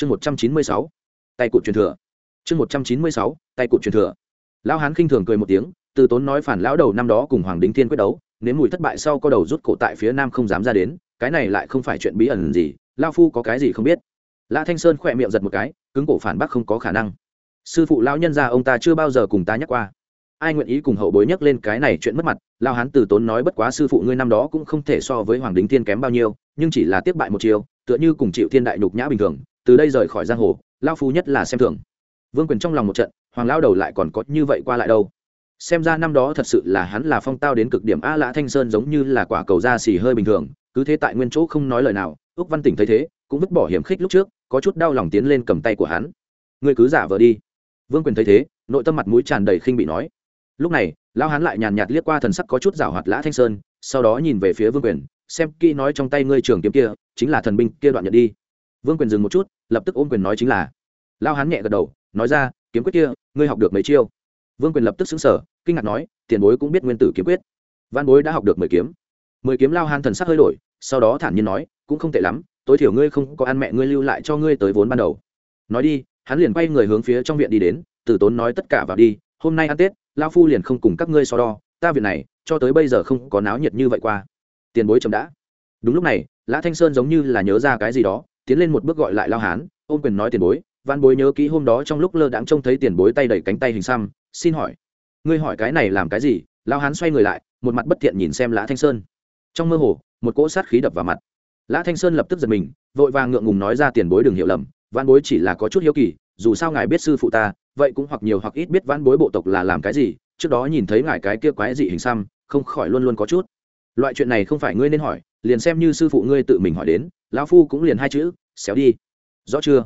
chương một trăm chín mươi sáu, tay cụt truyền thừa. Chương một trăm chín mươi sáu, tay cụt truyền thừa. Lão hán khinh thường cười một tiếng, từ tốn nói phản lão đầu năm đó cùng hoàng đính thiên quyết đấu, nếu mùi thất bại sau có đầu rút cổ tại phía nam không dám ra đến, cái này lại không phải chuyện bí ẩn gì lao phu có cái gì không biết. Lã thanh sơn khỏe miệng giật một cái, cứng cổ phản bác không có khả năng. Sư phụ lão nhân gia ông ta chưa bao giờ cùng ta nhắc qua. Ai nguyện ý cùng hậu bối nhắc lên cái này chuyện mất mặt lao hán từ tốn nói bất quá sư phụ ngươi năm đó cũng không thể so với hoàng đính thiên kém bao nhiêu, nhưng chỉ là tiếp bại một chiều, tựa như cùng chịu thiên đại nhục nhã bình thường từ đây rời khỏi giang hồ lao phu nhất là xem thường. Vương quyền trong lòng một trận, hoàng lao đầu lại còn có như vậy qua lại đâu? Xem ra năm đó thật sự là hắn là phong tao đến cực điểm a lã thanh sơn giống như là quả cầu da xì hơi bình thường, cứ thế tại nguyên chỗ không nói lời nào ước văn tỉnh thấy thế, cũng vứt bỏ hiểm khích lúc trước, có chút đau lòng tiến lên cầm tay của hắn. Ngươi cứ giả vờ đi. Vương quyền thấy thế, nội tâm mặt mũi tràn đầy khinh bị nói. Lúc này lao hắn lại nhàn nhạt liếc qua thần sắc có chút rảo hoạt lã thanh sơn, sau đó nhìn về phía vương quyền, xem kỹ nói trong tay ngươi trường kiếm kia, chính là thần binh kia đoạn nhận đi vương quyền dừng một chút, lập tức ôm quyền nói chính là. Lao hắn nhẹ gật đầu, nói ra, kiếm quyết kia, ngươi học được mấy chiêu? Vương quyền lập tức xứng sở kinh ngạc nói, tiền bối cũng biết nguyên tử kiếm quyết. Văn bối đã học được mười kiếm. Mười kiếm lao hán thần sắc hơi đổi, sau đó thản nhiên nói, cũng không tệ lắm, tối thiểu ngươi không có ăn mẹ ngươi lưu lại cho ngươi tới vốn ban đầu. Nói đi, hắn liền quay người hướng phía trong viện đi đến, từ tốn nói tất cả vào đi, hôm nay ăn tết, lao phu liền không cùng các ngươi so đo, ta viện này, cho tới bây giờ không có náo nhiệt như vậy qua. Tiền bối chậm đã. Đúng lúc này, lã thanh sơn giống như là nhớ ra cái gì đó tiến lên một bước gọi lại lao hán, ôm quyền nói tiền bối văn bối nhớ kỹ hôm đó trong lúc lơ đãng trông thấy tiền bối tay đẩy cánh tay hình xăm, xin hỏi, ngươi hỏi cái này làm cái gì? Lao hán xoay người lại, một mặt bất thiện nhìn xem lã thanh sơn. Trong mơ hồ, một cỗ sát khí đập vào mặt. Lã thanh sơn lập tức giật mình, vội vàng ngượng ngùng nói ra tiền bối đừng hiểu lầm văn bối chỉ là có chút hiếu kỳ, dù sao ngài biết sư phụ ta, vậy cũng hoặc nhiều hoặc ít biết văn bối bộ tộc là làm cái gì, trước đó nhìn thấy ngài cái kia quái dị hình xăm, không khỏi luôn luôn có chút. Loại chuyện này không phải ngươi nên hỏi, liền xem như sư phụ ngươi tự mình hỏi đến lão phu cũng liền hai chữ, xéo đi. Rõ chưa?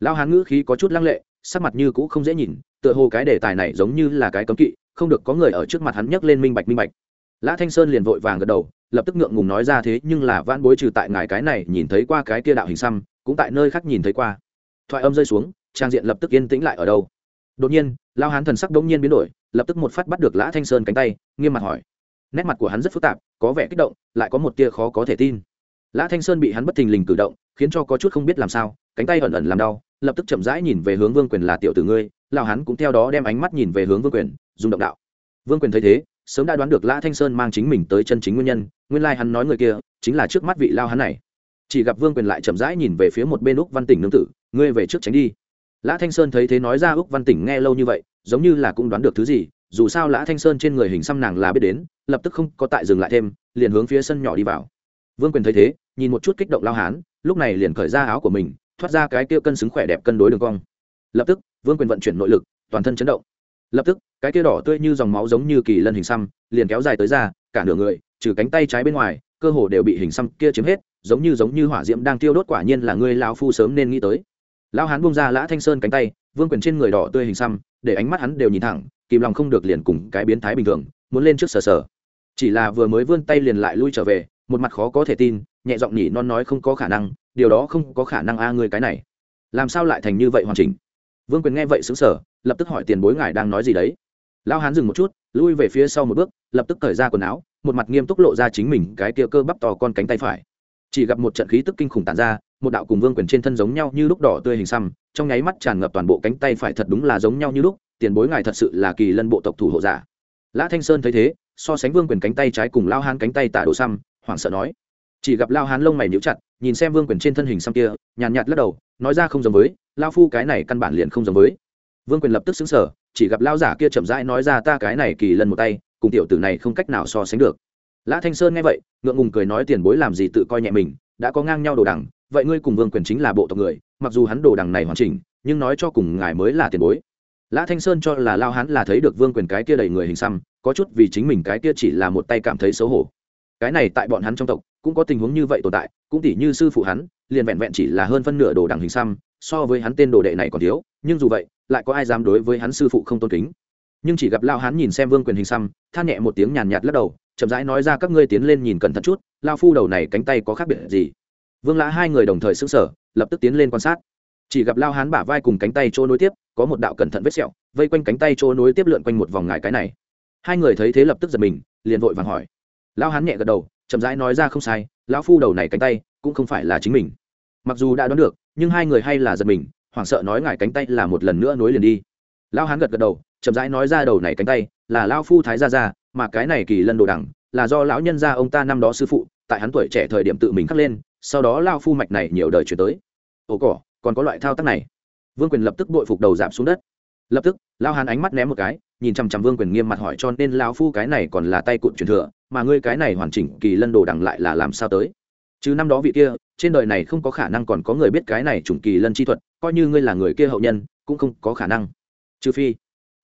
Lão hán ngữ khí có chút lăng lệ, sắc mặt như cũ không dễ nhìn, tựa hồ cái đề tài này giống như là cái cấm kỵ, không được có người ở trước mặt hắn nhấc lên minh bạch minh bạch. Lã thanh sơn liền vội vàng gật đầu, lập tức ngượng ngùng nói ra thế, nhưng là van bối trừ tại ngài cái này nhìn thấy qua cái kia đạo hình xăm, cũng tại nơi khác nhìn thấy qua. Thoại âm rơi xuống, trang diện lập tức yên tĩnh lại ở đâu. Đột nhiên lao hán thần sắc đống nhiên biến đổi, lập tức một phát bắt được lã thanh sơn cánh tay, nghiêm mặt hỏi. Nét mặt của hắn rất phức tạp, có vẻ kích động, lại có một tia khó có thể tin lã thanh sơn bị hắn bất thình lình cử động, khiến cho có chút không biết làm sao, cánh tay ẩn ẩn làm đau, lập tức chậm rãi nhìn về hướng vương quyền là tiểu tử ngươi lao hắn cũng theo đó đem ánh mắt nhìn về hướng vương quyền dùng động đạo. Vương quyền thấy thế, sớm đã đoán được lã thanh sơn mang chính mình tới chân chính nguyên nhân, nguyên lai、like、hắn nói người kia, chính là trước mắt vị lao hắn này. Chỉ gặp vương quyền lại chậm rãi nhìn về phía một bên úc văn tỉnh nương tử, ngươi về trước tránh đi. Lã thanh sơn thấy thế nói ra úc văn tỉnh nghe lâu như vậy, giống như là cũng đoán được thứ gì, dù sao lã thanh sơn trên người hình xăm nàng là biết đến, lập tức không có tại dừng lại thêm, liền hướng phía sân nhỏ đi vào. Vương quyền thấy thế nhìn một chút kích động lao hán, lúc này liền khởi ra áo của mình, thoát ra cái kia cân xứng khỏe đẹp cân đối đường cong. Lập tức, vương quyền vận chuyển nội lực, toàn thân chấn động. Lập tức, cái kia đỏ tươi như dòng máu giống như kỳ lân hình xăm, liền kéo dài tới ra, cả nửa người, trừ cánh tay trái bên ngoài, cơ hồ đều bị hình xăm kia chiếm hết, giống như giống như hỏa diễm đang tiêu đốt quả nhiên là ngươi lão phu sớm nên nghĩ tới. Lão hán bung ra lã thanh sơn cánh tay, vương quyền trên người đỏ tươi hình xăm, để ánh mắt hắn đều nhìn thẳng, kìm lòng không được liền cùng cái biến thái bình thường, muốn lên trước sờ sờ. Chỉ là vừa mới vươn tay liền lại lui trở về, một mặt khó có thể tin nhẹ giọng nhỉ, non nói không có khả năng, điều đó không có khả năng a à ngươi cái này. Làm sao lại thành như vậy hoàn chỉnh? Vương quyền nghe vậy xứng sở lập tức hỏi tiền bối ngài đang nói gì đấy. Lao hán dừng một chút, lui về phía sau một bước, lập tức cởi ra quần áo, một mặt nghiêm túc lộ ra chính mình cái kia cơ bắp to con cánh tay phải. Chỉ gặp một trận khí tức kinh khủng tàn ra, một đạo cùng vương quyền trên thân giống nhau như lúc đỏ tươi hình xăm, trong nháy mắt tràn ngập toàn bộ cánh tay phải thật đúng là giống nhau như lúc, tiền bối ngài thật sự là kỳ lân bộ tộc thủ hộ giả. Lã thanh sơn thấy thế, so sánh vương quyền cánh tay trái cùng lao hán cánh tay tả đồ xăm, hoảng sợ nói chỉ gặp lao hán lông mày níu chặt, nhìn xem vương quyền trên thân hình xăm kia, nhàn nhạt lắc đầu, nói ra không giống với, lao phu cái này căn bản liền không giống với. Vương quyền lập tức xứng sở chỉ gặp lao giả kia chậm rãi nói ra ta cái này kỳ lần một tay, cùng tiểu tử này không cách nào so sánh được. Lã thanh sơn nghe vậy, ngượng ngùng cười nói tiền bối làm gì tự coi nhẹ mình, đã có ngang nhau đồ đằng, vậy ngươi cùng vương quyền chính là bộ tộc người, mặc dù hắn đồ đằng này hoàn chỉnh, nhưng nói cho cùng ngài mới là tiền bối. Lã thanh sơn cho là lao hắn là thấy được vương quyền cái kia đầy người hình xăm, có chút vì chính mình cái kia chỉ là một tay cảm thấy xấu hổ cái này tại bọn hắn trong tộc cũng có tình huống như vậy tồn tại, cũng tỉ như sư phụ hắn, liền vẹn vẹn chỉ là hơn phân nửa đồ đẳng hình xăm, so với hắn tên đồ đệ này còn thiếu, nhưng dù vậy, lại có ai dám đối với hắn sư phụ không tôn kính. Nhưng chỉ gặp lao hắn nhìn xem vương quyền hình xăm, than nhẹ một tiếng nhàn nhạt lắc đầu, chậm rãi nói ra các ngươi tiến lên nhìn cẩn thận chút, lao phu đầu này cánh tay có khác biệt gì? Vương lã hai người đồng thời xứng sở lập tức tiến lên quan sát. Chỉ gặp lao hán bả vai cùng cánh tay chỗ nối tiếp, có một đạo cẩn thận vết sẹo, vây quanh cánh tay chỗ nối tiếp lượn quanh một vòng ngài cái này. Hai người thấy thế lập tức giật mình, liền vội vàng hỏi. Lão hán nhẹ gật đầu, chậm rãi nói ra không sai, lão phu đầu này cánh tay cũng không phải là chính mình. Mặc dù đã đoán được, nhưng hai người hay là giật mình, hoảng sợ nói ngài cánh tay là một lần nữa nối liền đi. Lão hán gật gật đầu, chậm rãi nói ra đầu này cánh tay là Lão phu thái gia gia, mà cái này kỳ lân đồ đẳng là do lão nhân gia ông ta năm đó sư phụ, tại hắn tuổi trẻ thời điểm tự mình khắc lên, sau đó lao phu mạch này nhiều đời chuyển tới. Ồ cỏ, còn có loại thao tác này. Vương quyền lập tức bội phục đầu giảm xuống đất. Lập tức lao hán ánh mắt ném một cái nhìn chằm chằm vương quyền nghiêm mặt hỏi cho nên lão phu cái này còn là tay cụt truyền thừa, mà ngươi cái này hoàn chỉnh kỳ lân đồ đằng lại là làm sao tới? Chứ năm đó vị kia, trên đời này không có khả năng còn có người biết cái này chủng kỳ lân chi thuật, coi như ngươi là người kia hậu nhân, cũng không có khả năng. Trừ phi,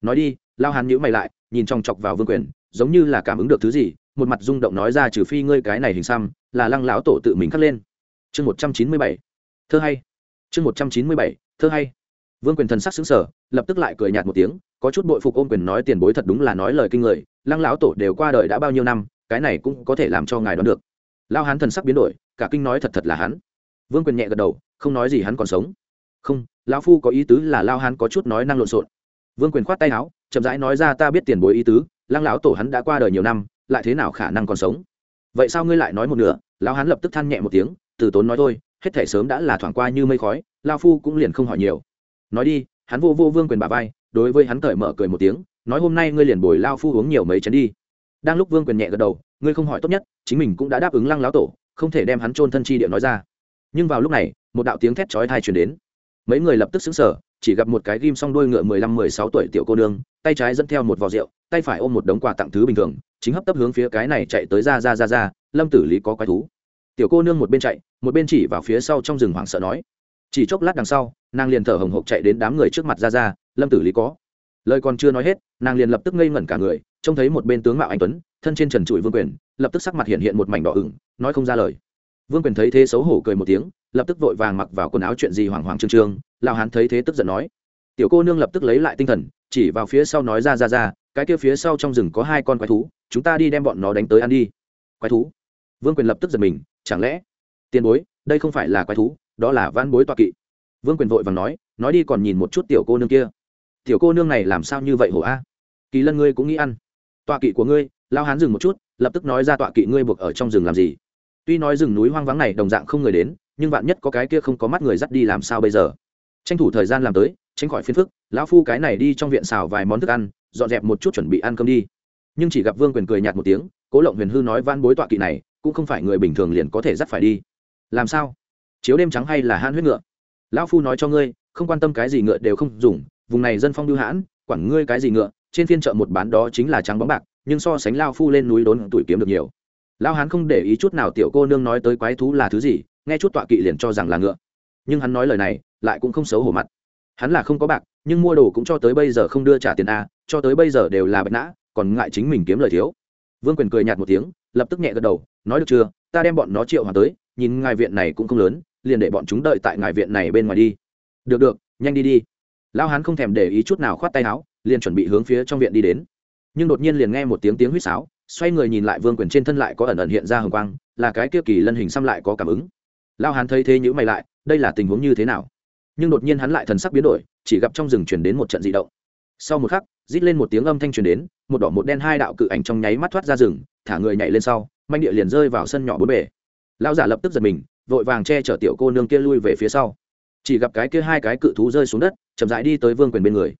nói đi lao hàn nhữ mày lại, nhìn trong chọc vào vương quyền, giống như là cảm ứng được thứ gì, một mặt rung động nói ra trừ phi ngươi cái này hình xăm, là lăng lão tổ tự mình khắc lên. Chương một trăm chín mươi bảy. Thơ hay. Chương một trăm chín mươi bảy. Thơ hay. Vương quyền thần sắc xứng sở lập tức lại cười nhạt một tiếng có chút bội phục ôm quyền nói tiền bối thật đúng là nói lời kinh người, lăng lão tổ đều qua đời đã bao nhiêu năm, cái này cũng có thể làm cho ngài đoán được. Lao hán thần sắc biến đổi, cả kinh nói thật thật là hắn. Vương quyền nhẹ gật đầu, không nói gì hắn còn sống. Không, lão phu có ý tứ là lao hán có chút nói năng lộn xộn. Vương quyền khoát tay áo, chậm rãi nói ra ta biết tiền bối ý tứ, lăng lão tổ hắn đã qua đời nhiều năm, lại thế nào khả năng còn sống? Vậy sao ngươi lại nói một nửa? Lão hán lập tức than nhẹ một tiếng, từ tốn nói thôi, hết thể sớm đã là thoảng qua như mây khói lao phu cũng liền không hỏi nhiều. Nói đi, hắn vô vô vương quyền bà vai đối với hắn cởi mở cười một tiếng, nói hôm nay ngươi liền bồi lao phu uống nhiều mấy chén đi. Đang lúc vương quyền nhẹ gật đầu, ngươi không hỏi tốt nhất, chính mình cũng đã đáp ứng lăng lão tổ, không thể đem hắn trôn thân chi địa nói ra. Nhưng vào lúc này, một đạo tiếng thét chói tai truyền đến. Mấy người lập tức xứng sở chỉ gặp một cái ghim song đôi ngựa mười lăm, mười sáu tuổi tiểu cô nương, tay trái dẫn theo một vò rượu, tay phải ôm một đống quà tặng thứ bình thường, chính hấp tấp hướng phía cái này chạy tới ra ra ra ra, lâm tử lý có quái thú. Tiểu cô nương một bên chạy, một bên chỉ vào phía sau trong rừng hoảng sợ nói, chỉ chốc lát đằng sau nàng liền thở hồng hộc chạy đến đám người trước mặt ra ra, lâm tử lý có. Lời còn chưa nói hết, nàng liền lập tức ngây ngẩn cả người, trông thấy một bên tướng mạo anh tuấn, thân trên trần trụi vương quyền, lập tức sắc mặt hiện hiện một mảnh đỏ ửng, nói không ra lời. Vương quyền thấy thế xấu hổ cười một tiếng, lập tức vội vàng mặc vào quần áo chuyện gì hoảng hoảng trương trương lao hán thấy thế tức giận nói. Tiểu cô nương lập tức lấy lại tinh thần, chỉ vào phía sau nói ra ra ra, cái kia phía sau trong rừng có hai con quái thú, chúng ta đi đem bọn nó đánh tới ăn đi. Quái thú? Vương quyền lập tức giật mình, chẳng lẽ tiền bối, đây không phải là quái thú, đó là van bối toa kỵ vương quyền vội vàng nói nói đi còn nhìn một chút tiểu cô nương kia. Tiểu cô nương này làm sao như vậy hổ a? Kỳ lân ngươi cũng nghĩ ăn. Tọa kỵ của ngươi lao hán dừng một chút, lập tức nói ra tọa kỵ ngươi buộc ở trong rừng làm gì. Tuy nói rừng núi hoang vắng này đồng dạng không người đến, nhưng vạn nhất có cái kia không có mắt người dắt đi làm sao bây giờ? Tranh thủ thời gian làm tới, tránh khỏi phiền phức, lão phu cái này đi trong viện xào vài món thức ăn, dọn dẹp một chút chuẩn bị ăn cơm đi. Nhưng chỉ gặp vương quyền cười nhạt một tiếng, cố lộng huyền hư nói van bối tọa kỵ này, cũng không phải người bình thường liền có thể dắt phải đi. Làm sao? Chiếu đêm trắng hay là han huyết ngựa? Lão phu nói cho ngươi, không quan tâm cái gì ngựa đều không dùng, vùng này dân phong lưu hãn, quản ngươi cái gì ngựa, trên phiên chợ một bán đó chính là trắng bóng bạc, nhưng so sánh lao phu lên núi đốn tuổi kiếm được nhiều. Lao hán không để ý chút nào tiểu cô nương nói tới quái thú là thứ gì, nghe chút tọa kỵ liền cho rằng là ngựa. Nhưng hắn nói lời này, lại cũng không xấu hổ mặt. Hắn là không có bạc, nhưng mua đồ cũng cho tới bây giờ không đưa trả tiền a, cho tới bây giờ đều là bạch nã, còn ngại chính mình kiếm lời thiếu. Vương quyền cười nhạt một tiếng, lập tức nhẹ gật đầu, nói được chưa, ta đem bọn nó triệu hòa tới, nhìn ngài viện này cũng không lớn liền để bọn chúng đợi tại ngài viện này bên ngoài đi. Được được, nhanh đi đi. Lao hán không thèm để ý chút nào khoát tay áo, liền chuẩn bị hướng phía trong viện đi đến. Nhưng đột nhiên liền nghe một tiếng tiếng huýt sáo, xoay người nhìn lại vương quyền trên thân lại có ẩn ẩn hiện ra hồng quang, là cái kia kỳ lân hình xăm lại có cảm ứng. Lao hán thấy thế nhữ mày lại, đây là tình huống như thế nào? Nhưng đột nhiên hắn lại thần sắc biến đổi, chỉ gặp trong rừng chuyển đến một trận dị động. Sau một khắc, rít lên một tiếng âm thanh truyền đến, một đỏ một đen hai đạo cự ảnh trong nháy mắt thoát ra rừng, thả người nhảy lên sau, manh địa liền rơi vào sân nhỏ bốn bể Lão giả lập tức giật mình vội vàng che chở tiểu cô nương kia lui về phía sau. Chỉ gặp cái kia hai cái cự thú rơi xuống đất, chậm rãi đi tới vương quyền bên người.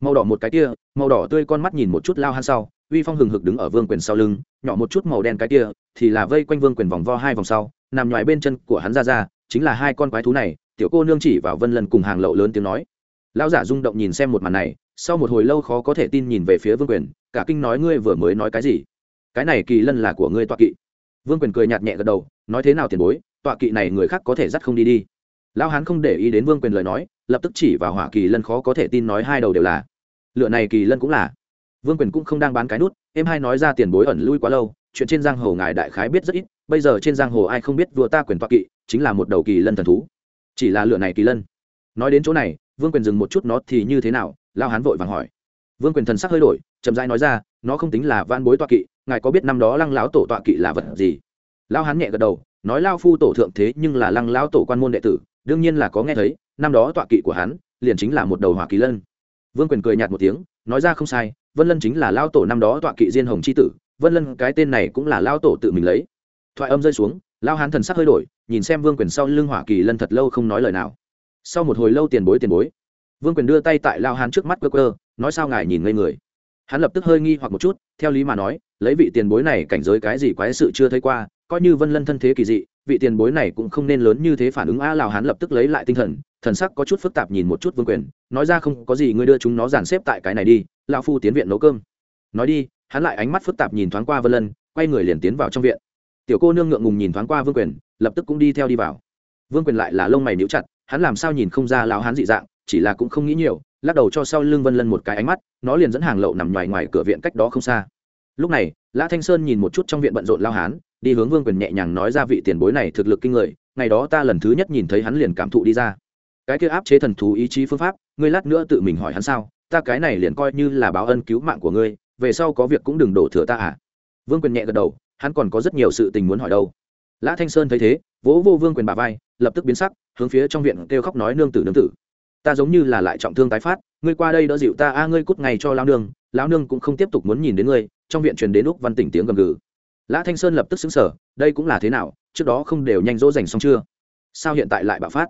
Màu đỏ một cái kia, màu đỏ tươi con mắt nhìn một chút lao han sau, uy phong hừng hực đứng ở vương quyền sau lưng, nhỏ một chút màu đen cái kia, thì là vây quanh vương quyền vòng vo hai vòng sau, nằm ngoài bên chân của hắn ra ra, chính là hai con quái thú này, tiểu cô nương chỉ vào vân lần cùng hàng lậu lớn tiếng nói. Lão giả rung động nhìn xem một màn này, sau một hồi lâu khó có thể tin nhìn về phía vương quyền, cả kinh nói ngươi vừa mới nói cái gì? Cái này kỳ lân là của ngươi tọa kỵ. Vương quyền cười nhạt nhẹ gật đầu, nói thế nào tiền bối tọa kỵ này người khác có thể dắt không đi đi. Lão hán không để ý đến vương quyền lời nói, lập tức chỉ vào hỏa kỳ lân khó có thể tin nói hai đầu đều là. Lựa này kỳ lân cũng là. Vương quyền cũng không đang bán cái nút, em hai nói ra tiền bối ẩn lui quá lâu, chuyện trên giang hồ ngài đại khái biết rất ít, bây giờ trên giang hồ ai không biết vua ta quyền tọa kỵ, chính là một đầu kỳ lân thần thú. Chỉ là lựa này kỳ lân. Nói đến chỗ này, vương quyền dừng một chút nó thì như thế nào lao hán vội vàng hỏi. Vương quyền thần sắc hơi đổi, chậm rãi nói ra, nó không tính là van bối tọa kỵ, ngài có biết năm đó lăng lão tổ tọa kỵ là vật gì? Lao hán nhẹ gật đầu nói lao phu tổ thượng thế nhưng là lăng lao tổ quan môn đệ tử, đương nhiên là có nghe thấy, năm đó tọa kỵ của hắn, liền chính là một đầu hỏa kỳ lân. Vương quyền cười nhạt một tiếng, nói ra không sai, vân lân chính là lao tổ năm đó tọa kỵ diên hồng c h i tử, vân lân cái tên này cũng là lao tổ tự mình lấy. Thoại âm rơi xuống, lao hán thần sắc hơi đổi, nhìn xem vương quyền sau lưng hỏa kỳ lân thật lâu không nói lời nào. Sau một hồi lâu tiền bối tiền bối, vương quyền đưa tay tại lao hán trước mắt cơ cơ nói sao ngài nhìn ngây người. Hắn lập tức hơi nghi hoặc một chút, theo lý mà nói, lấy vị tiền bối này cảnh giới cái gì quái sự chưa thấy qua coi như vân lân thân thế kỳ dị, vị tiền bối này cũng không nên lớn như thế phản ứng a lào hắn lập tức lấy lại tinh thần thần sắc có chút phức tạp nhìn một chút vương quyền, nói ra không có gì ngươi đưa chúng nó dàn xếp tại cái này đi lao phu tiến viện nấu cơm. Nói đi, hắn lại ánh mắt phức tạp nhìn thoáng qua vân lân, quay người liền tiến vào trong viện. Tiểu cô nương ngượng ngùng nhìn thoáng qua vương quyền, lập tức cũng đi theo đi vào. Vương quyền lại là lông mày níu chặt, hắn làm sao nhìn không ra lao hắn dị dạng, chỉ là cũng không nghĩ nhiều, lắc đầu cho sau lưng vân lân một cái ánh mắt, nó liền dẫn hàng lậu nằm ngoài ngoài cửa viện cách đó không xa. Lúc này, lã thanh sơn nhìn một chút trong viện bận rộn lao hán đi hướng vương quyền nhẹ nhàng nói ra vị tiền bối này thực lực kinh người, ngày đó ta lần thứ nhất nhìn thấy hắn liền cảm thụ đi ra. Cái kia áp chế thần thú ý chí phương pháp, ngươi lát nữa tự mình hỏi hắn sao, ta cái này liền coi như là báo ân cứu mạng của ngươi, về sau có việc cũng đừng đổ thừa ta à. Vương quyền nhẹ gật đầu, hắn còn có rất nhiều sự tình muốn hỏi đâu. Lã thanh sơn thấy thế, vỗ vô vương quyền bà vai, lập tức biến sắc, hướng phía trong viện kêu khóc nói nương tử nương tử. Ta giống như là lại trọng thương tái phát, ngươi qua đây đỡ dịu ta, a, ngươi cút ngày cho lao nương, lão nương cũng không tiếp tục muốn nhìn đến ngươi, trong viện truyền đến lúc văn tỉnh tiếng gầm gừ lã thanh sơn lập tức xứng sở đây cũng là thế nào, trước đó không đều nhanh dỗ dành xong chưa? Sao hiện tại lại bạo phát?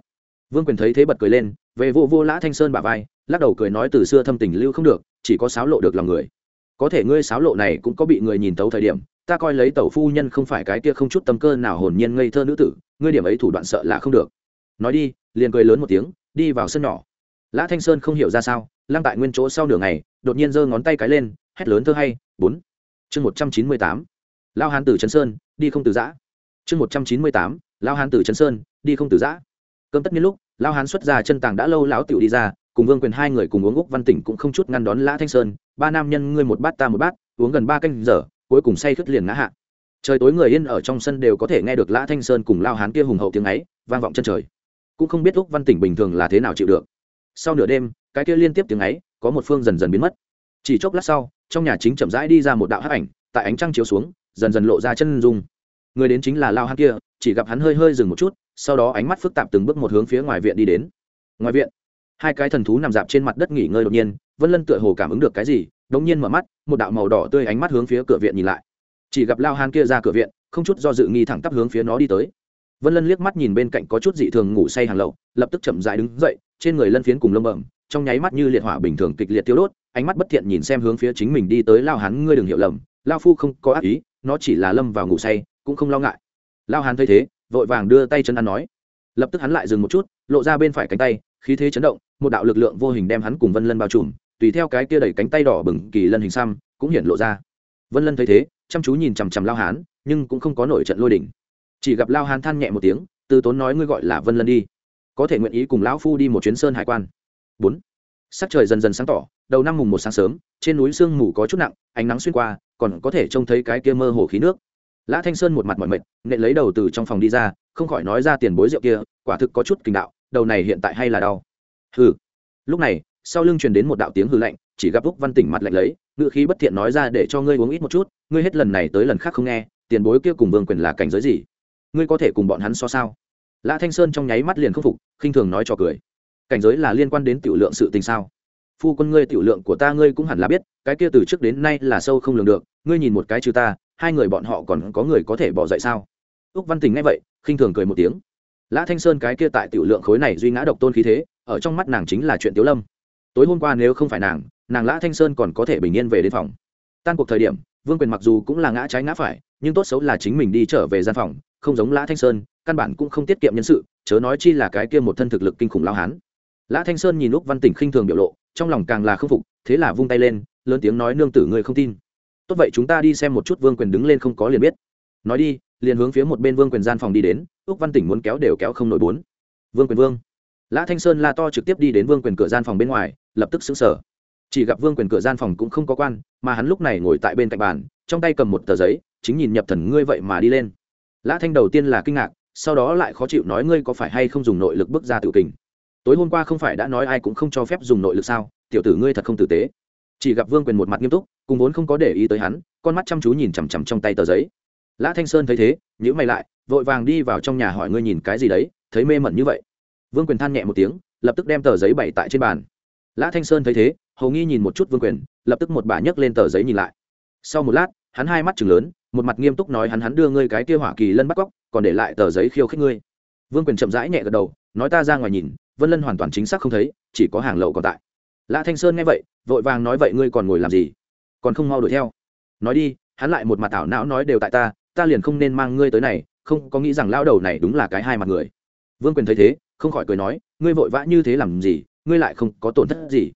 Vương quyền thấy thế bật cười lên, về vô vô lã thanh sơn bả vai, lắc đầu cười nói từ xưa thâm tình lưu không được, chỉ có sáo lộ được lòng người. Có thể ngươi sáo lộ này cũng có bị người nhìn tấu thời điểm, ta coi lấy tẩu phu nhân không phải cái kia không chút tâm cơ nào hồn nhiên ngây thơ nữ tử, ngươi điểm ấy thủ đoạn sợ là không được. Nói đi, liền cười lớn một tiếng, đi vào sân nhỏ. Lã thanh sơn không hiểu ra sao, lăng tại nguyên chỗ sau nửa ngày, đột nhiên giơ ngón tay cái lên, hét lớn thơ hay, bốn. Chương một trăm chín mươi tám lao hán tử trấn sơn, đi không từ giã. Chương một trăm chín mươi tám, lao hán tử trấn sơn, đi không từ giã. Cơm tất nhiên lúc, lao hán xuất ra chân tàng đã lâu lão tiểu đi ra, cùng vương quyền hai người cùng uống úc văn tỉnh cũng không chút ngăn đón lã thanh sơn. Ba nam nhân ngươi một bát ta một bát, uống gần ba canh giờ, cuối cùng say khướt liền ngã hạ. Trời tối người yên ở trong sân đều có thể nghe được lã thanh sơn cùng lao hán kia hùng hậu tiếng ấy, vang vọng chân trời. Cũng không biết úc văn tỉnh bình thường là thế nào chịu được. Sau nửa đêm, cái kia liên tiếp tiếng ấy, có một phương dần dần biến mất. Chỉ chốc lát sau, trong nhà chính chậm rãi đi ra một đạo hắc ảnh, tại ánh trăng chiếu xuống dần dần lộ ra chân dung. Người đến chính là lao hắn kia, chỉ gặp hắn hơi hơi dừng một chút, sau đó ánh mắt phức tạp từng bước một hướng phía ngoài viện đi đến. Ngoài viện, hai cái thần thú nằm dạp trên mặt đất nghỉ ngơi đột nhiên, vân lân tựa hồ cảm ứng được cái gì, đống nhiên mở mắt, một đạo màu đỏ tươi ánh mắt hướng phía cửa viện nhìn lại. Chỉ gặp lao hàn kia ra cửa viện, không chút do dự nghi thẳng tắp hướng phía nó đi tới. Vân lân liếc mắt nhìn bên cạnh có chút dị thường ngủ say hàng lậu, lập tức chậm dại đứng dậy, trên người lân phiến cùng lông bẩm, trong nháy mắt như liệt hỏa bình thường kịch liệt tiêu đốt, ánh mắt bất thiện nhìn xem hướng phía chính mình đi tới lao hắn ngươi đừng hiểu lầm lao phu không có ác ý, nó chỉ là lâm vào ngủ say, cũng không lo ngại. Lao hán thấy thế, vội vàng đưa tay chân ăn nói. Lập tức hắn lại dừng một chút, lộ ra bên phải cánh tay, khí thế chấn động, một đạo lực lượng vô hình đem hắn cùng vân lân bao trùm, tùy theo cái kia đẩy cánh tay đỏ bừng kỳ lân hình xăm, cũng hiện lộ ra. Vân lân thấy thế, chăm chú nhìn chằm chằm lao hán, nhưng cũng không có nổi trận lôi đỉnh chỉ gặp lao hán than nhẹ một tiếng, từ tốn nói ngươi gọi là vân lân đi. Có thể nguyện ý cùng lão phu đi một chuyến sơn hải quan. Bốn. Sắc trời dần dần sáng tỏ, đầu năm mùng một sáng sớm, trên núi sương mù có chút nặng, ánh nắng xuyên qua còn có thể trông thấy cái kia mơ hồ khí nước. Lã thanh sơn một mặt mỏi mệt, nện lấy đầu từ trong phòng đi ra, không khỏi nói ra tiền bối rượu kia, quả thực có chút kinh đạo, đầu này hiện tại hay là đau. Hừ. Lúc này, sau lưng truyền đến một đạo tiếng hư lạnh, chỉ gặp úc văn tỉnh mặt lạnh lấy ngự khí bất thiện nói ra để cho ngươi uống ít một chút, ngươi hết lần này tới lần khác không nghe, tiền bối kia cùng vương quyền là cảnh giới gì? Ngươi có thể cùng bọn hắn so sao? Lã thanh sơn trong nháy mắt liền khâm phục, khinh thường nói cho cười. Cảnh giới là liên quan đến tiểu lượng sự tình sao? Phu quân ngươi tiểu lượng của ta ngươi cũng hẳn là biết, cái kia từ trước đến nay là sâu không lường được ngươi nhìn một cái trừ ta, hai người bọn họ còn có người có thể bỏ dậy sao? Úc văn tình nghe vậy, khinh thường cười một tiếng. Lã thanh sơn cái kia tại tiểu lượng khối này duy ngã độc tôn khí thế, ở trong mắt nàng chính là chuyện tiếu lâm. Tối hôm qua nếu không phải nàng nàng lã thanh sơn còn có thể bình yên về đến phòng. Tan cuộc thời điểm, vương quyền mặc dù cũng là ngã trái ngã phải, nhưng tốt xấu là chính mình đi trở về gian phòng, không giống lã thanh sơn, căn bản cũng không tiết kiệm nhân sự, chớ nói chi là cái kia một thân thực lực kinh khủng lao hán. Lã thanh sơn nhìn lúc văn tỉnh khinh thường biểu lộ, trong lòng càng là k phục, thế là vung tay lên, lớn tiếng nói, nương tử người không tin tốt vậy chúng ta đi xem một chút vương quyền đứng lên không có liền biết. Nói đi, liền hướng phía một bên vương quyền gian phòng đi đến ước văn tỉnh muốn kéo đều kéo không nổi bốn. Vương quyền vương. Lã thanh sơn la to trực tiếp đi đến vương quyền cửa gian phòng bên ngoài, lập tức xứng sở chỉ gặp vương quyền cửa gian phòng cũng không có quan, mà hắn lúc này ngồi tại bên cạnh bàn, trong tay cầm một tờ giấy, chính nhìn nhập thần ngươi vậy mà đi lên. Lã thanh đầu tiên là kinh ngạc, sau đó lại khó chịu nói ngươi có phải hay không dùng nội lực bước ra tự kình. Tối hôm qua không phải đã nói ai cũng không cho phép dùng nội lực sao? Tiểu tử ngươi thật không tử tế chỉ gặp vương quyền một mặt nghiêm túc, cùng vốn không có để ý tới hắn, con mắt chăm chú nhìn chằm chằm trong tay tờ giấy. Lã thanh sơn thấy thế nhữ mày lại, vội vàng đi vào trong nhà hỏi ngươi nhìn cái gì đấy, thấy mê mẩn như vậy. Vương quyền than nhẹ một tiếng, lập tức đem tờ giấy bày tại trên bàn. Lã thanh sơn thấy thế, hầu nghi nhìn một chút vương quyền, lập tức một bà nhấc lên tờ giấy nhìn lại. Sau một lát, hắn hai mắt chừng lớn, một mặt nghiêm túc nói hắn hắn đưa ngươi cái kia hỏa kỳ lân bắt cóc, còn để lại tờ giấy khiêu khích ngươi. Vương quyền chậm rãi nhẹ gật đầu, nói ta ra ngoài nhìn, vân lân hoàn toàn chính xác không thấy, chỉ có hàng lậu còn tại lã thanh sơn nghe vậy, vội vàng nói, vậy ngươi còn ngồi làm gì? Còn không mau đuổi theo? Nói đi, hắn lại một mặt thảo não nói, đều tại ta ta liền không nên mang ngươi tới này, không có nghĩ rằng lao đầu này đúng là cái hai mặt người. Vương quyền thấy thế, không khỏi cười nói, ngươi vội vã như thế làm gì? Ngươi lại không có tổn thất gì.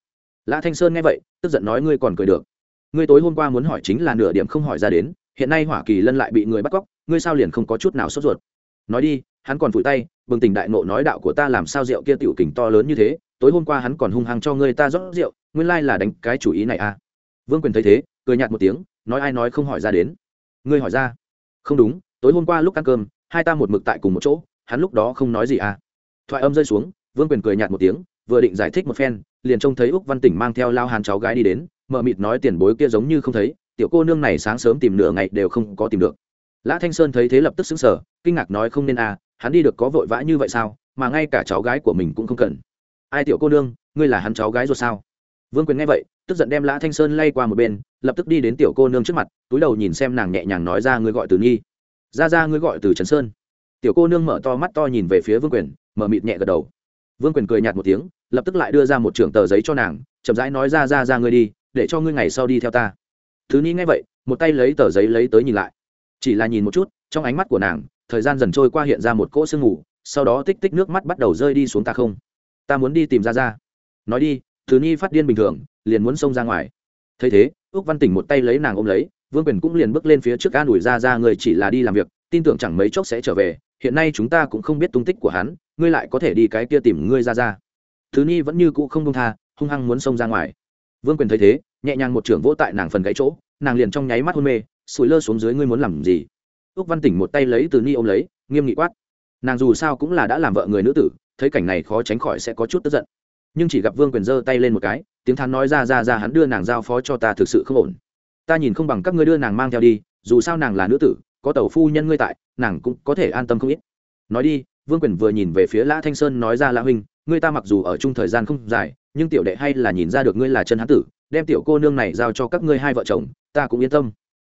Lã thanh sơn nghe vậy, tức giận nói, ngươi còn cười được. Ngươi tối hôm qua muốn hỏi chính là nửa điểm không hỏi ra đến, hiện nay hỏa kỳ lân lại bị người bắt cóc, ngươi sao liền không có chút nào sốt ruột? Nói đi, hắn còn phủi tay, bừng tỉnh đại nộ nói, đạo của ta làm sao rượu kia tiểu kình to lớn như thế? Tối hôm qua hắn còn hung hăng cho ngươi ta rót rượu, nguyên lai là đánh cái chủ ý này à? Vương quyền thấy thế, cười nhạt một tiếng, nói ai nói không hỏi ra đến. Ngươi hỏi ra. Không đúng, tối hôm qua lúc ăn cơm, hai ta một mực tại cùng một chỗ, hắn lúc đó không nói gì à? Thoại âm rơi xuống, vương quyền cười nhạt một tiếng, vừa định giải thích một phen, liền trông thấy úc văn tỉnh mang theo lao hàn cháu gái đi đến mợ mịt nói tiền bối kia giống như không thấy, tiểu cô nương này sáng sớm tìm nửa ngày đều không có tìm được. Lã thanh sơn thấy thế lập tức xứng sở kinh ngạc nói không nên à hắn đi được có vội vã như vậy sao, mà ngay cả cháu gái của mình cũng không cần ai tiểu cô nương, ngươi là hắn cháu gái rồi sao? Vương quyền nghe vậy, tức giận đem lã thanh sơn lay qua một bên, lập tức đi đến tiểu cô nương trước mặt, túi đầu nhìn xem nàng nhẹ nhàng nói ra ngươi gọi từ nhi. Ra ra ngươi gọi từ trần sơn. Tiểu cô nương mở to mắt to nhìn về phía vương quyền, mở mịt nhẹ gật đầu. Vương quyền cười nhạt một tiếng, lập tức lại đưa ra một trưởng tờ giấy cho nàng, chậm rãi nói ra ra ra ngươi đi, để cho ngươi ngày sau đi theo ta. Thứ nhi nghe vậy, một tay lấy tờ giấy lấy tới nhìn lại. Chỉ là nhìn một chút, trong ánh mắt của nàng, thời gian dần trôi qua hiện ra một cỗ sương mù, sau đó tích tích nước mắt bắt đầu rơi đi xuống ta không ta muốn đi tìm ra ra nói đi thứ ni phát điên bình thường, liền muốn xông ra ngoài. Thấy thế ước văn tỉnh một tay lấy nàng ôm lấy, vương quyền cũng liền bước lên phía trước an ủi ra ra người chỉ là đi làm việc, tin tưởng chẳng mấy chốc sẽ trở về, hiện nay chúng ta cũng không biết tung tích của hắn, ngươi lại có thể đi cái kia tìm ngươi ra ra thứ ni vẫn như cũ không đông tha, hung hăng muốn xông ra ngoài. Vương quyền thấy thế, nhẹ nhàng một trưởng vỗ tại nàng phần gãy chỗ, nàng liền trong nháy mắt hôn mê, sủi lơ xuống dưới ngươi muốn làm gì? Ước văn tỉnh một tay lấy từ ni ôm lấy, nghiêm nghị quát. Nàng dù sao cũng là đã làm vợ người nữ tử thấy cảnh này khó tránh khỏi sẽ có chút tức giận. Nhưng chỉ gặp vương quyền giơ tay lên một cái, tiếng thắn nói ra ra ra hắn đưa nàng giao phó cho ta thực sự không ổn. Ta nhìn không bằng các ngươi đưa nàng mang theo đi, dù sao nàng là nữ tử, có tàu phu nhân ngươi tại, nàng cũng có thể an tâm không ít. Nói đi, vương quyền vừa nhìn về phía lã thanh sơn nói ra lã huynh, ngươi ta mặc dù ở chung thời gian không dài, nhưng tiểu đệ hay là nhìn ra được ngươi là chân hán tử, đem tiểu cô nương này giao cho các ngươi hai vợ chồng, ta cũng yên tâm.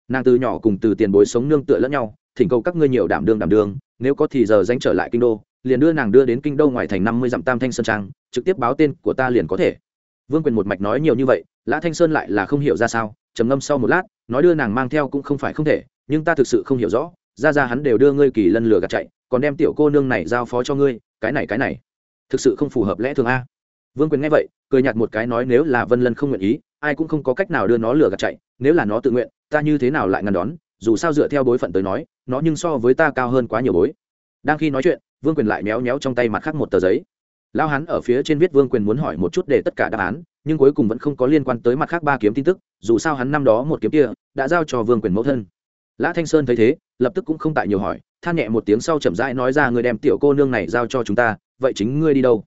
Nàng từ nhỏ cùng từ tiền bối sống nương tựa lẫn nhau thỉnh cầu các ngươi nhiều đảm đương đảm đương, nếu có thì giờ danh trở lại kinh đô, liền đưa nàng đưa đến kinh đô ngoài thành năm mươi dặm tam thanh sơn trang, trực tiếp báo tên của ta liền có thể. Vương quyền một mạch nói nhiều như vậy, lã thanh sơn lại là không hiểu ra sao, trầm ngâm sau một lát, nói đưa nàng mang theo cũng không phải không thể, nhưng ta thực sự không hiểu rõ, ra ra hắn đều đưa ngươi kỳ lân lừa gạt chạy, còn đem tiểu cô nương này giao phó cho ngươi, cái này cái này. Thực sự không phù hợp lẽ thường a. Vương quyền nghe vậy, cười nhạt một cái nói nếu là vân lân không nguyện ý, ai cũng không có cách nào đưa nó lừa gạt chạy, nếu là nó tự nguyện, ta như thế nào lại ngăn đón, dù sao dựa theo bối phận tới nói nó nhưng so với ta cao hơn quá nhiều bối. Đang khi nói chuyện, vương quyền lại méo méo trong tay mặt khác một tờ giấy. Lao hắn ở phía trên viết vương quyền muốn hỏi một chút để tất cả đáp án, nhưng cuối cùng vẫn không có liên quan tới mặt khác ba kiếm tin tức, dù sao hắn năm đó một kiếm kia đã giao cho vương quyền mẫu thân. Lã thanh sơn thấy thế, lập tức cũng không tại nhiều hỏi, than nhẹ một tiếng sau chậm rãi nói ra người đem tiểu cô nương này giao cho chúng ta, vậy chính ngươi đi đâu?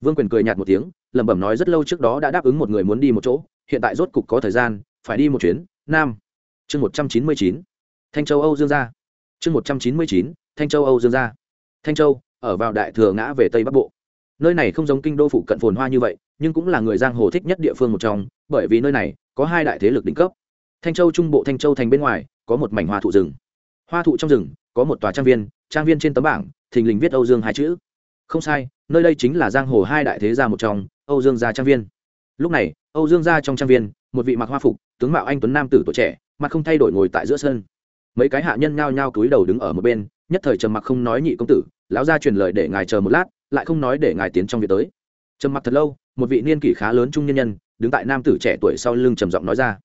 Vương quyền cười nhạt một tiếng, lẩm bẩm nói rất lâu trước đó đã đáp ứng một người muốn đi một chỗ, hiện tại rốt cục có thời gian, phải đi một chuyến. Nam. Chương một trăm chín mươi chín. Thanh châu âu dương gia chương một trăm chín mươi chín, thanh châu, âu dương gia. Thanh châu, ở vào đại thừa ngã về tây bắc bộ. Nơi này không giống kinh đô phụ cận phồn hoa như vậy, nhưng cũng là người giang hồ thích nhất địa phương một trong, bởi vì nơi này có hai đại thế lực đỉnh cấp. Thanh châu trung bộ thanh châu thành bên ngoài, có một mảnh hoa thụ rừng. Hoa thụ trong rừng, có một tòa trang viên trang viên trên tấm bảng, thình lình viết âu dương hai chữ. Không sai, nơi đây chính là giang hồ hai đại thế gia một trong, âu dương gia trang viên. Lúc này, âu dương gia trong trang viên, một vị mặc hoa phục, tướng mạo anh tuấn nam tử tuổi trẻ, mặt không thay đổi ngồi tại giữa sân mấy cái hạ nhân nhao nhao cúi đầu đứng ở một bên, nhất thời trầm mặc không nói nhị công tử, lão gia truyền lời để ngài chờ một lát, lại không nói để ngài tiến trong việc tới. Trầm mặc thật lâu, một vị niên kỷ khá lớn trung nhân nhân, đứng tại nam tử trẻ tuổi sau lưng trầm giọng nói ra.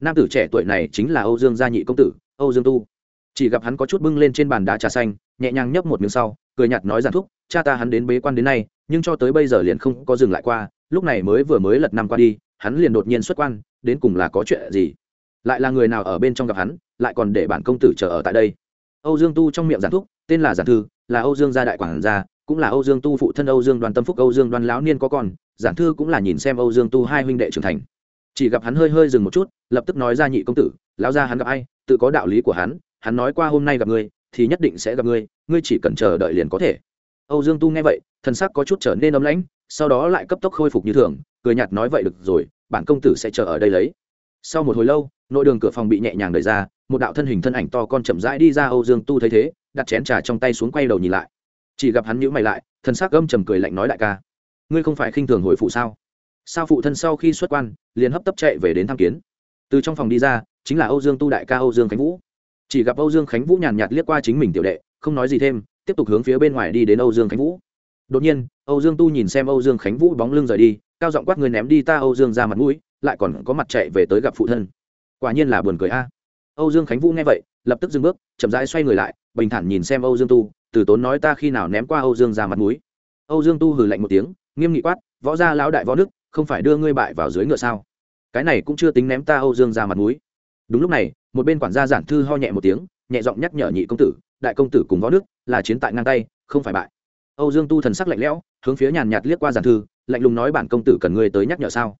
Nam tử trẻ tuổi này chính là âu dương gia nhị công tử, âu dương tu. Chỉ gặp hắn có chút bưng lên trên bàn đá trà xanh, nhẹ nhàng nhấp một miếng sau, cười nhạt nói giản thúc, cha ta hắn đến bế quan đến nay, nhưng cho tới bây giờ liền không có dừng lại qua, lúc này mới vừa mới lật năm qua đi, hắn liền đột nhiên xuất quan, đến cùng là có chuyện gì? Lại là người nào ở bên trong gặp hắn, lại còn để bản công tử chờ ở tại đây. Âu dương tu trong miệng giản thúc, tên là giản thư, là âu dương gia đại quản gia, cũng là âu dương tu phụ thân âu dương đoàn tâm phúc, âu dương đoàn lão niên có con giản thư cũng là nhìn xem âu dương tu hai huynh đệ trưởng thành. Chỉ gặp hắn hơi hơi dừng một chút, lập tức nói ra nhị công tử, lão gia hắn gặp ai, tự có đạo lý của hắn hắn nói qua hôm nay gặp ngươi, thì nhất định sẽ gặp ngươi ngươi chỉ cần chờ đợi liền có thể. Âu dương tu nghe vậy, thần sắc có chút trở nên ấm lãnh, sau đó lại cấp tốc khôi phục như thường, cười nhạt nói, vậy được rồi, bản công tử sẽ chờ ở đây lấy. Sau một hồi lâu nội đường cửa phòng bị nhẹ nhàng đẩy ra, một đạo thân hình thân ảnh to con chậm rãi đi ra âu dương tu thấy thế, đặt chén trà trong tay xuống quay đầu nhìn lại. Chỉ gặp hắn nhíu mày lại, thần sắc gâm trầm cười lạnh nói đại ca, ngươi không phải khinh thường hồi phụ sao? Sao phụ thân sau khi xuất quan, liền hấp tấp chạy về đến thăm kiến? Từ trong phòng đi ra, chính là âu dương tu đại ca âu dương khánh vũ. Chỉ gặp âu dương khánh vũ nhàn nhạt liếc qua chính mình tiểu đệ, không nói gì thêm, tiếp tục hướng phía bên ngoài đi đến âu dương khánh vũ. Đột nhiên, âu dương tu nhìn xem âu dương khánh vũ bóng lưng rời đi, cao giọng quát người ném đi ta âu dương ra mặt mũi, lại còn có mặt chạy về tới gặp phụ thân quả nhiên là buồn cười a. Âu dương khánh vũ nghe vậy, lập tức dừng bước, chậm rãi xoay người lại, bình thản nhìn xem âu dương tu, từ tốn nói ta khi nào ném qua âu dương ra mặt mũi. Âu dương tu hừ lạnh một tiếng, nghiêm nghị quát, võ gia lão đại võ đức, không phải đưa ngươi bại vào dưới ngựa sao? Cái này cũng chưa tính ném ta âu dương ra mặt mũi. Đúng lúc này, một bên quản gia giản thư ho nhẹ một tiếng, nhẹ giọng nhắc nhở nhị công tử, đại công tử cùng võ đức là chiến tại ngang tay, không phải bại. Âu dương tu thần sắc lạnh lẽo, hướng phía nhàn nhạt liếc qua giản thư, lạnh lùng nói, bản công tử cần ngươi tới nhắc nhở sao?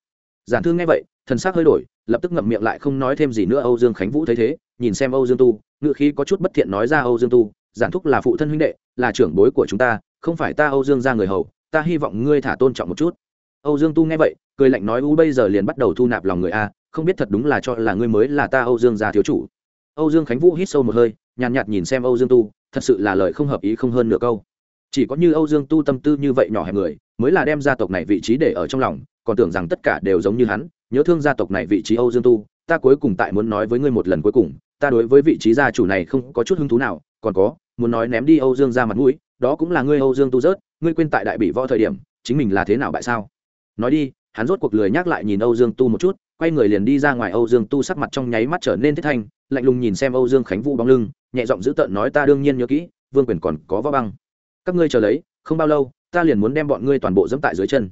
Giản thư nghe vậy, thần sắc hơi đổi lập tức ngậm miệng lại không nói thêm gì nữa âu dương khánh vũ thấy thế nhìn xem âu dương tu ngựa khí có chút bất thiện nói ra âu dương tu giản thúc là phụ thân huynh đệ là trưởng bối của chúng ta không phải ta âu dương ra người hầu ta hy vọng ngươi thả tôn trọng một chút. Âu dương tu nghe vậy cười lạnh nói u bây giờ liền bắt đầu thu nạp lòng người a không biết thật đúng là cho là ngươi mới là ta âu dương gia thiếu chủ. Âu dương khánh vũ hít sâu một hơi nhàn nhạt, nhạt nhìn xem âu dương tu thật sự là lời không hợp ý không hơn nửa câu. Chỉ có như âu dương tu tâm tư như vậy nhỏ hẹp người mới là đem gia tộc này vị trí để ở trong lòng còn tưởng rằng tất cả đều giống như hắn nhớ thương gia tộc này vị trí âu dương tu, ta cuối cùng tại muốn nói với ngươi một lần cuối cùng, ta đối với vị trí gia chủ này không có chút hứng thú nào, còn có, muốn nói ném đi âu dương ra mặt mũi, đó cũng là ngươi âu dương tu rớt, ngươi quên tại đại bị võ thời điểm, chính mình là thế nào bại sao? Nói đi, hắn rốt cuộc lười nhắc lại nhìn âu dương tu một chút, quay người liền đi ra ngoài âu dương tu sắc mặt trong nháy mắt trở nên thiết thanh, lạnh lùng nhìn xem âu dương khánh vũ bóng lưng, nhẹ giọng dữ tợn nói ta đương nhiên nhớ kỹ, vương quyền còn có võ băng. Các ngươi chờ lấy, không bao lâu, ta liền muốn đem bọn ngươi toàn bộ dẫm tại dưới chân.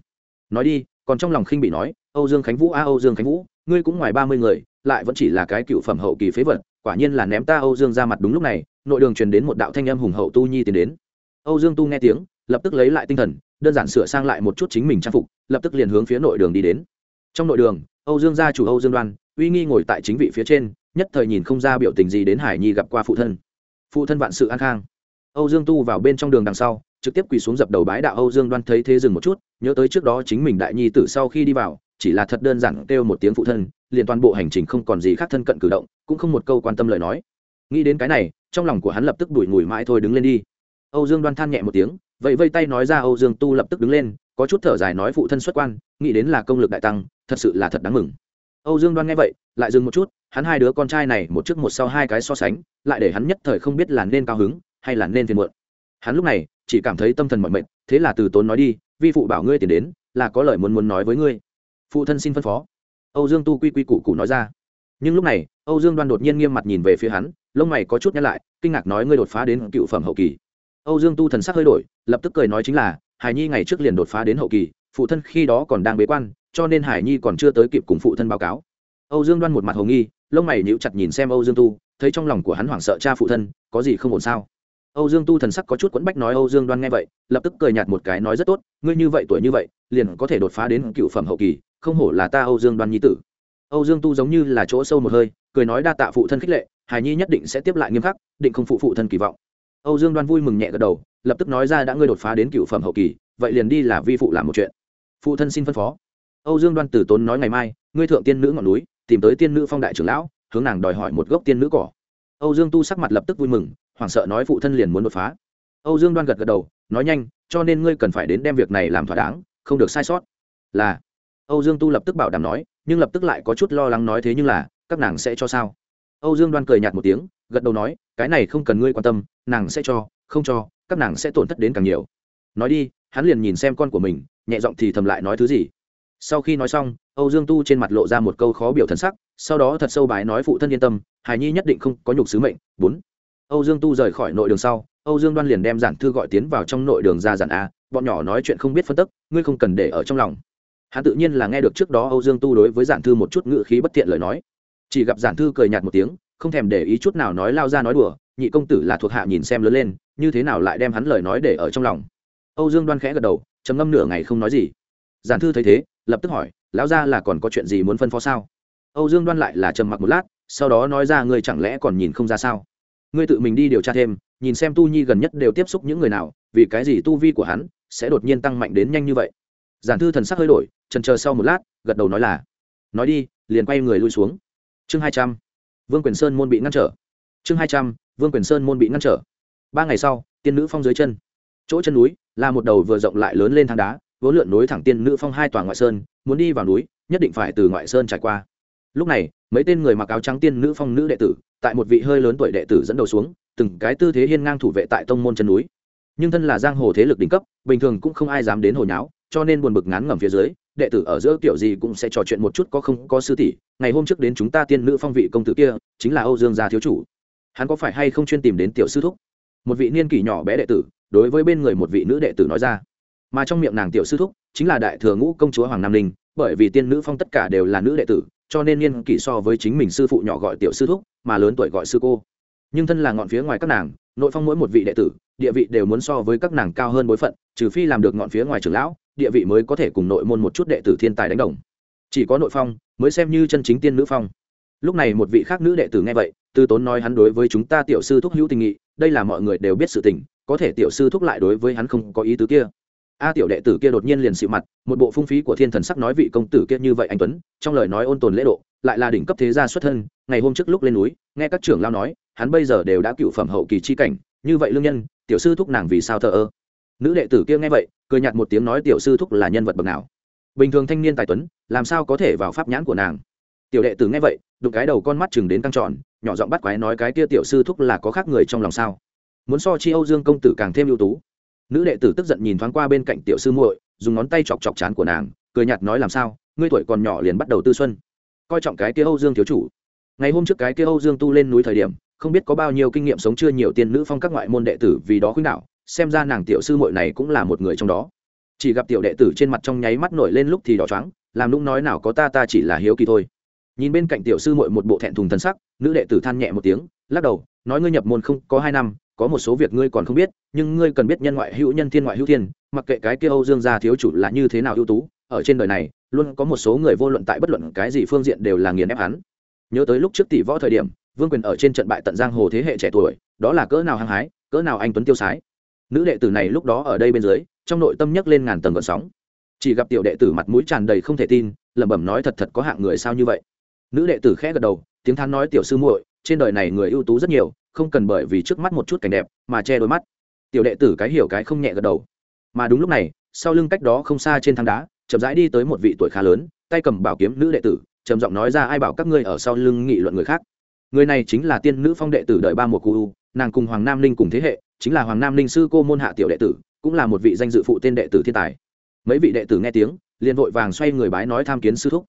Nói đi còn trong lòng khinh bị nói, âu dương khánh vũ a, âu dương khánh vũ, ngươi cũng ngoài ba mươi người, lại vẫn chỉ là cái cựu phẩm hậu kỳ phế vật, quả nhiên là ném ta âu dương ra mặt đúng lúc này, nội đường truyền đến một đạo thanh âm hùng hậu tu nhi tiến đến. Âu dương tu nghe tiếng, lập tức lấy lại tinh thần, đơn giản sửa sang lại một chút chính mình trang phục, lập tức liền hướng phía nội đường đi đến. Trong nội đường, âu dương gia chủ âu dương đoan, uy nghi ngồi tại chính vị phía trên, nhất thời nhìn không ra biểu tình gì đến hải nhi gặp qua phụ thân. Phụ thân vạn sự an khang. Âu dương tu vào bên trong đường đằng sau trực tiếp quỳ xuống dập đầu bái đạo âu dương đoan thấy thế dừng một chút, nhớ tới trước đó chính mình đại nhi tử sau khi đi vào, chỉ là thật đơn giản kêu một tiếng phụ thân, liền toàn bộ hành trình không còn gì khác thân cận cử động, cũng không một câu quan tâm lời nói. Nghĩ đến cái này, trong lòng của hắn lập tức đuổi ngùi mãi thôi đứng lên đi. Âu dương đoan than nhẹ một tiếng vậy vây tay nói ra âu dương tu lập tức đứng lên, có chút thở dài nói phụ thân xuất quan, nghĩ đến là công lực đại tăng, thật sự là thật đáng mừng. Âu dương đoan nghe vậy, lại dừng một chút, hắn hai đứa con trai này một trước một sau hai cái so sánh, lại để hắn nhất thời không biết là nên cao hứng, hay là nên phiền muộn hắn lúc này chỉ cảm thấy tâm thần mọi mệnh thế là từ tốn nói đi, vi phụ bảo ngươi tiền đến, là có lời muốn muốn nói với ngươi. Phụ thân xin phân phó. Âu dương tu quy quy củ cụ nói ra. Nhưng lúc này, âu dương đoan đột nhiên nghiêm mặt nhìn về phía hắn, lông mày có chút nhăn lại, kinh ngạc nói ngươi đột phá đến cựu phẩm hậu kỳ. Âu dương tu thần sắc hơi đổi, lập tức cười nói chính là, hải nhi ngày trước liền đột phá đến hậu kỳ, phụ thân khi đó còn đang bế quan, cho nên hải nhi còn chưa tới kịp cùng phụ thân báo cáo. Âu dương đoan một mặt hồ nghi, lông mày nhíu chặt nhìn xem âu dương tu, thấy trong lòng của hắn hoảng sợ cha phụ thân, có gì không ổn sao? Âu dương tu thần sắc có chút quẫn bách nói, âu dương đoan nghe vậy, lập tức cười nhạt một cái nói, rất tốt, ngươi như vậy tuổi như vậy, liền có thể đột phá đến cựu phẩm hậu kỳ, không hổ là ta âu dương đoan nhi tử. Âu dương tu giống như là chỗ sâu một hơi, cười nói, đa tạ phụ thân khích lệ hải nhi nhất định sẽ tiếp lại nghiêm khắc, định không phụ phụ thân kỳ vọng. Âu dương đoan vui mừng nhẹ gật đầu, lập tức nói ra, đã ngươi đột phá đến cựu phẩm hậu kỳ, vậy liền đi là vi phụ làm một chuyện. Phụ thân xin phân phó. Âu dương đoan tử tốn nói, ngày mai, ngươi thượng tiên nữ ngọn núi, tìm tới tiên nữ phong đại trưởng lão, hướng nàng đòi hỏi một gốc tiên nữ cỏ âu dương tu sắc mặt lập tức vui mừng, hoảng sợ nói phụ thân liền muốn đột phá. Âu dương đoan gật gật đầu, nói nhanh, cho nên ngươi cần phải đến đem việc này làm thỏa đáng, không được sai sót. Là. Âu dương tu lập tức bảo đảm nói, nhưng lập tức lại có chút lo lắng nói thế nhưng là, các nàng sẽ cho sao? Âu dương đoan cười nhạt một tiếng, gật đầu nói, cái này không cần ngươi quan tâm, nàng sẽ cho, không cho, các nàng sẽ tổn thất đến càng nhiều. Nói đi, hắn liền nhìn xem con của mình, nhẹ giọng thì thầm lại nói thứ gì? Sau khi nói xong, âu dương tu trên mặt lộ ra một câu khó biểu thân sắc, sau đó thật sâu bái nói phụ thân yên tâm, hài nhi nhất định không có nhục sứ mệnh. Bốn. Âu dương tu rời khỏi nội đường sau, âu dương đoan liền đem giản thư gọi tiến vào trong nội đường ra giản a, bọn nhỏ nói chuyện không biết phân tức, ngươi không cần để ở trong lòng. Hắn tự nhiên là nghe được trước đó âu dương tu đối với giản thư một chút ngự khí bất tiện lời nói. Chỉ gặp giản thư cười nhạt một tiếng, không thèm để ý chút nào nói lao ra nói đùa, nhị công tử là thuộc hạ nhìn xem lớn lên, như thế nào lại đem hắn lời nói để ở trong lòng. Âu dương đoan khẽ gật đầu, trầm ngâm nửa ngày không nói gì. Giản thư thấy thế lập tức hỏi, lão gia là còn có chuyện gì muốn phân phó sao? Âu dương đoan lại là trầm mặc một lát, sau đó nói ra, ngươi chẳng lẽ còn nhìn không ra sao? Ngươi tự mình đi điều tra thêm, nhìn xem tu nhi gần nhất đều tiếp xúc những người nào, vì cái gì tu vi của hắn sẽ đột nhiên tăng mạnh đến nhanh như vậy? Giản thư thần sắc hơi đổi, trần chờ sau một lát, gật đầu nói là, nói đi, liền quay người lui xuống. Chương hai trăm, vương quyền sơn môn bị ngăn trở. Chương hai trăm, vương quyền sơn môn bị ngăn trở. Ba ngày sau, tiên nữ phong dưới chân. Chỗ chân núi là một đầu vừa rộng lại lớn lên thang đá vốn lượn nối thẳng tiên nữ phong hai tòa ngoại sơn, muốn đi vào núi, nhất định phải từ ngoại sơn trải qua. Lúc này, mấy tên người mặc áo trắng tiên nữ phong nữ đệ tử, tại một vị hơi lớn tuổi đệ tử dẫn đầu xuống, từng cái tư thế hiên ngang thủ vệ tại tông môn chân núi. Nhưng thân là giang hồ thế lực đỉnh cấp, bình thường cũng không ai dám đến hồi nháo, cho nên buồn bực ngán ngẩm phía dưới, đệ tử ở giữa kiểu gì cũng sẽ trò chuyện một chút có không có sư tỷ, ngày hôm trước đến chúng ta tiên nữ phong vị công tử kia, chính là âu dương gia thiếu chủ. Hắn có phải hay không chuyên tìm đến tiểu sư thúc? Một vị niên kỷ nhỏ bé đệ tử, đối với bên người một vị nữ đệ tử nói ra mà trong miệng nàng tiểu sư thúc chính là đại thừa ngũ công chúa hoàng nam ninh, bởi vì tiên nữ phong tất cả đều là nữ đệ tử, cho nên niên kỷ so với chính mình sư phụ nhỏ gọi tiểu sư thúc, mà lớn tuổi gọi sư cô. Nhưng thân là ngọn phía ngoài các nàng, nội phong mỗi một vị đệ tử, địa vị đều muốn so với các nàng cao hơn bối phận, trừ phi làm được ngọn phía ngoài trưởng lão, địa vị mới có thể cùng nội môn một chút đệ tử thiên tài đánh đồng. Chỉ có nội phong mới xem như chân chính tiên nữ phong. Lúc này một vị khác nữ đệ tử nghe vậy tư tốn nói hắn đối với chúng ta tiểu sư thúc hữu tình nghị, đây là mọi người đều biết sự tình, có thể tiểu sư thúc lại đối với hắn không có ý tứ kia a tiểu đệ tử kia đột nhiên liền xịu mặt, một bộ phung phí của thiên thần sắc nói vị công tử kia như vậy anh tuấn, trong lời nói ôn tồn lễ độ, lại là đỉnh cấp thế gia xuất thân, ngày hôm trước lúc lên núi, nghe các trưởng lao nói, hắn bây giờ đều đã cựu phẩm hậu kỳ chi cảnh, như vậy lương nhân, tiểu sư thúc nàng vì sao thờ ơ? Nữ đệ tử kia nghe vậy, cười nhạt một tiếng nói tiểu sư thúc là nhân vật bậc nào? Bình thường thanh niên tài tuấn, làm sao có thể vào pháp nhãn của nàng? Tiểu đệ tử nghe vậy, đụng cái đầu con mắt chừng đến căng tròn, nhỏ giọng bắt quái nói cái kia tiểu sư thúc là có khác người trong lòng sao? Muốn so chi âu dương công tử càng thêm ưu tú nữ đệ tử tức giận nhìn thoáng qua bên cạnh tiểu sư muội, dùng ngón tay chọc chọc chán của nàng, cười nhạt nói làm sao, ngươi tuổi còn nhỏ liền bắt đầu tư xuân. Coi trọng cái kia âu dương thiếu chủ. Ngày hôm trước cái kia âu dương tu lên núi thời điểm, không biết có bao nhiêu kinh nghiệm sống chưa nhiều tiên nữ phong các ngoại môn đệ tử vì đó khuyên đạo xem ra nàng tiểu sư muội này cũng là một người trong đó. Chỉ gặp tiểu đệ tử trên mặt trong nháy mắt nổi lên lúc thì đỏ trắng làm lúc nói nào có ta ta chỉ là hiếu kỳ thôi. Nhìn bên cạnh tiểu sư muội một bộ thẹn thùng thân sắc, nữ đệ tử than nhẹ một tiếng, lắc đầu, nói ngươi nhập môn không có hai năm có một số việc ngươi còn không biết, nhưng ngươi cần biết nhân ngoại hữu nhân thiên ngoại hữu thiên, mặc kệ cái kia âu dương gia thiếu chủ là như thế nào ưu tú, ở trên đời này, luôn có một số người vô luận tại bất luận cái gì phương diện đều là nghiền ép hắn. Nhớ tới lúc trước tỷ võ thời điểm, vương quyền ở trên trận bại tận giang hồ thế hệ trẻ tuổi, đó là cỡ nào hăng hái, cỡ nào anh tuấn tiêu sái. Nữ đệ tử này lúc đó ở đây bên dưới, trong nội tâm nhấc lên ngàn tầng gợn sóng. Chỉ gặp tiểu đệ tử mặt mũi tràn đầy không thể tin, lẩm bẩm nói thật thật có hạng người sao như vậy. Nữ đệ tử khẽ gật đầu, tiếng thán nói tiểu sư muội, trên đời này người ưu tú rất nhiều không cần bởi vì trước mắt một chút cảnh đẹp mà che đôi mắt. Tiểu đệ tử cái hiểu cái không nhẹ gật đầu. Mà đúng lúc này, sau lưng cách đó không xa trên thang đá, chậm rãi đi tới một vị tuổi khá lớn, tay cầm bảo kiếm nữ đệ tử, trầm giọng nói ra ai bảo các ngươi ở sau lưng nghị luận người khác. Người này chính là tiên nữ phong đệ tử đợi ba mùa cu u, nàng cùng hoàng nam ninh cùng thế hệ, chính là hoàng nam ninh sư cô môn hạ tiểu đệ tử, cũng là một vị danh dự phụ tên đệ tử thiên tài. Mấy vị đệ tử nghe tiếng, liền vội vàng xoay người bái nói tham kiến sư thúc.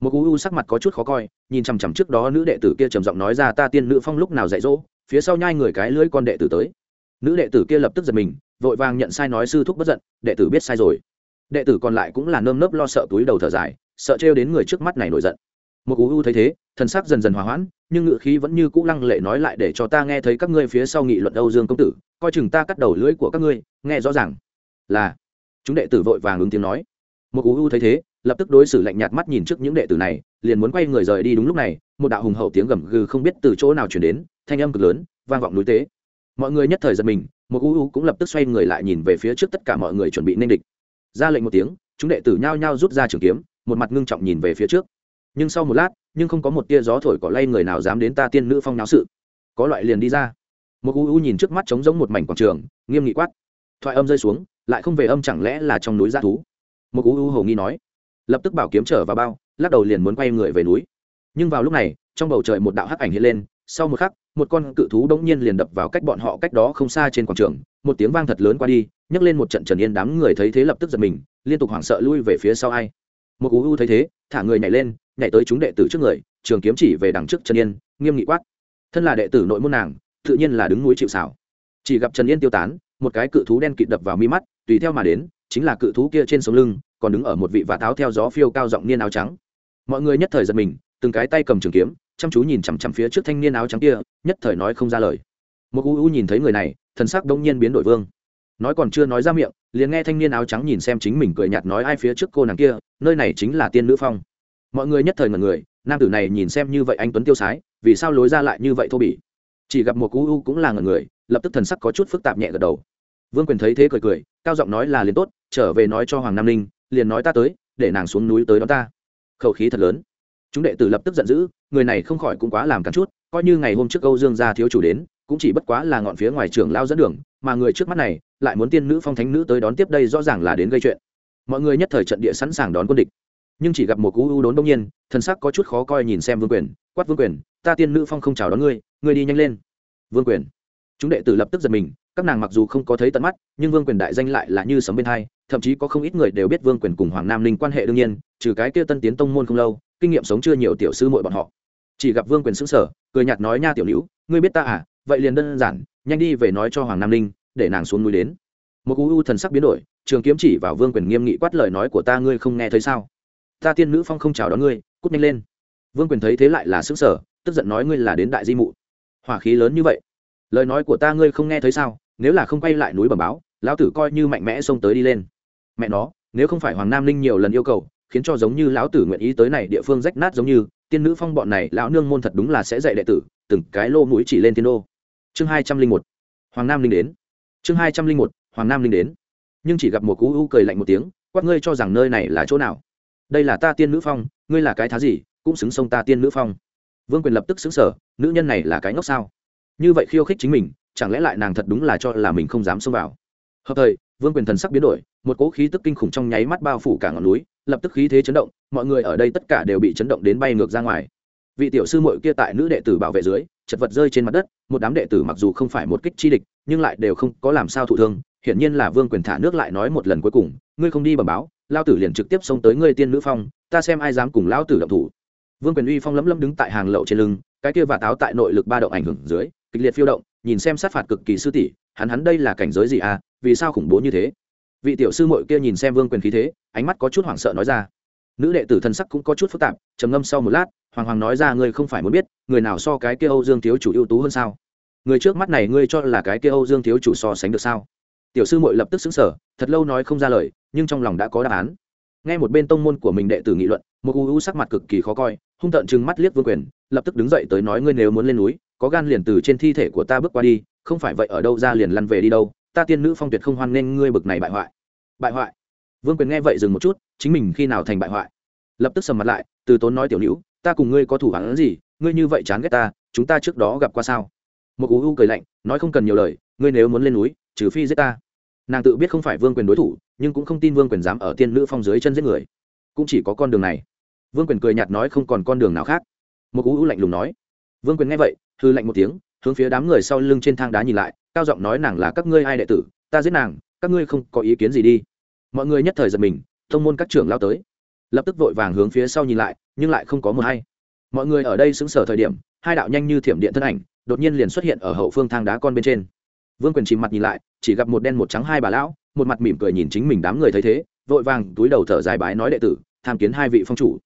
Một cu u sắc mặt có chút khó coi, nhìn chằm chằm trước đó nữ đệ tử kia trầm giọng nói ra ta tiên nữ phong lúc nào dạy dỗ phía sau nhai người cái lưỡi con đệ tử tới. Nữ đệ tử kia lập tức giật mình, vội vàng nhận sai nói sư thúc bất giận, đệ tử biết sai rồi. Đệ tử còn lại cũng là nơm nớp lo sợ túi đầu thở dài, sợ trêu đến người trước mắt này nổi giận. Một cú u thấy thế, thần sắc dần dần hòa hoãn, nhưng ngự khí vẫn như cũ lăng lệ nói lại để cho ta nghe thấy các ngươi phía sau nghị luận âu dương công tử, coi chừng ta cắt đầu lưỡi của các ngươi, nghe rõ ràng. Là, chúng đệ tử vội vàng ứng tiếng nói. Một cú u thấy thế, lập tức đối xử lạnh nhạt mắt nhìn trước những đệ tử này, liền muốn quay người rời đi đúng lúc này, một đạo hùng hậu tiếng gầm gừ không biết từ chỗ nào chuyển đến thanh âm cực lớn, vang vọng núi tế. Mọi người nhất thời giật mình, một u u cũng lập tức xoay người lại nhìn về phía trước tất cả mọi người chuẩn bị nên địch. Ra lệnh một tiếng, chúng đệ tử nhao nhao rút ra trường kiếm, một mặt ngưng trọng nhìn về phía trước. Nhưng sau một lát, nhưng không có một tia gió thổi cỏ lay người nào dám đến ta tiên nữ phong náo sự. Có loại liền đi ra. Một u u nhìn trước mắt trống giống một mảnh quảng trường, nghiêm nghị quát. Thoại âm rơi xuống, lại không về âm chẳng lẽ là trong núi g thú? Một u u hầu nghi nói. Lập tức bảo kiếm trở vào bao, lắc đầu liền muốn quay người về núi. Nhưng vào lúc này, trong bầu trời một đạo hắc ảnh hiện lên, sau một khắc một con cự thú bỗng nhiên liền đập vào cách bọn họ cách đó không xa trên quảng trường, một tiếng vang thật lớn qua đi, nhấc lên một trận trần yên đám người thấy thế lập tức giật mình, liên tục hoảng sợ lui về phía sau ai. Một cú u thấy thế, thả người nhảy lên, nhảy tới chúng đệ tử trước người, trường kiếm chỉ về đằng trước trần yên, nghiêm nghị quát. Thân là đệ tử nội môn nàng, tự nhiên là đứng núi chịu xảo chỉ gặp trần yên tiêu tán, một cái cự thú đen kịt đập vào mi mắt, tùy theo mà đến, chính là cự thú kia trên sống lưng, còn đứng ở một vị và táo theo gió phiêu cao giọng niên áo trắng. Mọi người nhất thời giật mình, từng cái tay cầm trường kiếm chăm chú nhìn chằm chằm phía trước thanh niên áo trắng kia, nhất thời nói không ra lời. Một u u nhìn thấy người này, thần sắc đông nhiên biến đổi vương. Nói còn chưa nói ra miệng, liền nghe thanh niên áo trắng nhìn xem chính mình cười nhạt nói ai phía trước cô nàng kia, nơi này chính là tiên nữ phong. Mọi người nhất thời ngần người, nam tử này nhìn xem như vậy anh tuấn tiêu sái, vì sao lối ra lại như vậy thô bỉ? Chỉ gặp một u u cũng là ngần người, lập tức thần sắc có chút phức tạp nhẹ gật đầu. Vương quyền thấy thế cười cười, cao giọng nói là liền tốt, trở về nói cho hoàng nam ninh, liền nói ta tới, để nàng xuống núi tới đó ta. Khẩu khí thật lớn chúng đệ tử lập tức giận dữ, người này không khỏi cũng quá làm cắn chút, coi như ngày hôm trước âu dương gia thiếu chủ đến, cũng chỉ bất quá là ngọn phía ngoài trường lao dẫn đường, mà người trước mắt này, lại muốn tiên nữ phong thánh nữ tới đón tiếp đây rõ ràng là đến gây chuyện. Mọi người nhất thời trận địa sẵn sàng đón quân địch. Nhưng chỉ gặp một cú u đốn đông nhiên, thần sắc có chút khó coi nhìn xem vương quyền, quát vương quyền, ta tiên nữ phong không chào đón ngươi ngươi đi nhanh lên. Vương quyền. Chúng đệ tử lập tức giật mình, các nàng mặc dù không có thấy tận mắt, nhưng vương quyền đại danh lại là như sấm bên hai, thậm chí có không ít người đều biết vương quyền cùng hoàng nam linh quan hệ đương nhiên, trừ cái kia tân tiến tông môn không lâu kinh nghiệm sống chưa nhiều tiểu sư muội bọn họ. Chỉ gặp vương quyền xứng sở cười nhạt nói, nha tiểu nữ, ngươi biết ta à? Vậy liền đơn giản, nhanh đi về nói cho hoàng nam linh để nàng xuống núi đến. Một cú u thần sắc biến đổi, trường kiếm chỉ vào vương quyền nghiêm nghị quát lời nói của ta, ngươi không nghe thấy sao? Ta tiên nữ phong không chào đón ngươi, cút nhanh lên. Vương quyền thấy thế lại là xứng sở tức giận nói, ngươi là đến đại di mụ. Hỏa khí lớn như vậy. Lời nói của ta, ngươi không nghe thấy sao? Nếu là không quay lại núi bẩm báo, lão tử coi như mạnh mẽ xông tới đi lên. Mẹ nó, nếu không phải hoàng nam linh nhiều lần yêu cầu khiến cho giống như lão tử nguyện ý tới này địa phương rách nát giống như, tiên nữ phong bọn này lão nương môn thật đúng là sẽ dạy đệ tử, từng cái lô mũi chỉ lên tiên đô. Chương hai trăm linh một, hoàng nam linh đến. Chương hai trăm linh một, hoàng nam linh đến. Nhưng chỉ gặp một cú u cười lạnh một tiếng, quát ngươi cho rằng nơi này là chỗ nào? Đây là ta tiên nữ phong, ngươi là cái thá gì, cũng xứng sông ta tiên nữ phong. Vương quyền lập tức xứng sở, nữ nhân này là cái ngốc sao? Như vậy khiêu khích chính mình, chẳng lẽ lại nàng thật đúng là cho là mình không dám xông vào? Hợp thời, vương quyền thần sắc biến đổi, một cỗ khí tức kinh khủng trong nháy mắt bao phủ cả ngọn núi lập tức khí thế chấn động, mọi người ở đây tất cả đều bị chấn động đến bay ngược ra ngoài. Vị tiểu sư muội kia tại nữ đệ tử bảo vệ dưới, chật vật rơi trên mặt đất, một đám đệ tử mặc dù không phải một kích chi địch, nhưng lại đều không có làm sao thụ thương, hiển nhiên là vương quyền thả nước lại nói một lần cuối cùng, ngươi không đi bẩm báo, lao tử liền trực tiếp xông tới ngươi tiên nữ phong, ta xem ai dám cùng lão tử động thủ. Vương quyền uy phong lấm lấm đứng tại hàng lậu trên lưng, cái kia và táo tại nội lực ba động ảnh hưởng dưới, kịch liệt phiêu động, nhìn xem sát phạt cực kỳ sư tỷ, hắn hắn đây là cảnh giới gì à vì sao khủng bố như thế? Vị tiểu sư muội kia nhìn xem vương quyền khí thế, ánh mắt có chút hoảng sợ nói ra. Nữ đệ tử thân sắc cũng có chút phức tạp, trầm ngâm sau một lát, hoàng hoàng nói ra, ngươi không phải muốn biết, người nào so cái kia âu dương thiếu chủ ưu tú hơn sao? Người trước mắt này ngươi cho là cái kia âu dương thiếu chủ so sánh được sao? Tiểu sư muội lập tức xứng sở thật lâu nói không ra lời, nhưng trong lòng đã có đáp án. Nghe một bên tông môn của mình đệ tử nghị luận, một u u sắc mặt cực kỳ khó coi, hung tợn chừng mắt liếc vương quyền, lập tức đứng dậy tới nói, ngươi nếu muốn lên núi, có gan liền từ trên thi thể của ta bước qua đi, không phải vậy ở đâu ra liền lăn về đi đâu ta tiên nữ phong tuyệt không hoan nên ngươi bực này bại hoại. Bại hoại? Vương quyền nghe vậy dừng một chút, chính mình khi nào thành bại hoại? Lập tức sầm mặt lại, từ tốn nói tiểu hữu ta cùng ngươi có thủ hắn gì, ngươi như vậy chán ghét ta, chúng ta trước đó gặp qua sao? Một cú u cười lạnh, nói không cần nhiều lời, ngươi nếu muốn lên núi, trừ phi giết ta. Nàng tự biết không phải vương quyền đối thủ, nhưng cũng không tin vương quyền dám ở tiên nữ phong dưới chân giết người. Cũng chỉ có con đường này. Vương quyền cười nhạt nói không còn con đường nào khác. Một cú u lạnh lùng nói. Vương quyền nghe vậy, hư lạnh một tiếng hướng phía đám người sau lưng trên thang đá nhìn lại, cao giọng nói nàng là các ngươi ai đệ tử, ta giết nàng, các ngươi không có ý kiến gì đi. Mọi người nhất thời giật mình, thông môn các trưởng lao tới. Lập tức vội vàng hướng phía sau nhìn lại, nhưng lại không có mờ hay mọi người ở đây xứng sở thời điểm, hai đạo nhanh như thiểm điện thân ảnh, đột nhiên liền xuất hiện ở hậu phương thang đá con bên trên. Vương quyền chìm mặt nhìn lại, chỉ gặp một đen một trắng hai bà lão, một mặt mỉm cười nhìn chính mình đám người thấy thế, vội vàng túi đầu thở dài bái nói đệ tử, tham kiến hai vị phong chủ.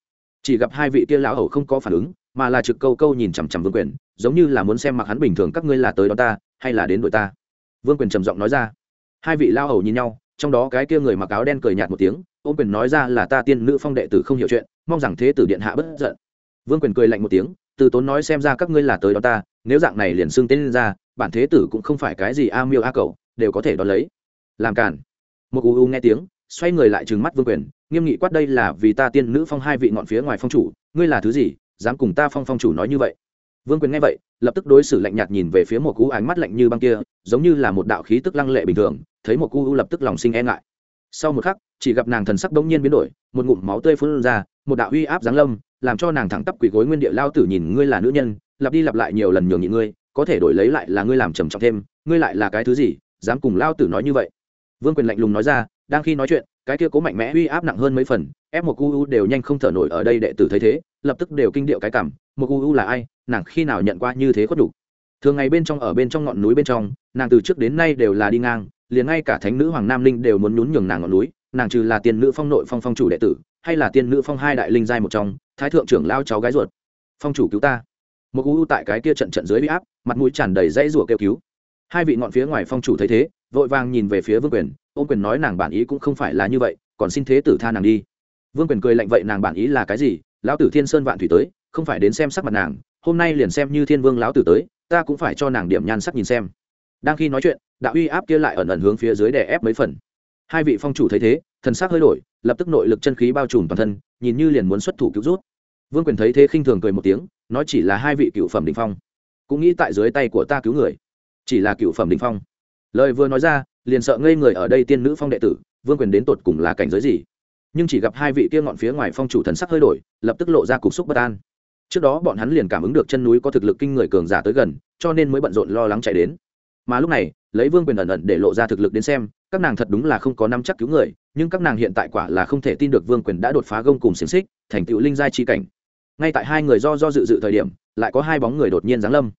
Chỉ gặp hai vị kia lão hầu không có phản ứng mà là trực câu câu nhìn chằm chằm vương quyền, giống như là muốn xem mặc hắn bình thường các ngươi là tới đó ta, hay là đến đội ta. Vương quyền trầm giọng nói ra. Hai vị lao hầu nhìn nhau, trong đó cái kia người mặc áo đen cười nhạt một tiếng, ôm quyền nói ra là ta tiên nữ phong đệ tử không hiểu chuyện, mong rằng thế tử điện hạ bất giận. Vương quyền cười lạnh một tiếng, từ tốn nói xem ra các ngươi là tới đó ta, nếu dạng này liền xưng tên lên ra, bản thế tử cũng không phải cái gì a miêu a cầu đều có thể đón lấy. Làm cản một u u nghe tiếng, xoay người lại trừng mắt vương quyền, nghiêm nghị quát đây là vì ta tiên nữ phong hai vị ngọn phía ngoài phong chủ, ngươi là thứ gì dám cùng ta phong phong chủ nói như vậy. Vương quyền nghe vậy, lập tức đối xử lạnh nhạt nhìn về phía một cú ánh mắt lạnh như băng kia, giống như là một đạo khí tức lăng lệ bình thường, thấy một cú lập tức lòng sinh e ngại. Sau một khắc, chỉ gặp nàng thần sắc bỗng nhiên biến đổi, một ngụm máu tươi phun ra, một đạo uy áp giáng lâm, làm cho nàng thẳng tắp quỳ gối nguyên địa lao tử nhìn ngươi là nữ nhân, lặp đi lặp lại nhiều lần nhường nhịn ngươi, có thể đổi lấy lại là ngươi làm trầm trọng thêm, ngươi lại là cái thứ gì, dám cùng lao tử nói như vậy. Vương quyền lạnh lùng nói ra, đang khi nói chuyện, cái kia cố mạnh mẽ uy áp nặng hơn mấy phần, ép một u đều nhanh không thở nổi ở đây đệ tử thấy thế lập tức đều kinh điệu cái cảm một u là ai? Nàng khi nào nhận qua như thế khuất đủ thường ngày bên trong ở bên trong ngọn núi bên trong, nàng từ trước đến nay đều là đi ngang, liền ngay cả thánh nữ hoàng nam linh đều muốn nhún nhường nàng ngọn núi, nàng trừ là tiên nữ phong nội phong phong chủ đệ tử, hay là tiên nữ phong hai đại linh giai một trong, thái thượng trưởng lao cháu gái ruột. Phong chủ cứu ta. Một u tại cái kia trận trận dưới bị áp, mặt mũi tràn đầy dãy rủa kêu cứu. Hai vị ngọn phía ngoài phong chủ thấy thế, vội vàng nhìn về phía vương quyền, ôm quyền nói nàng bản ý cũng không phải là như vậy, còn xin thế tử tha nàng đi. Vương quyền cười lạnh vậy nàng bản ý là cái gì? Lão tử thiên sơn vạn thủy tới, không phải đến xem sắc mặt nàng, hôm nay liền xem như thiên vương lão tử tới, ta cũng phải cho nàng điểm nhan sắc nhìn xem. Đang khi nói chuyện, đạo uy áp kia lại ẩn ẩn hướng phía dưới đè ép mấy phần. Hai vị phong chủ thấy thế, thần sắc hơi đổi, lập tức nội lực chân khí bao trùm toàn thân, nhìn như liền muốn xuất thủ cứu rút. Vương quyền thấy thế khinh thường cười một tiếng, nói chỉ là hai vị cựu phẩm đình phong. Cũng nghĩ tại dưới tay của ta cứu người. Chỉ là cựu phẩm đình phong. Lời vừa nói ra, liền sợ ngây người ở đây tiên nữ phong đệ tử, vương quyền đến tột cùng là cảnh giới gì? Nhưng chỉ gặp hai vị kia ngọn phía ngoài phong chủ thần sắc hơi đổi, lập tức lộ ra cục xúc bất an. Trước đó bọn hắn liền cảm ứng được chân núi có thực lực kinh người cường giả tới gần, cho nên mới bận rộn lo lắng chạy đến. Mà lúc này, lấy vương quyền ẩn ẩn để lộ ra thực lực đến xem, các nàng thật đúng là không có năm chắc cứu người, nhưng các nàng hiện tại quả là không thể tin được vương quyền đã đột phá gông cùng xiềng xích, thành tựu linh giai chi cảnh. Ngay tại hai người do do dự dự thời điểm, lại có hai bóng người đột nhiên giáng lâm.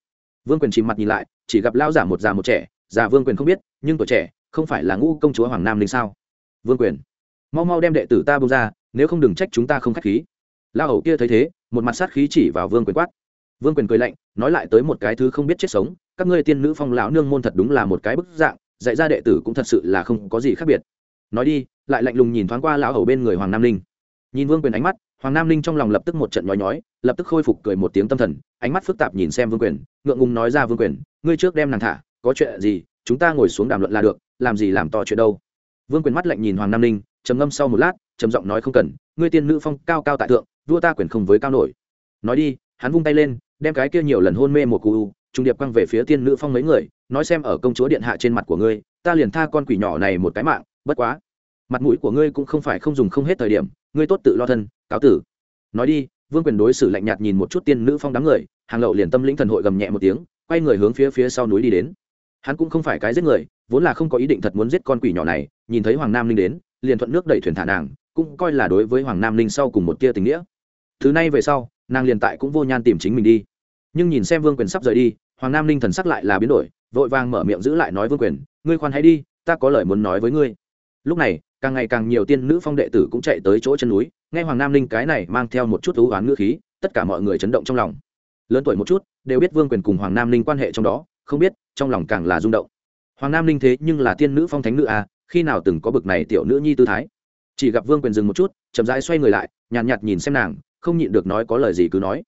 Vương quyền chìm mặt nhìn lại, chỉ gặp lao giả một già một trẻ, già vương quyền không biết, nhưng tuổi trẻ, không phải là ngũ công chúa hoàng nam linh sao? Vương quyền mau mau đem đệ tử ta bông ra, nếu không đừng trách chúng ta không k h á c h khí. La hầu kia thấy thế, một mặt sát khí chỉ vào vương quyền quát. Vương quyền cười lạnh, nói lại tới một cái thứ không biết chết sống, các ngươi tiên nữ phong lão nương môn thật đúng là một cái bức dạng, dạy ra đệ tử cũng thật sự là không có gì khác biệt. Nói đi, lại lạnh lùng nhìn thoáng qua lão hầu bên người hoàng nam linh nhìn vương quyền ánh mắt, hoàng nam linh trong lòng lập tức một trận nhói nhói, lập tức khôi phục cười một tiếng tâm thần, ánh mắt phức tạp nhìn xem vương quyền, ngượng ngùng nói ra, vương quyền, ngươi trước đem nàng thả, có chuyện gì, chúng ta ngồi xuống đàm luận là được, làm gì làm to chuyện đâu. Vương quyền mắt lạnh nhìn hoàng nam linh trầm ngâm sau một lát, trầm giọng nói không cần, ngươi tiên nữ phong cao cao tại thượng, vua ta quyền không với cao nổi. Nói đi, hắn vung tay lên, đem cái kia nhiều lần hôn mê một cụ trung điệp quăng về phía tiên nữ phong mấy người, nói xem ở công chúa điện hạ trên mặt của ngươi, ta liền tha con quỷ nhỏ này một cái mạng, bất quá. Mặt mũi của ngươi cũng không phải không dùng không hết thời điểm, ngươi tốt tự lo thân, cáo tử. Nói đi, vương quyền đối xử lạnh nhạt nhìn một chút tiên nữ phong đám người, hàng lậu liền tâm lĩnh thần hội gầm nhẹ một tiếng, quay người hướng phía phía sau núi đi đến. Hắn cũng không phải cái giết người, vốn là không có ý định thật muốn giết con quỷ nhỏ này, nhìn thấy hoàng nam linh đến liền thuận nước đẩy thuyền thả nàng, cũng coi là đối với hoàng nam linh sau cùng một tia tình nghĩa. Thứ này về sau, nàng liền tại cũng vô nhan tìm chính mình đi. Nhưng nhìn xem vương quyền sắp rời đi, hoàng nam linh thần sắc lại là biến đổi, vội vàng mở miệng giữ lại nói vương quyền, ngươi khoan hãy đi, ta có lời muốn nói với ngươi. Lúc này, càng ngày càng nhiều tiên nữ phong đệ tử cũng chạy tới chỗ chân núi, nghe hoàng nam linh cái này mang theo một chút thú oán ngữ khí, tất cả mọi người chấn động trong lòng. Lớn tuổi một chút, đều biết vương quyền cùng hoàng nam linh quan hệ trong đó, không biết, trong lòng càng là rung động. Hoàng nam linh thế nhưng là tiên nữ phong thánh nữ à khi nào từng có bực này tiểu nữ nhi tư thái. Chỉ gặp vương quyền dừng một chút chậm rãi xoay người lại nhàn nhạt, nhạt nhìn xem nàng không nhịn được nói có lời gì cứ nói.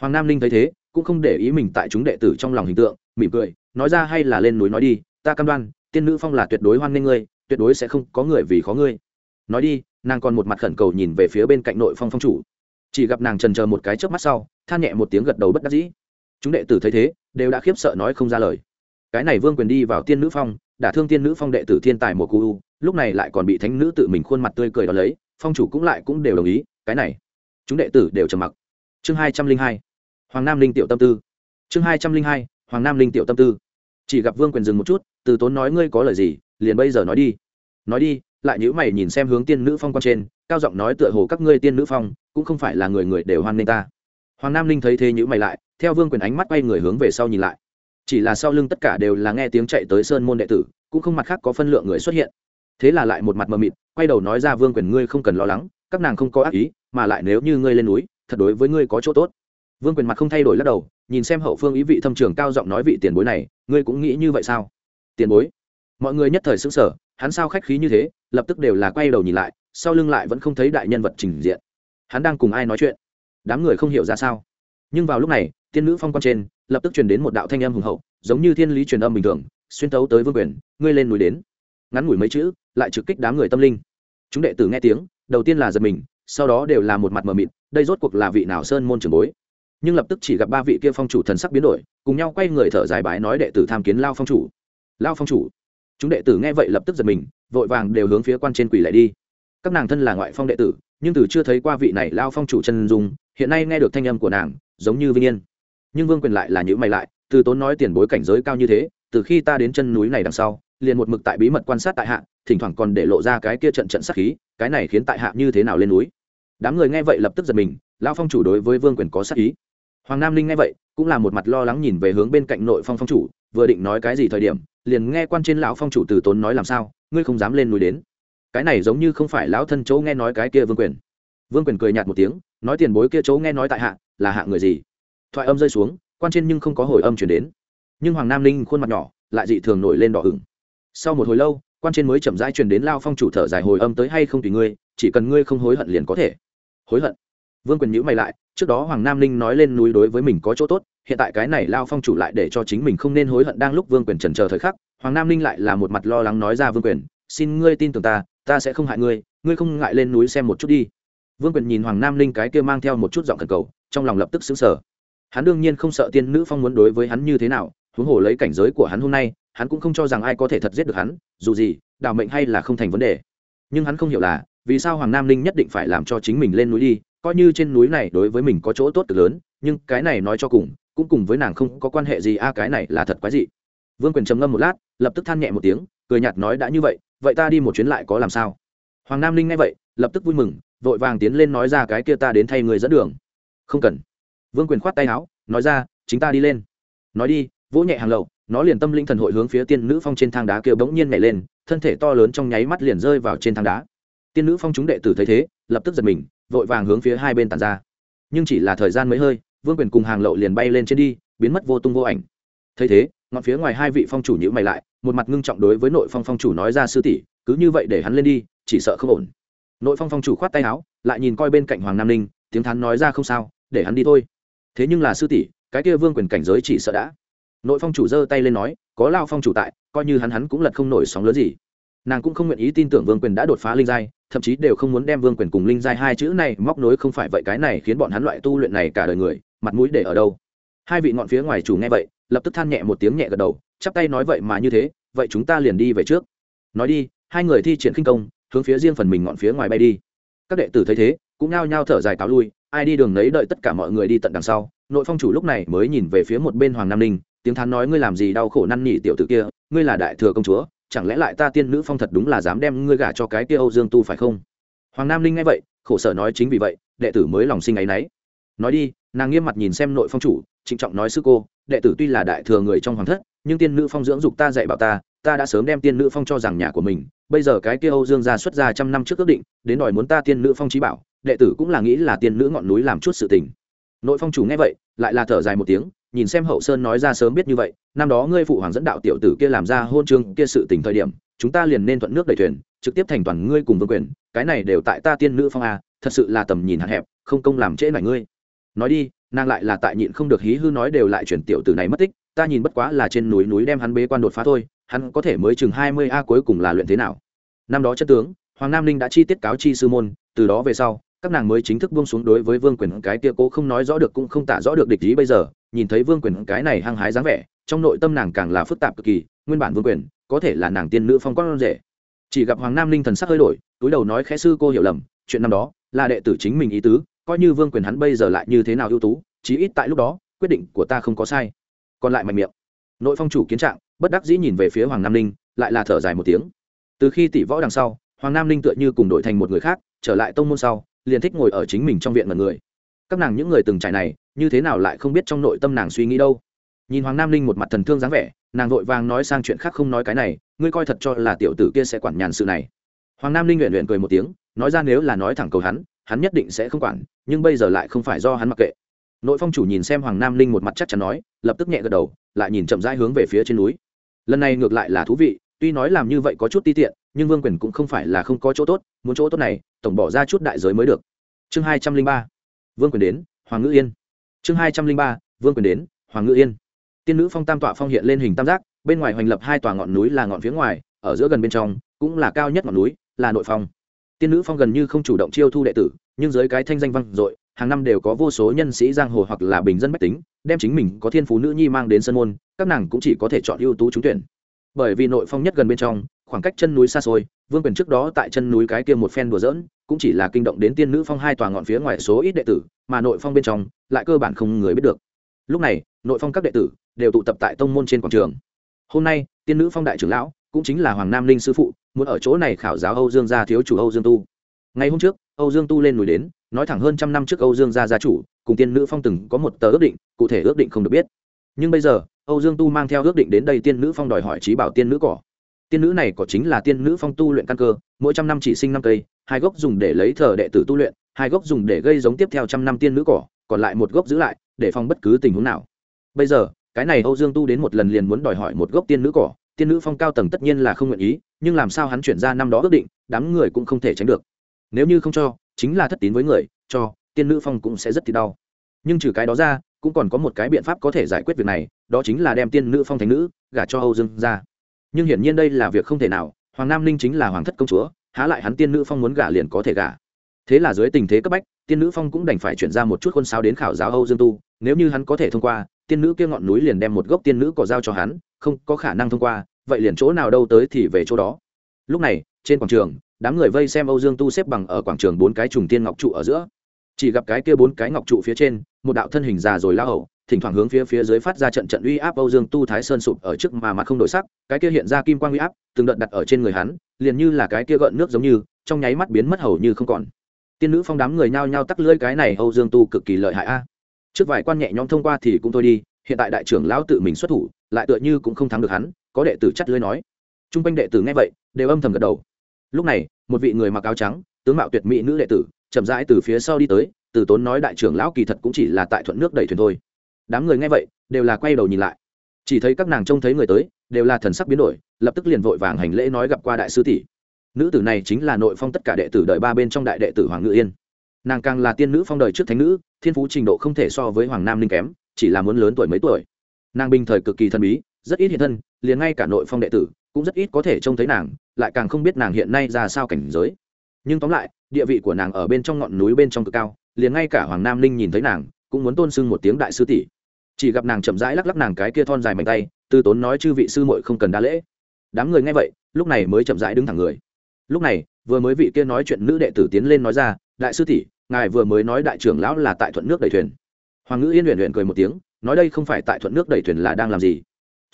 Hoàng nam linh thấy thế cũng không để ý mình tại chúng đệ tử trong lòng hình tượng mỉm cười nói ra hay là lên núi nói đi ta cam đoan tiên nữ phong là tuyệt đối hoan nghênh ngươi tuyệt đối sẽ không có người vì khó ngươi. Nói đi nàng còn một mặt khẩn cầu nhìn về phía bên cạnh nội phong phong chủ. Chỉ gặp nàng trần chờ một cái trước mắt sau than nhẹ một tiếng gật đầu bất đắc dĩ. Chúng đệ tử thấy thế đều đã khiếp sợ nói không ra lời cái này vương quyền đi vào tiên nữ phong đã thương tiên nữ phong đệ tử thiên tài mùa cu lúc này lại còn bị thánh nữ tự mình khuôn mặt tươi cười đó lấy, phong chủ cũng lại cũng đều đồng ý, cái này, chúng đệ tử đều trầm mặc. Chương hai trăm linh hai, hoàng nam linh tiểu tâm tư. Chương hai trăm linh hai, hoàng nam linh tiểu tâm tư. Chỉ gặp vương quyền dừng một chút, từ tốn nói ngươi có lời gì, liền bây giờ nói đi. Nói đi, lại nhữ mày nhìn xem hướng tiên nữ phong quan trên, cao giọng nói tựa hồ các ngươi tiên nữ phong, cũng không phải là người người đều hoan nghênh ta. Hoàng nam linh thấy thế nhữ mày lại, theo vương quyền ánh mắt quay người hướng về sau nhìn lại chỉ là sau lưng tất cả đều là nghe tiếng chạy tới sơn môn đệ tử, cũng không mặt khác có phân lượng người xuất hiện. Thế là lại một mặt mờ mịt, quay đầu nói ra, vương quyền, ngươi không cần lo lắng, các nàng không có ác ý, mà lại nếu như ngươi lên núi, thật đối với ngươi có chỗ tốt. Vương quyền mặt không thay đổi lắc đầu, nhìn xem hậu phương ý vị thâm trường cao giọng nói, vị tiền bối này, ngươi cũng nghĩ như vậy sao? Tiền bối? Mọi người nhất thời xứng sở hắn sao khách khí như thế, lập tức đều là quay đầu nhìn lại, sau lưng lại vẫn không thấy đại nhân vật trình diện. Hắn đang cùng ai nói chuyện? Đám người không hiểu ra sao? Nhưng vào lúc này, tiên nữ phong quan trên, lập tức truyền đến một đạo thanh âm hùng hậu, giống như thiên lý truyền âm bình thường, xuyên tấu tới vương quyền, ngươi lên núi đến. Ngắn ngủi mấy chữ, lại trực kích đám người tâm linh. Chúng đệ tử nghe tiếng, đầu tiên là giật mình, sau đó đều là một mặt mờ mịt, đây rốt cuộc là vị nào sơn môn trường bối. Nhưng lập tức chỉ gặp ba vị kia phong chủ thần sắc biến đổi, cùng nhau quay người thở dài bái nói đệ tử tham kiến lao phong chủ. Lao phong chủ. Chúng đệ tử nghe vậy lập tức giật mình, vội vàng đều hướng phía quan trên quỷ lại đi. Các nàng thân là ngoại phong đệ tử, nhưng từ chưa thấy qua vị này lao phong chủ chân dung hiện nay nghe được thanh âm của nàng, giống như vinh yên. Nhưng vương quyền lại là những mày lại, từ tốn nói tiền bối cảnh giới cao như thế, từ khi ta đến chân núi này đằng sau, liền một mực tại bí mật quan sát tại hạ, thỉnh thoảng còn để lộ ra cái kia trận trận sắc khí, cái này khiến tại hạ như thế nào lên núi. Đám người nghe vậy lập tức giật mình lao phong chủ đối với vương quyền có sắc ý. Hoàng nam linh nghe vậy, cũng là một mặt lo lắng nhìn về hướng bên cạnh nội phong phong chủ, vừa định nói cái gì thời điểm, liền nghe quan trên lão phong chủ từ tốn nói làm sao, ngươi không dám lên núi đến. Cái này giống như không phải lão thân chỗ nghe nói cái kia vương quyền vương quyền cười nhạt một tiếng, nói tiền bối kia chỗ nghe nói tại hạ, là hạ người gì? Thoại âm rơi xuống, quan trên nhưng không có hồi âm chuyển đến. Nhưng hoàng nam linh khuôn mặt nhỏ, lại dị thường nổi lên đỏ hửng sau một hồi lâu, quan trên mới chậm rãi truyền đến lao phong chủ thở dài hồi âm tới hay không tùy ngươi, chỉ cần ngươi không hối hận liền có thể. Hối hận? Vương quyền nhữ mày lại, trước đó hoàng nam linh nói lên núi đối với mình có chỗ tốt, hiện tại cái này lao phong chủ lại để cho chính mình không nên hối hận đang lúc vương quyền trần chờ thời khắc, hoàng nam linh lại là một mặt lo lắng nói ra vương quyền, xin ngươi tin tưởng ta ta sẽ không hại ngươi ngươi không ngại lên núi xem một chút đi vương quyền nhìn hoàng nam linh cái kia mang theo một chút giọng thần cầu, trong lòng lập tức xứng sở hắn đương nhiên không sợ tiên nữ phong muốn đối với hắn như thế nào, huống hồ lấy cảnh giới của hắn hôm nay, hắn cũng không cho rằng ai có thể thật giết được hắn, dù gì, đảo mệnh hay là không thành vấn đề. Nhưng hắn không hiểu là, vì sao hoàng nam ninh nhất định phải làm cho chính mình lên núi đi, coi như trên núi này đối với mình có chỗ tốt cực lớn, nhưng cái này nói cho cùng, cũng cùng với nàng không có quan hệ gì, a, cái này là thật quái dị. Vương quyền trầm ngâm một lát, lập tức than nhẹ một tiếng, cười nhạt nói đã như vậy vậy ta đi một chuyến lại có làm sao? Hoàng nam Linh nghe vậy, lập tức vui mừng vội vàng tiến lên nói ra cái kia ta đến thay người dẫn đường. Không cần. Vương quyền khoát tay áo, nói ra, chính ta đi lên. Nói đi, vỗ nhẹ hàng lậu nó liền tâm linh thần hội hướng phía tiên nữ phong trên thang đá kia bỗng nhiên nhảy lên, thân thể to lớn trong nháy mắt liền rơi vào trên thang đá. Tiên nữ phong chúng đệ tử thấy thế, lập tức giật mình, vội vàng hướng phía hai bên tàn ra. Nhưng chỉ là thời gian mấy hơi, vương quyền cùng hàng lậu liền bay lên trên đi, biến mất vô tung vô ảnh. Thấy thế, ngọn phía ngoài hai vị phong chủ nhữ mày lại, một mặt ngưng trọng đối với nội phong phong chủ nói ra sư tỷ, cứ như vậy để hắn lên đi, chỉ sợ không ổn nội phong phong chủ khoát tay áo, lại nhìn coi bên cạnh hoàng nam ninh, tiếng thắn nói ra không sao, để hắn đi thôi. Thế nhưng là sư tỷ, cái kia vương quyền cảnh giới chỉ sợ đã. Nội phong chủ giơ tay lên nói, có lao phong chủ tại, coi như hắn hắn cũng lật không nổi sóng lớn gì. Nàng cũng không nguyện ý tin tưởng vương quyền đã đột phá linh giai, thậm chí đều không muốn đem vương quyền cùng linh giai hai chữ này móc nối không phải vậy cái này khiến bọn hắn loại tu luyện này cả đời người, mặt mũi để ở đâu. Hai vị ngọn phía ngoài chủ nghe vậy, lập tức than nhẹ một tiếng nhẹ gật đầu, chắp tay nói vậy mà như thế, vậy chúng ta liền đi về trước. Nói đi, hai người thi triển khinh công hướng phía riêng phần mình ngọn phía ngoài bay đi. Các đệ tử thấy thế, cũng nao nhao thở dài cáo lui, ai đi đường nấy đợi tất cả mọi người đi tận đằng sau. Nội phong chủ lúc này mới nhìn về phía một bên hoàng nam ninh, tiếng thán nói ngươi làm gì đau khổ năn nỉ tiểu tử kia, ngươi là đại thừa công chúa, chẳng lẽ lại ta tiên nữ phong thật đúng là dám đem ngươi gả cho cái kia âu dương tu phải không? Hoàng nam ninh nghe vậy, khổ sở nói chính vì vậy, đệ tử mới lòng sinh áy náy. Nói đi, nàng nghiêm mặt nhìn xem nội phong chủ, trịnh trọng nói sư cô, đệ tử tuy là đại thừa người trong hoàng thất, nhưng tiên nữ phong dưỡng dục ta dạy bảo ta ta đã sớm đem tiên nữ phong cho rằng nhà của mình, bây giờ cái kia âu dương gia xuất ra trăm năm trước ước định, đến đòi muốn ta tiên nữ phong trí bảo, đệ tử cũng là nghĩ là tiên nữ ngọn núi làm chút sự tình. Nội phong chủ nghe vậy, lại là thở dài một tiếng, nhìn xem hậu sơn nói ra sớm biết như vậy, năm đó ngươi phụ hoàng dẫn đạo tiểu tử kia làm ra hôn chương kia sự tình thời điểm, chúng ta liền nên thuận nước đầy thuyền, trực tiếp thành toàn ngươi cùng vương quyền, cái này đều tại ta tiên nữ phong a, thật sự là tầm nhìn hạn hẹp, không công làm trễ nải ngươi. Nói đi, nàng lại là tại nhịn không được hí hư nói đều lại chuyển tiểu tử này mất tích, ta nhìn bất quá là trên núi núi đem hắn bế quan đột phá thôi hắn có thể mới chừng hai mươi a cuối cùng là luyện thế nào. Năm đó chất tướng, hoàng nam ninh đã chi tiết cáo chi sư môn, từ đó về sau, các nàng mới chính thức buông xuống đối với vương quyền cái kia cố không nói rõ được cũng không tả rõ được địch ý bây giờ, nhìn thấy vương quyền cái này hăng hái dáng vẻ, trong nội tâm nàng càng là phức tạp cực kỳ, nguyên bản vương quyền, có thể là nàng tiên nữ phong quan rể. Chỉ gặp hoàng nam ninh thần sắc hơi đổi, túi đầu nói khẽ sư cô hiểu lầm, chuyện năm đó, là đệ tử chính mình ý tứ, coi như vương quyền hắn bây giờ lại như thế nào ưu tú, chí ít tại lúc đó, quyết định của ta không có sai. Còn lại mạnh miệng. Nội phong chủ kiến trạng bất đắc dĩ nhìn về phía hoàng nam ninh, lại là thở dài một tiếng. Từ khi tỷ võ đằng sau, hoàng nam ninh tựa như cùng đổi thành một người khác, trở lại tông môn sau, liền thích ngồi ở chính mình trong viện mật người. Các nàng những người từng trải này, như thế nào lại không biết trong nội tâm nàng suy nghĩ đâu? Nhìn hoàng nam ninh một mặt thần thương dáng vẻ, nàng vội vàng nói sang chuyện khác không nói cái này, ngươi coi thật cho là tiểu tử kia sẽ quản nhàn sự này. Hoàng nam ninh luyện luyện cười một tiếng, nói ra nếu là nói thẳng cầu hắn hắn nhất định sẽ không quản, nhưng bây giờ lại không phải do hắn mặc kệ. Nội phong chủ nhìn xem hoàng nam ninh một mặt chắc chắn nói, lập tức nhẹ gật đầu, lại nhìn chậm rãi hướng về phía trên núi lần này ngược lại là thú vị, tuy nói làm như vậy có chút ti tiện, nhưng vương quyền cũng không phải là không có chỗ tốt, muốn chỗ tốt này, tổng bỏ ra chút đại giới mới được. Chương hai trăm linh ba, vương quyền đến, hoàng ngữ yên. Chương hai trăm linh ba, vương quyền đến, hoàng ngữ yên. Tiên nữ phong tam tọa phong hiện lên hình tam giác, bên ngoài hoành lập hai tòa ngọn núi là ngọn phía ngoài, ở giữa gần bên trong, cũng là cao nhất ngọn núi, là nội phong. Tiên nữ phong gần như không chủ động chiêu thu đệ tử, nhưng dưới cái thanh danh vang dội hàng năm đều có vô số nhân sĩ giang hồ hoặc là bình dân bách tính, đem chính mình có thiên phú nữ nhi mang đến sân môn, các nàng cũng chỉ có thể chọn ưu tú trúng tuyển. Bởi vì nội phong nhất gần bên trong, khoảng cách chân núi xa xôi, vương quyền trước đó tại chân núi cái kia một phen đùa dỡn cũng chỉ là kinh động đến tiên nữ phong hai tòa ngọn phía ngoài số ít đệ tử, mà nội phong bên trong, lại cơ bản không người biết được. Lúc này, nội phong các đệ tử đều tụ tập tại tông môn trên quảng trường. Hôm nay, tiên nữ phong đại trưởng lão cũng chính là hoàng nam linh sư phụ, muốn ở chỗ này khảo giáo âu dương gia thiếu chủ âu dương tu. Ngày hôm trước, âu dương tu lên núi đến nói thẳng hơn trăm năm trước âu dương gia gia chủ, cùng tiên nữ phong từng có một tờ ước định, cụ thể ước định không được biết. Nhưng bây giờ, âu dương tu mang theo ước định đến đây tiên nữ phong đòi hỏi trí bảo tiên nữ cỏ. Tiên nữ này có chính là tiên nữ phong tu luyện căn cơ, mỗi trăm năm chỉ sinh năm cây, hai gốc dùng để lấy thờ đệ tử tu luyện, hai gốc dùng để gây giống tiếp theo trăm năm tiên nữ cỏ, còn lại một gốc giữ lại, để phong bất cứ tình huống nào. Bây giờ, cái này âu dương tu đến một lần liền muốn đòi hỏi một gốc tiên nữ cỏ, tiên nữ phong cao tầng tất nhiên là không nguyện ý, nhưng làm sao hắn chuyển ra năm đó ước định, đám người cũng không thể tránh được. Nếu như không cho chính là thất tín với người, cho tiên nữ phong cũng sẽ rất thì đau. Nhưng trừ cái đó ra, cũng còn có một cái biện pháp có thể giải quyết việc này, đó chính là đem tiên nữ phong thành nữ, gả cho âu dương ra nhưng hiển nhiên đây là việc không thể nào, hoàng nam ninh chính là hoàng thất công chúa, há lại hắn tiên nữ phong muốn gả liền có thể gả. Thế là dưới tình thế cấp bách, tiên nữ phong cũng đành phải chuyển ra một chút khuôn sao đến khảo giáo âu dương tu, nếu như hắn có thể thông qua, tiên nữ kia ngọn núi liền đem một gốc tiên nữ cỏ giao cho hắn, không có khả năng thông qua, vậy liền chỗ nào đâu tới thì về chỗ đó. Lúc này, trên quảng trường đám người vây xem âu dương tu xếp bằng ở quảng trường bốn cái trùng tiên ngọc trụ ở giữa. Chỉ gặp cái kia bốn cái ngọc trụ phía trên, một đạo thân hình già rồi lao hậu thỉnh thoảng hướng phía phía dưới phát ra trận trận uy áp âu dương tu thái sơn sụp ở trước mà mặt không đổi sắc, cái kia hiện ra kim quang uy áp, từng đợt đặt ở trên người hắn, liền như là cái kia gợn nước giống như, trong nháy mắt biến mất hầu như không còn. Tiên nữ phong đám người nhao nhao tắc lưỡi cái này âu dương tu cực kỳ lợi hại a. À. Trước vài quan nhẹ nhõm thông qua thì cũng thôi đi, hiện tại đại trưởng lão tự mình xuất thủ, lại tựa như cũng không thắng được hắn, có đệ tử chắt lưỡi nói. Trung quanh đệ tử nghe vậy, đều âm thầm gật đầu lúc này, một vị người mặc áo trắng, tướng mạo tuyệt mỹ nữ đệ tử, chậm rãi từ phía sau đi tới, từ tốn nói đại trưởng lão kỳ thật cũng chỉ là tại thuận nước đẩy thuyền thôi. Đám người nghe vậy, đều là quay đầu nhìn lại. Chỉ thấy các nàng trông thấy người tới, đều là thần sắc biến đổi, lập tức liền vội vàng hành lễ nói gặp qua đại sư tỷ. Nữ tử này chính là nội phong tất cả đệ tử đời ba bên trong đại đệ tử hoàng ngự yên. Nàng càng là tiên nữ phong đời trước thánh nữ, thiên phú trình độ không thể so với hoàng nam linh kém, chỉ là muốn lớn tuổi mấy tuổi. Nàng bình thời cực kỳ thần bí, rất ít hiện thân, liền ngay cả nội phong đệ tử cũng rất ít có thể trông thấy nàng, lại càng không biết nàng hiện nay ra sao cảnh giới. Nhưng tóm lại, địa vị của nàng ở bên trong ngọn núi bên trong cực cao, liền ngay cả hoàng nam linh nhìn thấy nàng, cũng muốn tôn sưng một tiếng đại sư tỷ. Chỉ gặp nàng chậm rãi lắc lắc nàng cái kia thon dài mạnh tay tư tốn nói chư vị sư muội không cần đa lễ. Đám người nghe vậy, lúc này mới chậm rãi đứng thẳng người. Lúc này, vừa mới vị kia nói chuyện nữ đệ tử tiến lên nói ra, đại sư tỷ, ngài vừa mới nói đại trưởng lão là tại thuận nước đẩy thuyền. Hoàng ngữ yên luyện luyện cười một tiếng, nói đây không phải tại thuận nước đẩy thuyền là đang làm gì?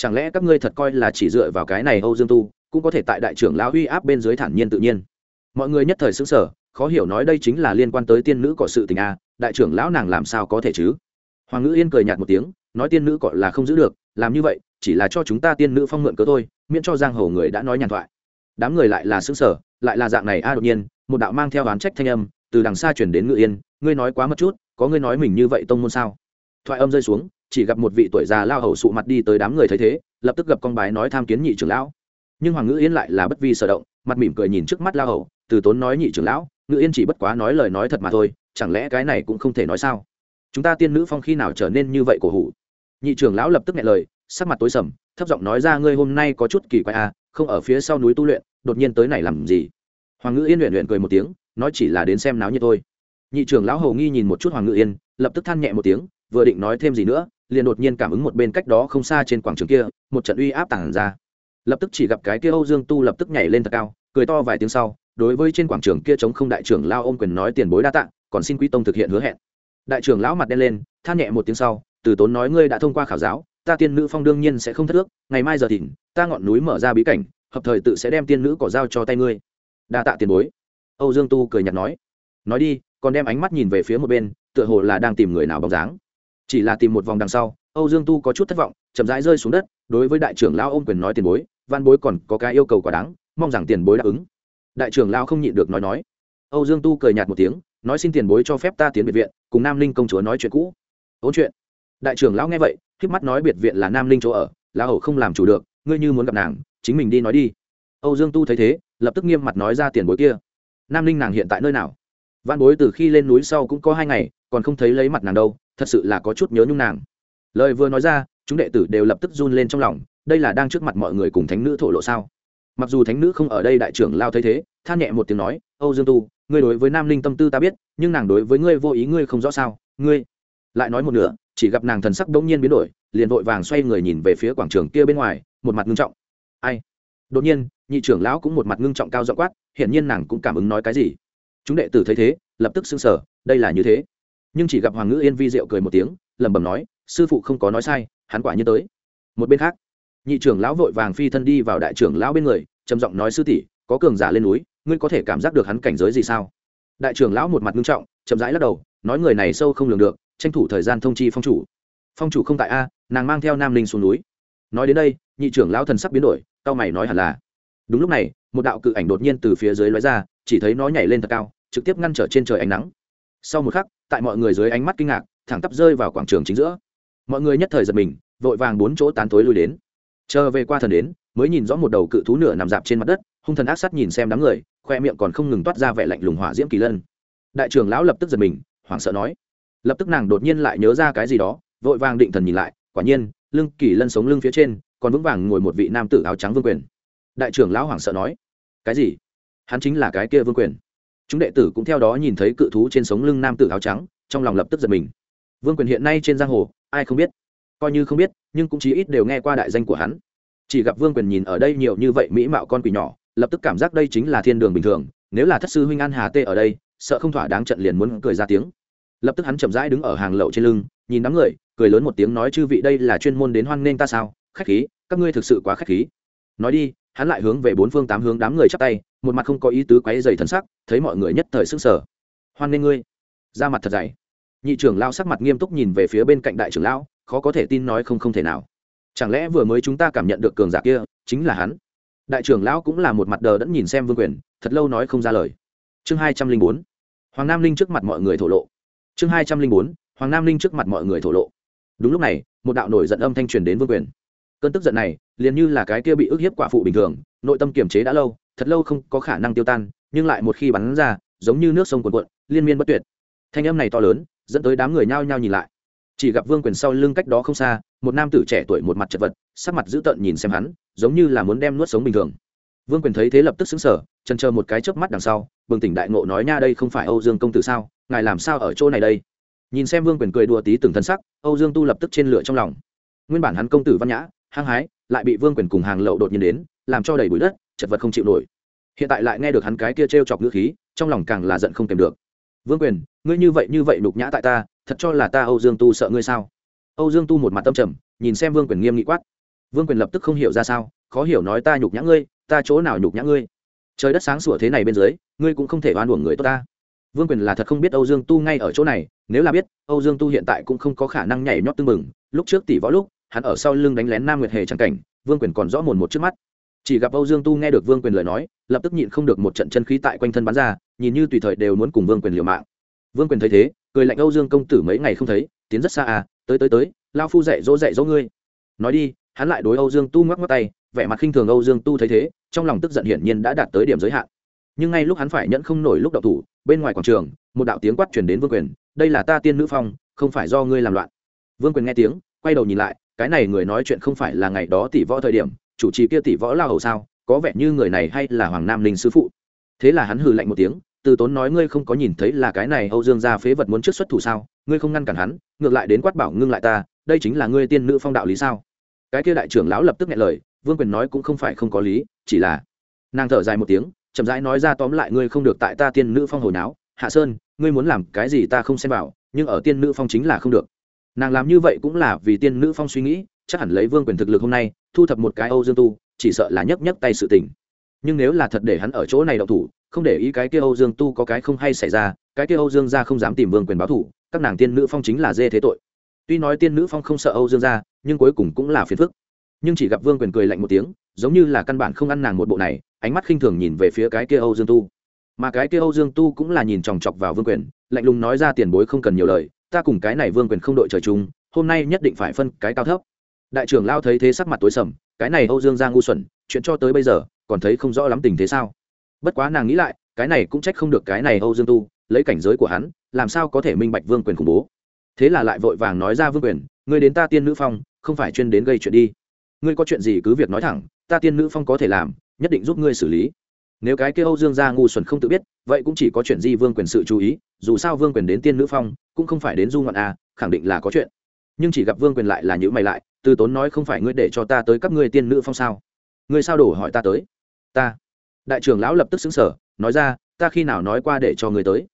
Chẳng lẽ các ngươi thật coi là chỉ dựa vào cái này âu dương tu, cũng có thể tại đại trưởng lão uy áp bên dưới thản nhiên tự nhiên? Mọi người nhất thời xứng sở khó hiểu nói đây chính là liên quan tới tiên nữ cọ sự tình a, đại trưởng lão nàng làm sao có thể chứ? Hoàng ngữ yên cười nhạt một tiếng, nói tiên nữ cọ là không giữ được, làm như vậy, chỉ là cho chúng ta tiên nữ phong mượn cớ thôi, miễn cho giang hồ người đã nói nhàn thoại. Đám người lại là xứng sở lại là dạng này a đột nhiên, một đạo mang theo oán trách thanh âm, từ đằng xa chuyển đến ngự yên, ngươi nói quá mất chút, có ngươi nói mình như vậy tông môn sao? Thoại âm rơi xuống chỉ gặp một vị tuổi già lao hầu sụ mặt đi tới đám người thấy thế, lập tức gặp con bái nói tham kiến nhị trưởng lão. Nhưng hoàng ngữ yên lại là bất vi sở động, mặt mỉm cười nhìn trước mắt lao hầu, từ tốn nói nhị trưởng lão, ngữ yên chỉ bất quá nói lời nói thật mà thôi, chẳng lẽ cái này cũng không thể nói sao? Chúng ta tiên nữ phong khi nào trở nên như vậy cổ hủ? Nhị trưởng lão lập tức nghe lời, sắc mặt tối sầm, thấp giọng nói ra ngươi hôm nay có chút kỳ quái à không ở phía sau núi tu luyện, đột nhiên tới này làm gì? Hoàng ngữ yên luyện luyện cười một tiếng, nói chỉ là đến xem náo như thôi. Nhị trưởng lão hầu nghi nhìn một chút hoàng ngữ yên, lập tức than nhẹ một tiếng, vừa định nói thêm gì nữa liền đột nhiên cảm ứng một bên cách đó không xa trên quảng trường kia, một trận uy áp tản ra. Lập tức chỉ gặp cái kia âu dương tu lập tức nhảy lên thật cao, cười to vài tiếng sau, đối với trên quảng trường kia chống không đại trưởng lao ôm quyền nói tiền bối đa tạng còn xin quý tông thực hiện hứa hẹn. Đại trưởng lão mặt đen lên, than nhẹ một tiếng sau, từ tốn nói ngươi đã thông qua khảo giáo, ta tiên nữ phong đương nhiên sẽ không thất ước, ngày mai giờ thìn, ta ngọn núi mở ra bí cảnh, hợp thời tự sẽ đem tiên nữ cỏ dao cho tay ngươi. Đa tạ tiền bối. Âu dương tu cười nhạt nói. Nói đi, còn đem ánh mắt nhìn về phía một bên, tựa hồ là đang tìm người nào bóng dáng chỉ là tìm một vòng đằng sau, âu dương tu có chút thất vọng, chậm rãi rơi xuống đất, đối với đại trưởng lao ôm quyền nói tiền bối, văn bối còn có cái yêu cầu quả đáng, mong rằng tiền bối đáp ứng. Đại trưởng lao không nhịn được nói nói. Âu dương tu cười nhạt một tiếng, nói xin tiền bối cho phép ta tiến biệt viện, cùng nam linh công chúa nói chuyện cũ. Ôn chuyện. Đại trưởng lão nghe vậy k mắt nói biệt viện là nam linh chỗ ở lão hầu không làm chủ được, ngươi như muốn gặp nàng, chính mình đi nói đi. Âu dương tu thấy thế, lập tức nghiêm mặt nói ra tiền bối kia. Nam linh nàng hiện tại nơi nào? Văn bối từ khi lên núi sau cũng có hai ngày, còn không thấy lấy mặt nàng đâu thật sự là có chút nhớ nhung nàng. Lời vừa nói ra, chúng đệ tử đều lập tức run lên trong lòng, đây là đang trước mặt mọi người cùng thánh nữ thổ lộ sao? Mặc dù thánh nữ không ở đây đại trưởng lao thấy thế, than nhẹ một tiếng nói, âu dương tu, ngươi đối với nam linh tâm tư ta biết, nhưng nàng đối với ngươi vô ý ngươi không rõ sao? Ngươi lại nói một nửa, chỉ gặp nàng thần sắc bỗng nhiên biến đổi, liền vội vàng xoay người nhìn về phía quảng trường kia bên ngoài, một mặt ngưng trọng. Ai? Đột nhiên, nhị trưởng lão cũng một mặt ngưng trọng cao dọ quát, hiển nhiên nàng cũng cảm ứng nói cái gì. Chúng đệ tử thấy thế, lập tức xưng sở đây là như thế nhưng chỉ gặp hoàng ngữ yên vi diệu cười một tiếng, lẩm bẩm nói, sư phụ không có nói sai, hắn quả như tới. Một bên khác, nhị trưởng lão vội vàng phi thân đi vào đại trưởng lão bên người, trầm giọng nói, sư tỷ, có cường giả lên núi, ngươi có thể cảm giác được hắn cảnh giới gì sao? Đại trưởng lão một mặt nghiêm trọng, chậm rãi lắc đầu, nói, người này sâu không lường được, tranh thủ thời gian thông chi phong chủ. Phong chủ không tại a, nàng mang theo nam linh xuống núi. Nói đến đây, nhị trưởng lão thần sắc biến đổi, cao mày nói hẳn là, đúng lúc này, một đạo cự ảnh đột nhiên từ phía dưới lóe ra, chỉ thấy nó nhảy lên thật cao, trực tiếp ngăn trở trên trời ánh nắng. Sau một khắc tại mọi người dưới ánh mắt kinh ngạc, thẳng tắp rơi vào quảng trường chính giữa. Mọi người nhất thời giật mình, vội vàng bốn chỗ tán tối lui đến. Chờ về qua thần đến, mới nhìn rõ một đầu cự thú nửa nằm dạp trên mặt đất, hung thần ác sát nhìn xem đám người, khoe miệng còn không ngừng toát ra vẻ lạnh lùng hỏa diễm kỳ lân. Đại trưởng lão lập tức giật mình, hoảng sợ nói. Lập tức nàng đột nhiên lại nhớ ra cái gì đó, vội vàng định thần nhìn lại, quả nhiên, lưng kỳ lân sống lưng phía trên, còn vững vàng ngồi một vị nam tử áo trắng vương quyền. Đại trưởng lão hoảng sợ nói. Cái gì? Hắn chính là cái kia vương quyền chúng đệ tử cũng theo đó nhìn thấy cự thú trên sống lưng nam tử áo trắng, trong lòng lập tức giật mình. Vương quyền hiện nay trên giang hồ, ai không biết? Coi như không biết, nhưng cũng chí ít đều nghe qua đại danh của hắn. Chỉ gặp vương quyền nhìn ở đây nhiều như vậy mỹ mạo con quỷ nhỏ, lập tức cảm giác đây chính là thiên đường bình thường, nếu là thất sư huynh an hà tê ở đây, sợ không thỏa đáng trận liền muốn cười ra tiếng. Lập tức hắn chậm rãi đứng ở hàng lậu trên lưng, nhìn đám người, cười lớn một tiếng nói chư vị đây là chuyên môn đến hoan nghênh ta sao? Khách khí, các ngươi thực sự quá khách khí. Nói đi, hắn lại hướng về bốn phương tám hướng đám người chắp tay một mặt không có ý tứ quấy dày thần sắc, thấy mọi người nhất thời sức sở hoan nghê ngươi. Ra mặt thật dày. Nhị trưởng lao sắc mặt nghiêm túc nhìn về phía bên cạnh đại trưởng lão, khó có thể tin nói không không thể nào. Chẳng lẽ vừa mới chúng ta cảm nhận được cường giả kia, chính là hắn? Đại trưởng lão cũng là một mặt đờ đẫn nhìn xem vương quyền, thật lâu nói không ra lời. Chương hai trăm linh bốn. Hoàng nam linh trước mặt mọi người thổ lộ. Chương hai trăm linh bốn. Hoàng nam linh trước mặt mọi người thổ lộ. Đúng lúc này, một đạo nổi giận âm thanh truyền đến vương quyền. Cơn tức giận này, liền như là cái kia bị ức hiếp quả phụ bình thường, nội tâm kiềm chế đã lâu thật lâu không có khả năng tiêu tan, nhưng lại một khi bắn ra, giống như nước sông cuồn cuộn, liên miên bất tuyệt. Thanh âm này to lớn, dẫn tới đám người nhao nhao nhìn lại. Chỉ gặp vương quyền sau lưng cách đó không xa, một nam tử trẻ tuổi một mặt chật vật, sắc mặt dữ tợn nhìn xem hắn, giống như là muốn đem nuốt sống bình thường. Vương quyền thấy thế lập tức xứng sở chần chờ một cái chớp mắt đằng sau, bừng tỉnh đại ngộ nói, nha, đây không phải âu dương công tử sao? Ngài làm sao ở chỗ này đây? Nhìn xem vương quyền cười đùa tí từng thân sắc, âu dương tu lập tức trên lửa trong lòng. Nguyên bản hắn công tử văn nhã, hăng hái, lại bị vương quyền cùng hàng lậu đột nhiên đến, làm cho đầy bụi đất chật vật không chịu nổi. Hiện tại lại nghe được hắn cái kia t r e o chọc ngữ khí, trong lòng càng là giận không kèm được. Vương quyền, ngươi như vậy như vậy đục nhã tại ta, thật cho là ta âu dương tu sợ ngươi sao? Âu dương tu một mặt tâm trầm, nhìn xem vương quyền nghiêm nghị quát. Vương quyền lập tức không hiểu ra sao, khó hiểu nói ta nhục nhã ngươi, ta chỗ nào nhục nhã ngươi? Trời đất sáng sủa thế này bên dưới, ngươi cũng không thể oan uổng người tốt ta. Vương quyền là thật không biết âu dương tu ngay ở chỗ này, nếu là biết, âu dương tu hiện tại cũng không có khả năng nhảy nhót tưng bừng. Lúc trước tỷ võ lúc, hắn ở sau lưng đánh lén nam nguyệt hề chẳng cảnh, vương quyền còn rõ mồn một trước mắt chỉ gặp âu dương tu nghe được vương quyền lời nói, lập tức nhịn không được một trận chân khí tại quanh thân bắn ra, nhìn như tùy thời đều muốn cùng vương quyền liều mạng. Vương quyền thấy thế, cười lạnh âu dương công tử mấy ngày không thấy, tiến rất xa à tới tới tới, lao phu dạy dỗ dạy dỗ ngươi. Nói đi, hắn lại đối âu dương tu ngoắc ngoắc tay, vẻ mặt khinh thường âu dương tu thấy thế, trong lòng tức giận hiển nhiên đã đạt tới điểm giới hạn. Nhưng ngay lúc hắn phải nhẫn không nổi lúc đậu thủ, bên ngoài quảng trường, một đạo tiếng quát chuyển đến vương quyền, đây là ta tiên nữ phong, không phải do ngươi làm loạn. Vương quyền nghe tiếng, quay đầu nhìn lại, cái này người nói chuyện không phải là ngày đó tỷ võ thời điểm chủ trì kia tỷ võ lao hầu sao, có vẻ như người này hay là hoàng nam ninh sư phụ. Thế là hắn hừ lạnh một tiếng, từ tốn nói ngươi không có nhìn thấy là cái này âu dương gia phế vật muốn trước xuất thủ sao, ngươi không ngăn cản hắn, ngược lại đến quát bảo ngưng lại ta, đây chính là ngươi tiên nữ phong đạo lý sao? Cái kia đại trưởng lão lập tức nghe lời, vương quyền nói cũng không phải không có lý, chỉ là nàng thở dài một tiếng, chậm rãi nói ra tóm lại ngươi không được tại ta tiên nữ phong hồi náo, hạ sơn, ngươi muốn làm cái gì ta không xem vào, nhưng ở tiên nữ phong chính là không được. Nàng làm như vậy cũng là vì tiên nữ phong suy nghĩ chắc hẳn lấy vương quyền thực lực hôm nay, thu thập một cái âu dương tu, chỉ sợ là nhấc nhấc tay sự tình. Nhưng nếu là thật để hắn ở chỗ này đậu thủ, không để ý cái kia âu dương tu có cái không hay xảy ra, cái kia âu dương gia không dám tìm vương quyền báo thủ, các nàng tiên nữ phong chính là dê thế tội. Tuy nói tiên nữ phong không sợ âu dương gia, nhưng cuối cùng cũng là phiền phức. Nhưng chỉ gặp vương quyền cười lạnh một tiếng, giống như là căn bản không ăn nàng một bộ này, ánh mắt khinh thường nhìn về phía cái kia âu dương tu. Mà cái kia âu dương tu cũng là nhìn chòng chọc vào vương quyền, lạnh lùng nói ra tiền bối không cần nhiều lời, ta cùng cái này vương quyền không đội trời chung, hôm nay nhất định phải phân cái cao thấp đại trưởng lao thấy thế sắc mặt tối sầm cái này âu dương ra ngu xuẩn chuyện cho tới bây giờ còn thấy không rõ lắm tình thế sao? Bất quá nàng nghĩ lại cái này cũng trách không được cái này âu dương tu lấy cảnh giới của hắn làm sao có thể minh bạch vương quyền khủng bố? Thế là lại vội vàng nói ra vương quyền ngươi đến ta tiên nữ phong không phải chuyên đến gây chuyện đi. Ngươi có chuyện gì cứ việc nói thẳng ta tiên nữ phong có thể làm nhất định giúp ngươi xử lý. Nếu cái kia âu dương gia ngu xuẩn không tự biết vậy cũng chỉ có chuyện gì vương quyền sự chú ý dù sao vương quyền đến tiên nữ phong cũng không phải đến du ngoạn a à, khẳng định là có chuyện. Nhưng chỉ gặp vương quyền lại là những mày lại từ tốn nói không phải ngươi để cho ta tới các ngươi tiên nữ phong sao? Ngươi sao đổ hỏi ta tới? Ta. Đại trưởng lão lập tức xứng sở nói ra, ta khi nào nói qua để cho ngươi tới?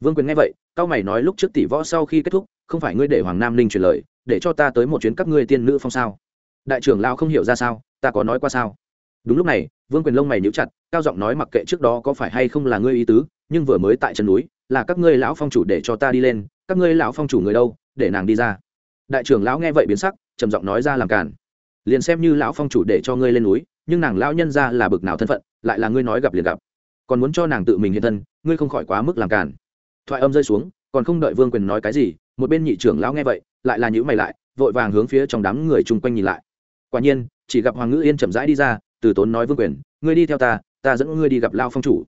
Vương quyền nghe vậy, cao mày nói lúc trước tỷ võ sau khi kết thúc, không phải ngươi để hoàng nam ninh truyền lời, để cho ta tới một chuyến các ngươi tiên nữ phong sao? Đại trưởng lão không hiểu ra sao, ta có nói qua sao? Đúng lúc này, vương quyền lông mày níu chặt, cao giọng nói mặc kệ trước đó có phải hay không là ngươi ý tứ, nhưng vừa mới tại chân núi, là các ngươi lão phong chủ để cho ta đi lên, các ngươi lão phong chủ người đâu, để nàng đi ra. Đại trưởng lão nghe vậy biến sắc trầm giọng nói ra làm cản liền xem như lão phong chủ để cho ngươi lên núi, nhưng nàng lão nhân ra là bực nào thân phận, lại là ngươi nói gặp liền gặp. Còn muốn cho nàng tự mình hiện thân, ngươi không khỏi quá mức làm cản thoại âm rơi xuống, còn không đợi vương quyền nói cái gì, một bên nhị trưởng lão nghe vậy, lại là nhữ mày lại, vội vàng hướng phía trong đám người chung quanh nhìn lại. Quả nhiên, chỉ gặp hoàng ngữ yên chậm rãi đi ra, từ tốn nói vương quyền, ngươi đi theo ta ta dẫn ngươi đi gặp lao phong chủ.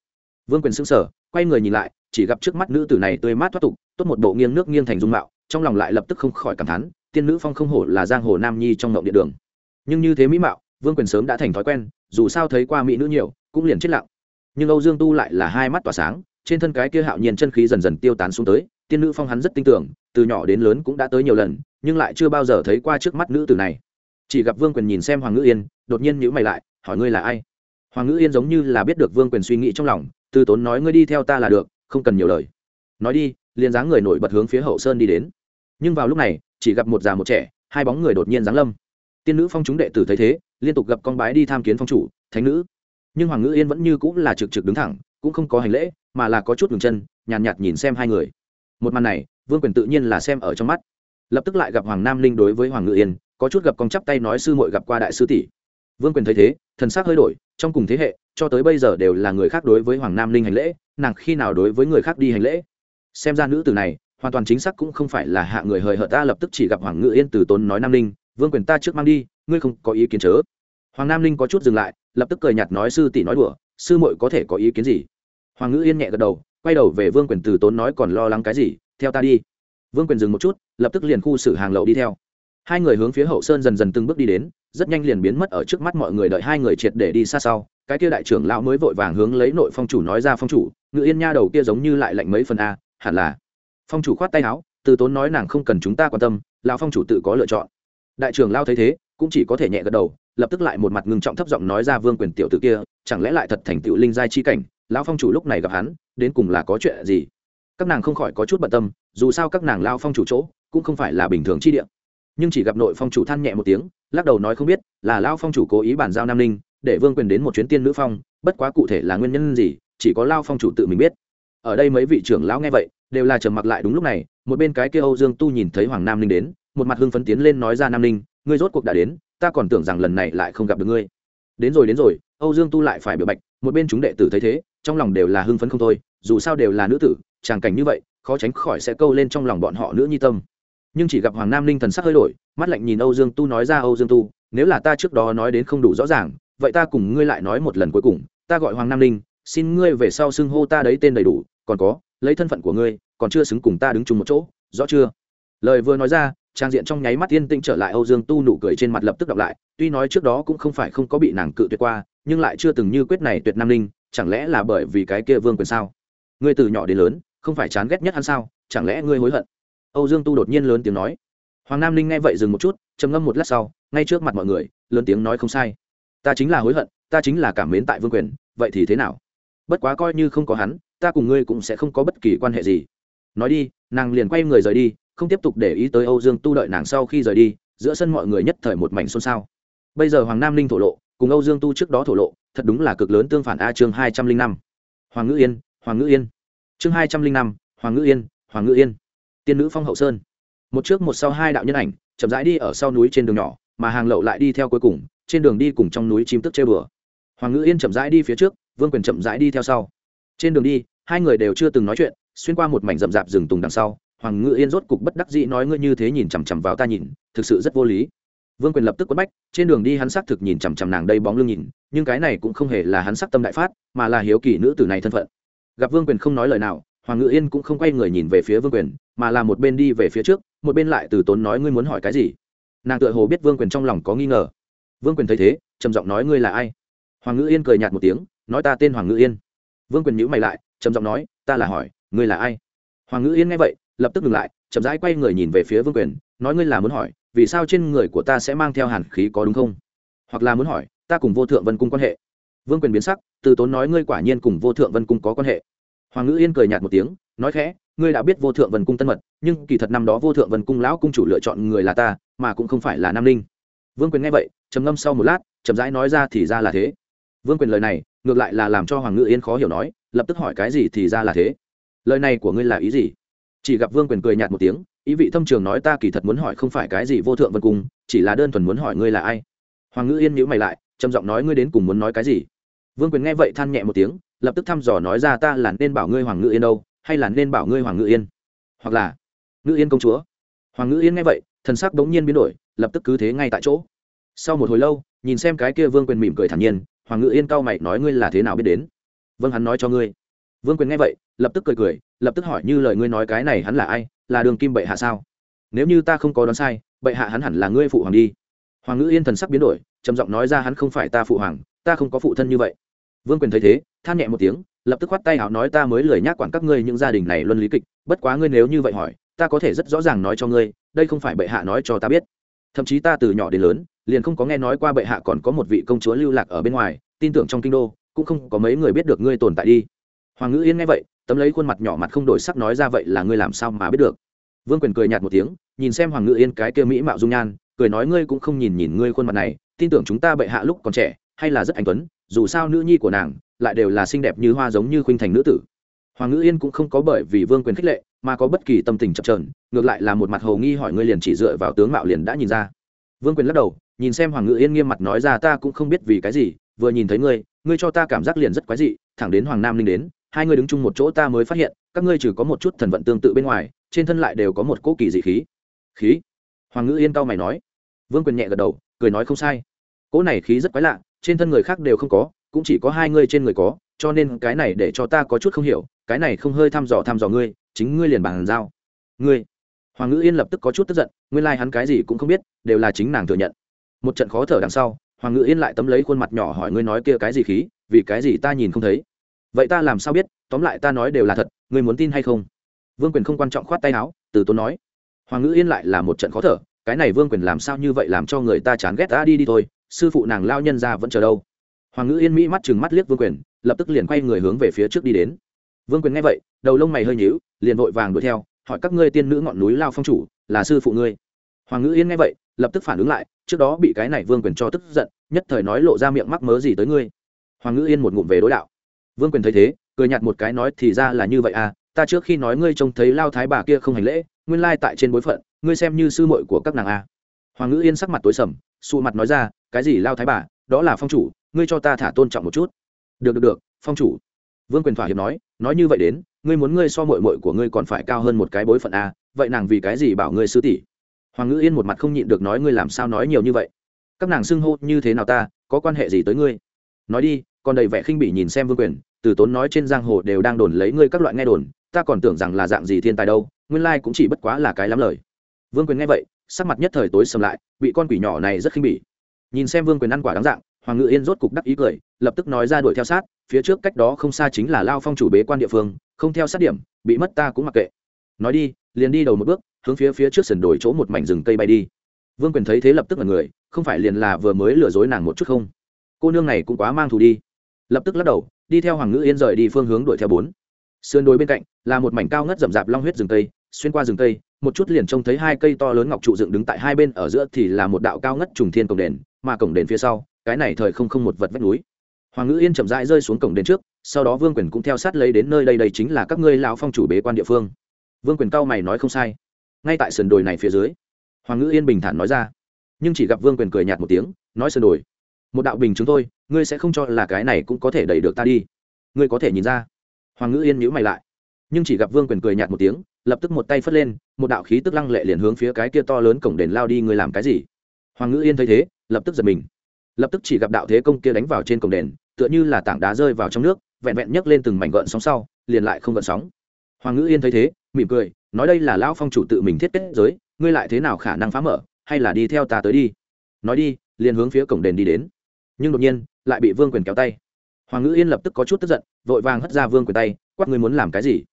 Vương quyền xứng sở quay người nhìn lại, chỉ gặp trước mắt nữ tử này tươi mát thoát tục, tốt một bộ nghiêng nước nghiêng thành dung mạo, trong lòng lại lập tức không khỏi cảm thán tiên nữ phong không hổ là giang hồ nam nhi trong ngộng địa đường. Nhưng như thế mỹ mạo, vương quyền sớm đã thành thói quen, dù sao thấy qua mỹ nữ nhiều, cũng liền chết lặng. Nhưng âu dương tu lại là hai mắt tỏa sáng, trên thân cái kia hạo nhiên chân khí dần dần tiêu tán xuống tới, tiên nữ phong hắn rất tin tưởng, từ nhỏ đến lớn cũng đã tới nhiều lần, nhưng lại chưa bao giờ thấy qua trước mắt nữ tử này. Chỉ gặp vương quyền nhìn xem hoàng ngữ yên, đột nhiên nhữ mày lại, hỏi ngươi là ai? Hoàng ngữ yên giống như là biết được vương quyền suy nghĩ trong lòng, từ tốn nói ngươi đi theo ta là được, không cần nhiều lời. Nói đi, liền dáng người nổi bật hướng phía hậu sơn đi đến nhưng vào lúc này chỉ gặp một già một trẻ hai bóng người đột nhiên giáng lâm. Tiên nữ phong chúng đệ tử thấy thế liên tục gặp con bái đi tham kiến phong chủ thánh nữ. Nhưng hoàng ngữ yên vẫn như cũng là trực trực đứng thẳng cũng không có hành lễ mà là có chút ngừng chân nhàn nhạt, nhạt nhìn xem hai người. Một màn này vương quyền tự nhiên là xem ở trong mắt. Lập tức lại gặp hoàng nam linh đối với hoàng ngự yên có chút gặp con chắp tay nói sư muội gặp qua đại sư tỷ. Vương quyền thấy thế thần s ắ c hơi đổi trong cùng thế hệ cho tới bây giờ đều là người khác đối với hoàng nam linh hành lễ nàng khi nào đối với người khác đi hành lễ? Xem ra nữ tử này hoàn toàn chính xác cũng không phải là hạ người hời hợt, ta lập tức chỉ gặp hoàng ngự yên từ tốn nói nam Ninh, vương quyền ta trước mang đi, ngươi không có ý kiến chớ. Hoàng nam Ninh có chút dừng lại, lập tức cười nhạt nói, sư tỷ nói đùa, sư muội có thể có ý kiến gì? Hoàng ngự yên nhẹ gật đầu, quay đầu về vương quyền từ tốn nói, còn lo lắng cái gì? Theo ta đi. Vương quyền dừng một chút, lập tức liền khu xử hàng lậu đi theo. Hai người hướng phía hậu sơn dần dần từng bước đi đến, rất nhanh liền biến mất ở trước mắt mọi người đợi hai người triệt để đi xa sau. Cái kia đại trưởng lão mới vội vàng hướng lấy nội phong chủ nói ra, phong chủ, ngự yên nha đầu kia giống như lại lạnh mấy phần a, hẳn là phong chủ khoát tay áo, từ tốn nói nàng không cần chúng ta quan tâm, lão phong chủ tự có lựa chọn. Đại trưởng lao thấy thế, cũng chỉ có thể nhẹ gật đầu, lập tức lại một mặt ngưng trọng thấp giọng nói ra vương quyền tiểu tử kia, chẳng lẽ lại thật thành tựu linh giai chi cảnh, lão phong chủ lúc này gặp hắn, đến cùng là có chuyện gì? Các nàng không khỏi có chút bận tâm, dù sao các nàng lao phong chủ chỗ, cũng không phải là bình thường chi địa. Nhưng chỉ gặp nội phong chủ than nhẹ một tiếng, lắc đầu nói không biết, là lao phong chủ cố ý bàn giao nam ninh, để vương quyền đến một chuyến tiên nữ phong, bất quá cụ thể là nguyên nhân gì, chỉ có lao phong chủ tự mình biết. Ở đây mấy vị trưởng lão nghe vậy đều là trầm mặc lại đúng lúc này, một bên cái kia âu dương tu nhìn thấy hoàng nam ninh đến, một mặt hưng phấn tiến lên nói ra, nam ninh, ngươi rốt cuộc đã đến, ta còn tưởng rằng lần này lại không gặp được ngươi. Đến rồi đến rồi. Âu dương tu lại phải biểu bạch, một bên chúng đệ tử thấy thế, trong lòng đều là hưng phấn không thôi, dù sao đều là nữ tử, tràng cảnh như vậy, khó tránh khỏi sẽ câu lên trong lòng bọn họ nữ nhi tâm. Nhưng chỉ gặp hoàng nam ninh thần sắc hơi đổi, mắt lạnh nhìn âu dương tu nói ra, âu dương tu, nếu là ta trước đó nói đến không đủ rõ ràng, vậy ta cùng ngươi lại nói một lần cuối cùng, ta gọi hoàng nam ninh, xin ngươi về sau xưng hô ta đấy tên đầy đủ, còn có lấy thân phận của ngươi, còn chưa xứng cùng ta đứng chung một chỗ, rõ chưa? Lời vừa nói ra, trang diện trong nháy mắt yên tĩnh trở lại, âu dương tu nụ cười trên mặt lập tức đọc lại, tuy nói trước đó cũng không phải không có bị nàng cự tuyệt qua, nhưng lại chưa từng như quyết này tuyệt nam ninh, chẳng lẽ là bởi vì cái kia vương quyền sao? Ngươi từ nhỏ đến lớn, không phải chán ghét nhất hắn sao? Chẳng lẽ ngươi hối hận? Âu dương tu đột nhiên lớn tiếng nói. Hoàng nam ninh nghe vậy dừng một chút, trầm ngâm một lát sau, ngay trước mặt mọi người, lớn tiếng nói không sai. Ta chính là hối hận, ta chính là cảm mến tại vương quyền, vậy thì thế nào? Bất quá coi như không có hắn ta cùng ngươi cũng sẽ không có bất kỳ quan hệ gì. Nói đi, nàng liền quay người rời đi, không tiếp tục để ý tới âu dương tu đợi nàng sau khi rời đi, giữa sân mọi người nhất thời một mảnh xôn xao. Bây giờ hoàng nam Linh thổ lộ, cùng âu dương tu trước đó thổ lộ, thật đúng là cực lớn tương phản a chương hai trăm linh năm. Hoàng ngữ yên, hoàng ngữ yên. Chương hai trăm linh năm, hoàng ngữ yên, hoàng ngữ yên. Tiên nữ phong hậu sơn. Một trước một sau hai đạo nhân ảnh, chậm rãi đi ở sau núi trên đường nhỏ, mà hàng lậu lại đi theo cuối cùng, trên đường đi cùng trong núi chim tức chơi bừa. Hoàng ngữ yên chậm rãi đi phía trước, vương quyền chậm rãi đi theo sau trên đường đi, hai người đều chưa từng nói chuyện, xuyên qua một mảnh rậm rạp rừng tùng đằng sau, hoàng ngự yên rốt cục bất đắc dĩ nói ngươi như thế nhìn chằm chằm vào ta nhìn, thực sự rất vô lý. Vương quyền lập tức quất bách, trên đường đi hắn xác thực nhìn chằm chằm nàng đây bóng lưng nhìn, nhưng cái này cũng không hề là hắn sắc tâm đại phát, mà là hiếu kỳ nữ tử này thân phận. Gặp vương quyền không nói lời nào, hoàng ngự yên cũng không quay người nhìn về phía vương quyền, mà là một bên đi về phía trước, một bên lại từ tốn nói ngươi muốn hỏi cái gì. Nàng tựa hồ biết vương quyền trong lòng có nghi ngờ. Vương quyền thấy thế, trầm giọng nói ngươi là ai? Hoàng ngự yên cười nhạt một tiếng, nói ta tên hoàng ngự yên vương quyền nhữ mày lại, trầm giọng nói, ta là hỏi, ngươi là ai? Hoàng ngữ yên nghe vậy, lập tức ngừng lại, chậm rãi quay người nhìn về phía vương quyền, nói, ngươi là muốn hỏi, vì sao trên người của ta sẽ mang theo hàn khí có đúng không? Hoặc là muốn hỏi, ta cùng vô thượng vân cung quan hệ? Vương quyền biến sắc, từ tốn nói, ngươi quả nhiên cùng vô thượng vân cung có quan hệ. Hoàng ngữ yên cười nhạt một tiếng, nói khẽ, ngươi đã biết vô thượng vân cung tân mật, nhưng kỳ thật năm đó vô thượng vân cung lão cung chủ lựa chọn người là ta, mà cũng không phải là nam ninh. Vương quyền nghe vậy, trầm ngâm sau một lát, chậm rãi nói ra thì ra là thế. Vương quyền lời này ngược lại là làm cho hoàng ngự yên khó hiểu nói, lập tức hỏi cái gì thì ra là thế. Lời này của ngươi là ý gì? Chỉ gặp vương quyền cười nhạt một tiếng, ý vị thâm trường nói ta kỳ thật muốn hỏi không phải cái gì vô thượng vân cung, chỉ là đơn thuần muốn hỏi ngươi là ai. Hoàng ngự yên nhữ mày lại, trầm giọng nói ngươi đến cùng muốn nói cái gì? Vương quyền nghe vậy than nhẹ một tiếng, lập tức thăm dò nói ra ta là nên bảo ngươi hoàng ngự yên đâu, hay là nên bảo ngươi hoàng ngự yên? Hoặc là, ngự yên công chúa. Hoàng ngự yên nghe vậy, thần sắc bỗng nhiên biến đổi, lập tức cứ thế ngay tại chỗ. Sau một hồi lâu, nhìn xem cái kia vương quyền mỉm cười thản nhiên hoàng ngự yên cao mày nói ngươi là thế nào biết đến? Vâng hắn nói cho ngươi. Vương quyền nghe vậy, lập tức cười cười, lập tức hỏi như lời ngươi nói cái này hắn là ai, là đường kim bệ hạ sao? Nếu như ta không có đoán sai, bệ hạ hắn hẳn là ngươi phụ hoàng đi. Hoàng Ngự yên thần sắc biến đổi, trầm giọng nói ra hắn không phải ta phụ hoàng, ta không có phụ thân như vậy. Vương quyền thấy thế, than nhẹ một tiếng, lập tức khoát tay áo nói ta mới lười nhác quản các ngươi những gia đình này luân lý kịch, bất quá ngươi nếu như vậy hỏi, ta có thể rất rõ ràng nói cho ngươi, đây không phải bệ hạ nói cho ta biết thậm chí ta từ nhỏ đến lớn, liền không có nghe nói qua bệ hạ còn có một vị công chúa lưu lạc ở bên ngoài, tin tưởng trong kinh đô, cũng không có mấy người biết được ngươi tồn tại đi. Hoàng ngữ yên nghe vậy, tấm lấy khuôn mặt nhỏ mặt không đổi sắc nói ra vậy là ngươi làm sao mà biết được. Vương quyền cười nhạt một tiếng, nhìn xem hoàng ngữ yên cái kia mỹ mạo dung nhan, cười nói ngươi cũng không nhìn nhìn ngươi khuôn mặt này, tin tưởng chúng ta bệ hạ lúc còn trẻ, hay là rất anh tuấn, dù sao nữ nhi của nàng lại đều là xinh đẹp như hoa giống như khuynh thành nữ tử. Hoàng ngữ yên cũng không có bởi vì vương quyền khích lệ mà có bất kỳ tâm tình chập trờn ngược lại là một mặt hầu nghi hỏi ngươi liền chỉ dựa vào tướng mạo liền đã nhìn ra. Vương quyền lắc đầu, nhìn xem hoàng ngự yên nghiêm mặt nói ra ta cũng không biết vì cái gì, vừa nhìn thấy ngươi ngươi cho ta cảm giác liền rất quái dị, thẳng đến hoàng nam linh đến, hai ngươi đứng chung một chỗ ta mới phát hiện, các ngươi chỉ có một chút thần vận tương tự bên ngoài, trên thân lại đều có một cỗ kỳ dị khí. Khí? Hoàng ngự yên cau mày nói. Vương quyền nhẹ gật đầu, cười nói không sai. Cỗ này khí rất quái lạ, trên thân người khác đều không có, cũng chỉ có hai ngươi trên người có, cho nên cái này để cho ta có chút không hiểu, cái này không hơi thăm dò thăm dò ngươi chính ngươi liền bàn giao. Ngươi. Hoàng ngữ yên lập tức có chút tức giận, nguyên lai、like、hắn cái gì cũng không biết, đều là chính nàng thừa nhận. Một trận khó thở đằng sau, hoàng ngữ yên lại tấm lấy khuôn mặt nhỏ hỏi ngươi nói kia cái gì khí, vì cái gì ta nhìn không thấy. Vậy ta làm sao biết, tóm lại ta nói đều là thật, ngươi muốn tin hay không? Vương quyền không quan trọng khoát tay áo, từ tốn nói. Hoàng ngữ yên lại là một trận khó thở, cái này vương quyền làm sao như vậy làm cho người ta chán ghét ta đi đi thôi, sư phụ nàng lao nhân ra vẫn chờ đâu. Hoàng ngữ yên mỹ mắt chừng mắt liếc vương quyền, lập tức liền quay người hướng về phía trước đi đến vương quyền nghe vậy, đầu lông mày hơi nhíu, liền vội vàng đuổi theo, hỏi các ngươi tiên nữ ngọn núi lao phong chủ, là sư phụ ngươi? Hoàng ngữ yên nghe vậy, lập tức phản ứng lại, trước đó bị cái này vương quyền cho tức giận, nhất thời nói lộ ra miệng mắc mớ gì tới ngươi. Hoàng ngữ yên một ngụm về đối đạo. Vương quyền thấy thế, cười nhạt một cái nói thì ra là như vậy à ta trước khi nói ngươi trông thấy lao thái bà kia không hành lễ, nguyên lai tại trên bối phận, ngươi xem như sư muội của các nàng à. hoàng ngữ yên sắc mặt tối sầm, sụ mặt nói ra, cái gì lao thái bà, đó là phong chủ, ngươi cho ta thả tôn trọng một chút. Được được được, phong chủ vương quyền thỏa hiệp nói nói như vậy đến, ngươi muốn ngươi so mội mội của ngươi còn phải cao hơn một cái bối phận a, vậy nàng vì cái gì bảo ngươi sư tỷ? Hoàng ngữ yên một mặt không nhịn được nói, ngươi làm sao nói nhiều như vậy? Các nàng xưng hô như thế nào ta, có quan hệ gì tới ngươi? Nói đi, còn đầy vẻ khinh bỉ nhìn xem vương quyền, từ tốn nói trên giang hồ đều đang đồn lấy ngươi các loại nghe đồn, ta còn tưởng rằng là dạng gì thiên tài đâu, nguyên lai cũng chỉ bất quá là cái lắm lời. Vương quyền nghe vậy, sắc mặt nhất thời tối sầm lại bị con quỷ nhỏ này rất khinh bỉ. Nhìn xem vương quyền ăn quả đáng dạng, hoàng ngự yên rốt cục đắc ý cười, lập tức nói ra đuổi theo sát phía trước cách đó không xa chính là lao phong chủ bế quan địa phương, không theo sát điểm, bị mất ta cũng mặc kệ. Nói đi, liền đi đầu một bước, hướng phía phía trước sườn đổi chỗ một mảnh rừng cây bay đi. Vương quyền thấy thế lập tức là người, không phải liền là vừa mới lừa dối nàng một chút không? Cô nương này cũng quá mang thù đi. Lập tức lắc đầu, đi theo hoàng ngữ yên rời đi phương hướng đuổi theo bốn. Sườn đồi bên cạnh, là một mảnh cao ngất rậm rạp long huyết rừng cây, xuyên qua rừng cây, một chút liền trông thấy hai cây to lớn ngọc trụ dựng đứng tại hai bên, ở giữa thì là một đạo cao ngất trùng thiên cổng đền, mà cổng đền phía sau, cái này thời không không một vật vách núi hoàng ngữ yên chậm rãi rơi xuống cổng đền trước sau đó vương quyền cũng theo sát lấy đến nơi đây đây chính là các ngươi lão phong chủ bế quan địa phương. Vương quyền cao mày nói không sai. Ngay tại sườn đồi này phía dưới hoàng ngữ yên bình thản nói ra. Nhưng chỉ gặp vương quyền cười nhạt một tiếng nói sườn đồi. Một đạo bình chúng tôi, ngươi sẽ không cho là cái này cũng có thể đẩy được ta đi. Ngươi có thể nhìn ra. Hoàng ngữ yên nhữ mày lại. Nhưng chỉ gặp vương quyền cười nhạt một tiếng lập tức một tay phất lên một đạo khí tức lăng lệ liền hướng phía cái kia to lớn cổng đền lao đi ngươi làm cái gì? Hoàng ngữ yên thấy thế lập tức giật mình. Lập tức chỉ gặp đạo thế công kia đánh vào trên cổng đền tựa như là tảng đá rơi vào trong nước, vẹn vẹn nhấc lên từng mảnh gợn sóng sau, liền lại không gợn sóng. Hoàng ngữ yên thấy thế, mỉm cười, nói đây là lão phong chủ tự mình thiết kết giới, ngươi lại thế nào khả năng phá mở, hay là đi theo ta tới đi? Nói đi, liền hướng phía cổng đền đi đến. Nhưng đột nhiên, lại bị vương quyền kéo tay. Hoàng ngữ yên lập tức có chút tức giận, vội vàng hất ra vương quyền tay, quát ngươi muốn làm cái gì?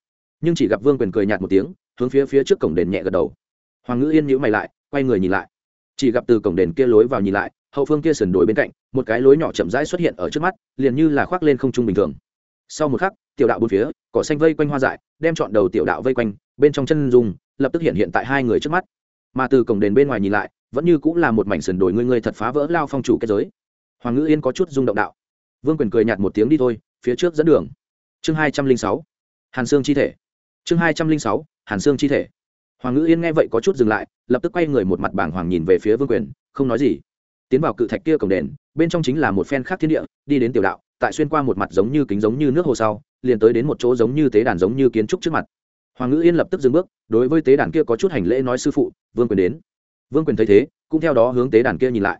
Nhưng chỉ gặp vương quyền cười nhạt một tiếng, hướng phía phía trước cổng đền nhẹ gật đầu. Hoàng ngữ yên nhữ mày lại, quay người nhìn lại. Chỉ gặp từ cổng đền kia lối vào nhìn lại hậu phương kia sườn đồi bên cạnh, một cái lối nhỏ chậm rãi xuất hiện ở trước mắt, liền như là khoác lên không trung bình thường. Sau một khắc, tiểu đạo bốn phía, cỏ xanh vây quanh hoa dại, đem chọn đầu tiểu đạo vây quanh, bên trong chân dùng lập tức hiện hiện tại hai người trước mắt. Mà từ cổng đền bên ngoài nhìn lại, vẫn như cũng là một mảnh sườn đồi ngươi ngươi thật phá vỡ lao phong chủ kết giới. Hoàng ngữ yên có chút rung động đạo. Vương quyền cười nhạt một tiếng đi thôi, phía trước dẫn đường. Chương hai trăm linh sáu. Hàn xương chi thể. Chương hai trăm linh sáu, hàn xương chi thể. Hoàng ngữ yên nghe vậy có chút dừng lại, lập tức quay người một mặt bảng hoàng nhìn về phía vương quyền, không nói gì tiến vào cự thạch kia cổng đền, bên trong chính là một phen khác thiên địa, đi đến tiểu đạo, tại xuyên qua một mặt giống như kính giống như nước hồ sau, liền tới đến một chỗ giống như tế đàn giống như kiến trúc trước mặt. Hoàng ngữ yên lập tức dừng bước, đối với tế đàn kia có chút hành lễ nói sư phụ, vương quyền đến. Vương quyền thấy thế, cũng theo đó hướng tế đàn kia nhìn lại.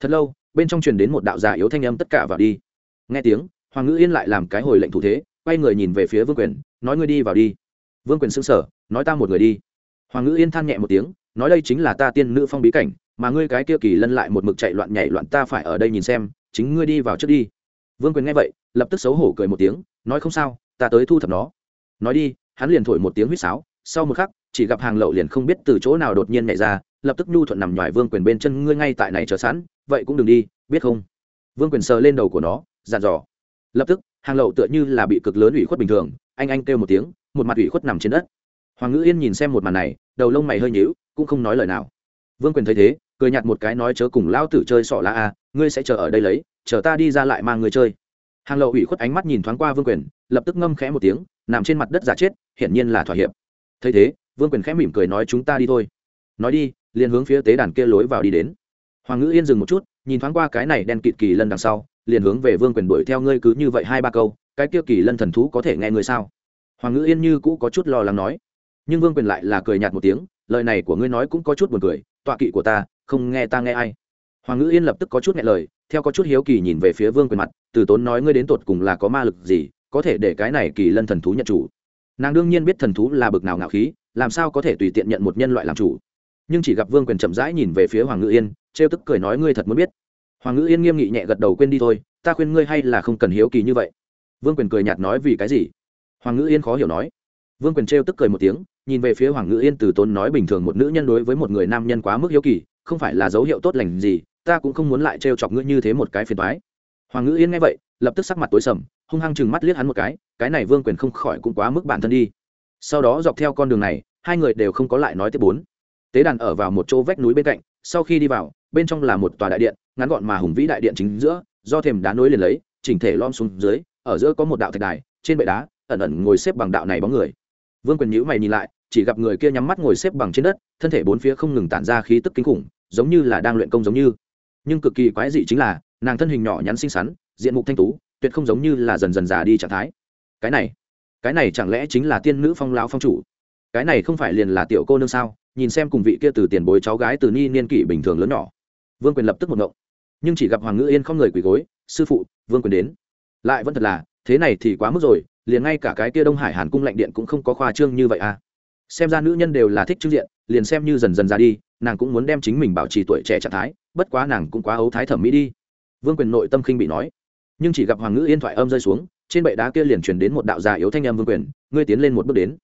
Thật lâu, bên trong truyền đến một đạo già yếu thanh âm tất cả vào đi. Nghe tiếng, hoàng ngữ yên lại làm cái hồi lệnh thủ thế, quay người nhìn về phía vương quyền, nói ngươi đi vào đi. Vương quyền xưng sở nói ta một người đi. Hoàng ngữ yên than nhẹ một tiếng, nói đây chính là ta tiên nữ phong bí cảnh mà ngươi cái kia kỳ lân lại một mực chạy loạn nhảy loạn ta phải ở đây nhìn xem, chính ngươi đi vào trước đi. Vương quyền nghe vậy, lập tức xấu hổ cười một tiếng, nói không sao, ta tới thu thập nó. Nói đi, hắn liền thổi một tiếng huýt sáo, sau một khắc, chỉ gặp hàng lậu liền không biết từ chỗ nào đột nhiên nhảy ra, lập tức nhu thuận nằm ngoài vương quyền bên chân, ngươi ngay tại này chờ sẵn, vậy cũng đừng đi, biết không? Vương quyền sờ lên đầu của nó dàn dò. Lập tức, hàng lậu tựa như là bị cực lớn ủy khuất bình thường, anh anh kêu một tiếng, một mặt ủy khuất nằm trên đất. Hoàng ngữ yên nhìn xem một màn này, đầu lông mày hơi nhíu, cũng không nói lời nào. Vương quyền thấy thế cười nhạt một cái nói chớ cùng lão tử chơi sọ lá a, ngươi sẽ chờ ở đây lấy, chờ ta đi ra lại mang người chơi. Hàng lậu ủy khuất ánh mắt nhìn thoáng qua vương quyền, lập tức ngâm khẽ một tiếng, nằm trên mặt đất giả chết, hiển nhiên là thỏa hiệp. Thấy thế, vương quyền khẽ mỉm cười nói chúng ta đi thôi. Nói đi, liền hướng phía tế đàn kia lối vào đi đến. Hoàng ngữ yên dừng một chút, nhìn thoáng qua cái này đen kịt kỳ lân đằng sau, liền hướng về vương quyền đuổi theo ngươi cứ như vậy hai ba câu, cái kia kỳ lân thần thú có thể nghe ngươi sao? Hoàng ngữ yên như cũ có chút lo lắng nói. Nhưng vương quyền lại là cười nhạt một tiếng, lời này của ngươi nói cũng có chút buồn cười, tọa kỵ của ta không nghe ta nghe ai. Hoàng ngữ yên lập tức có chút nghe lời, theo có chút hiếu kỳ nhìn về phía vương quyền mặt, từ tốn nói ngươi đến tột cùng là có ma lực gì, có thể để cái này kỳ lân thần thú nhận chủ. Nàng đương nhiên biết thần thú là bực nào ngạo khí, làm sao có thể tùy tiện nhận một nhân loại làm chủ. Nhưng chỉ gặp vương quyền chậm rãi nhìn về phía hoàng ngữ yên, trêu tức cười nói ngươi thật muốn biết. Hoàng ngữ yên nghiêm nghị nhẹ gật đầu quên đi thôi, ta khuyên ngươi hay là không cần hiếu kỳ như vậy. Vương quyền cười nhạt nói vì cái gì? Hoàng ngữ yên khó hiểu nói. Vương quyền trêu tức cười một tiếng, nhìn về phía hoàng ngữ yên từ tốn nói bình thường một nữ nhân đối với một người nam nhân quá mức hiếu kỳ không phải là dấu hiệu tốt lành gì, ta cũng không muốn lại trêu chọc ngươi như thế một cái phiền toái. Hoàng ngữ yên nghe vậy, lập tức sắc mặt tối sầm, hung hăng chừng mắt liếc hắn một cái cái này vương quyền không khỏi cũng quá mức bản thân đi. Sau đó dọc theo con đường này, hai người đều không có lại nói tiếp bốn. Tế đàn ở vào một chỗ vách núi bên cạnh, sau khi đi vào, bên trong là một tòa đại điện, ngắn gọn mà hùng vĩ đại điện chính giữa, do thềm đá nối liền lấy, chỉnh thể lom xuống dưới, ở giữa có một đạo thạch đài, trên bệ đá, ẩn ẩn ngồi xếp bằng đạo này bóng người. Vương quyền nhữ mày nhìn lại chỉ gặp người kia nhắm mắt ngồi xếp bằng trên đất, thân thể bốn phía không ngừng tản ra khí tức kinh khủng, giống như là đang luyện công giống như. Nhưng cực kỳ quái dị chính là, nàng thân hình nhỏ nhắn xinh xắn, diện mục thanh tú, tuyệt không giống như là dần dần già đi trạng thái. Cái này cái này chẳng lẽ chính là tiên nữ phong lão phong chủ? Cái này không phải liền là tiểu cô nương sao? Nhìn xem cùng vị kia từ tiền bối cháu gái từ ni niên kỷ bình thường lớn nhỏ. Vương quyền lập tức một ngộng. Nhưng chỉ gặp hoàng ngữ yên không người quỳ gối, sư phụ, vương quyền đến. Lại vẫn thật là, thế này thì quá mức rồi, liền ngay cả cái kia đông hải hàn cung lạnh điện cũng không có khoa trương như vậy à xem ra nữ nhân đều là thích trưng diện, liền xem như dần dần ra đi, nàng cũng muốn đem chính mình bảo trì tuổi trẻ trạng thái, bất quá nàng cũng quá ấu thái thẩm mỹ đi. Vương quyền nội tâm khinh bị nói. Nhưng chỉ gặp hoàng ngữ yên thoại âm rơi xuống, trên bệ đá kia liền truyền đến một đạo già yếu thanh em vương quyền, ngươi tiến lên một bước đến.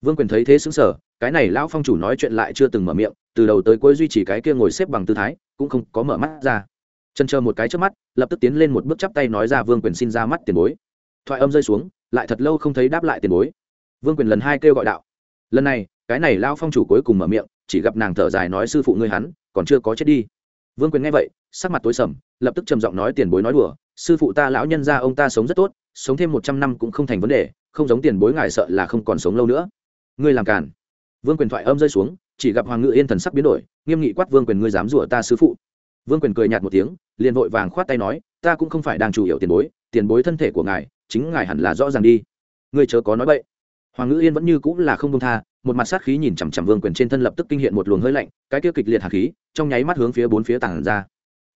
Vương quyền thấy thế xứng sở cái này lão phong chủ nói chuyện lại chưa từng mở miệng, từ đầu tới cuối duy trì cái kia ngồi xếp bằng tư thái, cũng không có mở mắt ra. Chân chờ một cái trước mắt, lập tức tiến lên một bước chắp tay nói ra, vương quyền xin ra mắt tiền bối. Thoại âm rơi xuống, lại thật lâu không thấy đáp lại tiền bối. Vương quyền lần hai kêu gọi đạo lần này, cái này lao phong chủ cuối cùng mở miệng, chỉ gặp nàng thở dài nói, sư phụ ngươi hắn, còn chưa có chết đi. Vương quyền nghe vậy, sắc mặt tối sầm, lập tức trầm giọng nói, tiền bối nói đùa, sư phụ ta lão nhân ra ông ta sống rất tốt, sống thêm một trăm năm cũng không thành vấn đề, không giống tiền bối ngài sợ là không còn sống lâu nữa. Ngươi làm càn. Vương quyền thoại âm rơi xuống, chỉ gặp hoàng ngự yên thần sắc biến đổi, nghiêm nghị quát vương quyền, ngươi dám rủa ta sư phụ? Vương quyền cười nhạt một tiếng, liền vội vàng khoát tay nói, ta cũng không phải đang chủ yếu tiền bối tiền bối thân thể của ngài, chính ngài hẳn là rõ ràng đi. Ngươi chớ có nói vậy hoàng ngữ yên vẫn như cũng là không công tha, một mặt sát khí nhìn chằm chằm vương quyền trên thân lập tức kinh hiện một luồng hơi lạnh, cái kia kịch liệt hạt khí, trong nháy mắt hướng phía bốn phía tảng ra.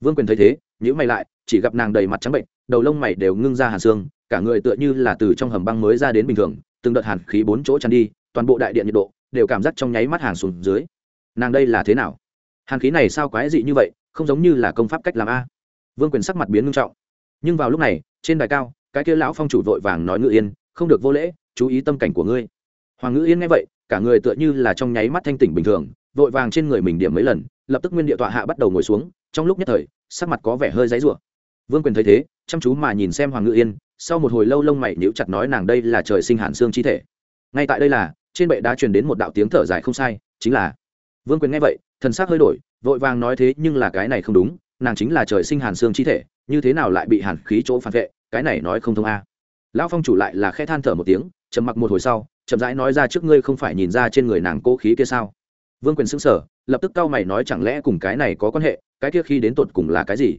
Vương quyền thấy thế nhữ mày lại, chỉ gặp nàng đầy mặt trắng bệnh, đầu lông mày đều ngưng ra hàn xương, cả người tựa như là từ trong hầm băng mới ra đến bình thường, từng đợt hàn khí bốn chỗ tràn đi, toàn bộ đại điện nhiệt độ đều cảm giác trong nháy mắt hàng xuống dưới. Nàng đây là thế nào? Hàn khí này sao quái dị như vậy, không giống như là công pháp cách làm a? Vương quyền sắc mặt biến ngưng trọng. Nhưng vào lúc này, trên đài cao, cái kia lão phong chủ vội vàng nói ngự yên, không được vô lễ chú ý tâm cảnh của ngươi. Hoàng ngữ yên nghe vậy, cả người tựa như là trong nháy mắt thanh tỉnh bình thường, vội vàng trên người mình điểm mấy lần, lập tức nguyên địa tọa hạ bắt đầu ngồi xuống, trong lúc nhất thời, sắc mặt có vẻ hơi dãy rủa. Vương quyền thấy thế, chăm chú mà nhìn xem hoàng ngữ yên, sau một hồi lâu lông mày nhíu chặt nói nàng đây là trời sinh hàn xương chi thể. Ngay tại đây là, trên bệ đã truyền đến một đạo tiếng thở dài không sai, chính là. Vương quyền nghe vậy, thần sắc hơi đổi, vội vàng nói thế nhưng là cái này không đúng, nàng chính là trời sinh hàn xương chi thể, như thế nào lại bị hàn khí chỗ phản vệ, cái này nói không thông a. Lão phong chủ lại là khe than thở một tiếng trầm mặc một hồi sau, chậm rãi nói ra trước ngươi không phải nhìn ra trên người nàng cố khí kia sao? Vương quyền xứng sở lập tức cau mày nói chẳng lẽ cùng cái này có quan hệ, cái kia khi đến tột cùng là cái gì?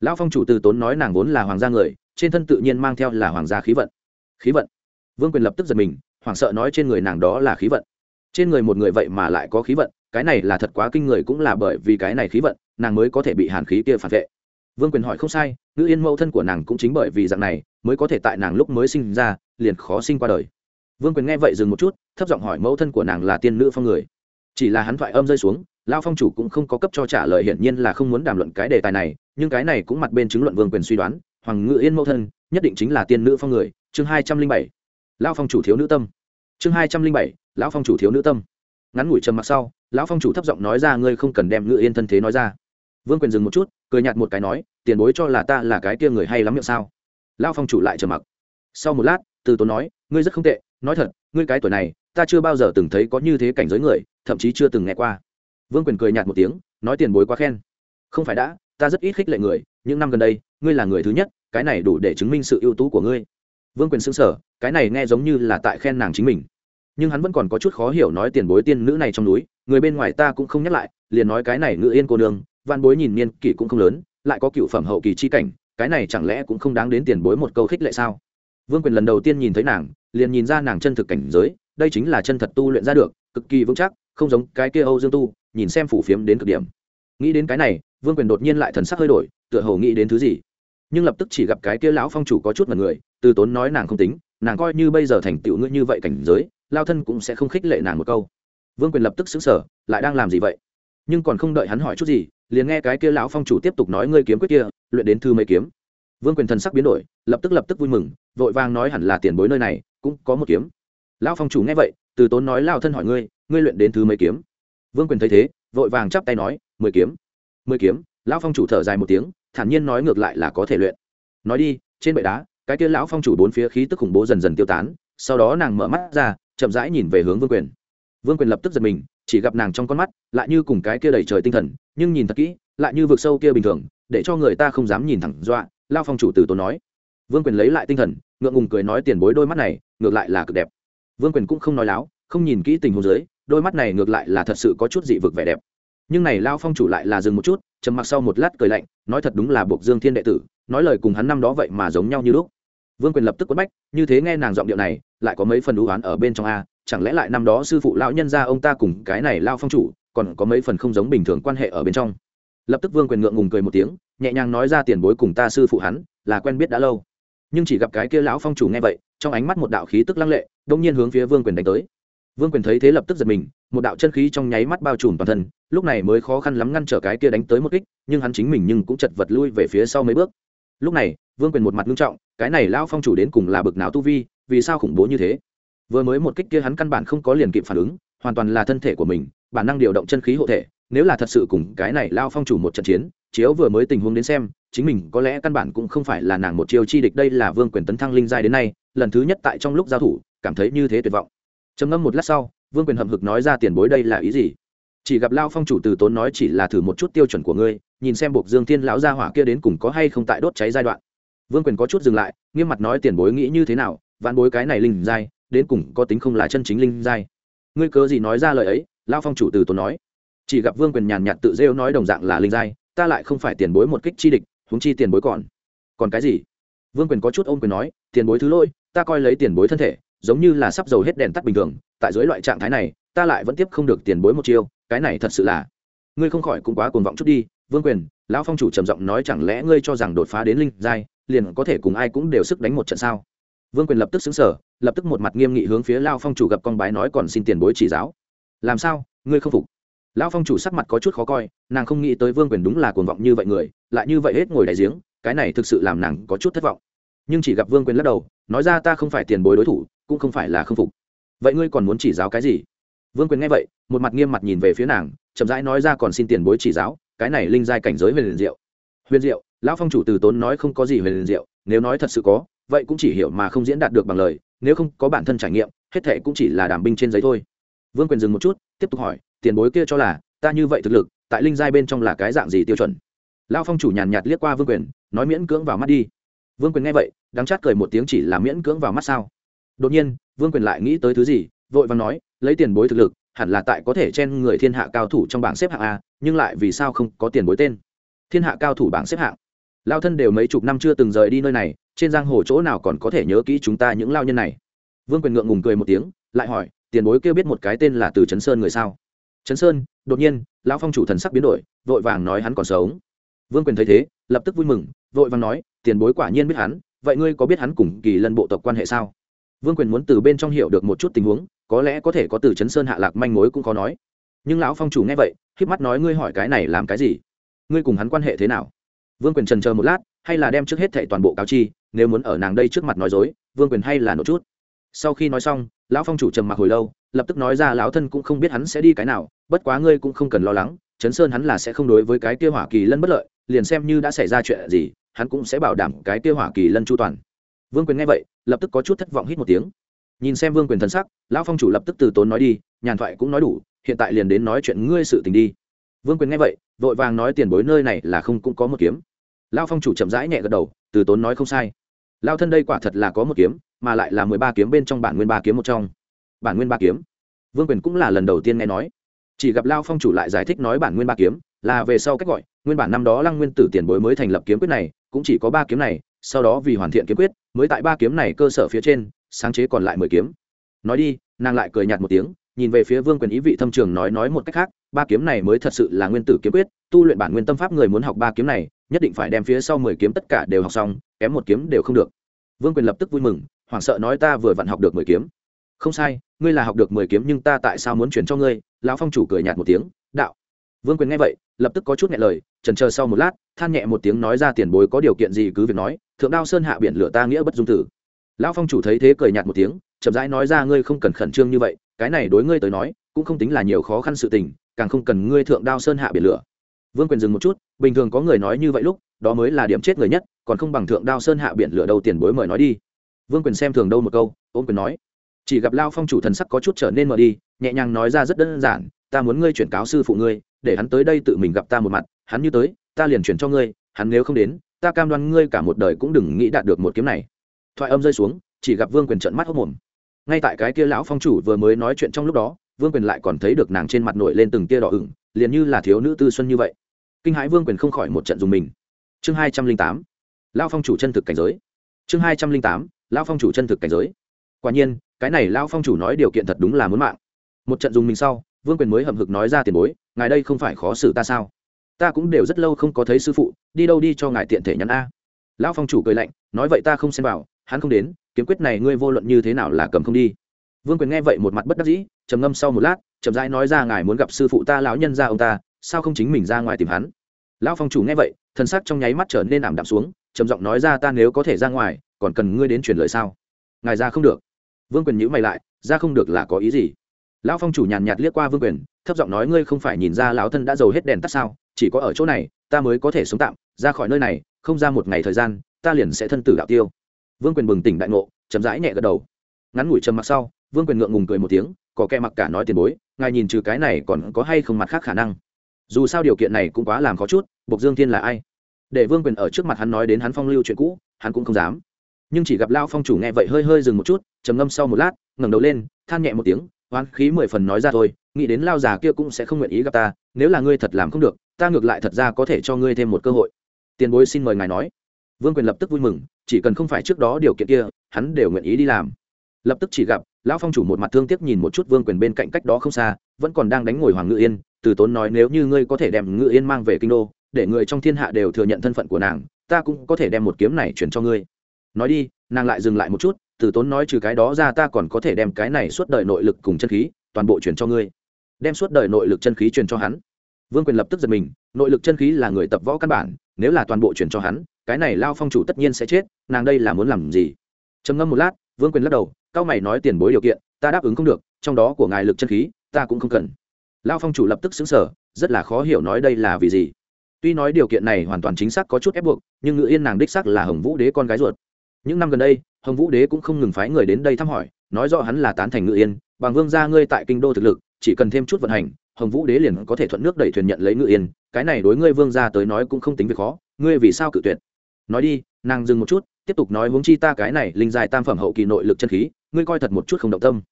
Lão phong chủ từ tốn nói nàng vốn là hoàng gia người, trên thân tự nhiên mang theo là hoàng gia khí vận. Khí vận? Vương quyền lập tức giật mình, hoảng sợ nói trên người nàng đó là khí vận. Trên người một người vậy mà lại có khí vận, cái này là thật quá kinh người cũng là bởi vì cái này khí vận, nàng mới có thể bị hàn khí kia phản vệ. Vương quyền hỏi không sai, ngữ yên mẫu thân của nàng cũng chính bởi vì dạng này, mới có thể tại nàng lúc mới sinh ra, liền khó sinh qua đời vương quyền nghe vậy dừng một chút, thấp giọng hỏi mẫu thân của nàng là tiên nữ phong người. Chỉ là hắn thoại âm rơi xuống lao phong chủ cũng không có cấp cho trả lời, hiển nhiên là không muốn đàm luận cái đề tài này, nhưng cái này cũng mặt bên chứng luận vương quyền suy đoán, hoàng ngự yên mẫu thân, nhất định chính là tiên nữ phong người, chương hai trăm linh bảy. Lao phong chủ thiếu nữ tâm. Chương hai trăm linh bảy, lão phong chủ thiếu nữ tâm. Ngắn ngủi trầm mặc sau, lão phong chủ thấp giọng nói ra, ngươi không cần đem ngự yên thân thế nói ra. Vương quyền dừng một chút, cười nhạt một cái nói, tiền bối cho là ta là cái kia người hay lắm miệng sao? Lao phong chủ lại trầm mặc. Sau một lát từ tốn nói, ngươi rất không tệ, nói thật, ngươi cái tuổi này, ta chưa bao giờ từng thấy có như thế cảnh giới người, thậm chí chưa từng nghe qua. Vương quyền cười nhạt một tiếng, nói tiền bối quá khen. Không phải đã, ta rất ít khích lệ người, những năm gần đây, ngươi là người thứ nhất, cái này đủ để chứng minh sự ưu tú của ngươi. Vương quyền xứng sở cái này nghe giống như là tại khen nàng chính mình. Nhưng hắn vẫn còn có chút khó hiểu nói tiền bối tiên nữ này trong núi, người bên ngoài ta cũng không nhắc lại, liền nói cái này ngự yên cô nương, văn bối nhìn niên kỷ cũng không lớn, lại có cựu phẩm hậu kỳ chi cảnh, cái này chẳng lẽ cũng không đáng đến tiền bối một câu khích lệ sao? Vương quyền lần đầu tiên nhìn thấy nàng, liền nhìn ra nàng chân thực cảnh giới, đây chính là chân thật tu luyện ra được, cực kỳ vững chắc, không giống cái kia âu dương tu, nhìn xem phủ phiếm đến cực điểm. Nghĩ đến cái này, vương quyền đột nhiên lại thần sắc hơi đổi, tựa hồ nghĩ đến thứ gì. Nhưng lập tức chỉ gặp cái kia lão phong chủ có chút mật người, từ tốn nói nàng không tính, nàng coi như bây giờ thành tựu ngươi như vậy cảnh giới, lao thân cũng sẽ không khích lệ nàng một câu. Vương quyền lập tức xứng sở lại đang làm gì vậy? Nhưng còn không đợi hắn hỏi chút gì, liền nghe cái kia lão phong chủ tiếp tục nói ngươi kiếm quyết kia, luyện đến thư mấy kiếm? Vương quyền thần sắc biến đổi, lập tức lập tức vui mừng, vội vàng nói hẳn là tiền bối nơi này, cũng có một kiếm. Lão phong chủ nghe vậy, từ tốn nói lao thân hỏi ngươi ngươi luyện đến thứ mấy kiếm? Vương quyền thấy thế, vội vàng chắp tay nói, mười kiếm. Mười kiếm, lão phong chủ thở dài một tiếng, thản nhiên nói ngược lại là có thể luyện. Nói đi, trên bệ đá, cái kia lão phong chủ bốn phía khí tức khủng bố dần dần tiêu tán, sau đó nàng mở mắt ra, chậm rãi nhìn về hướng vương quyền. Vương quyền lập tức giật mình, chỉ gặp nàng trong con mắt, lại như cùng cái kia đầy trời tinh thần, nhưng nhìn thật kỹ, lại như vực sâu kia bình thường, để cho người ta không dám nhìn thẳng dọa lao phong chủ từ tốn nói. Vương quyền lấy lại tinh thần, ngượng ngùng cười nói tiền bối đôi mắt này, ngược lại là cực đẹp. Vương quyền cũng không nói láo, không nhìn kỹ tình huống dưới, đôi mắt này ngược lại là thật sự có chút dị vực vẻ đẹp. Nhưng này lao phong chủ lại là dừng một chút, trầm mặc sau một lát cười lạnh, nói thật đúng là buộc dương thiên đệ tử, nói lời cùng hắn năm đó vậy mà giống nhau như lúc. Vương quyền lập tức quất bách, như thế nghe nàng giọng điệu này, lại có mấy phần đũ oán ở bên trong a, chẳng lẽ lại năm đó sư phụ lão nhân gia ông ta cùng cái này lao phong chủ, còn có mấy phần không giống bình thường quan hệ ở bên trong? Lập tức vương quyền ngượng ngùng cười một tiếng, nhẹ nhàng nói ra tiền bối cùng ta sư phụ hắn, là quen biết đã lâu. Nhưng chỉ gặp cái kia lão phong chủ nghe vậy, trong ánh mắt một đạo khí tức lăng lệ đông nhiên hướng phía vương quyền đánh tới. Vương quyền thấy thế lập tức giật mình, một đạo chân khí trong nháy mắt bao trùm toàn thân, lúc này mới khó khăn lắm ngăn trở cái kia đánh tới một kích, nhưng hắn chính mình nhưng cũng chật vật lui về phía sau mấy bước. Lúc này, vương quyền một mặt nghiêm trọng, cái này lão phong chủ đến cùng là bực nào tu vi, vì sao khủng bố như thế? Vừa mới một kích kia hắn căn bản không có liền kịp phản ứng, hoàn toàn là thân thể của mình, bản năng điều động chân khí hộ thể nếu là thật sự cùng cái này lao phong chủ một trận chiến, chiếu vừa mới tình huống đến xem, chính mình có lẽ căn bản cũng không phải là nàng một chiêu chi địch, đây là vương quyền tấn thăng linh giai đến nay, lần thứ nhất tại trong lúc giao thủ, cảm thấy như thế tuyệt vọng. Trầm ngâm một lát sau, vương quyền hậm hực nói ra tiền bối đây là ý gì? Chỉ gặp lao phong chủ từ tốn nói chỉ là thử một chút tiêu chuẩn của ngươi, nhìn xem buộc dương thiên lão gia hỏa kia đến cùng có hay không tại đốt cháy giai đoạn. Vương quyền có chút dừng lại, nghiêm mặt nói tiền bối nghĩ như thế nào, vạn bối cái này linh giai, đến cùng có tính không là chân chính linh giai. Ngươi cớ gì nói ra lời ấy? Lao phong chủ từ tốn nói chỉ gặp vương quyền nhàn nhạt tự rêu nói đồng dạng là linh giai, ta lại không phải tiền bối một kích chi địch, huống chi tiền bối còn. Còn cái gì? Vương quyền có chút ôm quyền nói, tiền bối thứ lỗi, ta coi lấy tiền bối thân thể, giống như là sắp dầu hết đèn tắt bình thường, tại dưới loại trạng thái này, ta lại vẫn tiếp không được tiền bối một chiêu, cái này thật sự là. Ngươi không khỏi cũng quá cuồng vọng chút đi, vương quyền, lão phong chủ trầm giọng nói chẳng lẽ ngươi cho rằng đột phá đến linh giai, liền có thể cùng ai cũng đều sức đánh một trận sao? Vương quyền lập tức xứng sở lập tức một mặt nghiêm nghị hướng phía lao phong chủ gặp con bái nói còn xin tiền bối chỉ giáo. Làm sao? Ngươi không phục lão phong chủ sắc mặt có chút khó coi, nàng không nghĩ tới vương quyền đúng là cuồng vọng như vậy người, lại như vậy hết ngồi đại giếng, cái này thực sự làm nàng có chút thất vọng. Nhưng chỉ gặp vương quyền lắc đầu, nói ra ta không phải tiền bối đối thủ, cũng không phải là không phục. Vậy ngươi còn muốn chỉ giáo cái gì? Vương quyền nghe vậy, một mặt nghiêm mặt nhìn về phía nàng, chậm rãi nói ra còn xin tiền bối chỉ giáo, cái này linh giai cảnh giới huyền liền diệu. Huyền diệu, lão phong chủ từ tốn nói không có gì huyền liền diệu, nếu nói thật sự có, vậy cũng chỉ hiểu mà không diễn đạt được bằng lời, nếu không có bản thân trải nghiệm, hết thệ cũng chỉ là đàm binh trên giấy thôi. Vương quyền dừng một chút tiếp tục hỏi, tiền bối kia cho là ta như vậy thực lực, tại linh giai bên trong là cái dạng gì tiêu chuẩn? Lao phong chủ nhàn nhạt liếc qua vương quyền, nói miễn cưỡng vào mắt đi. Vương quyền nghe vậy, đắng chát cười một tiếng chỉ là miễn cưỡng vào mắt sao? Đột nhiên, vương quyền lại nghĩ tới thứ gì, vội vàng nói, lấy tiền bối thực lực, hẳn là tại có thể chen người thiên hạ cao thủ trong bảng xếp hạng a, nhưng lại vì sao không có tiền bối tên? Thiên hạ cao thủ bảng xếp hạng? Lao thân đều mấy chục năm chưa từng rời đi nơi này, trên giang hồ chỗ nào còn có thể nhớ kỹ chúng ta những lao nhân này? Vương quyền ngượng ngùng cười một tiếng, lại hỏi tiền bối kêu biết một cái tên là từ trấn sơn người sao? Trấn sơn, đột nhiên, lão phong chủ thần sắc biến đổi, vội vàng nói hắn còn sống. Vương quyền thấy thế, lập tức vui mừng, vội vàng nói, tiền bối quả nhiên biết hắn, vậy ngươi có biết hắn cùng kỳ lân bộ tộc quan hệ sao? Vương quyền muốn từ bên trong hiểu được một chút tình huống, có lẽ có thể có từ trấn sơn hạ lạc manh mối cũng khó nói. Nhưng lão phong chủ nghe vậy k mắt nói, ngươi hỏi cái này làm cái gì? Ngươi cùng hắn quan hệ thế nào? Vương quyền trần chờ một lát, hay là đem trước hết thệ toàn bộ cáo chi, nếu muốn ở nàng đây trước mặt nói dối, vương quyền hay là nộp chút sau khi nói xong, lão phong chủ trầm mặc hồi lâu, lập tức nói ra lão thân cũng không biết hắn sẽ đi cái nào, bất quá ngươi cũng không cần lo lắng chấn sơn hắn là sẽ không đối với cái kia hỏa kỳ lân bất lợi, liền xem như đã xảy ra chuyện gì, hắn cũng sẽ bảo đảm cái kia hỏa kỳ lân chu toàn. Vương quyền nghe vậy, lập tức có chút thất vọng hít một tiếng. Nhìn xem vương quyền thần sắc, lão phong chủ lập tức từ tốn nói đi, nhàn thoại cũng nói đủ, hiện tại liền đến nói chuyện ngươi sự tình đi. Vương quyền nghe vậy, vội vàng nói tiền bối nơi này là không cũng có một kiếm. Lão phong chủ chậm rãi nhẹ gật đầu, từ tốn nói không sai. Lao thân đây quả thật là có một kiếm mà lại là mười ba kiếm bên trong bản nguyên ba kiếm một trong. Bản nguyên ba kiếm. Vương quyền cũng là lần đầu tiên nghe nói. Chỉ gặp lao phong chủ lại giải thích nói bản nguyên ba kiếm là về sau cách gọi, nguyên bản năm đó lăng nguyên tử tiền bối mới thành lập kiếm quyết này, cũng chỉ có ba kiếm này, sau đó vì hoàn thiện kiếm quyết, mới tại ba kiếm này cơ sở phía trên, sáng chế còn lại mười kiếm. Nói đi, nàng lại cười nhạt một tiếng, nhìn về phía vương quyền ý vị thâm trường nói nói một cách khác, ba kiếm này mới thật sự là nguyên tử kiếm quyết, tu luyện bản nguyên tâm pháp người muốn học ba kiếm này, nhất định phải đem phía sau mười kiếm tất cả đều học xong, kém một kiếm đều không được. Vương quyền lập tức vui mừng hoảng sợ nói ta vừa vặn học được mười kiếm. Không sai, ngươi là học được mười kiếm nhưng ta tại sao muốn chuyển cho ngươi? Lão phong chủ cười nhạt một tiếng. Đạo. Vương quyền nghe vậy, lập tức có chút nhẹ lời trần chờ sau một lát, than nhẹ một tiếng nói ra tiền bối có điều kiện gì cứ việc nói, thượng đao sơn hạ biển lửa ta nghĩa bất dung tử. Lão phong chủ thấy thế cười nhạt một tiếng, chậm rãi nói ra ngươi không cần khẩn trương như vậy, cái này đối ngươi tới nói, cũng không tính là nhiều khó khăn sự tình, càng không cần ngươi thượng đao sơn hạ biển lửa. Vương quyền dừng một chút, bình thường có người nói như vậy lúc, đó mới là điểm chết người nhất, còn không bằng thượng đao sơn hạ biển lửa đầu tiền bối mời nói đi vương quyền xem thường đâu một câu, ôm quyền nói, chỉ gặp lao phong chủ thần sắc có chút trở nên mờ đi, nhẹ nhàng nói ra rất đơn giản, ta muốn ngươi chuyển cáo sư phụ ngươi, để hắn tới đây tự mình gặp ta một mặt, hắn như tới, ta liền chuyển cho ngươi, hắn nếu không đến, ta cam đoan ngươi cả một đời cũng đừng nghĩ đạt được một kiếm này. Thoại âm rơi xuống, chỉ gặp vương quyền trận mắt hốc mồm. Ngay tại cái kia lão phong chủ vừa mới nói chuyện trong lúc đó, vương quyền lại còn thấy được nàng trên mặt nổi lên từng tia đỏ ửng, liền như là thiếu nữ tư xuân như vậy. Kinh hãi vương quyền không khỏi một trận dùng mình. Chương hai trăm linh tám, lao phong chủ chân thực cảnh giới. Chương hai trăm linh tám lao phong chủ chân thực cảnh giới. Quả nhiên, cái này lao phong chủ nói điều kiện thật đúng là muốn mạng. Một trận dùng mình sau, vương quyền mới hậm hực nói ra tiền bối, ngài đây không phải khó xử ta sao? Ta cũng đều rất lâu không có thấy sư phụ, đi đâu đi cho ngài tiện thể nhắn a. Lão phong chủ cười lạnh, nói vậy ta không xem vào, hắn không đến, kiếm quyết này ngươi vô luận như thế nào là cầm không đi. Vương quyền nghe vậy một mặt bất đắc dĩ, trầm ngâm sau một lát, chậm rãi nói ra, ngài muốn gặp sư phụ ta, lão nhân ra ông ta, sao không chính mình ra ngoài tìm hắn? Lão phong chủ nghe vậy, thần sắc trong nháy mắt trở nên ảm đạm xuống, trầm giọng nói ra, ta nếu có thể ra ngoài còn cần ngươi đến truyền lời sao? Ngài ra không được. Vương quyền nhữ mày lại, ra không được là có ý gì? Lão phong chủ nhàn nhạt liếc qua vương quyền, thấp giọng nói, ngươi không phải nhìn ra lão thân đã giàu hết đèn tắt sao? Chỉ có ở chỗ này, ta mới có thể sống tạm, ra khỏi nơi này, không ra một ngày thời gian, ta liền sẽ thân tử đạo tiêu. Vương quyền bừng tỉnh đại ngộ chấm rãi nhẹ gật đầu. Ngắn ngủi trầm mặc sau, vương quyền ngượng ngùng cười một tiếng, có kẻ mặc cả nói tiền bối, ngài nhìn trừ cái này còn có hay không mặt khác khả năng? Dù sao điều kiện này cũng quá làm khó chút, bộc dương thiên là ai? Để vương quyền ở trước mặt hắn nói đến hắn phong lưu chuyện cũ, hắn cũng không dám nhưng chỉ gặp lao phong chủ nghe vậy hơi hơi dừng một chút, trầm ngâm sau một lát, ngẩng đầu lên, than nhẹ một tiếng hoán khí mười phần nói ra thôi, nghĩ đến lao già kia cũng sẽ không nguyện ý gặp ta, nếu là ngươi thật làm không được, ta ngược lại thật ra có thể cho ngươi thêm một cơ hội. Tiền bối xin mời ngài nói. Vương quyền lập tức vui mừng, chỉ cần không phải trước đó điều kiện kia, hắn đều nguyện ý đi làm. Lập tức chỉ gặp lão phong chủ một mặt thương tiếc nhìn một chút vương quyền bên cạnh cách đó không xa, vẫn còn đang đánh ngồi hoàng ngự yên, từ tốn nói nếu như ngươi có thể đem ngự yên mang về kinh đô, để người trong thiên hạ đều thừa nhận thân phận của nàng, ta cũng có thể đem một kiếm này chuyển cho ngươi nói đi, nàng lại dừng lại một chút, từ tốn nói trừ cái đó ra ta còn có thể đem cái này suốt đời nội lực cùng chân khí, toàn bộ chuyển cho ngươi. Đem suốt đời nội lực chân khí truyền cho hắn. Vương quyền lập tức giật mình, nội lực chân khí là người tập võ căn bản, nếu là toàn bộ chuyển cho hắn, cái này lao phong chủ tất nhiên sẽ chết, nàng đây là muốn làm gì? Trầm ngâm một lát, vương quyền lắc đầu, cao mày nói tiền bối điều kiện, ta đáp ứng không được, trong đó của ngài lực chân khí, ta cũng không cần. Lao phong chủ lập tức xứng sở rất là khó hiểu nói đây là vì gì. Tuy nói điều kiện này hoàn toàn chính xác có chút ép buộc, nhưng ngự yên nàng đích xác là hồng vũ đế con gái ruột những năm gần đây, hồng vũ đế cũng không ngừng phái người đến đây thăm hỏi, nói rõ hắn là tán thành ngự yên, bằng vương gia ngươi tại kinh đô thực lực, chỉ cần thêm chút vận hành, hồng vũ đế liền có thể thuận nước đẩy thuyền nhận lấy ngự yên. Cái này đối ngươi vương gia tới nói cũng không tính việc khó, ngươi vì sao cự tuyệt? Nói đi, nàng dừng một chút, tiếp tục nói huống chi ta cái này linh dài tam phẩm hậu kỳ nội lực chân khí, ngươi coi thật một chút không động tâm.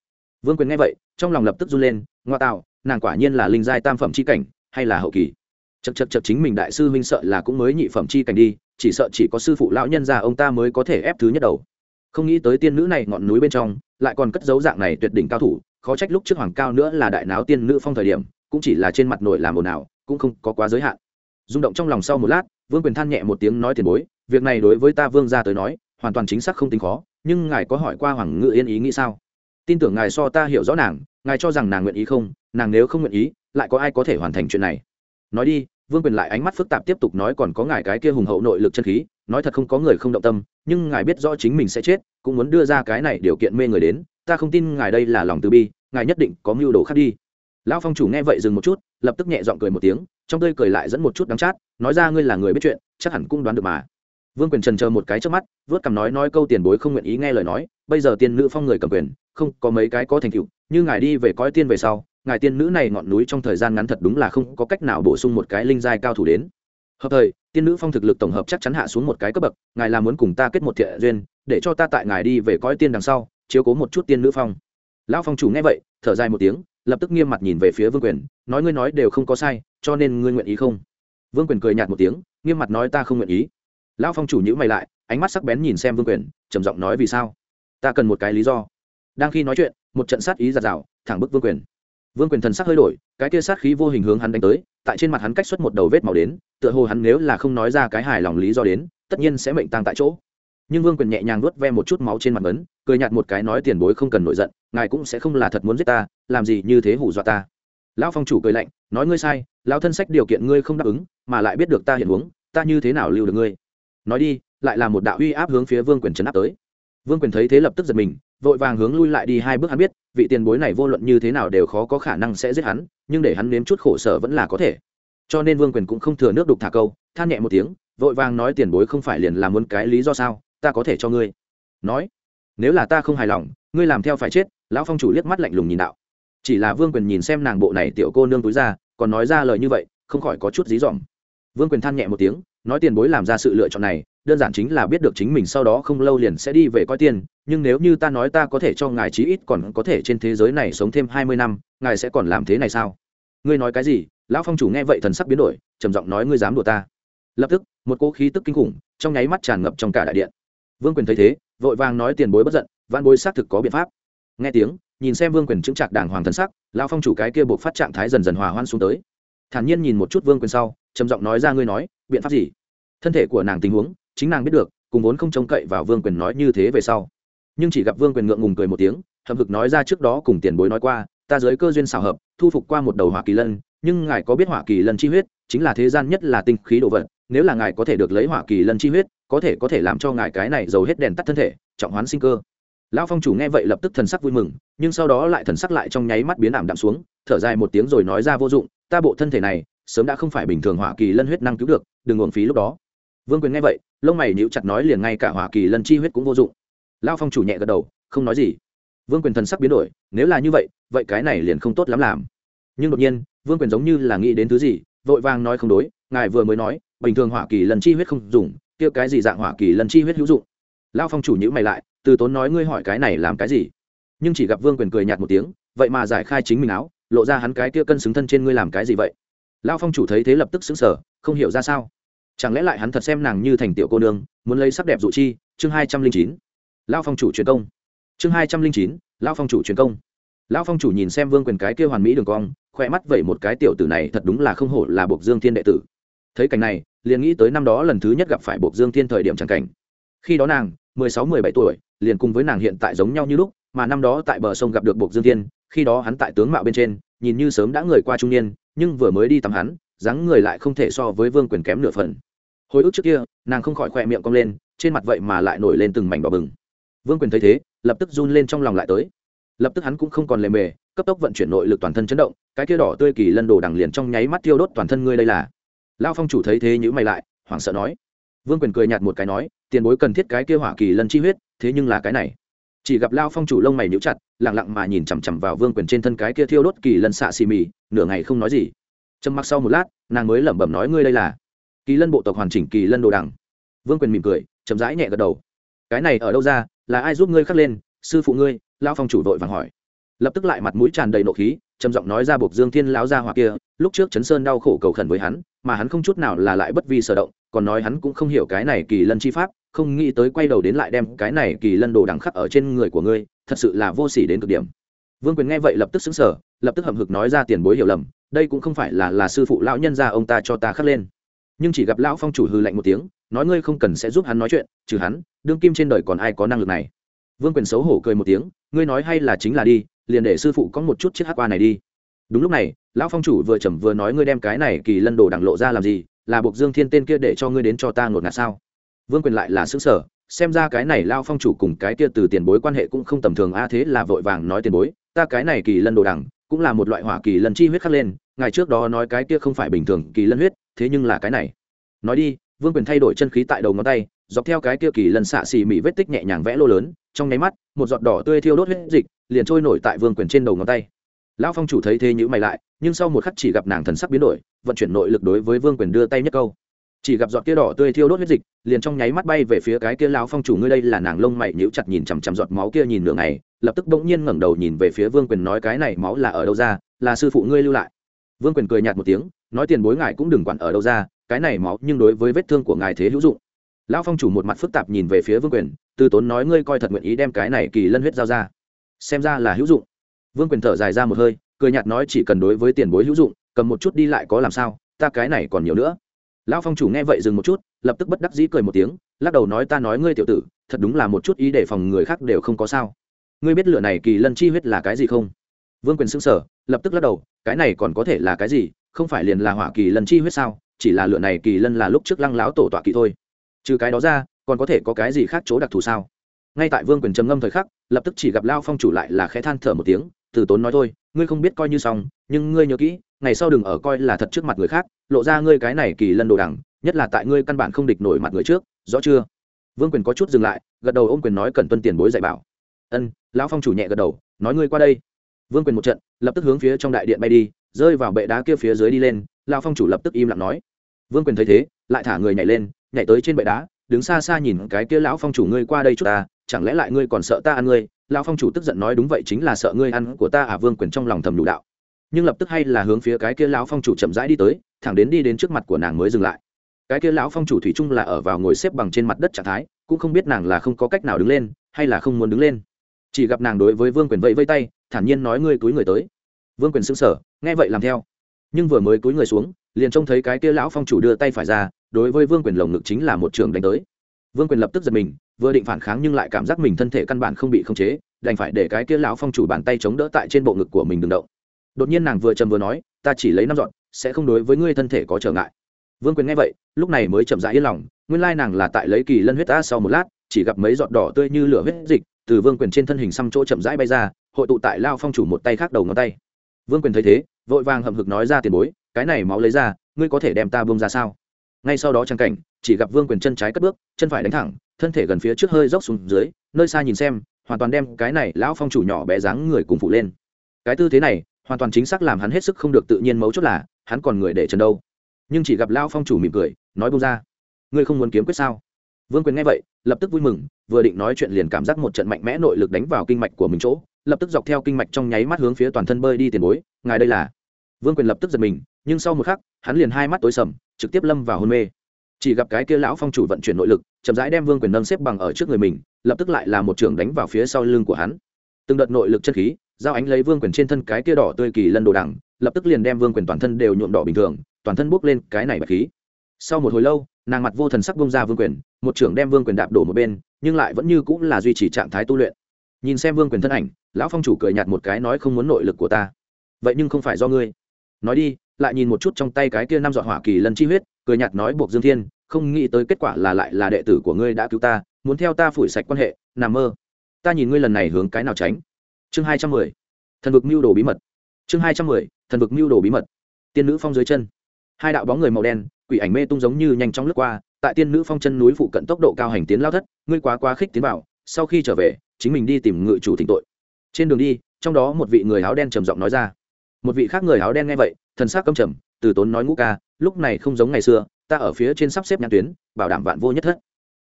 Vương quyền nghe vậy, trong lòng lập tức run lên, ngoa tạo, nàng quả nhiên là linh giai tam phẩm c h i cảnh, hay là hậu kỳ? Chật chật chật chính mình đại sư huynh sợ là cũng mới nhị phẩm c h i cảnh đi chỉ sợ chỉ có sư phụ lão nhân già ông ta mới có thể ép thứ nhất đầu. Không nghĩ tới tiên nữ này ngọn núi bên trong, lại còn cất dấu dạng này tuyệt đỉnh cao thủ, khó trách lúc trước hoàng cao nữa là đại náo tiên nữ phong thời điểm, cũng chỉ là trên mặt nổi làm ồn ào, cũng không có quá giới hạn. Rung động trong lòng sau một lát, vương quyền than nhẹ một tiếng nói tiền bối, việc này đối với ta vương ra tới nói, hoàn toàn chính xác không tính khó, nhưng ngài có hỏi qua hoàng ngự yên ý nghĩ sao? Tin tưởng ngài so ta hiểu rõ nàng, ngài cho rằng nàng nguyện ý không, nàng nếu không nguyện ý, lại có ai có thể hoàn thành chuyện này? Nói đi vương quyền lại ánh mắt phức tạp tiếp tục nói còn có ngài cái kia hùng hậu nội lực chân khí, nói thật không có người không động tâm, nhưng ngài biết rõ chính mình sẽ chết, cũng muốn đưa ra cái này điều kiện mê người đến, ta không tin ngài đây là lòng từ bi, ngài nhất định có mưu đồ khác đi. Lão phong chủ nghe vậy dừng một chút, lập tức nhẹ giọng cười một tiếng, trong tươi cười lại dẫn một chút đắng chát, nói ra ngươi là người biết chuyện, chắc hẳn cũng đoán được mà. Vương quyền trần chờ một cái trước mắt, vớt cằm nói nói câu tiền bối không nguyện ý nghe lời nói, bây giờ tiên nữ phong người cầm quyền, không có mấy cái có thành tựu, như ngài đi về coi tiên về sau ngài tiên nữ này ngọn núi trong thời gian ngắn thật đúng là không có cách nào bổ sung một cái linh giai cao thủ đến. Hợp thời, tiên nữ phong thực lực tổng hợp chắc chắn hạ xuống một cái cấp bậc, ngài là muốn cùng ta kết một thiện duyên, để cho ta tại ngài đi về coi tiên đằng sau, chiếu cố một chút tiên nữ phong. Lão phong chủ nghe vậy, thở dài một tiếng, lập tức nghiêm mặt nhìn về phía vương quyền, nói ngươi nói đều không có sai, cho nên ngươi nguyện ý không? Vương quyền cười nhạt một tiếng, nghiêm mặt nói ta không nguyện ý. Lão phong chủ nhữ mày lại, ánh mắt sắc bén nhìn xem vương quyền, trầm giọng nói vì sao? Ta cần một cái lý do. Đang khi nói chuyện, một trận sát ý giạt rào, thẳng bức vương quyền vương quyền thần sắc hơi đổi, cái kia sát khí vô hình hướng hắn đánh tới, tại trên mặt hắn cách xuất một đầu vết màu đến, tựa hồ hắn nếu là không nói ra cái hài lòng lý do đến, tất nhiên sẽ mệnh tăng tại chỗ. Nhưng vương quyền nhẹ nhàng nuốt ve một chút máu trên mặt ấn, cười nhạt một cái nói tiền bối không cần nổi giận, ngài cũng sẽ không là thật muốn giết ta, làm gì như thế hù dọa ta. Lão phong chủ cười lạnh, nói ngươi sai, lão thân sách điều kiện ngươi không đáp ứng, mà lại biết được ta hiện huống, ta như thế nào lưu được ngươi? Nói đi, lại là một đạo uy áp hướng phía vương quyền trấn áp tới. Vương quyền thấy thế lập tức giật mình, vội vàng hướng lui lại đi hai bước hắn biết vị tiền bối này vô luận như thế nào đều khó có khả năng sẽ giết hắn, nhưng để hắn nếm chút khổ sở vẫn là có thể. Cho nên vương quyền cũng không thừa nước đục thả câu, than nhẹ một tiếng, vội vàng nói tiền bối không phải liền làm muốn cái lý do sao, ta có thể cho ngươi. Nói, nếu là ta không hài lòng, ngươi làm theo phải chết, lão phong chủ liếc mắt lạnh lùng nhìn đạo. Chỉ là vương quyền nhìn xem nàng bộ này tiểu cô nương túi ra, còn nói ra lời như vậy, không khỏi có chút dí dỏm. Vương quyền than nhẹ một tiếng, nói tiền bối làm ra sự lựa chọn này, đơn giản chính là biết được chính mình sau đó không lâu liền sẽ đi về coi tiền nhưng nếu như ta nói ta có thể cho ngài chí ít còn có thể trên thế giới này sống thêm hai mươi năm, ngài sẽ còn làm thế này sao? Ngươi nói cái gì? Lão phong chủ nghe vậy thần sắc biến đổi, trầm giọng nói ngươi dám đùa ta. Lập tức, một cỗ khí tức kinh khủng trong nháy mắt tràn ngập trong cả đại điện. Vương quyền thấy thế, vội vàng nói tiền bối bất giận văn bối xác thực có biện pháp. Nghe tiếng, nhìn xem vương quyền chứng trạc đàng hoàng thần sắc, lão phong chủ cái kia buộc phát trạng thái dần dần hòa hoan xuống tới. Thản nhiên nhìn một chút vương quyền sau, trầm giọng nói ra ngươi nói, biện pháp gì? Thân thể của nàng tình huống, chính nàng biết được, cùng vốn không trông cậy vào vương quyền nói như thế về sau nhưng chỉ gặp vương quyền ngượng ngùng cười một tiếng, hậm hực nói ra trước đó cùng tiền bối nói qua, ta giới cơ duyên xảo hợp, thu phục qua một đầu hỏa kỳ lân, nhưng ngài có biết hỏa kỳ lân chi huyết, chính là thế gian nhất là tinh khí đồ vật, nếu là ngài có thể được lấy hỏa kỳ lân chi huyết, có thể có thể làm cho ngài cái này giàu hết đèn tắt thân thể, trọng hoán sinh cơ. Lão phong chủ nghe vậy lập tức thần sắc vui mừng, nhưng sau đó lại thần sắc lại trong nháy mắt biến ảm đạm xuống, thở dài một tiếng rồi nói ra vô dụng, ta bộ thân thể này, sớm đã không phải bình thường hỏa kỳ lân huyết năng cứu được, đừng uổng phí lúc đó. Vương quyền nghe vậy, lông mày nhíu chặt nói liền ngay cả hỏa kỳ lân chi huyết cũng vô dụng lao phong chủ nhẹ gật đầu, không nói gì. Vương quyền thần sắc biến đổi, nếu là như vậy vậy cái này liền không tốt lắm làm. Nhưng đột nhiên, vương quyền giống như là nghĩ đến thứ gì, vội vàng nói không đối, ngài vừa mới nói, bình thường hỏa kỳ lần chi huyết không dùng, kia cái gì dạng hỏa kỳ lần chi huyết hữu dụng? Lao phong chủ nhữ mày lại, từ tốn nói ngươi hỏi cái này làm cái gì? Nhưng chỉ gặp vương quyền cười nhạt một tiếng, vậy mà giải khai chính mình áo, lộ ra hắn cái kia cân xứng thân trên ngươi làm cái gì vậy? Lao phong chủ thấy thế lập tức xứng sở không hiểu ra sao. Chẳng lẽ lại hắn thật xem nàng như thành tiểu cô nương, muốn lấy sắc đẹp dụ chi? Chương hai trăm linh chín lao phong chủ truyền công. Chương hai trăm linh chín lao phong chủ truyền công. Lao phong chủ nhìn xem vương quyền cái kia hoàn mỹ đường cong khoe mắt vẩy một cái tiểu tử này thật đúng là không hổ là buộc dương thiên đệ tử. Thấy cảnh này, liền nghĩ tới năm đó lần thứ nhất gặp phải buộc dương thiên thời điểm tràng cảnh. Khi đó nàng, mười sáu, mười bảy tuổi, liền cùng với nàng hiện tại giống nhau như lúc, mà năm đó tại bờ sông gặp được buộc dương thiên, khi đó hắn tại tướng mạo bên trên, nhìn như sớm đã người qua trung niên, nhưng vừa mới đi tắm hắn, dáng người lại không thể so với vương quyền kém nửa phần. Hồi ức trước kia, nàng không khỏi khoe miệng cong lên, trên mặt vậy mà lại nổi lên từng mảnh đỏ bừng vương quyền thấy thế, lập tức run lên trong lòng lại tới. Lập tức hắn cũng không còn lề mề, cấp tốc vận chuyển nội lực toàn thân chấn động, cái kia đỏ tươi kỳ lân đồ đằng liền trong nháy mắt tiêu đốt toàn thân ngươi đây là. Lao phong chủ thấy thế nhữ mày lại, hoảng sợ nói. Vương quyền cười nhạt một cái nói, tiền bối cần thiết cái kia hỏa kỳ lân chi huyết, thế nhưng là cái này. Chỉ gặp lao phong chủ lông mày nhíu chặt lẳng lặng mà nhìn chằm chằm vào vương quyền trên thân cái kia thiêu đốt kỳ lân xạ xì mì, nửa ngày không nói gì. Trầm mặc sau một lát, nàng mới lẩm bẩm nói ngươi đây là. Kỳ lân bộ tộc hoàn chỉnh kỳ lân đồ đằng. Vương quyền mỉm cười, chậm rãi nhẹ gật đầu. Cái này ở đâu ra là ai giúp ngươi khắc lên? Sư phụ ngươi lao phong chủ vội vàng hỏi. Lập tức lại mặt mũi tràn đầy nộ khí, trầm giọng nói ra buộc dương thiên lão gia hoặc kia, lúc trước chấn sơn đau khổ cầu khẩn với hắn, mà hắn không chút nào là lại bất vi sở động, còn nói hắn cũng không hiểu cái này kỳ lân chi pháp, không nghĩ tới quay đầu đến lại đem cái này kỳ lân đồ đằng khắc ở trên người của ngươi, thật sự là vô sỉ đến cực điểm. Vương quyền nghe vậy lập tức xứng sở lập tức hậm hực nói ra tiền bối hiểu lầm, đây cũng không phải là là sư phụ lão nhân gia ông ta cho ta khắc lên. Nhưng chỉ gặp lão phong chủ hư lạnh một tiếng nói ngươi không cần sẽ giúp hắn nói chuyện, trừ hắn, đương kim trên đời còn ai có năng lực này? Vương quyền xấu hổ cười một tiếng, ngươi nói hay là chính là đi, liền để sư phụ có một chút chiếc hát qua này đi. Đúng lúc này, lão phong chủ vừa trầm vừa nói ngươi đem cái này kỳ lân đồ đằng lộ ra làm gì, là buộc dương thiên tên kia để cho ngươi đến cho ta ngột ngạt sao? Vương quyền lại là sững sở xem ra cái này lao phong chủ cùng cái kia từ tiền bối quan hệ cũng không tầm thường a, thế là vội vàng nói tiền bối, ta cái này kỳ lân đồ đằng cũng là một loại hỏa kỳ lân chi huyết khắc lên, ngày trước đó nói cái kia không phải bình thường kỳ lân huyết, thế nhưng là cái này. Nói đi vương quyền thay đổi chân khí tại đầu ngón tay, dọc theo cái kia kỳ lần xạ xì mị vết tích nhẹ nhàng vẽ lô lớn, trong nháy mắt, một giọt đỏ tươi thiêu đốt huyết dịch, liền trôi nổi tại vương quyền trên đầu ngón tay. Lão phong chủ thấy thế nhữ mày lại, nhưng sau một khắc chỉ gặp nàng thần sắc biến đổi, vận chuyển nội lực đối với vương quyền đưa tay nhất câu. Chỉ gặp giọt kia đỏ tươi thiêu đốt huyết dịch, liền trong nháy mắt bay về phía cái kia lão phong chủ, ngươi đây là nàng lông mày nhíu chặt nhìn chằm chằm giọt máu kia nhìn nửa ngày, lập tức bỗng nhiên ngẩng đầu nhìn về phía vương quyền nói, cái này máu là ở đâu ra? Là sư phụ ngươi lưu lại. Vương quyền cười nhạt một tiếng, nói, tiền bối ngài cũng đừng quản ở đâu ra cái này máu nhưng đối với vết thương của ngài thế hữu dụng. Lão phong chủ một mặt phức tạp nhìn về phía vương quyền, từ tốn nói ngươi coi thật nguyện ý đem cái này kỳ lân huyết giao ra. Xem ra là hữu dụng. Vương quyền thở dài ra một hơi, cười nhạt nói chỉ cần đối với tiền bối hữu dụng, cầm một chút đi lại có làm sao, ta cái này còn nhiều nữa. Lão phong chủ nghe vậy dừng một chút, lập tức bất đắc dĩ cười một tiếng, lắc đầu nói ta nói ngươi tiểu tử, thật đúng là một chút ý để phòng người khác đều không có sao. Ngươi biết lửa này kỳ lân chi huyết là cái gì không? Vương quyền xưng sở lập tức lắc đầu, cái này còn có thể là cái gì, không phải liền là hỏa kỳ lân chi huyết sao? Chỉ là lửa này kỳ lân là lúc trước lăng lão tổ tọa kỳ thôi. Trừ cái đó ra, còn có thể có cái gì khác chỗ đặc thù sao? Ngay tại vương quyền trầm ngâm thời khắc, lập tức chỉ gặp lao phong chủ lại là khẽ than thở một tiếng, từ tốn nói thôi, ngươi không biết coi như xong, nhưng ngươi nhớ kỹ, ngày sau đừng ở coi là thật trước mặt người khác, lộ ra ngươi cái này kỳ lân đồ đằng, nhất là tại ngươi căn bản không địch nổi mặt người trước, rõ chưa? Vương quyền có chút dừng lại, gật đầu ôm quyền nói cần tuân tiền bối dạy bảo. Ân, lão phong chủ nhẹ gật đầu, nói ngươi qua đây. Vương quyền một trận, lập tức hướng phía trong đại điện bay đi, rơi vào bệ đá kia phía dưới đi lên, lão phong chủ lập tức im lặng nói vương quyền thấy thế, lại thả người nhảy lên, nhảy tới trên bệ đá, đứng xa xa nhìn cái kia lão phong chủ ngươi qua đây chút ta, chẳng lẽ lại ngươi còn sợ ta ăn ngươi? Lão phong chủ tức giận nói đúng vậy chính là sợ ngươi ăn của ta à? Vương quyền trong lòng thầm đủ đạo. Nhưng lập tức hay là hướng phía cái kia lão phong chủ chậm rãi đi tới, thẳng đến đi đến trước mặt của nàng mới dừng lại. Cái kia lão phong chủ thủy chung là ở vào ngồi xếp bằng trên mặt đất trạng thái, cũng không biết nàng là không có cách nào đứng lên, hay là không muốn đứng lên. Chỉ gặp nàng đối với vương quyền vẫy vây tay, thản nhiên nói ngươi túi người tới. Vương quyền sững sở nghe vậy làm theo. Nhưng vừa mới túi người xuống liền trông thấy cái kia lão phong chủ đưa tay phải ra, đối với vương quyền lồng ngực chính là một trường đánh tới. Vương quyền lập tức giật mình, vừa định phản kháng nhưng lại cảm giác mình thân thể căn bản không bị khống chế, đành phải để cái kia lão phong chủ bàn tay chống đỡ tại trên bộ ngực của mình đừng động. Đột nhiên nàng vừa trầm vừa nói, ta chỉ lấy năm dọn sẽ không đối với ngươi thân thể có trở ngại. Vương quyền nghe vậy, lúc này mới chậm rãi yên lòng, nguyên lai nàng là tại lấy kỳ lân huyết ta sau một lát, chỉ gặp mấy giọt đỏ tươi như lửa huyết dịch từ vương quyền trên thân hình xăm chỗ chậm rãi bay ra, hội tụ tại lao phong chủ một tay khác đầu ngón tay. Vương quyền thấy thế, vội vàng hậm hực nói ra tiền bối cái này máu lấy ra, ngươi có thể đem ta bông ra sao? Ngay sau đó trang cảnh, chỉ gặp vương quyền chân trái cất bước, chân phải đánh thẳng, thân thể gần phía trước hơi dốc xuống dưới, nơi xa nhìn xem, hoàn toàn đem cái này lão phong chủ nhỏ bé dáng người cùng phụ lên. Cái tư thế này, hoàn toàn chính xác làm hắn hết sức không được tự nhiên mấu chốt là, hắn còn người để trần đâu. Nhưng chỉ gặp lão phong chủ mỉm cười, nói bông ra. Ngươi không muốn kiếm quyết sao? Vương quyền nghe vậy, lập tức vui mừng, vừa định nói chuyện liền cảm giác một trận mạnh mẽ nội lực đánh vào kinh mạch của mình chỗ, lập tức dọc theo kinh mạch trong nháy mắt hướng phía toàn thân bơi đi tiền bối, ngài đây là? Vương quyền lập tức giật mình nhưng sau một khắc, hắn liền hai mắt tối sầm, trực tiếp lâm vào hôn mê. Chỉ gặp cái kia lão phong chủ vận chuyển nội lực, chậm rãi đem vương quyền nâng xếp bằng ở trước người mình, lập tức lại là một trường đánh vào phía sau lưng của hắn. Từng đợt nội lực chân khí, giao ánh lấy vương quyền trên thân cái kia đỏ tươi kỳ lân đồ đằng, lập tức liền đem vương quyền toàn thân đều nhuộm đỏ bình thường, toàn thân bốc lên cái này bạch khí. Sau một hồi lâu, nàng mặt vô thần sắc bông ra vương quyền, một trưởng đem vương quyền đạp đổ một bên, nhưng lại vẫn như cũng là duy trì trạng thái tu luyện. Nhìn xem vương quyền thân ảnh, lão phong chủ cười nhạt một cái nói không muốn nội lực của ta. Vậy nhưng không phải do ngươi. Nói đi lại nhìn một chút trong tay cái kia năm dọn hỏa kỳ lân chi huyết, cười nhạt nói, buộc dương thiên, không nghĩ tới kết quả là lại là đệ tử của ngươi đã cứu ta, muốn theo ta phủi sạch quan hệ, nằm mơ. Ta nhìn ngươi lần này hướng cái nào tránh? Chương hai trăm mười. Thần vực mưu đồ bí mật. Chương hai trăm mười, thần vực mưu đồ bí mật. Tiên nữ phong dưới chân. Hai đạo bóng người màu đen, quỷ ảnh mê tung giống như nhanh chóng lướt qua, tại tiên nữ phong chân núi phụ cận tốc độ cao hành tiến lao thất, ngươi quá quá khích tiến vào, sau khi trở về, chính mình đi tìm ngự chủ thỉnh tội. Trên đường đi, trong đó một vị người áo đen trầm giọng nói ra một vị khác người áo đen nghe vậy, thần s ắ c câm trầm, từ tốn nói ngũ ca, lúc này không giống ngày xưa, ta ở phía trên sắp xếp nhãn tuyến, bảo đảm vạn vô nhất thất.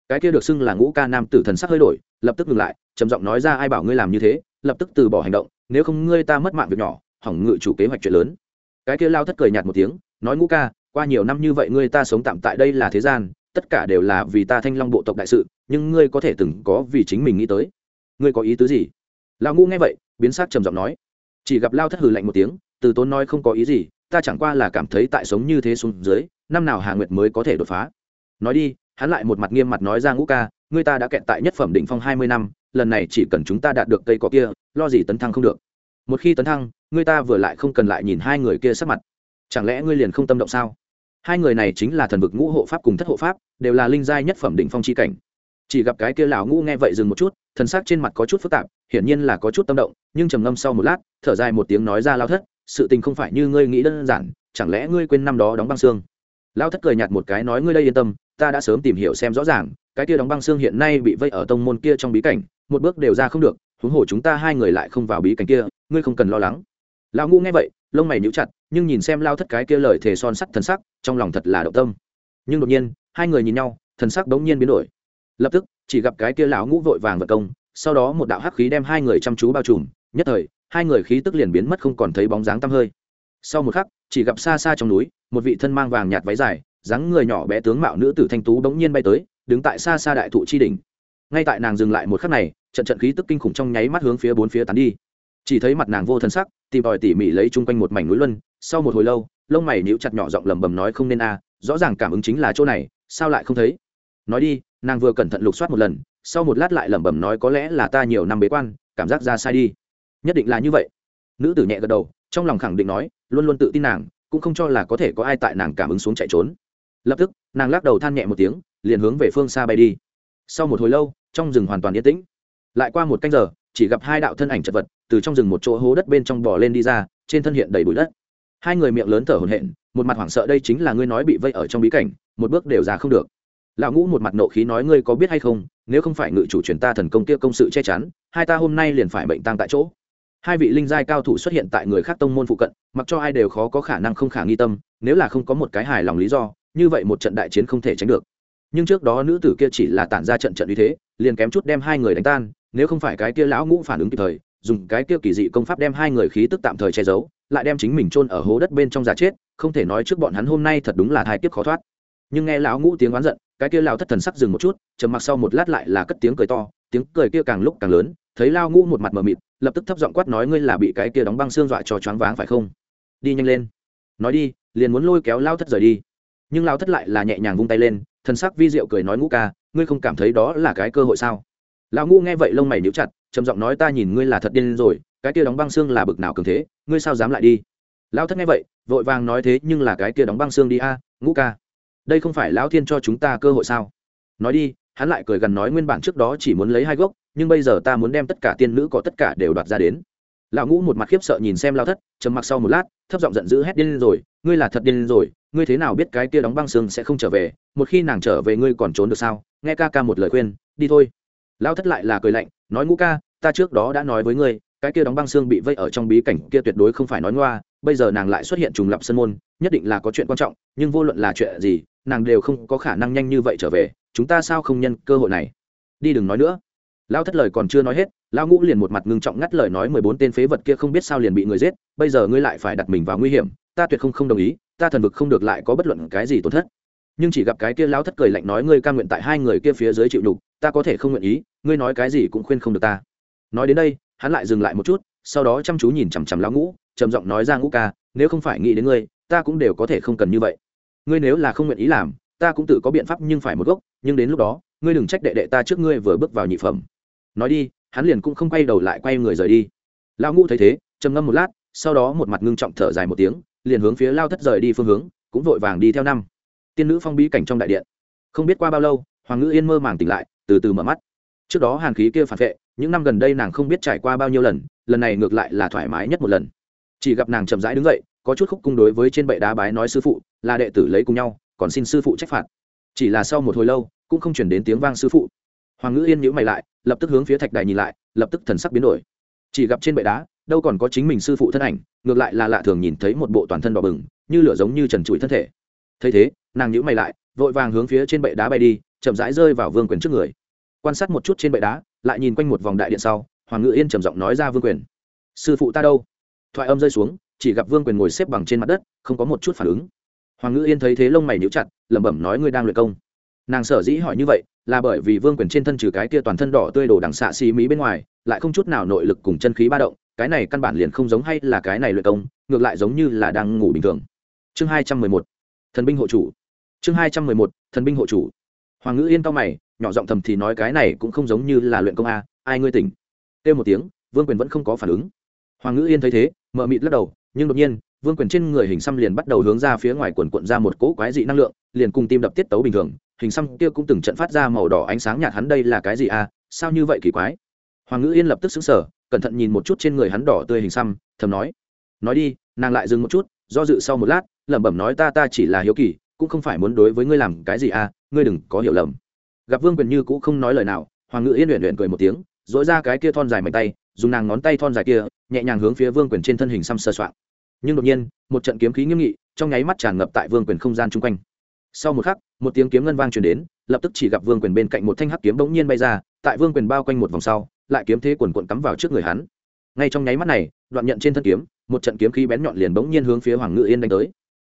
Cái kia được xưng là ngũ ca nam tử thần sắc hơi đổi, lập tức ngừng lại, trầm giọng nói ra, ai bảo ngươi làm như thế? Lập tức từ bỏ hành động, nếu không ngươi ta mất mạng việc nhỏ, hỏng ngự chủ kế hoạch chuyện lớn. Cái kia lao thất cười nhạt một tiếng, nói, ngũ ca, qua nhiều năm như vậy ngươi ta sống tạm tại đây là thế gian, tất cả đều là vì ta thanh long bộ tộc đại sự, nhưng ngươi có thể từng có vì chính mình nghĩ tới. Ngươi có ý tứ gì? Lao ngũ nghe vậy, biến sắc trầm giọng nói. Chỉ gặp lao thất hừ lạnh một tiếng từ tốn nói không có ý gì, ta chẳng qua là cảm thấy tại sống như thế xuống dưới, năm nào hà nguyệt mới có thể đột phá. Nói đi, hắn lại một mặt nghiêm mặt nói ra ngũ ca, người ta đã kẹt tại nhất phẩm đỉnh phong hai mươi năm, lần này chỉ cần chúng ta đạt được cây cỏ kia, lo gì tấn thăng không được. Một khi tấn thăng, người ta vừa lại không cần lại nhìn hai người kia sắc mặt. Chẳng lẽ ngươi liền không tâm động sao? Hai người này chính là thần vực ngũ hộ pháp cùng thất hộ pháp, đều là linh giai nhất phẩm đỉnh phong c h i cảnh. Chỉ gặp cái kia lão ngũ nghe vậy dừng một chút, thần sắc trên mặt có chút phức tạp, hiển nhiên là có chút tâm động, nhưng trầm ngâm sau một lát, thở dài một tiếng nói ra lao thất sự tình không phải như ngươi nghĩ đơn giản, chẳng lẽ ngươi quên năm đó đóng băng xương? Lao thất cười nhạt một cái nói ngươi đây yên tâm, ta đã sớm tìm hiểu xem rõ ràng, cái kia đóng băng xương hiện nay bị vây ở tông môn kia trong bí cảnh, một bước đều ra không được, huống hồ chúng ta hai người lại không vào bí cảnh kia, ngươi không cần lo lắng. Lão ngũ nghe vậy, lông mày nhíu chặt, nhưng nhìn xem lao thất cái kia lời thề son sắt thần sắc, trong lòng thật là động tâm. Nhưng đột nhiên, hai người nhìn nhau, thần sắc đống nhiên biến đổi. Lập tức, chỉ gặp cái kia lão ngũ vội vàng vật công, sau đó một đạo hắc khí đem hai người chăm chú bao trùm, nhất thời hai người khí tức liền biến mất không còn thấy bóng dáng tăm hơi. Sau một khắc, chỉ gặp xa xa trong núi, một vị thân mang vàng nhạt váy dài, dáng người nhỏ bé tướng mạo nữ tử thanh tú bỗng nhiên bay tới, đứng tại xa xa đại thụ chi đỉnh. Ngay tại nàng dừng lại một khắc này, trận trận khí tức kinh khủng trong nháy mắt hướng phía bốn phía tán đi. Chỉ thấy mặt nàng vô thân sắc, tìm tòi tỉ mỉ lấy chung quanh một mảnh núi luân, sau một hồi lâu, lông mày nhíu chặt nhỏ giọng lầm bầm nói không nên a à, rõ ràng cảm ứng chính là chỗ này, sao lại không thấy? Nói đi, nàng vừa cẩn thận lục soát một lần, sau một lát lại lẩm bẩm nói có lẽ là ta nhiều năm bế quan, cảm giác ra sai đi nhất định là như vậy. Nữ tử nhẹ gật đầu, trong lòng khẳng định nói, luôn luôn tự tin nàng, cũng không cho là có thể có ai tại nàng cảm ứng xuống chạy trốn. Lập tức, nàng lắc đầu than nhẹ một tiếng, liền hướng về phương xa bay đi. Sau một hồi lâu, trong rừng hoàn toàn yên tĩnh. Lại qua một canh giờ, chỉ gặp hai đạo thân ảnh chật vật từ trong rừng một chỗ hố đất bên trong bò lên đi ra, trên thân hiện đầy bụi đất. Hai người miệng lớn thở hổn hển, một mặt hoảng sợ đây chính là ngươi nói bị vây ở trong bí cảnh, một bước đều ra không được. Lão ngũ một mặt nộ khí nói ngươi có biết hay không, nếu không phải ngự chủ truyền ta thần công kia công sự che chắn, hai ta hôm nay liền phải bệnh tăng tại chỗ hai vị linh giai cao thủ xuất hiện tại người khác tông môn phụ cận, mặc cho ai đều khó có khả năng không khả nghi tâm, nếu là không có một cái hài lòng lý do, như vậy một trận đại chiến không thể tránh được. Nhưng trước đó nữ tử kia chỉ là tản ra trận trận uy thế, liền kém chút đem hai người đánh tan, nếu không phải cái kia lão ngũ phản ứng kịp thời, dùng cái kia kỳ dị công pháp đem hai người khí tức tạm thời che giấu, lại đem chính mình chôn ở hố đất bên trong giả chết, không thể nói trước bọn hắn hôm nay thật đúng là thai kiếp khó thoát. Nhưng nghe lão ngũ tiếng oán giận, cái kia lão thất thần sắc dừng một chút, trầm mặc sau một lát lại là cất tiếng cười to tiếng cười kia càng lúc càng lớn, thấy lao ngũ một mặt mờ mịt, lập tức thấp giọng quát nói ngươi là bị cái kia đóng băng xương dọa cho choáng váng phải không? Đi nhanh lên. Nói đi, liền muốn lôi kéo lao thất rời đi. Nhưng lao thất lại là nhẹ nhàng vung tay lên thân sắc vi diệu cười nói ngũ ca, ngươi không cảm thấy đó là cái cơ hội sao? Lão ngũ nghe vậy lông mày níu chặt, trầm giọng nói ta nhìn ngươi là thật điên rồi, cái kia đóng băng xương là bực nào cường thế, ngươi sao dám lại đi? Lão thất nghe vậy, vội vàng nói thế nhưng là cái kia đóng băng xương đi a, ngũ ca. Đây không phải lão thiên cho chúng ta cơ hội sao? Nói đi hắn lại cười gần nói nguyên bản trước đó chỉ muốn lấy hai gốc, nhưng bây giờ ta muốn đem tất cả tiên nữ có tất cả đều đoạt ra đến. Lão ngũ một mặt khiếp sợ nhìn xem lao thất, trầm mặc sau một lát, thấp giọng giận dữ hét điên rồi, ngươi là thật điên rồi, ngươi thế nào biết cái kia đóng băng xương sẽ không trở về, một khi nàng trở về ngươi còn trốn được sao? Nghe ca ca một lời khuyên, đi thôi. Lao thất lại là cười lạnh, nói ngũ ca, ta trước đó đã nói với ngươi, cái kia đóng băng xương bị vây ở trong bí cảnh kia tuyệt đối không phải nói ngoa, bây giờ nàng lại xuất hiện trùng lập sân môn, nhất định là có chuyện quan trọng, nhưng vô luận là chuyện gì, nàng đều không có khả năng nhanh như vậy trở về chúng ta sao không nhân cơ hội này? Đi đừng nói nữa. Lao thất lời còn chưa nói hết, lao ngũ liền một mặt ngưng trọng ngắt lời nói mười bốn tên phế vật kia không biết sao liền bị người giết, bây giờ ngươi lại phải đặt mình vào nguy hiểm, ta tuyệt không không đồng ý, ta thần vực không được lại có bất luận cái gì tổn thất. Nhưng chỉ gặp cái kia lao thất cười lạnh nói, ngươi ca nguyện tại hai người kia phía dưới chịu đục ta có thể không nguyện ý, ngươi nói cái gì cũng khuyên không được ta. Nói đến đây, hắn lại dừng lại một chút, sau đó chăm chú nhìn chằm chằm lão ngũ, trầm giọng nói ra, ngũ ca, nếu không phải nghĩ đến ngươi, ta cũng đều có thể không cần như vậy. Ngươi nếu là không nguyện ý làm ta cũng tự có biện pháp nhưng phải một gốc, nhưng đến lúc đó, ngươi đừng trách đệ đệ ta trước ngươi vừa bước vào nhị phẩm. Nói đi, hắn liền cũng không quay đầu lại quay người rời đi. Lão ngũ thấy thế, trầm ngâm một lát, sau đó một mặt ngưng trọng thở dài một tiếng, liền hướng phía lao thất rời đi phương hướng, cũng vội vàng đi theo năm. Tiên nữ phong bí cảnh trong đại điện. Không biết qua bao lâu, hoàng ngữ yên mơ màng tỉnh lại, từ từ mở mắt. Trước đó hàn khí kia phản vệ, những năm gần đây nàng không biết trải qua bao nhiêu lần lần này ngược lại là thoải mái nhất một lần. Chỉ gặp nàng chậm rãi đứng dậy, có chút khúc cung đối với trên bệ đá bái nói sư phụ, là đệ tử lấy cùng nhau còn xin sư phụ trách phạt. Chỉ là sau một hồi lâu, cũng không chuyển đến tiếng vang sư phụ. Hoàng ngữ yên nhữ mày lại, lập tức hướng phía thạch đài nhìn lại, lập tức thần sắc biến đổi. Chỉ gặp trên bệ đá, đâu còn có chính mình sư phụ thân ảnh, ngược lại là lạ thường nhìn thấy một bộ toàn thân đỏ bừng, như lửa giống như trần trụi thân thể. Thấy thế, nàng nhữ mày lại, vội vàng hướng phía trên bệ đá bay đi, chậm rãi rơi vào vương quyền trước người. Quan sát một chút trên bệ đá, lại nhìn quanh một vòng đại điện sau, hoàng ngự yên trầm giọng nói ra vương quyền. Sư phụ ta đâu? Thoại âm rơi xuống, chỉ gặp vương quyền ngồi xếp bằng trên mặt đất, không có một chút phản ứng hoàng ngự yên thấy thế lông mày níu chặt, lẩm bẩm nói, ngươi đang luyện công. Nàng sở dĩ hỏi như vậy là bởi vì vương quyền trên thân trừ cái kia toàn thân đỏ tươi đổ đằng xạ xì mí bên ngoài, lại không chút nào nội lực cùng chân khí ba động, cái này căn bản liền không giống hay là cái này luyện công, ngược lại giống như là đang ngủ bình thường. Chương hai trăm mười một, thần binh hộ chủ. Chương hai trăm mười một, thần binh hộ chủ. Hoàng ngữ yên cao mày, nhỏ giọng thầm thì nói, cái này cũng không giống như là luyện công a, ai ngươi tỉnh? Kêu một tiếng, vương quyền vẫn không có phản ứng. Hoàng ngữ yên thấy thế mợ mịt lắc đầu, nhưng đột nhiên vương quyền trên người hình xăm liền bắt đầu hướng ra phía ngoài quần quận ra một cỗ quái dị năng lượng, liền cùng tim đập tiết tấu bình thường, hình xăm kia cũng từng trận phát ra màu đỏ ánh sáng nhạt hắn đây là cái gì à? sao như vậy kỳ quái hoàng ngữ yên lập tức xứng sở cẩn thận nhìn một chút trên người hắn đỏ tươi hình xăm, thầm nói nói đi, nàng lại dừng một chút, do dự sau một lát, lẩm bẩm nói ta ta chỉ là hiếu kỳ, cũng không phải muốn đối với ngươi làm cái gì à ngươi đừng có hiểu lầm gặp vương quyền như cũng không nói lời nào, hoàng ngữ yên luyện luyện cười một tiếng dỗi ra cái kia thon dài mạnh tay, dùng nàng ngón tay thon dài kia, nhẹ nhàng hướng phía vương quyền trên thân hình xăm sơ soạn nhưng đột nhiên, một trận kiếm khí nghiêm nghị, trong nháy mắt tràn ngập tại vương quyền không gian chung quanh. Sau một khắc, một tiếng kiếm ngân vang truyền đến, lập tức chỉ gặp vương quyền bên cạnh một thanh hắc kiếm bỗng nhiên bay ra, tại vương quyền bao quanh một vòng sau, lại kiếm thế quần quận cắm vào trước người hắn. Ngay trong nháy mắt này, đoạn nhận trên thân kiếm, một trận kiếm khí bén nhọn liền bỗng nhiên hướng phía hoàng ngự yên đánh tới.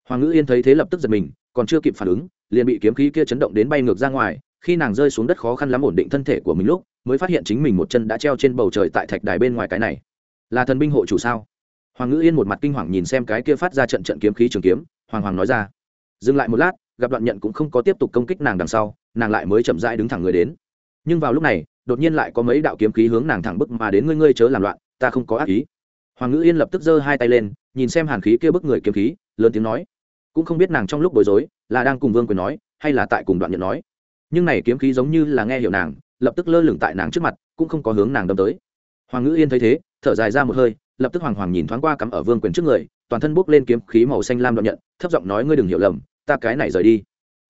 Hoàng ngự yên thấy thế lập tức giật mình, còn chưa kịp phản ứng, liền bị kiếm khí kia chấn động đến bay ngược ra ngoài, khi nàng rơi xuống đất khó khăn lắm ổn định thân thể của mình lúc, mới phát hiện chính mình một chân đã treo trên bầu trời tại thạch đài bên ngoài cái này. Là thần binh hộ chủ sao? Hoàng ngữ yên một mặt kinh hoàng nhìn xem cái kia phát ra trận trận kiếm khí trường kiếm, hoàng hoàng nói ra, dừng lại một lát, gặp đoạn nhận cũng không có tiếp tục công kích nàng đằng sau, nàng lại mới chậm rãi đứng thẳng người đến. Nhưng vào lúc này, đột nhiên lại có mấy đạo kiếm khí hướng nàng thẳng bức mà đến ngươi ngươi chớ làm loạn, ta không có ác ý. Hoàng ngữ yên lập tức giơ hai tay lên, nhìn xem hàn khí kia bức người kiếm khí, lớn tiếng nói, cũng không biết nàng trong lúc bối rối, là đang cùng vương quyền nói, hay là tại cùng đoạn nhận nói. Nhưng này kiếm khí giống như là nghe hiểu nàng, lập tức lơ lửng tại nàng trước mặt, cũng không có hướng nàng đâm tới. Hoàng ngữ yên thấy thế, thở dài ra một hơi lập tức hoàng hoàng nhìn thoáng qua cắm ở vương quyền trước người, toàn thân bốc lên kiếm khí màu xanh lam đoạn nhận, thấp giọng nói, ngươi đừng hiểu lầm, ta cái này rời đi.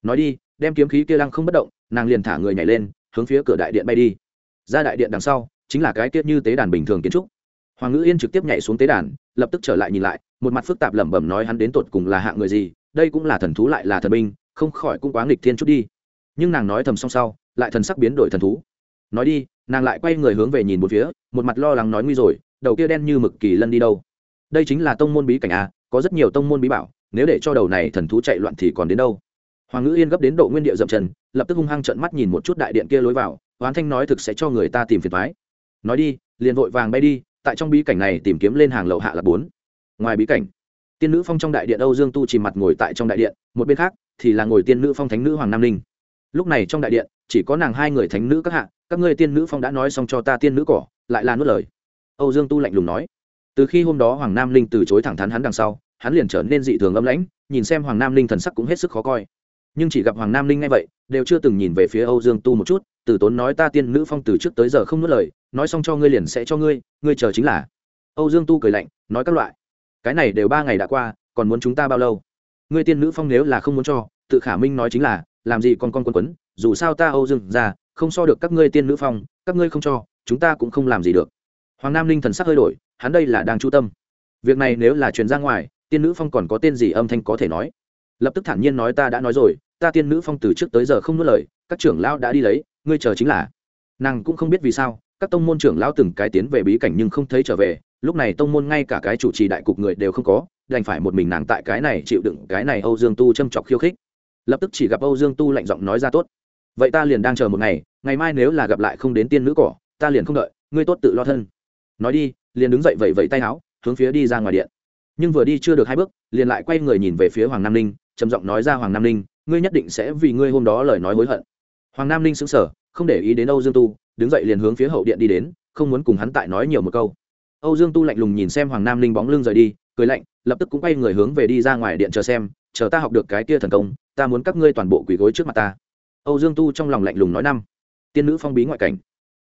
Nói đi, đem kiếm khí kia lăng không bất động, nàng liền thả người nhảy lên, hướng phía cửa đại điện bay đi. Ra đại điện đằng sau, chính là cái tiết như tế đàn bình thường kiến trúc. Hoàng ngữ yên trực tiếp nhảy xuống tế đàn, lập tức trở lại nhìn lại, một mặt phức tạp lẩm bẩm nói hắn đến tột cùng là hạng người gì, đây cũng là thần thú lại là thần binh, không khỏi cũng quá nghịch thiên chút đi. Nhưng nàng nói thầm xong sau, lại thần sắc biến đổi thần thú. Nói đi, nàng lại quay người hướng về nhìn một phía, một mặt lo lắng nói nguy rồi đầu kia đen như mực kỳ lân đi đâu? Đây chính là tông môn bí cảnh a, có rất nhiều tông môn bí bảo, nếu để cho đầu này thần thú chạy loạn thì còn đến đâu? Hoàng ngữ yên gấp đến độ nguyên địa dậm trần lập tức hung hăng trợn mắt nhìn một chút đại điện kia lối vào hoán thanh nói thực sẽ cho người ta tìm phiền thoái nói đi, liền vội vàng bay đi, tại trong bí cảnh này tìm kiếm lên hàng lậu hạ là bốn. Ngoài bí cảnh, tiên nữ phong trong đại điện âu dương tu chỉ mặt ngồi tại trong đại điện, một bên khác thì là ngồi tiên nữ phong thánh nữ hoàng nam ninh. Lúc này trong đại điện, chỉ có nàng hai người thánh nữ các hạ, các ngươi tiên nữ phong đã nói xong cho ta tiên nữ cỏ, lại là nuốt lời âu dương tu lạnh lùng nói. Từ khi hôm đó hoàng nam linh từ chối thẳng thắn hắn đằng sau, hắn liền trở nên dị thường âm lãnh, nhìn xem hoàng nam linh thần sắc cũng hết sức khó coi. Nhưng chỉ gặp hoàng nam linh ngay vậy, đều chưa từng nhìn về phía âu dương tu một chút, từ tốn nói ta tiên nữ phong từ trước tới giờ không nuốt lời, nói xong cho ngươi liền sẽ cho ngươi ngươi chờ chính là. Âu dương tu cười lạnh, nói các loại. Cái này đều ba ngày đã qua, còn muốn chúng ta bao lâu? Ngươi tiên nữ phong nếu là không muốn cho, tự khả minh nói chính là, làm gì còn con quân quấn, dù sao ta âu dương ra, không so được các ngươi tiên nữ phong, các ngươi không cho, chúng ta cũng không làm gì được hoàng nam ninh thần sắc hơi đổi, hắn đây là đang chu tâm. Việc này nếu là truyền ra ngoài, tiên nữ phong còn có tên gì âm thanh có thể nói? Lập tức thản nhiên nói ta đã nói rồi, ta tiên nữ phong từ trước tới giờ không nuốt lời, các trưởng lão đã đi lấy, ngươi chờ chính là. Nàng cũng không biết vì sao, các tông môn trưởng lão từng cái tiến về bí cảnh nhưng không thấy trở về, lúc này tông môn ngay cả cái chủ trì đại cục người đều không có, đành phải một mình nàng tại cái này chịu đựng, cái này âu dương tu châm chọc khiêu khích. Lập tức chỉ gặp âu dương tu lạnh giọng nói ra tốt. Vậy ta liền đang chờ một ngày ngày mai nếu là gặp lại không đến tiên nữ cỏ, ta liền không đợi, ngươi tốt tự lo thân nói đi, liền đứng dậy vẫy vẫy tay áo, hướng phía đi ra ngoài điện. Nhưng vừa đi chưa được hai bước, liền lại quay người nhìn về phía hoàng nam ninh, trầm giọng nói ra, hoàng nam ninh, ngươi nhất định sẽ vì ngươi hôm đó lời nói hối hận. Hoàng nam ninh sững sờ, không để ý đến âu dương tu, đứng dậy liền hướng phía hậu điện đi đến, không muốn cùng hắn tại nói nhiều một câu. Âu dương tu lạnh lùng nhìn xem hoàng nam ninh bóng lưng rời đi, cười lạnh, lập tức cũng quay người hướng về đi ra ngoài điện chờ xem, chờ ta học được cái kia thần công, ta muốn các ngươi toàn bộ quỳ gối trước mặt ta. Âu dương tu trong lòng lạnh lùng nói năm, tiên nữ phong bí ngoại cảnh.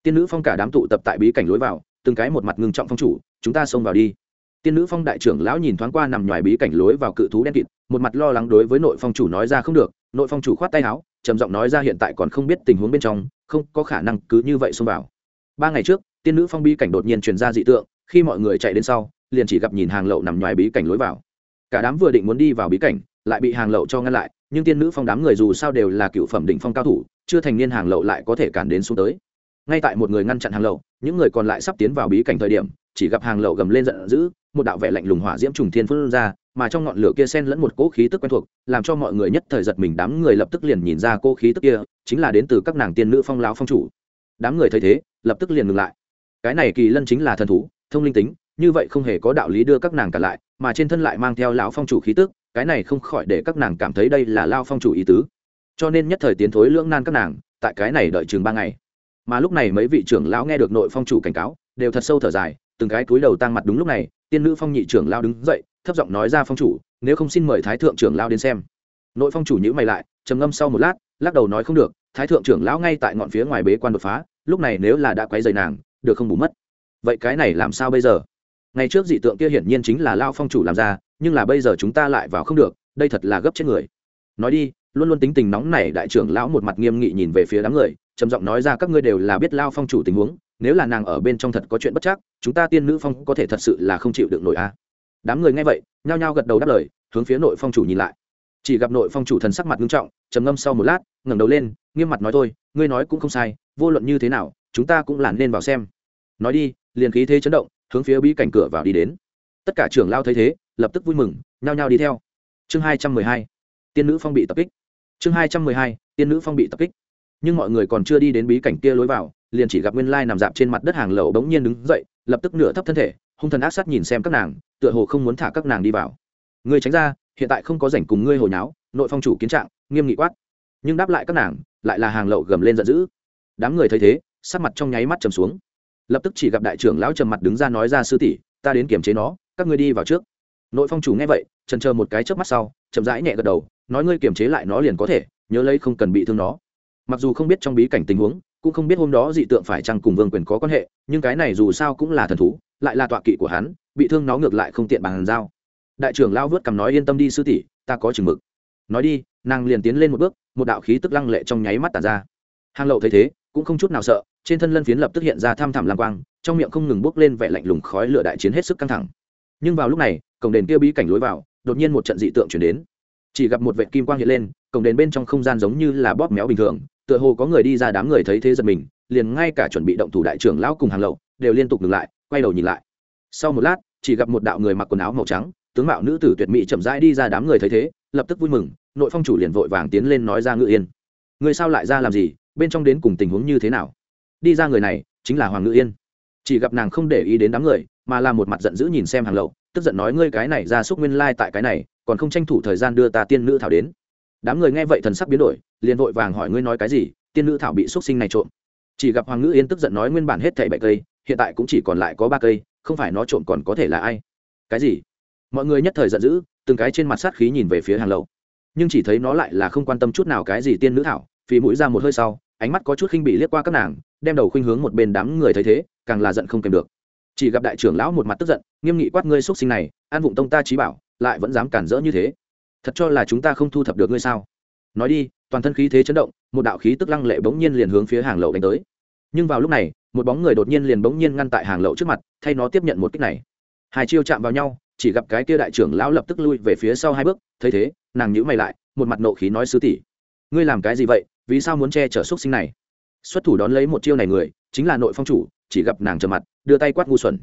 Tiên nữ phong cả đám tụ tập tại bí cảnh lối vào từng cái một mặt ngưng trọng phong chủ, chúng ta xông vào đi. Tiên nữ phong đại trưởng lão nhìn thoáng qua nằm ngoài bí cảnh lối vào cự thú đen kịt, một mặt lo lắng đối với nội phong chủ nói ra không được, nội phong chủ khoát tay áo, trầm giọng nói ra hiện tại còn không biết tình huống bên trong, không có khả năng cứ như vậy xông vào. Ba ngày trước, tiên nữ phong bí cảnh đột nhiên truyền ra dị tượng, khi mọi người chạy đến sau, liền chỉ gặp nhìn hàng lậu nằm ngoài bí cảnh lối vào. Cả đám vừa định muốn đi vào bí cảnh, lại bị hàng lậu cho ngăn lại, nhưng tiên nữ phong đám người dù sao đều là cựu phẩm đỉnh phong cao thủ, chưa thành niên hàng lậu lại có thể cản đến xuống tới. Ngay tại một người ngăn chặn hàng lậu những người còn lại sắp tiến vào bí cảnh thời điểm, chỉ gặp hàng lậu gầm lên giận dữ, một đạo vẻ lạnh lùng hỏa diễm trùng thiên phun ra, mà trong ngọn lửa kia xen lẫn một cỗ khí tức quen thuộc, làm cho mọi người nhất thời giật mình, đám người lập tức liền nhìn ra cỗ khí tức kia, chính là đến từ các nàng tiên nữ phong lão phong chủ. Đám người thấy thế, lập tức liền ngừng lại. Cái này kỳ lân chính là thần thú, thông linh tính, như vậy không hề có đạo lý đưa các nàng cả lại, mà trên thân lại mang theo lão phong chủ khí tức, cái này không khỏi để các nàng cảm thấy đây là lao phong chủ ý tứ. Cho nên nhất thời tiến thối lưỡng nan các nàng, tại cái này đợi chừng ba ngày mà lúc này mấy vị trưởng lão nghe được nội phong chủ cảnh cáo, đều thật sâu thở dài, từng cái túi đầu tăng mặt đúng lúc này, tiên nữ phong nhị trưởng lao đứng dậy, thấp giọng nói ra phong chủ, nếu không xin mời thái thượng trưởng lao đến xem. Nội phong chủ nhữ mày lại, trầm ngâm sau một lát, lắc đầu nói không được, thái thượng trưởng lão ngay tại ngọn phía ngoài bế quan đột phá, lúc này nếu là đã quấy dày nàng, được không bù mất. Vậy cái này làm sao bây giờ? Ngày trước dị tượng kia hiển nhiên chính là lao phong chủ làm ra, nhưng là bây giờ chúng ta lại vào không được, đây thật là gấp chết người. Nói đi, luôn luôn tính tình nóng này đại trưởng lão một mặt nghiêm nghị nhìn về phía đám người trầm giọng nói ra, các ngươi đều là biết lao phong chủ tình huống, nếu là nàng ở bên trong thật có chuyện bất chắc, chúng ta tiên nữ phong có thể thật sự là không chịu được nổi a đám người nghe vậy, nhao nhao gật đầu đáp lời, hướng phía nội phong chủ nhìn lại. Chỉ gặp nội phong chủ thần sắc mặt nghiêm trọng, trầm ngâm sau một lát, ngẩng đầu lên, nghiêm mặt nói thôi, ngươi nói cũng không sai, vô luận như thế nào, chúng ta cũng lản nên vào xem. Nói đi, liền khí thế chấn động, hướng phía bí cảnh cửa vào đi đến. Tất cả trưởng lao thấy thế, lập tức vui mừng, nhao nhao đi theo. Chương hai trăm mười hai, tiên nữ phong bị tập kích. Chương hai trăm mười hai, tiên nữ phong bị tập kích nhưng mọi người còn chưa đi đến bí cảnh kia lối vào, liền chỉ gặp nguyên lai nằm dạp trên mặt đất hàng lậu bỗng nhiên đứng dậy, lập tức nửa thấp thân thể, hung thần ác sát nhìn xem các nàng, tựa hồ không muốn thả các nàng đi vào. Ngươi tránh ra, hiện tại không có rảnh cùng ngươi hồi nháo, nội phong chủ kiến trạng, nghiêm nghị quát. Nhưng đáp lại các nàng, lại là hàng lậu gầm lên giận dữ. Đám người thấy thế, sắc mặt trong nháy mắt trầm xuống. Lập tức chỉ gặp đại trưởng lão trầm mặt đứng ra nói ra sư tỷ, ta đến kiểm chế nó, các ngươi đi vào trước. Nội phong chủ nghe vậy trần chờ một cái trước mắt sau, chậm rãi nhẹ gật đầu, nói ngươi kiểm chế lại nó liền có thể, nhớ lấy không cần bị thương nó mặc dù không biết trong bí cảnh tình huống, cũng không biết hôm đó dị tượng phải chăng cùng vương quyền có quan hệ, nhưng cái này dù sao cũng là thần thú, lại là tọa kỵ của hắn, bị thương nó ngược lại không tiện bằng giao. Đại trưởng lao vớt cầm nói yên tâm đi sư tỷ, ta có chừng mực. Nói đi, nàng liền tiến lên một bước, một đạo khí tức lăng lệ trong nháy mắt tàn ra. Hàng lậu thấy thế, cũng không chút nào sợ, trên thân lân phiến lập tức hiện ra tham thảm lang quang, trong miệng không ngừng bốc lên vẻ lạnh lùng khói lửa đại chiến hết sức căng thẳng. Nhưng vào lúc này, cổng đền kia bí cảnh lối vào, đột nhiên một trận dị tượng chuyển đến. Chỉ gặp một vệ kim quang hiện lên, cổng đền bên trong không gian giống như là bóp méo bình thường tựa hồ có người đi ra đám người thấy thế giật mình, liền ngay cả chuẩn bị động thủ đại trưởng lão cùng hàng lậu, đều liên tục ngừng lại, quay đầu nhìn lại. Sau một lát, chỉ gặp một đạo người mặc quần áo màu trắng, tướng mạo nữ tử tuyệt mỹ chậm rãi đi ra đám người thấy thế, lập tức vui mừng, nội phong chủ liền vội vàng tiến lên nói ra ngự yên. Người sao lại ra làm gì, bên trong đến cùng tình huống như thế nào? Đi ra người này, chính là hoàng ngự yên. Chỉ gặp nàng không để ý đến đám người, mà là một mặt giận dữ nhìn xem hàng lậu, tức giận nói, ngươi cái này ra xúc nguyên lai tại cái này, còn không tranh thủ thời gian đưa ta tiên nữ thảo đến đám người nghe vậy thần sắc biến đổi, liền vội vàng hỏi ngươi nói cái gì, tiên nữ thảo bị xúc sinh này trộm. Chỉ gặp hoàng ngữ yên tức giận nói nguyên bản hết thảy bảy cây, hiện tại cũng chỉ còn lại có ba cây, không phải nó trộm còn có thể là ai? Cái gì? Mọi người nhất thời giận dữ, từng cái trên mặt sát khí nhìn về phía hàng lậu nhưng chỉ thấy nó lại là không quan tâm chút nào cái gì tiên nữ thảo, phì mũi ra một hơi sau, ánh mắt có chút khinh bị liếc qua các nàng, đem đầu khuynh hướng một bên đám người thấy thế, càng là giận không kèm được. Chỉ gặp đại trưởng lão một mặt tức giận, nghiêm nghị quát ngươi x sinh này, an vụng tông ta trí bảo, lại vẫn dám cản rỡ như thế thật cho là chúng ta không thu thập được ngươi sao? Nói đi, toàn thân khí thế chấn động, một đạo khí tức lăng lệ bỗng nhiên liền hướng phía hàng lậu đánh tới. Nhưng vào lúc này, một bóng người đột nhiên liền bỗng nhiên ngăn tại hàng lậu trước mặt, thay nó tiếp nhận một kích này. Hai chiêu chạm vào nhau, chỉ gặp cái kia đại trưởng lão lập tức lui về phía sau hai bước, thấy thế, nàng nhíu mày lại, một mặt nộ khí nói sứ tỷ, ngươi làm cái gì vậy, vì sao muốn che chở xuất sinh này? Xuất thủ đón lấy một chiêu này người, chính là nội phong chủ, chỉ gặp nàng trở mặt, đưa tay quát ngu xuẩn.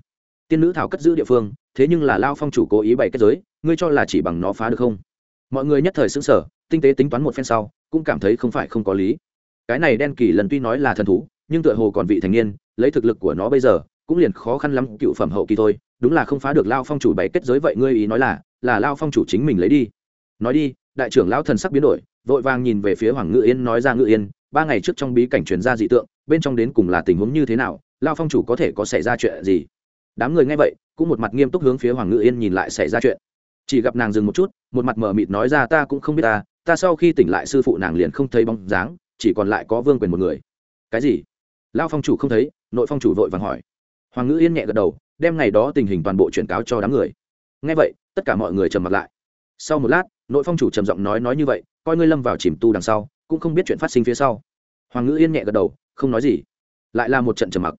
Tiên nữ thảo cất giữ địa phương, thế nhưng là lao phong chủ cố ý bày kết giới, ngươi cho là chỉ bằng nó phá được không? Mọi người nhất thời xứng sở tinh tế tính toán một phen sau, cũng cảm thấy không phải không có lý. Cái này đen kỳ lần tuy nói là thần thú, nhưng tựa hồ còn vị thành niên, lấy thực lực của nó bây giờ, cũng liền khó khăn lắm cựu phẩm hậu kỳ thôi. Đúng là không phá được lao phong chủ bày kết giới vậy ngươi ý nói là là lao phong chủ chính mình lấy đi. Nói đi, đại trưởng lão thần sắc biến đổi, vội vàng nhìn về phía hoàng ngự yên nói ra ngự yên, ba ngày trước trong bí cảnh truyền ra dị tượng, bên trong đến cùng là tình huống như thế nào, lao phong chủ có thể có xảy ra chuyện gì? Đám người nghe vậy, cũng một mặt nghiêm túc hướng phía hoàng ngự yên nhìn lại xảy ra chuyện chỉ gặp nàng dừng một chút, một mặt mờ mịt nói ra, ta cũng không biết ta ta sau khi tỉnh lại sư phụ nàng liền không thấy bóng dáng, chỉ còn lại có vương quyền một người. Cái gì? Lao phong chủ không thấy, nội phong chủ vội vàng hỏi. Hoàng ngữ yên nhẹ gật đầu, đem ngày đó tình hình toàn bộ chuyển cáo cho đám người. Ngay vậy, tất cả mọi người trầm mặt lại. Sau một lát, nội phong chủ trầm giọng nói nói như vậy, coi ngươi lâm vào chìm tu đằng sau, cũng không biết chuyện phát sinh phía sau. Hoàng ngữ yên nhẹ gật đầu, không nói gì. Lại là một trận trầm mặc.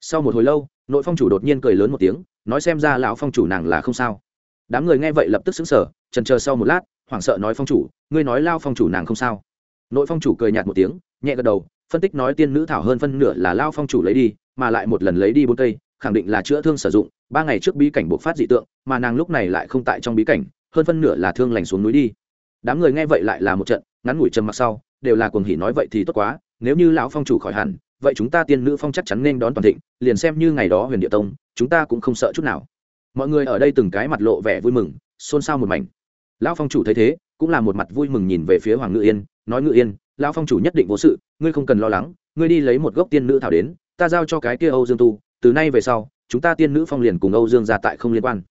Sau một hồi lâu, nội phong chủ đột nhiên cười lớn một tiếng, nói xem ra lão phong chủ nàng là không sao đám người nghe vậy lập tức xứng sở trần chờ sau một lát, hoảng sợ nói phong chủ, ngươi nói lao phong chủ nàng không sao. Nội phong chủ cười nhạt một tiếng, nhẹ gật đầu, phân tích nói tiên nữ thảo hơn phân nửa là lao phong chủ lấy đi, mà lại một lần lấy đi bốn cây, khẳng định là chữa thương sử dụng, ba ngày trước bí cảnh buộc phát dị tượng, mà nàng lúc này lại không tại trong bí cảnh, hơn phân nửa là thương lành xuống núi đi. Đám người nghe vậy lại là một trận, ngắn ngủi trầm mặc sau, đều là cuồng hỉ nói vậy thì tốt quá, nếu như lão phong chủ khỏi hẳn, vậy chúng ta tiên nữ phong chắc chắn nên đón toàn thịnh, liền xem như ngày đó huyền địa tông, chúng ta cũng không sợ chút nào mọi người ở đây từng cái mặt lộ vẻ vui mừng, xôn xao một mảnh. Lão phong chủ thấy thế, cũng là một mặt vui mừng nhìn về phía hoàng ngự yên, nói ngự yên, lão phong chủ nhất định vô sự, ngươi không cần lo lắng, ngươi đi lấy một gốc tiên nữ thảo đến, ta giao cho cái kia âu dương tu, từ nay về sau, chúng ta tiên nữ phong liền cùng âu dương ra tại không liên quan.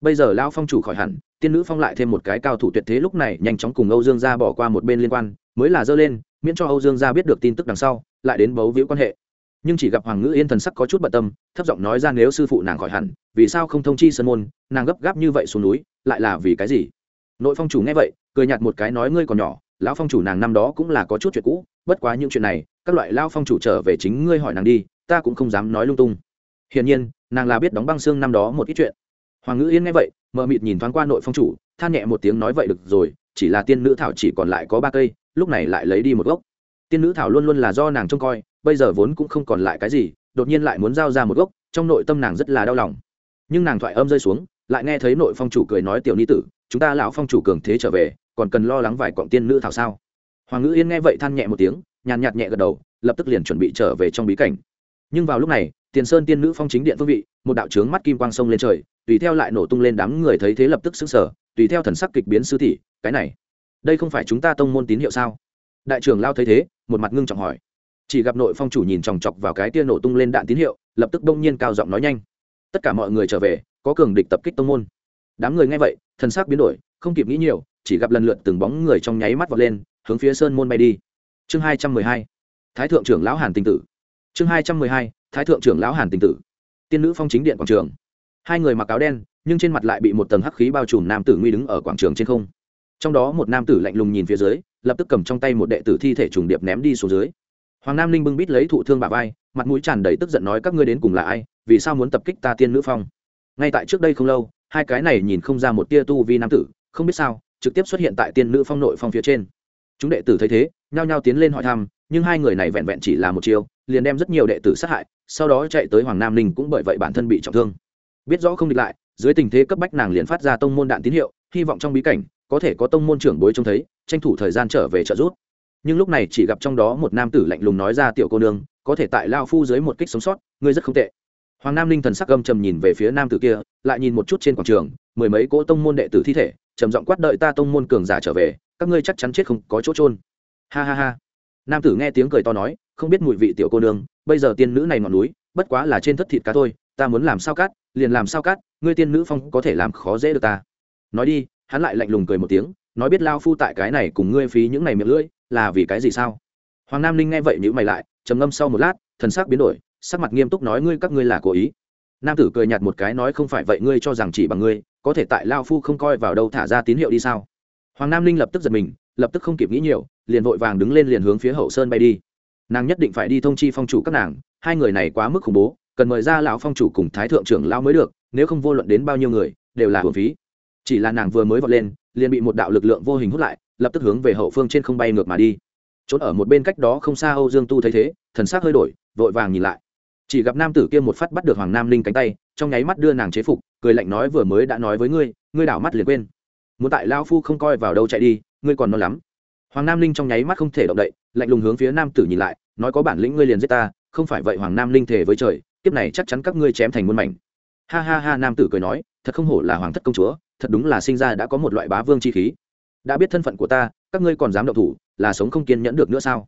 Bây giờ lão phong chủ khỏi hẳn, tiên nữ phong lại thêm một cái cao thủ tuyệt thế lúc này nhanh chóng cùng âu dương ra bỏ qua một bên liên quan, mới là dơ lên, miễn cho âu dương ra biết được tin tức đằng sau, lại đến bấu víu quan hệ nhưng chỉ gặp hoàng ngữ yên thần sắc có chút bận tâm, thấp giọng nói ra nếu sư phụ nàng khỏi hẳn, vì sao không thông chi sân môn, nàng gấp gáp như vậy xuống núi, lại là vì cái gì? Nội phong chủ nghe vậy, cười nhạt một cái nói ngươi còn nhỏ, lão phong chủ nàng năm đó cũng là có chút chuyện cũ, bất quá những chuyện này, các loại lao phong chủ trở về chính ngươi hỏi nàng đi, ta cũng không dám nói lung tung. Hiển nhiên, nàng là biết đóng băng xương năm đó một ít chuyện. Hoàng ngữ yên nghe vậy, mờ mịt nhìn thoáng qua nội phong chủ, than nhẹ một tiếng nói vậy được rồi, chỉ là tiên nữ thảo chỉ còn lại có ba cây, lúc này lại lấy đi một gốc tiên nữ thảo luôn luôn là do nàng trông coi, bây giờ vốn cũng không còn lại cái gì, đột nhiên lại muốn giao ra một gốc, trong nội tâm nàng rất là đau lòng. Nhưng nàng thoại âm rơi xuống, lại nghe thấy nội phong chủ cười nói tiểu ni tử, chúng ta lão phong chủ cường thế trở về, còn cần lo lắng vài cọng tiên nữ thảo sao? Hoàng ngữ yên nghe vậy than nhẹ một tiếng, nhàn nhạt nhẹ gật đầu, lập tức liền chuẩn bị trở về trong bí cảnh. Nhưng vào lúc này, tiền sơn tiên nữ phong chính điện phương vị, một đạo trướng mắt kim quang sông lên trời, tùy theo lại nổ tung lên đám người thấy thế lập tức xứng sở tùy theo thần sắc kịch biến sư thị cái này, đây không phải chúng ta tông môn tín hiệu sao? Đại trưởng lao thấy thế một mặt ngưng trọng hỏi. Chỉ gặp nội phong chủ nhìn chòng chọc vào cái tia nổ tung lên đạn tín hiệu, lập tức đông nhiên cao giọng nói nhanh. Tất cả mọi người trở về, có cường địch tập kích tông môn. Đám người nghe vậy thân sắc biến đổi, không kịp nghĩ nhiều, chỉ gặp lần lượt từng bóng người trong nháy mắt vọt lên, hướng phía sơn môn bay đi. Chương hai trăm mười hai, thái thượng trưởng lão hàn tinh tử. Chương hai trăm mười hai, thái thượng trưởng lão hàn tinh tử. Tiên nữ phong chính điện quảng trường. Hai người mặc áo đen, nhưng trên mặt lại bị một tầng hắc khí bao trùm nam tử nguy đứng ở quảng trường trên không trong đó một nam tử lạnh lùng nhìn phía dưới, lập tức cầm trong tay một đệ tử thi thể trùng điệp ném đi xuống dưới. Hoàng nam linh bưng bít lấy thụ thương bà vai, mặt mũi tràn đầy tức giận nói các ngươi đến cùng là ai, vì sao muốn tập kích ta tiên nữ phong? Ngay tại trước đây không lâu, hai cái này nhìn không ra một tia tu vi nam tử, không biết sao, trực tiếp xuất hiện tại tiên nữ phong nội phong phía trên. Chúng đệ tử thấy thế, nhao nhao tiến lên hỏi thăm, nhưng hai người này vẹn vẹn chỉ là một chiều liền đem rất nhiều đệ tử sát hại, sau đó chạy tới hoàng nam ninh cũng bởi vậy bản thân bị trọng thương. Biết rõ không địch lại, dưới tình thế cấp bách nàng liền phát ra tông môn đạn tín hiệu, hy vọng trong bí cảnh có thể có tông môn trưởng bối trông thấy, tranh thủ thời gian trở về trợ giúp. Nhưng lúc này chỉ gặp trong đó một nam tử lạnh lùng nói ra, tiểu cô nương, có thể tại lao phu dưới một kích sống sót, ngươi rất không tệ. Hoàng nam ninh thần sắc gâm trầm nhìn về phía nam tử kia, lại nhìn một chút trên quảng trường, mười mấy cỗ tông môn đệ tử thi thể, trầm giọng quát, đợi ta tông môn cường giả trở về, các ngươi chắc chắn chết không có chỗ trôn ha ha ha. Nam tử nghe tiếng cười to nói, không biết mùi vị, tiểu cô nương, bây giờ tiên nữ này ngọn núi, bất quá là trên thất thịt cá thôi, ta muốn làm sao cát liền làm sao cát ngươi tiên nữ phong có thể làm khó dễ được ta. Nói đi hắn lại lạnh lùng cười một tiếng, nói biết lao phu tại cái này cùng ngươi phí những ngày miệng lưỡi, là vì cái gì sao? Hoàng nam ninh nghe vậy nhữ mày lại, trầm ngâm sau một lát, thần sắc biến đổi, sắc mặt nghiêm túc nói ngươi các ngươi là cố ý. Nam tử cười nhạt một cái nói không phải vậy ngươi cho rằng chỉ bằng ngươi, có thể tại lao phu không coi vào đâu thả ra tín hiệu đi sao? Hoàng nam ninh lập tức giật mình, lập tức không kịp nghĩ nhiều, liền vội vàng đứng lên liền hướng phía hậu sơn bay đi. Nàng nhất định phải đi thông chi phong chủ các nàng, hai người này quá mức khủng bố, cần mời ra lão phong chủ cùng thái thượng trưởng lão mới được, nếu không vô luận đến bao nhiêu người, đều là hưởng phí chỉ là nàng vừa mới vọt lên, liền bị một đạo lực lượng vô hình hút lại, lập tức hướng về hậu phương trên không bay ngược mà đi. Trốn ở một bên cách đó không xa âu dương tu thấy thế, thần sắc hơi đổi, vội vàng nhìn lại. Chỉ gặp nam tử kia một phát bắt được hoàng nam linh cánh tay, trong nháy mắt đưa nàng chế phục, cười lạnh nói vừa mới đã nói với ngươi ngươi đảo mắt liền quên. Muốn tại lao phu không coi vào đâu chạy đi, ngươi còn non lắm. Hoàng nam linh trong nháy mắt không thể động đậy, lạnh lùng hướng phía nam tử nhìn lại, nói có bản lĩnh ngươi liền giết ta, không phải vậy hoàng nam linh thể với trời, kiếp này chắc chắn các ngươi chém thành muôn mảnh. Ha ha ha, nam tử cười nói, thật không hổ là hoàng thất công chúa thật đúng là sinh ra đã có một loại bá vương chi khí. Đã biết thân phận của ta, các ngươi còn dám động thủ, là sống không kiên nhẫn được nữa sao?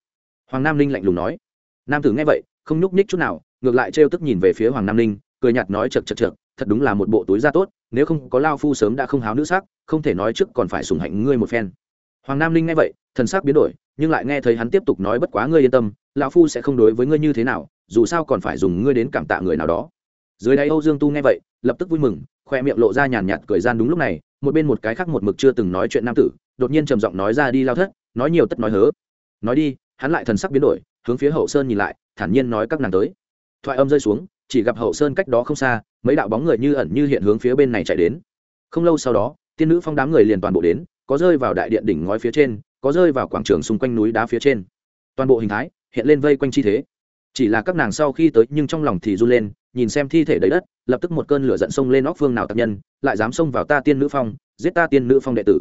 Hoàng nam linh lạnh lùng nói. Nam tử nghe vậy, không nhúc nhích chút nào, ngược lại trêu tức nhìn về phía hoàng nam linh cười nhạt nói chật chật chật thật đúng là một bộ túi da tốt, nếu không có lao phu sớm đã không háo nữ sắc, không thể nói trước còn phải sủng hạnh ngươi một phen. Hoàng nam linh nghe vậy, thần sắc biến đổi, nhưng lại nghe thấy hắn tiếp tục nói bất quá ngươi yên tâm, lão phu sẽ không đối với ngươi như thế nào, dù sao còn phải dùng ngươi đến cảm tạ người nào đó. Dưới đáy âu dương tu nghe vậy lập tức vui mừng, khoe miệng lộ ra nhàn nhạt cười gian đúng lúc này, một bên một cái khác một mực chưa từng nói chuyện nam tử, đột nhiên trầm giọng nói ra đi lao thất, nói nhiều tất nói hớ. Nói đi, hắn lại thần sắc biến đổi, hướng phía hậu sơn nhìn lại, thản nhiên nói các nàng tới. Thoại âm rơi xuống, chỉ gặp hậu sơn cách đó không xa, mấy đạo bóng người như ẩn như hiện hướng phía bên này chạy đến. Không lâu sau đó, tiên nữ phong đám người liền toàn bộ đến, có rơi vào đại điện đỉnh ngói phía trên, có rơi vào quảng trường xung quanh núi đá phía trên. Toàn bộ hình thái hiện lên vây quanh chi thế chỉ là các nàng sau khi tới nhưng trong lòng thì run lên, nhìn xem thi thể đầy đất, lập tức một cơn lửa giận sông lên óc phương nào tập nhân, lại dám xông vào ta tiên nữ phong, giết ta tiên nữ phong đệ tử.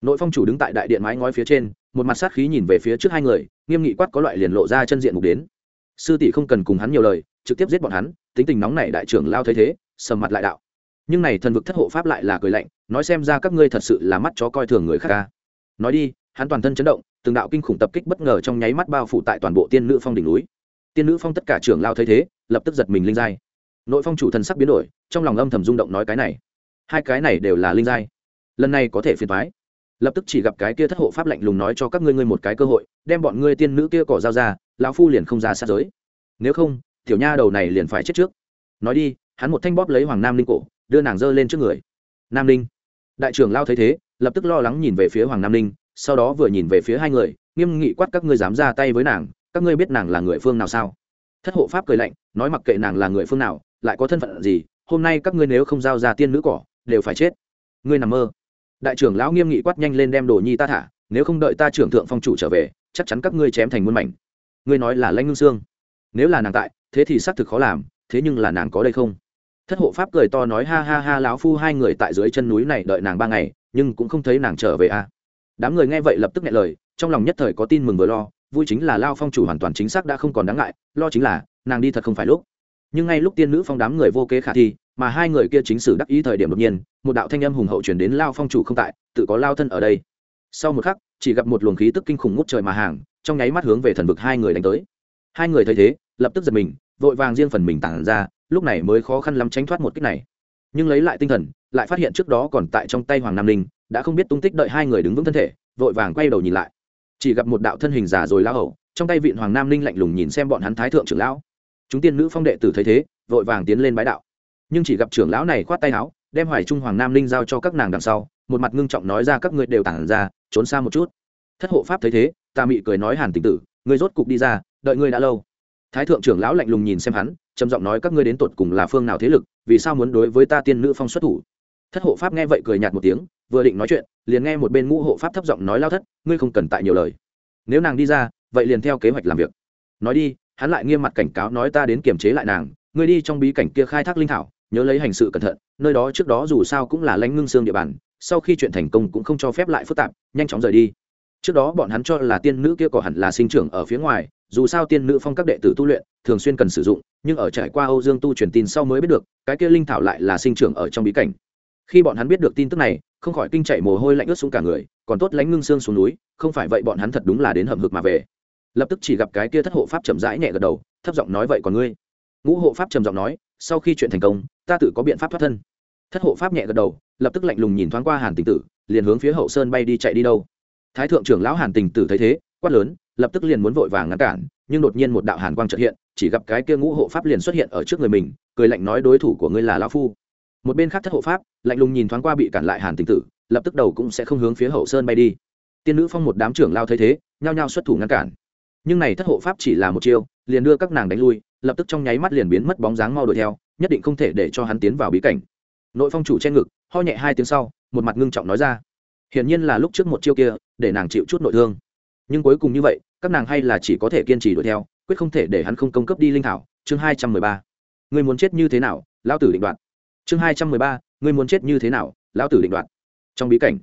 Nội phong chủ đứng tại đại điện mái ngói phía trên, một mặt sát khí nhìn về phía trước hai người, nghiêm nghị quát có loại liền lộ ra chân diện mục đến. Sư tỷ không cần cùng hắn nhiều lời, trực tiếp giết bọn hắn, tính tình nóng này đại trưởng lao thấy thế, sầm mặt lại đạo. Nhưng này thần vực thất hộ pháp lại là cười lạnh, nói xem ra các ngươi thật sự là mắt chó coi thường người khác ca. Nói đi, hắn toàn thân chấn động, từng đạo kinh khủng tập kích bất ngờ trong nháy mắt bao phủ tại toàn bộ tiên nữ phong đỉnh núi tiên nữ phong tất cả trưởng lao thấy thế, lập tức giật mình linh giai. Nội phong chủ thần sắc biến đổi, trong lòng âm thầm rung động nói cái này. Hai cái này đều là linh giai. Lần này có thể phiền thoái lập tức chỉ gặp cái kia thất hộ pháp lạnh lùng nói cho các ngươi ngươi một cái cơ hội, đem bọn ngươi tiên nữ kia cỏ dao ra, lão phu liền không ra sát giới. Nếu không, tiểu nha đầu này liền phải chết trước. Nói đi, hắn một thanh bóp lấy hoàng nam linh cổ, đưa nàng dơ lên trước người. Nam linh. Đại trưởng lao thấy thế, lập tức lo lắng nhìn về phía hoàng nam linh, sau đó vừa nhìn về phía hai người, nghiêm nghị quát các ngươi dám ra tay với nàng các ngươi biết nàng là người phương nào sao? Thất hộ pháp cười lạnh, nói mặc kệ nàng là người phương nào, lại có thân phận gì, hôm nay các ngươi nếu không giao ra tiên nữ cỏ, đều phải chết. Ngươi nằm mơ. Đại trưởng lão nghiêm nghị quát nhanh lên đem đồ nhi ta thả, nếu không đợi ta trưởng thượng phong chủ trở về, chắc chắn các ngươi chém thành muôn mảnh. Ngươi nói là lanh ngưng xương nếu là nàng tại, thế thì xác thực khó làm, thế nhưng là nàng có đây không? Thất hộ pháp cười to nói ha ha ha lão phu hai người tại dưới chân núi này đợi nàng ba ngày, nhưng cũng không thấy nàng trở về a à. đám người nghe vậy lập tức nghe lời, trong lòng nhất thời có tin mừng vừa lo vui chính là lao phong chủ hoàn toàn chính xác đã không còn đáng ngại, lo chính là, nàng đi thật không phải lúc. Nhưng ngay lúc tiên nữ phong đám người vô kế khả thi, mà hai người kia chính sử đắc ý thời điểm đột nhiên, một đạo thanh âm hùng hậu chuyển đến lao phong chủ không tại, tự có lao thân ở đây. Sau một khắc, chỉ gặp một luồng khí tức kinh khủng ngút trời mà hàng, trong nháy mắt hướng về thần vực hai người đánh tới. Hai người thấy thế, lập tức giật mình, vội vàng riêng phần mình tản ra, lúc này mới khó khăn lắm tránh thoát một kích này. Nhưng lấy lại tinh thần, lại phát hiện trước đó còn tại trong tay hoàng nam ninh, đã không biết tung tích đợi hai người đứng vững thân thể, vội vàng quay đầu nhìn lại chỉ gặp một đạo thân hình già rồi lao hầu, trong tay vịn hoàng nam ninh lạnh lùng nhìn xem bọn hắn thái thượng trưởng lão. Chúng tiên nữ phong đệ tử thấy thế, vội vàng tiến lên bái đạo. Nhưng chỉ gặp trưởng lão này khoát tay áo, đem hoài trung hoàng nam ninh giao cho các nàng đằng sau, một mặt ngưng trọng nói ra các ngươi đều tản ra, trốn xa một chút. Thất hộ pháp thấy thế, ta mị cười nói hàn tình tử, ngươi rốt cục đi ra, đợi ngươi đã lâu. Thái thượng trưởng lão lạnh lùng nhìn xem hắn, trầm giọng nói các ngươi đến tột cùng là phương nào thế lực, vì sao muốn đối với ta tiên nữ phong xuất thủ? Thất hộ pháp nghe vậy cười nhạt một tiếng vừa định nói chuyện, liền nghe một bên ngũ hộ pháp thấp giọng nói lao thất, ngươi không cần tại nhiều lời. Nếu nàng đi ra, vậy liền theo kế hoạch làm việc. Nói đi, hắn lại nghiêm mặt cảnh cáo nói ta đến kiềm chế lại nàng, ngươi đi trong bí cảnh kia khai thác linh thảo, nhớ lấy hành sự cẩn thận, nơi đó trước đó dù sao cũng là lãnh ngưng xương địa bàn, sau khi chuyện thành công cũng không cho phép lại phức tạp, nhanh chóng rời đi. Trước đó bọn hắn cho là tiên nữ kia có hẳn là sinh trưởng ở phía ngoài, dù sao tiên nữ phong các đệ tử tu luyện, thường xuyên cần sử dụng, nhưng ở trải qua âu dương tu truyền tin sau mới biết được, cái kia linh thảo lại là sinh trưởng ở trong bí cảnh. Khi bọn hắn biết được tin tức này không khỏi kinh chạy mồ hôi lạnh ướt xuống cả người, còn tốt lánh ngưng xương xuống núi, không phải vậy bọn hắn thật đúng là đến hầm hực mà về. Lập tức chỉ gặp cái kia thất hộ pháp chậm rãi nhẹ gật đầu, thấp giọng nói vậy còn ngươi? Ngũ hộ pháp trầm giọng nói, sau khi chuyện thành công, ta tự có biện pháp thoát thân. Thất hộ pháp nhẹ gật đầu, lập tức lạnh lùng nhìn thoáng qua hàn tình tử, liền hướng phía hậu sơn bay đi chạy đi đâu. Thái thượng trưởng lão hàn tình tử thấy thế, quát lớn, lập tức liền muốn vội vàng ngăn cản, nhưng đột nhiên một đạo hàn quang trợ hiện, chỉ gặp cái kia ngũ hộ pháp liền xuất hiện ở trước người mình, cười lạnh nói đối thủ của ngươi là lão phu một bên khác thất hộ pháp, lạnh lùng nhìn thoáng qua bị cản lại hàn tình tử, lập tức đầu cũng sẽ không hướng phía hậu sơn bay đi. Tiên nữ phong một đám trưởng lao thấy thế, nhao nhao xuất thủ ngăn cản. Nhưng này thất hộ pháp chỉ là một chiêu, liền đưa các nàng đánh lui, lập tức trong nháy mắt liền biến mất bóng dáng mau đuổi theo, nhất định không thể để cho hắn tiến vào bí cảnh. Nội phong chủ trên ngực, ho nhẹ hai tiếng sau, một mặt ngưng trọng nói ra. Hiển nhiên là lúc trước một chiêu kia, để nàng chịu chút nội thương. Nhưng cuối cùng như vậy, các nàng hay là chỉ có thể kiên trì đuổi theo, quyết không thể để hắn không công cấp đi linh thảo. Chương hai trăm mười ba. Ngươi muốn chết như thế nào? Lão tử định đoạt chương hai trăm mười ba, ngươi muốn chết như thế nào? Lão tử định đoạt. Trong bí cảnh,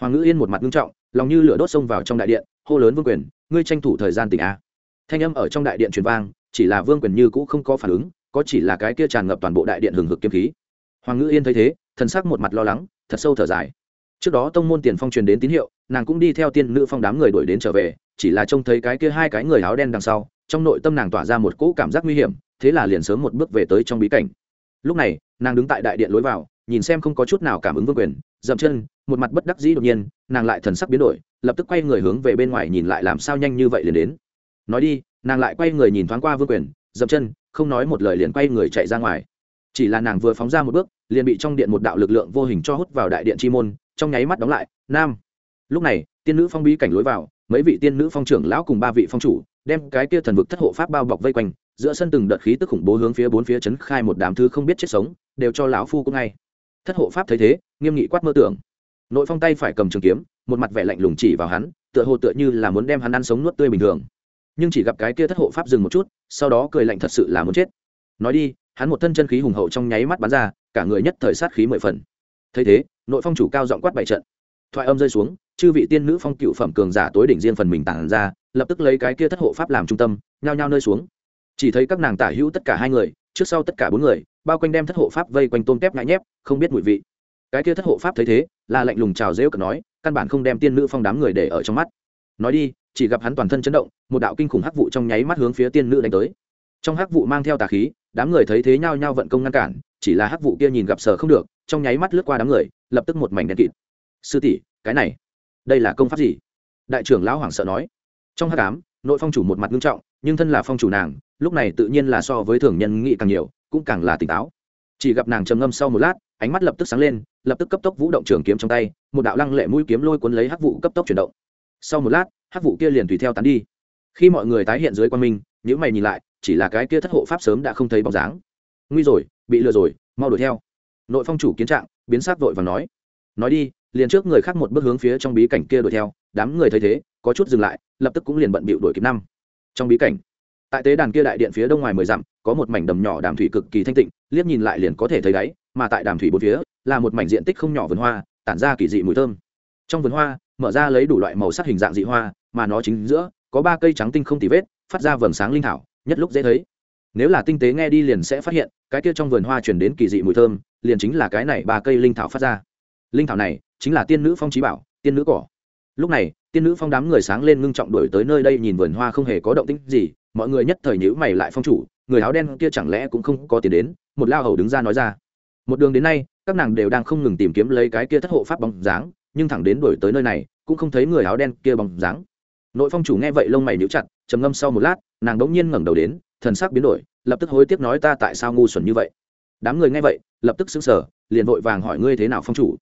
hoàng ngữ yên một mặt ngưng trọng, lòng như lửa đốt xông vào trong đại điện, hô lớn vương quyền, ngươi tranh thủ thời gian tỉnh a. Thanh âm ở trong đại điện truyền vang, chỉ là vương quyền như cũ không có phản ứng, có chỉ là cái kia tràn ngập toàn bộ đại điện hừng hực kiếm khí. Hoàng ngữ yên thấy thế, thần sắc một mặt lo lắng, thật sâu thở dài. Trước đó tông môn tiền phong truyền đến tín hiệu, nàng cũng đi theo tiên nữ phong đám người đuổi đến trở về, chỉ là trông thấy cái kia hai cái người áo đen đằng sau, trong nội tâm nàng tỏa ra một cỗ cảm giác nguy hiểm, thế là liền sớm một bước về tới trong bí cảnh lúc này, nàng đứng tại đại điện lối vào, nhìn xem không có chút nào cảm ứng vương quyền, dậm chân, một mặt bất đắc dĩ đột nhiên, nàng lại thần sắc biến đổi, lập tức quay người hướng về bên ngoài nhìn lại làm sao nhanh như vậy liền đến. Nói đi, nàng lại quay người nhìn thoáng qua vương quyền, dậm chân, không nói một lời liền quay người chạy ra ngoài. Chỉ là nàng vừa phóng ra một bước, liền bị trong điện một đạo lực lượng vô hình cho hút vào đại điện chi môn, trong nháy mắt đóng lại, nam. Lúc này, tiên nữ phong bí cảnh lối vào, mấy vị tiên nữ phong trưởng lão cùng ba vị phong chủ, đem cái kia thần vực thất hộ pháp bao bọc vây quanh giữa sân từng đợt khí tức khủng bố hướng phía bốn phía chấn khai một đám thứ không biết chết sống, đều cho lão phu cũng ngay. Thất hộ pháp thấy thế, nghiêm nghị quát mơ tưởng. Nội phong tay phải cầm trường kiếm, một mặt vẻ lạnh lùng chỉ vào hắn, tựa hồ tựa như là muốn đem hắn ăn sống nuốt tươi bình thường. Nhưng chỉ gặp cái kia thất hộ pháp dừng một chút, sau đó cười lạnh thật sự là muốn chết. Nói đi, hắn một thân chân khí hùng hậu trong nháy mắt bắn ra, cả người nhất thời sát khí mười phần. Thấy thế, nội phong chủ cao giọng quát bảy trận. Thoại âm rơi xuống, chư vị tiên nữ phong cựu phẩm cường giả tối đỉnh riêng phần mình tản ra, lập tức lấy cái kia thất hộ pháp làm trung tâm, nhao nhao nơi xuống chỉ thấy các nàng tả hữu tất cả hai người, trước sau tất cả bốn người, bao quanh đem thất hộ pháp vây quanh tôm tép ngại nhép, không biết mùi vị. Cái kia thất hộ pháp thấy thế, là lạnh lùng trào rêu cờ nói, căn bản không đem tiên nữ phong đám người để ở trong mắt. Nói đi, chỉ gặp hắn toàn thân chấn động, một đạo kinh khủng hắc vụ trong nháy mắt hướng phía tiên nữ đánh tới. Trong hắc vụ mang theo tà khí, đám người thấy thế nhao nhao vận công ngăn cản, chỉ là hắc vụ kia nhìn gặp sở không được, trong nháy mắt lướt qua đám người, lập tức một mảnh đen kịt. Sư tỷ, cái này, đây là công pháp gì? Đại trưởng lão hoảng sợ nói. Trong hắc ám, nội phong chủ một mặt nghiêm trọng, nhưng thân là phong chủ nàng lúc này tự nhiên là so với thường nhân nghĩ càng nhiều, cũng càng là tỉnh táo. Chỉ gặp nàng trầm ngâm sau một lát, ánh mắt lập tức sáng lên, lập tức cấp tốc vũ động trường kiếm trong tay, một đạo lăng lệ mũi kiếm lôi cuốn lấy hắc vụ cấp tốc chuyển động. Sau một lát, hắc vụ kia liền tùy theo tán đi. Khi mọi người tái hiện dưới quan minh, những mày nhìn lại, chỉ là cái kia thất hộ pháp sớm đã không thấy bóng dáng. Nguy rồi, bị lừa rồi, mau đuổi theo. Nội phong chủ kiến trạng, biến sát vội và nói. Nói đi, liền trước người khác một bước hướng phía trong bí cảnh kia đuổi theo, đám người thấy thế, có chút dừng lại, lập tức cũng liền bận bịu đuổi kịp năm. Trong bí cảnh tại tế đàn kia đại điện phía đông ngoài mười dặm, có một mảnh đầm nhỏ đàm thủy cực kỳ thanh tịnh, liếc nhìn lại liền có thể thấy đáy, mà tại đàm thủy bốn phía, là một mảnh diện tích không nhỏ vườn hoa, tản ra kỳ dị mùi thơm. Trong vườn hoa, mở ra lấy đủ loại màu sắc hình dạng dị hoa, mà nó chính giữa, có ba cây trắng tinh không tì vết, phát ra vầng sáng linh thảo, nhất lúc dễ thấy. Nếu là tinh tế nghe đi liền sẽ phát hiện, cái kia trong vườn hoa chuyển đến kỳ dị mùi thơm, liền chính là cái này ba cây linh thảo phát ra. Linh thảo này, chính là tiên nữ phong trí bảo, tiên nữ cỏ. Lúc này, tiên nữ phong đám người sáng lên ngưng trọng đổi tới nơi đây nhìn vườn hoa không hề có động tĩnh gì mọi người nhất thời nhữ mày lại phong chủ, người áo đen kia chẳng lẽ cũng không có tiền đến? Một lao hầu đứng ra nói ra. Một đường đến nay, các nàng đều đang không ngừng tìm kiếm lấy cái kia thất hộ pháp bóng dáng, nhưng thẳng đến đổi tới nơi này, cũng không thấy người áo đen kia bóng dáng. Nội phong chủ nghe vậy lông mày níu chặt, trầm ngâm sau một lát, nàng đống nhiên ngẩng đầu đến, thần sắc biến đổi, lập tức hối tiếc nói ta tại sao ngu xuẩn như vậy? Đám người nghe vậy, lập tức xứng sở liền vội vàng hỏi ngươi thế nào phong chủ?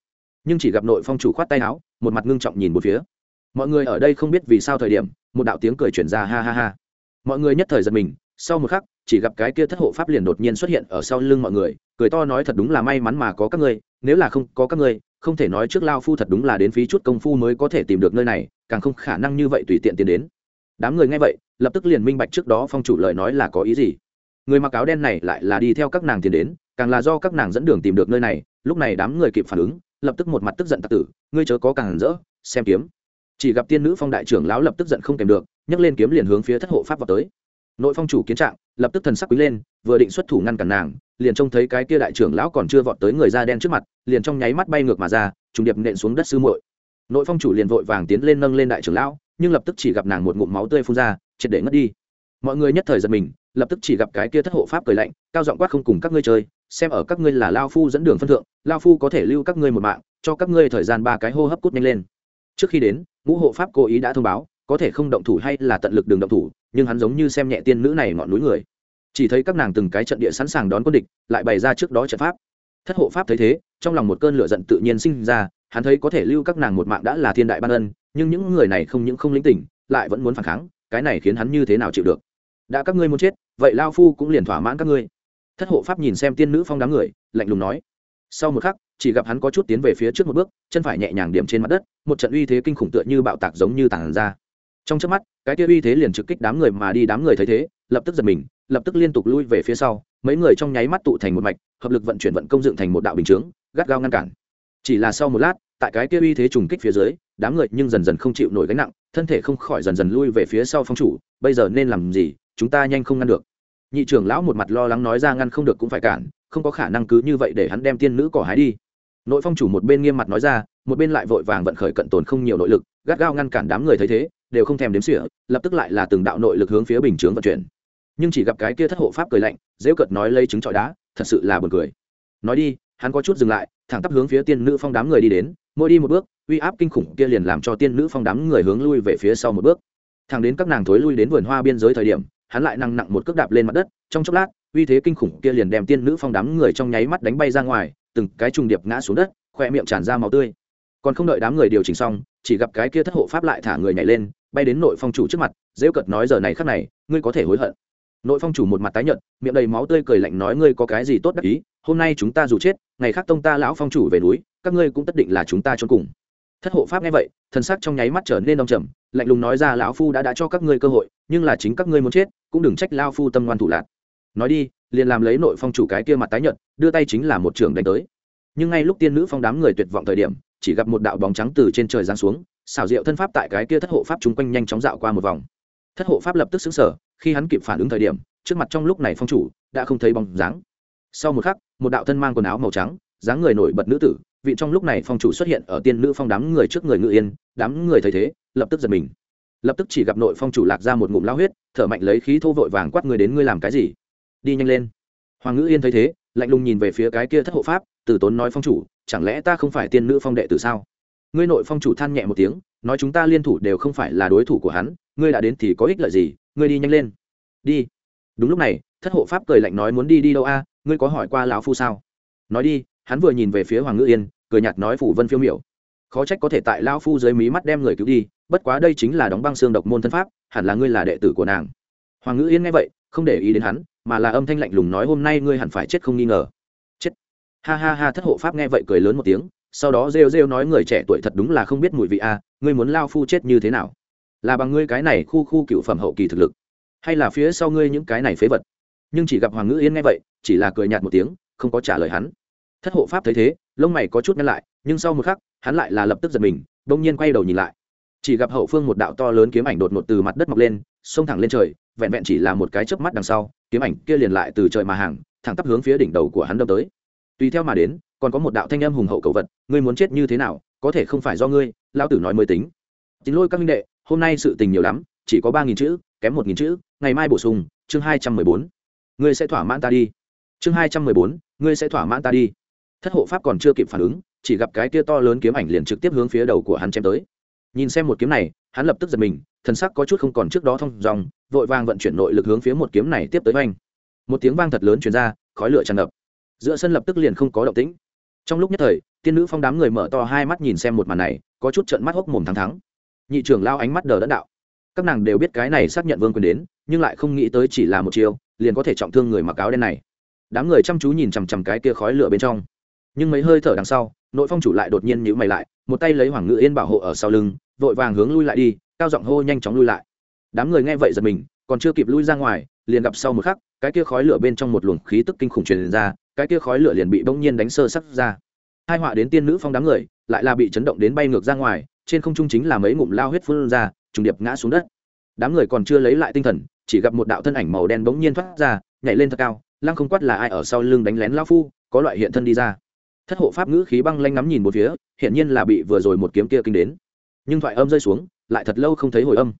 Nhưng chỉ gặp nội phong chủ khoát tay áo, một mặt ngưng trọng nhìn một phía. Mọi người ở đây không biết vì sao thời điểm, một đạo tiếng cười chuyển ra ha ha ha mọi người nhất thời giật mình, sau một khắc, chỉ gặp cái kia thất hộ pháp liền đột nhiên xuất hiện ở sau lưng mọi người, cười to nói thật đúng là may mắn mà có các ngươi, nếu là không có các ngươi, không thể nói trước lao phu thật đúng là đến phí chút công phu mới có thể tìm được nơi này, càng không khả năng như vậy tùy tiện tiến đến. Đám người nghe vậy, lập tức liền minh bạch trước đó phong chủ lời nói là có ý gì. Người mặc áo đen này lại là đi theo các nàng tiến đến, càng là do các nàng dẫn đường tìm được nơi này, lúc này đám người kịp phản ứng, lập tức một mặt tức giận tặc tử, ngươi chớ có càng rỡ, xem kiếm. Chỉ gặp tiên nữ phong đại trưởng lão lập tức giận không kèm được nhấc lên kiếm liền hướng phía thất hộ pháp vào tới. Nội phong chủ kiến trạng, lập tức thần sắc quý lên, vừa định xuất thủ ngăn cản nàng, liền trông thấy cái kia đại trưởng lão còn chưa vọt tới người da đen trước mặt, liền trong nháy mắt bay ngược mà ra, trùng điệp nện xuống đất sư muội. Nội phong chủ liền vội vàng tiến lên nâng lên đại trưởng lão, nhưng lập tức chỉ gặp nàng một ngụm máu tươi phun ra, triệt để ngất đi. Mọi người nhất thời giật mình, lập tức chỉ gặp cái kia thất hộ pháp cười lạnh, cao giọng quát không cùng các ngươi chơi, xem ở các ngươi là lao phu dẫn đường phân thượng, lao phu có thể lưu các ngươi một mạng, cho các ngươi thời gian ba cái hô hấp cút nhanh lên. Trước khi đến, ngũ hộ pháp cố ý đã thông báo có thể không động thủ hay là tận lực đường động thủ, nhưng hắn giống như xem nhẹ tiên nữ này ngọn núi người. Chỉ thấy các nàng từng cái trận địa sẵn sàng đón quân địch, lại bày ra trước đó trận pháp. Thất hộ pháp thấy thế, trong lòng một cơn lửa giận tự nhiên sinh ra, hắn thấy có thể lưu các nàng một mạng đã là thiên đại ban ân, nhưng những người này không những không lĩnh tỉnh, lại vẫn muốn phản kháng, cái này khiến hắn như thế nào chịu được? Đã các ngươi muốn chết, vậy lao phu cũng liền thỏa mãn các ngươi. Thất hộ pháp nhìn xem tiên nữ phong đám người, lạnh lùng nói. Sau một khắc, chỉ gặp hắn có chút tiến về phía trước một bước, chân phải nhẹ nhàng điểm trên mặt đất, một trận uy thế kinh khủng tựa như bạo tạc giống như tàn ra trong trước mắt, cái kia uy thế liền trực kích đám người mà đi, đám người thấy thế, lập tức giật mình, lập tức liên tục lui về phía sau, mấy người trong nháy mắt tụ thành một mạch, hợp lực vận chuyển vận công dựng thành một đạo bình chướng, gắt gao ngăn cản. Chỉ là sau một lát, tại cái kia uy thế trùng kích phía dưới, đám người nhưng dần dần không chịu nổi gánh nặng, thân thể không khỏi dần dần lui về phía sau phong chủ, bây giờ nên làm gì, chúng ta nhanh không ngăn được. Nhị trưởng lão một mặt lo lắng nói ra ngăn không được cũng phải cản, không có khả năng cứ như vậy để hắn đem tiên nữ cỏ hái đi. Nội phong chủ một bên nghiêm mặt nói ra, một bên lại vội vàng vận khởi cận tồn không nhiều nội lực, gắt gao ngăn cản đám người thấy thế đều không thèm đếm xỉa, lập tức lại là từng đạo nội lực hướng phía bình chướng vận chuyển. Nhưng chỉ gặp cái kia thất hộ pháp cười lạnh dễ cợt nói lây trứng trọi đá, thật sự là buồn cười. Nói đi, hắn có chút dừng lại, thẳng tắp hướng phía tiên nữ phong đám người đi đến, mỗi đi một bước, uy áp kinh khủng kia liền làm cho tiên nữ phong đám người hướng lui về phía sau một bước. Thẳng đến các nàng thối lui đến vườn hoa biên giới thời điểm, hắn lại năng nặng một cước đạp lên mặt đất, trong chốc lát, uy thế kinh khủng kia liền đem tiên nữ phong đám người trong nháy mắt đánh bay ra ngoài, từng cái trùng điệp ngã xuống đất, khoe miệng tràn ra máu tươi. Còn không đợi đám người điều chỉnh xong, chỉ gặp cái kia thất hộ pháp lại thả người nhảy lên bay đến nội phong chủ trước mặt dễ cợt nói giờ này khắc này, ngươi có thể hối hận. Nội phong chủ một mặt tái nhợt, miệng đầy máu tươi cười lạnh nói ngươi có cái gì tốt đắc ý, hôm nay chúng ta dù chết, ngày khác tông ta lão phong chủ về núi, các ngươi cũng tất định là chúng ta trốn cùng. Thất hộ pháp nghe vậy thân xác trong nháy mắt trở nên đông trầm, lạnh lùng nói ra lão phu đã đã cho các ngươi cơ hội, nhưng là chính các ngươi muốn chết, cũng đừng trách lao phu tâm ngoan thủ lạc nói đi, liền làm lấy nội phong chủ cái kia mặt tái nhợt, đưa tay chính là một trường đánh tới. Nhưng ngay lúc tiên nữ phong đám người tuyệt vọng thời điểm, chỉ gặp một đạo bóng trắng từ trên trời giáng xuống xảo diệu thân pháp tại cái kia thất hộ pháp chung quanh nhanh chóng dạo qua một vòng. Thất hộ pháp lập tức xứng sở khi hắn kịp phản ứng thời điểm, trước mặt trong lúc này phong chủ đã không thấy bóng dáng. Sau một khắc, một đạo thân mang quần áo màu trắng, dáng người nổi bật nữ tử, vị trong lúc này phong chủ xuất hiện ở tiên nữ phong đám người trước người ngự yên, đám người thấy thế, lập tức giật mình. Lập tức chỉ gặp nội phong chủ lạc ra một ngụm lao huyết, thở mạnh lấy khí thô vội vàng quát người đến ngươi làm cái gì? Đi nhanh lên. Hoàng ngữ yên thấy thế, lạnh lùng nhìn về phía cái kia thất hộ pháp, từ tốn nói phong chủ, chẳng lẽ ta không phải tiên nữ phong đệ từ sao? Ngươi nội phong chủ than nhẹ một tiếng, nói chúng ta liên thủ đều không phải là đối thủ của hắn, ngươi đã đến thì có ích lợi gì, ngươi đi nhanh lên. Đi. Đúng lúc này, thất hộ pháp cười lạnh nói muốn đi đi đâu a, ngươi có hỏi qua lão phu sao? Nói đi, hắn vừa nhìn về phía hoàng ngữ yên, cười nhạt nói phủ vân phiêu miểu. Khó trách có thể tại lao phu dưới mí mắt đem người cứu đi, bất quá đây chính là đóng băng xương độc môn thân pháp, hẳn là ngươi là đệ tử của nàng. Hoàng ngữ yên nghe vậy, không để ý đến hắn, mà là âm thanh lạnh lùng nói hôm nay ngươi hẳn phải chết không nghi ngờ. Chết. Ha ha ha, thất hộ pháp nghe vậy cười lớn một tiếng sau đó rêu rêu nói người trẻ tuổi thật đúng là không biết mùi vị a, ngươi muốn lao phu chết như thế nào? Là bằng ngươi cái này khu khu cựu phẩm hậu kỳ thực lực, hay là phía sau ngươi những cái này phế vật? Nhưng chỉ gặp hoàng ngữ yên nghe vậy, chỉ là cười nhạt một tiếng, không có trả lời hắn. Thất hộ pháp thấy thế, lông mày có chút nhăn lại, nhưng sau một khắc, hắn lại là lập tức giật mình, bỗng nhiên quay đầu nhìn lại. Chỉ gặp hậu phương một đạo to lớn kiếm ảnh đột ngột từ mặt đất mọc lên, xông thẳng lên trời, vẹn vẹn chỉ là một cái chớp mắt đằng sau, kiếm ảnh kia liền lại từ trời mà hàng, thẳng tắp hướng phía đỉnh đầu của hắn đâm tới. Tùy theo mà đến còn có một đạo thanh âm hùng hậu cầu vật, ngươi muốn chết như thế nào, có thể không phải do ngươi lao tử nói mới tính. Chính lôi các minh đệ, hôm nay sự tình nhiều lắm, chỉ có ba nghìn chữ, kém một nghìn chữ, ngày mai bổ sung, chương hai trăm mười bốn. Ngươi sẽ thỏa mãn ta đi. Chương hai trăm mười bốn, ngươi sẽ thỏa mãn ta đi. Thất hộ pháp còn chưa kịp phản ứng, chỉ gặp cái kia to lớn kiếm ảnh liền trực tiếp hướng phía đầu của hắn chém tới. Nhìn xem một kiếm này, hắn lập tức giật mình, thần sắc có chút không còn trước đó thông dòng, vội vàng vận chuyển nội lực hướng phía một kiếm này tiếp tới oanh. Một tiếng vang thật lớn chuyển ra, khói lửa tràn ngập. Giữa sân lập tức liền không có động tĩnh trong lúc nhất thời, tiên nữ phong đám người mở to hai mắt nhìn xem một màn này, có chút trận mắt hốc mồm thắng thắng nhị trưởng lao ánh mắt đờ đẫn đạo. Các nàng đều biết cái này xác nhận vương quyền đến, nhưng lại không nghĩ tới chỉ là một chiều liền có thể trọng thương người mặc áo đen này. Đám người chăm chú nhìn chằm chằm cái kia khói lửa bên trong. Nhưng mấy hơi thở đằng sau, nội phong chủ lại đột nhiên nhíu mày lại, một tay lấy hoàng ngự yên bảo hộ ở sau lưng, vội vàng hướng lui lại đi, cao giọng hô nhanh chóng lui lại. Đám người nghe vậy giật mình, còn chưa kịp lui ra ngoài, liền gặp sau một khắc, cái kia khói lửa bên trong một luồng khí tức kinh khủng truyền ra cái kia khói lửa liền bị bỗng nhiên đánh sơ sắc ra. Hai họa đến tiên nữ phong đám người, lại là bị chấn động đến bay ngược ra ngoài, trên không trung chính là mấy ngụm lao huyết phun ra, trùng điệp ngã xuống đất. Đám người còn chưa lấy lại tinh thần, chỉ gặp một đạo thân ảnh màu đen bỗng nhiên thoát ra, nhảy lên thật cao, lăng không quát là ai ở sau lưng đánh lén lao phu, có loại hiện thân đi ra. Thất hộ pháp ngữ khí băng lanh ngắm nhìn một phía hiện nhiên là bị vừa rồi một kiếm kia kinh đến. Nhưng thoại âm rơi xuống, lại thật lâu không thấy hồi âm.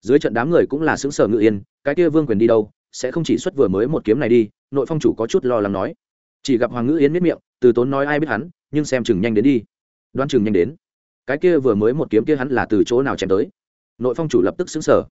Dưới trận đám người cũng là xứng sở ngự yên, cái kia vương quyền đi đâu, sẽ không chỉ xuất vừa mới một kiếm này đi, nội phong chủ có chút lo lắng nói chỉ gặp hoàng ngữ yến miết miệng, từ tốn nói ai biết hắn, nhưng xem chừng nhanh đến đi. Đoán chừng nhanh đến. Cái kia vừa mới một kiếm kia hắn là từ chỗ nào chém tới? Nội phong chủ lập tức xứng sở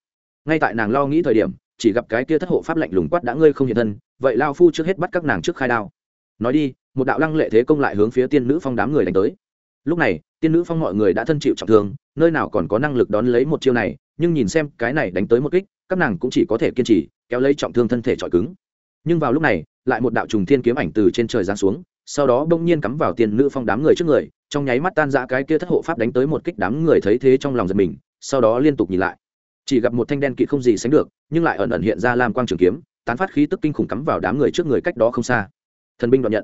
ngay tại nàng lo nghĩ thời điểm, chỉ gặp cái kia thất hộ pháp lạnh lùng quát đã ngươi không hiện thân, vậy lao phu trước hết bắt các nàng trước khai đao. Nói đi, một đạo lăng lệ thế công lại hướng phía tiên nữ phong đám người đánh tới. Lúc này, tiên nữ phong mọi người đã thân chịu trọng thương, nơi nào còn có năng lực đón lấy một chiêu này, nhưng nhìn xem cái này đánh tới một kích, các nàng cũng chỉ có thể kiên trì, kéo lấy trọng thương thân thể trọi cứng nhưng vào lúc này, lại một đạo trùng thiên kiếm ảnh từ trên trời giáng xuống, sau đó bỗng nhiên cắm vào tiên nữ phong đám người trước người, trong nháy mắt tan ra cái kia thất hộ pháp đánh tới một kích đám người thấy thế trong lòng giật mình, sau đó liên tục nhìn lại. Chỉ gặp một thanh đen kỵ không gì sánh được, nhưng lại ẩn ẩn hiện ra lam quang trường kiếm, tán phát khí tức kinh khủng cắm vào đám người trước người cách đó không xa. Thần binh đoạn nhận.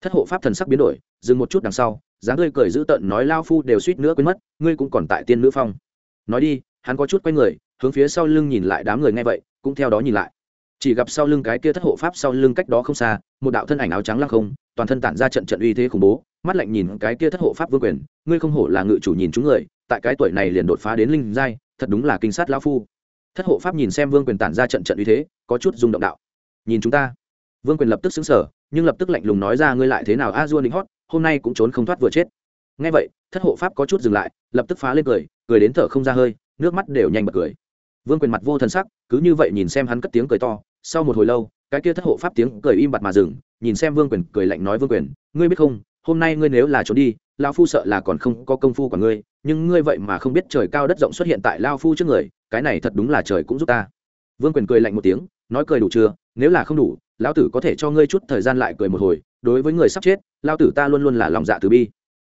Thất hộ pháp thần sắc biến đổi, dừng một chút đằng sau, dáng tươi cười dữ tợn nói, lao phu đều suýt nữa quên mất, ngươi cũng còn tại tiên nữ phong. Nói đi, hắn có chút quay người, hướng phía sau lưng nhìn lại đám người nghe vậy, cũng theo đó nhìn lại chỉ gặp sau lưng cái kia thất hộ pháp sau lưng cách đó không xa, một đạo thân ảnh áo trắng lăng không, toàn thân tản ra trận trận uy thế khủng bố, mắt lạnh nhìn cái kia thất hộ pháp vương quyền, ngươi không hổ là ngự chủ nhìn chúng người, tại cái tuổi này liền đột phá đến linh giai, thật đúng là kinh sát lão phu. Thất hộ pháp nhìn xem vương quyền tản ra trận trận uy thế, có chút rung động đạo. Nhìn chúng ta. Vương quyền lập tức xứng sở nhưng lập tức lạnh lùng nói ra ngươi lại thế nào a dua đính hót, hôm nay cũng trốn không thoát vừa chết. Ngay vậy, thất hộ pháp có chút dừng lại, lập tức phá lên cười cười đến thở không ra hơi, nước mắt đều nhanh bật cười. Vương quyền mặt vô thần sắc, cứ như vậy nhìn xem hắn cất tiếng cười to sau một hồi lâu, cái kia thất hộ pháp tiếng cười im bặt mà dừng, nhìn xem vương quyền, cười lạnh nói, vương quyền, ngươi biết không? Hôm nay ngươi nếu là trốn đi lao phu sợ là còn không có công phu của ngươi, nhưng ngươi vậy mà không biết trời cao đất rộng xuất hiện tại lao phu trước người, cái này thật đúng là trời cũng giúp ta. Vương quyền cười lạnh một tiếng, nói, cười đủ chưa? Nếu là không đủ, lão tử có thể cho ngươi chút thời gian lại cười một hồi, đối với người sắp chết lao tử ta luôn luôn là lòng dạ từ bi.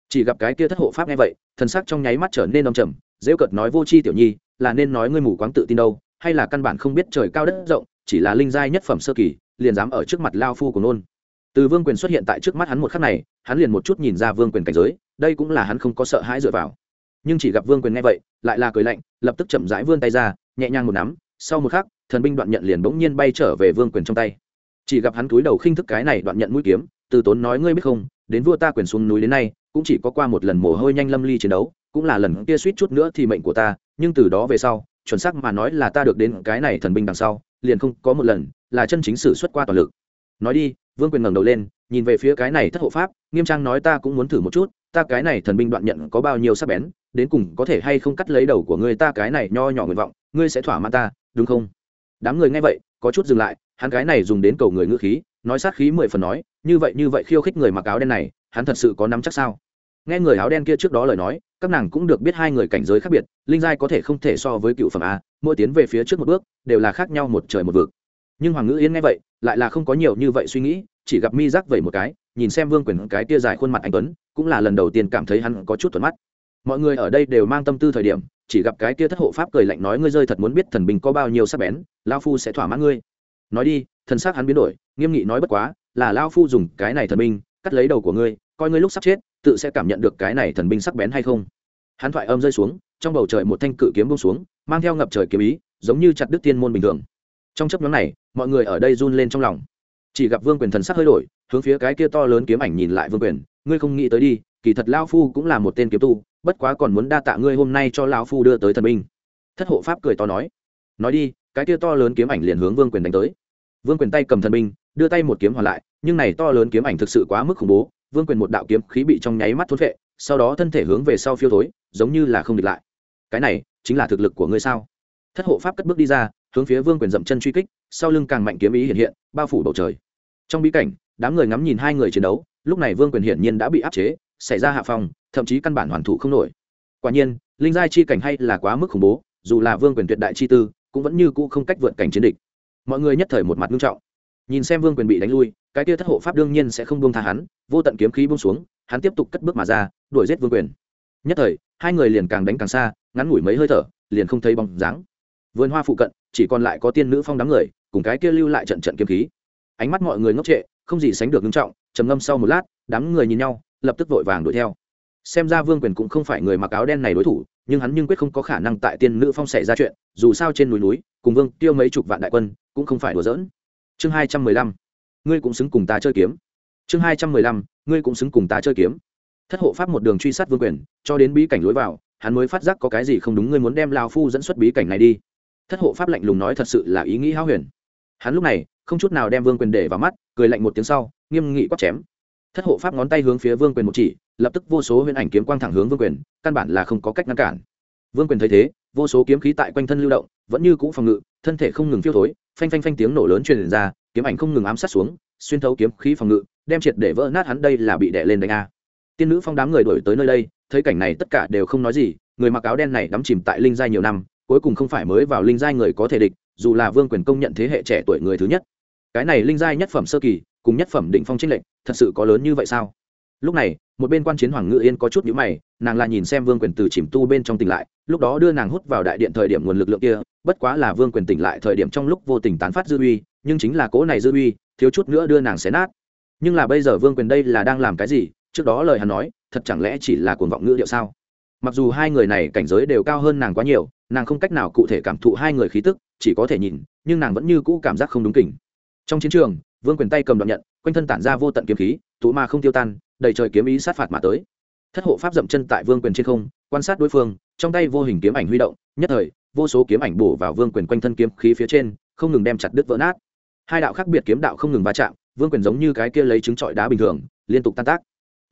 Chỉ gặp cái kia thất hộ pháp nghe vậy, thần sắc trong nháy mắt trở nên đông trầm dễ cợt nói, vô c h i tiểu nhi, là nên nói ngươi mù quáng tự tin đâu, hay là căn bản không biết trời cao đất rộng chỉ là linh giai nhất phẩm sơ kỳ, liền dám ở trước mặt lao phu của nôn. Từ vương quyền xuất hiện tại trước mắt hắn một khắc này, hắn liền một chút nhìn ra vương quyền cảnh giới, đây cũng là hắn không có sợ hãi dựa vào. Nhưng chỉ gặp vương quyền nghe vậy, lại là cười lạnh, lập tức chậm rãi vươn tay ra, nhẹ nhàng một nắm, sau một khắc, thần binh đoạn nhận liền bỗng nhiên bay trở về vương quyền trong tay. Chỉ gặp hắn cúi đầu khinh thức cái này đoạn nhận mũi kiếm, từ tốn nói ngươi biết không, đến vua ta quyền xuống núi đến nay, cũng chỉ có qua một lần mồ hôi nhanh lâm ly chiến đấu, cũng là lần kia suýt chút nữa thì mệnh của ta, nhưng từ đó về sau, chuẩn xác mà nói là ta được đến cái này thần binh đằng sau liền không có một lần là chân chính sử xuất qua toàn lực. Nói đi, vương quyền ngẩng đầu lên, nhìn về phía cái này thất hộ pháp, nghiêm trang nói ta cũng muốn thử một chút, ta cái này thần binh đoạn nhận có bao nhiêu sắc bén, đến cùng có thể hay không cắt lấy đầu của ngươi ta cái này nho nhỏ nguyện vọng, ngươi sẽ thỏa mãn ta, đúng không? Đám người nghe vậy, có chút dừng lại, hắn cái này dùng đến cầu người ngữ khí, nói sát khí mười phần nói, như vậy như vậy khiêu khích người mặc áo đen này, hắn thật sự có nắm chắc sao? Nghe người áo đen kia trước đó lời nói, các nàng cũng được biết hai người cảnh giới khác biệt, linh giai có thể không thể so với cựu phẩm a, mỗi tiến về phía trước một bước, đều là khác nhau một trời một vực. Nhưng hoàng ngữ yên nghe vậy, lại là không có nhiều như vậy suy nghĩ, chỉ gặp mi giác vẩy một cái, nhìn xem vương quyền cái tia dài khuôn mặt anh tuấn, cũng là lần đầu tiên cảm thấy hắn có chút thuận mắt. Mọi người ở đây đều mang tâm tư thời điểm, chỉ gặp cái tia thất hộ pháp cười lạnh nói, ngươi rơi thật muốn biết thần bình có bao nhiêu sắc bén lao phu sẽ thỏa mãn ngươi. Nói đi, thần xác hắn biến đổi, nghiêm nghị nói bất quá, là lao phu dùng cái này thần binh, cắt lấy đầu của ngươi, coi ngươi lúc sắp chết tự sẽ cảm nhận được cái này thần binh sắc bén hay không. Hắn thoại âm rơi xuống, trong bầu trời một thanh cự kiếm bông xuống, mang theo ngập trời kiếm ý, giống như chặt đứt tiên môn bình thường. Trong chấp nhóm này, mọi người ở đây run lên trong lòng. Chỉ gặp vương quyền thần sắc hơi đổi, hướng phía cái kia to lớn kiếm ảnh nhìn lại vương quyền, ngươi không nghĩ tới đi, kỳ thật lao phu cũng là một tên kiếm tu, bất quá còn muốn đa tạ ngươi hôm nay cho lao phu đưa tới thần binh. Thất hộ pháp cười to nói nói đi, cái kia to lớn kiếm ảnh liền hướng vương quyền đánh tới. Vương quyền tay cầm thần binh, đưa tay một kiếm hoàn lại, nhưng này to lớn kiếm ảnh thực sự quá mức khủng bố vương quyền một đạo kiếm khí bị trong nháy mắt thốt vệ sau đó thân thể hướng về sau phiêu thối, giống như là không địch lại. Cái này chính là thực lực của ngươi sao? Thất hộ pháp cất bước đi ra, hướng phía vương quyền dậm chân truy kích, sau lưng càng mạnh kiếm ý hiện hiện, bao phủ bầu trời. Trong bí cảnh, đám người ngắm nhìn hai người chiến đấu, lúc này vương quyền hiển nhiên đã bị áp chế, xảy ra hạ phòng thậm chí căn bản hoàn thủ không nổi. Quả nhiên, linh giai chi cảnh hay là quá mức khủng bố, dù là vương quyền tuyệt đại chi tư, cũng vẫn như cũ không cách vượt cảnh chiến địch. Mọi người nhất thời một mặt nghiêm trọng nhìn xem vương quyền bị đánh lui, cái kia thất hộ pháp đương nhiên sẽ không buông tha hắn, vô tận kiếm khí buông xuống, hắn tiếp tục cất bước mà ra, đuổi giết vương quyền. Nhất thời, hai người liền càng đánh càng xa, ngắn ngủi mấy hơi thở, liền không thấy bóng dáng. Vườn hoa phụ cận, chỉ còn lại có tiên nữ phong đám người, cùng cái kia lưu lại trận trận kiếm khí. Ánh mắt mọi người ngốc trệ, không gì sánh được nghiêm trọng, trầm ngâm sau một lát, đám người nhìn nhau, lập tức vội vàng đuổi theo. Xem ra vương quyền cũng không phải người mặc áo đen này đối thủ, nhưng hắn nhưng quyết không có khả năng tại tiên nữ phong xảy ra chuyện, dù sao trên núi núi, cùng vương tiêu mấy chục vạn đại quân, cũng không phải đùa giỡn chương hai trăm mười lăm, ngươi cũng xứng cùng ta chơi kiếm. Chương hai trăm mười lăm, ngươi cũng xứng cùng ta chơi kiếm. Thất hộ pháp một đường truy sát vương quyền, cho đến bí cảnh lối vào, hắn mới phát giác có cái gì không đúng, ngươi muốn đem lao phu dẫn xuất bí cảnh này đi. Thất hộ pháp lạnh lùng nói thật sự là ý nghĩ háo huyền. Hắn lúc này, không chút nào đem vương quyền để vào mắt, cười lạnh một tiếng sau, nghiêm nghị quát chém. Thất hộ pháp ngón tay hướng phía vương quyền một chỉ, lập tức vô số huyền ảnh kiếm quang thẳng hướng vương quyền, căn bản là không có cách ngăn cản. Vương quyền thấy thế, vô số kiếm khí tại quanh thân lưu động, vẫn như cũ phòng ngự thân thể không ngừng phiêu thối, phanh phanh phanh tiếng nổ lớn truyền ra, kiếm ảnh không ngừng ám sát xuống, xuyên thấu kiếm khí phòng ngự, đem triệt để vỡ nát hắn đây là bị đè lên đánh a. Tiên nữ phong đám người đuổi tới nơi đây, thấy cảnh này tất cả đều không nói gì, người mặc áo đen này đắm chìm tại linh giai nhiều năm, cuối cùng không phải mới vào linh giai người có thể địch, dù là vương quyền công nhận thế hệ trẻ tuổi người thứ nhất. Cái này linh giai nhất phẩm sơ kỳ, cùng nhất phẩm định phong trinh lệnh thật sự có lớn như vậy sao? Lúc này, một bên quan chiến hoàng ngự yên có chút nhữ mày, nàng là nhìn xem vương quyền từ chìm tu bên trong tỉnh lại, lúc đó đưa nàng hút vào đại điện thời điểm nguồn lực lượng kia, bất quá là vương quyền tỉnh lại thời điểm trong lúc vô tình tán phát dư uy, nhưng chính là cố này dư uy, thiếu chút nữa đưa nàng xé nát. Nhưng là bây giờ vương quyền đây là đang làm cái gì? Trước đó lời hắn nói, thật chẳng lẽ chỉ là cuồng vọng ngữ điệu sao? Mặc dù hai người này cảnh giới đều cao hơn nàng quá nhiều, nàng không cách nào cụ thể cảm thụ hai người khí tức, chỉ có thể nhìn, nhưng nàng vẫn như cũ cảm giác không đúng kỉnh trong chiến trường vương quyền tay cầm đoạn nhận, quanh thân tản ra vô tận kiếm khí, tụ ma không tiêu tan, đầy trời kiếm ý sát phạt mà tới. Thất hộ pháp dậm chân tại vương quyền trên không, quan sát đối phương, trong tay vô hình kiếm ảnh huy động, nhất thời, vô số kiếm ảnh bổ vào vương quyền quanh thân kiếm khí phía trên, không ngừng đem chặt đứt vỡ nát. Hai đạo khác biệt kiếm đạo không ngừng va chạm, vương quyền giống như cái kia lấy trứng trọi đá bình thường, liên tục tan tác.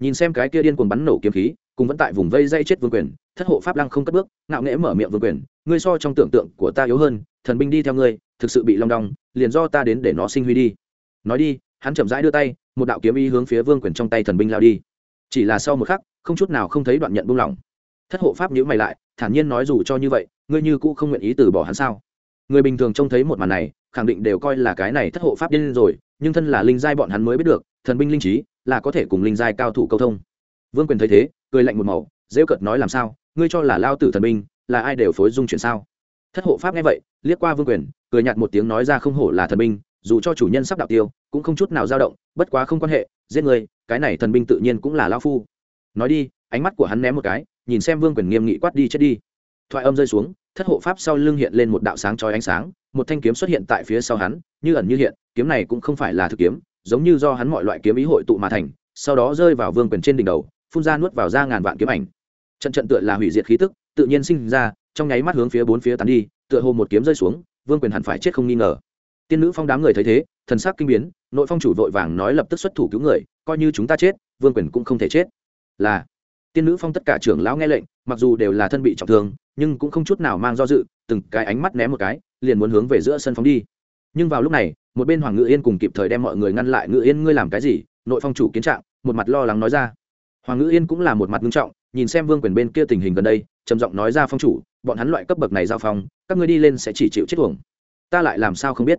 Nhìn xem cái kia điên cuồng bắn nổ kiếm khí, cùng vẫn tại vùng vây dây chết vương quyền, thất hộ pháp lăng không cất bước, ngạo nghễ mở miệng vương quyền, ngươi so trong tưởng tượng của ta yếu hơn, thần binh đi theo ngươi, thực sự bị long đong, liền do ta đến để nó sinh huy đi nói đi, hắn chậm rãi đưa tay, một đạo kiếm ý hướng phía vương quyền trong tay thần binh lao đi. Chỉ là sau một khắc, không chút nào không thấy đoạn nhận buông lỏng. Thất hộ pháp nhữ mày lại, thản nhiên nói dù cho như vậy, ngươi như cũ không nguyện ý từ bỏ hắn sao? Người bình thường trông thấy một màn này, khẳng định đều coi là cái này thất hộ pháp điên rồi, nhưng thân là linh giai bọn hắn mới biết được, thần binh linh trí là có thể cùng linh giai cao thủ câu thông. Vương quyền thấy thế, cười lạnh một màu dễ cợt nói làm sao, ngươi cho là lao tử thần binh là ai đều phối dung chuyện sao? Thất hộ pháp nghe vậy, liếc qua vương quyền, cười nhạt một tiếng nói ra không hổ là thần binh dù cho chủ nhân sắp đạo tiêu, cũng không chút nào dao động, bất quá không quan hệ, giết người, cái này thần binh tự nhiên cũng là lao phu. Nói đi, ánh mắt của hắn ném một cái, nhìn xem vương quyền nghiêm nghị quát đi chết đi. Thoại âm rơi xuống, thất hộ pháp sau lưng hiện lên một đạo sáng trói ánh sáng, một thanh kiếm xuất hiện tại phía sau hắn, như ẩn như hiện, kiếm này cũng không phải là thực kiếm, giống như do hắn mọi loại kiếm ý hội tụ mà thành, sau đó rơi vào vương quyền trên đỉnh đầu, phun ra nuốt vào ra ngàn vạn kiếm ảnh. Trận trận tựa là hủy diệt khí tức, tự nhiên sinh ra, trong nháy mắt hướng phía bốn phía tán đi, tựa hồ một kiếm rơi xuống, vương quyền hẳn phải chết không nghi ngờ tiên nữ phong đám người thấy thế, thần sắc kinh biến, nội phong chủ vội vàng nói lập tức xuất thủ cứu người, coi như chúng ta chết, vương quyền cũng không thể chết. Là, tiên nữ phong tất cả trưởng lão nghe lệnh, mặc dù đều là thân bị trọng thương, nhưng cũng không chút nào mang do dự, từng cái ánh mắt ném một cái, liền muốn hướng về giữa sân phóng đi. Nhưng vào lúc này, một bên hoàng ngự yên cùng kịp thời đem mọi người ngăn lại, ngự yên, ngươi làm cái gì? Nội phong chủ kiến trạng, một mặt lo lắng nói ra. Hoàng ngự yên cũng là một mặt nghiêm trọng, nhìn xem vương quyền bên kia tình hình gần đây, trầm giọng nói ra, phong chủ, bọn hắn loại cấp bậc này giao phong, các ngươi đi lên sẽ chỉ chịu chết thuồng ta lại làm sao không biết?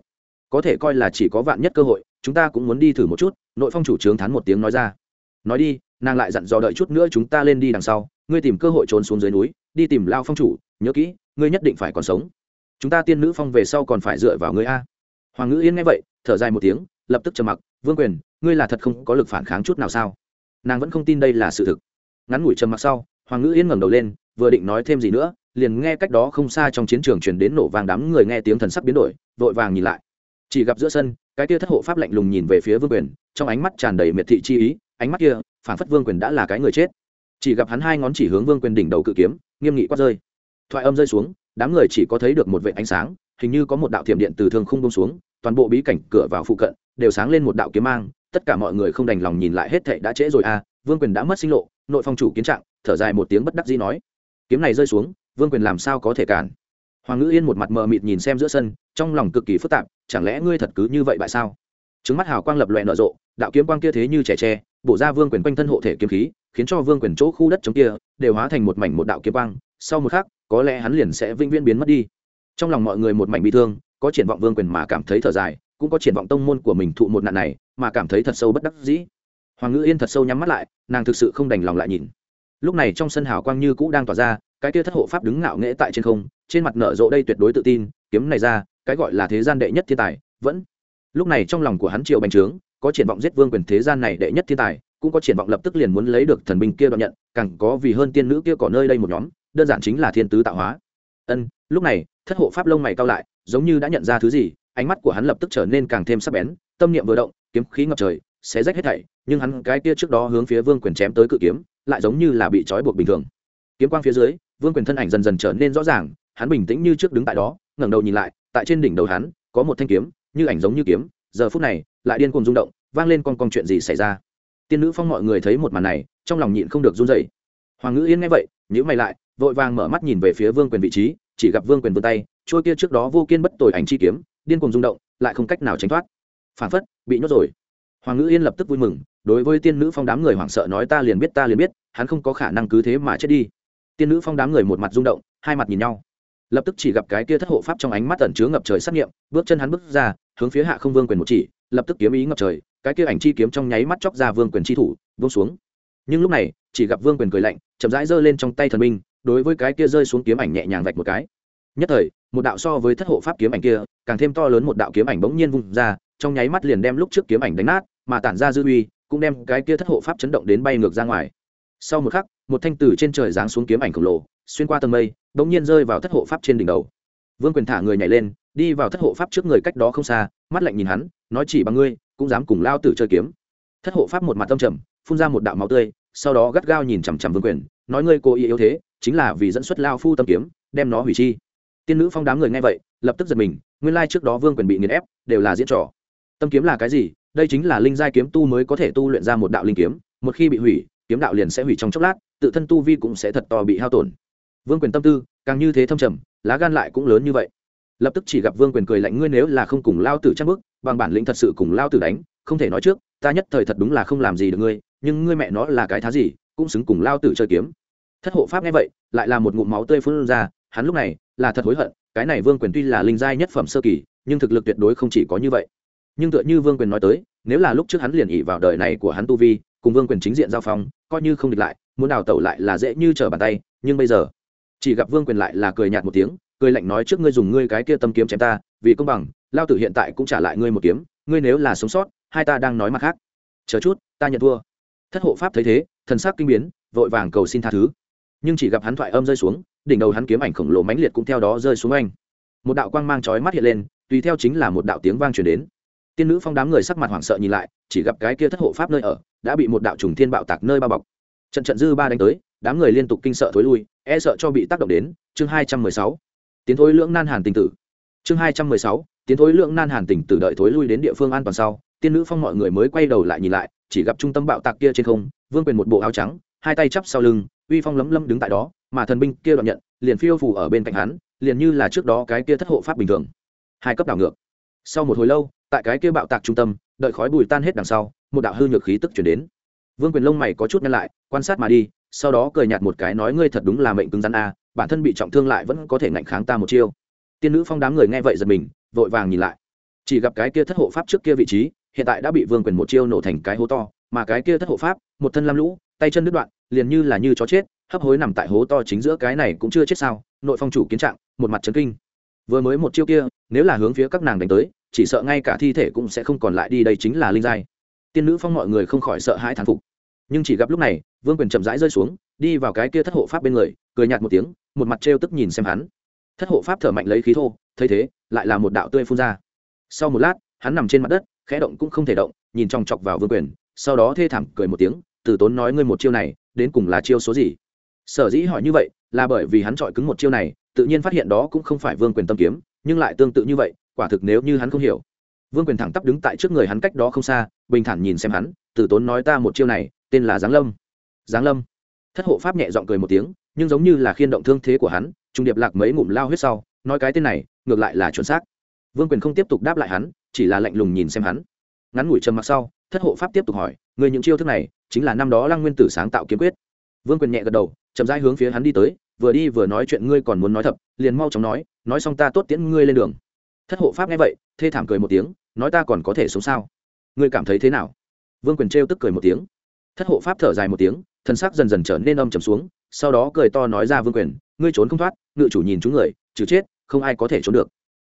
Có thể coi là chỉ có vạn nhất cơ hội, chúng ta cũng muốn đi thử một chút, nội phong chủ trướng thán một tiếng nói ra. Nói đi, nàng lại dặn dò đợi chút nữa chúng ta lên đi đằng sau, ngươi tìm cơ hội trốn xuống dưới núi, đi tìm lao phong chủ, nhớ kỹ, ngươi nhất định phải còn sống. Chúng ta tiên nữ phong về sau còn phải dựa vào ngươi a. Hoàng ngữ yên nghe vậy, thở dài một tiếng, lập tức trầm mặc, vương quyền, ngươi là thật không có lực phản kháng chút nào sao? Nàng vẫn không tin đây là sự thực. Ngắn ngủi trầm mặc sau, hoàng ngữ yên ngẩng đầu lên, vừa định nói thêm gì nữa, liền nghe cách đó không xa trong chiến trường truyền đến nổ vàng đám người nghe tiếng thần sắc biến đổi, vội vàng nhìn lại chỉ gặp giữa sân, cái kia thất hộ pháp lạnh lùng nhìn về phía vương quyền, trong ánh mắt tràn đầy miệt thị chi ý, ánh mắt kia phản phất vương quyền đã là cái người chết. Chỉ gặp hắn hai ngón chỉ hướng vương quyền đỉnh đầu cự kiếm, nghiêm nghị quát rơi. Thoại âm rơi xuống, đám người chỉ có thấy được một vệ ánh sáng, hình như có một đạo thiểm điện từ thương không bông xuống, toàn bộ bí cảnh cửa vào phụ cận đều sáng lên một đạo kiếm mang, tất cả mọi người không đành lòng nhìn lại hết thệ đã trễ rồi à vương quyền đã mất sinh lộ, nội phong chủ kiến trạng, thở dài một tiếng bất đắc dĩ nói. Kiếm này rơi xuống, vương quyền làm sao có thể cản? Hoàng ngữ yên một mặt mờ mịt nhìn xem giữa sân, trong lòng cực kỳ phức tạp, chẳng lẽ ngươi thật cứ như vậy bại sao? Trứng mắt hào quang lập loẹ nở rộ, đạo kiếm quang kia thế như trẻ tre, bổ ra vương quyền quanh thân hộ thể kiếm khí, khiến cho vương quyền chỗ khu đất chống kia đều hóa thành một mảnh một đạo kiếm quang, sau một khắc, có lẽ hắn liền sẽ vĩnh viễn biến mất đi. Trong lòng mọi người một mảnh bị thương, có triển vọng vương quyền mà cảm thấy thở dài, cũng có triển vọng tông môn của mình thụ một nạn này mà cảm thấy thật sâu bất đắc dĩ. Hoàng ngữ yên thật sâu nhắm mắt lại, nàng thực sự không đành lòng lại nhìn. Lúc này trong sân hào quang như cũ đang tỏa ra, cái kia thất hộ pháp đứng ngạo nghễ tại trên không trên mặt nở rộ đây tuyệt đối tự tin, kiếm này ra, cái gọi là thế gian đệ nhất thiên tài, vẫn lúc này trong lòng của hắn triệu bành trướng, có triển vọng giết vương quyền thế gian này đệ nhất thiên tài, cũng có triển vọng lập tức liền muốn lấy được thần binh kia đoạn nhận, càng có vì hơn tiên nữ kia có nơi đây một nhóm, đơn giản chính là thiên tứ tạo hóa. Ân, lúc này, thất hộ pháp lông mày cao lại, giống như đã nhận ra thứ gì, ánh mắt của hắn lập tức trở nên càng thêm sắc bén, tâm niệm vừa động, kiếm khí ngập trời sẽ rách hết thảy, nhưng hắn cái kia trước đó hướng phía vương quyền chém tới cự kiếm, lại giống như là bị trói buộc bình thường. Kiếm quang phía dưới, vương quyền thân ảnh dần dần trở nên rõ ràng hắn bình tĩnh như trước đứng tại đó, ngẩng đầu nhìn lại, tại trên đỉnh đầu hắn, có một thanh kiếm, như ảnh giống như kiếm. Giờ phút này, lại điên cuồng rung động, vang lên con con chuyện gì xảy ra? Tiên nữ phong mọi người thấy một màn này, trong lòng nhịn không được run rẩy. Hoàng ngữ yên nghe vậy nhữ mày lại, vội vàng mở mắt nhìn về phía vương quyền vị trí, chỉ gặp vương quyền vươn tay trôi kia trước đó vô kiên bất tồi ảnh chi kiếm, điên cuồng rung động, lại không cách nào tránh thoát. Phản phất, bị nhốt rồi. Hoàng ngữ yên lập tức vui mừng, đối với tiên nữ phong đám người hoảng sợ nói ta liền biết, ta liền biết, hắn không có khả năng cứ thế mà chết đi. Tiên nữ phong đám người một mặt rung động, hai mặt nhìn nhau lập tức chỉ gặp cái kia thất hộ pháp trong ánh mắt tẩn chứa ngập trời sát nghiệm, bước chân hắn bước ra, hướng phía hạ không vương quyền một chỉ, lập tức kiếm ý ngập trời, cái kia ảnh chi kiếm trong nháy mắt chóc ra vương quyền chi thủ, vung xuống nhưng lúc này, chỉ gặp vương quyền cười lạnh, chậm rãi giơ lên trong tay thần minh. đối với cái kia rơi xuống kiếm ảnh nhẹ nhàng vạch một cái nhất thời, một đạo so với thất hộ pháp kiếm ảnh kia, càng thêm to lớn một đạo kiếm ảnh bỗng nhiên vung ra, trong nháy mắt liền đem lúc trước kiếm ảnh đánh nát, mà tản ra dư uy, cũng đem cái kia thất hộ pháp chấn động đến bay ngược ra ngoài sau một khắc, một thanh tử trên trời giáng xuống kiếm ảnh khổng lồ xuyên qua tầng mây bỗng nhiên rơi vào thất hộ pháp trên đỉnh đầu. Vương quyền thả người nhảy lên, đi vào thất hộ pháp trước người cách đó không xa, mắt lạnh nhìn hắn, nói chỉ bằng ngươi, cũng dám cùng lao tử chơi kiếm. Thất hộ pháp một mặt tâm trầm, phun ra một đạo máu tươi, sau đó gắt gao nhìn chằm chằm vương quyền, nói ngươi cố ý yếu thế, chính là vì dẫn xuất lao phu tâm kiếm, đem nó hủy chi. Tiên nữ phong đám người nghe vậy, lập tức giật mình, nguyên lai trước đó vương quyền bị nghiền ép, đều là diễn trò. Tâm kiếm là cái gì? Đây chính là linh giai kiếm tu mới có thể tu luyện ra một đạo linh kiếm, một khi bị hủy, kiếm đạo liền sẽ hủy trong chốc lát, tự thân tu vi cũng sẽ thật to bị hao tổn vương quyền tâm tư, càng như thế thâm trầm, lá gan lại cũng lớn như vậy. Lập tức chỉ gặp vương quyền cười lạnh, ngươi nếu là không cùng lao tử trang bức bằng bản lĩnh thật sự cùng lao tử đánh, không thể nói trước, ta nhất thời thật đúng là không làm gì được ngươi, nhưng ngươi mẹ nó là cái thá gì, cũng xứng cùng lao tử chơi kiếm. Thất hộ pháp nghe vậy, lại là một ngụm máu tươi phun ra, hắn lúc này là thật hối hận, cái này vương quyền tuy là linh giai nhất phẩm sơ kỳ, nhưng thực lực tuyệt đối không chỉ có như vậy. Nhưng tựa như vương quyền nói tới, nếu là lúc trước hắn liền ỉ vào đời này của hắn tu vi, cùng vương quyền chính diện giao phong, coi như không địch lại, muốn đào tẩu lại là dễ như trở bàn tay, nhưng bây giờ chỉ gặp vương quyền lại là cười nhạt một tiếng, cười lạnh nói trước ngươi dùng ngươi cái kia tâm kiếm chém ta, vì công bằng, lao tử hiện tại cũng trả lại ngươi một kiếm, ngươi nếu là sống sót, hai ta đang nói mặt khác. Chờ chút, ta nhận thua. Thất hộ pháp thấy thế, thần sắc kinh biến, vội vàng cầu xin tha thứ. Nhưng chỉ gặp hắn thoại âm rơi xuống, đỉnh đầu hắn kiếm ảnh khổng lồ mãnh liệt cũng theo đó rơi xuống anh một đạo quang mang chói mắt hiện lên, tùy theo chính là một đạo tiếng vang truyền đến. Tiên nữ phong đám người sắc mặt hoảng sợ nhìn lại, chỉ gặp cái kia thất hộ pháp nơi ở, đã bị một đạo trùng thiên bạo tạc nơi bao bọc trận trận dư ba đánh tới, đám người liên tục kinh sợ thối lui e sợ cho bị tác động đến, chương hai trăm mười sáu. Tiến thối lưỡng nan hàn tình tử. Chương hai trăm mười sáu, tiến thối lưỡng nan hàn tình tử đợi thối lui đến địa phương an toàn sau, tiên nữ phong mọi người mới quay đầu lại nhìn lại, chỉ gặp trung tâm bạo tạc kia trên không, vương quyền một bộ áo trắng, hai tay chắp sau lưng, uy phong lấm lấm đứng tại đó, mà thần binh kia đoạn nhận, liền phiêu phủ ở bên cạnh hắn, liền như là trước đó cái kia thất hộ pháp bình thường. Hai cấp đảo ngược. Sau một hồi lâu, tại cái kia bạo tạc trung tâm, đợi khói bùi tan hết đằng sau, một đạo hư nhược khí tức chuyển đến vương quyền lông mày có chút nhăn lại, quan sát mà đi, sau đó cười nhạt một cái nói ngươi thật đúng là mệnh cứng rắn a, bản thân bị trọng thương lại vẫn có thể ngạnh kháng ta một chiêu. Tiên nữ phong đám người nghe vậy giật mình, vội vàng nhìn lại. Chỉ gặp cái kia thất hộ pháp trước kia vị trí, hiện tại đã bị vương quyền một chiêu nổ thành cái hố to, mà cái kia thất hộ pháp, một thân lam lũ, tay chân đứt đoạn, liền như là như chó chết, hấp hối nằm tại hố to chính giữa cái này cũng chưa chết sao, nội phong chủ kiến trạng, một mặt trấn kinh. Vừa mới một chiêu kia, nếu là hướng phía các nàng đánh tới, chỉ sợ ngay cả thi thể cũng sẽ không còn lại đi, đây chính là linh giai tiên nữ phong mọi người không khỏi sợ hãi thán phục. Nhưng chỉ gặp lúc này, vương quyền chậm rãi rơi xuống, đi vào cái kia thất hộ pháp bên người, cười nhạt một tiếng, một mặt trêu tức nhìn xem hắn. Thất hộ pháp thở mạnh lấy khí thô, thấy thế, lại là một đạo tươi phun ra. Sau một lát, hắn nằm trên mặt đất, khẽ động cũng không thể động, nhìn trong chọc vào vương quyền, sau đó thê thảm cười một tiếng, từ tốn nói ngươi một chiêu này, đến cùng là chiêu số gì? Sở dĩ hỏi như vậy, là bởi vì hắn chọi cứng một chiêu này, tự nhiên phát hiện đó cũng không phải vương quyền tâm kiếm, nhưng lại tương tự như vậy, quả thực nếu như hắn không hiểu vương quyền thẳng tắp đứng tại trước người hắn cách đó không xa, bình thản nhìn xem hắn Tử tốn nói ta một chiêu này, tên là giáng lâm. Giáng lâm? Thất hộ pháp nhẹ g i ọ n g cười một tiếng, nhưng giống như là khiên động thương thế của hắn, trung điệp lạc mấy ngụm lao huyết sau, nói cái tên này, ngược lại là chuẩn xác. Vương quyền không tiếp tục đáp lại hắn, chỉ là lạnh lùng nhìn xem hắn. Ngắn ngủi trầm mặc sau, thất hộ pháp tiếp tục hỏi người những chiêu thức này, chính là năm đó lăng nguyên tử sáng tạo kiếm quyết? Vương quyền nhẹ gật đầu, chậm rãi hướng phía hắn đi tới, vừa đi vừa nói chuyện, ngươi còn muốn nói thập, liền mau chóng nói nói xong ta tốt tiễn ngươi lên đường thất hộ pháp nghe vậy, thê thảm cười một tiếng, nói ta còn có thể sống sao? Ngươi cảm thấy thế nào? Vương quyền trêu tức cười một tiếng. Thất hộ pháp thở dài một tiếng, thân xác dần dần trở nên âm trầm xuống, sau đó cười to nói ra vương quyền, ngươi trốn không thoát, ngự chủ nhìn chúng người, trừ chết, không ai có thể trốn được.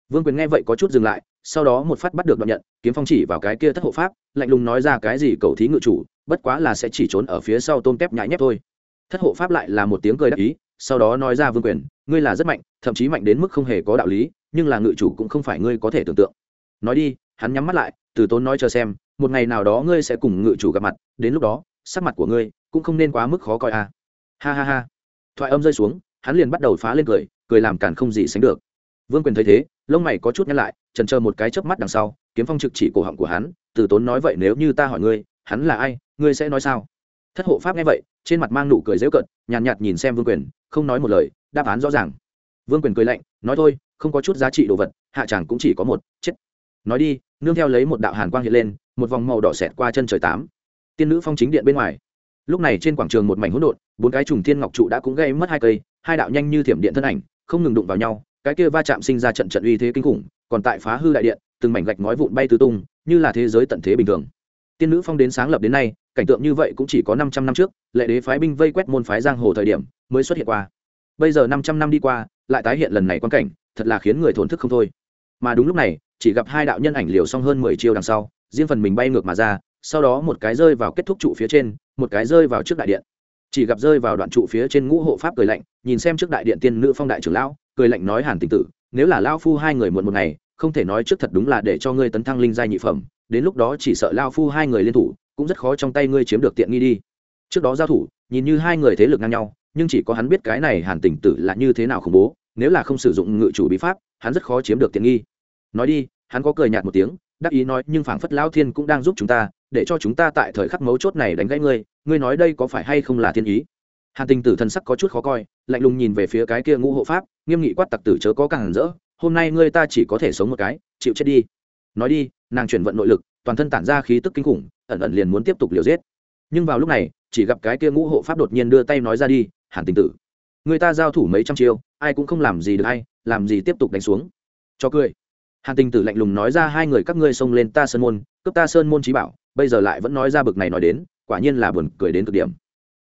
Vương quyền nghe vậy có chút dừng lại, sau đó một phát bắt được đoạn nhận, kiếm phong chỉ vào cái kia thất hộ pháp, lạnh lùng nói ra cái gì cầu thí ngự chủ, bất quá là sẽ chỉ trốn ở phía sau tôm tép nhãi nhép thôi. Thất hộ pháp lại là một tiếng cười đắc ý, sau đó nói ra vương quyền ngươi là rất mạnh thậm chí mạnh đến mức không hề có đạo lý nhưng là ngự chủ cũng không phải ngươi có thể tưởng tượng. Nói đi hắn nhắm mắt lại từ tốn nói chờ xem một ngày nào đó ngươi sẽ cùng ngự chủ gặp mặt đến lúc đó sắc mặt của ngươi cũng không nên quá mức khó coi à. ha ha ha. Thoại âm rơi xuống hắn liền bắt đầu phá lên cười cười làm cản không gì sánh được. Vương quyền thấy thế lông mày có chút nhăn lại trần chờ một cái chớp mắt đằng sau kiếm phong trực chỉ cổ họng của hắn từ tốn nói vậy nếu như ta hỏi ngươi hắn là ai ngươi sẽ nói sao? Thất hộ pháp nghe vậy trên mặt mang nụ cười dễu cận nhàn nhạt, nhạt nhìn xem vương quyền không nói một lời, đáp án rõ ràng. Vương quyền cười lạnh, nói thôi, không có chút giá trị đồ vật, hạ chàng cũng chỉ có một, chết. Nói đi, nương theo lấy một đạo hàn quang hiện lên, một vòng màu đỏ xẹt qua chân trời tám. Tiên nữ phong chính điện bên ngoài. Lúc này trên quảng trường một mảnh hỗn độn, bốn cái trùng thiên ngọc trụ đã cũng gây mất hai cây, hai đạo nhanh như thiểm điện thân ảnh, không ngừng đụng vào nhau, cái kia va chạm sinh ra trận trận uy thế kinh khủng, còn tại phá hư đại điện, từng mảnh gạch ngói vụn bay tứ tung, như là thế giới tận thế bình thường. Tiên nữ phong đến sáng lập đến nay cảnh tượng như vậy cũng chỉ có năm trăm năm trước, lệ đế phái binh vây quét môn phái giang hồ thời điểm mới xuất hiện qua. Bây giờ năm trăm năm đi qua, lại tái hiện lần này quan cảnh, thật là khiến người thốn thức không thôi. Mà đúng lúc này, chỉ gặp hai đạo nhân ảnh liều xong hơn mười chiêu đằng sau, riêng phần mình bay ngược mà ra, sau đó một cái rơi vào kết thúc trụ phía trên, một cái rơi vào trước đại điện. Chỉ gặp rơi vào đoạn trụ phía trên ngũ hộ pháp cười lạnh, nhìn xem trước đại điện tiên nữ phong đại trưởng lão, cười lạnh nói hàn tình tử, nếu là lão phu hai người muộn một ngày, không thể nói trước thật đúng là để cho ngươi tấn thăng linh giai nhị phẩm, đến lúc đó chỉ sợ lão phu hai người liên thủ cũng rất khó trong tay ngươi chiếm được tiện nghi đi. Trước đó giao thủ, nhìn như hai người thế lực ngang nhau, nhưng chỉ có hắn biết cái này hàn tình tử là như thế nào khủng bố, nếu là không sử dụng ngự chủ bí pháp, hắn rất khó chiếm được tiện nghi. Nói đi, hắn có cười nhạt một tiếng, đắc ý nói, nhưng phảng phất Lão thiên cũng đang giúp chúng ta, để cho chúng ta tại thời khắc mấu chốt này đánh gãy ngươi ngươi nói đây có phải hay không là thiên ý? Hàn tình tử thân sắc có chút khó coi, lạnh lùng nhìn về phía cái kia ngũ hộ pháp, nghiêm nghị quát tặc tử chớ có càng rỡ, hôm nay ngươi ta chỉ có thể sống một cái, chịu chết đi. Nói đi, nàng chuyển vận nội lực toàn thân tản ra khí tức kinh khủng, ẩn ẩn liền muốn tiếp tục liều giết. Nhưng vào lúc này, chỉ gặp cái kia ngũ hộ pháp đột nhiên đưa tay nói ra đi, hàn tình tử, người ta giao thủ mấy trăm chiêu, ai cũng không làm gì được hay làm gì tiếp tục đánh xuống. Cho cười. Hàn tình tử lạnh lùng nói ra, hai người các ngươi xông lên ta sơn môn, cướp ta sơn môn trí bảo, bây giờ lại vẫn nói ra bực này nói đến, quả nhiên là buồn cười đến cực điểm.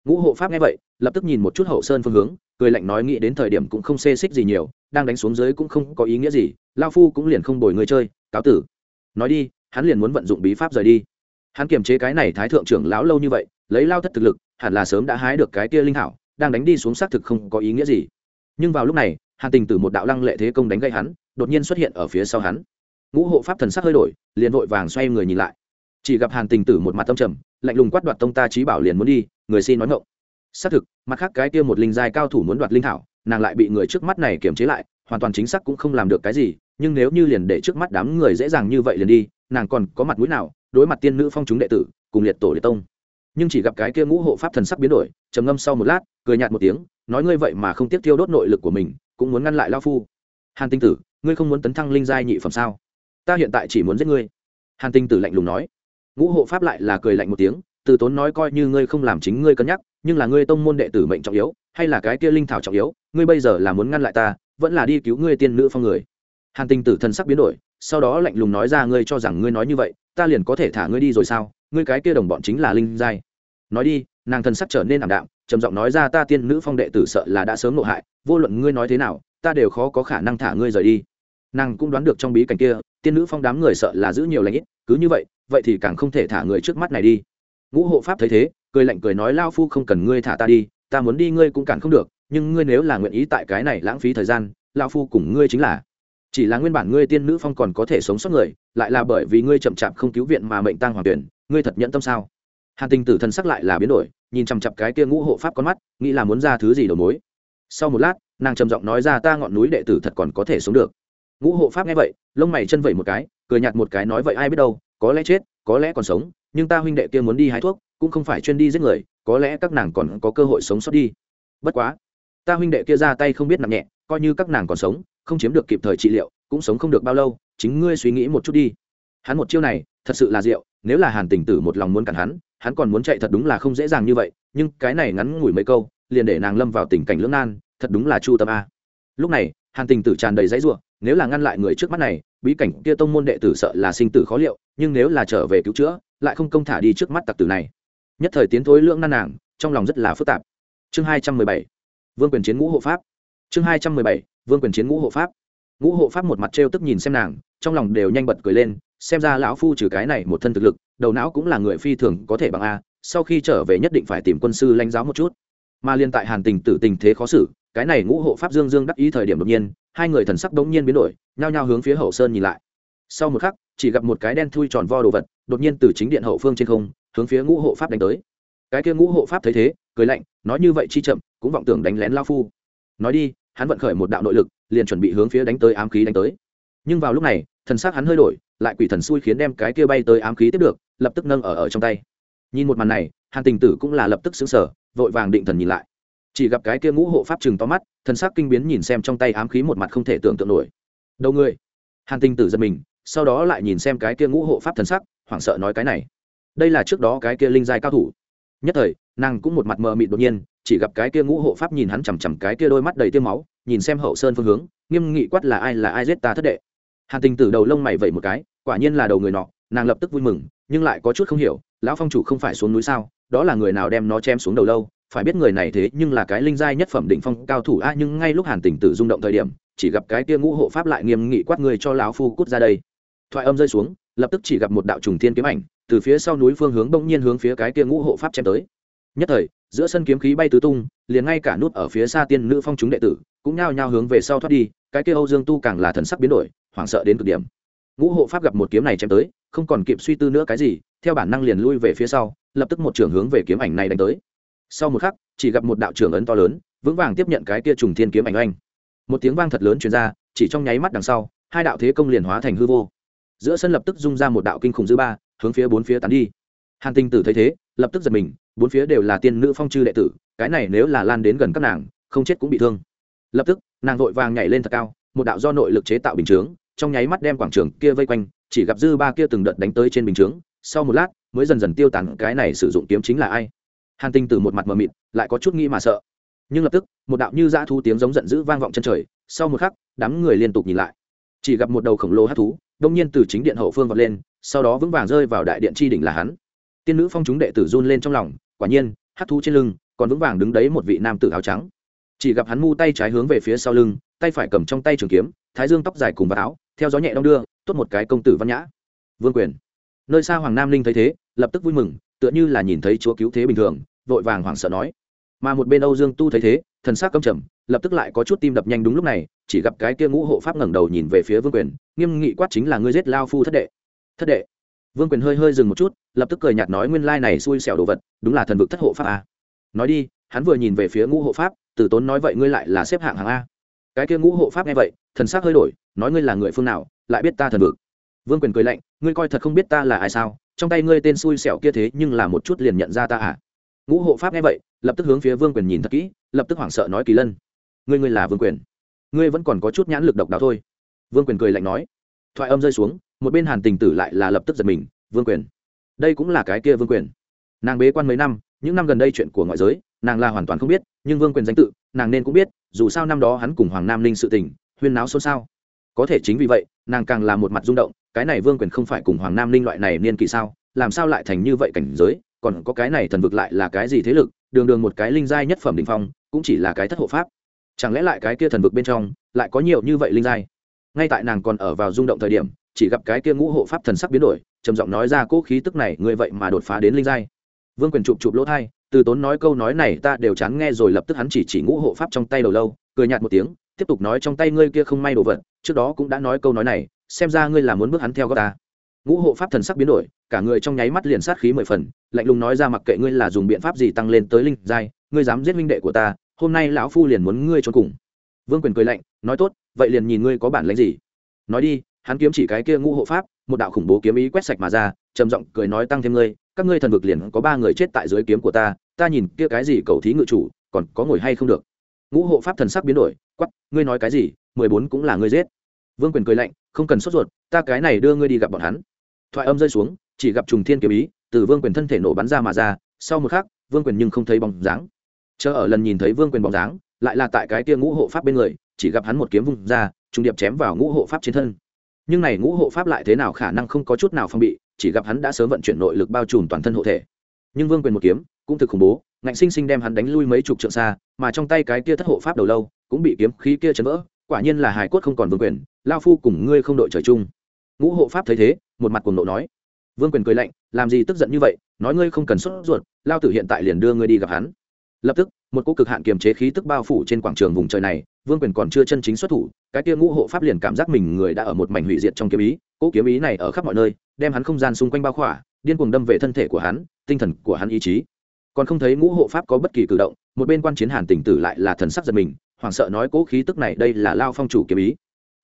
Ngũ hộ pháp nghe vậy, lập tức nhìn một chút hậu sơn phương hướng, cười lạnh nói, nghĩ đến thời điểm cũng không xê xích gì nhiều, đang đánh xuống dưới cũng không có ý nghĩa gì lao phu cũng liền không bồi người chơi, cáo tử. Nói đi hắn liền muốn vận dụng bí pháp rời đi. Hắn kiềm chế cái này thái thượng trưởng lão lâu như vậy, lấy lao thất thực lực, hẳn là sớm đã hái được cái kia linh hảo, đang đánh đi xuống xác thực không có ý nghĩa gì. Nhưng vào lúc này, hàn tình từ một đạo lăng lệ thế công đánh gây hắn, đột nhiên xuất hiện ở phía sau hắn. Ngũ hộ pháp thần sắc hơi đổi, liền vội vàng xoay người nhìn lại. Chỉ gặp hàn tình tử một mặt tâm trầm, lạnh lùng quát đoạt tông ta trí bảo liền muốn đi, người xin nói ngộng xác thực, mặt khác cái kia một linh giai cao thủ muốn đoạt linh thảo nàng lại bị người trước mắt này kiềm chế lại, hoàn toàn chính xác cũng không làm được cái gì, nhưng nếu như liền để trước mắt đám người dễ dàng như vậy liền đi nàng còn có mặt mũi nào đối mặt tiên nữ phong chúng đệ tử cùng liệt tổ liệt tông? Nhưng chỉ gặp cái kia ngũ hộ pháp thần sắc biến đổi, trầm ngâm sau một lát, cười nhạt một tiếng, nói ngươi vậy mà không tiếp tiêu đốt nội lực của mình, cũng muốn ngăn lại lao phu. Hàn tinh tử, ngươi không muốn tấn thăng linh giai nhị phẩm sao? Ta hiện tại chỉ muốn giết ngươi. Hàn tinh tử lạnh lùng nói. Ngũ hộ pháp lại là cười lạnh một tiếng, từ tốn nói coi như ngươi không làm chính ngươi cân nhắc, nhưng là ngươi tông môn đệ tử mệnh trọng yếu, hay là cái kia linh thảo trọng yếu, ngươi bây giờ là muốn ngăn lại ta, vẫn là đi cứu ngươi tiên nữ phong người. Hàn tinh tử thần sắc biến đổi sau đó lạnh lùng nói ra, ngươi cho rằng ngươi nói như vậy, ta liền có thể thả ngươi đi rồi sao? Ngươi cái kia đồng bọn chính là linh giai. Nói đi, nàng thần sắc trở nên ảm đạm, trầm giọng nói ra, ta tiên nữ phong đệ tử sợ là đã sớm nộ hại, vô luận ngươi nói thế nào, ta đều khó có khả năng thả ngươi rời đi. Nàng cũng đoán được trong bí cảnh kia, tiên nữ phong đám người sợ là giữ nhiều lãnh ít, cứ như vậy vậy thì càng không thể thả người trước mắt này đi. Ngũ hộ pháp thấy thế, cười lạnh cười nói, lao phu không cần ngươi thả ta đi, ta muốn đi ngươi cũng cản không được, nhưng ngươi nếu là nguyện ý tại cái này lãng phí thời gian, lao phu cùng ngươi chính là chỉ là nguyên bản ngươi tiên nữ phong còn có thể sống sót người, lại là bởi vì ngươi chậm chạp không cứu viện mà mệnh tăng hoàng tuyển, ngươi thật nhẫn tâm sao? Hàn tình tử thần sắc lại là biến đổi, nhìn chằm chặp cái kia ngũ hộ pháp con mắt, nghĩ là muốn ra thứ gì đầu mối. Sau một lát, nàng trầm giọng nói ra ta ngọn núi đệ tử thật còn có thể sống được. Ngũ hộ pháp nghe vậy, lông mày chân vẩy một cái, cười nhạt một cái nói vậy ai biết đâu, có lẽ chết, có lẽ còn sống, nhưng ta huynh đệ kia muốn đi hái thuốc, cũng không phải chuyên đi giết người, có lẽ các nàng còn có cơ hội sống sót đi. Bất quá, ta huynh đệ kia ra tay không biết nặng nhẹ, coi như các nàng còn sống không chiếm được kịp thời trị liệu, cũng sống không được bao lâu, chính ngươi suy nghĩ một chút đi. Hắn một chiêu này, thật sự là diệu, nếu là hàn tình tử một lòng muốn cản hắn hắn còn muốn chạy thật đúng là không dễ dàng như vậy, nhưng cái này ngắn ngủi mấy câu, liền để nàng lâm vào tình cảnh lưỡng nan, thật đúng là chu tâm a. Lúc này, hàn tình tử tràn đầy dãy ruộng nếu là ngăn lại người trước mắt này, bí cảnh kia tông môn đệ tử sợ là sinh tử khó liệu, nhưng nếu là trở về cứu chữa, lại không công thả đi trước mắt tặc tử này. Nhất thời tiến thối lưỡng nan nàng, trong lòng rất là phức tạp. Chương hai trăm mười bảy, vương quyền chiến ngũ hộ pháp chương hai trăm mười bảy, vương quyền chiến ngũ hộ pháp. Ngũ hộ pháp một mặt trêu tức nhìn xem nàng, trong lòng đều nhanh bật cười lên, xem ra lão phu trừ cái này một thân thực lực, đầu não cũng là người phi thường có thể bằng a, sau khi trở về nhất định phải tìm quân sư lãnh giáo một chút. Mà liên tại hàn tình tử tình thế khó xử, cái này ngũ hộ pháp dương dương đắc ý thời điểm đột nhiên, hai người thần sắc đống nhiên biến đổi, nhao nhao hướng phía hậu sơn nhìn lại. Sau một khắc, chỉ gặp một cái đen thui tròn vo đồ vật, đột nhiên từ chính điện hậu phương trên không, hướng phía ngũ hộ pháp đánh tới. Cái kia ngũ hộ pháp thấy thế, cười lạnh, nói như vậy chi chậm, cũng vọng tưởng đánh lén lao phu nói đi, hắn vận khởi một đạo nội lực, liền chuẩn bị hướng phía đánh tới ám khí đánh tới. Nhưng vào lúc này, thần xác hắn hơi đổi, lại quỷ thần xui khiến đem cái kia bay tới ám khí tiếp được, lập tức nâng ở ở trong tay. Nhìn một màn này, hàn tình tử cũng là lập tức xứng sở vội vàng định thần nhìn lại. Chỉ gặp cái kia ngũ hộ pháp chừng to mắt, thần sắc kinh biến nhìn xem trong tay ám khí một mặt không thể tưởng tượng nổi. Đầu người. Hàn tình tử giật mình, sau đó lại nhìn xem cái kia ngũ hộ pháp thần sắc, hoảng sợ nói cái này. Đây là trước đó cái kia linh giai cao thủ nhất thời, nàng cũng một mặt mờ mịt đột nhiên, chỉ gặp cái kia ngũ hộ pháp nhìn hắn chằm chằm cái kia đôi mắt đầy tiêm máu, nhìn xem hậu sơn phương hướng, nghiêm nghị quát là ai là ai giết ta thất đệ. Hàn tình tử đầu lông mày vẩy một cái, quả nhiên là đầu người nọ, nàng lập tức vui mừng, nhưng lại có chút không hiểu, lão phong chủ không phải xuống núi sao, đó là người nào đem nó chém xuống đầu lâu, phải biết người này thế nhưng là cái linh giai nhất phẩm định phong cao thủ a, nhưng ngay lúc hàn tình tử rung động thời điểm, chỉ gặp cái kia ngũ hộ pháp lại nghiêm nghị quát người cho lão phu cút ra đây. Thoại âm rơi xuống, lập tức chỉ gặp một đạo trùng thiên kiếm ảnh từ phía sau núi phương hướng bỗng nhiên hướng phía cái kia ngũ hộ pháp chém tới. Nhất thời, giữa sân kiếm khí bay tứ tung, liền ngay cả nút ở phía xa tiên nữ phong chúng đệ tử cũng nhao nhao hướng về sau thoát đi, cái kia âu dương tu càng là thần sắc biến đổi, hoảng sợ đến cực điểm. Ngũ hộ pháp gặp một kiếm này chém tới, không còn kịp suy tư nữa cái gì, theo bản năng liền lui về phía sau, lập tức một trường hướng về kiếm ảnh này đánh tới. Sau một khắc, chỉ gặp một đạo trưởng ấn to lớn, vững vàng tiếp nhận cái kia trùng thiên kiếm ảnh oanh. Một tiếng vang thật lớn truyền ra, chỉ trong nháy mắt đằng sau, hai đạo thế công liền hóa thành hư vô. Giữa sân lập tức dung ra một đạo kinh khủng dư ba hướng phía bốn phía tán đi. Hàn tinh tử thấy thế, lập tức giật mình, bốn phía đều là tiên nữ phong chư đệ tử, cái này nếu là lan đến gần các nàng, không chết cũng bị thương. Lập tức, nàng vội vàng nhảy lên thật cao, một đạo do nội lực chế tạo bình chướng, trong nháy mắt đem quảng trường kia vây quanh, chỉ gặp dư ba kia từng đợt đánh tới trên bình chướng, sau một lát, mới dần dần tiêu tán, cái này sử dụng kiếm chính là ai? Hàn tinh Tử một mặt mờ mịt, lại có chút nghĩ mà sợ. Nhưng lập tức, một đạo như dã thu tiếng giống giận dữ vang vọng chân trời, sau một khắc, đám người liên tục nhìn lại. Chỉ gặp một đầu khổng lồ hát thú, đông nhiên từ chính điện hậu phương vọt lên sau đó vững vàng rơi vào đại điện tri đỉnh là hắn. Tiên nữ phong chúng đệ tử run lên trong lòng, quả nhiên hát thú trên lưng, còn vững vàng đứng đấy một vị nam tử áo trắng. Chỉ gặp hắn mu tay trái hướng về phía sau lưng, tay phải cầm trong tay trường kiếm, thái dương tóc dài cùng vào áo, theo gió nhẹ đong đưa, tốt một cái công tử văn nhã. Vương quyền. Nơi xa hoàng nam linh thấy thế, lập tức vui mừng, tựa như là nhìn thấy chúa cứu thế bình thường, vội vàng hoảng sợ nói. Mà một bên âu dương tu thấy thế, thần sắc căm trầm, lập tức lại có chút tim đập nhanh đúng lúc này, chỉ gặp cái kia ngũ hộ pháp ngẩng đầu nhìn về phía vương quyền, nghiêm nghị quát chính là ngươi giết lao phu thất đệ thất đệ. Vương quyền hơi hơi dừng một chút, lập tức cười nhạt nói nguyên lai này xui xẻo đồ vật, đúng là thần vực thất hộ pháp a. Nói đi, hắn vừa nhìn về phía ngũ hộ pháp, từ tốn nói vậy ngươi lại là xếp hạng hàng a. Cái kia ngũ hộ pháp nghe vậy, thần sắc hơi đổi, nói ngươi là người phương nào, lại biết ta thần vực. Vương quyền cười lạnh, ngươi coi thật không biết ta là ai sao, trong tay ngươi tên xui xẻo kia thế nhưng là một chút liền nhận ra ta à? Ngũ hộ pháp nghe vậy, lập tức hướng phía vương quyền nhìn thật kỹ, lập tức hoảng sợ nói kỳ lân, ngươi ngươi là vương quyền. Ngươi vẫn còn có chút nhãn lực độc đáo thôi. Vương quyền cười lạnh nói, thoại âm rơi xuống một bên hàn tình tử lại là lập tức giật mình, vương quyền. Đây cũng là cái kia vương quyền. Nàng bế quan mấy năm, những năm gần đây chuyện của ngoại giới, nàng là hoàn toàn không biết, nhưng vương quyền danh tự, nàng nên cũng biết, dù sao năm đó hắn cùng hoàng nam ninh sự tình, huyên náo xôn xao. Có thể chính vì vậy, nàng càng là một mặt rung động, cái này vương quyền không phải cùng hoàng nam ninh loại này niên kỵ sao, làm sao lại thành như vậy cảnh giới, còn có cái này thần vực lại là cái gì thế lực, đường đường một cái linh giai nhất phẩm đình phong, cũng chỉ là cái thất hộ pháp. Chẳng lẽ lại cái kia thần vực bên trong, lại có nhiều như vậy linh giai? Ngay tại nàng còn ở vào rung động thời điểm chỉ gặp cái kia ngũ hộ pháp thần sắc biến đổi, trầm giọng nói ra cỗ khí tức này người vậy mà đột phá đến linh giai. Vương quyền chụp chụp lỗ thai, từ tốn nói câu nói này ta đều chán nghe rồi, lập tức hắn chỉ chỉ ngũ hộ pháp trong tay đầu lâu, cười nhạt một tiếng, tiếp tục nói trong tay ngươi kia không may đồ vật, trước đó cũng đã nói câu nói này, xem ra ngươi là muốn bước hắn theo gót ta. Ngũ hộ pháp thần sắc biến đổi, cả người trong nháy mắt liền sát khí mười phần, lạnh lùng nói ra mặc kệ ngươi là dùng biện pháp gì tăng lên tới linh giai, ngươi dám giết minh đệ của ta, hôm nay lão phu liền muốn ngươi trốn cùng. Vương quyền cười lạnh, nói tốt, vậy liền nhìn ngươi có bản lãnh gì. Nói đi hắn kiếm chỉ cái kia ngũ hộ pháp, một đạo khủng bố kiếm ý quét sạch mà ra, trầm giọng cười nói, tăng thêm ngươi, các ngươi thần vực liền có ba người chết tại dưới kiếm của ta ta nhìn kia cái gì cầu thí ngự chủ, còn có ngồi hay không được. Ngũ hộ pháp thần sắc biến đổi quắp ngươi nói cái gì? Mười bốn cũng là ngươi giết. Vương quyền cười lạnh, không cần sốt ruột, ta cái này đưa ngươi đi gặp bọn hắn. Thoại âm rơi xuống, chỉ gặp trùng thiên kiếm ý từ vương quyền thân thể nổ bắn ra mà ra, sau một khắc, vương quyền nhưng không thấy bóng dáng. Chờ ở lần nhìn thấy vương quyền bóng dáng, lại là tại cái kia ngũ hộ pháp bên người, chỉ gặp hắn một kiếm vung ra, trùng điệp chém vào ngũ hộ pháp trên thân nhưng này ngũ hộ pháp lại thế nào khả năng không có chút nào phong bị, chỉ gặp hắn đã sớm vận chuyển nội lực bao trùm toàn thân hộ thể. Nhưng vương quyền một kiếm cũng thực khủng bố, ngạnh sinh sinh đem hắn đánh lui mấy chục trượng xa, mà trong tay cái kia thất hộ pháp đầu lâu cũng bị kiếm khí kia chấn vỡ, quả nhiên là hải cốt không còn vương quyền, lao phu cùng ngươi không đội trời chung. Ngũ hộ pháp thấy thế, một mặt cùng nộ nói. Vương quyền cười lạnh, làm gì tức giận như vậy, nói ngươi không cần sốt ruột, lao tử hiện tại liền đưa ngươi đi gặp hắn lập tức, một cô cực hạn kiềm chế khí tức bao phủ trên quảng trường vùng trời này, vương quyền còn chưa chân chính xuất thủ, cái kia ngũ hộ pháp liền cảm giác mình người đã ở một mảnh hủy diệt trong kiếm ý, cỗ kiếm ý này ở khắp mọi nơi, đem hắn không gian xung quanh bao khỏa, điên cuồng đâm về thân thể của hắn, tinh thần của hắn ý chí. Còn không thấy ngũ hộ pháp có bất kỳ cử động, một bên quan chiến hàn tỉnh tử lại là thần sắc giật mình, hoảng sợ nói cỗ khí tức này đây là lao phong chủ kiếm ý.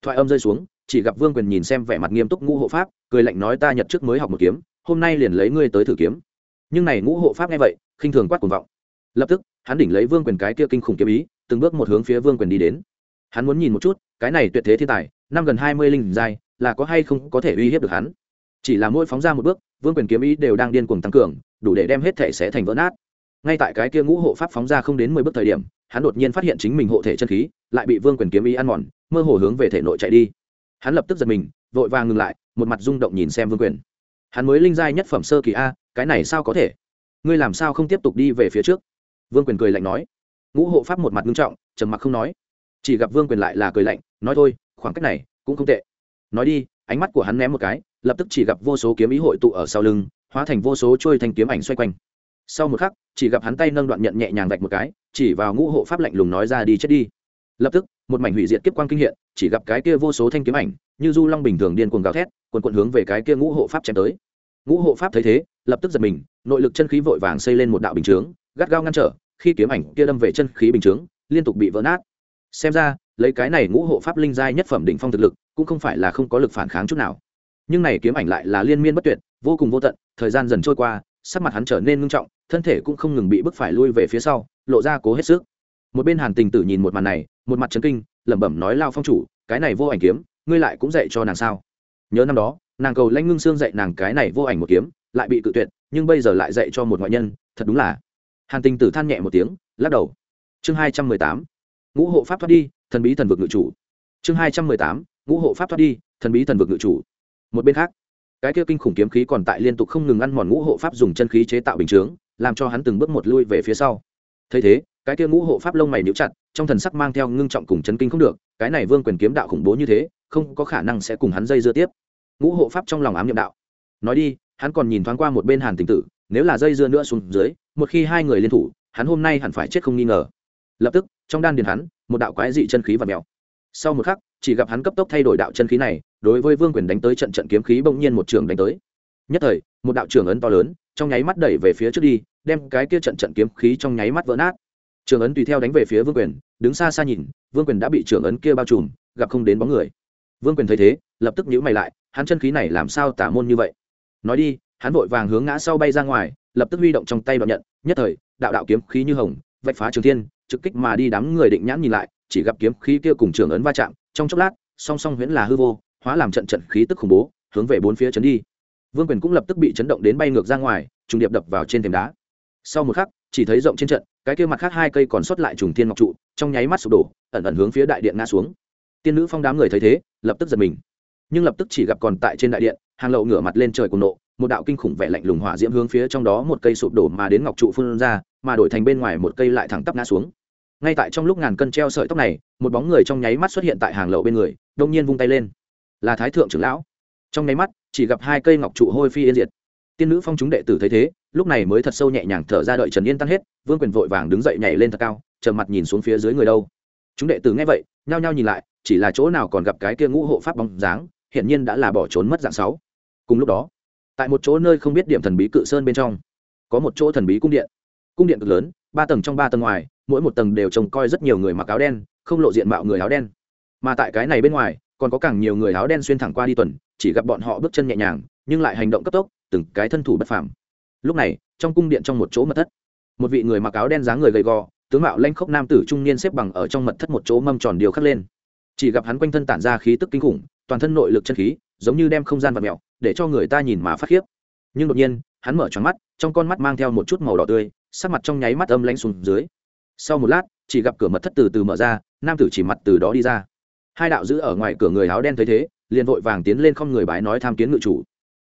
Thoại âm rơi xuống, chỉ gặp vương quyền nhìn xem vẻ mặt nghiêm túc ngũ hộ pháp, cười lạnh nói ta nhật trước mới học một kiếm, hôm nay liền lấy ngươi tới thử kiếm. Nhưng này ngũ hộ pháp nghe vậy, khinh thường quát cuồng vọng lập tức, hắn đỉnh lấy vương quyền cái kia kinh khủng kiếm ý, từng bước một hướng phía vương quyền đi đến. Hắn muốn nhìn một chút, cái này tuyệt thế thiên tài, năm gần hai mươi linh giai, là có hay không có thể uy hiếp được hắn? Chỉ là mỗi phóng ra một bước, vương quyền kiếm ý đều đang điên cuồng tăng cường, đủ để đem hết thể sẽ thành vỡ nát. Ngay tại cái kia ngũ hộ pháp phóng ra không đến mười bước thời điểm, hắn đột nhiên phát hiện chính mình hộ thể chân khí, lại bị vương quyền kiếm ý ăn mòn, mơ hồ hướng về thể nội chạy đi. Hắn lập tức giật mình, vội vàng ngừng lại, một mặt rung động nhìn xem vương quyền. Hắn mới linh giai nhất phẩm sơ kỳ a, cái này sao có thể? Ngươi làm sao không tiếp tục đi về phía trước? Vương quyền cười lạnh nói. Ngũ hộ pháp một mặt nghiêm trọng, trầm mặc không nói. Chỉ gặp vương quyền lại là cười lạnh, nói thôi, khoảng cách này cũng không tệ. Nói đi, ánh mắt của hắn ném một cái, lập tức chỉ gặp vô số kiếm ý hội tụ ở sau lưng, hóa thành vô số trôi thành kiếm ảnh xoay quanh. Sau một khắc, chỉ gặp hắn tay nâng đoạn nhận nhẹ nhàng vạch một cái, chỉ vào ngũ hộ pháp lạnh lùng nói ra đi chết đi. Lập tức, một mảnh hủy diệt kiếp quang kinh hiện, chỉ gặp cái kia vô số thanh kiếm ảnh, như du long bình thường điên cuồng gào thét quần quận hướng về cái kia ngũ hộ pháp chém tới. Ngũ hộ pháp thấy thế, lập tức giật mình, nội lực chân khí vội vàng xây lên một đạo bình chướng, gắt gao ngăn trở khi kiếm ảnh kia đâm về chân khí bình chướng, liên tục bị vỡ nát. Xem ra, lấy cái này ngũ hộ pháp linh giai nhất phẩm đỉnh phong thực lực, cũng không phải là không có lực phản kháng chút nào. Nhưng này kiếm ảnh lại là liên miên bất tuyệt, vô cùng vô tận, thời gian dần trôi qua, sắc mặt hắn trở nên ngưng trọng, thân thể cũng không ngừng bị bức phải lui về phía sau, lộ ra cố hết sức. Một bên hàn tình tử nhìn một màn này, một mặt trấn kinh, lẩm bẩm nói, lao phong chủ, cái này vô ảnh kiếm, ngươi lại cũng dạy cho nàng sao? Nhớ năm đó, nàng cầu lanh ngưng xương dạy nàng cái này vô ảnh một kiếm, lại bị cự tuyệt, nhưng bây giờ lại dạy cho một ngoại nhân, thật đúng là hàn Tinh tử than nhẹ một tiếng, lắc đầu. Chương hai trăm mười tám, ngũ hộ pháp thoát đi, thần bí thần vực ngự chủ. Chương hai trăm mười tám, ngũ hộ pháp thoát đi, thần bí thần vực ngự chủ. Một bên khác, cái kia kinh khủng kiếm khí còn tại liên tục không ngừng ăn mòn ngũ hộ pháp dùng chân khí chế tạo bình chướng, làm cho hắn từng bước một lui về phía sau. Thấy thế, cái kia ngũ hộ pháp lông mày níu chặt, trong thần sắc mang theo ngưng trọng cùng chấn kinh không được, cái này vương quyền kiếm đạo khủng bố như thế, không có khả năng sẽ cùng hắn dây dưa tiếp. Ngũ hộ pháp trong lòng ám nhậm đạo. Nói đi, hắn còn nhìn thoáng qua một bên hàn tình tử, nếu là dây dưa nữa xuống dưới một khi hai người liên thủ, hắn hôm nay hẳn phải chết không nghi ngờ. Lập tức, trong đan điền hắn, một đạo quái dị chân khí và mèo. Sau một khắc, chỉ gặp hắn cấp tốc thay đổi đạo chân khí này, đối với vương quyền đánh tới trận trận kiếm khí bỗng nhiên một trường đánh tới. Nhất thời, một đạo trường ấn to lớn, trong nháy mắt đẩy về phía trước đi, đem cái kia trận trận kiếm khí trong nháy mắt vỡ nát. Trường ấn tùy theo đánh về phía vương quyền, đứng xa xa nhìn, vương quyền đã bị trường ấn kia bao trùm, gặp không đến bóng người. Vương quyền thấy thế, lập tức nhíu mày lại, hắn chân khí này làm sao tả môn như vậy? Nói đi, hắn vội vàng hướng ngã sau bay ra ngoài lập tức huy động trong tay đoạn nhận, nhất thời, đạo đạo kiếm khí như hồng, vạch phá trường thiên, trực kích mà đi đám người định nhãn nhìn lại, chỉ gặp kiếm khí kia cùng trường ấn va chạm, trong chốc lát, song song huyễn là hư vô, hóa làm trận trận khí tức khủng bố, hướng về bốn phía trấn đi. Vương quyền cũng lập tức bị chấn động đến bay ngược ra ngoài, trùng điệp đập vào trên thềm đá. Sau một khắc, chỉ thấy rộng trên trận, cái kia mặt khác hai cây còn sót lại trùng thiên ngọc trụ, trong nháy mắt sụp đổ, ẩn ẩn hướng phía đại điện ngã xuống. Tiên nữ phong đám người thấy thế, lập tức giật mình. Nhưng lập tức chỉ gặp còn tại trên đại điện, hàng lậu ngửa mặt lên trời cùng nộ một đạo kinh khủng vẻ lạnh lùng hỏa diễm hướng phía trong đó một cây sụp đổ mà đến ngọc trụ phun ra, mà đổi thành bên ngoài một cây lại thẳng tắp ngã xuống. Ngay tại trong lúc ngàn cân treo sợi tóc này, một bóng người trong nháy mắt xuất hiện tại hàng lậu bên người, đông nhiên vung tay lên. Là thái thượng trưởng lão. Trong nháy mắt, chỉ gặp hai cây ngọc trụ hôi phi yên diệt. Tiên nữ phong chúng đệ tử thấy thế, lúc này mới thật sâu nhẹ nhàng thở ra đợi trần yên tan hết, vương quyền vội vàng đứng dậy nhảy lên thật cao, trầm mặt nhìn xuống phía dưới người đâu. Chúng đệ tử nghe vậy, nhao nhao nhìn lại, chỉ là chỗ nào còn gặp cái kia ngũ hộ pháp bóng dáng hiện nhiên đã là bỏ trốn mất dạng sáu. Cùng lúc đó tại một chỗ nơi không biết điểm thần bí cự sơn bên trong, có một chỗ thần bí cung điện. Cung điện cực lớn, ba tầng trong ba tầng ngoài, mỗi một tầng đều trông coi rất nhiều người mặc áo đen, không lộ diện mạo người áo đen. Mà tại cái này bên ngoài, còn có càng nhiều người áo đen xuyên thẳng qua đi tuần, chỉ gặp bọn họ bước chân nhẹ nhàng, nhưng lại hành động cấp tốc, từng cái thân thủ bất phàm. Lúc này, trong cung điện trong một chỗ mật thất, một vị người mặc áo đen dáng người gầy gò, tướng mạo lanh khốc nam tử trung niên xếp bằng ở trong mật thất một chỗ mâm tròn điều khắc lên. Chỉ gặp hắn quanh thân tản ra khí tức kinh khủng, toàn thân nội lực chân khí giống như đem không gian vật mèo để cho người ta nhìn mà phát khiếp. Nhưng đột nhiên, hắn mở tròn mắt, trong con mắt mang theo một chút màu đỏ tươi, sắc mặt trong nháy mắt âm lanh xuống dưới. Sau một lát, chỉ gặp cửa mật thất từ từ mở ra, nam tử chỉ mặt từ đó đi ra. Hai đạo giữ ở ngoài cửa người áo đen thấy thế, liền vội vàng tiến lên không người bái nói tham kiến ngự chủ.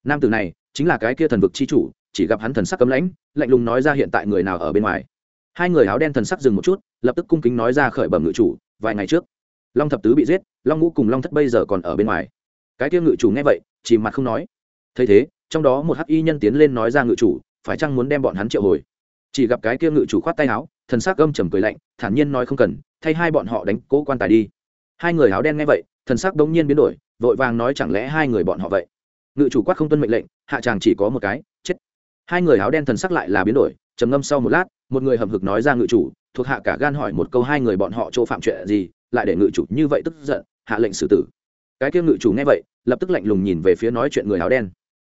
Nam tử này, chính là cái kia thần vực chi chủ, chỉ gặp hắn thần sắc cấm lãnh, lạnh lùng nói ra hiện tại người nào ở bên ngoài. Hai người áo đen thần sắc dừng một chút, lập tức cung kính nói ra khởi bẩm ngự chủ, vài ngày trước, long thập tứ bị giết, long ngũ cùng long thất bây giờ còn ở bên ngoài cái kia ngự chủ nghe vậy, chỉ mặt không nói. Thấy thế, trong đó một hắc y nhân tiến lên nói ra ngự chủ, phải chăng muốn đem bọn hắn triệu hồi? Chỉ gặp cái kia ngự chủ khoát tay áo, thần sắc gâm trầm cười lạnh, thản nhiên nói không cần, thay hai bọn họ đánh cố quan tài đi. Hai người áo đen nghe vậy, thần sắc đống nhiên biến đổi, vội vàng nói chẳng lẽ hai người bọn họ vậy? Ngự chủ quát không tuân mệnh lệnh, hạ chàng chỉ có một cái, chết. Hai người áo đen thần sắc lại là biến đổi, trầm ngâm sau một lát, một người hầm hực nói ra ngự chủ, thuộc hạ cả gan hỏi một câu hai người bọn họ chỗ phạm chuyện gì, lại để ngự chủ như vậy tức giận, hạ lệnh xử tử cái kia ngự chủ nghe vậy, lập tức lạnh lùng nhìn về phía nói chuyện người áo đen.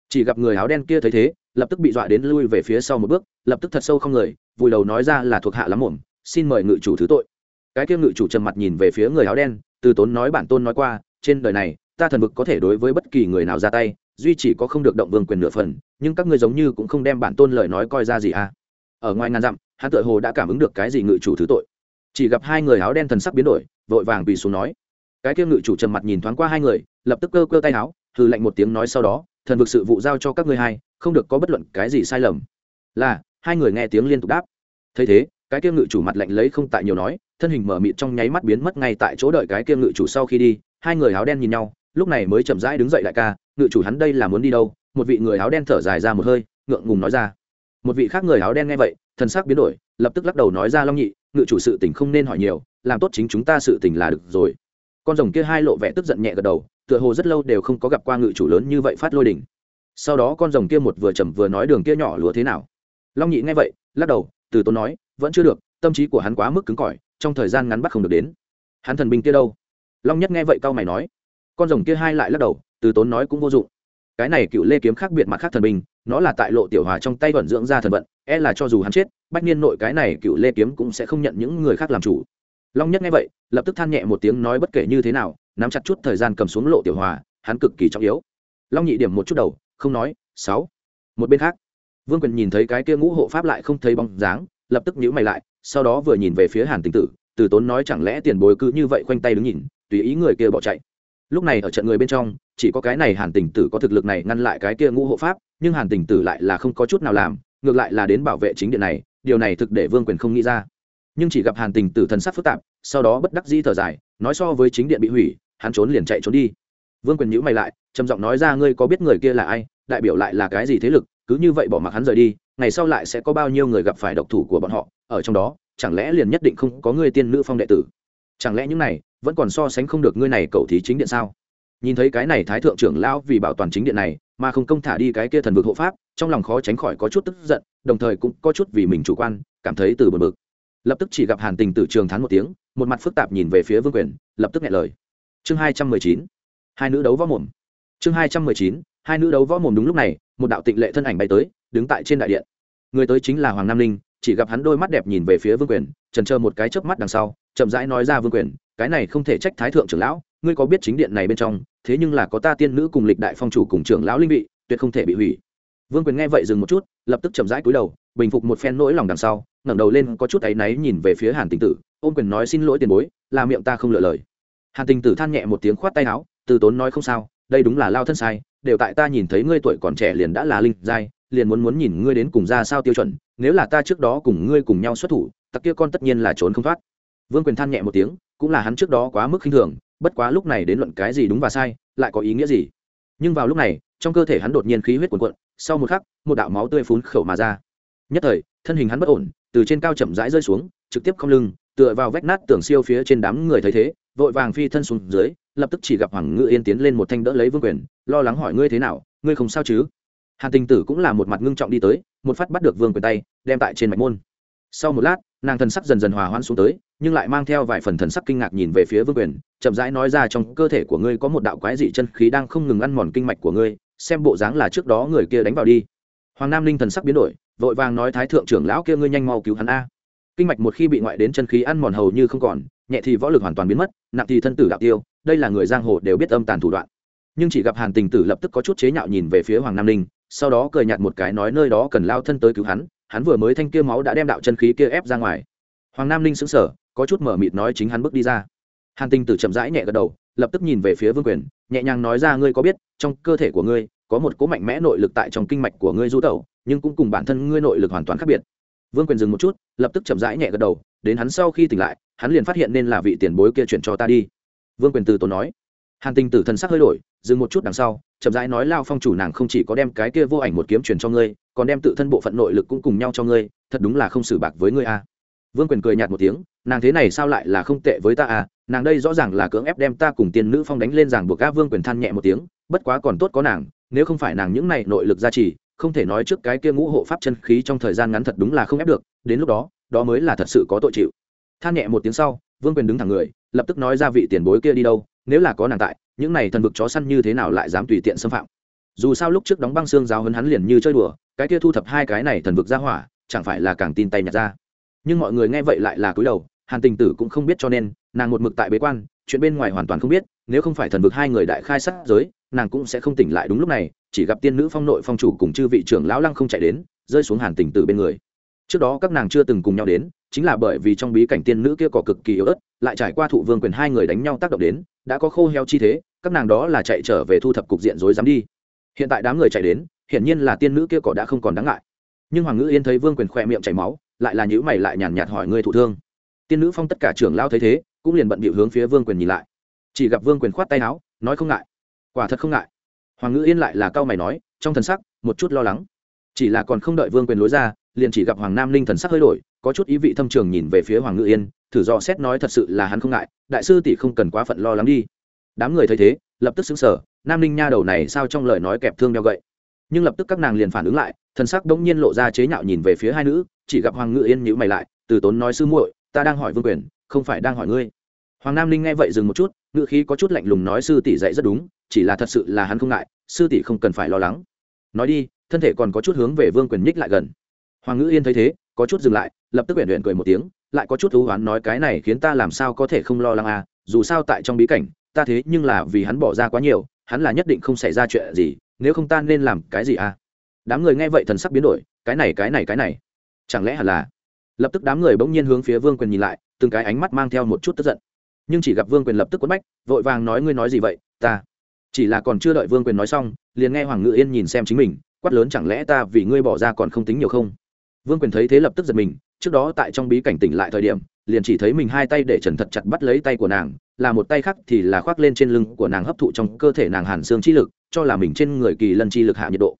Chỉ gặp người áo đen kia thấy thế, lập tức bị dọa đến lui về phía sau một bước, lập tức thật sâu không người, vùi đầu nói ra là thuộc hạ lắm muộn, xin mời ngự chủ thứ tội. Cái kia ngự chủ trầm mặt nhìn về phía người áo đen, từ tốn nói bản tôn nói qua, trên đời này, ta thần vực có thể đối với bất kỳ người nào ra tay, duy chỉ có không được động vương quyền nửa phần, nhưng các ngươi giống như cũng không đem bản tôn lời nói coi ra gì à. Ở ngoài ngàn dặm, hắn tựa hồ đã cảm ứng được cái gì ngự chủ thứ tội. Chỉ gặp hai người áo đen thần sắc biến đổi, vội vàng quỳ xuống nói cái kia ngự chủ trầm mặt nhìn thoáng qua hai người, lập tức cơ cơ tay áo thử lạnh một tiếng nói sau đó, thần vực sự vụ giao cho các ngươi hai, không được có bất luận cái gì sai lầm. Là, hai người nghe tiếng liên tục đáp. Thấy thế, cái kia ngự chủ mặt lạnh lấy không tại nhiều nói, thân hình mở mịt trong nháy mắt biến mất ngay tại chỗ đợi cái kia ngự chủ sau khi đi, hai người áo đen nhìn nhau, lúc này mới chậm rãi đứng dậy đại ca, ngự chủ hắn đây là muốn đi đâu? Một vị người áo đen thở dài ra một hơi, ngượng ngùng nói ra. Một vị khác người áo đen nghe vậy thân sắc biến đổi, lập tức lắc đầu nói ra, long nhị, ngự chủ sự tình không nên hỏi nhiều, làm tốt chính chúng ta sự tình là được rồi con rồng kia hai lộ vẻ tức giận nhẹ gật đầu, tựa hồ rất lâu đều không có gặp qua ngự chủ lớn như vậy phát lôi đỉnh. Sau đó con rồng kia một vừa trầm vừa nói đường kia nhỏ lúa thế nào? Long nhị nghe vậy, lắc đầu, từ tốn nói, vẫn chưa được, tâm trí của hắn quá mức cứng cỏi, trong thời gian ngắn bắt không được đến. Hắn thần binh kia đâu? Long nhất nghe vậy cau mày nói. Con rồng kia hai lại lắc đầu, từ tốn nói cũng vô dụng. Cái này cựu lê kiếm khác biệt mặt khác thần binh, nó là tại lộ tiểu hòa trong tay vận dưỡng ra thần vận e là cho dù hắn chết, bách niên nội cái này cựu lê kiếm cũng sẽ không nhận những người khác làm chủ long nhất nghe vậy, lập tức than nhẹ một tiếng nói bất kể như thế nào, nắm chặt chút thời gian cầm xuống lộ tiểu hòa, hắn cực kỳ trọng yếu. Long nhị điểm một chút đầu, không nói, sáu. Một bên khác, vương quyền nhìn thấy cái kia ngũ hộ pháp lại không thấy bóng dáng, lập tức nhíu mày lại, sau đó vừa nhìn về phía hàn tình tử, từ tốn nói chẳng lẽ tiền bối cứ như vậy khoanh tay đứng nhìn, tùy ý người kia bỏ chạy. Lúc này ở trận người bên trong, chỉ có cái này hàn tình tử có thực lực này ngăn lại cái kia ngũ hộ pháp, nhưng hàn tình tử lại là không có chút nào làm, ngược lại là đến bảo vệ chính điện này, điều này thực để vương quyền không nghĩ ra nhưng chỉ gặp hàn tình tử thần sắc phức tạp, sau đó bất đắc dĩ thở dài, nói so với chính điện bị hủy, hắn trốn liền chạy trốn đi. Vương quyền nhữ mày lại, trầm giọng nói ra, ngươi có biết người kia là ai? Đại biểu lại là cái gì thế lực? Cứ như vậy bỏ mặc hắn rời đi, ngày sau lại sẽ có bao nhiêu người gặp phải độc thủ của bọn họ? Ở trong đó, chẳng lẽ liền nhất định không có ngươi tiên nữ phong đệ tử? Chẳng lẽ những này vẫn còn so sánh không được ngươi này cầu thí chính điện sao? Nhìn thấy cái này thái thượng trưởng lão vì bảo toàn chính điện này, mà không công thả đi cái kia thần vực hộ pháp, trong lòng khó tránh khỏi có chút tức giận, đồng thời cũng có chút vì mình chủ quan, cảm thấy từ bực bực lập tức chỉ gặp hàn tình tử trường thán một tiếng, một mặt phức tạp nhìn về phía vương quyền, lập tức nghe lời. Chương hai trăm mười chín, hai nữ đấu võ mồm. Chương hai trăm mười chín, hai nữ đấu võ mồm đúng lúc này, một đạo tịnh lệ thân ảnh bay tới, đứng tại trên đại điện. Người tới chính là hoàng nam linh chỉ gặp hắn đôi mắt đẹp nhìn về phía vương quyền, trần trơ một cái chớp mắt đằng sau, chậm rãi nói ra vương quyền, cái này không thể trách thái thượng trưởng lão, ngươi có biết chính điện này bên trong, thế nhưng là có ta tiên nữ cùng lịch đại phong chủ cùng trưởng lão linh vị, tuyệt không thể bị hủy. Vương quyền nghe vậy dừng một chút, lập tức chậm rãi cúi đầu bình phục một phen nỗi lòng đằng sau, ngẩng đầu lên có chút áy náy nhìn về phía hàn tình tử, ôm quyền nói xin lỗi tiền bối, là miệng ta không lựa lời. Hàn tình tử than nhẹ một tiếng khoát tay áo, từ tốn nói không sao, đây đúng là lao thân sai, đều tại ta nhìn thấy ngươi tuổi còn trẻ liền đã là linh giai, liền muốn muốn nhìn ngươi đến cùng ra sao tiêu chuẩn, nếu là ta trước đó cùng ngươi cùng nhau xuất thủ, tặc kia con tất nhiên là trốn không thoát. Vương quyền than nhẹ một tiếng, cũng là hắn trước đó quá mức khinh thường, bất quá lúc này đến luận cái gì đúng và sai, lại có ý nghĩa gì? Nhưng vào lúc này, trong cơ thể hắn đột nhiên khí huyết cuồn cuộn, sau một khắc, một đạo máu tươi phún khẩu mà ra nhất thời, thân hình hắn bất ổn, từ trên cao chậm rãi rơi xuống, trực tiếp không lưng, tựa vào vách nát tường siêu phía trên đám người thấy thế, vội vàng phi thân xuống dưới, lập tức chỉ gặp hoàng ngự yên tiến lên một thanh đỡ lấy vương quyền, lo lắng hỏi ngươi thế nào, ngươi không sao chứ? Hàn tình tử cũng là một mặt ngưng trọng đi tới, một phát bắt được vương quyền tay, đem tại trên mạch môn. Sau một lát, nàng thần sắc dần dần hòa hoãn xuống tới, nhưng lại mang theo vài phần thần sắc kinh ngạc nhìn về phía vương quyền, chậm rãi nói ra trong cơ thể của ngươi có một đạo quái dị chân khí đang không ngừng ăn mòn kinh mạch của ngươi, xem bộ dáng là trước đó người kia đánh vào đi. Hoàng nam linh thần sắc biến đổi vội vàng nói thái thượng trưởng lão kia ngươi nhanh mau cứu hắn a. Kinh mạch một khi bị ngoại đến chân khí ăn mòn hầu như không còn nhẹ thì võ lực hoàn toàn biến mất nặng thì thân tử đạo tiêu đây là người giang hồ đều biết âm tàn thủ đoạn. Nhưng chỉ gặp hàn tình tử lập tức có chút chế nhạo nhìn về phía hoàng nam Ninh, sau đó cười nhạt một cái nói nơi đó cần lao thân tới cứu hắn hắn vừa mới thanh kia máu đã đem đạo chân khí kia ép ra ngoài. Hoàng nam Ninh sững sờ có chút mở mịt nói chính hắn bước đi ra. Hàn tình tử chậm rãi nhẹ gật đầu lập tức nhìn về phía vương quyền nhẹ nhàng nói ra ngươi có biết trong cơ thể của ngươi có một cỗ mạnh mẽ nội lực tại trong kinh mạch của ngươi du tẩu, nhưng cũng cùng bản thân ngươi nội lực hoàn toàn khác biệt. Vương quyền dừng một chút, lập tức chậm rãi nhẹ gật đầu, đến hắn sau khi tỉnh lại, hắn liền phát hiện nên là vị tiền bối kia chuyển cho ta đi. Vương quyền từ tốn nói. Hàn tình tử thần sắc hơi đổi, dừng một chút đằng sau, chậm rãi nói lao phong chủ nàng không chỉ có đem cái kia vô ảnh một kiếm truyền cho ngươi, còn đem tự thân bộ phận nội lực cũng cùng nhau cho ngươi, thật đúng là không xử bạc với ngươi a vương quyền cười nhạt một tiếng, nàng thế này sao lại là không tệ với ta à nàng đây rõ ràng là cưỡng ép đem ta cùng tiên nữ phong đánh lên giảng buộc các vương quyền than nhẹ một tiếng, bất quá còn tốt có nàng nếu không phải nàng những này nội lực gia trì, không thể nói trước cái kia ngũ hộ pháp chân khí trong thời gian ngắn thật đúng là không ép được, đến lúc đó đó mới là thật sự có tội chịu. Than nhẹ một tiếng sau, vương quyền đứng thẳng người, lập tức nói ra vị tiền bối kia đi đâu, nếu là có nàng tại, những này thần vực chó săn như thế nào lại dám tùy tiện xâm phạm? Dù sao lúc trước đóng băng xương giáo hấn hắn liền như chơi đùa, cái kia thu thập hai cái này thần vực ra hỏa, chẳng phải là càng tin tay nhặt ra. Nhưng mọi người nghe vậy lại là cúi đầu, hàn tình tử cũng không biết cho nên, nàng một mực tại bế quan chuyện bên ngoài hoàn toàn không biết, nếu không phải thần vực hai người đại khai sát giới, nàng cũng sẽ không tỉnh lại đúng lúc này, chỉ gặp tiên nữ phong nội phong chủ cùng chư vị trưởng lão lăng không chạy đến, rơi xuống hàn tình từ bên người. Trước đó các nàng chưa từng cùng nhau đến, chính là bởi vì trong bí cảnh tiên nữ kia có cực kỳ yếu ớt, lại trải qua thụ vương quyền hai người đánh nhau tác động đến, đã có khô heo chi thế, các nàng đó là chạy trở về thu thập cục diện rối dám đi. Hiện tại đám người chạy đến, hiển nhiên là tiên nữ kia cỏ đã không còn đáng ngại. Nhưng hoàng ngữ yên thấy vương quyền khỏe miệng chảy máu, lại là nhữ mày lại nhàn nhạt hỏi ngươi thụ thương. Tiên nữ phong tất cả trưởng lao thấy thế cũng liền bận bịu hướng phía vương quyền nhìn lại. Chỉ gặp vương quyền khoát tay áo, nói không ngại. Quả thật không ngại. Hoàng ngữ yên lại là cao mày nói, trong thần sắc, một chút lo lắng. Chỉ là còn không đợi vương quyền lối ra, liền chỉ gặp hoàng nam ninh thần sắc hơi đổi, có chút ý vị thâm trường nhìn về phía hoàng ngữ yên, thử dò xét nói thật sự là hắn không ngại, đại sư tỷ không cần quá phận lo lắng đi. Đám người thấy thế, lập tức xứng sở nam ninh nha đầu này sao trong lời nói kẹp thương đeo gậy. Nhưng lập tức các nàng liền phản ứng lại, thần sắc đống nhiên lộ ra chế nhạo nhìn về phía hai nữ, chỉ gặp hoàng ngự yên nhữ mày lại, từ tốn nói sư muội, ta đang hỏi vương quyền không phải đang hỏi ngươi. Hoàng nam Linh nghe vậy dừng một chút ngự khí có chút lạnh lùng nói sư tỷ dạy rất đúng, chỉ là thật sự là hắn không ngại, sư tỷ không cần phải lo lắng. Nói đi, thân thể còn có chút hướng về vương quyền nhích lại gần. Hoàng ngữ yên thấy thế, có chút dừng lại, lập tức huyện huyện cười một tiếng, lại có chút thú hoán nói cái này khiến ta làm sao có thể không lo lắng à dù sao tại trong bí cảnh, ta thế nhưng là vì hắn bỏ ra quá nhiều, hắn là nhất định không xảy ra chuyện gì, nếu không ta nên làm cái gì à? Đám người nghe vậy thần sắc biến đổi, cái này cái này cái này. Chẳng lẽ hẳn là? Lập tức đám người bỗng nhiên hướng phía vương quyền nhìn lại từng cái ánh mắt mang theo một chút tức giận. Nhưng chỉ gặp vương quyền lập tức quất bách, vội vàng nói, ngươi nói gì vậy, ta? Chỉ là còn chưa đợi vương quyền nói xong, liền nghe hoàng ngự yên nhìn xem chính mình, quát lớn, chẳng lẽ ta vì ngươi bỏ ra còn không tính nhiều không? Vương quyền thấy thế lập tức giật mình, trước đó tại trong bí cảnh tỉnh lại thời điểm, liền chỉ thấy mình hai tay để trần thật chặt bắt lấy tay của nàng, là một tay khác thì là khoác lên trên lưng của nàng hấp thụ trong cơ thể nàng hàn xương chi lực, cho là mình trên người kỳ lân chi lực hạ nhiệt độ.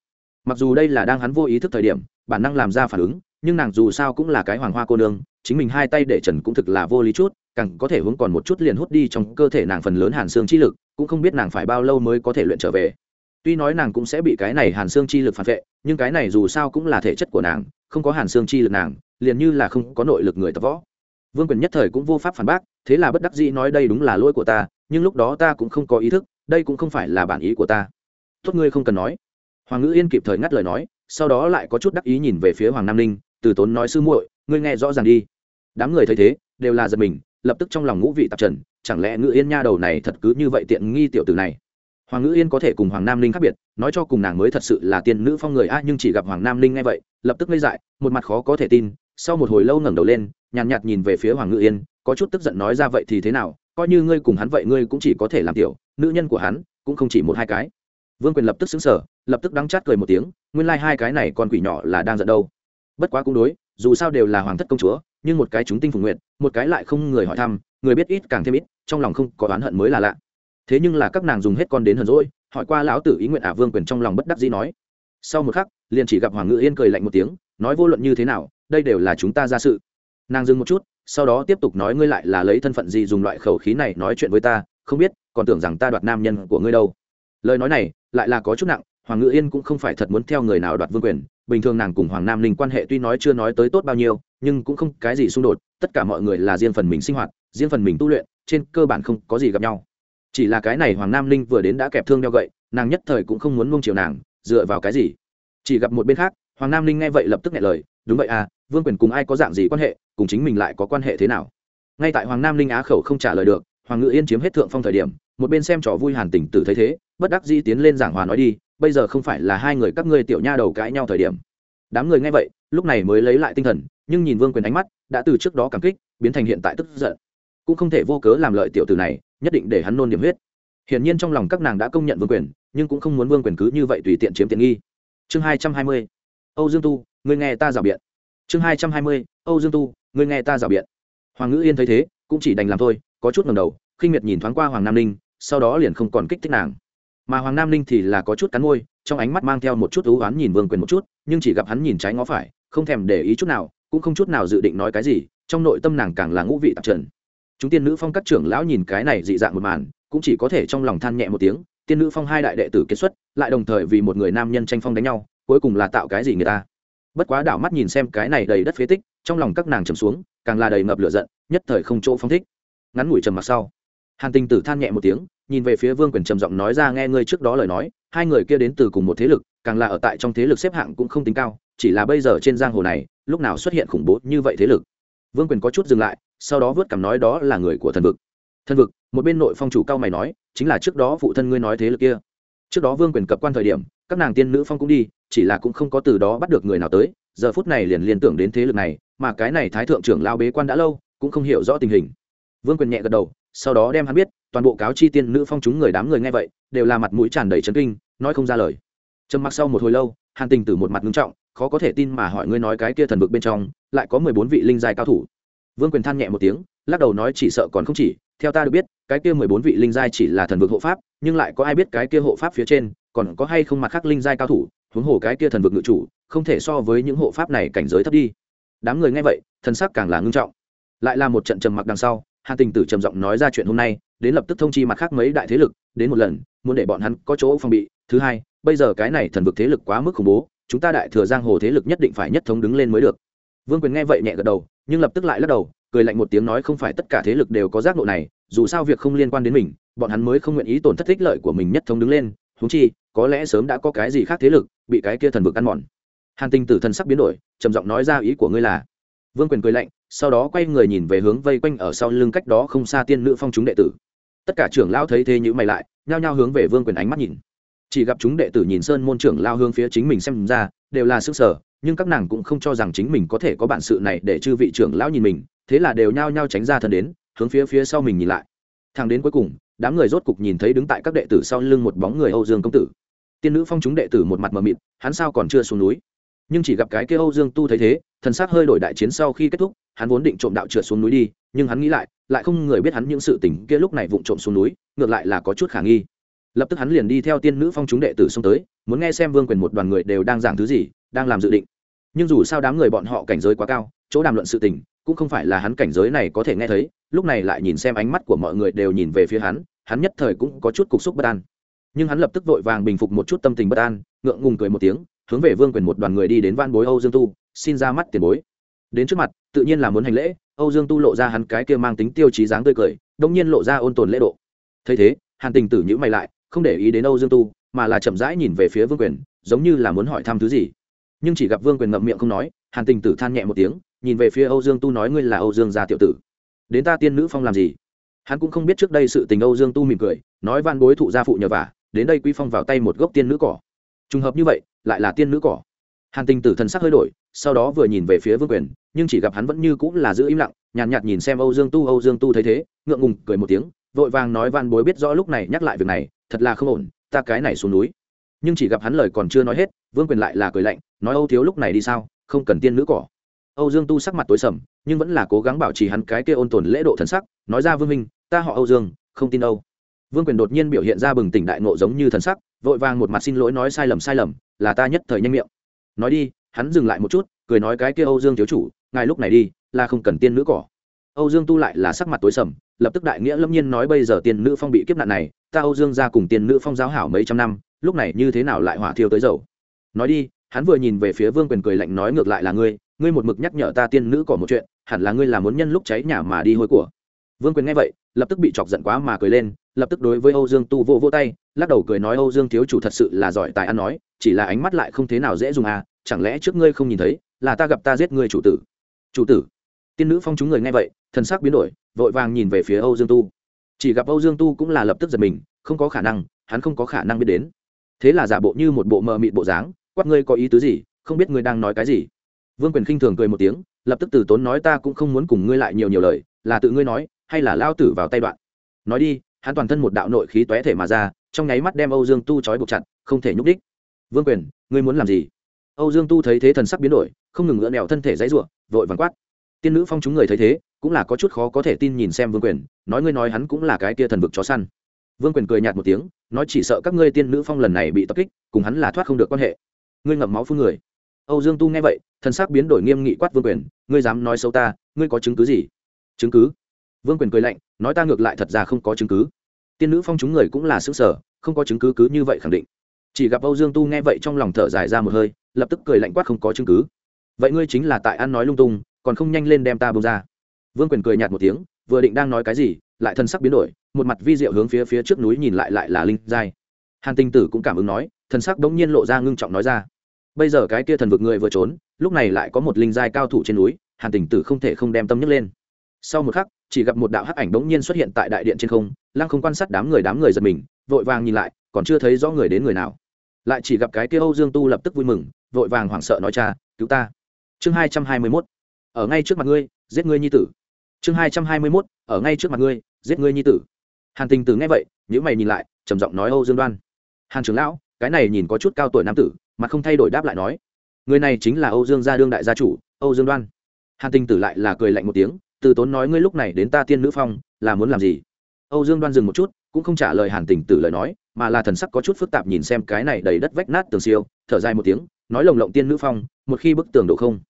Mặc dù đây là đang hắn vô ý thức thời điểm, bản năng làm ra phản ứng nhưng nàng dù sao cũng là cái hoàng hoa cô nương, chính mình hai tay để trần cũng thực là vô lý chút, càng có thể hướng còn một chút liền hút đi trong cơ thể nàng phần lớn hàn xương chi lực, cũng không biết nàng phải bao lâu mới có thể luyện trở về. Tuy nói nàng cũng sẽ bị cái này hàn xương chi lực phản vệ, nhưng cái này dù sao cũng là thể chất của nàng, không có hàn xương chi lực nàng, liền như là không có nội lực người tập võ. Vương quyền nhất thời cũng vô pháp phản bác, thế là bất đắc dĩ nói đây đúng là lỗi của ta, nhưng lúc đó ta cũng không có ý thức, đây cũng không phải là bản ý của ta. Tốt ngươi không cần nói. Hoàng ngữ yên kịp thời ngắt lời nói, sau đó lại có chút đắc ý nhìn về phía hoàng nam ninh từ tốn nói sư muội ngươi nghe rõ ràng đi. Đám người thấy thế đều là giật mình lập tức trong lòng ngũ vị tạp trần chẳng lẽ ngữ yên nha đầu này thật cứ như vậy tiện nghi tiểu tử này? Hoàng ngữ yên có thể cùng hoàng nam Linh khác biệt nói cho cùng nàng mới thật sự là tiên nữ phong người a nhưng chỉ gặp hoàng nam linh ngay vậy lập tức ngây dại một mặt khó có thể tin sau một hồi lâu ngẩng đầu lên nhàn nhạt, nhạt nhìn về phía hoàng ngự yên có chút tức giận nói ra vậy thì thế nào coi như ngươi cùng hắn vậy ngươi cũng chỉ có thể làm tiểu nữ nhân của hắn cũng không chỉ một hai cái. Vương quyền lập tức xứng sở lập tức đắng chát cười một tiếng nguyên lai、like、hai cái này con quỷ nhỏ là đang giận đâu bất quá cũng đối, dù sao đều là hoàng thất công chúa, nhưng một cái chúng tinh phùng nguyện một cái lại không người hỏi thăm, người biết ít càng thêm ít, trong lòng không có oán hận mới là lạ. Thế nhưng là các nàng dùng hết con đến hờn rỗi hỏi qua lão tử ý nguyện ả vương quyền trong lòng bất đắc dĩ nói. Sau một khắc, liền chỉ gặp hoàng ngự yên cười lạnh một tiếng, nói vô luận như thế nào, đây đều là chúng ta ra sự. Nàng dừng một chút, sau đó tiếp tục nói ngươi lại là lấy thân phận gì dùng loại khẩu khí này nói chuyện với ta, không biết, còn tưởng rằng ta đoạt nam nhân của ngươi đâu. Lời nói này, lại là có chút nặng hoàng ngự yên cũng không phải thật muốn theo người nào đoạt vương quyền, bình thường nàng cùng hoàng nam linh quan hệ tuy nói chưa nói tới tốt bao nhiêu, nhưng cũng không cái gì xung đột, tất cả mọi người là riêng phần mình sinh hoạt, riêng phần mình tu luyện, trên cơ bản không có gì gặp nhau. Chỉ là cái này hoàng nam linh vừa đến đã kẹp thương đeo gậy, nàng nhất thời cũng không muốn mông chiều nàng, dựa vào cái gì? Chỉ gặp một bên khác, hoàng nam linh nghe vậy lập tức nghe lời, đúng vậy à vương quyền cùng ai có dạng gì quan hệ, cùng chính mình lại có quan hệ thế nào? Ngay tại hoàng nam linh á khẩu không trả lời được, hoàng ngự yên chiếm hết thượng phong thời điểm, một bên xem trò vui hàn tỉnh tử thấy thế, bất đắc dĩ tiến lên giảng hòa nói đi bây giờ không phải là hai người các ngươi tiểu nha đầu cãi nhau thời điểm. Đám người nghe vậy, lúc này mới lấy lại tinh thần, nhưng nhìn vương quyền ánh mắt, đã từ trước đó cảm kích, biến thành hiện tại tức giận. Cũng không thể vô cớ làm lợi tiểu tử này, nhất định để hắn nôn điểm huyết. Hiển nhiên trong lòng các nàng đã công nhận vương quyền, nhưng cũng không muốn vương quyền cứ như vậy tùy tiện chiếm tiện nghi. Chương hai trăm hai mươi. Âu dương tu người nghe ta rào biện. Chương hai trăm hai mươi. Âu dương tu người nghe ta rào biện. Hoàng ngữ yên thấy thế, cũng chỉ đành làm thôi, có chút ngầm đầu, khinh miệt nhìn thoáng qua hoàng nam ninh, sau đó liền không còn kích thích nàng mà hoàng nam ninh thì là có chút cắn môi, trong ánh mắt mang theo một chút ưu oán nhìn vương quyền một chút, nhưng chỉ gặp hắn nhìn trái ngó phải, không thèm để ý chút nào, cũng không chút nào dự định nói cái gì, trong nội tâm nàng càng là ngũ vị tạp trần. Chúng tiên nữ phong các trưởng lão nhìn cái này dị dạng một màn, cũng chỉ có thể trong lòng than nhẹ một tiếng, tiên nữ phong hai đại đệ tử kết xuất, lại đồng thời vì một người nam nhân tranh phong đánh nhau, cuối cùng là tạo cái gì người ta. Bất quá đảo mắt nhìn xem cái này đầy đất phế tích, trong lòng các nàng trầm xuống, càng là đầy ngập lửa giận, nhất thời không chỗ phong thích. Ngắn ngủi trầm mặc sau, hàn tinh tử than nhẹ một tiếng nhìn về phía vương quyền trầm giọng nói ra nghe ngươi trước đó lời nói, hai người kia đến từ cùng một thế lực, càng là ở tại trong thế lực xếp hạng cũng không tính cao, chỉ là bây giờ trên giang hồ này, lúc nào xuất hiện khủng bố như vậy thế lực. Vương quyền có chút dừng lại, sau đó vớt cảm nói đó là người của thần vực. Thần vực, một bên nội phong chủ cao mày nói, chính là trước đó phụ thân ngươi nói thế lực kia. Trước đó vương quyền cập quan thời điểm, các nàng tiên nữ phong cũng đi, chỉ là cũng không có từ đó bắt được người nào tới, giờ phút này liền liên tưởng đến thế lực này, mà cái này thái thượng trưởng lao bế quan đã lâu, cũng không hiểu rõ tình hình. Vương quyền nhẹ gật đầu, sau đó đem hắn biết toàn bộ cáo chi tiên nữ phong chúng người đám người nghe vậy, đều là mặt mũi tràn đầy chấn kinh, nói không ra lời. Trầm mặc sau một hồi lâu, hàn tình từ một mặt ngưng trọng, khó có thể tin mà hỏi ngươi nói cái kia thần vực bên trong, lại có mười bốn vị linh giai cao thủ. Vương quyền than nhẹ một tiếng, lắc đầu nói chỉ sợ còn không chỉ, theo ta được biết, cái kia mười bốn vị linh giai chỉ là thần vực hộ pháp, nhưng lại có ai biết cái kia hộ pháp phía trên, còn có hay không mặt khác linh giai cao thủ, huống hồ cái kia thần vực ngự chủ, không thể so với những hộ pháp này cảnh giới thấp đi. Đám người nghe vậy, thần sắc càng là ngưng trọng. Lại là một trận trầm mặc đằng sau hàn tình tử trầm giọng nói ra chuyện hôm nay, đến lập tức thông chi mặt khác mấy đại thế lực, đến một lần, muốn để bọn hắn có chỗ phòng bị. Thứ hai, bây giờ cái này thần vực thế lực quá mức khủng bố, chúng ta đại thừa giang hồ thế lực nhất định phải nhất thống đứng lên mới được. Vương quyền nghe vậy nhẹ gật đầu, nhưng lập tức lại lắc đầu, cười lạnh một tiếng nói không phải tất cả thế lực đều có giác ngộ này, dù sao việc không liên quan đến mình, bọn hắn mới không nguyện ý tổn thất ích lợi của mình nhất thống đứng lên. Chúng chi, có lẽ sớm đã có cái gì khác thế lực bị cái kia thần vực ăn mòn. Hàn tinh tử thần sắc biến đổi, trầm giọng nói ra ý của ngươi là. Vương quyền cười lạnh sau đó quay người nhìn về hướng vây quanh ở sau lưng cách đó không xa tiên nữ phong chúng đệ tử. Tất cả trưởng lão thấy thế nhữ mày lại, nhao nhao hướng về vương quyền ánh mắt nhìn. Chỉ gặp chúng đệ tử nhìn sơn môn trưởng lao hướng phía chính mình xem ra, đều là sức sở, nhưng các nàng cũng không cho rằng chính mình có thể có bản sự này để chư vị trưởng lão nhìn mình, thế là đều nhao nhao tránh ra thân đến, hướng phía phía sau mình nhìn lại. Thằng đến cuối cùng, đám người rốt cục nhìn thấy đứng tại các đệ tử sau lưng một bóng người âu dương công tử. Tiên nữ phong chúng đệ tử một mặt mờ mịt, hắn sao còn chưa xuống núi? Nhưng chỉ gặp cái kia âu dương tu thấy thế, thần sắc hơi đổi đại chiến sau khi kết thúc, hắn vốn định trộm đạo trượt xuống núi đi, nhưng hắn nghĩ lại lại không người biết hắn những sự tình kia lúc này vụng trộm xuống núi, ngược lại là có chút khả nghi. Lập tức hắn liền đi theo tiên nữ phong chúng đệ tử xông tới, muốn nghe xem vương quyền một đoàn người đều đang giảng thứ gì, đang làm dự định. Nhưng dù sao đám người bọn họ cảnh giới quá cao, chỗ đàm luận sự tình, cũng không phải là hắn cảnh giới này có thể nghe thấy, lúc này lại nhìn xem ánh mắt của mọi người đều nhìn về phía hắn hắn nhất thời cũng có chút cục xúc bất an. Nhưng hắn lập tức vội vàng bình phục một chút tâm tình bất an, ngượng ngùng cười một tiếng hướng về vương quyền một đoàn người đi đến van bối âu dương tu, xin ra mắt tiền bối. Đến trước mặt, tự nhiên là muốn hành lễ, âu dương tu lộ ra hắn cái kia mang tính tiêu chí dáng tươi cười, đông nhiên lộ ra ôn tồn lễ độ. Thấy thế, hàn tình tử nhữ mày lại, không để ý đến âu dương tu, mà là chậm rãi nhìn về phía vương quyền, giống như là muốn hỏi thăm thứ gì. Nhưng chỉ gặp vương quyền ngậm miệng không nói, hàn tình tử than nhẹ một tiếng, nhìn về phía âu dương tu nói ngươi là âu dương gia tiểu tử. Đến ta tiên nữ phong làm gì? Hắn cũng không biết trước đây sự tình âu dương tu mỉm cười, nói van bối thụ gia phụ nhờ vả, đến đây quy phong vào tay một gốc tiên nữ cỏ trùng hợp như vậy lại là tiên nữ cỏ. Hàn tình tử thần sắc hơi đổi sau đó vừa nhìn về phía vương quyền nhưng chỉ gặp hắn vẫn như cũng là giữ im lặng nhàn nhạt, nhạt nhìn xem âu dương tu âu dương tu thấy thế ngượng ngùng cười một tiếng vội vàng nói van bối biết rõ lúc này nhắc lại việc này thật là không ổn ta cái này xuống núi. Nhưng chỉ gặp hắn lời còn chưa nói hết vương quyền lại là cười lạnh nói âu thiếu lúc này đi sao không cần tiên nữ cỏ. Âu dương tu sắc mặt tối sầm nhưng vẫn là cố gắng bảo trì hắn cái kia ôn tồn lễ độ thần sắc nói ra vương minh ta họ âu dương không tin âu vương quyền đột nhiên biểu hiện ra bừng tỉnh đại ngộ giống như thần sắc vội vàng một mặt xin lỗi nói sai lầm sai lầm, là ta nhất thời nhanh miệng. Nói đi, hắn dừng lại một chút, cười nói cái kia âu dương thiếu chủ, ngài lúc này đi, là không cần tiên nữ cỏ. Âu dương tu lại là sắc mặt tối sầm, lập tức đại nghĩa lâm nhiên nói bây giờ tiên nữ phong bị kiếp nạn này, ta âu dương ra cùng tiên nữ phong giáo hảo mấy trăm năm, lúc này như thế nào lại hỏa thiêu tới dầu? Nói đi, hắn vừa nhìn về phía vương quyền cười lạnh nói ngược lại là ngươi ngươi một mực nhắc nhở ta tiên nữ cỏ một chuyện, hẳn là ngươi là muốn nhân lúc cháy nhà mà đi hôi của. Vương quyền nghe vậy, lập tức bị chọc giận quá mà cười lên lập tức đối với âu dương tu vô vô tay, lắc đầu cười nói, âu dương thiếu chủ thật sự là giỏi tài ăn nói, chỉ là ánh mắt lại không thế nào dễ dùng à chẳng lẽ trước ngươi không nhìn thấy, là ta gặp ta giết ngươi chủ tử? Chủ tử? Tiên nữ phong chúng người nghe vậy, thần sắc biến đổi, vội vàng nhìn về phía âu dương tu. Chỉ gặp âu dương tu cũng là lập tức giật mình, không có khả năng, hắn không có khả năng biết đến. Thế là giả bộ như một bộ mờ mịt bộ dáng, quát, ngươi có ý tứ gì? Không biết ngươi đang nói cái gì? Vương quyền khinh thường cười một tiếng, lập tức từ tốn nói, ta cũng không muốn cùng ngươi lại nhiều nhiều lời, là tự ngươi nói, hay là lao tử vào tay đoạn? Nói đi hắn toàn thân một đạo nội khí tóe thể mà ra, trong nháy mắt đem âu dương tu trói buộc chặt, không thể nhúc đích vương quyền, ngươi muốn làm gì? Âu dương tu thấy thế thần sắc biến đổi, không ngừng ngỡ nẹo thân thể dãy r u ộ vội vàng quát. Tiên nữ phong chúng người thấy thế, cũng là có chút khó có thể tin nhìn xem vương quyền, nói ngươi nói hắn cũng là cái tia thần vực chó săn. Vương quyền cười nhạt một tiếng, nói chỉ sợ các ngươi tiên nữ phong lần này bị tập kích, cùng hắn là thoát không được quan hệ. Ngươi ngậm máu phun người. Âu dương tu nghe vậy, thần sắc biến đổi nghiêm nghị quát vương quyền, ngươi dám nói xấu ta, ngươi có chứng cứ gì? Chứng cứ? Vương quyền cười lạnh nói ta ngược lại thật ra không có chứng cứ. Tiên nữ phong chúng người cũng là xứ sở không có chứng cứ cứ như vậy khẳng định. Chỉ gặp âu dương tu nghe vậy trong lòng thở dài ra một hơi, lập tức cười lạnh quát không có chứng cứ. Vậy ngươi chính là tại ăn nói lung tung, còn không nhanh lên đem ta bông ra. Vương quyền cười nhạt một tiếng, vừa định đang nói cái gì, lại thân sắc biến đổi, một mặt vi diệu hướng phía phía trước núi nhìn lại lại là linh giai. Hàn tinh tử cũng cảm ứng nói, thần sắc bỗng nhiên lộ ra ngưng trọng nói ra. Bây giờ cái kia thần vực người vừa trốn, lúc này lại có một linh giai cao thủ trên núi, hàn Tinh tử không thể không đem tâm nhức lên sau một khắc, chỉ gặp một đạo hắc ảnh bỗng nhiên xuất hiện tại đại điện trên không, lăng không quan sát đám người đám người giật mình, vội vàng nhìn lại, còn chưa thấy rõ người đến người nào. Lại chỉ gặp cái kia âu dương tu lập tức vui mừng, vội vàng hoảng sợ nói cha, cứu ta. Chương hai trăm hai mươi mốt, ở ngay trước mặt ngươi, giết ngươi nhi tử. Chương hai trăm hai mươi mốt, ở ngay trước mặt ngươi, giết ngươi nhi tử. Hàn tình tử nghe vậy nhữ mày nhìn lại, trầm giọng nói âu dương đoan. Hàn trưởng lão, cái này nhìn có chút cao tuổi nam tử, mà không thay đổi đáp lại nói. Người này chính là âu dương gia đương đại gia chủ, âu dương đoan. Hàn tình tử lại là cười lạnh một tiếng từ tốn nói ngươi lúc này đến ta tiên nữ phong, là muốn làm gì? Âu dương đoan dừng một chút, cũng không trả lời hàn tình tử lời nói, mà là thần sắc có chút phức tạp nhìn xem cái này đầy đất vách nát tường siêu, thở dài một tiếng, nói lồng lộng tiên nữ phong, một khi bức tường độ không,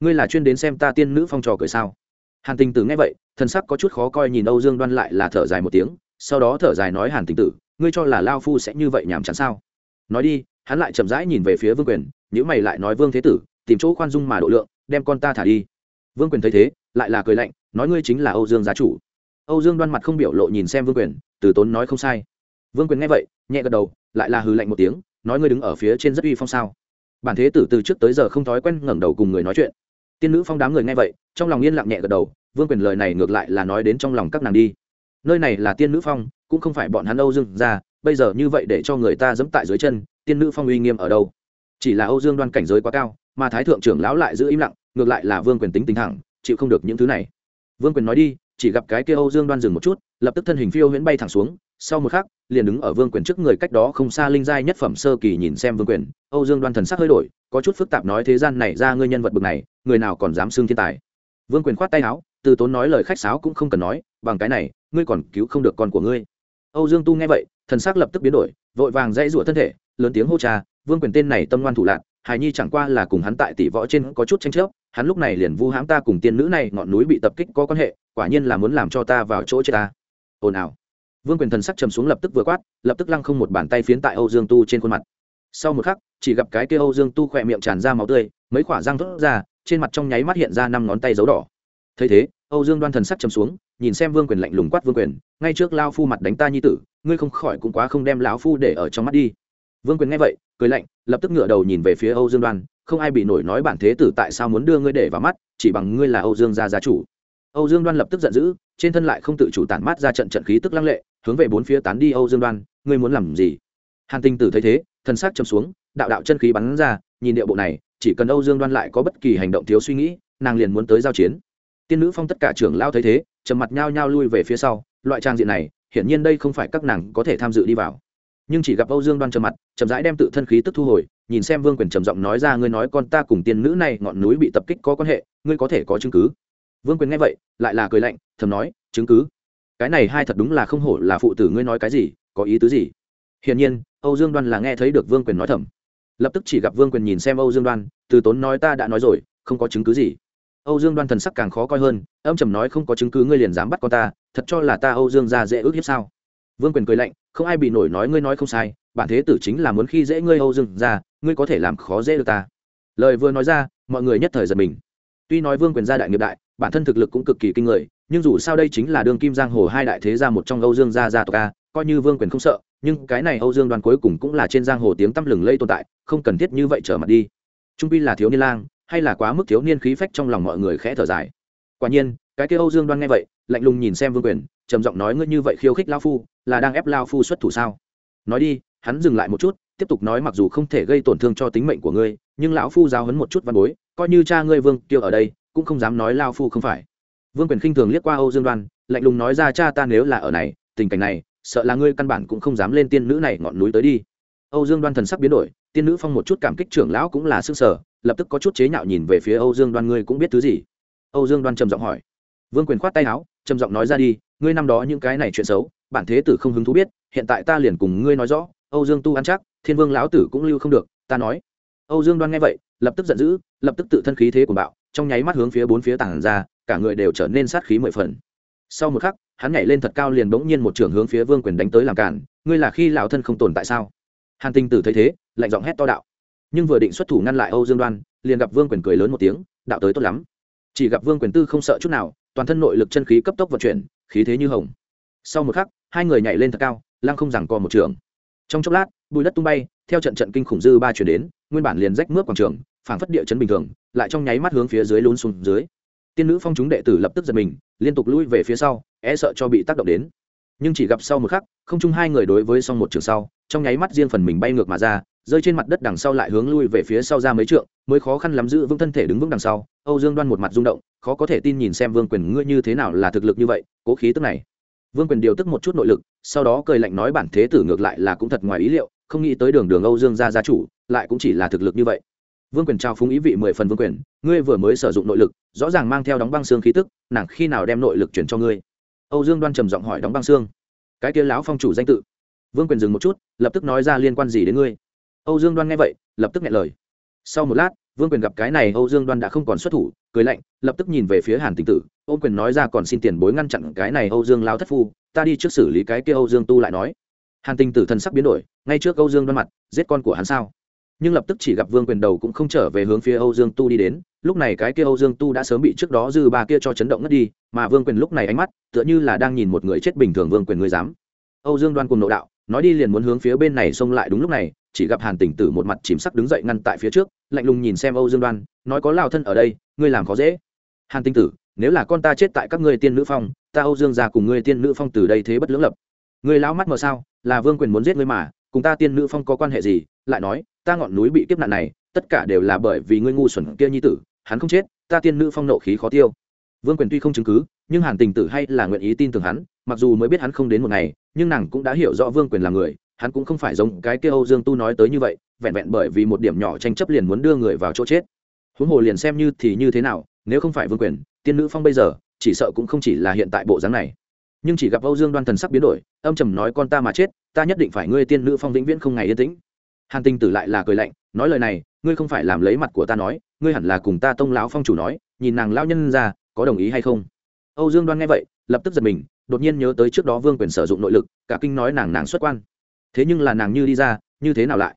ngươi là chuyên đến xem ta tiên nữ phong trò cười sao? Hàn tình tử nghe vậy, thần sắc có chút khó coi nhìn âu dương đoan lại là thở dài một tiếng, sau đó thở dài nói hàn tình tử, ngươi cho là lao phu sẽ như vậy nhảm chán sao? Nói đi, hắn lại chậm rãi nhìn về phía vương quyền nhữ mày lại nói vương thế tử, tìm chỗ khoan dung mà độ lượng, đem con ta thả đi. Vương quyền thấy thế lại là cười lạnh, nói ngươi chính là âu dương gia chủ. Âu dương đoan mặt không biểu lộ nhìn xem vương quyền, từ tốn nói không sai. Vương quyền nghe vậy, nhẹ gật đầu, lại là hừ lạnh một tiếng, nói ngươi đứng ở phía trên rất uy phong sao. Bản thế tử từ trước tới giờ không thói quen ngẩng đầu cùng người nói chuyện. Tiên nữ phong đám người nghe vậy, trong lòng yên lặng nhẹ gật đầu, vương quyền lời này ngược lại là nói đến trong lòng các nàng đi. Nơi này là tiên nữ phong, cũng không phải bọn hắn âu dương ra bây giờ như vậy để cho người ta dẫm tại dưới chân, tiên nữ phong uy nghiêm ở đâu? Chỉ là âu dương đoan cảnh giới quá cao, mà thái thượng trưởng lão lại giữ im lặng, ngược lại là vương quyền tính tính thẳng chịu không được những thứ này. Vương quyền nói đi, chỉ gặp cái kia âu dương đoan dừng một chút, lập tức thân hình phiêu huyễn bay thẳng xuống, sau một khắc, liền đứng ở vương quyền trước người cách đó không xa linh giai nhất phẩm sơ kỳ nhìn xem vương quyền, âu dương đoan thần sắc hơi đổi, có chút phức tạp nói thế gian này ra ngươi nhân vật bực này, người nào còn dám xưng thiên tài. Vương quyền khoát tay áo, từ tốn nói lời khách sáo cũng không cần nói, bằng cái này, ngươi còn cứu không được con của ngươi. Âu dương tu nghe vậy, thần sắc lập tức biến đổi, vội vàng dãy rủa thân thể, lớn tiếng hô cha vương quyền tên này tâm ngoan thủ lạc hài nhi chẳng qua là cùng hắn tại tỷ võ trên có chút tranh chấp hắn lúc này liền vu hãm ta cùng tiên nữ này, ngọn núi bị tập kích có quan hệ, quả nhiên là muốn làm cho ta vào chỗ chết ta. Ồn ào. Vương quyền thần sắc trầm xuống lập tức vừa quát, lập tức lăng không một bàn tay phiến tại âu dương tu trên khuôn mặt. Sau một khắc, chỉ gặp cái kia âu dương tu khỏe miệng tràn ra máu tươi, mấy khỏa răng thốt ra, trên mặt trong nháy mắt hiện ra năm ngón tay dấu đỏ. Thấy thế, âu dương đoan thần sắc trầm xuống, nhìn xem vương quyền lạnh lùng quát vương quyền, ngay trước lao phu mặt đánh ta nhi tử, ngươi không khỏi cũng quá không đem lão phu để ở trong mắt đi. Vương quyền nghe vậy, cười lạnh, lập tức ngửa đầu nhìn về phía âu dương đoan không ai bị nổi nói bản thế tử tại sao muốn đưa ngươi để vào mắt, chỉ bằng ngươi là âu dương gia gia chủ. Âu dương đoan lập tức giận dữ, trên thân lại không tự chủ tản mát ra trận trận khí tức lăng lệ, hướng về bốn phía tán đi âu dương đoan, ngươi muốn làm gì? Hàn tinh tử thấy thế thân sắc chầm xuống, đạo đạo chân khí bắn ra, nhìn địa bộ này, chỉ cần âu dương đoan lại có bất kỳ hành động thiếu suy nghĩ, nàng liền muốn tới giao chiến. Tiên nữ phong tất cả trưởng lao thấy thế, trầm mặt nhao nhao lui về phía sau, loại trang diện này, hiển nhiên đây không phải các nàng có thể tham dự đi vào. Nhưng chỉ gặp âu dương đoan trầm mặt, chậm rãi đem tự thân khí tức thu hồi nhìn xem vương quyền trầm giọng nói ra, ngươi nói con ta cùng tiên nữ này ngọn núi bị tập kích có quan hệ, ngươi có thể có chứng cứ? Vương quyền nghe vậy, lại là cười lạnh, thầm nói, chứng cứ? Cái này hai thật đúng là không hổ là phụ tử ngươi nói cái gì, có ý tứ gì? Hiển nhiên, âu dương đoan là nghe thấy được vương quyền nói thầm. Lập tức chỉ gặp vương quyền nhìn xem âu dương đoan, từ tốn nói ta đã nói rồi, không có chứng cứ gì. Âu dương đoan thần sắc càng khó coi hơn, âm trầm nói, không có chứng cứ ngươi liền dám bắt con ta, thật cho là ta âu dương ra dễ ước hiếp sao? Vương quyền cười lạnh, không ai bị nổi nói ngươi nói không sai, bản thế tử chính là muốn khi dễ ngươi âu dương ra ngươi có thể làm khó dễ được ta. Lời vừa nói ra, mọi người nhất thời giật mình. Tuy nói vương quyền gia đại nghiệp đại, bản thân thực lực cũng cực kỳ kinh người, nhưng dù sao đây chính là đường kim giang hồ hai đại thế gia một trong âu dương gia gia tộc a, coi như vương quyền không sợ, nhưng cái này âu dương đoàn cuối cùng cũng là trên giang hồ tiếng tăm lừng lây tồn tại, không cần thiết như vậy trở mặt đi. Trung pi là thiếu niên lang, hay là quá mức thiếu niên khí phách trong lòng mọi người khẽ thở dài. Quả nhiên, cái kia âu dương đoan nghe vậy, lạnh lùng nhìn xem vương quyền, trầm giọng nói, ngươi như vậy khiêu khích lao phu là đang ép lao phu xuất thủ sao? Nói đi, hắn dừng lại một chút, tiếp tục nói mặc dù không thể gây tổn thương cho tính mệnh của ngươi, nhưng lão phu giáo hấn một chút văn bối, coi như cha ngươi vương kiêu ở đây, cũng không dám nói lao phu không phải. Vương quyền khinh thường liếc qua âu dương đoan, lạnh lùng nói ra, cha ta nếu là ở này, tình cảnh này, sợ là ngươi căn bản cũng không dám lên tiên nữ này ngọn núi tới đi. Âu dương đoan thần sắc biến đổi, tiên nữ phong một chút cảm kích trưởng lão cũng là s ư ơ n g sở, lập tức có chút chế nhạo nhìn về phía âu dương đoan, ngươi cũng biết thứ gì? Âu dương đoan trầm giọng hỏi. Vương quyền khoát tay áo, trầm giọng nói ra, đi, ngươi năm đó những cái này chuyện xấu bản thế tử không hứng thú biết, hiện tại ta liền cùng ngươi nói rõ, âu dương tu ăn chắc, thiên vương lão tử cũng lưu không được, ta nói. Âu dương đoan nghe vậy, lập tức giận dữ, lập tức tự thân khí thế của bạo, trong nháy mắt hướng phía bốn phía tảng ra, cả người đều trở nên sát khí mười phần. Sau một khắc, hắn nhảy lên thật cao liền bỗng nhiên một trưởng hướng phía vương quyền đánh tới làm cản, ngươi là khi lão thân không tồn tại sao? Hàn tinh tử thấy thế, lạnh giọng hét to đạo. Nhưng vừa định xuất thủ ngăn lại âu dương đoan, liền gặp vương quyền cười lớn một tiếng, đạo tới tốt lắm. Chỉ gặp vương quyền tư không sợ chút nào, toàn thân nội lực chân khí cấp tốc vận chuyển, khí thế như hồng. Sau một khắc hai người nhảy lên thật cao, lăng không rằng co một trường. Trong chốc lát bùi đất tung bay, theo trận trận kinh khủng dư ba chuyển đến, nguyên bản liền rách mướp quảng trường, phảng phất địa chấn bình thường, lại trong nháy mắt hướng phía dưới lún xuống dưới. Tiên nữ phong chúng đệ tử lập tức giật mình, liên tục lui về phía sau e sợ cho bị tác động đến. Nhưng chỉ gặp sau một khắc, không chung hai người đối với xong một trường sau, trong nháy mắt riêng phần mình bay ngược mà ra, rơi trên mặt đất đằng sau lại hướng lui về phía sau ra mấy trượng, mới khó khăn lắm giữ vững thân thể đứng vững đằng sau. Âu dương đoan một mặt rung động, khó có thể tin nhìn xem vương quyền ngươi như thế nào là thực lực như vậy, cố khí tức này vương quyền điều tức một chút nội lực, sau đó cười lạnh nói bản thế tử ngược lại là cũng thật ngoài ý liệu, không nghĩ tới đường đường âu dương gia gia chủ, lại cũng chỉ là thực lực như vậy. Vương quyền trao phúng ý vị mười phần vương quyền, ngươi vừa mới sử dụng nội lực, rõ ràng mang theo đóng băng xương khí tức, nàng khi nào đem nội lực chuyển cho ngươi? Âu dương đoan trầm giọng hỏi đóng băng xương. Cái kia lão phong chủ danh tự. Vương quyền dừng một chút, lập tức nói ra liên quan gì đến ngươi. Âu dương đoan nghe vậy, lập tức nghe lời. Sau một lát vương quyền gặp cái này âu dương đoan đã không còn xuất thủ, cười lạnh, lập tức nhìn về phía hàn tình tử. Ôm quyền nói ra còn xin tiền bối ngăn chặn cái này âu dương lao thất phu, ta đi trước xử lý cái kia âu dương tu lại nói. Hàn tình tử thần sắc biến đổi, ngay trước âu dương đoan mặt, giết con của hắn sao? Nhưng lập tức chỉ gặp vương quyền đầu cũng không trở về hướng phía âu dương tu đi đến, lúc này cái kia âu dương tu đã sớm bị trước đó dư ba kia cho chấn động ngất đi, mà vương quyền lúc này ánh mắt, tựa như là đang nhìn một người chết bình thường vương quyền người dám. Âu dương đoan cùng nộ đạo nói đi liền muốn hướng phía bên này xông lại đúng lúc này, chỉ gặp hàn tỉnh tử một mặt chìm sắc đứng dậy ngăn tại phía trước, lạnh lùng nhìn xem âu dương đoan, nói có lao thân ở đây, ngươi làm khó dễ. Hàn tinh tử, nếu là con ta chết tại các ngươi tiên nữ phong, ta âu dương ra cùng ngươi tiên nữ phong từ đây thế bất lưỡng lập. Ngươi lão mắt mờ sao, là vương quyền muốn giết ngươi mà, cùng ta tiên nữ phong có quan hệ gì? Lại nói, ta ngọn núi bị kiếp nạn này, tất cả đều là bởi vì ngươi ngu xuẩn kia nhi tử, hắn không chết, ta tiên nữ phong nộ khí khó tiêu vương quyền tuy không chứng cứ, nhưng hàn tình tử hay là nguyện ý tin tưởng hắn, mặc dù mới biết hắn không đến một ngày, nhưng nàng cũng đã hiểu rõ vương quyền là người, hắn cũng không phải giống cái kia âu dương tu nói tới như vậy, vẹn vẹn bởi vì một điểm nhỏ tranh chấp liền muốn đưa người vào chỗ chết. Huống hồ liền xem như thì như thế nào, nếu không phải vương quyền, tiên nữ phong bây giờ, chỉ sợ cũng không chỉ là hiện tại bộ dáng này. Nhưng chỉ gặp âu dương đoan thần sắc biến đổi, âm trầm nói con ta mà chết, ta nhất định phải ngươi tiên nữ phong vĩnh viễn không ngày yên tĩnh. Hàn tinh tử lại là cười lạnh, nói lời này, ngươi không phải làm lấy mặt của ta nói, ngươi hẳn là cùng ta tông lão phong chủ nói nhìn nàng lao nhân ra, có đồng ý hay không? Âu dương đoan nghe vậy, lập tức giật mình, đột nhiên nhớ tới trước đó vương quyền sử dụng nội lực, cả kinh nói nàng nàng xuất quan. Thế nhưng là nàng như đi ra, như thế nào lại?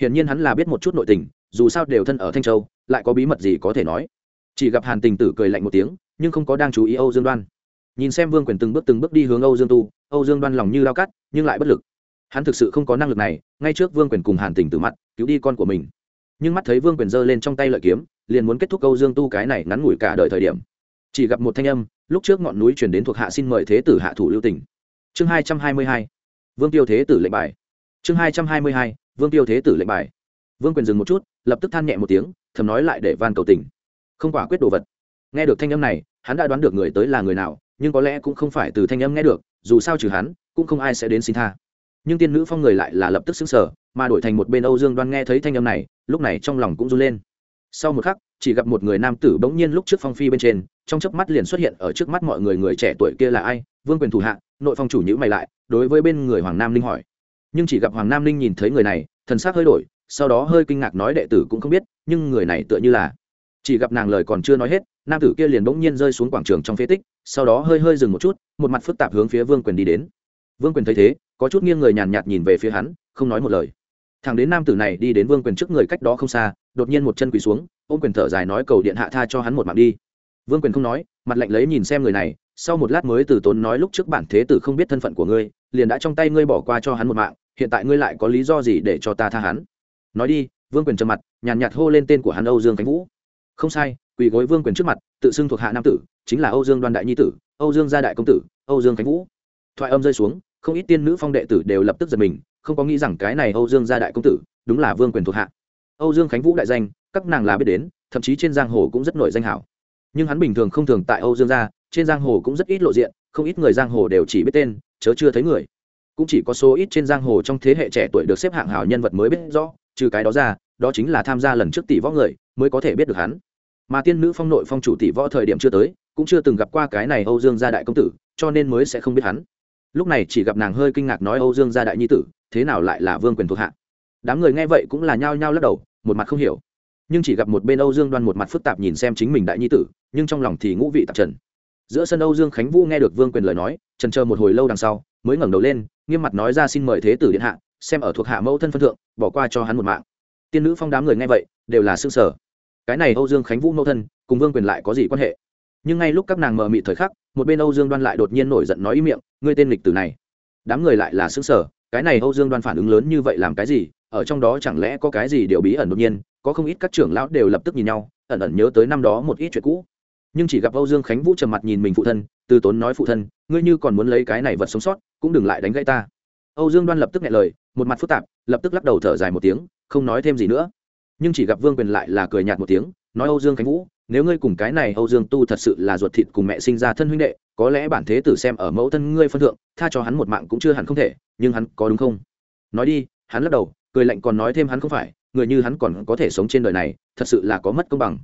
Hiển nhiên hắn là biết một chút nội tình, dù sao đều thân ở thanh châu, lại có bí mật gì có thể nói? Chỉ gặp hàn tình tử cười lạnh một tiếng, nhưng không có đang chú ý âu dương đoan. Nhìn xem vương quyền từng bước từng bước đi hướng âu dương tu, âu dương đoan lòng như lao cắt, nhưng lại bất lực. Hắn thực sự không có năng lực này, ngay trước vương quyền cùng hàn tình tử mặt, cứu đi con của mình. Nhưng mắt thấy vương quyền giơ lên trong tay lợi kiếm liền muốn kết thúc câu dương tu cái này ngắn ngủi cả đời thời điểm. Chỉ gặp một thanh âm, lúc trước ngọn núi chuyển đến thuộc hạ xin mời thế tử hạ thủ lưu tỉnh chương hai trăm hai mươi hai, vương tiêu thế tử lệnh bài. Chương hai trăm hai mươi hai, vương tiêu thế tử lệnh bài. Vương quyền dừng một chút, lập tức than nhẹ một tiếng, thầm nói lại để van cầu tình. Không quả quyết đồ vật. Nghe được thanh âm này, hắn đã đoán được người tới là người nào, nhưng có lẽ cũng không phải từ thanh âm nghe được, dù sao trừ hắn, cũng không ai sẽ đến xin tha. Nhưng tiên nữ phong người lại là lập tức xứng sở mà đổi thành một bên âu dương đoan nghe thấy thanh âm này, lúc này trong lòng cũng run lên sau một khắc, chỉ gặp một người nam tử bỗng nhiên lúc trước phong phi bên trên, trong chớp mắt liền xuất hiện ở trước mắt mọi người người trẻ tuổi kia là ai? Vương quyền thủ hạ, nội phong chủ nhữ mày lại, đối với bên người hoàng nam linh hỏi. Nhưng chỉ gặp hoàng nam linh nhìn thấy người này, thần s ắ c hơi đổi, sau đó hơi kinh ngạc nói đệ tử cũng không biết, nhưng người này tựa như là. Chỉ gặp nàng lời còn chưa nói hết, nam tử kia liền bỗng nhiên rơi xuống quảng trường trong phế tích, sau đó hơi hơi dừng một chút, một mặt phức tạp hướng phía vương quyền đi đến. Vương quyền thấy thế, có chút nghiêng người nhàn nhạt nhìn về phía hắn, không nói một lời. Thằng đến nam tử này đi đến vương quyền trước người cách đó không xa đột nhiên một chân quỳ xuống, ôm quyền thở dài nói cầu điện hạ tha cho hắn một mạng đi. Vương quyền không nói, mặt lạnh lấy nhìn xem người này, sau một lát mới từ tốn nói lúc trước bản thế tử không biết thân phận của ngươi, liền đã trong tay ngươi bỏ qua cho hắn một mạng, hiện tại ngươi lại có lý do gì để cho ta tha hắn? Nói đi, vương quyền trầm mặt, nhàn nhạt hô lên tên của hắn âu dương khánh vũ. Không sai, quỳ gối vương quyền trước mặt, tự xưng thuộc hạ nam tử, chính là âu dương đoan đại nhi tử, âu dương gia đại công tử, âu dương khánh vũ. Thoại âm rơi xuống, không ít tiên nữ phong đệ tử đều lập tức giật mình, không có nghĩ rằng cái này âu dương gia đại công tử, đúng là vương quyền thuộc hạ âu dương khánh vũ đại danh, các nàng là biết đến, thậm chí trên giang hồ cũng rất nổi danh hảo. Nhưng hắn bình thường không thường tại âu dương gia, trên giang hồ cũng rất ít lộ diện, không ít người giang hồ đều chỉ biết tên, chớ chưa thấy người. Cũng chỉ có số ít trên giang hồ trong thế hệ trẻ tuổi được xếp hạng hảo nhân vật mới biết rõ, trừ cái đó ra, đó chính là tham gia lần trước tỷ võ người, mới có thể biết được hắn. Mà tiên nữ phong nội phong chủ tỷ võ thời điểm chưa tới, cũng chưa từng gặp qua cái này âu dương gia đại công tử, cho nên mới sẽ không biết hắn. Lúc này chỉ gặp nàng hơi kinh ngạc nói âu dương gia đại nhi tử, thế nào lại là vương quyền thuộc hạ? Đám người nghe vậy cũng là nhao nhao lắc đầu một mặt không hiểu. Nhưng chỉ gặp một bên âu dương đoan một mặt phức tạp nhìn xem chính mình đại nhi tử, nhưng trong lòng thì ngũ vị tạp trần. Giữa sân âu dương khánh vũ nghe được vương quyền lời nói, trần chờ một hồi lâu đằng sau, mới ngẩng đầu lên, nghiêm mặt nói ra xin mời thế tử điện hạ, xem ở thuộc hạ mẫu thân phân thượng, bỏ qua cho hắn một mạng. Tiên nữ phong đám người nghe vậy, đều là xương sở cái này âu dương khánh vũ mẫu thân, cùng vương quyền lại có gì quan hệ? Nhưng ngay lúc các nàng mờ mị thời khắc, một bên âu dương đoan lại đột nhiên nổi giận nói ý miệng, ngươi tên lịch tử này. Đám người lại là xương sở cái này âu dương đoan phản ứng lớn như vậy làm cái gì? Ở trong đó chẳng lẽ có cái gì điều bí ẩn đột nhiên, có không ít các trưởng lão đều lập tức nhìn nhau, ẩn ẩn nhớ tới năm đó một ít chuyện cũ. Nhưng chỉ gặp âu dương khánh vũ trầm mặt nhìn mình phụ thân, từ tốn nói phụ thân, ngươi như còn muốn lấy cái này vật sống sót, cũng đừng lại đánh gãy ta. Âu dương đoan lập tức nghe lời, một mặt phức tạp, lập tức lắc đầu thở dài một tiếng, không nói thêm gì nữa. Nhưng chỉ gặp vương quyền lại là cười nhạt một tiếng, nói âu dương khánh vũ, nếu ngươi cùng cái này âu dương tu thật sự là ruột thịt cùng mẹ sinh ra thân huynh đệ, có lẽ bản thế tử xem ở mẫu thân ngươi phân thượng, tha cho hắn một mạng cũng chưa hẳn không thể, nhưng hắn có đúng không? Nói đi, hắn lắc đầu cười lạnh còn nói thêm hắn không phải, người như hắn còn có thể sống trên đời này, thật sự là có mất công bằng.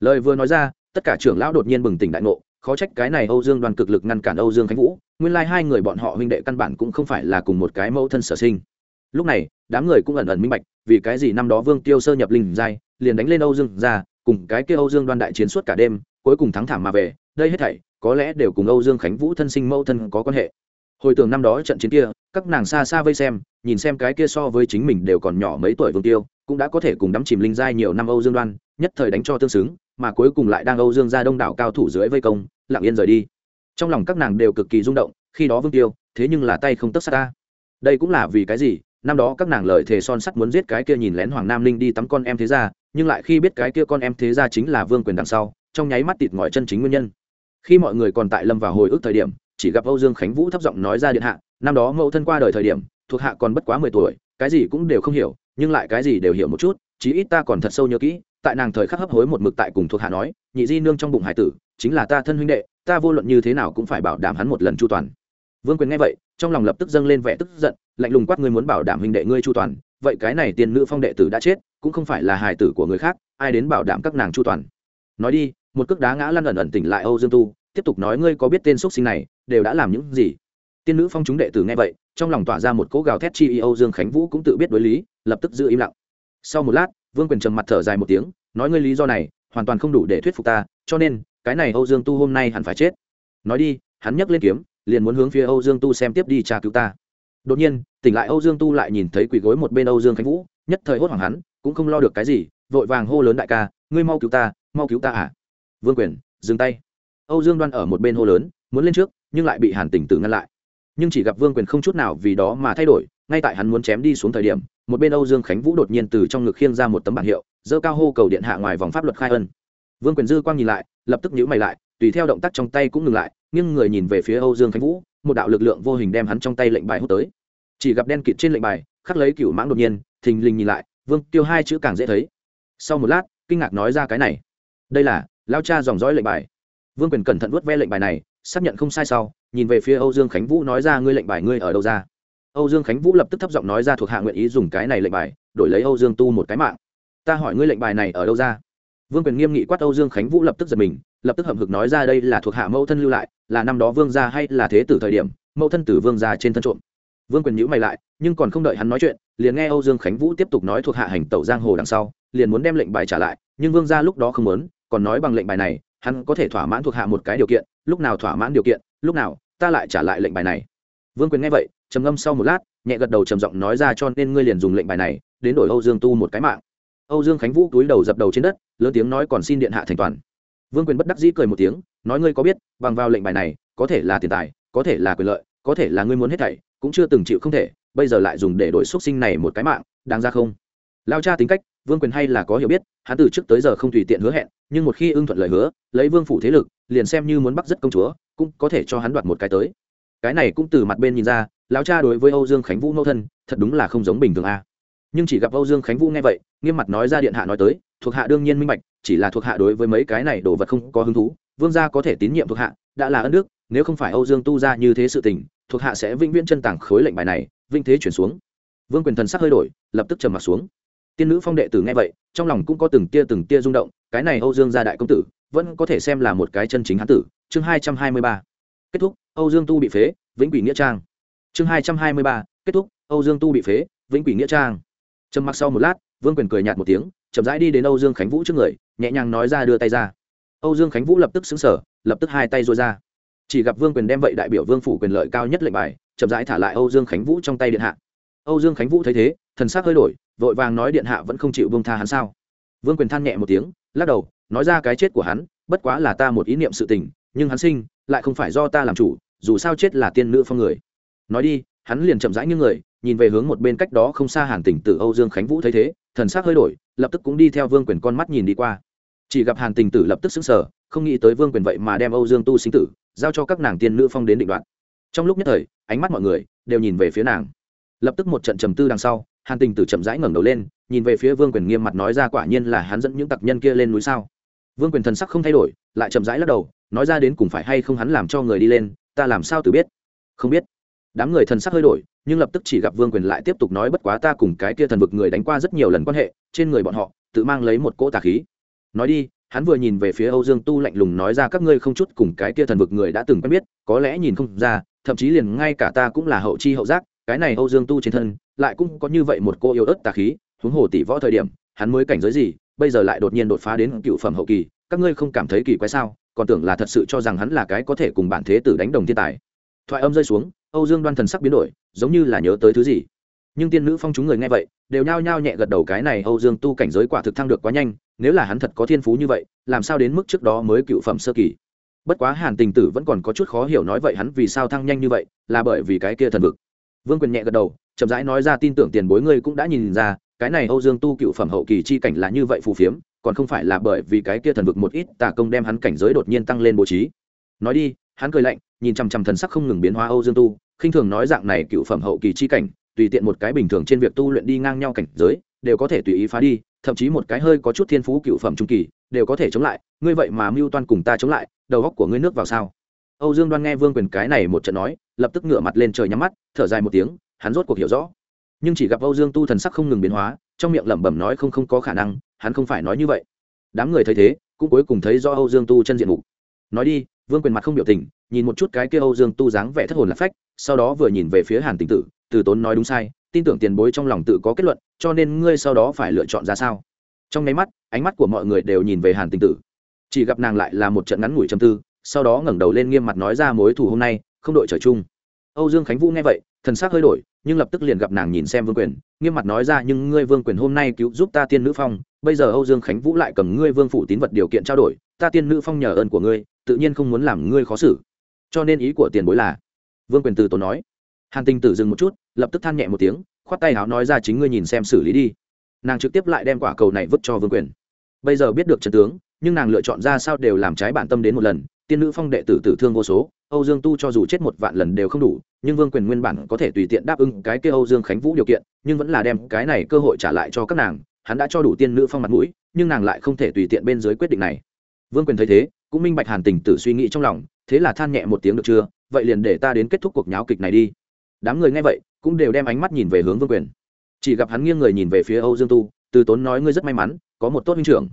Lời vừa nói ra, tất cả trưởng lão đột nhiên bừng tỉnh đại ngộ, khó trách cái này âu dương đoàn cực lực ngăn cản âu dương khánh vũ, nguyên lai hai người bọn họ huynh đệ căn bản cũng không phải là cùng một cái mẫu thân sở sinh. Lúc này, đám người cũng ẩn ẩn minh bạch, vì cái gì năm đó vương tiêu sơ nhập linh giai, liền đánh lên âu dương ra, cùng cái kia âu dương đoan đại chiến suốt cả đêm, cuối cùng thắng thảm mà về, đây hết thảy, có lẽ đều cùng âu dương khánh vũ thân sinh mẫu thân có quan hệ hồi tưởng năm đó trận chiến kia, các nàng xa xa vây xem, nhìn xem cái kia so với chính mình đều còn nhỏ mấy tuổi vương tiêu, cũng đã có thể cùng đắm chìm linh giai nhiều năm âu dương đoan, nhất thời đánh cho tương xứng, mà cuối cùng lại đang âu dương ra đông đảo cao thủ dưới vây công, lặng yên rời đi. Trong lòng các nàng đều cực kỳ rung động, khi đó vương tiêu, thế nhưng là tay không tất xa ta. Đây cũng là vì cái gì? Năm đó các nàng lời thề son sắt muốn giết cái kia nhìn lén hoàng nam linh đi tắm con em thế ra nhưng lại khi biết cái kia con em thế ra chính là vương quyền đằng sau, trong nháy mắt tịt ngòi chân chính nguyên nhân. Khi mọi người còn tại lâm vào hồi ức thời điểm chỉ gặp âu dương khánh vũ thấp giọng nói ra điện hạ, năm đó mẫu thân qua đời thời điểm, thuộc hạ còn bất quá mười tuổi, cái gì cũng đều không hiểu, nhưng lại cái gì đều hiểu một chút, chí ít ta còn thật sâu nhớ kỹ, tại nàng thời khắc hấp hối một mực tại cùng thuộc hạ nói, nhị di nương trong bụng hải tử, chính là ta thân huynh đệ, ta vô luận như thế nào cũng phải bảo đảm hắn một lần chu toàn. Vương quyền nghe vậy, trong lòng lập tức dâng lên vẻ tức giận, lạnh lùng quát ngươi muốn bảo đảm huynh đệ ngươi chu toàn, vậy cái này tiền nữ phong đệ tử đã chết, cũng không phải là hài tử của người khác, ai đến bảo đảm các nàng chu toàn. Nói đi, một cước đá ngã lăn ẩn ẩn tỉnh lại âu dương tu, tiếp tục nói ngươi có biết tên x sinh này đều đã làm những gì. Tiên nữ phong chúng đệ tử nghe vậy, trong lòng tỏa ra một cỗ gào thét chi y âu dương khánh vũ cũng tự biết đối lý, lập tức giữ im lặng. Sau một lát, vương quyền trầm mặt thở dài một tiếng, nói ngươi lý do này, hoàn toàn không đủ để thuyết phục ta, cho nên, cái này âu dương tu hôm nay hẳn phải chết. Nói đi, hắn nhấc lên kiếm, liền muốn hướng phía âu dương tu xem tiếp đi tra cứu ta. Đột nhiên, tỉnh lại âu dương tu lại nhìn thấy quỳ gối một bên âu dương khánh vũ, nhất thời hốt hoảng hắn, cũng không lo được cái gì, vội vàng hô lớn đại ca, ngươi mau cứu ta, mau cứu ta à? Vương quyền, dừng tay. Âu dương đoan ở một bên hô lớn, muốn lên trước nhưng lại bị hàn tình tử ngăn lại. Nhưng chỉ gặp vương quyền không chút nào vì đó mà thay đổi, ngay tại hắn muốn chém đi xuống thời điểm, một bên âu dương khánh vũ đột nhiên từ trong ngực khiêng ra một tấm bảng hiệu dơ cao hô cầu điện hạ ngoài vòng pháp luật khai ân. Vương quyền dư quang nhìn lại, lập tức nhíu mày lại, tùy theo động tác trong tay cũng ngừng lại nhưng người nhìn về phía âu dương khánh vũ, một đạo lực lượng vô hình đem hắn trong tay lệnh bài hút tới. Chỉ gặp đen kịt trên lệnh bài, khắc lấy cửu mãng đột nhiên, thình lình nhìn lại, vương tiêu hai chữ càng dễ thấy. Sau một lát, kinh ngạc nói ra cái này, đây là lao cha dòng dõi lệnh bài. Vương quyền cẩn thận vuốt ve lệnh bài này xác nhận không sai sau, nhìn về phía âu dương khánh vũ nói ra, ngươi lệnh bài ngươi ở đâu ra? Âu dương khánh vũ lập tức thấp giọng nói ra, thuộc hạ nguyện ý dùng cái này lệnh bài, đổi lấy âu dương tu một cái mạng. Ta hỏi ngươi lệnh bài này ở đâu ra? Vương quyền nghiêm nghị quát, âu dương khánh vũ lập tức giật mình, lập tức hậm hực nói ra, đây là thuộc hạ mẫu thân lưu lại, là năm đó vương gia hay là thế tử thời điểm, mẫu thân tử vương gia trên thân trộm. Vương quyền nhữ mày lại, nhưng còn không đợi hắn nói chuyện, liền nghe âu dương khánh vũ tiếp tục nói, thuộc hạ hành tẩu giang hồ đằng sau, liền muốn đem lệnh bài trả lại, nhưng vương gia lúc đó không muốn, còn nói bằng lệnh bài này hắn có thể thỏa mãn thuộc hạ một cái điều kiện, lúc nào thỏa mãn điều kiện, lúc nào, ta lại trả lại lệnh bài này. Vương quyền nghe vậy, trầm ngâm sau một lát, nhẹ gật đầu trầm giọng nói ra cho nên ngươi liền dùng lệnh bài này, đến đổi âu dương tu một cái mạng. Âu dương khánh vũ túi đầu dập đầu trên đất, lớn tiếng nói còn xin điện hạ thành toàn. Vương quyền bất đắc dĩ cười một tiếng, nói ngươi có biết, bằng vào lệnh bài này, có thể là tiền tài, có thể là quyền lợi, có thể là ngươi muốn hết thảy, cũng chưa từng chịu không thể, bây giờ lại dùng để đổi xuất sinh này một cái mạng, đáng ra không? Lao cha tính cách vương quyền hay là có hiểu biết, hắn từ trước tới giờ không tùy tiện hứa hẹn, nhưng một khi ưng thuận lời hứa, lấy vương phủ thế lực, liền xem như muốn bắt rất công chúa, cũng có thể cho hắn đoạt một cái tới. Cái này cũng từ mặt bên nhìn ra, lão cha đối với âu dương khánh vũ mẫu thân, thật đúng là không giống bình thường a. Nhưng chỉ gặp âu dương khánh vũ nghe vậy, nghiêm mặt nói ra điện hạ nói tới, thuộc hạ đương nhiên minh bạch, chỉ là thuộc hạ đối với mấy cái này đồ vật không có hứng thú, vương gia có thể tín nhiệm thuộc hạ, đã là ân đức, nếu không phải âu dương tu ra như thế sự tình, thuộc hạ sẽ vĩnh viễn chân tảng khối lệnh bài này, vinh thế chuyển xuống. Vương quyền thần sắc hơi đổi, lập tức trầm mặt xuống tiên nữ phong đệ tử nghe vậy, trong lòng cũng có từng tia từng tia rung động, cái này âu dương gia đại công tử, vẫn có thể xem là một cái chân chính hán tử. Chương hai trăm hai mươi ba, kết thúc, âu dương tu bị phế, vĩnh quỷ nghĩa trang. Chương hai trăm hai mươi ba, kết thúc, âu dương tu bị phế, vĩnh quỷ nghĩa trang. Trầm mặc sau một lát, vương quyền cười nhạt một tiếng, chậm rãi đi đến âu dương khánh vũ trước người, nhẹ nhàng nói ra đưa tay ra. Âu dương khánh vũ lập tức xứng sở lập tức hai tay dôi ra. Chỉ gặp vương quyền đem vậy đại biểu vương phủ quyền lợi cao nhất lệnh bài, chậm rãi thả lại âu dương khánh vũ trong tay điện hạ âu dương khánh vũ thấy thế, thần sắc hơi đổi, vội vàng nói điện hạ vẫn không chịu vương tha hắn sao? Vương quyền than nhẹ một tiếng, lắc đầu, nói ra cái chết của hắn, bất quá là ta một ý niệm sự tình, nhưng hắn sinh, lại không phải do ta làm chủ, dù sao chết là tiên nữ phong người. Nói đi, hắn liền chậm rãi như người, nhìn về hướng một bên cách đó không xa hàn tỉnh tử âu dương khánh vũ thấy thế, thần sắc hơi đổi, lập tức cũng đi theo vương quyền con mắt nhìn đi qua. Chỉ gặp hàn tình tử lập tức xứng sở không nghĩ tới vương quyền vậy mà đem âu dương tu sinh tử, giao cho các nàng tiên nữ phong đến định đoạn. Trong lúc nhất thời, ánh mắt mọi người đều nhìn về phía nàng lập tức một trận trầm tư đằng sau, hàn tình tử chậm rãi ngẩng đầu lên, nhìn về phía vương quyền nghiêm mặt nói ra quả nhiên là hắn dẫn những tặc nhân kia lên núi sao. Vương quyền thần sắc không thay đổi, lại chậm rãi lắc đầu, nói ra đến cùng phải hay không hắn làm cho người đi lên, ta làm sao tự biết? Không biết. Đám người thần sắc hơi đổi, nhưng lập tức chỉ gặp vương quyền lại tiếp tục nói bất quá ta cùng cái kia thần vực người đánh qua rất nhiều lần quan hệ, trên người bọn họ, tự mang lấy một cỗ tà khí. Nói đi, hắn vừa nhìn về phía âu dương tu lạnh lùng nói ra các ngươi không chút cùng cái kia thần vực người đã từng quen biết, có lẽ nhìn không ra, thậm chí liền ngay cả ta cũng là hậu chi hậu giác cái này âu dương tu trên thân lại cũng có như vậy một cô yêu ớt tà khí, huống hồ tỷ võ thời điểm, hắn mới cảnh giới gì, bây giờ lại đột nhiên đột phá đến cựu phẩm hậu kỳ, các ngươi không cảm thấy kỳ quái sao? Còn tưởng là thật sự cho rằng hắn là cái có thể cùng bản thế tử đánh đồng thiên tài. Thoại âm rơi xuống, âu dương đoan thần sắc biến đổi, giống như là nhớ tới thứ gì. Nhưng tiên nữ phong chúng người nghe vậy, đều nhao nhao nhẹ gật đầu cái này âu dương tu cảnh giới quả thực thăng được quá nhanh, nếu là hắn thật có thiên phú như vậy, làm sao đến mức trước đó mới cựu phẩm sơ kỳ? Bất quá hàn tình tử vẫn còn có chút khó hiểu nói vậy hắn vì sao thăng nhanh như vậy, là bởi vì cái kia thần vực vương quyền nhẹ gật đầu, chậm rãi nói ra tin tưởng tiền bối ngươi cũng đã nhìn ra, cái này âu dương tu cựu phẩm hậu kỳ chi cảnh là như vậy phù phiếm, còn không phải là bởi vì cái kia thần vực một ít tà công đem hắn cảnh giới đột nhiên tăng lên bố trí. Nói đi, hắn cười lạnh, nhìn chằm chằm thần sắc không ngừng biến hóa âu dương tu, khinh thường nói dạng này cựu phẩm hậu kỳ chi cảnh, tùy tiện một cái bình thường trên việc tu luyện đi ngang nhau cảnh giới, đều có thể tùy ý phá đi, thậm chí một cái hơi có chút thiên phú cựu phẩm trung kỳ, đều có thể chống lại, ngươi vậy mà mưu toan cùng ta chống lại, đầu góc của ngươi nước vào sao? Âu dương đoan nghe vương quyền cái này một trận nói, lập tức ngửa mặt lên trời nhắm mắt, thở dài một tiếng, hắn rốt cuộc hiểu rõ. Nhưng chỉ gặp âu dương tu thần sắc không ngừng biến hóa, trong miệng lẩm bẩm nói không không có khả năng, hắn không phải nói như vậy. Đám người thấy thế, cũng cuối cùng thấy do âu dương tu chân diện mục. Nói đi, vương quyền mặt không biểu tình, nhìn một chút cái kia âu dương tu dáng vẻ thất hồn lạc phách, sau đó vừa nhìn về phía hàn tình tử, từ tốn nói đúng sai, tin tưởng tiền bối trong lòng tự có kết luận, cho nên ngươi sau đó phải lựa chọn ra sao? Trong mấy mắt, ánh mắt của mọi người đều nhìn về hàn tình tử. Chỉ gặp nàng lại là một trận ngắn ngủi trầm tư sau đó ngẩng đầu lên nghiêm mặt nói ra mối thù hôm nay, không đội trời chung. Âu dương khánh vũ nghe vậy, thần sắc hơi đổi, nhưng lập tức liền gặp nàng nhìn xem vương quyền, nghiêm mặt nói ra, nhưng ngươi vương quyền hôm nay cứu giúp ta tiên nữ phong, bây giờ âu dương khánh vũ lại cầm ngươi vương phủ tín vật điều kiện trao đổi, ta tiên nữ phong nhờ ơn của ngươi, tự nhiên không muốn làm ngươi khó xử. Cho nên ý của tiền bối là, vương quyền từ tốn nói. Hàn tinh tử dừng một chút, lập tức than nhẹ một tiếng, khoát tay áo nói ra, chính ngươi nhìn xem xử lý đi. Nàng trực tiếp lại đem quả cầu này vứt cho vương quyền. Bây giờ biết được trần tướng, nhưng nàng lựa chọn ra sao đều làm trái bản tâm đến một lần tiên nữ phong đệ tử tử thương vô số, âu dương tu cho dù chết một vạn lần đều không đủ, nhưng vương quyền nguyên bản có thể tùy tiện đáp ứng cái kia âu dương khánh vũ điều kiện, nhưng vẫn là đem cái này cơ hội trả lại cho các nàng, hắn đã cho đủ tiên nữ phong mặt mũi, nhưng nàng lại không thể tùy tiện bên dưới quyết định này. Vương quyền thấy thế, cũng minh bạch hàn tình tử suy nghĩ trong lòng, thế là than nhẹ một tiếng được chưa, vậy liền để ta đến kết thúc cuộc nháo kịch này đi. Đám người nghe vậy, cũng đều đem ánh mắt nhìn về hướng vương quyền. Chỉ gặp hắn nghiêng người nhìn về phía âu dương tu, từ tốn nói ngươi rất may mắn, có một tốt huynh trưởng.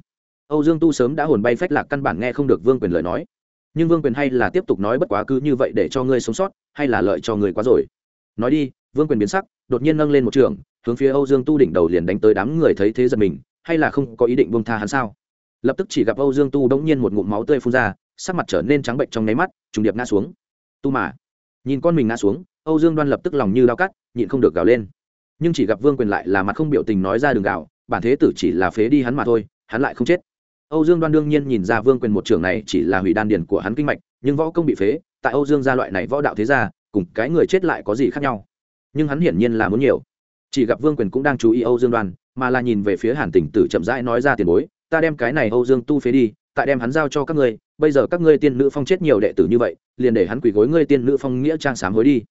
Âu dương tu sớm đã hồn bay phách lạc căn bản nghe không được vương quyền lời nói nhưng vương quyền hay là tiếp tục nói bất quá cứ như vậy để cho ngươi sống sót, hay là lợi cho ngươi quá rồi. Nói đi, vương quyền biến sắc, đột nhiên nâng lên một trường, hướng phía âu dương tu đỉnh đầu liền đánh tới đám người thấy thế giật mình, hay là không có ý định buông tha hắn sao? Lập tức chỉ gặp âu dương tu đống nhiên một ngụm máu tươi phun ra, sắc mặt trở nên trắng bệnh trong nháy mắt, trùng điệp ngã xuống. Tu mà, nhìn con mình ngã xuống, âu dương đoan lập tức lòng như đau cắt, nhịn không được gào lên. Nhưng chỉ gặp vương quyền lại là mặt không biểu tình nói ra đường gào bản thế tử chỉ là phế đi hắn mà thôi, hắn lại không chết âu dương đoan đương nhiên nhìn ra vương quyền một trưởng này chỉ là hủy đan điền của hắn kinh mạch, nhưng võ công bị phế, tại âu dương gia loại này võ đạo thế gia, cùng cái người chết lại có gì khác nhau. Nhưng hắn hiển nhiên là muốn nhiều. Chỉ gặp vương quyền cũng đang chú ý âu dương đoan, mà là nhìn về phía hàn tỉnh tử chậm rãi nói ra tiền bối, ta đem cái này âu dương tu phế đi, tại đem hắn giao cho các ngươi, bây giờ các ngươi tiên nữ phong chết nhiều đệ tử như vậy, liền để hắn quỳ gối ngươi tiên nữ phong nghĩa trang sám hối đi.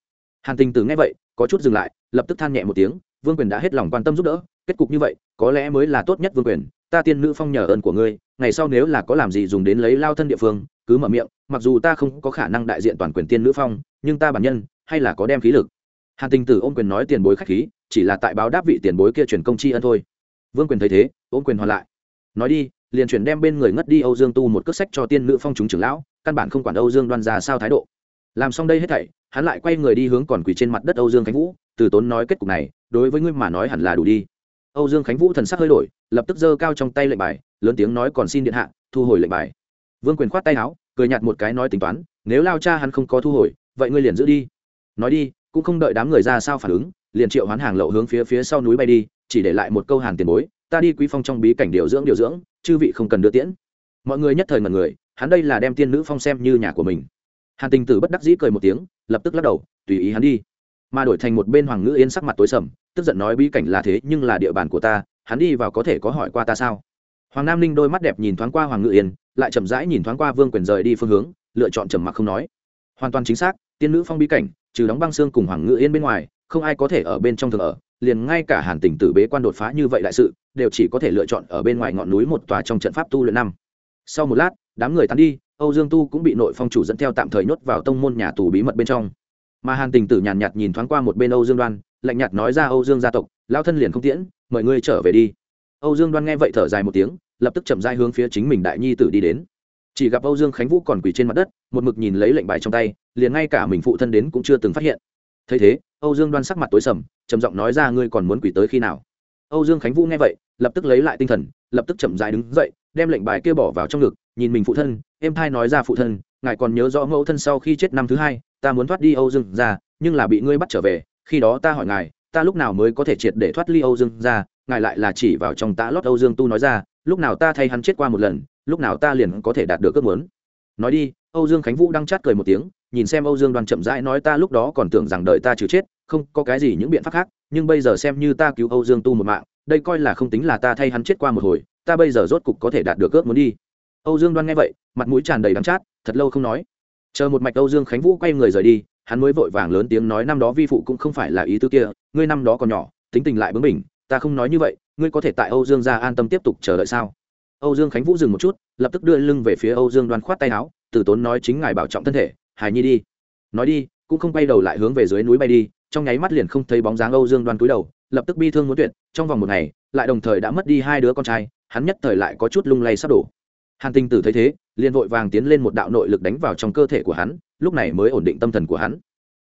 Hàn tình tử nghe vậy, có chút dừng lại, lập tức than nhẹ một tiếng, vương quyền đã hết lòng quan tâm giúp đỡ, kết cục như vậy, có lẽ mới là tốt nhất vương quyền ta tiên nữ phong nhờ ơn của ngươi, ngày sau nếu là có làm gì dùng đến lấy lao thân địa phương, cứ mở miệng, mặc dù ta không có khả năng đại diện toàn quyền tiên nữ phong, nhưng ta bản nhân, hay là có đem khí lực. Hàn tình tử ôm quyền nói tiền bối khách khí, chỉ là tại báo đáp vị tiền bối kia truyền công tri ân thôi. Vương quyền thấy thế, ôm quyền hoàn lại. Nói đi, liền chuyển đem bên người ngất đi âu dương tu một cất sách cho tiên nữ phong chúng trưởng lão, căn bản không quản âu dương đoan ra sao thái độ. Làm xong đây hết thảy, hắn lại quay người đi hướng còn quỳ trên mặt đất âu dương khánh vũ, từ tốn nói kết cục này, đối với ngươi mà nói hẳn là đủ đi âu dương khánh vũ thần sắc hơi đổi, lập tức giơ cao trong tay lệnh bài, lớn tiếng nói còn xin điện hạ, thu hồi lệnh bài. Vương quyền khoát tay áo, cười nhạt một cái nói tính toán, nếu lao cha hắn không có thu hồi, vậy ngươi liền giữ đi. Nói đi, cũng không đợi đám người ra sao phản ứng, liền triệu hoán hàng lậu hướng phía phía sau núi bay đi, chỉ để lại một câu hàng tiền bối, ta đi quý phong trong bí cảnh điều dưỡng điều dưỡng, chư vị không cần đưa tiễn. Mọi người nhất thời ngần người, hắn đây là đem tiên nữ phong xem như nhà của mình. Hàn tình tử bất đắc dĩ cười một tiếng, lập tức lắc đầu, tùy ý hắn đi mà đổi thành một bên hoàng ngữ yên sắc mặt tối sầm, tức giận nói bí cảnh là thế nhưng là địa bàn của ta, hắn đi vào có thể có hỏi qua ta sao? Hoàng nam ninh đôi mắt đẹp nhìn thoáng qua hoàng ngữ yên, lại chậm rãi nhìn thoáng qua vương quyền rời đi phương hướng, lựa chọn trầm mặc không nói. Hoàn toàn chính xác, tiên nữ phong bí cảnh, trừ đóng băng xương cùng hoàng ngữ yên bên ngoài, không ai có thể ở bên trong thường ở, liền ngay cả hàn tỉnh tử bế quan đột phá như vậy đại sự, đều chỉ có thể lựa chọn ở bên ngoài ngọn núi một tòa trong trận pháp tu luyện năm. Sau một lát, đám người tán đi, âu dương tu cũng bị nội phong chủ dẫn theo tạm thời nhốt vào tông môn nhà tù bí mật bên trong mà hàn tình tử nhàn nhạt nhìn thoáng qua một bên âu dương đoan, lạnh nhạt nói ra, âu dương gia tộc lao thân liền không tiễn, mời ngươi trở về đi. Âu dương đoan nghe vậy thở dài một tiếng, lập tức chậm dai hướng phía chính mình đại nhi tử đi đến. Chỉ gặp âu dương khánh vũ còn quỳ trên mặt đất, một mực nhìn lấy lệnh bài trong tay, liền ngay cả mình phụ thân đến cũng chưa từng phát hiện. Thấy thế, âu dương đoan sắc mặt tối sầm, trầm giọng nói ra, ngươi còn muốn quỳ tới khi nào? Âu dương khánh vũ nghe vậy, lập tức lấy lại tinh thần, lập tức chậm dài đứng dậy, đem lệnh bài kia bỏ vào trong ngực, nhìn mình phụ thân em thai nói ra, phụ thân, ngài còn nhớ rõ mẫu thân sau khi chết năm thứ hai ta muốn thoát đi âu dương ra nhưng là bị ngươi bắt trở về, khi đó ta hỏi ngài, ta lúc nào mới có thể triệt để thoát ly âu dương ra ngài lại là chỉ vào trong tã lót âu dương tu nói ra, lúc nào ta thay hắn chết qua một lần, lúc nào ta liền có thể đạt được ước muốn? Nói đi, âu dương khánh vũ đang chát cười một tiếng, nhìn xem âu dương đoàn chậm rãi nói ta lúc đó còn tưởng rằng đợi ta trừ chết, không có cái gì những biện pháp khác, nhưng bây giờ xem như ta cứu âu dương tu một mạng, đây coi là không tính là ta thay hắn chết qua một hồi, ta bây giờ rốt cục có thể đạt được ước muốn đi. Âu dương đoan nghe vậy, mặt mũi tràn đầy đắng chát, thật lâu không nói chờ một mạch âu dương khánh vũ quay người rời đi, hắn mới vội vàng lớn tiếng nói năm đó vi phụ cũng không phải là ý tư kia, ngươi năm đó còn nhỏ, tính tình lại bướng bỉnh, ta không nói như vậy, ngươi có thể tại âu dương ra an tâm tiếp tục chờ đợi sao? Âu dương khánh vũ dừng một chút, lập tức đưa lưng về phía âu dương đoan khoát tay áo, từ tốn nói chính ngài bảo trọng thân thể, hài nhi đi. Nói đi, cũng không bay đầu lại hướng về dưới núi bay đi, trong nháy mắt liền không thấy bóng dáng âu dương đoan cúi đầu, lập tức bi thương muốn tuyệt, trong vòng một ngày, lại đồng thời đã mất đi hai đứa con trai, hắn nhất thời lại có chút lung lay sắp đổ hàn tinh tử thấy thế, liền vội vàng tiến lên một đạo nội lực đánh vào trong cơ thể của hắn, lúc này mới ổn định tâm thần của hắn.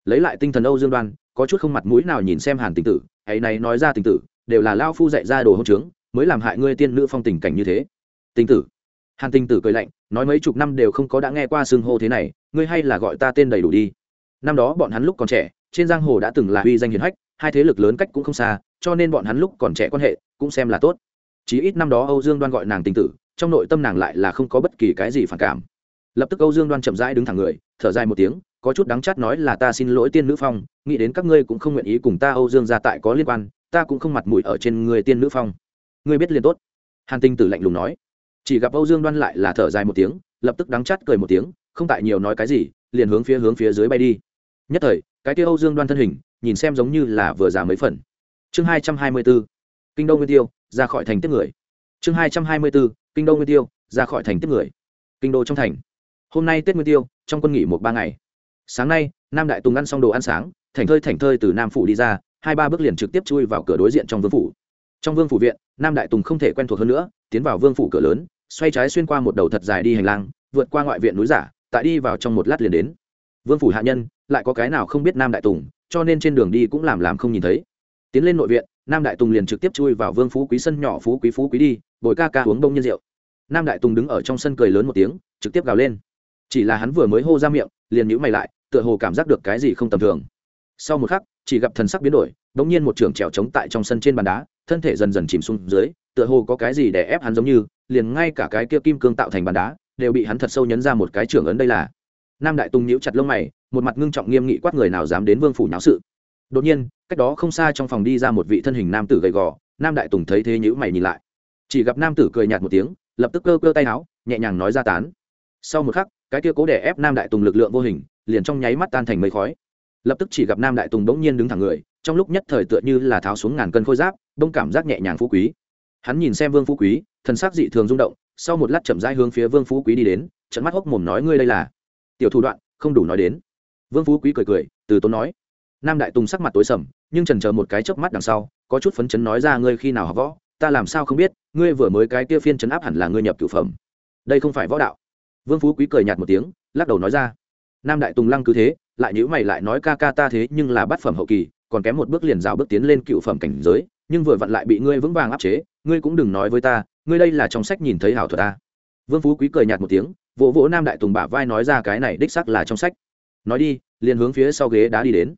Lấy lại tinh thần âu dương đoan, có chút không mặt mũi nào nhìn xem hàn tinh tử, hãy này nói ra tinh tử, đều là lao phu dạy ra đồ hỗn trướng, mới làm hại ngươi tiên nữ phong tình cảnh như thế. Tinh tử. Hàn tinh tử cười lạnh, nói mấy chục năm đều không có đã nghe qua xương hô thế này, ngươi hay là gọi ta tên đầy đủ đi. Năm đó bọn hắn lúc còn trẻ, trên giang hồ đã từng là uy danh hiền hách, hai thế lực lớn cách cũng không xa, cho nên bọn hắn lúc còn trẻ quan hệ cũng xem là tốt. Chí ít năm đó âu dương đoan gọi nàng Tinh tử trong nội tâm nàng lại là không có bất kỳ cái gì phản cảm. Lập tức âu dương đoan chậm rãi đứng thẳng người, thở dài một tiếng, có chút đắng chát nói là ta xin lỗi tiên nữ phong, nghĩ đến các ngươi cũng không nguyện ý cùng ta âu dương gia tại có liên quan, ta cũng không mặt mũi ở trên người tiên nữ phong. Ngươi biết liền tốt. Hàn tinh tử lạnh lùng nói. Chỉ gặp âu dương đoan lại là thở dài một tiếng, lập tức đắng chát cười một tiếng, không tại nhiều nói cái gì, liền hướng phía hướng phía dưới bay đi. Nhất thời, cái kia âu dương đoan thân hình, nhìn xem giống như là vừa già mấy phần. Chương hai trăm hai mươi bốn kinh đô nguyên tiêu, ra khỏi thành tiếp người. Chương hai trăm hai mươi bốn kinh đô nguyên tiêu, ra khỏi thành tiếp người. Kinh đô trong thành. Hôm nay tết nguyên tiêu, trong quân nghỉ một ba ngày. Sáng nay, nam đại tùng ăn xong đồ ăn sáng, thành thơi thành thơi từ nam phủ đi ra, hai ba bước liền trực tiếp chui vào cửa đối diện trong vương phủ. Trong vương phủ viện, nam đại tùng không thể quen thuộc hơn nữa, tiến vào vương phủ cửa lớn, xoay trái xuyên qua một đầu thật dài đi hành lang, vượt qua ngoại viện núi giả, tại đi vào trong một lát liền đến. Vương phủ hạ nhân, lại có cái nào không biết nam đại tùng, cho nên trên đường đi cũng làm làm không nhìn thấy. Tiến lên nội viện, nam đại tùng liền trực tiếp chui vào vương phú quý sân nhỏ phú quý phú quý đi, bồi ca ca uống đông nhân rượu nam đại tùng đứng ở trong sân cười lớn một tiếng, trực tiếp gào lên. Chỉ là hắn vừa mới hô ra miệng, liền nhữ mày lại, tựa hồ cảm giác được cái gì không tầm thường. Sau một khắc, chỉ gặp thần sắc biến đổi đ ỗ n g nhiên một trưởng trèo trống tại trong sân trên bàn đá, thân thể dần dần chìm xuống dưới, tựa hồ có cái gì để ép hắn giống như, liền ngay cả cái kia kim cương tạo thành bàn đá, đều bị hắn thật sâu nhấn ra một cái trưởng ấn đây là. Nam đại tùng nhíu chặt lông mày, một mặt ngưng trọng nghiêm nghị quát người nào dám đến vương phủ nháo sự. Đột nhiên, cách đó không xa trong phòng đi ra một vị thân hình nam tử gầy gò, nam đại tùng thấy thế nhữ mày nhìn lại. Chỉ gặp nam tử cười nhạt một tiếng lập tức cơ cơ tay áo, nhẹ nhàng nói ra tán. Sau một khắc, cái kia cố đè ép nam đại tùng lực lượng vô hình, liền trong nháy mắt tan thành mây khói. Lập tức chỉ gặp nam đại tùng bỗng nhiên đứng thẳng người, trong lúc nhất thời tựa như là tháo xuống ngàn cân khôi giáp bông cảm giác nhẹ nhàng phú quý. Hắn nhìn xem vương phú quý, thần sắc dị thường rung động, sau một lát chậm rãi hướng phía vương phú quý đi đến trận mắt hốc mồm nói ngươi đây là. Tiểu thủ đoạn, không đủ nói đến. Vương phú quý cười cười, từ tốn nói. Nam đại tùng sắc mặt tối sầm, nhưng trần chờ một cái chớp mắt đằng sau, có chút phấn chấn nói ra ngươi khi nào học võ, ta làm sao không biết ngươi vừa mới cái kia phiên chấn áp hẳn là ngươi nhập cửu phẩm. Đây không phải võ đạo. Vương phú quý cười nhạt một tiếng, lắc đầu nói ra. Nam đại tùng lăng cứ thế, lại nhữ mày lại nói ca ca ta thế nhưng là bát phẩm hậu kỳ, còn kém một bước liền rào bước tiến lên cựu phẩm cảnh giới, nhưng vừa vặn lại bị ngươi vững vàng áp chế, ngươi cũng đừng nói với ta, ngươi đây là trong sách nhìn thấy hảo thuật ta vương phú quý cười nhạt một tiếng, vỗ vỗ nam đại tùng bả vai nói ra cái này đích sắc là trong sách. Nói đi, liền hướng phía sau ghế đá đi đến.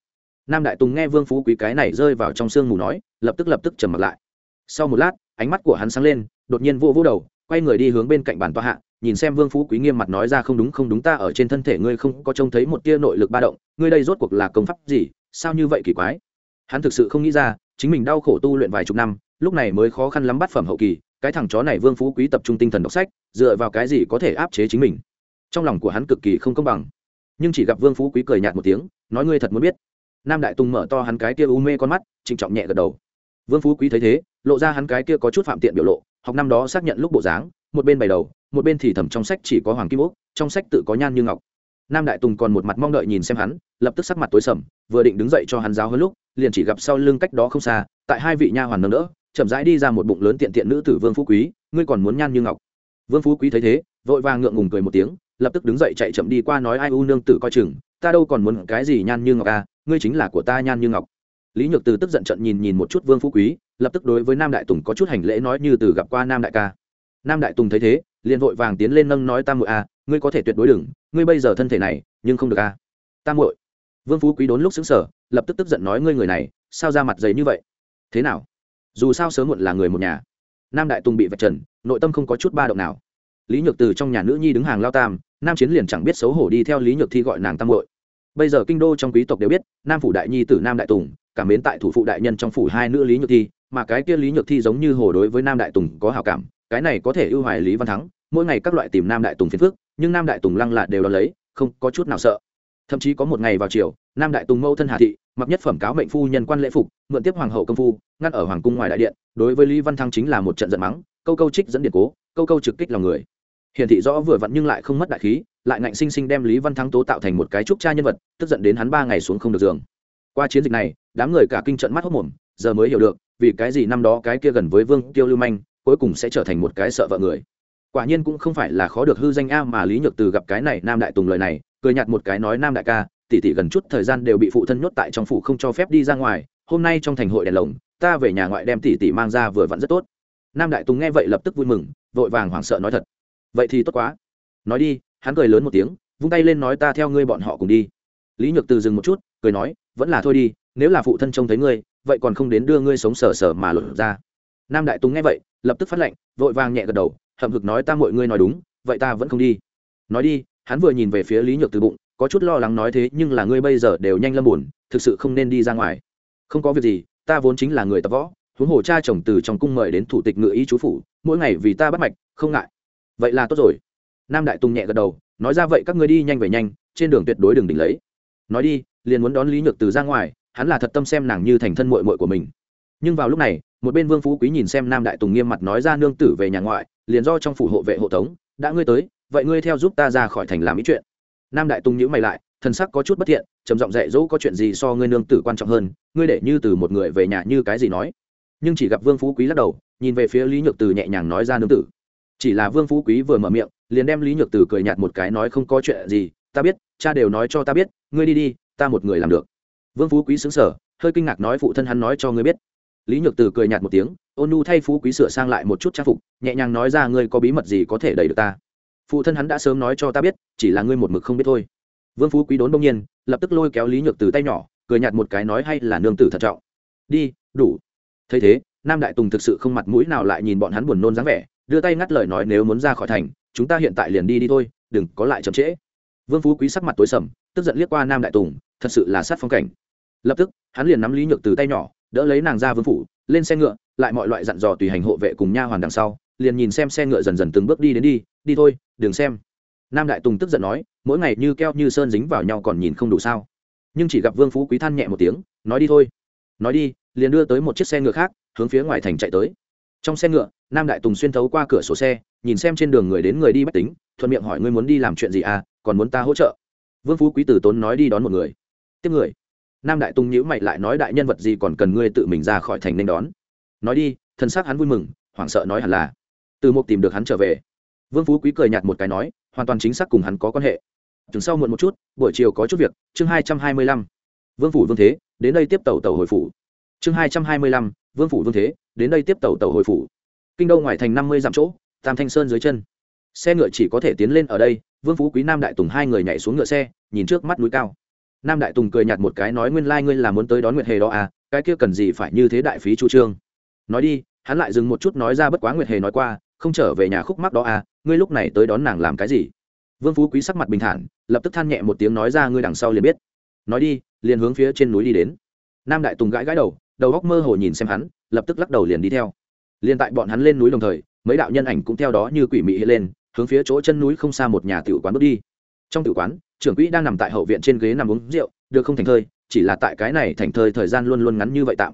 Nam đại tùng nghe vương phú quý cái này rơi vào trong sương mù nói, lập tức lập tức trầm mặt lại. Sau một lát ánh mắt của hắn sáng lên, đột nhiên vô vô đầu, quay người đi hướng bên cạnh bàn tòa hạ, nhìn xem vương phú quý nghiêm mặt nói ra không đúng không đúng ta ở trên thân thể ngươi không có trông thấy một tia nội lực ba động, ngươi đây rốt cuộc là công pháp gì, sao như vậy kỳ quái? Hắn thực sự không nghĩ ra, chính mình đau khổ tu luyện vài chục năm, lúc này mới khó khăn lắm bắt phẩm hậu kỳ, cái thằng chó này vương phú quý tập trung tinh thần đọc sách, dựa vào cái gì có thể áp chế chính mình? Trong lòng của hắn cực kỳ không công bằng. Nhưng chỉ gặp vương phú quý cười nhạt một tiếng, nói ngươi thật muốn biết. Nam đại tùng mở to hắn cái kia u mê con mắt, trịnh trọng nhẹ gật đầu. Vương phú quý thấy thế lộ ra hắn cái kia có chút phạm tiện biểu lộ, học năm đó xác nhận lúc bộ dáng, một bên bày đầu, một bên thì thầm trong sách chỉ có hoàng kim úc, trong sách tự có nhan như ngọc. Nam đại tùng còn một mặt mong đợi nhìn xem hắn, lập tức sắc mặt tối sầm, vừa định đứng dậy cho hắn giáo hơn lúc, liền chỉ gặp sau lưng cách đó không xa, tại hai vị nha hoàn nâng đỡ, chậm rãi đi ra một bụng lớn tiện tiện nữ tử vương phú quý, ngươi còn muốn nhan như ngọc. Vương phú quý thấy thế, vội vàng ngượng ngùng cười một tiếng, lập tức đứng dậy chạy chậm đi qua nói ai u nương tử coi chừng, ta đâu còn muốn cái gì nhan như ngọc à ngươi chính là của ta nhan như ngọc. Lý nhược từ tức giận trận nhìn nhìn một chút vương phú quý lập tức đối với nam đại tùng có chút hành lễ nói như từ gặp qua nam đại ca. Nam đại tùng thấy thế, liền vội vàng tiến lên nâng nói tam muội à ngươi có thể tuyệt đối đừng, ngươi bây giờ thân thể này, nhưng không được à. Tam muội. Vương phú quý đốn lúc xứng sở lập tức tức giận nói, ngươi người này, sao ra mặt giấy như vậy? Thế nào? Dù sao sớm muộn là người một nhà. Nam đại tùng bị vạch trần, nội tâm không có chút ba động nào. Lý nhược từ trong nhà nữ nhi đứng hàng lao tam, nam chiến liền chẳng biết xấu hổ đi theo lý nhược thi gọi nàng tam muội. Bây giờ kinh đô trong quý tộc đều biết, nam phủ đại nhi tử nam đại tùng cảm mến tại thủ phụ đại nhân trong phủ hai nữ lý nhược thi mà cái kia lý nhược thi giống như hồ đối với nam đại tùng có hào cảm, cái này có thể ưu hoài lý văn thắng, mỗi ngày các loại tìm nam đại tùng phiền phước nhưng nam đại tùng lăng lạ đều đ lấy, không có chút nào sợ. Thậm chí có một ngày vào chiều, nam đại tùng mâu thân hà thị, mặc nhất phẩm cáo mệnh phu nhân quan lễ phục, mượn tiếp hoàng hậu công phu, ngăn ở hoàng cung ngoài đại điện, đối với lý văn thăng chính là một trận giận mắng, câu câu trích dẫn điện cố, câu câu trực kích lòng người. Hiển thị rõ vừa vặn nhưng lại không mất đại khí, lại ngạnh sinh sinh đem lý văn thắng tố tạo thành một cái trúc cha nhân vật, tức giận đến hắn ba ngày xuống không được giường qua chiến dịch này, đám người cả kinh trận mắt hốc mồm, giờ mới hiểu được, vì cái gì năm đó cái kia gần với vương tiêu lưu manh, cuối cùng sẽ trở thành một cái sợ vợ người. Quả nhiên cũng không phải là khó được hư danh a mà lý nhược từ gặp cái này nam đại tùng lời này, cười nhạt một cái nói, nam đại ca tỷ tỷ gần chút thời gian đều bị phụ thân nhốt tại trong phủ không cho phép đi ra ngoài, hôm nay trong thành hội đèn lồng, ta về nhà ngoại đem tỷ tỷ mang ra vừa vặn rất tốt. Nam đại tùng nghe vậy lập tức vui mừng, vội vàng hoảng sợ nói thật. Vậy thì tốt quá. Nói đi, hắn cười lớn một tiếng, vung tay lên nói, ta theo ngươi bọn họ cùng đi lý nhược từ dừng một chút, cười nói, vẫn là thôi đi, nếu là phụ thân trông thấy ngươi, vậy còn không đến đưa ngươi sống sờ sờ mà lột ra. Nam đại tùng nghe vậy, lập tức phát lệnh, vội vàng nhẹ gật đầu, hậm hực nói, ta mọi ngươi nói đúng, vậy ta vẫn không đi. Nói đi, hắn vừa nhìn về phía lý nhược từ bụng, có chút lo lắng nói, thế nhưng là ngươi bây giờ đều nhanh lâm buồn, thực sự không nên đi ra ngoài. Không có việc gì, ta vốn chính là người tập võ, huống hồ cha chồng từ trong cung mời đến thủ tịch ngự ý chú phủ, mỗi ngày vì ta bắt mạch, không ngại. Vậy là tốt rồi. Nam đại tùng nhẹ gật đầu, nói, ra vậy các ngươi đi nhanh về nhanh, trên đường tuyệt đối đừng đỉnh lấy nói đi, liền muốn đón lý nhược từ ra ngoài, hắn là thật tâm xem nàng như thành thân mội mội của mình. Nhưng vào lúc này, một bên vương phú quý nhìn xem nam đại tùng nghiêm mặt nói ra nương tử về nhà ngoại, liền do trong phủ hộ vệ hộ tống, đã ngươi tới, vậy ngươi theo giúp ta ra khỏi thành làm ý chuyện. Nam đại tùng nhữ mày lại, thần sắc có chút bất thiện, trầm giọng dạy dỗ có chuyện gì so ngươi nương tử quan trọng hơn, ngươi để như từ một người về nhà như cái gì nói. Nhưng chỉ gặp vương phú quý lắc đầu, nhìn về phía lý nhược từ nhẹ nhàng nói ra nương tử. Chỉ là vương phú quý vừa mở miệng, liền đem lý nhược từ cười nhạt một cái nói không có chuyện gì ta biết, cha đều nói cho ta biết, ngươi đi đi, ta một người làm được. Vương phú quý xứng sở hơi kinh ngạc nói phụ thân hắn nói cho ngươi biết. Lý nhược từ cười nhạt một tiếng, ôn nu thay phú quý sửa sang lại một chút trang phục, nhẹ nhàng nói ra ngươi có bí mật gì có thể đẩy được ta. Phụ thân hắn đã sớm nói cho ta biết, chỉ là ngươi một mực không biết thôi. Vương phú quý đốn đông nhiên, lập tức lôi kéo lý nhược từ tay nhỏ, cười nhạt một cái nói hay là nương tử thận trọng. Đi, đủ. Thấy thế, nam đại tùng thực sự không mặt mũi nào lại nhìn bọn hắn buồn nôn dáng vẻ, đưa tay ngắt lời nói nếu muốn ra khỏi thành, chúng ta hiện tại liền đi đi thôi, đừng có lại chậm trễ vương phú quý sắc mặt tối sầm, tức giận liếc qua nam đại tùng, thật sự là sát phong cảnh. Lập tức, hắn liền nắm lý nhược từ tay nhỏ, đỡ lấy nàng ra vương phủ, lên xe ngựa, lại mọi loại dặn dò tùy hành hộ vệ cùng nha hoàn đằng sau, liền nhìn xem xe ngựa dần dần từng bước đi đến đi đi thôi, đừng xem. Nam đại tùng tức giận nói, mỗi ngày như keo như sơn dính vào nhau còn nhìn không đủ sao. Nhưng chỉ gặp vương phú quý than nhẹ một tiếng, nói đi thôi. Nói đi, liền đưa tới một chiếc xe ngựa khác, hướng phía ngoài thành chạy tới. Trong xe ngựa, nam đại tùng xuyên thấu qua cửa sổ xe, nhìn xem trên đường người đến người đi bách tính thuận miệng hỏi ngươi muốn đi làm chuyện gì à còn muốn ta hỗ trợ? Vương phú quý tử tốn nói đi đón một người. Tiếp người. Nam đại tung nhữ mày lại nói đại nhân vật gì còn cần ngươi tự mình ra khỏi thành nên đón. Nói đi thân xác hắn vui mừng, hoảng sợ nói hẳn là. Từ mục tìm được hắn trở về. Vương phú quý cười nhạt một cái nói, hoàn toàn chính xác cùng hắn có quan hệ. Chừng sau muộn một chút, buổi chiều có chút việc, chương hai trăm hai mươi lăm. Vương phủ vương thế, đến đây tiếp tàu tàu hồi phủ. Chương hai trăm hai mươi lăm, vương phủ vương thế, đến đây tiếp tàu tàu hồi phủ. Kinh đô ngoài thành năm mươi dặm chỗ, tam thanh sơn dưới chân xe ngựa chỉ có thể tiến lên ở đây, vương phú quý, nam đại tùng hai người nhảy xuống ngựa xe, nhìn trước mắt núi cao. Nam đại tùng cười nhạt một cái nói, nguyên lai、like、ngươi là muốn tới đón nguyệt hề đó à cái kia cần gì phải như thế đại phí chu trương? Nói đi, hắn lại dừng một chút nói ra bất quá nguyệt hề nói qua, không trở về nhà khúc mắc đó à ngươi lúc này tới đón nàng làm cái gì? Vương phú quý sắc mặt bình thản, lập tức than nhẹ một tiếng nói ra, ngươi đằng sau liền biết. Nói đi, liền hướng phía trên núi đi đến. Nam đại tùng gãi gãi đầu đầu góc mơ hồ nhìn xem hắn, lập tức lắc đầu liền đi theo. Liền tại bọn hắn lên núi đồng thời, mấy đạo nhân ảnh cũng theo đó như quỷ mị lên hướng phía chỗ chân núi không xa một nhà tiểu quán bước đi. Trong tiểu quán, trưởng quỹ đang nằm tại hậu viện trên ghế nằm uống rượu, được không thành thơi, chỉ là tại cái này thành thơi thời gian luôn luôn ngắn như vậy tạm.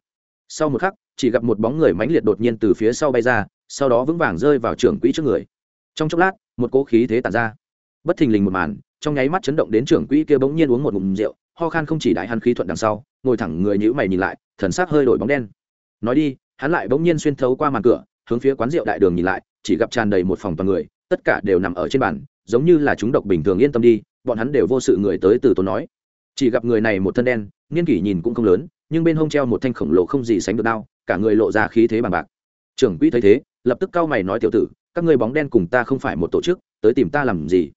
Sau một khắc, chỉ gặp một bóng người mãnh liệt đột nhiên từ phía sau bay ra, sau đó vững vàng rơi vào trưởng quỹ trước người. Trong chốc lát, một cỗ khí thế tàn ra. Bất thình lình một màn, trong nháy mắt chấn động đến trưởng quỹ kia bỗng nhiên uống một ngụm rượu, ho khan không chỉ đại hắn khí thuận đằng sau, ngồi thẳng người nhữ mày nhìn lại, thần sắc hơi đổi bóng đen. Nói đi, hắn lại bỗng nhiên xuyên thấu qua màn cửa, hướng phía quán rượu đại đường nhìn lại, chỉ gặp tràn đầy một phòng toàn người tất cả đều nằm ở trên bàn, giống như là chúng độc bình thường yên tâm đi, bọn hắn đều vô sự người tới từ tốn nói. Chỉ gặp người này một thân đen, niên kỷ nhìn cũng không lớn, nhưng bên hông treo một thanh khổng lồ không gì sánh được đao, cả người lộ ra khí thế bằng bạc. Trưởng quỹ thấy thế, lập tức cau mày nói tiểu tử, các ngươi bóng đen cùng ta không phải một tổ chức, tới tìm ta làm gì?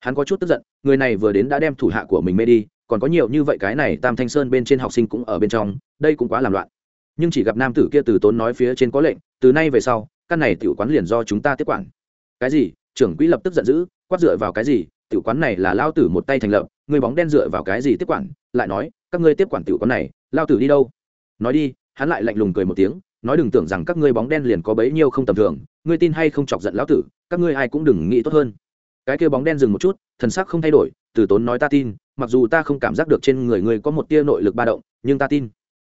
Hắn có chút tức giận, người này vừa đến đã đem thủ hạ của mình mê đi, còn có nhiều như vậy cái này tam thanh sơn bên trên học sinh cũng ở bên trong, đây cũng quá làm loạn. Nhưng chỉ gặp nam tử kia từ tốn nói phía trên có lệnh, từ nay về sau căn này tiểu quán liền do chúng ta tiếp quản. Cái gì? Trưởng quỹ lập tức giận dữ, quát dựa vào cái gì? Tiểu quán này là lao tử một tay thành lập, người bóng đen dựa vào cái gì tiếp quản? Lại nói, các ngươi tiếp quản tiểu quán này, lao tử đi đâu? Nói đi, hắn lại lạnh lùng cười một tiếng, nói đừng tưởng rằng các ngươi bóng đen liền có bấy nhiêu không tầm thường, ngươi tin hay không chọc giận lão tử, các ngươi ai cũng đừng nghĩ tốt hơn. Cái kia bóng đen dừng một chút, thần sắc không thay đổi, từ tốn nói ta tin, mặc dù ta không cảm giác được trên người ngươi có một tia nội lực ba động, nhưng ta tin.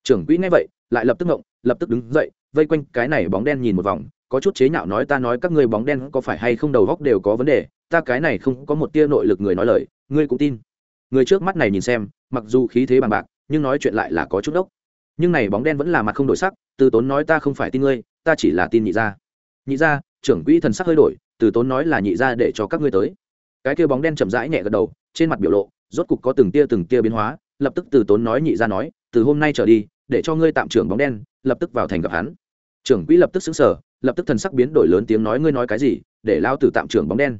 Trưởng quỹ nghe vậy, lại lập tức ngộng, lập tức đứng dậy, vây quanh cái này bóng đen nhìn một vòng có chút chế nhạo nói ta nói các ngươi bóng đen có phải hay không đầu góc đều có vấn đề, ta cái này không có một tia nội lực người nói lời, ngươi cũng tin. Người trước mắt này nhìn xem, mặc dù khí thế bằng bạc, nhưng nói chuyện lại là có chút đốc. Nhưng này bóng đen vẫn là mặt không đổi sắc, từ tốn nói ta không phải tin ngươi, ta chỉ là tin nhị gia. Nhị gia, trưởng quỹ thần sắc hơi đổi, từ tốn nói là nhị gia để cho các ngươi tới. Cái kia bóng đen chậm rãi nhẹ gật đầu, trên mặt biểu lộ, rốt cục có từng tia từng tia biến hóa, lập tức từ tốn nói nhị gia nói, từ hôm nay trở đi, để cho ngươi tạm trưởng bóng đen, lập tức vào thành gặp hắn. Trưởng quỹ lập tức xứng sở lập tức thần sắc biến đổi lớn tiếng nói ngươi nói cái gì? Để lao tử tạm trưởng bóng đen.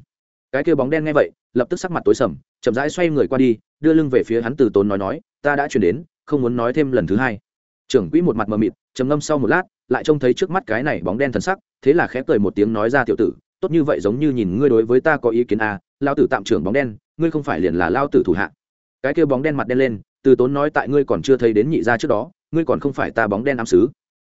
Cái kia bóng đen nghe vậy lập tức sắc mặt tối sầm chậm rãi xoay người qua đi đưa lưng về phía hắn từ tốn nói nói ta đã chuyển đến không muốn nói thêm lần thứ hai. Trưởng quỹ một mặt mờ mịt trầm ngâm sau một lát lại trông thấy trước mắt cái này bóng đen thần sắc thế là khẽ cười một tiếng nói ra tiểu tử tốt như vậy giống như nhìn ngươi đối với ta có ý kiến à, lao tử tạm trưởng bóng đen ngươi không phải liền là lao tử thủ hạ. Cái kia bóng đen mặt đen lên từ tốn nói tại ngươi còn chưa thấy đến nhị ra trước đó ngươi còn không phải ta bóng đen ám sứ.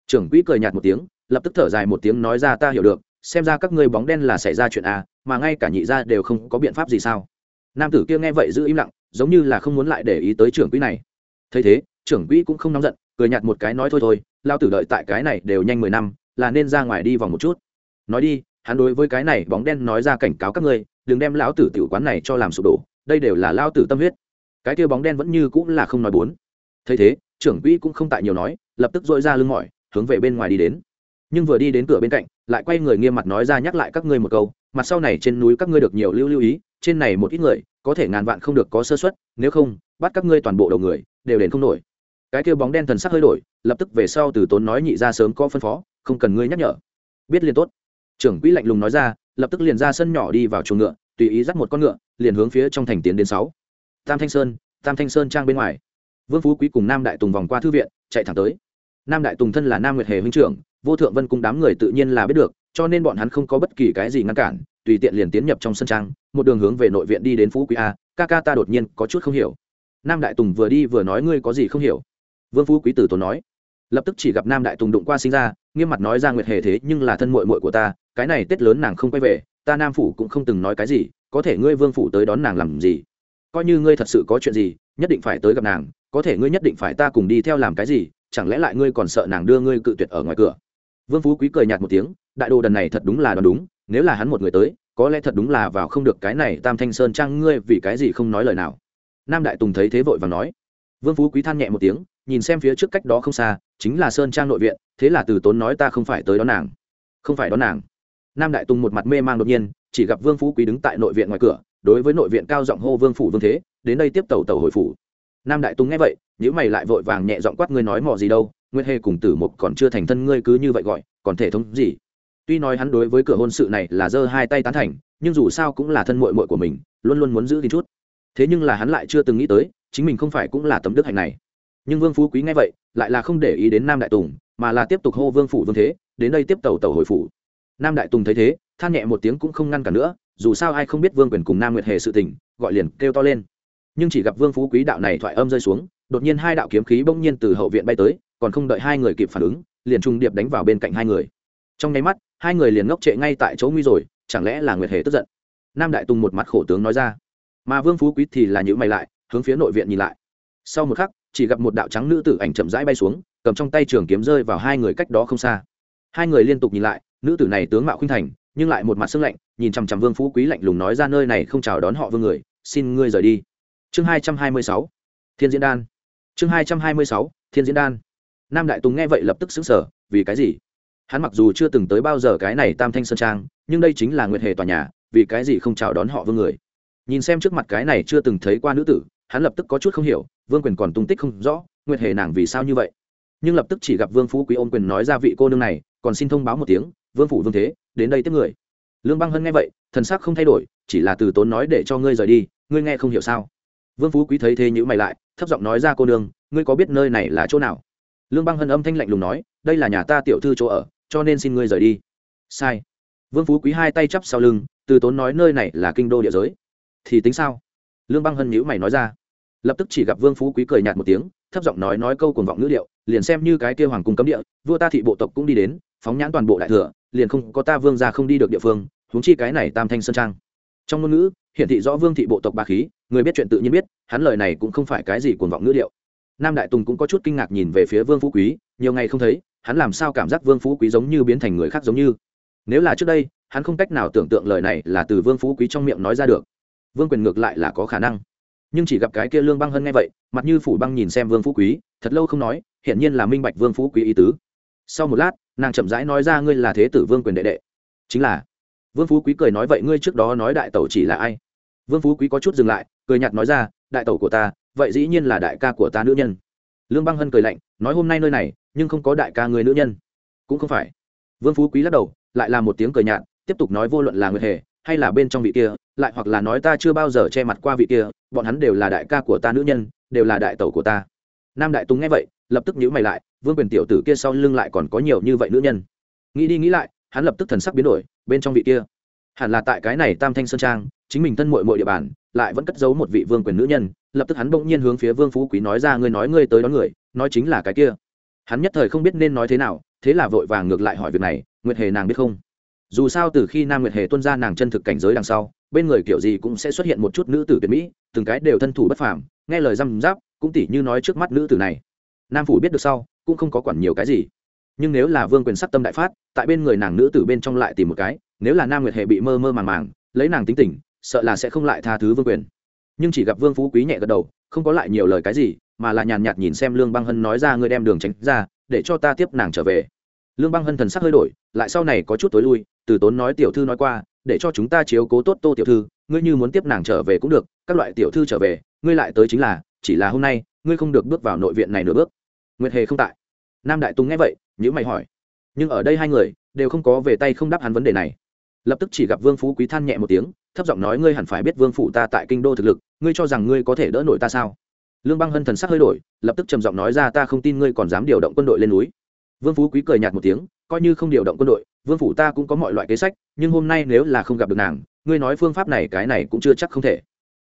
Trưởng quỹ cười nhạt một tiếng lập tức thở dài một tiếng nói ra ta hiểu được, xem ra các ngươi bóng đen là xảy ra chuyện à mà ngay cả nhị ra đều không có biện pháp gì sao. Nam tử kia nghe vậy giữ im lặng, giống như là không muốn lại để ý tới trưởng quỹ này. Thấy thế, trưởng quỹ cũng không nóng giận, cười nhạt một cái nói thôi thôi, lao tử đợi tại cái này đều nhanh mười năm, là nên ra ngoài đi vòng một chút. Nói đi, hắn đối với cái này bóng đen nói ra cảnh cáo các ngươi, đừng đem lão tử tiểu quán này cho làm sụp đổ, đây đều là lao tử tâm huyết. Cái kia bóng đen vẫn như cũng là không nói bốn. Thấy thế, trưởng quỹ cũng không tại nhiều nói, lập tức dội ra lưng mỏi, hướng về bên ngoài đi đến nhưng vừa đi đến cửa bên cạnh, lại quay người nghiêm mặt nói ra nhắc lại các ngươi một câu, mặt sau này trên núi các ngươi được nhiều lưu lưu ý, trên này một ít người, có thể ngàn vạn không được có sơ suất, nếu không, bắt các ngươi toàn bộ đầu người, đều đền không nổi. Cái kêu bóng đen thần sắc hơi đổi, lập tức về sau từ tốn nói nhị ra sớm có phân phó, không cần ngươi nhắc nhở. Biết liền tốt. Trưởng quỹ lạnh lùng nói ra, lập tức liền ra sân nhỏ đi vào chuồng ngựa, tùy ý dắt một con ngựa, liền hướng phía trong thành tiến đến sáu. Tam thanh sơn, tam thanh sơn trang bên ngoài. Vương phú quý cùng nam đại tùng vòng qua thư viện, chạy thẳng tới. Nam đại tùng thân là nam nguyệt hề huynh trưởng vô thượng vân cung đám người tự nhiên là biết được, cho nên bọn hắn không có bất kỳ cái gì ngăn cản, tùy tiện liền tiến nhập trong sân trang, một đường hướng về nội viện đi đến phú quý a, ca ca ta đột nhiên có chút không hiểu. Nam đại tùng vừa đi vừa nói ngươi có gì không hiểu? Vương phú quý tử tốn nói. Lập tức chỉ gặp nam đại tùng đụng qua sinh ra, nghiêm mặt nói ra nguyệt hề thế nhưng là thân mội mội của ta, cái này tết lớn nàng không quay về, ta nam phủ cũng không từng nói cái gì, có thể ngươi vương phủ tới đón nàng làm gì? Coi như ngươi thật sự có chuyện gì, nhất định phải tới gặp nàng, có thể ngươi nhất định phải ta cùng đi theo làm cái gì, chẳng lẽ lại ngươi còn sợ nàng đưa ngươi cự tuyệt ở ngoài cửa? Vương phú quý cười nhạt một tiếng, đại đồ đần này thật đúng là đoán đúng, nếu là hắn một người tới, có lẽ thật đúng là vào không được cái này tam thanh sơn trang ngươi vì cái gì không nói lời nào. Nam đại tùng thấy thế vội và nói. Vương phú quý than nhẹ một tiếng, nhìn xem phía trước cách đó không xa, chính là sơn trang nội viện, thế là từ tốn nói ta không phải tới đón nàng. Không phải đón nàng. Nam đại tùng một mặt mê mang đột nhiên, chỉ gặp vương phú quý đứng tại nội viện ngoài cửa, đối với nội viện cao giọng hô vương phủ vương thế, đến đây tiếp tàu tàu hồi phủ. Nam đại tùng nghe vậy nếu mày lại vội vàng nhẹ giọng quát, ngươi nói mò gì đâu? Nguyệt hề cùng tử mục còn chưa thành thân ngươi cứ như vậy gọi, còn thể thống gì? Tuy nói hắn đối với cửa hôn sự này là giơ hai tay tán thành, nhưng dù sao cũng là thân mội mội của mình, luôn luôn muốn giữ gìn chút. Thế nhưng là hắn lại chưa từng nghĩ tới, chính mình không phải cũng là tấm đức hạnh này. Nhưng vương phú quý nghe vậy, lại là không để ý đến nam đại tùng, mà là tiếp tục hô vương phủ vương thế, đến đây tiếp tàu tàu hồi phủ. Nam đại tùng thấy thế, than nhẹ một tiếng cũng không ngăn cản nữa, dù sao ai không biết vương quyền cùng nam nguyệt hề sự tình, gọi liền kêu to lên. Nhưng chỉ gặp vương phú quý đạo này thoại âm rơi xuống, đột nhiên hai đạo kiếm khí bỗng nhiên từ hậu viện bay tới còn không đợi hai người kịp phản ứng, liền trung điệp đánh vào bên cạnh hai người. Trong nháy mắt, hai người liền ngốc trệ ngay tại chỗ nguy rồi, chẳng lẽ là nguyệt hề tức giận? Nam đại tùng một mặt khổ tướng nói ra. Mà vương phú quý thì là nhữ mày lại, hướng phía nội viện nhìn lại. Sau một khắc, chỉ gặp một đạo trắng nữ tử ảnh chậm rãi bay xuống, cầm trong tay trường kiếm rơi vào hai người cách đó không xa. Hai người liên tục nhìn lại, nữ tử này tướng mạo khinh thành, nhưng lại một mặt sưng lạnh, nhìn chằm chằm vương phú quý lạnh lùng nói ra nơi này không chào đón họ vương người, xin ngươi rời đi. Chương hai trăm hai mươi sáu, thiên diễn đan. Chương hai trăm hai mươi sáu, thiên diễn đan nam đại tùng nghe vậy lập tức xứng sở vì cái gì? Hắn mặc dù chưa từng tới bao giờ cái này tam thanh sơn trang, nhưng đây chính là nguyệt hề tòa nhà, vì cái gì không chào đón họ vương người? Nhìn xem trước mặt cái này chưa từng thấy qua nữ tử, hắn lập tức có chút không hiểu, vương quyền còn tung tích không rõ, nguyệt hề nàng vì sao như vậy? Nhưng lập tức chỉ gặp vương phú quý ôm quyền nói ra vị cô nương này, còn xin thông báo một tiếng, vương phủ vương thế, đến đây tiếp người. Lương băng hân nghe vậy, thần sắc không thay đổi, chỉ là từ tốn nói để cho ngươi rời đi, ngươi nghe không hiểu sao? Vương phú quý thấy thế nhữ mày lại, thấp giọng nói ra, cô nương, ngươi có biết nơi này là chỗ nào? Lương băng hân âm thanh lạnh lùng nói, đây là nhà ta tiểu thư chỗ ở, cho nên xin ngươi rời đi. Sai. Vương phú quý hai tay chắp sau lưng, từ tốn nói nơi này là kinh đô địa giới. Thì tính sao? Lương băng hân nhữ mày nói ra. Lập tức chỉ gặp vương phú quý cười nhạt một tiếng, thấp giọng nói nói câu cuồng vọng ngữ điệu, liền xem như cái kêu hoàng cung cấm địa, vua ta thị bộ tộc cũng đi đến, phóng nhãn toàn bộ đại thừa, liền không có ta vương ra không đi được địa phương, huống chi cái này tam thanh sơn trang. Trong ngôn ngữ, hiển thị rõ vương thị bộ tộc ba khí, người biết chuyện tự nhiên biết, hắn lời này cũng không phải cái gì cuồng vọng ngữ điệu nam đại tùng cũng có chút kinh ngạc nhìn về phía vương phú quý, nhiều ngày không thấy, hắn làm sao cảm giác vương phú quý giống như biến thành người khác giống như? Nếu là trước đây, hắn không cách nào tưởng tượng lời này là từ vương phú quý trong miệng nói ra được. Vương quyền ngược lại là có khả năng. Nhưng chỉ gặp cái kia lương băng hơn nghe vậy, mặt như phủ băng nhìn xem vương phú quý, thật lâu không nói, hiển nhiên là minh bạch vương phú quý ý tứ. Sau một lát, nàng chậm rãi nói ra ngươi là thế tử vương quyền đệ đệ. Chính là. Vương phú quý cười nói vậy ngươi trước đó nói đại tẩu chỉ là ai? Vương phú quý có chút dừng lại, cười nhạt nói ra, đại tẩu của ta vậy dĩ nhiên là đại ca của ta nữ nhân. Lương băng hân cười lạnh, nói hôm nay nơi này, nhưng không có đại ca người nữ nhân. Cũng không phải. Vương phú quý lắc đầu, lại là một tiếng cười nhạt, tiếp tục nói vô luận là người hề, hay là bên trong vị kia, lại hoặc là nói ta chưa bao giờ che mặt qua vị kia, bọn hắn đều là đại ca của ta nữ nhân, đều là đại tẩu của ta. Nam đại tùng nghe vậy, lập tức nhíu mày lại, vương quyền tiểu tử kia sau lưng lại còn có nhiều như vậy nữ nhân. Nghĩ đi nghĩ lại, hắn lập tức thần sắc biến đổi, bên trong vị kia. Hẳn là tại cái này tam thanh sơn trang, chính mình thân mội mội địa bàn, lại vẫn cất giấu một vị vương quyền nữ nhân lập tức hắn bỗng nhiên hướng phía vương phú quý nói ra, ngươi nói ngươi tới đón người, nói chính là cái kia. Hắn nhất thời không biết nên nói thế nào, thế là vội vàng ngược lại hỏi việc này, nguyệt hề nàng biết không? Dù sao từ khi nam nguyệt hề tuân ra nàng chân thực cảnh giới đằng sau, bên người kiểu gì cũng sẽ xuất hiện một chút nữ tử tuyệt mỹ, từng cái đều thân thủ bất phàm, nghe lời răm giáp cũng tỉ như nói trước mắt nữ tử này. Nam phủ biết được sau, cũng không có quản nhiều cái gì. Nhưng nếu là vương quyền sắc tâm đại phát, tại bên người nàng nữ tử bên trong lại tìm một cái, nếu là nam nguyệt hệ bị mơ mơ màng màng, lấy nàng tính tình, sợ là sẽ không lại tha thứ vương quyền nhưng chỉ gặp vương phú quý nhẹ gật đầu, không có lại nhiều lời cái gì, mà là nhàn nhạt nhìn xem lương băng hân nói ra ngươi đem đường tránh ra, để cho ta tiếp nàng trở về. Lương băng hân thần sắc hơi đổi, lại sau này có chút tối lui, từ tốn nói tiểu thư nói qua, để cho chúng ta chiếu cố tốt tô tiểu thư, ngươi như muốn tiếp nàng trở về cũng được, các loại tiểu thư trở về, ngươi lại tới chính là, chỉ là hôm nay, ngươi không được bước vào nội viện này nửa bước. Nguyệt hề không tại. Nam đại tùng nghe vậy nhữ mày hỏi. Nhưng ở đây hai người, đều không có về tay không đáp hắn vấn đề này lập tức chỉ gặp vương phú quý than nhẹ một tiếng, thấp giọng nói, ngươi hẳn phải biết vương phụ ta tại kinh đô thực lực, ngươi cho rằng ngươi có thể đỡ nổi ta sao? Lương băng hân thần sắc hơi đổi, lập tức trầm giọng nói, ra, ta không tin ngươi còn dám điều động quân đội lên núi. Vương phú quý cười nhạt một tiếng, coi như không điều động quân đội, vương phủ ta cũng có mọi loại kế sách, nhưng hôm nay nếu là không gặp được nàng, ngươi nói phương pháp này, cái này cũng chưa chắc không thể.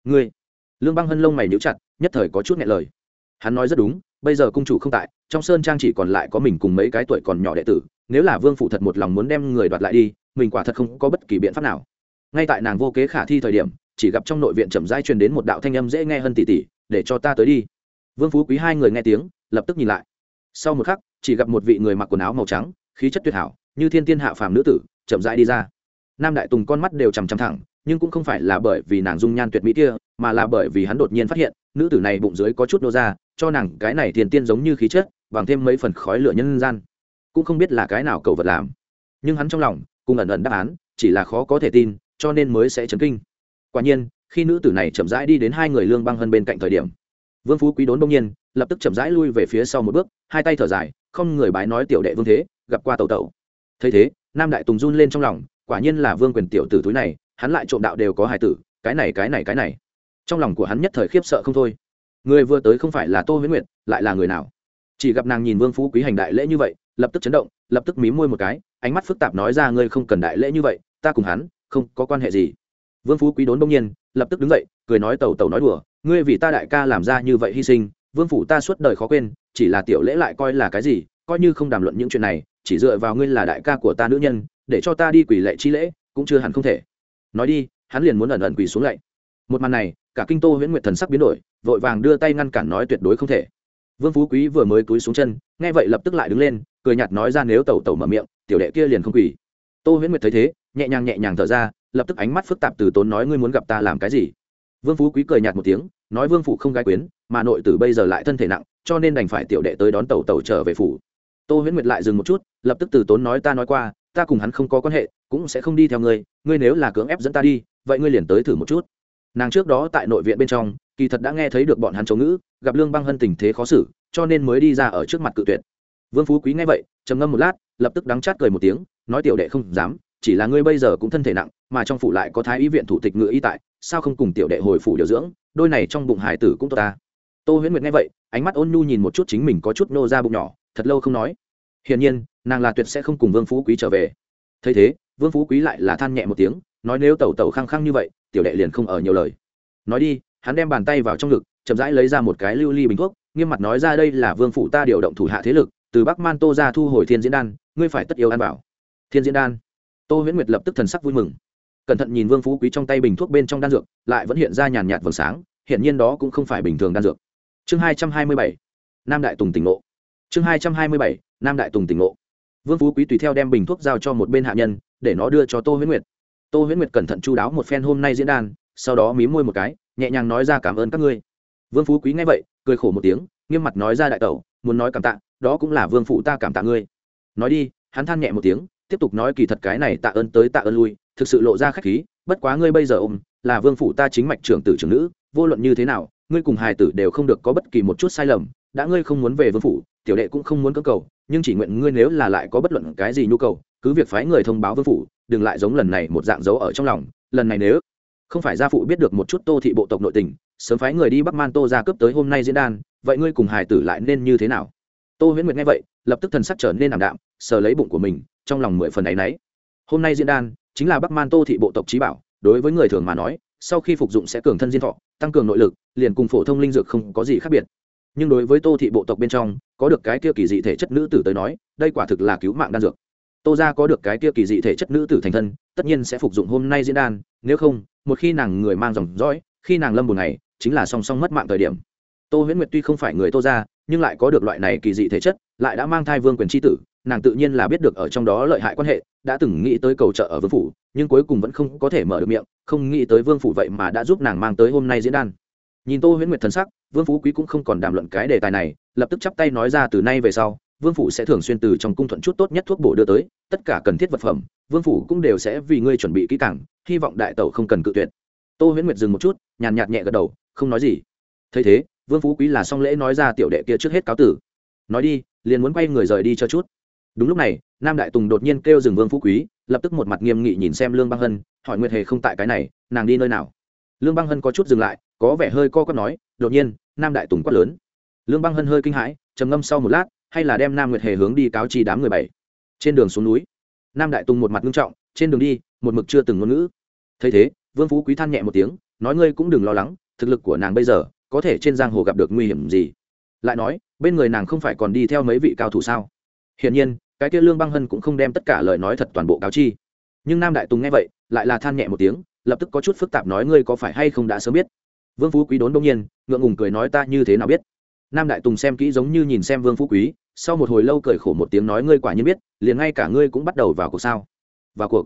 Ngươi? Lương băng hân lông mày nhíu chặt, nhất thời có chút nhẹ lời. Hắn nói rất đúng, bây giờ cung chủ không tại, trong sơn trang chỉ còn lại có mình cùng mấy cái tuổi còn nhỏ đệ tử, nếu là vương phụ thật một lòng muốn đem người đoạt lại đi mình quả thật không có bất kỳ biện pháp nào. Ngay tại nàng vô kế khả thi thời điểm, chỉ gặp trong nội viện chậm rãi truyền đến một đạo thanh âm dễ nghe hơn tỉ tỉ, để cho ta tới đi. Vương phú quý hai người nghe tiếng, lập tức nhìn lại. Sau một khắc, chỉ gặp một vị người mặc quần áo màu trắng, khí chất tuyệt hảo, như thiên tiên hạ phàm nữ tử, chậm rãi đi ra. Nam đại tùng con mắt đều chằm chằm thẳng, nhưng cũng không phải là bởi vì nàng dung nhan tuyệt mỹ kia, mà là bởi vì hắn đột nhiên phát hiện, nữ tử này bụng dưới có chút nô ra, cho nàng cái này thiên tiên giống như khí chất, bằng thêm mấy phần khói lửa nhân gian. Cũng không biết là cái nào cầu vật làm. Nhưng hắn trong lòng cùng ẩn ẩn đáp án, chỉ là khó có thể tin, cho nên mới sẽ chấn kinh. Quả nhiên, khi nữ tử này chậm rãi đi đến hai người lương băng hơn bên cạnh thời điểm, vương phú quý đốn đông nhiên, lập tức chậm rãi lui về phía sau một bước, hai tay thở dài, không người bái nói tiểu đệ vương thế, gặp qua tàu tàu thấy thế, nam đại tùng run lên trong lòng, quả nhiên là vương quyền tiểu tử túi này, hắn lại trộm đạo đều có hài tử, cái này cái này cái này. Trong lòng của hắn nhất thời khiếp sợ không thôi. Người vừa tới không phải là tô huyễn nguyệt, lại là người nào? Chỉ gặp nàng nhìn vương phú quý hành đại lễ như vậy, lập tức chấn động, lập tức mí môi một cái, ánh mắt phức tạp nói ra ngươi không cần đại lễ như vậy, ta cùng hắn không có quan hệ gì. Vương phú quý đốn đông nhiên, lập tức đứng dậy, cười nói tàu tàu nói đùa, ngươi vì ta đại ca làm ra như vậy hy sinh, vương phủ ta suốt đời khó quên, chỉ là tiểu lễ lại coi là cái gì, coi như không đàm luận những chuyện này, chỉ dựa vào ngươi là đại ca của ta nữ nhân, để cho ta đi quỳ lệ chi lễ, cũng chưa hẳn không thể. Nói đi, hắn liền muốn ẩn ẩn quỳ xuống lạy. Một màn này, cả kinh tô huyễn nguyệt thần sắc biến đổi, vội vàng đưa tay ngăn cản nói tuyệt đối không thể vương phú quý vừa mới cúi xuống chân, nghe vậy lập tức lại đứng lên, cười nhạt nói ra nếu tẩu tẩu mở miệng, tiểu đệ kia liền không quỳ. Tô huyễn nguyệt thấy thế, nhẹ nhàng nhẹ nhàng thở ra, lập tức ánh mắt phức tạp từ tốn nói ngươi muốn gặp ta làm cái gì. Vương phú quý cười nhạt một tiếng, nói vương phụ không gái quyến, mà nội tử bây giờ lại thân thể nặng, cho nên đành phải tiểu đệ tới đón tẩu tẩu trở về phủ. Tô huyễn nguyệt lại dừng một chút, lập tức từ tốn nói ta nói qua, ta cùng hắn không có quan hệ, cũng sẽ không đi theo ngươi ngươi nếu là cưỡng ép dẫn ta đi, vậy ngươi liền tới thử một chút nàng trước đó tại nội viện bên trong, kỳ thật đã nghe thấy được bọn hắn chống ngữ, gặp lương băng hân tình thế khó xử, cho nên mới đi ra ở trước mặt cự tuyệt. Vương phú quý nghe vậy, trầm ngâm một lát, lập tức đắng chát cười một tiếng, nói tiểu đệ không dám, chỉ là ngươi bây giờ cũng thân thể nặng, mà trong phủ lại có thái y viện thủ tịch ngự y tại, sao không cùng tiểu đệ hồi phủ điều dưỡng, đôi này trong bụng hải tử cũng tốt ta. Tô huyễn nguyệt nghe vậy, ánh mắt ôn nhu nhìn một chút chính mình có chút nô ra bụng nhỏ, thật lâu không nói. Hiển nhiên, nàng là tuyệt sẽ không cùng vương phú quý trở về. Thấy thế vương phú quý lại là than nhẹ một tiếng, nói nếu tẩu tẩu khăng khăng như vậy, tiểu đệ liền không ở nhiều lời. Nói đi, hắn đem bàn tay vào trong ngực, chậm rãi lấy ra một cái lưu ly bình thuốc, nghiêm mặt nói ra đây là vương phủ ta điều động thủ hạ thế lực, từ bắc man tô ra thu hồi thiên diễn đan, ngươi phải tất yêu an bảo. Thiên diễn đan. Tô huyễn nguyệt lập tức thần sắc vui mừng. Cẩn thận nhìn vương phú quý trong tay bình thuốc bên trong đan dược, lại vẫn hiện ra nhàn nhạt vầng sáng hiện nhiên đó cũng không phải bình thường đan dược. Chương hai trăm hai mươi bảy, nam đại tùng tỉnh ngộ. Chương hai trăm hai mươi bảy, nam đại tùng tỉnh ngộ. Vương phú quý tùy theo đem bình thuốc giao cho một bên hạ nhân để nó đưa cho tô huyễn nguyệt. Tô huyễn nguyệt cẩn thận chu đáo một phen hôm nay diễn đàn, sau đó mí môi một cái, nhẹ nhàng nói ra cảm ơn các ngươi. Vương phú quý nghe vậy, cười khổ một tiếng, nghiêm mặt nói ra đại tẩu, muốn nói cảm tạ, đó cũng là vương phụ ta cảm tạ ngươi. Nói đi, hắn than nhẹ một tiếng, tiếp tục nói kỳ thật cái này tạ ơn tới tạ ơn lui, thực sự lộ ra khách khí, bất quá ngươi bây giờ ôm, là vương phụ ta chính mạch trưởng tử trưởng nữ, vô luận như thế nào, ngươi cùng hài tử đều không được có bất kỳ một chút sai lầm, đã ngươi không muốn về vương phủ tiểu đệ cũng không muốn cơ cầu nhưng chỉ nguyện ngươi nếu là lại có bất luận cái gì nhu cầu, cứ việc phái người thông báo vương phủ, đừng lại giống lần này một dạng dấu ở trong lòng, lần này nếu không phải gia phụ biết được một chút tô thị bộ tộc nội tình, sớm phái người đi bắc man tô ra cướp tới hôm nay diễn đàn, vậy ngươi cùng hài tử lại nên như thế nào? Tô huyễn nguyệt nghe vậy, lập tức thần sắc trở nên ảm đạm, sờ lấy bụng của mình, trong lòng mười phần áy náy. Hôm nay diễn đàn chính là bắc man tô thị bộ tộc trí bảo, đối với người thường mà nói, sau khi phục dụng sẽ cường thân diên thọ, tăng cường nội lực, liền cùng phổ thông linh dược không có gì khác biệt. Nhưng đối với tô thị bộ tộc bên trong có được cái kia kỳ dị thể chất nữ tử tới nói, đây quả thực là cứu mạng đan dược. Tô ra có được cái kia kỳ dị thể chất nữ tử thành thân, tất nhiên sẽ phục dụng hôm nay diễn đan, nếu không, một khi nàng người mang dòng dõi, khi nàng lâm một ngày chính là song song mất mạng thời điểm. Tô huyễn nguyệt tuy không phải người tô ra nhưng lại có được loại này kỳ dị thể chất, lại đã mang thai vương quyền tri tử, nàng tự nhiên là biết được ở trong đó lợi hại quan hệ, đã từng nghĩ tới cầu trợ ở vương phủ, nhưng cuối cùng vẫn không có thể mở được miệng, không nghĩ tới vương phủ vậy mà đã giúp nàng mang tới hôm nay diễn đàn nhìn tô huyễn nguyệt thần sắc, vương phú quý cũng không còn đàm luận cái đề tài này, lập tức chắp tay nói ra từ nay về sau, vương phủ sẽ thường xuyên từ trong cung thuận chút tốt nhất thuốc bổ đưa tới, tất cả cần thiết vật phẩm, vương phủ cũng đều sẽ vì ngươi chuẩn bị kỹ càng, hy vọng đại tẩu không cần cự tuyệt. Tô huyễn nguyệt dừng một chút, nhàn nhạt nhẹ gật đầu, không nói gì. Thấy thế, vương phú quý là xong lễ nói ra tiểu đệ kia trước hết cáo tử. Nói đi, liền muốn quay người rời đi cho chút. Đúng lúc này, nam đại tùng đột nhiên kêu dừng vương phú quý, lập tức một mặt nghiêm nghị nhìn xem lương băng hân, hỏi nguyệt hề không tại cái này, nàng đi nơi nào? Lương băng hân có chút dừng lại có vẻ hơi co quắp nói, đột nhiên, nam đại tùng quát lớn. Lương băng hân hơi kinh hãi, trầm ngâm sau một lát, hay là đem nam nguyệt hề hướng đi cáo trì đám người bảy? Trên đường xuống núi, nam đại tùng một mặt nghiêm trọng, trên đường đi, một mực chưa từng ngôn ngữ. Thấy thế, vương phú quý than nhẹ một tiếng, nói, ngươi cũng đừng lo lắng, thực lực của nàng bây giờ có thể trên giang hồ gặp được nguy hiểm gì. Lại nói, bên người nàng không phải còn đi theo mấy vị cao thủ sao? Hiển nhiên, cái kia lương băng hân cũng không đem tất cả lời nói thật toàn bộ cáo chi. Nhưng nam đại tùng nghe vậy, lại là than nhẹ một tiếng, lập tức có chút phức tạp nói, ngươi có phải hay không đã sớm biết? Vương phú quý đốn đông nhiên, ngượng ngùng cười nói ta như thế nào biết? Nam đại tùng xem kỹ giống như nhìn xem vương phú quý, sau một hồi lâu cười khổ một tiếng nói ngươi quả nhiên biết, liền ngay cả ngươi cũng bắt đầu vào cuộc sao? Vào cuộc.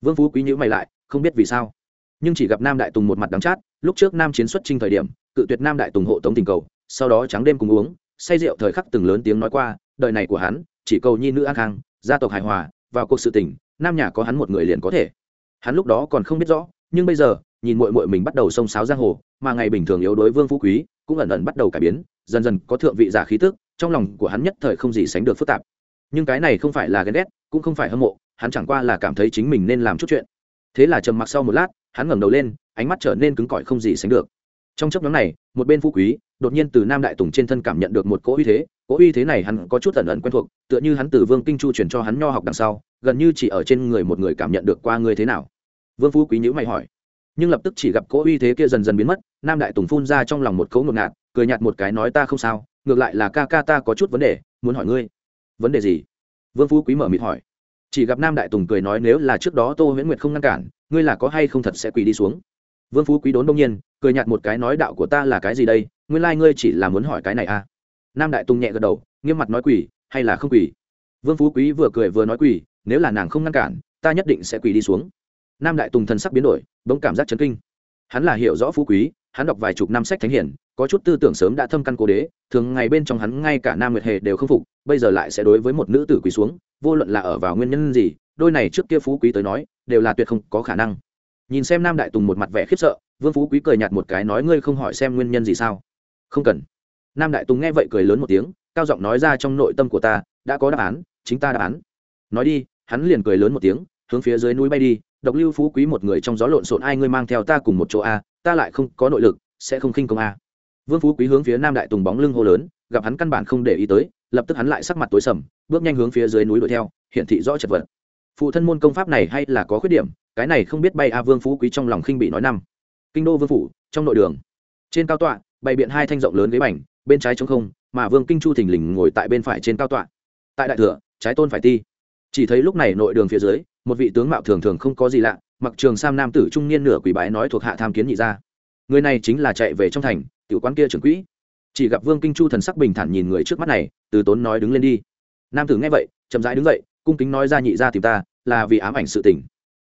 Vương phú quý nhữ mày lại, không biết vì sao. Nhưng chỉ gặp nam đại tùng một mặt đắng chát, lúc trước nam chiến xuất trinh thời điểm, cự tuyệt nam đại tùng hộ tống tình cầu, sau đó trắng đêm cùng uống, say rượu thời khắc từng lớn tiếng nói qua, đời này của hắn, chỉ cầu nhi nữ an khang, gia tộc hài hòa, vào cuộc sự tình, nam nhà có hắn một người liền có thể. Hắn lúc đó còn không biết rõ, nhưng bây giờ nhìn mội mội mình bắt đầu xông xáo giang hồ, mà ngày bình thường yếu đối vương phú quý cũng ẩn ẩn bắt đầu cải biến, dần dần có thượng vị giả khí tức, trong lòng của hắn nhất thời không gì sánh được phức tạp. Nhưng cái này không phải là ghen ghét, cũng không phải hâm mộ, hắn chẳng qua là cảm thấy chính mình nên làm chút chuyện. Thế là trầm mặc sau một lát, hắn ngẩng đầu lên, ánh mắt trở nên cứng cỏi không gì sánh được. Trong chấp nhóm này, một bên phú quý đột nhiên từ nam đại tùng trên thân cảm nhận được một cỗ uy thế, cỗ uy thế này hắn có chút ẩn ẩn quen thuộc, tựa như hắn từ vương kinh chu truyền cho hắn nho học đằng sau, gần như chỉ ở trên người một người cảm nhận được qua người thế nào. Vương phú quý nhữ mày hỏi nhưng lập tức chỉ gặp cỗ uy thế kia dần dần biến mất, nam đại tùng phun ra trong lòng một cấu ngột ngạt, cười nhạt một cái nói ta không sao, ngược lại là ca ca ta có chút vấn đề, muốn hỏi ngươi. Vấn đề gì? Vương phú quý mở mịt hỏi. Chỉ gặp nam đại tùng cười nói nếu là trước đó tô huyễn nguyệt không ngăn cản, ngươi là có hay không thật sẽ quỳ đi xuống? Vương phú quý đốn đông nhiên, cười nhạt một cái nói đạo của ta là cái gì đây, nguyên lai、like、ngươi chỉ là muốn hỏi cái này à? Nam đại tùng nhẹ gật đầu, nghiêm mặt nói quỳ, hay là không quỳ? Vương phú quý vừa cười vừa nói quỳ, nếu là nàng không ngăn cản, ta nhất định sẽ quỳ đi xuống nam đại tùng thần sắc biến đổi, bỗng cảm giác chấn kinh. Hắn là hiểu rõ phú quý, hắn đọc vài chục năm sách thánh hiển, có chút tư tưởng sớm đã thâm căn cố đế, thường ngày bên trong hắn ngay cả nam nguyệt hề đều không phục, bây giờ lại sẽ đối với một nữ tử quý xuống, vô luận là ở vào nguyên nhân gì, đôi này trước kia phú quý tới nói, đều là tuyệt không có khả năng. Nhìn xem nam đại tùng một mặt vẻ khiếp sợ, vương phú quý cười nhạt một cái nói, ngươi không hỏi xem nguyên nhân gì sao? Không cần. Nam đại tùng nghe vậy cười lớn một tiếng, cao giọng nói ra, trong nội tâm của ta, đã có đáp án, chính ta đáp án. Nói đi. Hắn liền cười lớn một tiếng hướng phía dưới núi bay đi, độc lưu phú quý một người trong gió lộn xộn, ai ngươi mang theo ta cùng một chỗ a? Ta lại không có nội lực, sẽ không khinh công a. Vương phú quý hướng phía nam đại tùng bóng lưng hô lớn, gặp hắn căn bản không để ý tới, lập tức hắn lại sắc mặt tối sầm, bước nhanh hướng phía dưới núi đuổi theo hiện thị rõ chật vật. Phụ thân môn công pháp này hay là có khuyết điểm, cái này không biết bay a vương phú quý trong lòng khinh bị nói năm. Kinh đô vương phủ, trong nội đường. Trên cao tọa, bày biện hai thanh rộng lớn ghế bành, bên trái trống không, mà vương kinh chu thình lình ngồi tại bên phải trên cao tọa. Tại đại thừa trái tôn phải ti. Chỉ thấy lúc này nội đường phía dưới một vị tướng mạo thường thường không có gì lạ, mặc trường sam nam tử trung niên nửa quỷ bái nói thuộc hạ tham kiến nhị gia. Người này chính là chạy về trong thành, tiểu quán kia trưởng quỹ. Chỉ gặp vương kinh chu thần sắc bình thản nhìn người trước mắt này, từ tốn nói đứng lên đi. Nam tử nghe vậy, chậm rãi đứng dậy, cung kính nói ra nhị gia tìm ta, là vì ám ảnh sự tình.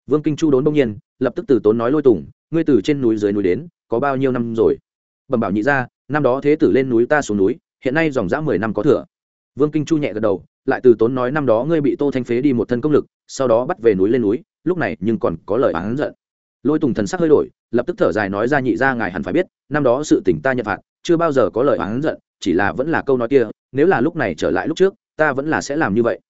Vương kinh chu đốn bỗng nhiên, lập tức từ tốn nói lôi tùng, ngươi từ trên núi dưới núi đến, có bao nhiêu năm rồi? Bẩm bảo nhị gia, năm đó thế tử lên núi ta xuống núi, hiện nay dòng dã mười năm có thừa. Vương kinh chu nhẹ gật đầu lại từ tốn nói năm đó ngươi bị tô thanh phế đi một thân công lực, sau đó bắt về núi lên núi, lúc này nhưng còn có lời oán giận. Lôi tùng thần sắc hơi đổi, lập tức thở dài nói ra nhị ra ngài hẳn phải biết, năm đó sự tỉnh ta nhận phạt, chưa bao giờ có lời oán giận, chỉ là vẫn là câu nói kia, nếu là lúc này trở lại lúc trước, ta vẫn là sẽ làm như vậy.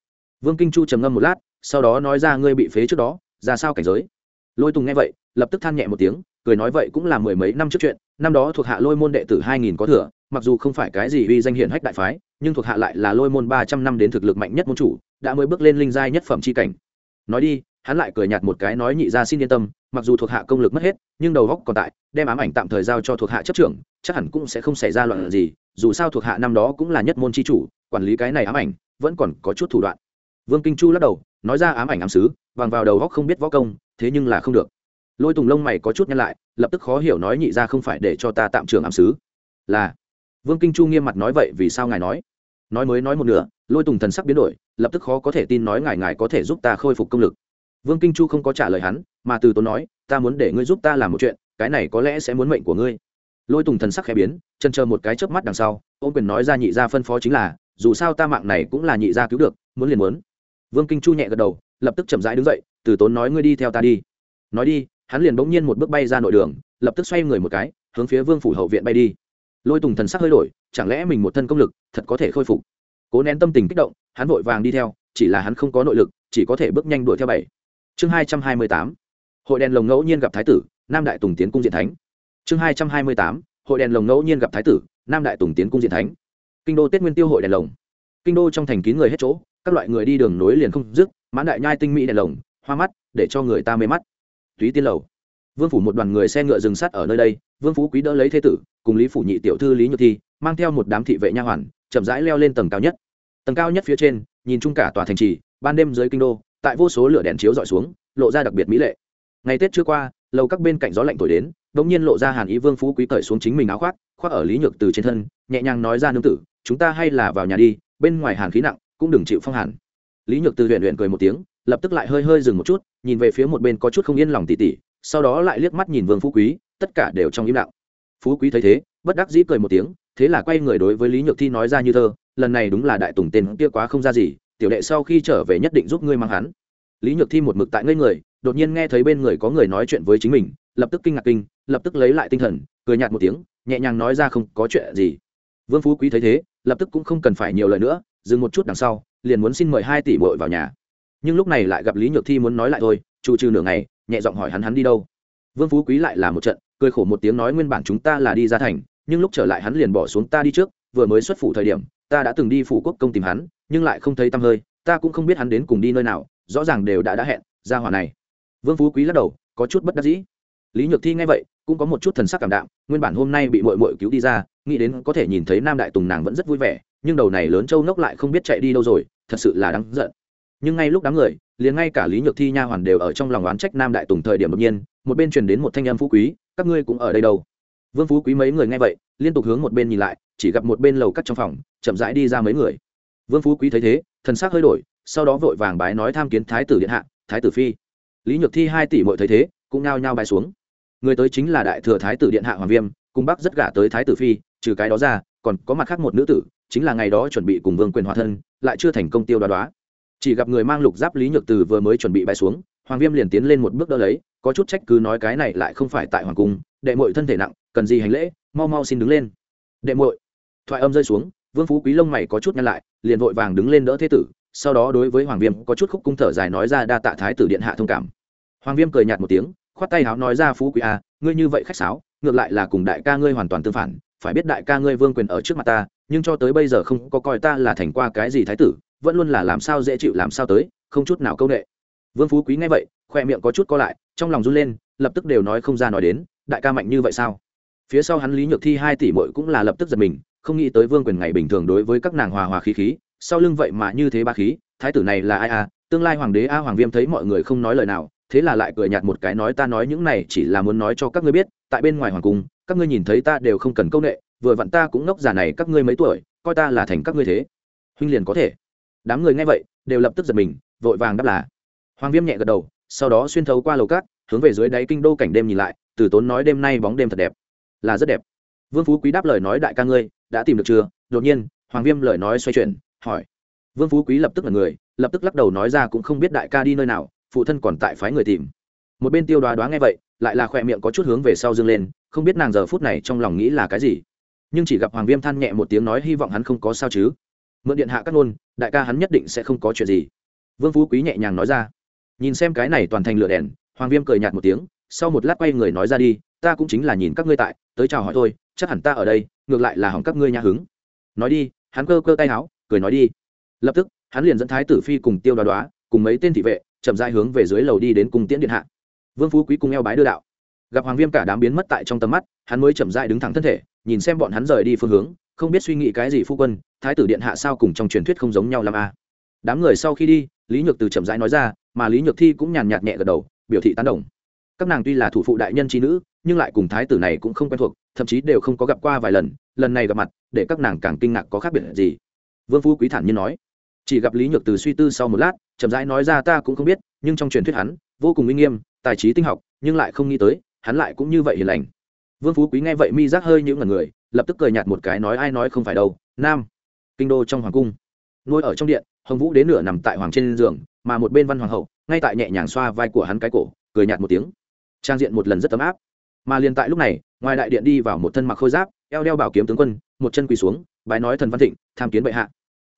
Vương kinh chu trầm ngâm một lát, sau đó nói ra ngươi bị phế trước đó, ra sao cảnh giới? Lôi tùng nghe vậy, lập tức than nhẹ một tiếng, cười nói vậy cũng là mười mấy năm trước chuyện, năm đó thuộc hạ lôi môn đệ tử hai nghìn có thừa, mặc dù không phải cái gì uy danh hiển hách đại phái nhưng thuộc hạ lại là lôi môn ba trăm năm đến thực lực mạnh nhất môn chủ, đã mới bước lên linh giai nhất phẩm c h i cảnh. Nói đi, hắn lại cười nhạt một cái nói nhị ra xin yên tâm, mặc dù thuộc hạ công lực mất hết, nhưng đầu góc còn tại, đem ám ảnh tạm thời giao cho thuộc hạ chấp trưởng, chắc hẳn cũng sẽ không xảy ra loạn gì, dù sao thuộc hạ năm đó cũng là nhất môn c h i chủ, quản lý cái này ám ảnh, vẫn còn có chút thủ đoạn. Vương kinh chu lắc đầu, nói ra ám ảnh ám sứ vàng vào đầu góc không biết võ công, thế nhưng là không được. Lôi tùng lông mày có chút nhăn lại, lập tức khó hiểu nói nhị ra không phải để cho ta tạm trường ám sứ. Là vương kinh chu nghiêm mặt nói, vậy vì sao ngài nói? Nói mới nói một nửa, lôi tùng thần sắc biến đổi, lập tức khó có thể tin nói ngài ngài có thể giúp ta khôi phục công lực. Vương kinh chu không có trả lời hắn, mà từ tốn nói, ta muốn để ngươi giúp ta làm một chuyện, cái này có lẽ sẽ muốn mệnh của ngươi. Lôi tùng thần sắc khẽ biến chân chờ một cái chớp mắt đằng sau ôm quyền nói ra nhị gia phân phó chính là, dù sao ta mạng này cũng là nhị gia cứu được, muốn liền muốn. Vương kinh chu nhẹ gật đầu, lập tức chậm rãi đứng dậy, từ tốn nói ngươi đi theo ta đi. Nói đi, hắn liền bỗng nhiên một bước bay ra nội đường, lập tức xoay người một cái, hướng phía vương phủ hậu viện bay đi lôi tùng thần sắc hơi đổi, chẳng lẽ mình một thân công lực, thật có thể khôi phục? Cố nén tâm tình kích động, hắn vội vàng đi theo, chỉ là hắn không có nội lực, chỉ có thể bước nhanh đuổi theo bảy. Chương hai trăm hai mươi tám, hội đèn lồng ngẫu nhiên gặp thái tử, nam đại tùng tiến cung diện thánh. Chương hai trăm hai mươi tám, hội đèn lồng ngẫu nhiên gặp thái tử, nam đại tùng tiến cung diện thánh. Kinh đô tết nguyên tiêu hội đèn lồng. Kinh đô trong thành kín người hết chỗ, các loại người đi đường nối liền không dứt, mãn đại nhai tinh mỹ đèn lồng, hoa mắt, để cho người ta mê mắt. Túy tiên lầu vương phủ một đoàn người xe ngựa dừng sắt ở nơi đây, vương phú quý đỡ lấy thế tử, cùng lý phủ nhị tiểu thư lý nhược thi, mang theo một đám thị vệ nha hoàn, chậm rãi leo lên tầng cao nhất. Tầng cao nhất phía trên, nhìn chung cả tòa thành trì, ban đêm dưới kinh đô, tại vô số lửa đèn chiếu dọi xuống, lộ ra đặc biệt mỹ lệ. Ngày tết chưa qua, lầu các bên cạnh gió lạnh thổi đến đ ỗ n g nhiên lộ ra hàn ý vương phú quý cởi xuống chính mình áo khoác khoác ở lý nhược từ trên thân, nhẹ nhàng nói ra nương tử, chúng ta hay là vào nhà đi, bên ngoài hàn khí nặng, cũng đừng chịu phong hàn. Lý nhược từ huyện huyện cười một tiếng, lập tức lại hơi hơi dừng một chút, nhìn về phía một bên có chút không yên lòng tỉ tỉ sau đó lại liếc mắt nhìn vương phú quý, tất cả đều trong im lặng. Phú quý thấy thế, bất đắc dĩ cười một tiếng, thế là quay người đối với lý nhược thi nói ra như thơ, lần này đúng là đại tùng tên kia quá không ra gì, tiểu đệ sau khi trở về nhất định giúp ngươi mang hắn. Lý nhược thi một mực tại ngây người, đột nhiên nghe thấy bên người có người nói chuyện với chính mình, lập tức kinh ngạc kinh, lập tức lấy lại tinh thần, cười nhạt một tiếng, nhẹ nhàng nói ra không có chuyện gì. Vương phú quý thấy thế, lập tức cũng không cần phải nhiều lời nữa, dừng một chút đằng sau, liền muốn xin mời hai tỷ bội vào nhà. Nhưng lúc này lại gặp lý nhược thi muốn nói lại thôi chủ trừ nửa ngày nhẹ giọng hỏi hắn hắn đi đâu. Vương phú quý lại là một trận, cười khổ một tiếng nói nguyên bản chúng ta là đi ra thành, nhưng lúc trở lại hắn liền bỏ xuống ta đi trước, vừa mới xuất phủ thời điểm, ta đã từng đi phủ quốc công tìm hắn, nhưng lại không thấy tăm hơi, ta cũng không biết hắn đến cùng đi nơi nào, rõ ràng đều đã đã hẹn, ra hỏa này. Vương phú quý lắc đầu, có chút bất đắc dĩ. Lý nhược thi nghe vậy, cũng có một chút thần sắc cảm đạm, nguyên bản hôm nay bị mội mội cứu đi ra, nghĩ đến có thể nhìn thấy nam đại tùng nàng vẫn rất vui vẻ, nhưng đầu này lớn châu ngốc lại không biết chạy đi đâu rồi, thật sự là đáng giận nhưng ngay lúc đám người, liền ngay cả lý nhược thi nha hoàn đều ở trong lòng oán trách nam đại tùng thời điểm đột nhiên, một bên truyền đến một thanh âm phú quý, các ngươi cũng ở đây đâu? Vương phú quý mấy người nghe vậy, liên tục hướng một bên nhìn lại, chỉ gặp một bên lầu cắt trong phòng, chậm rãi đi ra mấy người. Vương phú quý thấy thế, thần sắc hơi đổi, sau đó vội vàng bái nói tham kiến thái tử điện hạ, thái tử phi. Lý nhược thi hai tỷ mội thấy thế, cũng nao nhao bái xuống. Người tới chính là đại thừa thái tử điện hạ hoàng viêm cung bắc rất gả tới thái tử phi, trừ cái đó ra, còn có mặt khác một nữ tử, chính là ngày đó chuẩn bị cùng vương quyền hòa thân, lại chưa thành công tiêu đoá đoá chỉ gặp người mang lục giáp lý nhược từ vừa mới chuẩn bị bay xuống hoàng viêm liền tiến lên một bước đỡ lấy có chút trách cứ nói cái này lại không phải tại hoàng cung đệ mội thân thể nặng cần gì hành lễ mau mau xin đứng lên. Đệ mội thoại âm rơi xuống vương phú quý lông mày có chút nhăn lại liền vội vàng đứng lên đỡ thế tử sau đó đối với hoàng viêm có chút khúc cung thở dài nói ra đa tạ thái tử điện hạ thông cảm. Hoàng viêm cười nhạt một tiếng khoát tay háo nói ra phú quý a à, ngươi như vậy khách sáo ngược lại là cùng đại ca ngươi hoàn toàn tương phản phải biết đại ca ngươi vương quyền ở trước mặt ta nhưng cho tới bây giờ không có coi ta là thành qua cái gì thái tử vẫn luôn là làm sao dễ chịu làm sao tới, không chút nào công nghệ vương phú quý nghe vậy khoe miệng có chút co lại, trong lòng run lên, lập tức đều nói không ra nói đến, đại ca mạnh như vậy sao? Phía sau hắn lý nhược thi hai tỷ mội cũng là lập tức giật mình, không nghĩ tới vương quyền ngày bình thường đối với các nàng hòa hòa khí khí, sau lưng vậy mà như thế ba khí, thái tử này là ai à? Tương lai hoàng đế a hoàng viêm thấy mọi người không nói lời nào, thế là lại cười nhạt một cái nói ta nói những này chỉ là muốn nói cho các ngươi biết, tại bên ngoài hoàng cung, các ngươi nhìn thấy ta đều không cần công nghệ vừa vặn ta cũng ngốc già này các ngươi mấy tuổi, coi ta là thành các ngươi thế. Huynh liền có thể đám người nghe vậy, đều lập tức giật mình, vội vàng đáp là. Hoàng viêm nhẹ gật đầu, sau đó xuyên thấu qua lầu cát, hướng về dưới đáy kinh đô cảnh đêm nhìn lại, từ tốn nói đêm nay bóng đêm thật đẹp. Là rất đẹp. Vương phú quý đáp lời nói đại ca ngươi, đã tìm được chưa? Đột nhiên, hoàng viêm lời nói xoay chuyển, hỏi. Vương phú quý lập tức là người, lập tức lắc đầu nói ra cũng không biết đại ca đi nơi nào, phụ thân còn tại phái người tìm. Một bên tiêu đoá đoá nghe vậy, lại là khỏe miệng có chút hướng về sau dương lên, không biết nàng giờ phút này trong lòng nghĩ là cái gì. Nhưng chỉ gặp hoàng viêm than nhẹ một tiếng nói hy vọng hắn không có sao chứ mượn điện hạ cắt nôn đại ca hắn nhất định sẽ không có chuyện gì. Vương phú quý nhẹ nhàng nói ra. Nhìn xem cái này toàn thành lửa đèn, hoàng viêm cười nhạt một tiếng, sau một lát quay người nói ra đi, ta cũng chính là nhìn các ngươi tại, tới chào hỏi thôi, chắc hẳn ta ở đây, ngược lại là hỏng các ngươi nhà hứng. Nói đi, hắn cơ cơ tay áo cười nói đi. Lập tức, hắn liền dẫn thái tử phi cùng tiêu đoá đoá, cùng mấy tên thị vệ, chậm dai hướng về dưới lầu đi đến cùng tiễn điện hạ. Vương phú quý cùng eo bái đưa đạo. Gặp hoàng viêm cả đám biến mất tại trong tầm mắt, hắn mới chậm dai đứng thẳng thân thể, nhìn xem bọn hắn rời đi phương hướng không biết suy nghĩ cái gì phu quân, thái tử điện hạ sao cùng trong truyền thuyết không giống nhau làm a à. đám người sau khi đi, lý nhược từ chậm rãi nói ra, mà lý nhược thi cũng nhàn nhạt nhẹ gật đầu, biểu thị tán đồng. Các nàng tuy là thủ phụ đại nhân trí nữ, nhưng lại cùng thái tử này cũng không quen thuộc, thậm chí đều không có gặp qua vài lần lần này gặp mặt, để các nàng càng kinh ngạc có khác biệt gì. Vương phú quý thản nhiên nói. Chỉ gặp lý nhược từ suy tư sau một lát, chậm rãi nói ra ta cũng không biết, nhưng trong truyền thuyết hắn, vô cùng uy nghiêm, tài trí tinh học, nhưng lại không nghĩ tới, hắn lại cũng như vậy hiền lành vương phú quý nghe vậy mi giác hơi những ngần người, lập tức cười nhạt một cái nói ai nói không phải đâu, nam. Kinh đô trong hoàng cung. Nuôi ở trong điện, hồng vũ đến nửa nằm tại hoàng trên giường, mà một bên văn hoàng hậu, ngay tại nhẹ nhàng xoa vai của hắn cái cổ, cười nhạt một tiếng. Trang diện một lần rất ấm áp. Mà liền tại lúc này, ngoài đại điện đi vào một thân mặc khôi giáp, eo đeo bảo kiếm tướng quân, một chân quỳ xuống, bái nói thần văn thịnh, tham kiến bệ hạ.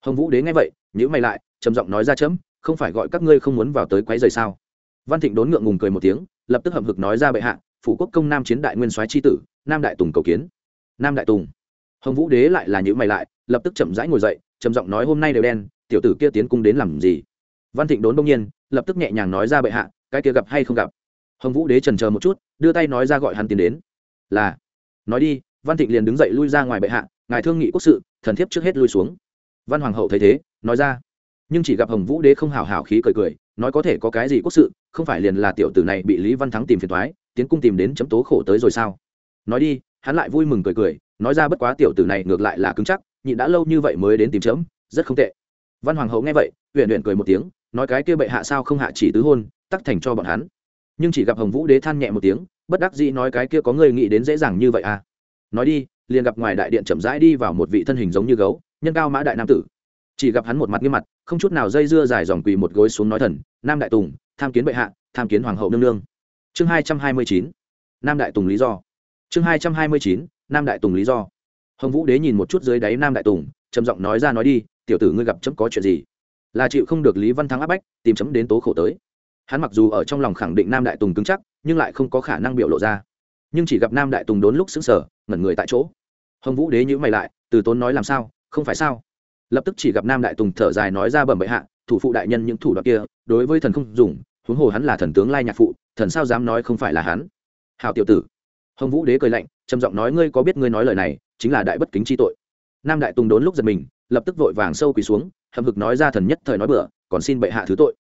Hồng vũ đến nghe vậy nhữ mày lại, trầm giọng nói ra chấm, không phải gọi các ngươi không muốn vào tới quấy rời sao? Văn thịnh đốn ngượng ngùng cười một tiếng, lập tức hậm hực nói ra bệ hạ phủ quốc công nam chiến đại nguyên soái tri tử, nam đại tùng cầu kiến. Nam đại tùng. Hồng vũ đế lại là nhữ mày lại, lập tức chậm rãi ngồi dậy, trầm giọng nói hôm nay đều đen, tiểu tử kia tiến cung đến làm gì? Văn thịnh đốn đông nhiên, lập tức nhẹ nhàng nói ra bệ hạ, cái kia gặp hay không gặp? Hồng vũ đế trần chờ một chút, đưa tay nói ra gọi hắn tiến đến. Là. Nói đi, văn thịnh liền đứng dậy lui ra ngoài bệ hạ, ngài thương nghị quốc sự, thần thiếp trước hết lui xuống. Văn hoàng hậu thấy thế, nói ra. Nhưng chỉ gặp hồng vũ đế không hào hào khí cười cười, nói có thể có cái gì quốc sự, không phải liền là tiểu tử này bị lý văn thắng tìm phiền thoái tiến cung tìm đến chấm tố khổ tới rồi sao? Nói đi, hắn lại vui mừng cười cười, nói ra bất quá tiểu tử này ngược lại là cứng chắc, nhị đã lâu như vậy mới đến tìm chấm, rất không tệ. Văn hoàng hậu nghe vậy huyện huyện cười một tiếng, nói cái kia bệ hạ sao không hạ chỉ tứ hôn, tắc thành cho bọn hắn. Nhưng chỉ gặp hồng vũ đế than nhẹ một tiếng, bất đắc dĩ nói cái kia có người nghĩ đến dễ dàng như vậy à? Nói đi, liền gặp ngoài đại điện chậm rãi đi vào một vị thân hình giống như gấu, nhân cao mã đại nam tử. Chỉ gặp hắn một mặt nghiêm mặt, không chút nào dây dưa dài dòng quỳ một gối xuống nói thần, nam đại tùng, tham kiến bệ hạ, tham kiến hoàng hậu nương nương chương hai trăm hai mươi chín, nam đại tùng lý do. Chương hai trăm hai mươi chín, nam đại tùng lý do. Hồng vũ đế nhìn một chút dưới đáy nam đại tùng, trầm giọng nói ra nói đi, tiểu tử ngươi gặp chấm có chuyện gì? Là chịu không được lý văn thắng áp bách, tìm chấm đến tố khổ tới. Hắn mặc dù ở trong lòng khẳng định nam đại tùng cứng chắc, nhưng lại không có khả năng biểu lộ ra. Nhưng chỉ gặp nam đại tùng đốn lúc xứng sở ngẩn người tại chỗ. Hồng vũ đế nhữ mày lại, từ tốn nói làm sao? Không phải sao? Lập tức chỉ gặp nam đại tùng thở dài nói ra bẩm bệ hạ, thủ phụ đại nhân những thủ đoạn kia, đối với thần không dùng huống hồ hắn là thần tướng lai nhạc phụ, thần sao dám nói không phải là hắn? Hào tiểu tử. Hồng vũ đế cười lạnh, trầm giọng nói, ngươi có biết ngươi nói lời này chính là đại bất kính chi tội? Nam đại tùng đốn lúc giật mình, lập tức vội vàng sâu quỳ xuống, hậm hực nói ra thần nhất thời nói bừa, còn xin bệ hạ thứ tội.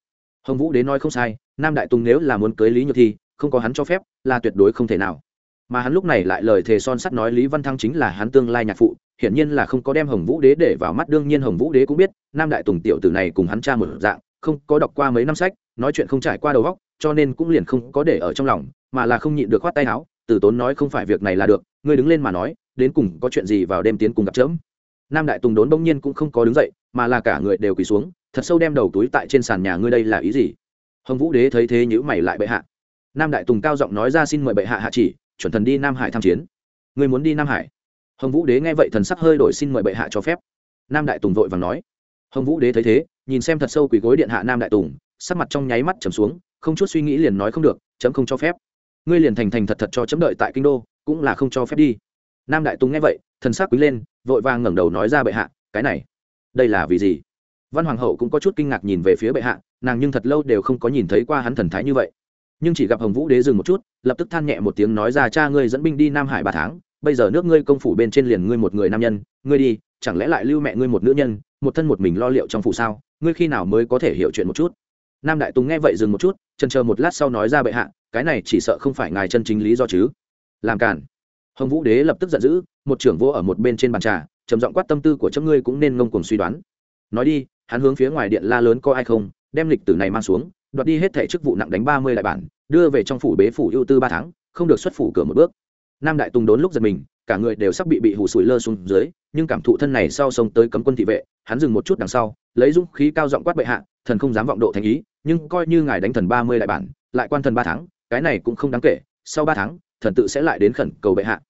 Hồng vũ đế nói không sai, nam đại tùng nếu là muốn cưới lý nhược thi, không có hắn cho phép, là tuyệt đối không thể nào. Mà hắn lúc này lại lời thề son sắt nói lý văn thăng chính là hắn tương lai nhạc phụ, hiển nhiên là không có đem hồng vũ đế để vào mắt, đương nhiên hồng vũ đế cũng biết, nam đại tùng tiểu tử này cùng hắn cha một dạng, không có đọc qua mấy năm sách nói chuyện không trải qua đầu góc cho nên cũng liền không có để ở trong lòng, mà là không nhịn được khoát tay áo, từ tốn nói không phải việc này là được, ngươi đứng lên mà nói, đến cùng có chuyện gì vào đêm tiến cùng gặp chớm. Nam đại tùng đốn bỗng nhiên cũng không có đứng dậy, mà là cả người đều quỳ xuống, thật sâu đem đầu túi tại trên sàn nhà ngươi đây là ý gì? Hồng vũ đế thấy thế nhữ mày lại bệ hạ. Nam đại tùng cao giọng nói ra xin mời bệ hạ hạ chỉ, chuẩn thần đi nam hải tham chiến. Ngươi muốn đi nam hải? Hồng vũ đế nghe vậy thần sắc hơi đổi xin mời bệ hạ cho phép. Nam đại tùng vội vàng nói. Hồng vũ đế thấy thế, nhìn xem thật sâu quỳ gối điện hạ nam đại tùng sắc mặt trong nháy mắt trầm xuống, không chút suy nghĩ liền nói không được, chấm không cho phép. Ngươi liền thành thành thật thật cho chấm đợi tại kinh đô, cũng là không cho phép đi. Nam đại tùng nghe vậy, thần sắc quý lên, vội vàng ngẩng đầu nói ra bệ hạ, cái này, đây là vì gì? Văn hoàng hậu cũng có chút kinh ngạc nhìn về phía bệ hạ, nàng nhưng thật lâu đều không có nhìn thấy qua hắn thần thái như vậy. Nhưng chỉ gặp hồng vũ đế dừng một chút, lập tức than nhẹ một tiếng nói ra, cha ngươi dẫn binh đi nam hải ba tháng, bây giờ nước ngươi công phủ bên trên liền ngươi một người nam nhân, ngươi đi, chẳng lẽ lại lưu mẹ ngươi một nữ nhân, một thân một mình lo liệu trong phủ sao? Ngươi khi nào mới có thể hiểu chuyện một chút? Nam đại tùng nghe vậy dừng một chút, chần chờ một lát sau nói ra bệ hạ, cái này chỉ sợ không phải ngài chân chính lý do chứ. Làm cản hồng vũ đế lập tức giận dữ, một trưởng vô ở một bên trên bàn trà, trầm giọng quát tâm tư của chấm ngươi cũng nên ngông cuồng suy đoán. Nói đi, hắn hướng phía ngoài điện la lớn có ai không, đem lịch tử này mang xuống, đoạt đi hết thẻ chức vụ nặng đánh ba mươi đại bản, đưa về trong phủ bế phủ ưu tư ba tháng, không được xuất phủ cửa một bước. Nam đại tùng đốn lúc giật mình cả người đều sắp bị bị hủ sủi lơ xuống dưới, nhưng cảm thụ thân này sau sông tới cấm quân thị vệ, hắn dừng một chút đằng sau, lấy dũng khí cao giọng quát bệ hạ, thần không dám vọng độ thành ý, nhưng coi như ngài đánh thần ba mươi đại bản, lại quan thần ba tháng, cái này cũng không đáng kể, sau ba tháng, thần tự sẽ lại đến khẩn cầu bệ hạ.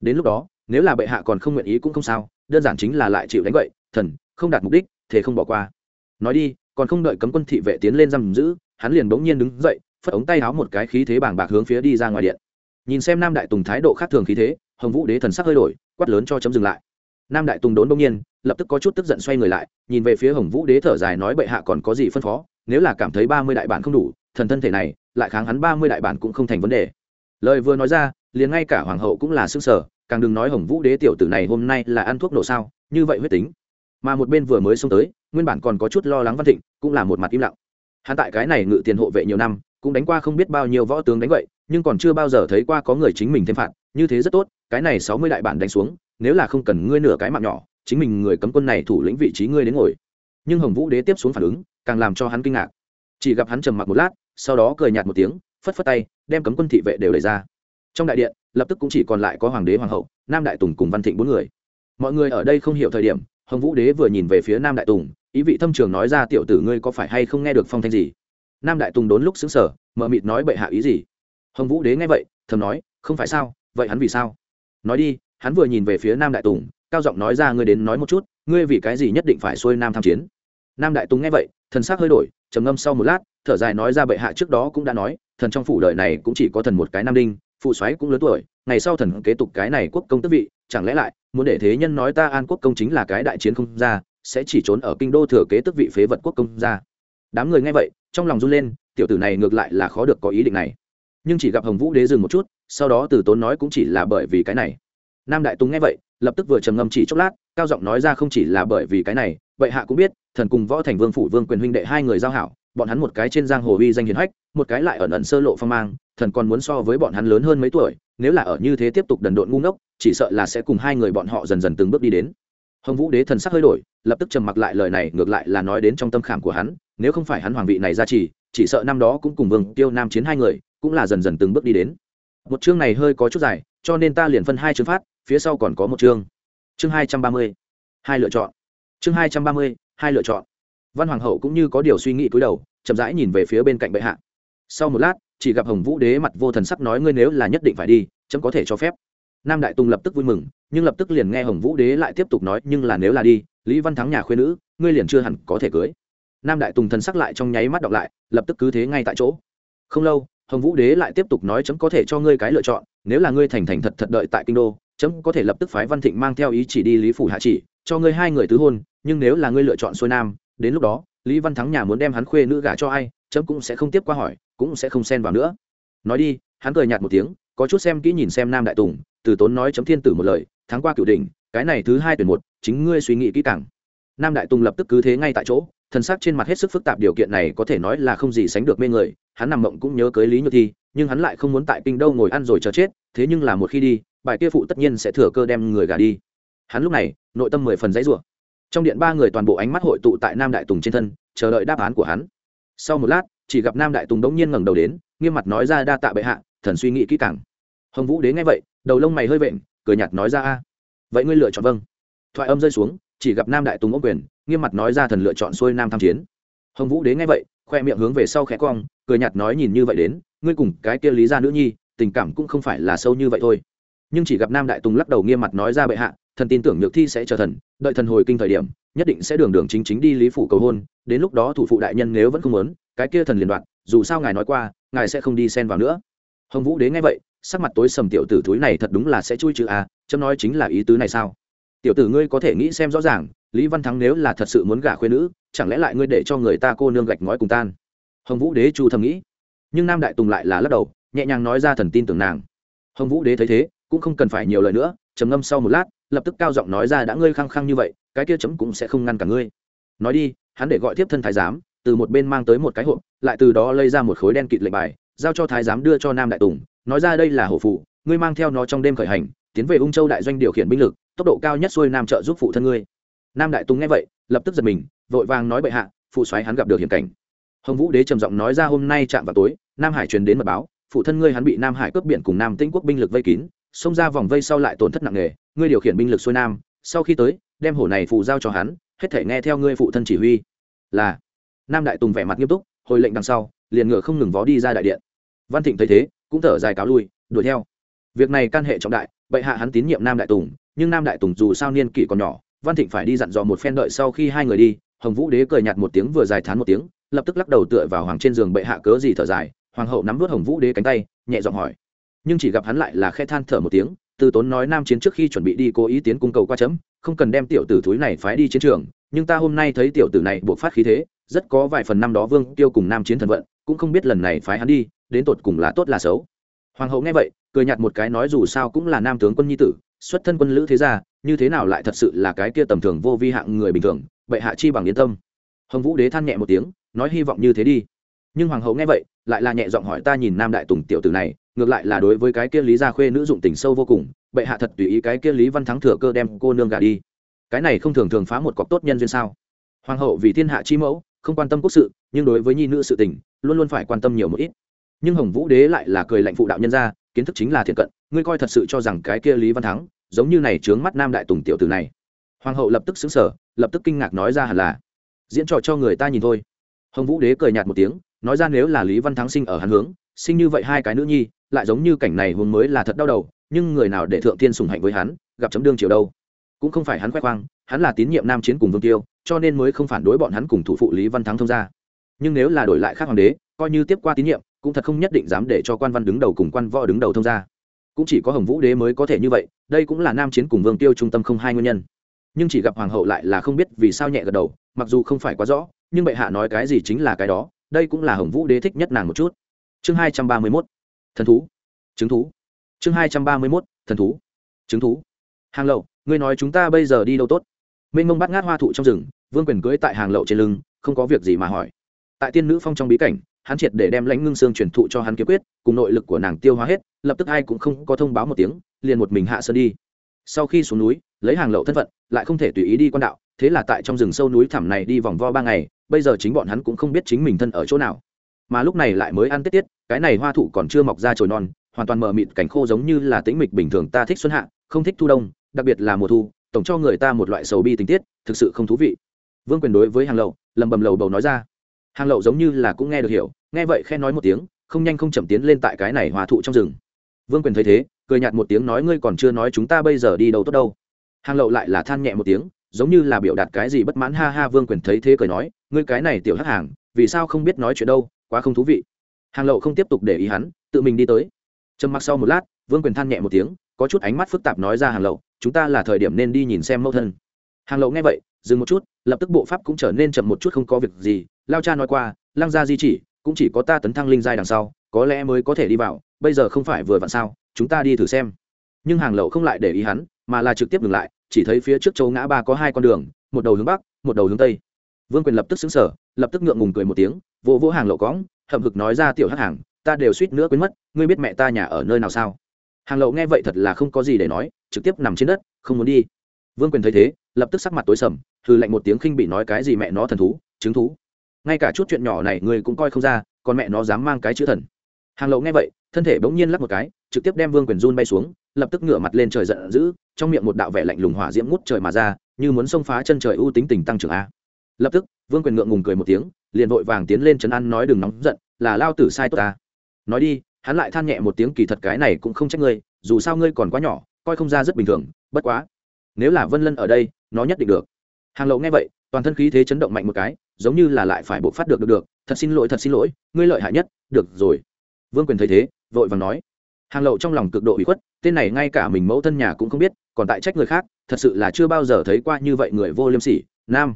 Đến lúc đó, nếu là bệ hạ còn không nguyện ý cũng không sao, đơn giản chính là lại chịu đánh vậy, thần, không đạt mục đích thế không bỏ qua. Nói đi, còn không đợi cấm quân thị vệ tiến lên giam giữ, hắn liền bỗng nhiên đứng dậy, phất ống tay áo một cái khí thế bàng bạc hướng phía đi ra ngoài điện. Nhìn xem nam đại tùng thái độ khác thường khí thế hồng vũ đế thần sắc hơi đổi, quát lớn cho chấm dừng lại. Nam đại tùng đốn bỗng nhiên, lập tức có chút tức giận xoay người lại, nhìn về phía hồng vũ đế thở dài nói bệ hạ còn có gì phân phó, nếu là cảm thấy ba mươi đại bản không đủ, thần thân thể này, lại kháng hắn ba mươi đại bản cũng không thành vấn đề. Lời vừa nói ra, liền ngay cả hoàng hậu cũng là xương sở càng đừng nói hồng vũ đế tiểu tử này hôm nay là ăn thuốc nổ sao, như vậy huyết tính. Mà một bên vừa mới xông tới, nguyên bản còn có chút lo lắng văn thịnh, cũng là một mặt im lặng. Hắn tại cái này ngự tiền hộ vệ nhiều năm, cũng đánh qua không biết bao nhiêu võ tướng đánh vậy, nhưng còn chưa bao giờ thấy qua có người chính mình thêm phạt như thế rất tốt, cái này sáu mươi đại bản đánh xuống, nếu là không cần ngươi nửa cái mạng nhỏ, chính mình người cấm quân này thủ lĩnh vị trí ngươi đến ngồi. Nhưng hồng vũ đế tiếp xuống phản ứng, càng làm cho hắn kinh ngạc. Chỉ gặp hắn trầm mặc một lát, sau đó cười nhạt một tiếng, phất phất tay, đem cấm quân thị vệ đều đẩy ra. Trong đại điện, lập tức cũng chỉ còn lại có hoàng đế, hoàng hậu, nam đại tùng cùng văn thịnh bốn người. Mọi người ở đây không hiểu thời điểm, hồng vũ đế vừa nhìn về phía nam đại tùng, ý vị thâm trường nói ra, tiểu tử ngươi có phải hay không nghe được phong thanh gì? Nam đại tùng đốn lúc xứng sở mợ mịt nói, bệ hạ ý gì? Hồng vũ đế nghe vậy, thầm nói, không phải sao vậy hắn vì sao? Nói đi, hắn vừa nhìn về phía nam đại tùng, cao giọng nói ra, ngươi đến nói một chút, ngươi vì cái gì nhất định phải xuôi nam tham chiến? Nam đại tùng nghe vậy, thần s ắ c hơi đổi, trầm ngâm sau một lát, thở dài nói ra, bệ hạ trước đó cũng đã nói, thần trong phủ đời này cũng chỉ có thần một cái nam đinh, phụ soái cũng lớn tuổi, ngày sau thần kế tục cái này quốc công tức vị, chẳng lẽ lại muốn để thế nhân nói ta an quốc công chính là cái đại chiến không ra, sẽ chỉ trốn ở kinh đô thừa kế tức vị phế vật quốc công ra? Đám người nghe vậy, trong lòng run lên, tiểu tử này ngược lại là khó được có ý định này. Nhưng chỉ gặp hồng vũ đế dừng một chút sau đó từ tốn nói cũng chỉ là bởi vì cái này. Nam đại tùng nghe vậy, lập tức vừa trầm ngâm chỉ chốc lát, cao giọng nói ra không chỉ là bởi vì cái này, vậy hạ cũng biết, thần cùng võ thành vương phủ vương quyền huynh đệ hai người giao hảo, bọn hắn một cái trên giang hồ uy danh hiền hách, một cái lại ẩn ẩn sơ lộ phong mang, thần còn muốn so với bọn hắn lớn hơn mấy tuổi, nếu là ở như thế tiếp tục đần độn ngu ngốc, chỉ sợ là sẽ cùng hai người bọn họ dần dần từng bước đi đến. Hồng vũ đế thần sắc hơi đổi, lập tức trầm mặc lại lời này, ngược lại là nói đến trong tâm khảm của hắn, nếu không phải hắn hoàng vị này ra chỉ chỉ sợ năm đó cũng cùng vương tiêu nam chiến hai người, cũng là dần dần từng bước đi đến một chương này hơi có chút dài, cho nên ta liền phân hai chương phát, phía sau còn có một chương. Chương hai trăm ba mươi, hai lựa chọn. Chương hai trăm ba mươi, hai lựa chọn. Văn hoàng hậu cũng như có điều suy nghĩ cúi đầu, chậm rãi nhìn về phía bên cạnh bệ hạ. Sau một lát, chỉ gặp hồng vũ đế mặt vô thần sắc nói ngươi nếu là nhất định phải đi, chấm có thể cho phép. Nam đại tùng lập tức vui mừng, nhưng lập tức liền nghe hồng vũ đế lại tiếp tục nói, nhưng là nếu là đi, lý văn thắng nhà khuyên nữ, ngươi liền chưa hẳn có thể cưới. Nam đại tùng thần sắc lại trong nháy mắt đọc lại, lập tức cứ thế ngay tại chỗ. Không lâu hồng vũ đế lại tiếp tục nói chấm có thể cho ngươi cái lựa chọn, nếu là ngươi thành thành thật thật đợi tại kinh đô, chấm có thể lập tức phái văn thịnh mang theo ý chỉ đi lý phủ hạ chỉ, cho ngươi hai người tứ hôn, nhưng nếu là ngươi lựa chọn xuôi nam, đến lúc đó, lý văn thắng nhà muốn đem hắn khuê nữ gả cho ai, chấm cũng sẽ không tiếp qua hỏi, cũng sẽ không xen vào nữa. Nói đi, hắn cười nhạt một tiếng, có chút xem kỹ nhìn xem nam đại tùng, từ tốn nói chấm thiên tử một lời tháng qua cựu đỉnh, cái này thứ hai tuyển một, chính ngươi suy nghĩ kỹ càng. Nam đại tùng lập tức cứ thế ngay tại chỗ thần sắc trên mặt hết sức phức tạp, điều kiện này có thể nói là không gì sánh được mê người. Hắn nằm mộng cũng nhớ cưới lý nhược thi, nhưng hắn lại không muốn tại kinh đâu ngồi ăn rồi chờ chết, thế nhưng là một khi đi, bài kia phụ tất nhiên sẽ thừa cơ đem người gà đi. Hắn lúc này, nội tâm mười phần dãy rủa. Trong điện ba người toàn bộ ánh mắt hội tụ tại nam đại tùng trên thân, chờ đợi đáp án của hắn. Sau một lát, chỉ gặp nam đại tùng đống nhiên ngẩng đầu đến, nghiêm mặt nói ra, đa tạ bệ hạ, thần suy nghĩ kỹ càng. Hồng vũ đến nghe vậy, đầu lông mày hơi vện, cười nhạt nói ra, a, vậy ngươi lựa chọn vâng. Thoại âm rơi xuống, chỉ gặp nam đại tùng ốc quyền nghiêm mặt nói ra thần lựa chọn xuôi nam tham chiến. Hồng vũ đến ngay vậy khoe miệng hướng về sau khẽ cong cười nhạt nói nhìn như vậy đến ngươi cùng cái kia lý gia nữ nhi tình cảm cũng không phải là sâu như vậy thôi. Nhưng chỉ gặp nam đại tùng lắc đầu nghiêm mặt nói ra bệ hạ thần tin tưởng nhược thi sẽ chờ thần đợi thần hồi kinh thời điểm nhất định sẽ đường đường chính chính đi lý phủ cầu hôn đến lúc đó thủ phụ đại nhân nếu vẫn không muốn cái kia thần liền đoạn dù sao ngài nói qua ngài sẽ không đi xen vào nữa. Hồng vũ đến nghe vậy sắc mặt tối sầm tiểu tử thúi này thật đúng là sẽ chui chữ a à, chấm nói chính là ý tứ này sao? Tiểu tử ngươi có thể nghĩ xem rõ ràng lý văn thắng nếu là thật sự muốn gả khuyên nữ, chẳng lẽ lại ngươi để cho người ta cô nương gạch ngói cùng tan? Hồng vũ đế chu thầm nghĩ. Nhưng nam đại tùng lại là lắc đầu, nhẹ nhàng nói ra thần tin tưởng nàng. Hồng vũ đế thấy thế, cũng không cần phải nhiều lời nữa, trầm ngâm sau một lát, lập tức cao giọng nói ra đã ngươi khăng khăng như vậy, cái kia chấm cũng sẽ không ngăn cả ngươi. Nói đi, hắn để gọi tiếp thân thái giám, từ một bên mang tới một cái hộp, lại từ đó lây ra một khối đen kịt lệnh bài, giao cho thái giám đưa cho nam đại tùng, nói ra đây là hổ phụ, ngươi mang theo nó trong đêm khởi hành, tiến về ung châu đại doanh điều khiển binh lực, tốc độ cao nhất xuôi nam trợ giúp phụ thân ngươi nam đại tùng nghe vậy, lập tức giật mình, vội vàng nói bệ hạ, phụ xoáy hắn gặp được hiểm cảnh. Hồng vũ đế trầm giọng nói ra hôm nay chạm vào tối, nam hải truyền đến mật báo, phụ thân ngươi hắn bị nam hải cướp biển cùng nam tĩnh quốc binh lực vây kín, xông ra vòng vây sau lại tổn thất nặng nề, ngươi điều khiển binh lực xuôi nam, sau khi tới, đem hổ này phụ giao cho hắn, hết thể nghe theo ngươi phụ thân chỉ huy. Là. Nam đại tùng vẻ mặt nghiêm túc, hồi lệnh đằng sau, liền ngựa không ngừng vó đi ra đại điện. Văn thịnh thấy thế, cũng thở dài cáo lui, đuổi theo. Việc này can hệ trọng đại, bệ hạ hắn tín nhiệm nam đại tùng, nhưng nam đại tùng dù sao niên kỷ còn nhỏ văn thịnh phải đi dặn dò một phen đợi sau khi hai người đi, hồng vũ đế cười nhạt một tiếng vừa dài thán một tiếng, lập tức lắc đầu tựa vào hoàng trên giường bệ hạ cớ gì thở dài, hoàng hậu nắm vớt hồng vũ đế cánh tay, nhẹ giọng hỏi. Nhưng chỉ gặp hắn lại là khe than thở một tiếng, từ tốn nói nam chiến trước khi chuẩn bị đi cố ý tiến cung cầu qua chấm, không cần đem tiểu tử thúi này phái đi chiến trường, nhưng ta hôm nay thấy tiểu tử này buộc phát khí thế, rất có vài phần năm đó vương tiêu cùng nam chiến thần vận, cũng không biết lần này phái hắn đi, đến tột cùng là tốt là xấu. Hoàng hậu nghe vậy, cười nhạt một cái nói dù sao cũng là nam tướng quân nhi tử, xuất thân quân lữ thế gia như thế nào lại thật sự là cái kia tầm thường vô vi hạng người bình thường, bệ hạ chi bằng yên tâm. Hồng vũ đế than nhẹ một tiếng, nói hy vọng như thế đi. Nhưng hoàng hậu nghe vậy, lại là nhẹ giọng hỏi ta nhìn nam đại tùng tiểu tử này, ngược lại là đối với cái kia lý gia khuê nữ dụng tình sâu vô cùng, bệ hạ thật tùy ý cái kia lý văn thắng thừa cơ đem cô nương gả đi. Cái này không thường thường phá một cọc tốt nhân duyên sao? Hoàng hậu vì thiên hạ chi mẫu, không quan tâm quốc sự, nhưng đối với nhi nữ sự tình, luôn luôn phải quan tâm nhiều một ít. Nhưng hồng vũ đế lại là cười lạnh phụ đạo nhân ra, kiến thức chính là thiện cận, ngươi coi thật sự cho rằng cái kia lý văn thắng giống như này trướng mắt nam đại tùng tiểu tử này. Hoàng hậu lập tức xứng sở lập tức kinh ngạc nói ra hẳn là, diễn trò cho người ta nhìn thôi. Hồng vũ đế cười nhạt một tiếng, nói ra nếu là lý văn thắng sinh ở hắn hướng, sinh như vậy hai cái nữ nhi, lại giống như cảnh này hướng mới là thật đau đầu, nhưng người nào để thượng tiên sùng hạnh với hắn, gặp chấm đương chiều đâu? Cũng không phải hắn khoe khoang, hắn là tín nhiệm nam chiến cùng vương tiêu, cho nên mới không phản đối bọn hắn cùng thủ phụ lý văn thắng thông ra nhưng nếu là đổi lại khác hoàng đế, coi như tiếp qua tín nhiệm, cũng thật không nhất định dám để cho quan văn đứng đầu cùng quan võ đứng đầu thông ra cũng chỉ có hồng vũ đế mới có thể như vậy, đây cũng là nam chiến cùng vương tiêu trung tâm không hai nguyên nhân. Nhưng chỉ gặp hoàng hậu lại là không biết vì sao nhẹ gật đầu, mặc dù không phải quá rõ, nhưng bệ hạ nói cái gì chính là cái đó, đây cũng là hồng vũ đế thích nhất nàng một chút. Chương hai trăm ba mươi mốt, thần thú. Chứng thú. Chương hai trăm ba mươi mốt, thần thú. Chứng thú. Hàng lậu, ngươi nói chúng ta bây giờ đi đâu tốt? Minh mông bắt ngát hoa thụ trong rừng, vương quyền cưới tại hàng lậu trên lưng, không có việc gì mà hỏi. Tại tiên nữ phong trong bí cảnh hắn triệt để đem lãnh ngưng xương truyền thụ cho hắn kiếm quyết, cùng nội lực của nàng tiêu hóa hết, lập tức ai cũng không có thông báo một tiếng, liền một mình hạ sơn đi. Sau khi xuống núi, lấy hàng lậu thân phận, lại không thể tùy ý đi quan đạo, thế là tại trong rừng sâu núi thẳm này đi vòng vo ba ngày, bây giờ chính bọn hắn cũng không biết chính mình thân ở chỗ nào. Mà lúc này lại mới ăn tết tiết, cái này hoa thụ còn chưa mọc ra trồi non, hoàn toàn mờ mịt cảnh khô giống như là tĩnh mịch bình thường ta thích xuân hạ, không thích thu đông, đặc biệt là mùa thu, tổng cho người ta một loại sầu bi tình tiết, thực sự không thú vị. Vương quyền đối với hàng lậu, lầm bầm lầu bầu nói ra hàng lậu giống như là cũng nghe được hiểu, nghe vậy khen nói một tiếng, không nhanh không chậm tiến lên tại cái này hòa thụ trong rừng. Vương quyền thấy thế, cười nhạt một tiếng nói, ngươi còn chưa nói chúng ta bây giờ đi đâu tốt đâu. Hàng lậu lại là than nhẹ một tiếng, giống như là biểu đạt cái gì bất mãn, ha ha, vương quyền thấy thế cười nói, ngươi cái này tiểu hắc hàng, vì sao không biết nói chuyện đâu, quá không thú vị. Hàng lậu không tiếp tục để ý hắn, tự mình đi tới. Trầm mặc sau một lát, vương quyền than nhẹ một tiếng, có chút ánh mắt phức tạp nói ra, hàng lậu, chúng ta là thời điểm nên đi nhìn xem mẫu thân. Hàng lậu nghe vậy, dừng một chút, lập tức bộ pháp cũng trở nên chậm một chút, không có việc gì lao cha nói qua, lăng gia di chỉ, cũng chỉ có ta tấn thăng linh giai đằng sau, có lẽ mới có thể đi vào, bây giờ không phải vừa vặn sao, chúng ta đi thử xem. Nhưng hàng lậu không lại để ý hắn, mà là trực tiếp dừng lại, chỉ thấy phía trước châu ngã ba có hai con đường, một đầu hướng bắc, một đầu hướng tây. Vương quyền lập tức xứng sở lập tức ngượng ngùng cười một tiếng, vỗ vỗ hàng lậu cõng, hậm hực nói ra, tiểu hắc hàng, ta đều suýt nữa quên mất, ngươi biết mẹ ta nhà ở nơi nào sao? Hàng lậu nghe vậy thật là không có gì để nói, trực tiếp nằm trên đất, không muốn đi. Vương quyền thấy thế, lập tức sắc mặt tối sầm, hừ lạnh một tiếng khinh bị nói cái gì mẹ nó thần thú chứng thú ngay cả chút chuyện nhỏ này ngươi cũng coi không ra, còn mẹ nó dám mang cái chữ thần. Hàng lậu nghe vậy, thân thể bỗng nhiên lắc một cái, trực tiếp đem vương quyền run bay xuống, lập tức ngửa mặt lên trời giận dữ, trong miệng một đạo vẻ lạnh lùng hỏa diễm ngút trời mà ra, như muốn xông phá chân trời ưu tính tình tăng trưởng a. Lập tức, vương quyền ngượng ngùng cười một tiếng, liền vội vàng tiến lên trấn an nói đừng nóng giận, là lao tử sai tốt ta. Nói đi, hắn lại than nhẹ một tiếng kỳ thật cái này cũng không trách ngươi, dù sao ngươi còn quá nhỏ, coi không ra rất bình thường, bất quá. Nếu là vân lân ở đây, nó nhất định được. Hàng lậu nghe vậy, toàn thân khí thế chấn động mạnh một cái giống như là lại phải buộc phát được được được. Thật xin lỗi, thật xin lỗi, ngươi lợi hại nhất. Được rồi. Vương quyền thấy thế, vội vàng nói. Hàng lậu trong lòng cực độ bị khuất, tên này ngay cả mình mẫu thân nhà cũng không biết, còn tại trách người khác, thật sự là chưa bao giờ thấy qua như vậy người vô liêm sỉ, nam.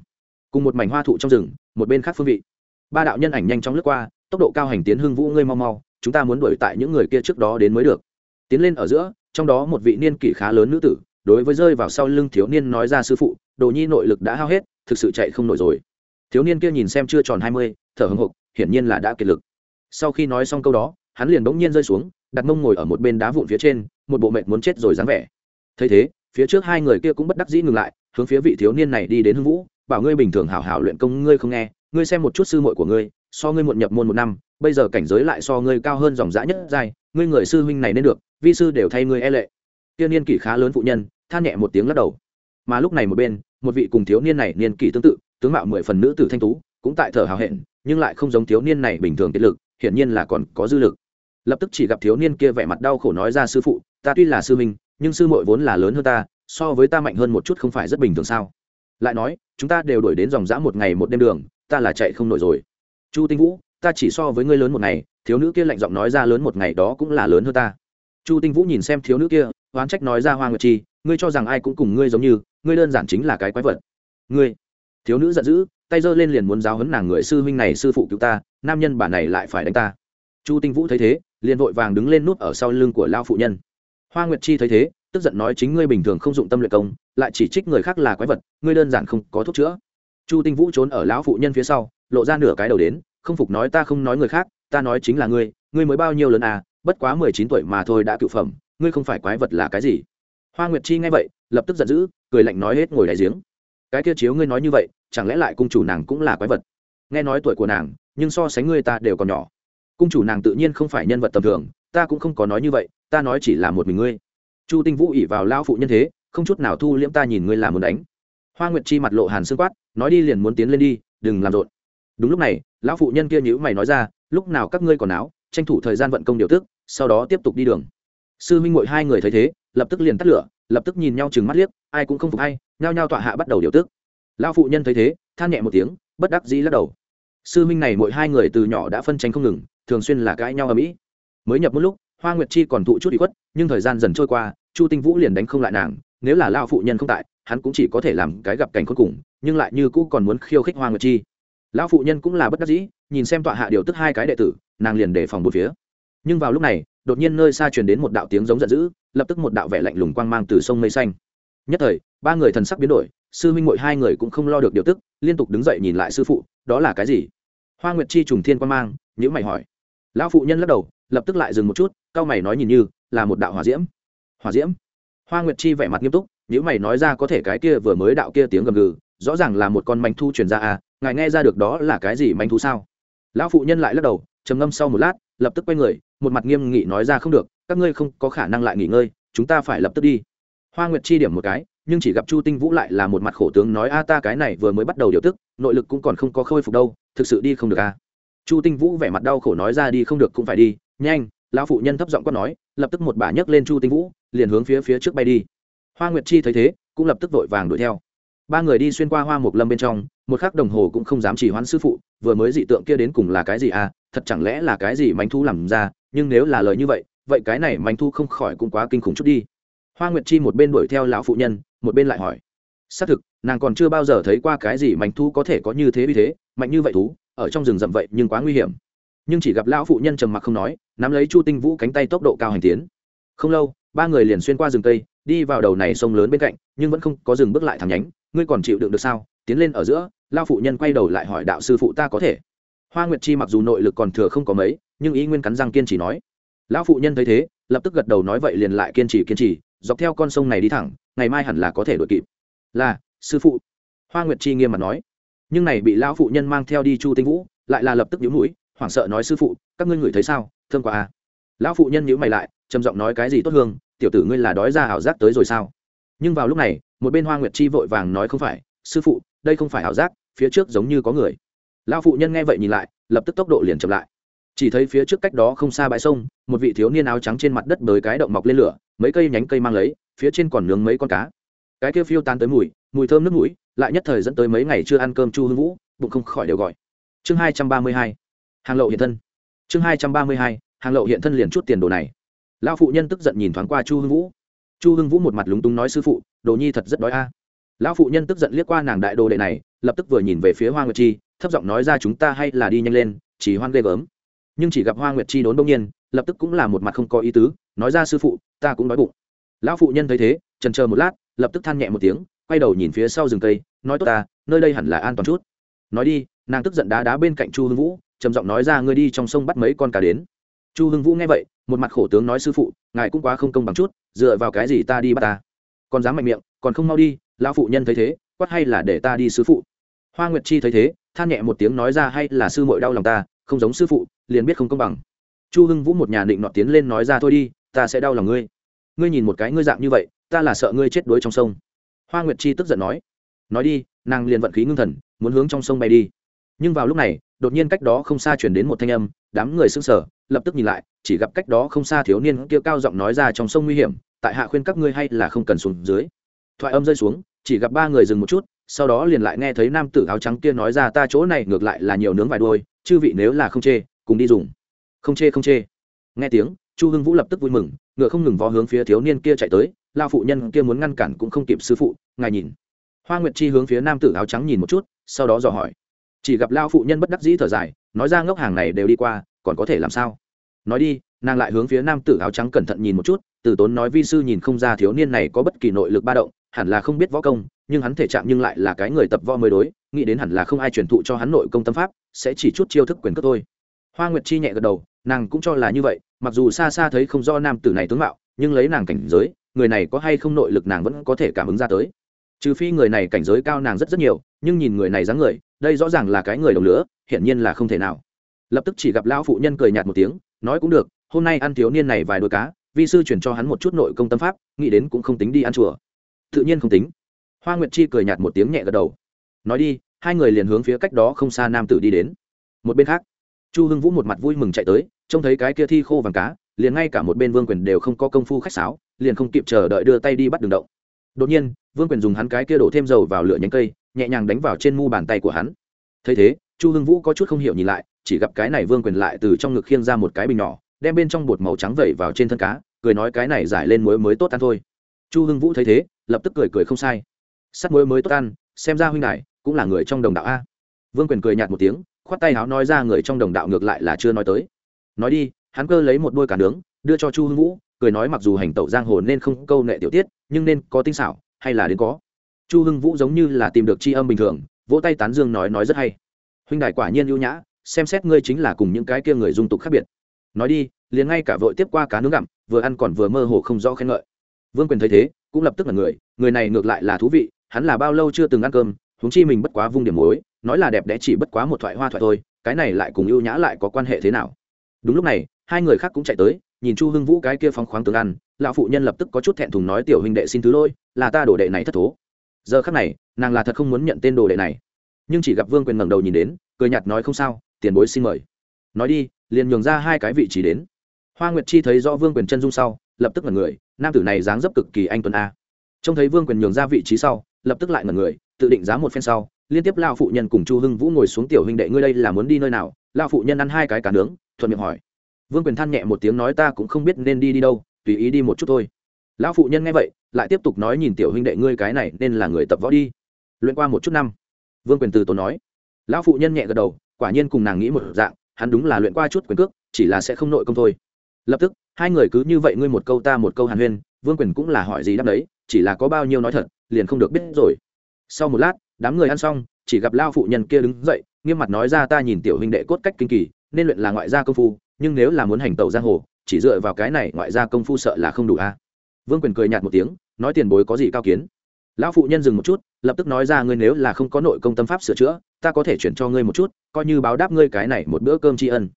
Cùng một mảnh hoa thụ trong rừng, một bên khác phương vị. Ba đạo nhân ảnh nhanh chóng lướt qua, tốc độ cao hành tiến hưng vũ ngươi mau mau, chúng ta muốn đuổi tại những người kia trước đó đến mới được. Tiến lên ở giữa, trong đó một vị niên kỷ khá lớn nữ tử, đối với rơi vào sau lưng thiếu niên nói ra sư phụ, đồ nhi nội lực đã hao hết, thực sự chạy không nổi rồi thiếu niên kia nhìn xem chưa tròn hai mươi thở hưng hục hiển nhiên là đã kiệt lực. Sau khi nói xong câu đó hắn liền bỗng nhiên rơi xuống đặt mông ngồi ở một bên đá vụn phía trên một bộ mệt muốn chết rồi dáng vẻ. Thấy thế phía trước hai người kia cũng bất đắc dĩ ngừng lại hướng phía vị thiếu niên này đi đến hưng vũ bảo ngươi bình thường hảo hảo luyện công ngươi không nghe ngươi xem một chút sư muội của ngươi so ngươi muộn nhập môn một năm bây giờ cảnh giới lại so ngươi cao hơn dòng dã nhất dài, ngươi người sư huynh này nên được vi sư đều thay ngươi e lệ. Tiên niên kỷ khá lớn phụ nhân than nhẹ một tiếng lắc đầu. Mà lúc này một bên một vị cùng thiếu niên này niên kỷ tương tự tướng mạo mười phần nữ tử thanh tú, cũng tại thở hào hẹn, nhưng lại không giống thiếu niên này bình thường tiết lực, hiển nhiên là còn có dư lực. Lập tức chỉ gặp thiếu niên kia vẻ mặt đau khổ nói ra, sư phụ, ta tuy là sư minh nhưng sư muội vốn là lớn hơn ta, so với ta mạnh hơn một chút không phải rất bình thường sao? Lại nói, chúng ta đều đổi đến dòng dã một ngày một đêm đường, ta là chạy không nổi rồi. Chu tinh vũ, ta chỉ so với ngươi lớn một ngày, thiếu nữ kia lạnh giọng nói ra, lớn một ngày đó cũng là lớn hơn ta. Chu tinh vũ nhìn xem thiếu nữ kia, oán trách nói ra hoa nguyệt chi, ngươi cho rằng ai cũng cùng ngươi giống như, ngươi đơn giản chính là cái quái vật. Ngươi thiếu nữ giận dữ, tay giơ lên liền muốn giáo hấn nàng người sư huynh này, sư phụ cứu ta, nam nhân bà này lại phải đánh ta. Chu tinh vũ thấy thế, liền vội vàng đứng lên nút ở sau lưng của lao phụ nhân. Hoa nguyệt chi thấy thế, tức giận nói chính ngươi bình thường không dụng tâm luyện công, lại chỉ trích người khác là quái vật, ngươi đơn giản không có thuốc chữa. Chu tinh vũ trốn ở lão phụ nhân phía sau, lộ ra nửa cái đầu đến, không phục nói ta không nói người khác, ta nói chính là ngươi ngươi mới bao nhiêu lớn à bất quá mười chín tuổi mà thôi đã cựu phẩm, ngươi không phải quái vật là cái gì. Hoa nguyệt chi nghe vậy, lập tức giận dữ, cười lạnh nói hết ngồi đại giếng cái kia chiếu ngươi nói như vậy, chẳng lẽ lại cung chủ nàng cũng là quái vật? Nghe nói tuổi của nàng, nhưng so sánh ngươi ta đều còn nhỏ. Cung chủ nàng tự nhiên không phải nhân vật tầm thường, ta cũng không có nói như vậy, ta nói chỉ là một mình ngươi. Chu tinh vũ ỉ vào lao phụ nhân thế, không chút nào thu liễm ta nhìn ngươi là muốn đánh. Hoa nguyệt chi mặt lộ hàn xương quát, nói đi liền muốn tiến lên đi, đừng làm rộn. Đúng lúc này, lão phụ nhân kia nhữ mày nói ra, lúc nào các ngươi còn áo, tranh thủ thời gian vận công điều tức, sau đó tiếp tục đi đường. Sư minh mội hai người thấy thế lập tức liền tắt lửa, lập tức nhìn nhau chừng mắt liếc, ai cũng không phục hay nhao nhao tọa hạ bắt đầu điều tức. Lão phụ nhân thấy thế, than nhẹ một tiếng, bất đắc dĩ lắc đầu. Sư minh này mỗi hai người từ nhỏ đã phân tranh không ngừng, thường xuyên là cãi nhau ở mỹ. Mới nhập một lúc, hoa nguyệt chi còn thụ chút bị khuất, nhưng thời gian dần trôi qua, chu tinh vũ liền đánh không lại nàng, nếu là lao phụ nhân không tại, hắn cũng chỉ có thể làm cái gặp cảnh cuối cùng, nhưng lại như cũ còn muốn khiêu khích hoa nguyệt chi. Lão phụ nhân cũng là bất đắc dĩ, nhìn xem tọa hạ điều tức hai cái đệ tử, nàng liền đề phòng một phía. Nhưng vào lúc này đột nhiên nơi xa truyền đến một đạo tiếng giống giận dữ, lập tức một đạo vẻ lạnh lùng quang mang từ sông mây xanh. Nhất thời, ba người thần sắc biến đổi, sư huynh mội hai người cũng không lo được điều tức, liên tục đứng dậy nhìn lại sư phụ, đó là cái gì? Hoa nguyệt chi trùng thiên quang mang nhữ mày hỏi. Lão phụ nhân lắc đầu, lập tức lại dừng một chút cao mày nói nhìn như, là một đạo hỏa diễm. Hỏa diễm? Hoa nguyệt chi vẻ mặt nghiêm túc nhữ mày nói ra có thể cái kia vừa mới đạo kia tiếng gầm gừ, rõ ràng là một con manh thu truyền ra à ngài nghe ra được đó là cái gì manh thu sao? Lão phụ nhân lại lắc đầu, trầm ngâm sau một lát lập tức quay người, một mặt nghiêm nghị nói ra không được, các ngươi không có khả năng lại nghỉ ngơi, chúng ta phải lập tức đi. Hoa nguyệt chi điểm một cái, nhưng chỉ gặp chu tinh vũ lại là một mặt khổ tướng nói, a ta cái này vừa mới bắt đầu điều tức, nội lực cũng còn không có khôi phục đâu, thực sự đi không được a. Chu tinh vũ vẻ mặt đau khổ nói ra, đi không được cũng phải đi, nhanh. Lão phụ nhân thấp giọng quát nói, lập tức một bà nhấc lên chu tinh vũ, liền hướng phía phía trước bay đi. Hoa nguyệt chi thấy thế, cũng lập tức vội vàng đuổi theo. Ba người đi xuyên qua hoa mục lâm bên trong, một khắc đồng hồ cũng không dám chỉ hoãn sư phụ, vừa mới dị tượng kia đến cùng là cái gì à? Thật chẳng lẽ là cái gì mánh thu làm ra, nhưng nếu là lời như vậy vậy cái này mánh thu không khỏi cũng quá kinh khủng chút đi. Hoa nguyệt chi một bên đuổi theo lão phụ nhân, một bên lại hỏi. Xác thực, nàng còn chưa bao giờ thấy qua cái gì mánh thu có thể có như thế vì thế, mạnh như vậy thú, ở trong rừng rậm vậy nhưng quá nguy hiểm. Nhưng chỉ gặp lão phụ nhân trầm mặc không nói, nắm lấy chu tinh vũ cánh tay tốc độ cao hành tiến. Không lâu, ba người liền xuyên qua rừng cây, đi vào đầu này sông lớn bên cạnh, nhưng vẫn không có dừng bước lại thẳng nhánh. Ngươi còn chịu đựng được sao? Tiến lên ở giữa lao phụ nhân quay đầu lại hỏi đạo sư phụ ta có thể hoa nguyệt chi mặc dù nội lực còn thừa không có mấy, nhưng ý nguyên cắn răng kiên trì nói. Lão phụ nhân thấy thế, lập tức gật đầu nói vậy liền lại kiên trì kiên trì, dọc theo con sông này đi thẳng, ngày mai hẳn là có thể đuổi kịp. Là, sư phụ. Hoa nguyệt chi nghiêm mặt nói. Nhưng này bị lão phụ nhân mang theo đi chu tinh vũ, lại là lập tức nhũ mũi, hoảng sợ nói sư phụ, các ngươi ngửi thấy sao, thương quá à. Lão phụ nhân nhíu mày lại, trầm giọng nói cái gì tốt hương, tiểu tử ngươi là đói ra ảo giác tới rồi sao. Nhưng vào lúc này, một bên hoa nguyệt chi vội vàng nói không phải, sư phụ, đây không phải ảo giác, phía trước giống như có người lão phụ nhân nghe vậy nhìn lại, lập tức tốc độ liền chậm lại. Chỉ thấy phía trước cách đó không xa bãi sông, một vị thiếu niên áo trắng trên mặt đất bới cái động mọc lên lửa, mấy cây nhánh cây mang lấy, phía trên còn nướng mấy con cá. Cái kia phiêu tan tới mùi mùi thơm nước mũi, lại nhất thời dẫn tới mấy ngày chưa ăn cơm chu hương vũ, bụng không khỏi đều gọi. Chương hai trăm ba mươi hai, hàng lậu hiện thân. Chương hai trăm ba mươi hai, hàng lậu hiện thân liền chút tiền đồ này. Lão phụ nhân tức giận nhìn thoáng qua chu hưng vũ. Chu hưng vũ một mặt lúng túng nói sư phụ, đồ nhi thật rất đói a. Lão phụ nhân tức giận liếc qua nàng đại đồ đệ này, lập tức vừa nhìn về phía hoa nguyệt chi thấp giọng nói ra chúng ta hay là đi nhanh lên, chỉ hoan ghê gớm. Nhưng chỉ gặp hoa nguyệt chi đốn đông nhiên, lập tức cũng là một mặt không có ý tứ, nói ra sư phụ, ta cũng đói bụng. Lão phụ nhân thấy thế trần chờ một lát, lập tức than nhẹ một tiếng, quay đầu nhìn phía sau rừng cây, nói tốt ta, nơi đây hẳn là an toàn chút. Nói đi, nàng tức giận đá đá bên cạnh chu hưng vũ, trầm giọng nói ra ngươi đi trong sông bắt mấy con cá đến. Chu hưng vũ nghe vậy, một mặt khổ tướng nói sư phụ, ngài cũng quá không công bằng chút, dựa vào cái gì ta đi bắt ta? Còn dám mạnh miệng, còn không mau đi, lão phụ nhân thấy thế, quát hay là để ta đi sư phụ. Hoa nguyệt chi thấy thế than nhẹ một tiếng nói ra hay là sư muội đau lòng ta, không giống sư phụ, liền biết không công bằng. Chu hưng vũ một nhà định nọ tiến lên nói ra thôi đi, ta sẽ đau lòng ngươi. Ngươi nhìn một cái ngươi dạng như vậy, ta là sợ ngươi chết đuối trong sông. Hoa nguyệt chi tức giận nói. Nói đi, nàng liền vận khí ngưng thần, muốn hướng trong sông bay đi. Nhưng vào lúc này, đột nhiên cách đó không xa chuyển đến một thanh âm, đám người sững sờ, lập tức nhìn lại, chỉ gặp cách đó không xa thiếu niên kia cao giọng nói ra trong sông nguy hiểm, tại hạ khuyên các ngươi hay là không cần xuống dưới. Thoại âm rơi xuống, chỉ gặp ba người dừng một chút sau đó liền lại nghe thấy nam tử áo trắng kia nói ra, ta chỗ này ngược lại là nhiều nướng vài đôi, chư vị nếu là không chê, cùng đi dùng. Không chê không chê. Nghe tiếng, chu hưng vũ lập tức vui mừng, ngựa không ngừng vó hướng phía thiếu niên kia chạy tới, lao phụ nhân kia muốn ngăn cản cũng không kịp sư phụ, ngài nhìn. Hoa nguyệt chi hướng phía nam tử áo trắng nhìn một chút, sau đó dò hỏi. Chỉ gặp lao phụ nhân bất đắc dĩ thở dài, nói ra, ngốc hàng này đều đi qua, còn có thể làm sao? Nói đi, nàng lại hướng phía nam tử áo trắng cẩn thận nhìn một chút, từ tốn nói vi sư nhìn không ra thiếu niên này có bất kỳ nội lực ba động, hẳn là không biết võ công nhưng hắn thể trạng nhưng lại là cái người tập võ mới đối, nghĩ đến hẳn là không ai truyền thụ cho hắn nội công tâm pháp, sẽ chỉ chút chiêu thức quyền cước thôi. Hoa nguyệt chi nhẹ gật đầu, nàng cũng cho là như vậy, mặc dù xa xa thấy không do nam tử này tướng mạo, nhưng lấy nàng cảnh giới, người này có hay không nội lực nàng vẫn có thể cảm ứng ra tới. Trừ phi người này cảnh giới cao nàng rất rất nhiều, nhưng nhìn người này dáng người, đây rõ ràng là cái người đồng lửa, hiển nhiên là không thể nào. Lập tức chỉ gặp lão phụ nhân cười nhạt một tiếng, nói cũng được, hôm nay ăn thiếu niên này vài đôi cá, vi sư chuyển cho hắn một chút nội công tâm pháp, nghĩ đến cũng không tính đi ăn chùa. Tự nhiên không tính hoa nguyệt chi cười nhạt một tiếng nhẹ gật đầu. Nói đi, hai người liền hướng phía cách đó không xa nam tử đi đến. Một bên khác, chu hưng vũ một mặt vui mừng chạy tới, trông thấy cái kia thi khô vàng cá, liền ngay cả một bên vương quyền đều không có công phu khách sáo, liền không kịp chờ đợi đưa tay đi bắt đường động. Đột nhiên, vương quyền dùng hắn cái kia đổ thêm dầu vào lửa nhánh cây, nhẹ nhàng đánh vào trên mu bàn tay của hắn. Thấy thế, chu hưng vũ có chút không hiểu nhìn lại, chỉ gặp cái này vương quyền lại từ trong ngực khiêng ra một cái bình nhỏ, đem bên trong bột màu trắng vẩy vào trên thân cá, cười nói cái này giải lên muối mới tốt ăn thôi. Chu hưng vũ thấy thế, lập tức cười cười không sai sắt muối mới tốt ăn, xem ra huynh đại cũng là người trong đồng đạo a. Vương quyền cười nhạt một tiếng, khoát tay áo nói ra người trong đồng đạo ngược lại là chưa nói tới. Nói đi, hắn cơ lấy một đôi cả nướng, đưa cho chu hưng vũ, cười nói mặc dù hành tẩu giang hồ nên không câu nệ tiểu tiết, nhưng nên có tinh xảo, hay là đến có. Chu hưng vũ giống như là tìm được c h i âm bình thường, vỗ tay tán dương nói nói rất hay. Huynh đại quả nhiên ưu nhã, xem xét ngươi chính là cùng những cái kia người dung tục khác biệt. Nói đi, liền ngay cả vội tiếp qua cá nướng gặm, vừa ăn còn vừa mơ hồ không rõ khen ngợi. Vương quyền thấy thế, cũng lập tức là người người này ngược lại là thú vị hắn là bao lâu chưa từng ăn cơm, huống chi mình bất quá vung điểm mối nói là đẹp đẽ chỉ bất quá một thoại hoa thoại thôi, cái này lại cùng ưu nhã lại có quan hệ thế nào? Đúng lúc này, hai người khác cũng chạy tới, nhìn chu hưng vũ cái kia phong khoáng tướng ăn, lão phụ nhân lập tức có chút thẹn thùng nói, tiểu huynh đệ xin thứ lỗi, là ta đồ đệ này thất thố. Giờ khắc này, nàng là thật không muốn nhận tên đồ đệ này. Nhưng chỉ gặp vương quyền ngẩng đầu nhìn đến, cười nhạt nói, không sao, tiền bối xin mời. Nói đi, liền nhường ra hai cái vị trí đến. Hoa nguyệt chi thấy rõ vương quyền chân dung sau, lập tức là người, nam tử này dáng dấp cực kỳ anh tuấn a. Trông thấy vương quyền nhường ra vị trí sau lập tức lại ngẩn người, tự định giá một phen sau, liên tiếp lao phụ nhân cùng chu hưng vũ ngồi xuống tiểu huynh đệ, ngươi đây là muốn đi nơi nào? Lao phụ nhân ăn hai cái cá nướng, thuận miệng hỏi. Vương quyền than nhẹ một tiếng nói, ta cũng không biết nên đi đi đâu, tùy ý đi một chút thôi. Lão phụ nhân nghe vậy, lại tiếp tục nói, nhìn tiểu huynh đệ ngươi cái này nên là người tập võ đi, luyện qua một chút năm. Vương quyền từ tốn nói. Lão phụ nhân nhẹ gật đầu, quả nhiên cùng nàng nghĩ một dạng, hắn đúng là luyện qua chút quyền cước, chỉ là sẽ không nội công thôi. Lập tức, hai người cứ như vậy ngươi một câu ta một câu hàn huyên, vương quyền cũng là hỏi gì đáp đấy, chỉ là có bao nhiêu nói thật liền không được biết rồi. Sau một lát, đám người ăn xong, chỉ gặp lao phụ nhân kia đứng dậy, nghiêm mặt nói ra ta nhìn tiểu huynh đệ cốt cách kinh kỳ, nên luyện là ngoại gia công phu, nhưng nếu là muốn hành tẩu giang hồ, chỉ dựa vào cái này ngoại gia công phu sợ là không đủ a. Vương quyền cười nhạt một tiếng, nói tiền bối có gì cao kiến? Lão phụ nhân dừng một chút, lập tức nói ra ngươi nếu là không có nội công tâm pháp sửa chữa, ta có thể chuyển cho ngươi một chút, coi như báo đáp ngươi cái này một bữa cơm tri ân.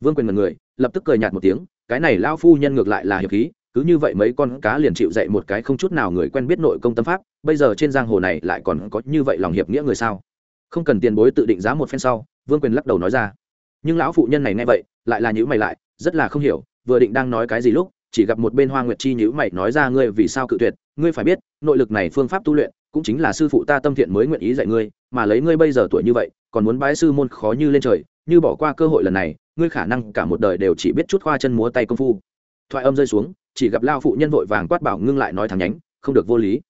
Vương quyền mật người, lập tức cười nhạt một tiếng, cái này lão phu nhân ngược lại là hiệp khí cứ như vậy mấy con cá liền chịu dạy một cái không chút nào người quen biết nội công tâm pháp, bây giờ trên giang hồ này lại còn có như vậy lòng hiệp nghĩa người sao? Không cần tiền bối tự định giá một phen sau, vương quyền lắc đầu nói ra. Nhưng lão phụ nhân này nghe vậy, lại là nhữ mày lại, rất là không hiểu, vừa định đang nói cái gì lúc, chỉ gặp một bên hoa nguyệt chi nhữ mày nói ra, ngươi vì sao cự tuyệt? Ngươi phải biết, nội lực này phương pháp tu luyện, cũng chính là sư phụ ta tâm thiện mới nguyện ý dạy ngươi, mà lấy ngươi bây giờ tuổi như vậy, còn muốn bái sư môn khó như lên trời, như bỏ qua cơ hội lần này, ngươi khả năng cả một đời đều chỉ biết chút khoa chân múa tay công phu. Thoại âm rơi xuống chỉ gặp lao phụ nhân vội vàng quát bảo ngưng lại nói thẳng nhánh, không được vô lý.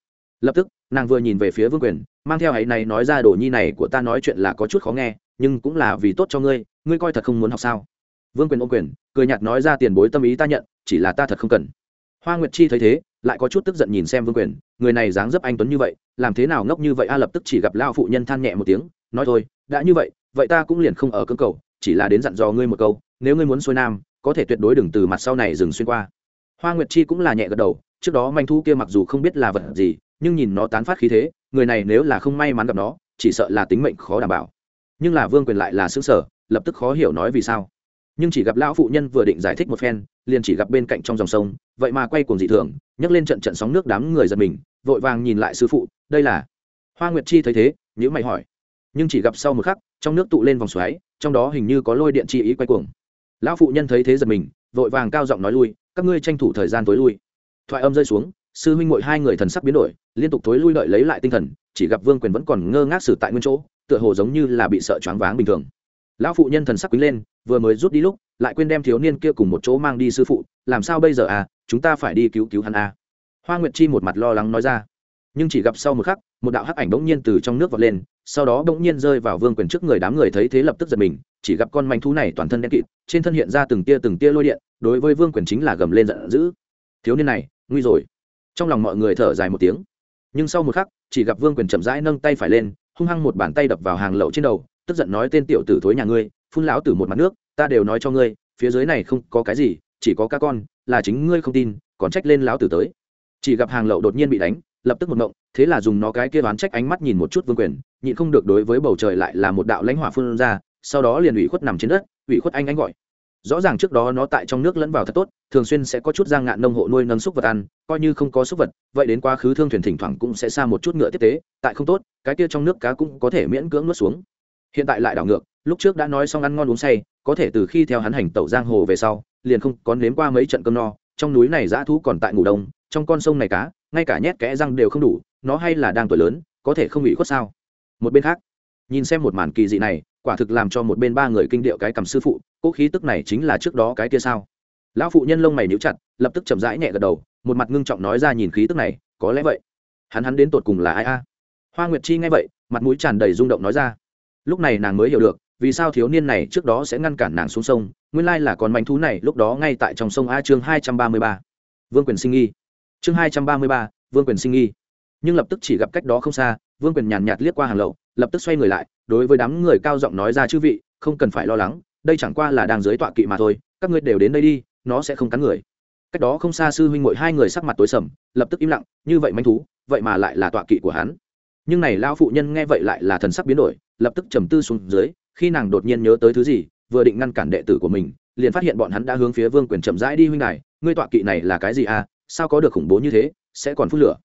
Lập tức, nàng vừa nhìn về phía vương quyền, mang theo hãy này nói ra đồ nhi này của ta nói chuyện là có chút khó nghe, nhưng cũng là vì tốt cho ngươi ngươi coi thật không muốn học sao? Vương quyền ô quyền, cười nhạt nói ra tiền bối tâm ý ta nhận, chỉ là ta thật không cần. Hoa nguyệt chi thấy thế, lại có chút tức giận nhìn xem vương quyền, người này dáng dấp anh tuấn như vậy, làm thế nào ngốc như vậy a, lập tức chỉ gặp lao phụ nhân than nhẹ một tiếng, nói thôi, đã như vậy vậy ta cũng liền không ở cơ cầu, chỉ là đến dặn dò ngươi một câu, nếu ngươi muốn xuôi nam, có thể tuyệt đối đừng từ mặt sau này dừng xuyên qua hoa nguyệt chi cũng là nhẹ gật đầu, trước đó manh thu kia mặc dù không biết là vật gì, nhưng nhìn nó tán phát khí thế, người này nếu là không may mắn gặp nó, chỉ sợ là tính mệnh khó đảm bảo. Nhưng là vương quyền lại là xứng sở lập tức khó hiểu nói vì sao. Nhưng chỉ gặp lão phụ nhân vừa định giải thích một phen, liền chỉ gặp bên cạnh trong dòng sông, vậy mà quay cuồng dị thường, nhấc lên trận trận sóng nước đám người giật mình, vội vàng nhìn lại sư phụ, đây là. Hoa nguyệt chi thấy thế nhữ mày hỏi. Nhưng chỉ gặp sau một khắc, trong nước tụ lên vòng xoáy, trong đó hình như có lôi điện chi ý quay cuồng. Lão phụ nhân thấy thế giật mình, vội vàng cao giọng nói lui các ngươi tranh thủ thời gian tối lui. Thoại âm rơi xuống, sư huynh mội hai người thần sắc biến đổi, liên tục tối lui đợi lấy lại tinh thần, chỉ gặp vương quyền vẫn còn ngơ ngác xử tại nguyên chỗ, tựa hồ giống như là bị sợ choáng váng bình thường. Lão phụ nhân thần sắc quý lên, vừa mới rút đi lúc, lại quên đem thiếu niên kia cùng một chỗ mang đi sư phụ, làm sao bây giờ à chúng ta phải đi cứu cứu hắn à. Hoa nguyệt chi một mặt lo lắng nói ra. Nhưng chỉ gặp sau một khắc, một đạo hắc ảnh bỗng nhiên từ trong nước vọt lên sau đó bỗng nhiên rơi vào vương quyền trước người đám người thấy thế lập tức giật mình, chỉ gặp con manh thú này toàn thân đen kịt, trên thân hiện ra từng tia từng tia lôi điện, đối với vương quyền chính là gầm lên giận dữ. Thiếu niên này, nguy rồi. Trong lòng mọi người thở dài một tiếng. Nhưng sau một khắc, chỉ gặp vương quyền chậm rãi nâng tay phải lên, hung hăng một bàn tay đập vào hàng lậu trên đầu, tức giận nói tên tiểu tử thối nhà ngươi, phun lão tử một mặt nước, ta đều nói cho ngươi, phía dưới này không có cái gì, chỉ có các con, là chính ngươi không tin, còn trách lên lão tử tới. Chỉ gặp hàng lậu đột nhiên bị đánh lập tức một ngộng, thế là dùng nó cái kia đoán trách ánh mắt nhìn một chút vương quyền, nhịn không được đối với bầu trời lại là một đạo lãnh hỏa phun ra, sau đó liền ủy khuất nằm trên đất, ủy khuất anh anh gọi. Rõ ràng trước đó nó tại trong nước lẫn vào thật tốt, thường xuyên sẽ có chút giang ngạn nông hộ nuôi nâng súc vật ăn, coi như không có súc vật, vậy đến quá khứ thương thuyền thỉnh thoảng cũng sẽ xa một chút ngựa tiếp tế, tại không tốt, cái kia trong nước cá cũng có thể miễn cưỡng nuốt xuống. Hiện tại lại đảo ngược, lúc trước đã nói xong ăn ngon uống say, có thể từ khi theo hắn hành tẩu giang hồ về sau, liền không có nếm qua mấy trận cơm no, trong núi này dã thú còn tại ngủ đông, trong con sông này cá ngay cả nhét kẽ răng đều không đủ, nó hay là đang tuổi lớn, có thể không bị khuất sao? Một bên khác, nhìn xem một màn kỳ dị này, quả thực làm cho một bên ba người kinh điệu cái cầm sư phụ cỗ khí tức này chính là trước đó cái kia sao? Lão phụ nhân lông mày níu chặt, lập tức chậm rãi nhẹ gật đầu, một mặt ngưng trọng nói ra nhìn khí tức này, có lẽ vậy. Hắn hắn đến tột cùng là ai a? Hoa nguyệt chi nghe vậy, mặt mũi tràn đầy rung động nói ra. Lúc này nàng mới hiểu được, vì sao thiếu niên này trước đó sẽ ngăn cản nàng xuống sông, nguyên lai là con manh thú này lúc đó ngay tại trong sông a chương hai trăm ba mươi ba. Vương quyền sinh nghi chương hai trăm ba mươi ba, vương quyền sinh nghi. Nhưng lập tức chỉ gặp cách đó không xa, vương quyền nhàn nhạt liếc qua hàng lậu, lập tức xoay người lại, đối với đám người cao giọng nói ra chư vị, không cần phải lo lắng, đây chẳng qua là đang dưới tọa kỵ mà thôi, các ngươi đều đến đây đi, nó sẽ không cắn người. Cách đó không xa sư huynh mội hai người sắc mặt tối sầm, lập tức im lặng, như vậy manh thú, vậy mà lại là tọa kỵ của hắn. Nhưng này lao phụ nhân nghe vậy lại là thần sắc biến đổi, lập tức trầm tư xuống dưới, khi nàng đột nhiên nhớ tới thứ gì, vừa định ngăn cản đệ tử của mình, liền phát hiện bọn hắn đã hướng phía vương quyền chậm rãi đi huynh này ngươi tọa kỵ này là cái gì à? Sao có được khủng bố như thế, sẽ còn phút lửa.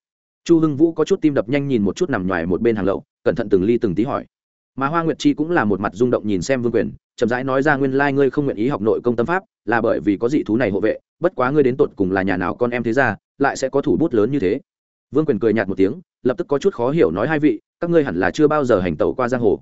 Chu hưng vũ có chút tim đập nhanh nhìn một chút nằm ngoài một bên hàng lậu, cẩn thận từng ly từng tí hỏi. Mà hoa nguyệt chi cũng là một mặt rung động nhìn xem vương quyền, chậm rãi nói ra nguyên lai ngươi không nguyện ý học nội công tâm pháp, là bởi vì có dị thú này hộ vệ, bất quá ngươi đến tột cùng là nhà nào con em thế ra lại sẽ có thủ bút lớn như thế. Vương quyền cười nhạt một tiếng, lập tức có chút khó hiểu nói hai vị, các ngươi hẳn là chưa bao giờ hành tẩu qua giang hồ.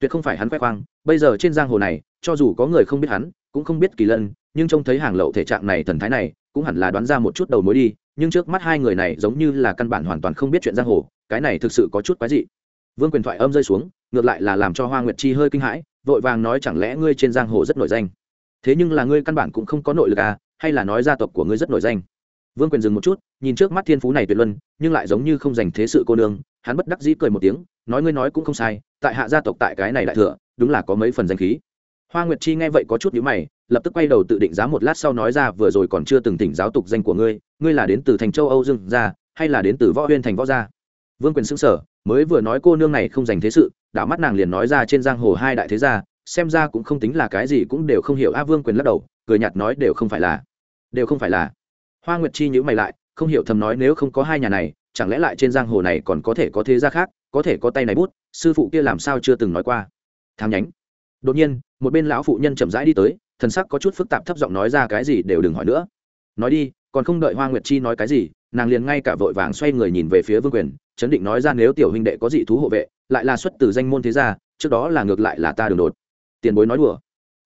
Tuyệt không phải hắn khoe khoang, bây giờ trên giang hồ này, cho dù có người không biết hắn, cũng không biết kỳ lân nhưng trông thấy hàng lậu thể trạng này thần thái này, cũng hẳn là đoán ra một chút đầu mối đi, nhưng trước mắt hai người này giống như là căn bản hoàn toàn không biết chuyện giang hồ, cái này thực sự có chút quái dị. Vương quyền thoại âm rơi xuống, ngược lại là làm cho hoa nguyệt chi hơi kinh hãi, vội vàng nói chẳng lẽ ngươi trên giang hồ rất nổi danh? Thế nhưng là ngươi căn bản cũng không có nội lực à hay là nói gia tộc của ngươi rất nổi danh? Vương quyền dừng một chút, nhìn trước mắt thiên phú này tuyệt luân, nhưng lại giống như không dành thế sự cô nương, hắn bất đắc dĩ cười một tiếng, nói ngươi nói cũng không sai, tại hạ gia tộc tại cái này đại thừa, đúng là có mấy phần danh khí hoa nguyệt chi nghe vậy có chút nhữ mày, lập tức quay đầu tự định giá một lát sau nói ra, vừa rồi còn chưa từng tỉnh giáo tục danh của ngươi ngươi là đến từ thành châu âu dương gia, hay là đến từ võ huyên thành võ gia? Vương quyền xưng sở mới vừa nói cô nương này không dành thế sự, đảo mắt nàng liền nói ra trên giang hồ hai đại thế gia, xem ra cũng không tính là cái gì cũng đều không hiểu. A, vương quyền lắc đầu, cười nhạt nói, đều không phải là, đều không phải là. Hoa nguyệt chi nhữ mày lại, không hiểu thầm nói, nếu không có hai nhà này, chẳng lẽ lại trên giang hồ này còn có thể có thế gia khác, có thể có tay này bút, sư phụ kia làm sao chưa từng nói qua? Tham nhánh đột nhiên, một bên lão phụ nhân chậm rãi đi tới, thần sắc có chút phức tạp thấp giọng nói ra cái gì đều đừng hỏi nữa. Nói đi, còn không đợi hoa nguyệt chi nói cái gì, nàng liền ngay cả vội vàng xoay người nhìn về phía vương quyền, chấn định nói ra nếu tiểu huynh đệ có dị thú hộ vệ, lại là xuất từ danh môn thế gia, trước đó là ngược lại là ta đường đột. Tiền bối nói đùa.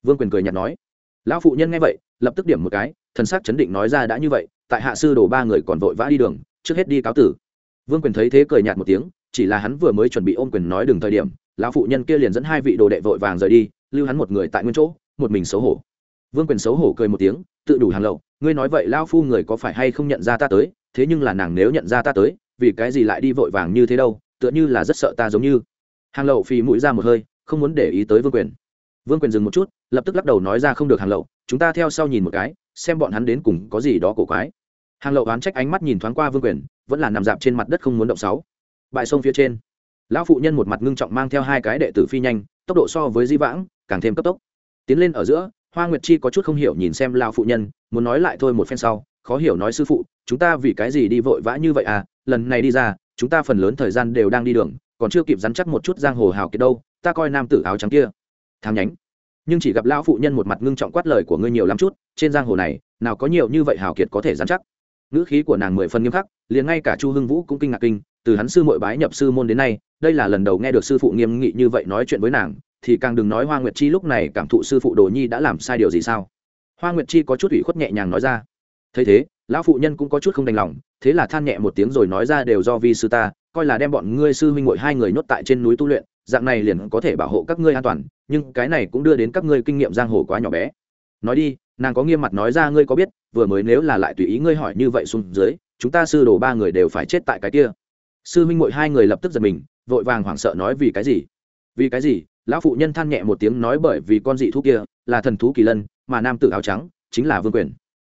Vương quyền cười nhạt nói. Lão phụ nhân nghe vậy, lập tức điểm một cái, thần sắc chấn định nói ra đã như vậy, tại hạ sư đồ ba người còn vội vã đi đường, trước hết đi cáo tử. Vương quyền thấy thế cười nhạt một tiếng, chỉ là hắn vừa mới chuẩn bị ôm quyền nói đừng thời điểm lão phụ nhân kia liền dẫn hai vị đồ đệ vội vàng rời đi, lưu hắn một người tại nguyên chỗ, một mình xấu hổ. Vương quyền xấu hổ cười một tiếng, tự đủ hàng lậu, ngươi nói vậy lao phu người có phải hay không nhận ra ta tới, thế nhưng là nàng nếu nhận ra ta tới, vì cái gì lại đi vội vàng như thế đâu, tựa như là rất sợ ta giống như. Hàng lậu phì mũi ra một hơi, không muốn để ý tới vương quyền. Vương quyền dừng một chút, lập tức lắc đầu nói ra không được hàng lậu, chúng ta theo sau nhìn một cái, xem bọn hắn đến cùng có gì đó cổ quái. Hàng lậu oán trách ánh mắt nhìn thoáng qua vương quyền, vẫn là nằm dạp trên mặt đất không muốn động sáu. Bãi sông phía trên lão phụ nhân một mặt ngưng trọng mang theo hai cái đệ tử phi nhanh, tốc độ so với di vãng càng thêm cấp tốc. Tiến lên ở giữa, hoa nguyệt chi có chút không hiểu nhìn xem lao phụ nhân, muốn nói lại thôi một phen sau, khó hiểu nói sư phụ, chúng ta vì cái gì đi vội vã như vậy à lần này đi ra, chúng ta phần lớn thời gian đều đang đi đường, còn chưa kịp dắn chắc một chút giang hồ hào kiệt đâu, ta coi nam tử áo trắng kia. Tham nhánh. Nhưng chỉ gặp lão phụ nhân một mặt ngưng trọng quát lời của ngươi nhiều lắm chút, trên giang hồ này, nào có nhiều như vậy hào kiệt có thể dán chắc. Ngữ khí của nàng mười phần nghiêm khắc, liền ngay cả chu hưng vũ cũng kinh ngạc kinh từ hắn sư mội bái nhập sư môn đến nay, đây là lần đầu nghe được sư phụ nghiêm nghị như vậy nói chuyện với nàng, thì càng đừng nói hoa nguyệt chi lúc này cảm thụ sư phụ đồ nhi đã làm sai điều gì sao. Hoa nguyệt chi có chút ủy khuất nhẹ nhàng nói ra. Thấy thế, lão phụ nhân cũng có chút không đành lòng, thế là than nhẹ một tiếng rồi nói ra đều do vi sư ta, coi là đem bọn ngươi sư huynh ngội hai người nhốt tại trên núi tu luyện, dạng này liền có thể bảo hộ các ngươi an toàn, nhưng cái này cũng đưa đến các ngươi kinh nghiệm giang hồ quá nhỏ bé. Nói đi, nàng có nghiêm mặt nói ra ngươi có biết, vừa mới nếu là lại tùy ý ngươi hỏi như vậy xuống dưới, chúng ta sư đồ ba người đều phải chết tại cái kia sư huynh mội hai người lập tức giật mình, vội vàng hoảng sợ nói vì cái gì? Vì cái gì? Lão phụ nhân than nhẹ một tiếng nói bởi vì con dị thú kia là thần thú kỳ lân, mà nam tử áo trắng chính là vương quyền.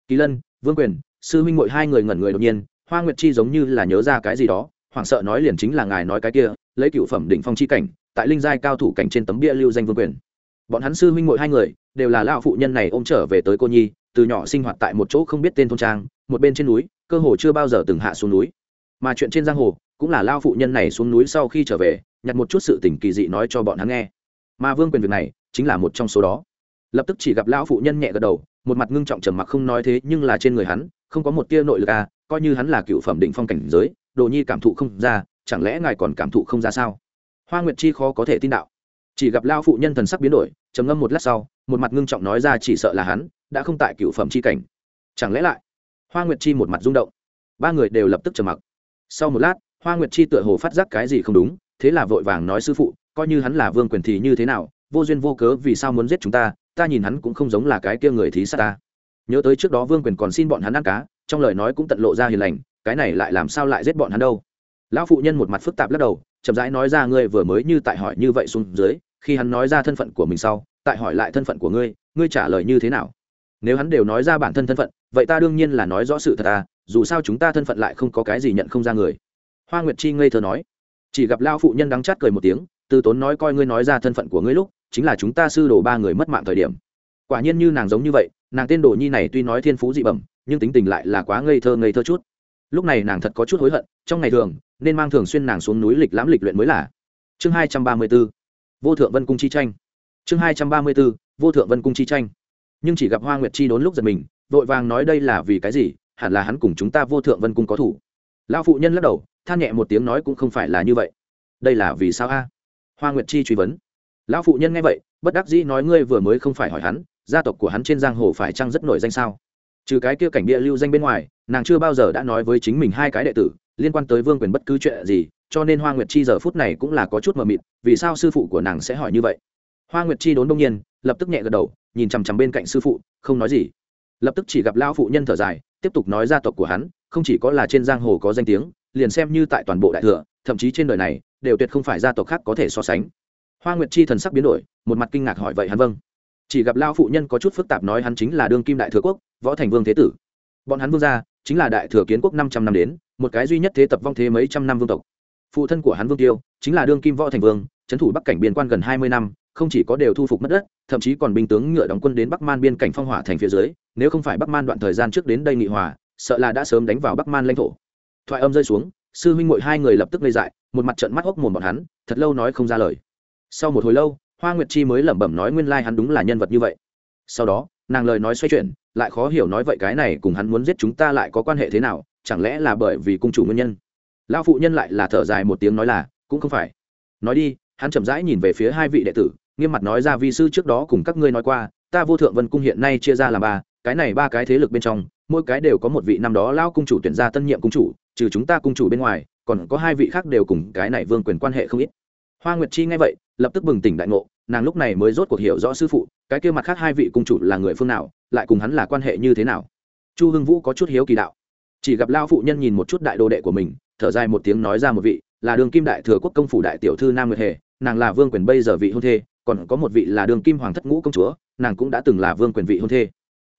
Kỳ lân, vương quyền, sư huynh mội hai người ngẩn người đột nhiên, hoa nguyệt chi giống như là nhớ ra cái gì đó, hoảng sợ nói liền chính là ngài nói cái kia, lấy cựu phẩm đỉnh phong chi cảnh, tại linh giai cao thủ cảnh trên tấm bia lưu danh vương quyền. Bọn hắn sư huynh mội hai người đều là lão phụ nhân này ôm trở về tới cô nhi, từ nhỏ sinh hoạt tại một chỗ không biết tên thôn trang, một bên trên núi, cơ hồ chưa bao giờ từng hạ xuống núi. Mà chuyện trên giang hồ cũng là lao phụ nhân này xuống núi sau khi trở về, nhặt một chút sự tình kỳ dị nói cho bọn hắn nghe. Mà vương quyền việc này, chính là một trong số đó. Lập tức chỉ gặp lão phụ nhân nhẹ gật đầu, một mặt ngưng trọng trầm mặc không nói thế, nhưng là trên người hắn, không có một tia nội lực à coi như hắn là cựu phẩm định phong cảnh giới, đồ nhi cảm thụ không ra, chẳng lẽ ngài còn cảm thụ không ra sao? Hoa nguyệt chi khó có thể tin đạo. Chỉ gặp lao phụ nhân thần sắc biến đổi, trầm ngâm một lát sau, một mặt ngưng trọng nói ra chỉ sợ là hắn, đã không tại cựu phẩm chi cảnh. Chẳng lẽ lại? Hoa nguyệt chi một mặt rung động. Ba người đều lập tức trầm mặc. Sau một lát hoa nguyệt chi tựa hồ phát giác cái gì không đúng, thế là vội vàng nói sư phụ, coi như hắn là vương quyền thì như thế nào, vô duyên vô cớ vì sao muốn giết chúng ta ta nhìn hắn cũng không giống là cái kia người thí sát ta. Nhớ tới trước đó vương quyền còn xin bọn hắn ăn cá, trong lời nói cũng tận lộ ra hiền lành, cái này lại làm sao lại giết bọn hắn đâu. Lão phụ nhân một mặt phức tạp lắc đầu, chậm rãi nói ra ngươi vừa mới như tại hỏi như vậy xuống dưới, khi hắn nói ra thân phận của mình sau, tại hỏi lại thân phận của ngươi ngươi trả lời như thế nào? Nếu hắn đều nói ra bản thân thân phận, vậy ta đương nhiên là nói rõ sự thật ta dù sao chúng ta thân phận lại không có cái gì nhận không ra người hoa nguyệt chi ngây thơ nói. Chỉ gặp lao phụ nhân đắng chát cười một tiếng từ tốn nói coi ngươi nói ra thân phận của ngươi lúc, chính là chúng ta sư đồ ba người mất mạng thời điểm. Quả nhiên như nàng giống như vậy, nàng tên đồ nhi này tuy nói thiên phú dị bẩm, nhưng tính tình lại là quá ngây thơ ngây thơ chút. Lúc này nàng thật có chút hối hận, trong ngày thường, nên mang thường xuyên nàng xuống núi lịch lãm lịch luyện mới là. Chương hai trăm ba mươi b ố vô thượng vân cung chi tranh. Chương hai trăm ba mươi b ố vô thượng vân cung chi tranh. Nhưng chỉ gặp hoa nguyệt chi đốn lúc giật mình, vội vàng nói đây là vì cái gì, hẳn là hắn cùng chúng ta vô thượng vân cung có thủ lão phụ nhân lắc đầu, than nhẹ một tiếng nói cũng không phải là như vậy. Đây là vì sao a? Hoa nguyệt chi truy vấn. Lão phụ nhân nghe vậy, bất đắc dĩ nói ngươi vừa mới không phải hỏi hắn, gia tộc của hắn trên giang hồ phải chăng rất nổi danh sao? Trừ cái kia cảnh địa lưu danh bên ngoài, nàng chưa bao giờ đã nói với chính mình hai cái đệ tử, liên quan tới vương quyền bất cứ chuyện gì, cho nên hoa nguyệt chi giờ phút này cũng là có chút mờ mịt, vì sao sư phụ của nàng sẽ hỏi như vậy? Hoa nguyệt chi đốn đông nhiên, lập tức nhẹ gật đầu, nhìn chằm chằm bên cạnh sư phụ, không nói gì. Lập tức chỉ gặp lão phụ nhân thở dài, tiếp tục nói gia tộc của hắn không chỉ có là trên giang hồ có danh tiếng, liền xem như tại toàn bộ đại thừa, thậm chí trên đời này, đều tuyệt không phải gia tộc khác có thể so sánh. Hoa nguyệt chi thần sắc biến đổi, một mặt kinh ngạc hỏi, vậy hắn vâng? Chỉ gặp lao phụ nhân có chút phức tạp nói, hắn chính là đương kim đại thừa quốc, võ thành vương thế tử. Bọn hắn vương gia, chính là đại thừa kiến quốc năm trăm năm đến, một cái duy nhất thế tập vong thế mấy trăm năm vương tộc. Phụ thân của hắn vương tiêu, chính là đương kim võ thành vương, trấn thủ bắc cảnh biên quan gần hai mươi năm, không chỉ có đều thu phục mất đất, thậm chí còn binh tướng ngựa đóng quân đến bắc man biên cảnh phong hỏa thành phía dưới, nếu không phải bắc man đoạn thời gian trước đến đây nghị hòa sợ là đã sớm đánh vào bắc man lãnh thổ. Thoại âm rơi xuống, sư huynh mội hai người lập tức lây dại, một mặt trận mắt hốc mồm bọn hắn, thật lâu nói không ra lời. Sau một hồi lâu, hoa nguyệt chi mới lẩm bẩm nói nguyên lai hắn đúng là nhân vật như vậy. Sau đó, nàng lời nói xoay chuyển, lại khó hiểu nói vậy cái này cùng hắn muốn giết chúng ta lại có quan hệ thế nào, chẳng lẽ là bởi vì cung chủ nguyên nhân? Lão phụ nhân lại là thở dài một tiếng nói là, cũng không phải. Nói đi, hắn chậm rãi nhìn về phía hai vị đệ tử, nghiêm mặt nói ra vi sư trước đó cùng các ngươi nói qua, ta vô thượng vân cung hiện nay chia ra làm ba, cái này ba cái thế lực bên trong mỗi cái đều có một vị năm đó lao cung chủ tuyển ra tân nhiệm cung chủ, trừ chúng ta cung chủ bên ngoài, còn có hai vị khác đều cùng cái này vương quyền quan hệ không ít. Hoa nguyệt chi nghe vậy, lập tức bừng tỉnh đại ngộ, nàng lúc này mới rốt cuộc hiểu rõ sư phụ, cái kia mặt khác hai vị cung chủ là người phương nào, lại cùng hắn là quan hệ như thế nào. Chu hưng vũ có chút hiếu kỳ đạo. Chỉ gặp lao phụ nhân nhìn một chút đại đồ đệ của mình, thở dài một tiếng nói ra một vị, là đường kim đại thừa quốc công phủ đại tiểu thư nam nguyệt hề, nàng là vương quyền bây giờ vị hôn thê, còn có một vị là đường kim hoàng thất ngũ công chúa, nàng cũng đã từng là vương quyền vị hôn thê.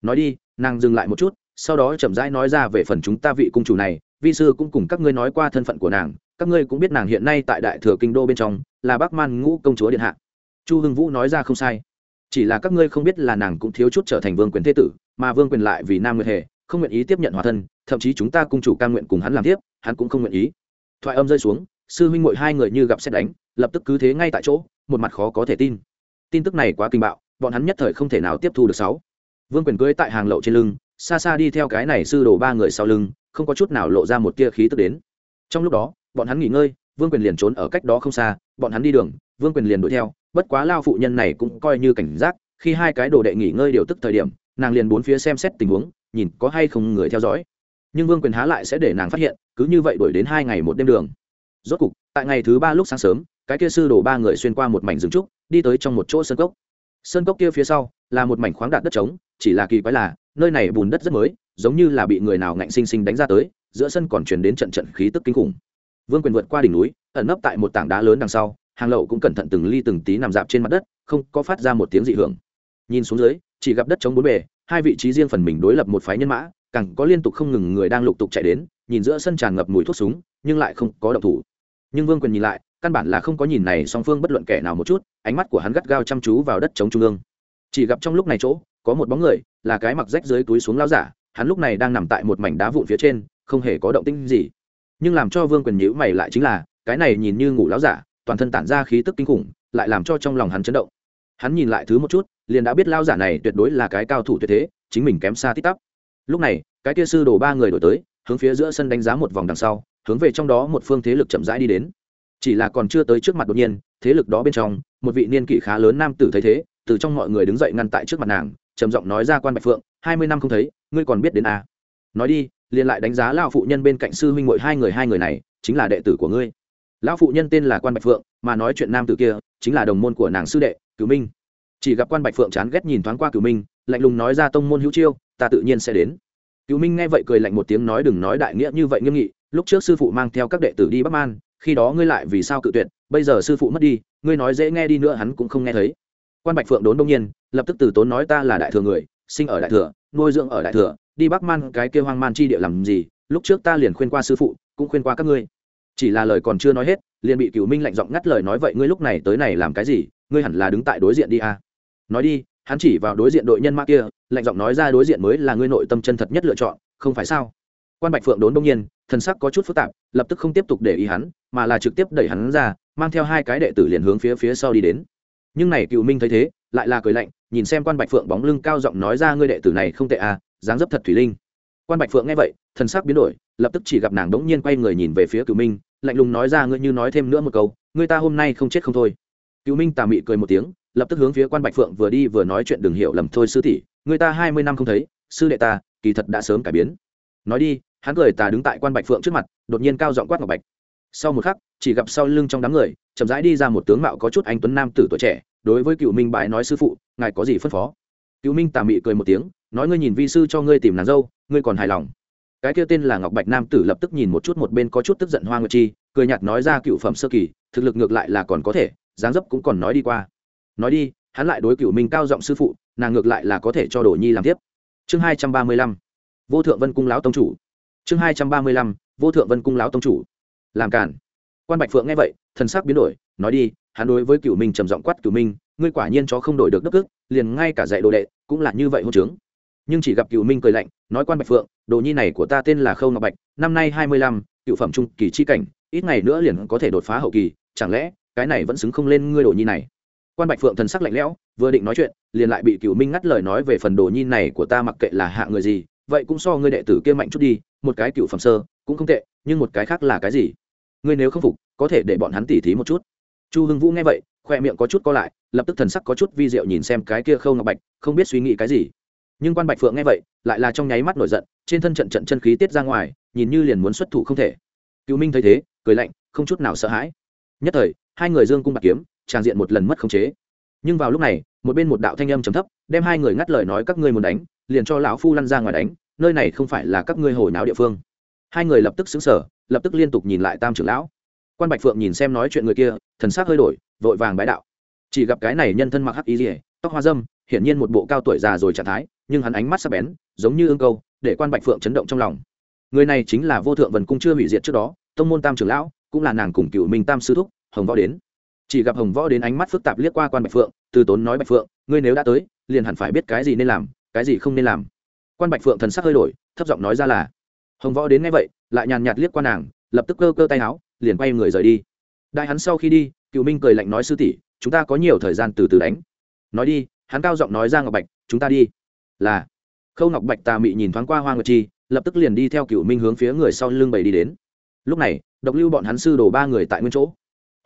Nói đi, nàng dừng lại một chút sau đó chậm rãi nói ra về phần chúng ta vị cung chủ này, vi sư cũng cùng các ngươi nói qua thân phận của nàng, các ngươi cũng biết nàng hiện nay tại đại thừa kinh đô bên trong, là bắc man ngũ công chúa điện hạ. Chu hưng vũ nói ra không sai. Chỉ là các ngươi không biết là nàng cũng thiếu chút trở thành vương quyền thế tử, mà vương quyền lại vì nam nguyệt hề, không nguyện ý tiếp nhận hòa thân, thậm chí chúng ta cung chủ ca nguyện cùng hắn làm tiếp, hắn cũng không nguyện ý. Thoại âm rơi xuống, sư huynh mội hai người như gặp xét đánh, lập tức cứ thế ngay tại chỗ, một mặt khó có thể tin. Tin tức này quá kinh bạo, bọn hắn nhất thời không thể nào tiếp thu được sáu. Vương quyền cưới tại hàng lậu trên lưng xa xa đi theo cái này sư đồ ba người sau lưng, không có chút nào lộ ra một tia khí tức đến. Trong lúc đó, bọn hắn nghỉ ngơi, vương quyền liền trốn ở cách đó không xa, bọn hắn đi đường, vương quyền liền đuổi theo, bất quá lao phụ nhân này cũng coi như cảnh giác, khi hai cái đồ đệ nghỉ ngơi điều tức thời điểm, nàng liền bốn phía xem xét tình huống, nhìn có hay không người theo dõi. Nhưng vương quyền há lại sẽ để nàng phát hiện, cứ như vậy đuổi đến hai ngày một đêm đường. Rốt cục, tại ngày thứ ba lúc sáng sớm, cái kia sư đổ ba người xuyên qua một mảnh rừng trúc, đi tới trong một chỗ sơn cốc. Sơn cốc kia phía sau là một mảnh khoáng đạt đất trống, chỉ là kỳ quái là nơi này bùn đất rất mới, giống như là bị người nào ngạnh sinh sinh đánh ra tới, giữa sân còn chuyển đến trận trận khí tức kinh khủng. Vương quyền vượt qua đỉnh núi, ẩn nấp tại một tảng đá lớn đằng sau, hàng lậu cũng cẩn thận từng ly từng tí nằm dạp trên mặt đất, không có phát ra một tiếng dị hưởng. Nhìn xuống dưới, chỉ gặp đất chống bốn bề, hai vị trí riêng phần mình đối lập một phái nhân mã, càng có liên tục không ngừng người đang lục tục chạy đến, nhìn giữa sân tràn ngập mùi thuốc súng, nhưng lại không có động thủ. Nhưng vương quyền nhìn lại, căn bản là không có nhìn này song phương bất luận kẻ nào một chút, ánh mắt của hắn gắt gao chăm chú vào đất chống trung ương. Chỉ gặp trong lúc này chỗ, có một bóng người là cái mặc rách dưới túi xuống lao giả, hắn lúc này đang nằm tại một mảnh đá vụn phía trên, không hề có động tĩnh gì. Nhưng làm cho vương quyền nhữ mày lại chính là, cái này nhìn như ngủ lao giả, toàn thân tản ra khí tức kinh khủng, lại làm cho trong lòng hắn chấn động. Hắn nhìn lại thứ một chút, liền đã biết lao giả này tuyệt đối là cái cao thủ tuyệt thế, chính mình kém xa tít tắp. Lúc này, cái kia sư đổ ba người đổi tới, hướng phía giữa sân đánh giá một vòng đằng sau, hướng về trong đó một phương thế lực chậm rãi đi đến. Chỉ là còn chưa tới trước mặt đột nhiên, thế lực đó bên trong, một vị niên kỷ khá lớn nam tử thấy thế, từ trong mọi người đứng dậy ngăn tại trước mặt nàng trầm giọng nói ra quan bạch phượng, hai mươi năm không thấy, ngươi còn biết đến à. nói đi, liền lại đánh giá lao phụ nhân bên cạnh sư huynh mội hai người hai người này, chính là đệ tử của ngươi. Lão phụ nhân tên là quan bạch phượng, mà nói chuyện nam tử kia, chính là đồng môn của nàng sư đệ, cửu minh. Chỉ gặp quan bạch phượng chán ghét nhìn thoáng qua cửu minh, lạnh lùng nói ra tông môn hữu chiêu, ta tự nhiên sẽ đến. Cửu minh nghe vậy cười lạnh một tiếng nói đừng nói đại nghĩa như vậy nghiêm nghị, lúc trước sư phụ mang theo các đệ tử đi bắc man, khi đó ngươi lại vì sao cự tuyệt, bây giờ sư phụ mất đi, ngươi nói dễ nghe đi nữa hắn cũng không nghe thấy. Quan bạch phượng đốn đông nhiên lập tức từ tốn nói ta là đại thừa người, sinh ở đại thừa, nuôi dưỡng ở đại thừa, đi bắc man cái kêu hoang man chi địa làm gì, lúc trước ta liền khuyên qua sư phụ, cũng khuyên qua các ngươi. Chỉ là lời còn chưa nói hết, liền bị Cựu minh lạnh giọng ngắt lời nói vậy, ngươi lúc này tới này làm cái gì, ngươi hẳn là đứng tại đối diện đi à. nói đi, hắn chỉ vào đối diện đội nhân mã kia, lạnh giọng nói ra đối diện mới là ngươi nội tâm chân thật nhất lựa chọn, không phải sao? Quan bạch phượng đốn đông nhiên, thần sắc có chút phức tạp, lập tức không tiếp tục để ý hắn, mà là trực tiếp đẩy hắn ra, mang theo hai cái đệ tử liền hướng phía phía sau đi đến. Nhưng này cựu minh thấy thế, lại là cười lạnh nhìn xem quan bạch phượng bóng lưng cao giọng nói ra, ngươi đệ tử này không tệ à dáng dấp thật thủy linh. Quan bạch phượng nghe vậy, thần sắc biến đổi, lập tức chỉ gặp nàng đống nhiên quay người nhìn về phía cựu minh, lạnh lùng nói ra, ngươi như nói thêm nữa một câu ngươi ta hôm nay không chết không thôi. Cựu minh tà mị cười một tiếng, lập tức hướng phía quan bạch phượng vừa đi vừa nói chuyện, đừng hiểu lầm thôi sư tỷ, người ta hai mươi năm không thấy, sư đệ ta, kỳ thật đã sớm cải biến. Nói đi, hắn cười tà đứng tại quan bạch phượng trước mặt, đột nhiên cao giọng quát ngọc bạch. Sau một khắc, chỉ gặp sau lưng trong đám người, chậm rãi đi ra một tướng mạo có chút anh tuấn nam tử tuổi trẻ đối với cựu minh bái nói sư phụ, ngài có gì phân phó? Cựu minh tà mị cười một tiếng, nói ngươi nhìn vi sư cho ngươi tìm nàng dâu, ngươi còn hài lòng. Cái kia tên là ngọc bạch nam tử lập tức nhìn một chút một bên có chút tức giận hoa nguyệt chi, cười nhạt nói ra cựu phẩm sơ kỳ, thực lực ngược lại là còn có thể, dáng dấp cũng còn nói đi qua. Nói đi, hắn lại đối cựu minh cao giọng sư phụ, nàng ngược lại là có thể cho đồ nhi làm tiếp. Chương hai trăm ba mươi lăm, vô thượng vân cung lão tông chủ. Chương hai trăm ba mươi lăm, vô thượng vân cung lão tông chủ. Làm cản quan bạch phượng nghe vậy, thần sắc biến đổi, nói đi hắn đối với cựu minh trầm giọng quát cựu minh, ngươi quả nhiên chó không đổi được đất ức liền ngay cả dạy đồ đệ cũng là như vậy hôn trướng. Nhưng chỉ gặp cựu minh cười lạnh, nói quan bạch phượng, đồ nhi này của ta tên là khâu ngọc bạch, năm nay hai mươi lăm, cựu phẩm trung kỳ chi cảnh, ít ngày nữa liền có thể đột phá hậu kỳ, chẳng lẽ cái này vẫn xứng không lên ngươi đồ nhi này? Quan bạch phượng thần sắc lạnh lẽo, vừa định nói chuyện, liền lại bị cựu minh ngắt lời nói về phần đồ nhi này của ta mặc kệ là hạ người gì, vậy cũng so ngươi đệ tử kia mạnh chút đi, một cái cựu phẩm sơ cũng không tệ, nhưng một cái khác là cái gì? Ngươi nếu không phục, có thể để bọn hắn tỉ thí một chút chu hưng vũ nghe vậy, khoe miệng có chút co lại, lập tức thần sắc có chút vi diệu nhìn xem cái kia khâu ngọc bạch, không biết suy nghĩ cái gì. Nhưng quan bạch phượng nghe vậy, lại là trong nháy mắt nổi giận, trên thân trận trận chân khí tiết ra ngoài, nhìn như liền muốn xuất thủ không thể. Cựu minh thấy thế, cười lạnh, không chút nào sợ hãi. Nhất thời, hai người dương cung bạc kiếm tràng diện một lần mất khống chế. Nhưng vào lúc này, một bên một đạo thanh âm trầm thấp, đem hai người ngắt lời nói các ngươi muốn đánh, liền cho lão phu lăn ra ngoài đánh, nơi này không phải là các ngươi hồi náo địa phương. Hai người lập tức xứng sở lập tức liên tục nhìn lại tam trưởng lão quan bạch phượng nhìn xem nói chuyện người kia, thần sắc hơi đổi, vội vàng bái đạo. Chỉ gặp cái này nhân thân mặc hắc y dỉa tóc hoa dâm, hiển nhiên một bộ cao tuổi già rồi trạng thái, nhưng hắn ánh mắt sắc bén, giống như ương câu, để quan bạch phượng chấn động trong lòng. Người này chính là vô thượng vần cung chưa hủy diệt trước đó, tông môn tam trưởng lão, cũng là nàng cùng cựu minh tam sư thúc, hồng võ đến. Chỉ gặp hồng võ đến ánh mắt phức tạp liếc qua quan bạch phượng, từ tốn nói bạch phượng, ngươi nếu đã tới, liền hẳn phải biết cái gì nên làm, cái gì không nên làm. Quan bạch phượng thần sắc hơi đổi, thấp giọng nói ra là, hồng võ đến ngay vậy, lại nhàn nhạt liếc qua nàng, lập tức cơ cơ tay áo liền quay người rời đi. Đại hắn sau khi đi, cựu minh cười lạnh nói, sư tỷ, chúng ta có nhiều thời gian từ từ đánh. Nói đi, hắn cao giọng nói ra, ngọc bạch, chúng ta đi. Là. Khâu ngọc bạch tà mị nhìn thoáng qua hoa ngọc chi, lập tức liền đi theo cựu minh hướng phía người sau lưng bầy đi đến. Lúc này, độc lưu bọn hắn sư đổ ba người tại nguyên chỗ.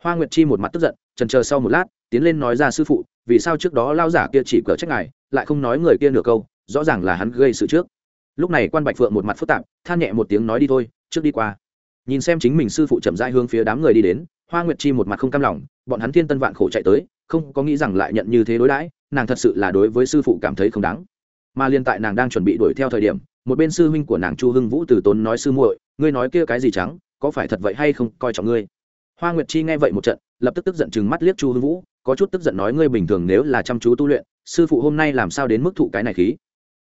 Hoa nguyệt chi một mặt tức giận trần chờ sau một lát, tiến lên nói ra, sư phụ, vì sao trước đó lao giả kia chỉ cờ trách ngài, lại không nói người kia nửa câu, rõ ràng là hắn gây sự trước. Lúc này quan bạch phượng một mặt phức tạp, than nhẹ một tiếng nói, đi thôi, trước đi qua nhìn xem chính mình sư phụ chậm rãi hướng phía đám người đi đến, hoa nguyệt chi một mặt không cam lòng, bọn hắn thiên tân vạn khổ chạy tới, không có nghĩ rằng lại nhận như thế đối đãi, nàng thật sự là đối với sư phụ cảm thấy không đáng. Mà liên tại nàng đang chuẩn bị đuổi theo thời điểm, một bên sư huynh của nàng chu hưng vũ từ tốn nói sư muội, ngươi nói kia cái gì trắng có phải thật vậy hay không, coi trọng ngươi. Hoa nguyệt chi nghe vậy một trận, lập tức tức giận chừng mắt liếc chu hưng vũ, có chút tức giận nói ngươi bình thường nếu là chăm chú tu luyện, sư phụ hôm nay làm sao đến mức thụ cái này khí.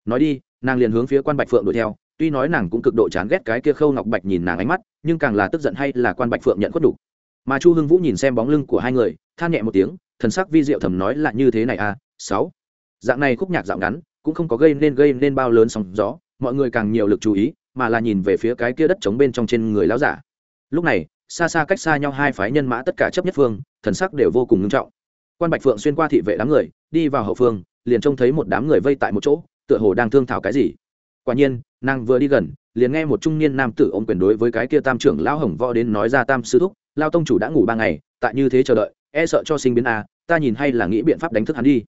Nói đi, nàng liền hướng phía quan bạch phượng đuổi theo, tuy nói nàng cũng cực độ chán ghét cái kia khâu ngọc bạch nhìn nàng ánh mắt nhưng càng là tức giận hay là quan bạch phượng nhận khuất đủ. Mà chu hưng vũ nhìn xem bóng lưng của hai người, than nhẹ một tiếng, thần sắc vi diệu thầm nói là như thế này à sáu. Dạng này khúc nhạc dạo ngắn, cũng không có gây nên gây nên bao lớn sóng gió, mọi người càng nhiều lực chú ý, mà là nhìn về phía cái kia đất trống bên trong trên người lão giả. Lúc này, xa xa cách xa nhau hai phái nhân mã tất cả chấp nhất phương, thần sắc đều vô cùng nghiêm trọng. Quan bạch phượng xuyên qua thị vệ đám người, đi vào hậu phương, liền trông thấy một đám người vây tại một chỗ, tựa hồ đang thương thảo cái gì. Quả nhiên, nàng vừa đi gần liền nghe một trung niên nam tử ôm quyền đối với cái kia tam trưởng lão hồng võ đến nói ra tam sư thúc, lao tông chủ đã ngủ ba ngày, tại như thế chờ đợi e sợ cho sinh biến a, ta nhìn hay là nghĩ biện pháp đánh thức hắn đi.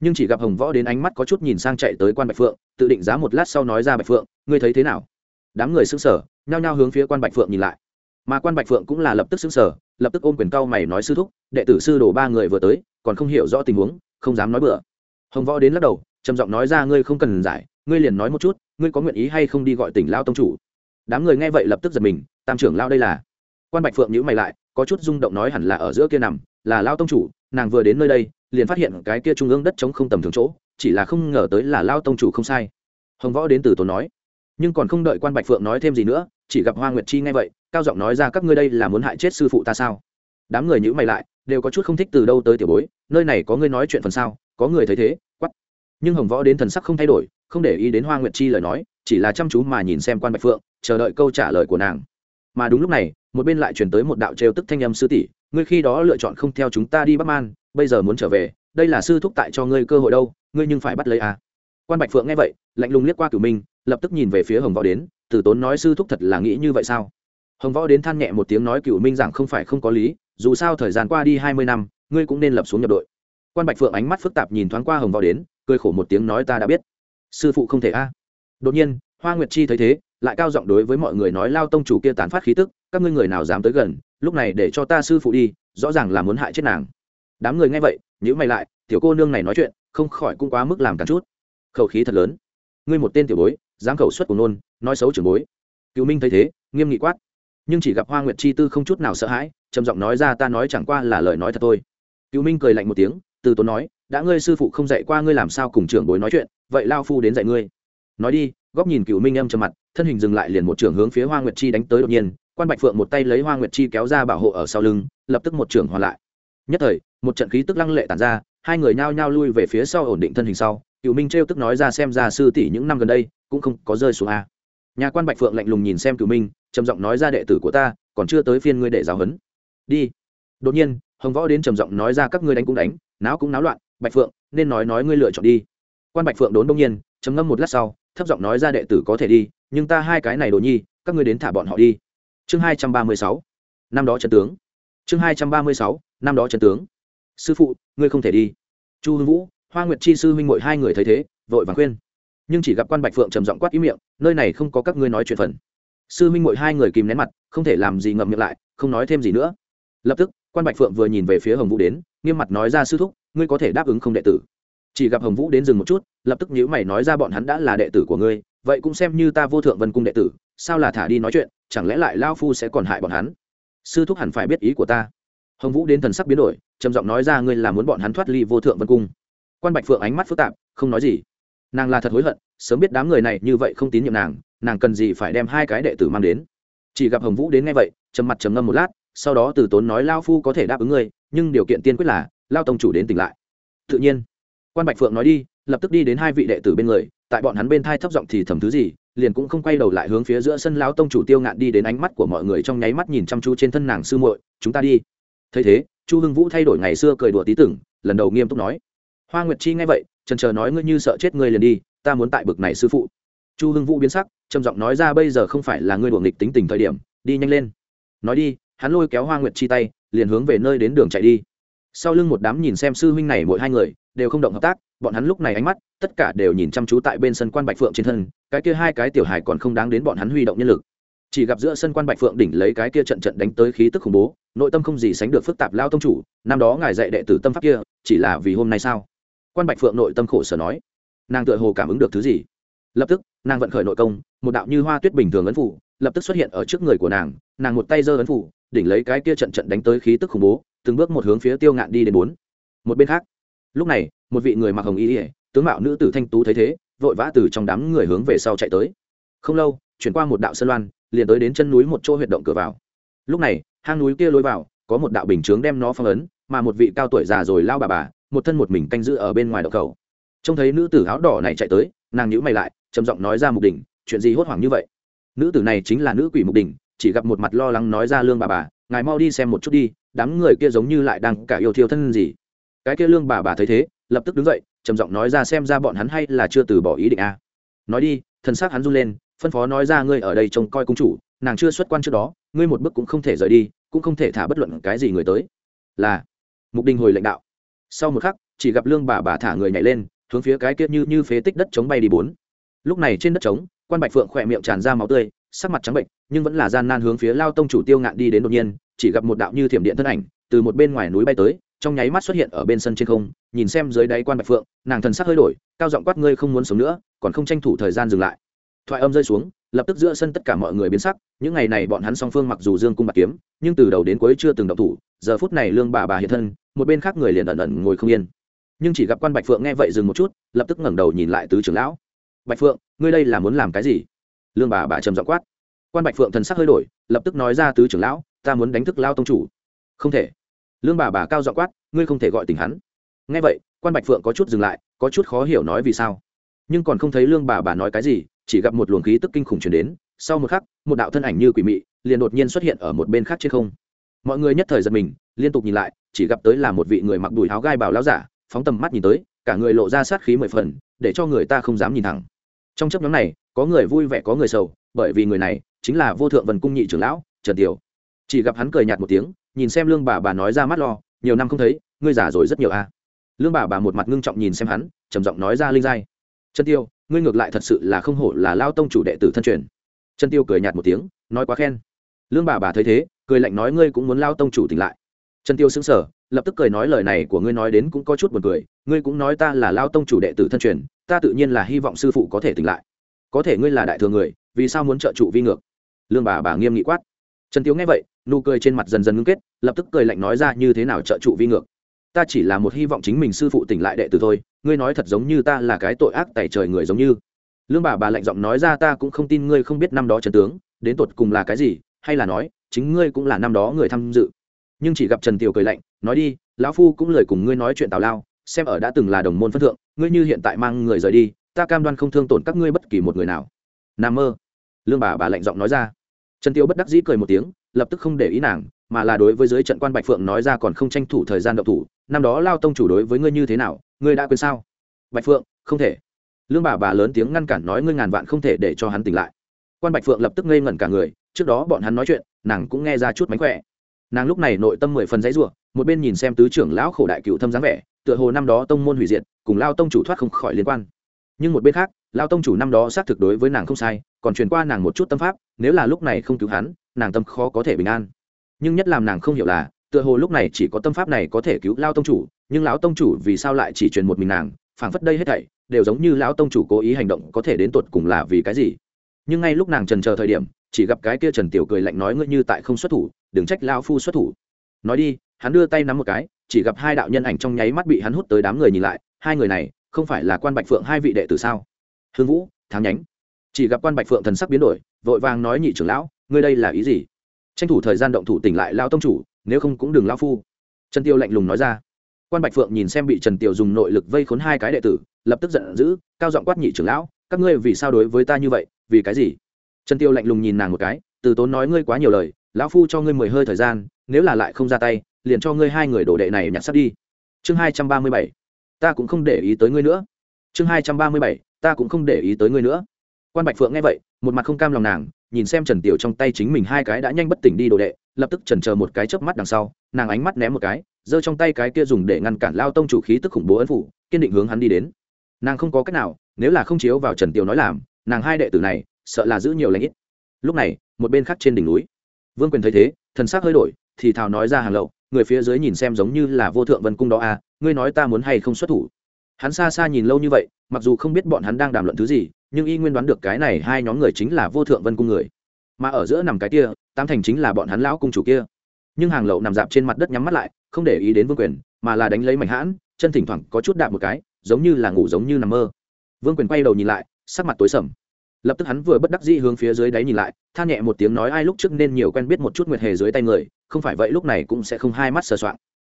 Nhưng chỉ gặp hồng võ đến ánh mắt có chút nhìn sang chạy tới quan bạch phượng, tự định giá một lát sau nói ra bạch phượng, ngươi thấy thế nào? Đám người xứng sở nhao nhao hướng phía quan bạch phượng nhìn lại. Mà quan bạch phượng cũng là lập tức xứng sở lập tức ôm quyền cao mày nói sư thúc, đệ tử sư đổ ba người vừa tới, còn không hiểu rõ tình huống, không dám nói bừa. Hồng võ đến lắc đầu, trầm giọng nói ra, ngươi không cần giải ngươi liền nói một chút, ngươi có nguyện ý hay không đi gọi tỉnh lao tông chủ? Đám người nghe vậy lập tức giật mình, tam trưởng lao đây là. Quan bạch phượng nhữ mày lại, có chút rung động nói hẳn là ở giữa kia nằm, là lao tông chủ, nàng vừa đến nơi đây, liền phát hiện cái kia trung ương đất trống không tầm thường chỗ, chỉ là không ngờ tới là lao tông chủ không sai. Hồng võ đến từ tốn nói, nhưng còn không đợi quan bạch phượng nói thêm gì nữa, chỉ gặp hoa nguyệt chi nghe vậy, cao giọng nói ra các ngươi đây là muốn hại chết sư phụ ta sao? Đám người nhữ mày lại, đều có chút không thích từ đâu tới tiểu bối, nơi này có ngươi nói chuyện phần sao có người thấy thế quắt nhưng hồng võ đến thần sắc không thay đổi không để ý đến hoa nguyệt chi lời nói, chỉ là chăm chú mà nhìn xem quan bạch phượng, chờ đợi câu trả lời của nàng. Mà đúng lúc này, một bên lại chuyển tới một đạo trêu tức thanh âm sư tỷ, ngươi khi đó lựa chọn không theo chúng ta đi bắc man, bây giờ muốn trở về, đây là sư thúc tại cho ngươi cơ hội đâu, ngươi nhưng phải bắt lấy à. quan bạch phượng nghe vậy, lạnh lùng liếc qua cửu minh, lập tức nhìn về phía hồng võ đến tử tốn nói sư thúc thật là nghĩ như vậy sao? Hồng võ đến than nhẹ một tiếng nói cửu minh rằng không phải không có lý, dù sao thời gian qua đi hai mươi năm, ngươi cũng nên lập xuống nhập đội. Quan bạch phượng ánh mắt phức tạp nhìn thoáng qua hồng võ đến, cười khổ một tiếng nói ta đã biết sư phụ không thể a. Đột nhiên, hoa nguyệt chi thấy thế, lại cao giọng đối với mọi người nói, lao tông chủ kia tán phát khí tức, các ngươi người nào dám tới gần, lúc này để cho ta sư phụ đi, rõ ràng là muốn hại chết nàng. Đám người nghe vậy nhữ mày lại, tiểu cô nương này nói chuyện, không khỏi cũng quá mức làm cả chút. Khẩu khí thật lớn. Ngươi một tên tiểu bối, dám khẩu xuất của nôn, nói xấu trưởng bối. Cựu minh thấy thế, nghiêm nghị quát. Nhưng chỉ gặp hoa nguyệt chi tư không chút nào sợ hãi, trầm giọng nói ra, ta nói chẳng qua là lời nói thật thôi. Cựu minh cười lạnh một tiếng, từ tốn nói đã ngươi sư phụ không dạy qua ngươi làm sao cùng trưởng bối nói chuyện, vậy lao phu đến dạy ngươi. Nói đi, góc nhìn cựu minh âm trầm mặt, thân hình dừng lại liền một trưởng hướng phía hoa nguyệt chi đánh tới đột nhiên, quan bạch phượng một tay lấy hoa nguyệt chi kéo ra bảo hộ ở sau lưng, lập tức một trưởng hoàn lại. Nhất thời, một trận khí tức lăng lệ tàn ra, hai người nhao nhao lui về phía sau ổn định thân hình sau cựu minh trêu tức nói ra xem ra sư tỷ những năm gần đây cũng không có rơi xuống a. Nhà quan bạch phượng lạnh lùng nhìn xem cựu minh, trầm giọng nói ra đệ tử của ta, còn chưa tới phiên ngươi để giáo huấn. Đi. Đột nhiên, hồng võ đến trầm giọng nói ra các ngươi đánh cũng đánh, náo cũng náo loạn bạch phượng, nên nói nói ngươi lựa chọn đi. Quan bạch phượng đốn đông nhiên, trầm ngâm một lát sau, thấp giọng nói ra đệ tử có thể đi, nhưng ta hai cái này đồ nhi, các ngươi đến thả bọn họ đi. Chương hai trăm ba mươi sáu, năm đó trần tướng. Chương hai trăm ba mươi sáu, năm đó trần tướng. Sư phụ, ngươi không thể đi. Chu hưng vũ, hoa nguyệt chi sư huynh mội hai người thấy thế, vội vàng khuyên. Nhưng chỉ gặp quan bạch phượng trầm giọng quát ý miệng, nơi này không có các ngươi nói chuyện phần. Sư huynh mội hai người kìm nén mặt, không thể làm gì ngậm miệng lại, không nói thêm gì nữa. Lập tức, quan bạch phượng vừa nhìn về phía hồng vũ đến, nghiêm mặt nói ra sư thúc ngươi có thể đáp ứng không đệ tử. Chỉ gặp hồng vũ đến dừng một chút, lập tức nhữ mày nói ra bọn hắn đã là đệ tử của ngươi, vậy cũng xem như ta vô thượng vân cung đệ tử, sao là thả đi nói chuyện, chẳng lẽ lại lao phu sẽ còn hại bọn hắn? Sư thúc hẳn phải biết ý của ta. Hồng vũ đến thần sắc biến đổi, trầm giọng nói ra ngươi là muốn bọn hắn thoát ly vô thượng vân cung. Quan bạch phượng ánh mắt phức tạp, không nói gì. Nàng là thật hối hận, sớm biết đám người này như vậy không tín nhiệm nàng nàng cần gì phải đem hai cái đệ tử mang đến. Chỉ gặp hồng vũ đến ngay vậy, trầm mặt trầm ngâm một lát, sau đó từ tốn nói lao phu có thể đáp ứng ngươi, nhưng điều kiện tiên quyết là lao tông chủ đến tỉnh lại. Tự nhiên, quan bạch phượng nói đi, lập tức đi đến hai vị đệ tử bên người, tại bọn hắn bên thai thấp giọng thì thầm thứ gì, liền cũng không quay đầu lại hướng phía giữa sân lão tông chủ tiêu ngạn đi đến ánh mắt của mọi người trong nháy mắt nhìn chăm chú trên thân nàng sư muội, chúng ta đi. Thấy thế, chu hưng vũ thay đổi ngày xưa cười đùa tí tưởng, lần đầu nghiêm túc nói, hoa nguyệt chi nghe vậy, trần chờ nói ngươi như sợ chết ngươi liền đi, ta muốn tại bực này sư phụ. Chu hưng vũ biến sắc, trầm giọng nói ra, bây giờ không phải là ngươi đuổi nghịch tính tình thời điểm, đi nhanh lên. Nói đi, hắn lôi kéo hoa nguyệt chi tay, liền hướng về nơi đến đường chạy đi sau lưng một đám nhìn xem sư huynh này mỗi hai người, đều không động hợp tác, bọn hắn lúc này ánh mắt, tất cả đều nhìn chăm chú tại bên sân quan bạch phượng trên thân, cái kia hai cái tiểu hài còn không đáng đến bọn hắn huy động nhân lực. Chỉ gặp giữa sân quan bạch phượng đỉnh lấy cái kia trận trận đánh tới khí tức khủng bố, nội tâm không gì sánh được phức tạp lao tông chủ, năm đó ngài dạy đệ tử tâm pháp kia, chỉ là vì hôm nay sao? Quan bạch phượng nội tâm khổ sở nói. Nàng tựa hồ cảm ứng được thứ gì. Lập tức, nàng vận khởi nội công, một đạo như hoa tuyết bình thường ấn phủ, lập tức xuất hiện ở trước người của nàng nàng một tay giơ ấn phủ đỉnh lấy cái kia trận trận đánh tới khí tức khủng bố, từng bước một hướng phía tiêu ngạn đi đến bốn. Một bên khác, lúc này, một vị người mặc hồng y ỉa tướng mạo nữ tử thanh tú thấy thế, vội vã từ trong đám người hướng về sau chạy tới. Không lâu, chuyển qua một đạo sơn loan, liền tới đến chân núi một chỗ huyệt động cửa vào. Lúc này, hang núi kia lối vào, có một đạo bình chướng đem nó phong ấn, mà một vị cao tuổi già rồi lao bà bà, một thân một mình canh giữ ở bên ngoài động cầu. Trông thấy nữ tử áo đỏ này chạy tới, nàng nhíu mày lại, trầm giọng nói ra mục đỉnh, chuyện gì hốt hoảng như vậy? Nữ tử này chính là nữ quỷ mục đỉnh chỉ gặp một mặt lo lắng nói ra lương bà bà, ngài mau đi xem một chút đi, đám người kia giống như lại đang cả yêu thiêu thân gì. Cái kia lương bà bà thấy thế, lập tức đứng dậy, trầm giọng nói ra xem ra bọn hắn hay là chưa từ bỏ ý định a. À. nói đi, thần xác hắn run lên, phân phó nói ra, ngươi ở đây trông coi cung chủ, nàng chưa xuất quan trước đó, ngươi một bước cũng không thể rời đi, cũng không thể thả bất luận cái gì người tới. Là mục đình hồi lãnh đạo. Sau một khắc, chỉ gặp lương bà bà thả người nhảy lên, hướng phía cái kia như như phế tích đất chống bay đi bốn. Lúc này trên đất trống, quan bạch phượng khỏe miệng tràn ra máu tươi sắc mặt trắng bệnh, nhưng vẫn là gian nan hướng phía lao tông chủ tiêu ngạn đi đến đột nhiên, chỉ gặp một đạo như thiểm điện thân ảnh từ một bên ngoài núi bay tới, trong nháy mắt xuất hiện ở bên sân trên không, nhìn xem dưới đáy quan bạch phượng, nàng thần sắc hơi đổi, cao giọng quát ngươi không muốn sống nữa, còn không tranh thủ thời gian dừng lại. Thoại âm rơi xuống, lập tức giữa sân tất cả mọi người biến sắc, những ngày này bọn hắn song phương mặc dù dương cung bạc kiếm, nhưng từ đầu đến cuối chưa từng động thủ, giờ phút này lương bà bà hiện thân, một bên khác người liền ẩn ẩn ngồi không yên. Nhưng chỉ gặp quan bạch phượng nghe vậy dừng một chút, lập tức ngẩng đầu nhìn lại tứ trưởng lão. Bạch phượng, ngươi đây là muốn làm cái gì? Lương bà bà trầm giọng quát. Quan bạch phượng thần sắc hơi đổi, lập tức nói ra tứ trưởng lão, ta muốn đánh thức lao tông chủ. Không thể. Lương bà bà cao giọng quát, ngươi không thể gọi tình hắn. Nghe vậy, quan bạch phượng có chút dừng lại, có chút khó hiểu nói vì sao. Nhưng còn không thấy lương bà bà nói cái gì, chỉ gặp một luồng khí tức kinh khủng chuyển đến, sau một khắc, một đạo thân ảnh như quỷ mị, liền đột nhiên xuất hiện ở một bên khác trên không. Mọi người nhất thời giật mình, liên tục nhìn lại, chỉ gặp tới là một vị người mặc đùi áo gai bảo lao giả, phóng tầm mắt nhìn tới, cả người lộ ra sát khí mười phần, để cho người ta không dám nhìn thẳng. Trong chấp nhóm này có người vui vẻ có người sầu, bởi vì người này chính là vô thượng vần cung nhị trưởng lão, trần tiểu. Chỉ gặp hắn cười nhạt một tiếng, nhìn xem lương bà bà nói ra mắt lo, nhiều năm không thấy, ngươi già rồi rất nhiều a à. lương bà bà một mặt ngưng trọng nhìn xem hắn, trầm giọng nói ra linh giai. Trần tiêu ngươi ngược lại thật sự là không hổ là lao tông chủ đệ tử thân truyền. Trần tiêu cười nhạt một tiếng, nói quá khen. Lương bà bà thấy thế, cười lạnh nói ngươi cũng muốn lao tông chủ tỉnh lại. Trần tiêu sững sờ, lập tức cười nói lời này của ngươi nói đến cũng có chút buồn cười, ngươi cũng nói ta là lao tông chủ đệ tử thân truyền, ta tự nhiên là hy vọng sư phụ có thể tỉnh lại có thể ngươi là đại thừa người, vì sao muốn trợ trụ vi ngược? Lương bà bà nghiêm nghị quát. Trần tiếu nghe vậy, nụ cười trên mặt dần dần ngưng kết, lập tức cười lạnh nói ra như thế nào trợ trụ vi ngược? Ta chỉ là một hy vọng chính mình sư phụ tỉnh lại đệ tử thôi, ngươi nói thật giống như ta là cái tội ác tại trời người giống như. Lương bà bà lạnh giọng nói ra ta cũng không tin ngươi không biết năm đó trần tướng, đến tột cùng là cái gì, hay là nói, chính ngươi cũng là năm đó người tham dự. Nhưng chỉ gặp trần tiều cười lạnh, nói đi, lão phu cũng lời cùng ngươi nói chuyện tào lao, xem ở đã từng là đồng môn phân thượng, ngươi như hiện tại mang người rời đi ta cam đoan không thương tổn các ngươi bất kỳ một người nào. N mơ. Lương bà bà lạnh giọng nói ra. Trần tiêu bất đắc dĩ cười một tiếng, lập tức không để ý nàng, mà là đối với dưới trận quan bạch phượng nói ra còn không tranh thủ thời gian động thủ, năm đó lao tông chủ đối với ngươi như thế nào, ngươi đã quên sao? Bạch phượng, không thể. Lương bà bà lớn tiếng ngăn cản nói ngươi ngàn vạn không thể để cho hắn tỉnh lại. Quan bạch phượng lập tức ngây ngẩn cả người, trước đó bọn hắn nói chuyện, nàng cũng nghe ra chút mánh khỏe. Nàng lúc này nội tâm mười phần giấy ruộng một bên nhìn xem tứ trưởng lão khổ đại cựu thâm dáng vẻ, tựa hồ năm đó tông môn hủy diệt, cùng lao tông chủ thoát không khỏi liên quan nhưng một bên khác, lao tông chủ năm đó xác thực đối với nàng không sai, còn truyền qua nàng một chút tâm pháp, nếu là lúc này không cứu hắn, nàng tâm khó có thể bình an. Nhưng nhất làm nàng không hiểu là, tựa hồ lúc này chỉ có tâm pháp này có thể cứu lao tông chủ, nhưng lão tông chủ vì sao lại chỉ truyền một mình nàng, phảng phất đây hết thảy, đều giống như lão tông chủ cố ý hành động có thể đến tột cùng là vì cái gì. Nhưng ngay lúc nàng trần chờ thời điểm, chỉ gặp cái kia trần tiểu cười lạnh nói ngươi như tại không xuất thủ, đừng trách lao phu xuất thủ. Nói đi, hắn đưa tay nắm một cái, chỉ gặp hai đạo nhân ảnh trong nháy mắt bị hắn hút tới đám người nhìn lại, hai người này không phải là quan bạch phượng hai vị đệ tử sao? Hương vũ, thám nhánh. Chỉ gặp quan bạch phượng thần sắc biến đổi, vội vàng nói nhị trưởng lão, ngươi đây là ý gì? Tranh thủ thời gian động thủ tỉnh lại lao tông chủ, nếu không cũng đừng lao phu. Trần tiêu lạnh lùng nói ra. Quan bạch phượng nhìn xem bị trần tiêu dùng nội lực vây khốn hai cái đệ tử, lập tức giận dữ, cao giọng quát nhị trưởng lão, các ngươi vì sao đối với ta như vậy, vì cái gì? Trần tiêu lạnh lùng nhìn nàng một cái, từ tốn nói ngươi quá nhiều lời, lão phu cho ngươi mười hơi thời gian, nếu là lại không ra tay, liền cho ngươi hai người đổ đệ này nhặt sắt đi. Chương hai trăm ba mươi bảy ta cũng không để ý tới ngươi nữa. Chương hai trăm ba mươi bảy, ta cũng không để ý tới ngươi nữa. Quan bạch phượng nghe vậy, một mặt không cam lòng nàng, nhìn xem trần tiểu trong tay chính mình hai cái đã nhanh bất tỉnh đi đồ đệ, lập tức trần chờ một cái chớp mắt đằng sau, nàng ánh mắt ném một cái, giơ trong tay cái kia dùng để ngăn cản lao tông chủ khí tức khủng bố ấn phủ, kiên định hướng hắn đi đến. Nàng không có cách nào, nếu là không chiếu vào trần tiểu nói làm, nàng hai đệ tử này, sợ là giữ nhiều lãnh ít. Lúc này, một bên khác trên đỉnh núi, vương quyền thấy thế, thần sắc hơi đổi, thì thào nói ra hàng lậu, người phía dưới nhìn xem giống như là vô thượng vân cung đó à ngươi nói ta muốn hay không xuất thủ? Hắn xa xa nhìn lâu như vậy, mặc dù không biết bọn hắn đang đàm luận thứ gì, nhưng y nguyên đoán được cái này hai nhóm người chính là vô thượng vân cung người. Mà ở giữa nằm cái kia tam thành chính là bọn hắn lão cung chủ kia. Nhưng hàng lậu nằm dạp trên mặt đất nhắm mắt lại, không để ý đến vương quyền, mà là đánh lấy mảnh hãn, chân thỉnh thoảng có chút đạp một cái, giống như là ngủ giống như nằm mơ. Vương quyền quay đầu nhìn lại, sắc mặt tối sầm. Lập tức hắn vừa bất đắc dĩ hướng phía dưới đáy nhìn lại, than nhẹ một tiếng nói ai lúc trước nên nhiều quen biết một chút nguyệt hề dưới tay người, không phải vậy lúc này cũng sẽ không hai mắt sờ soạn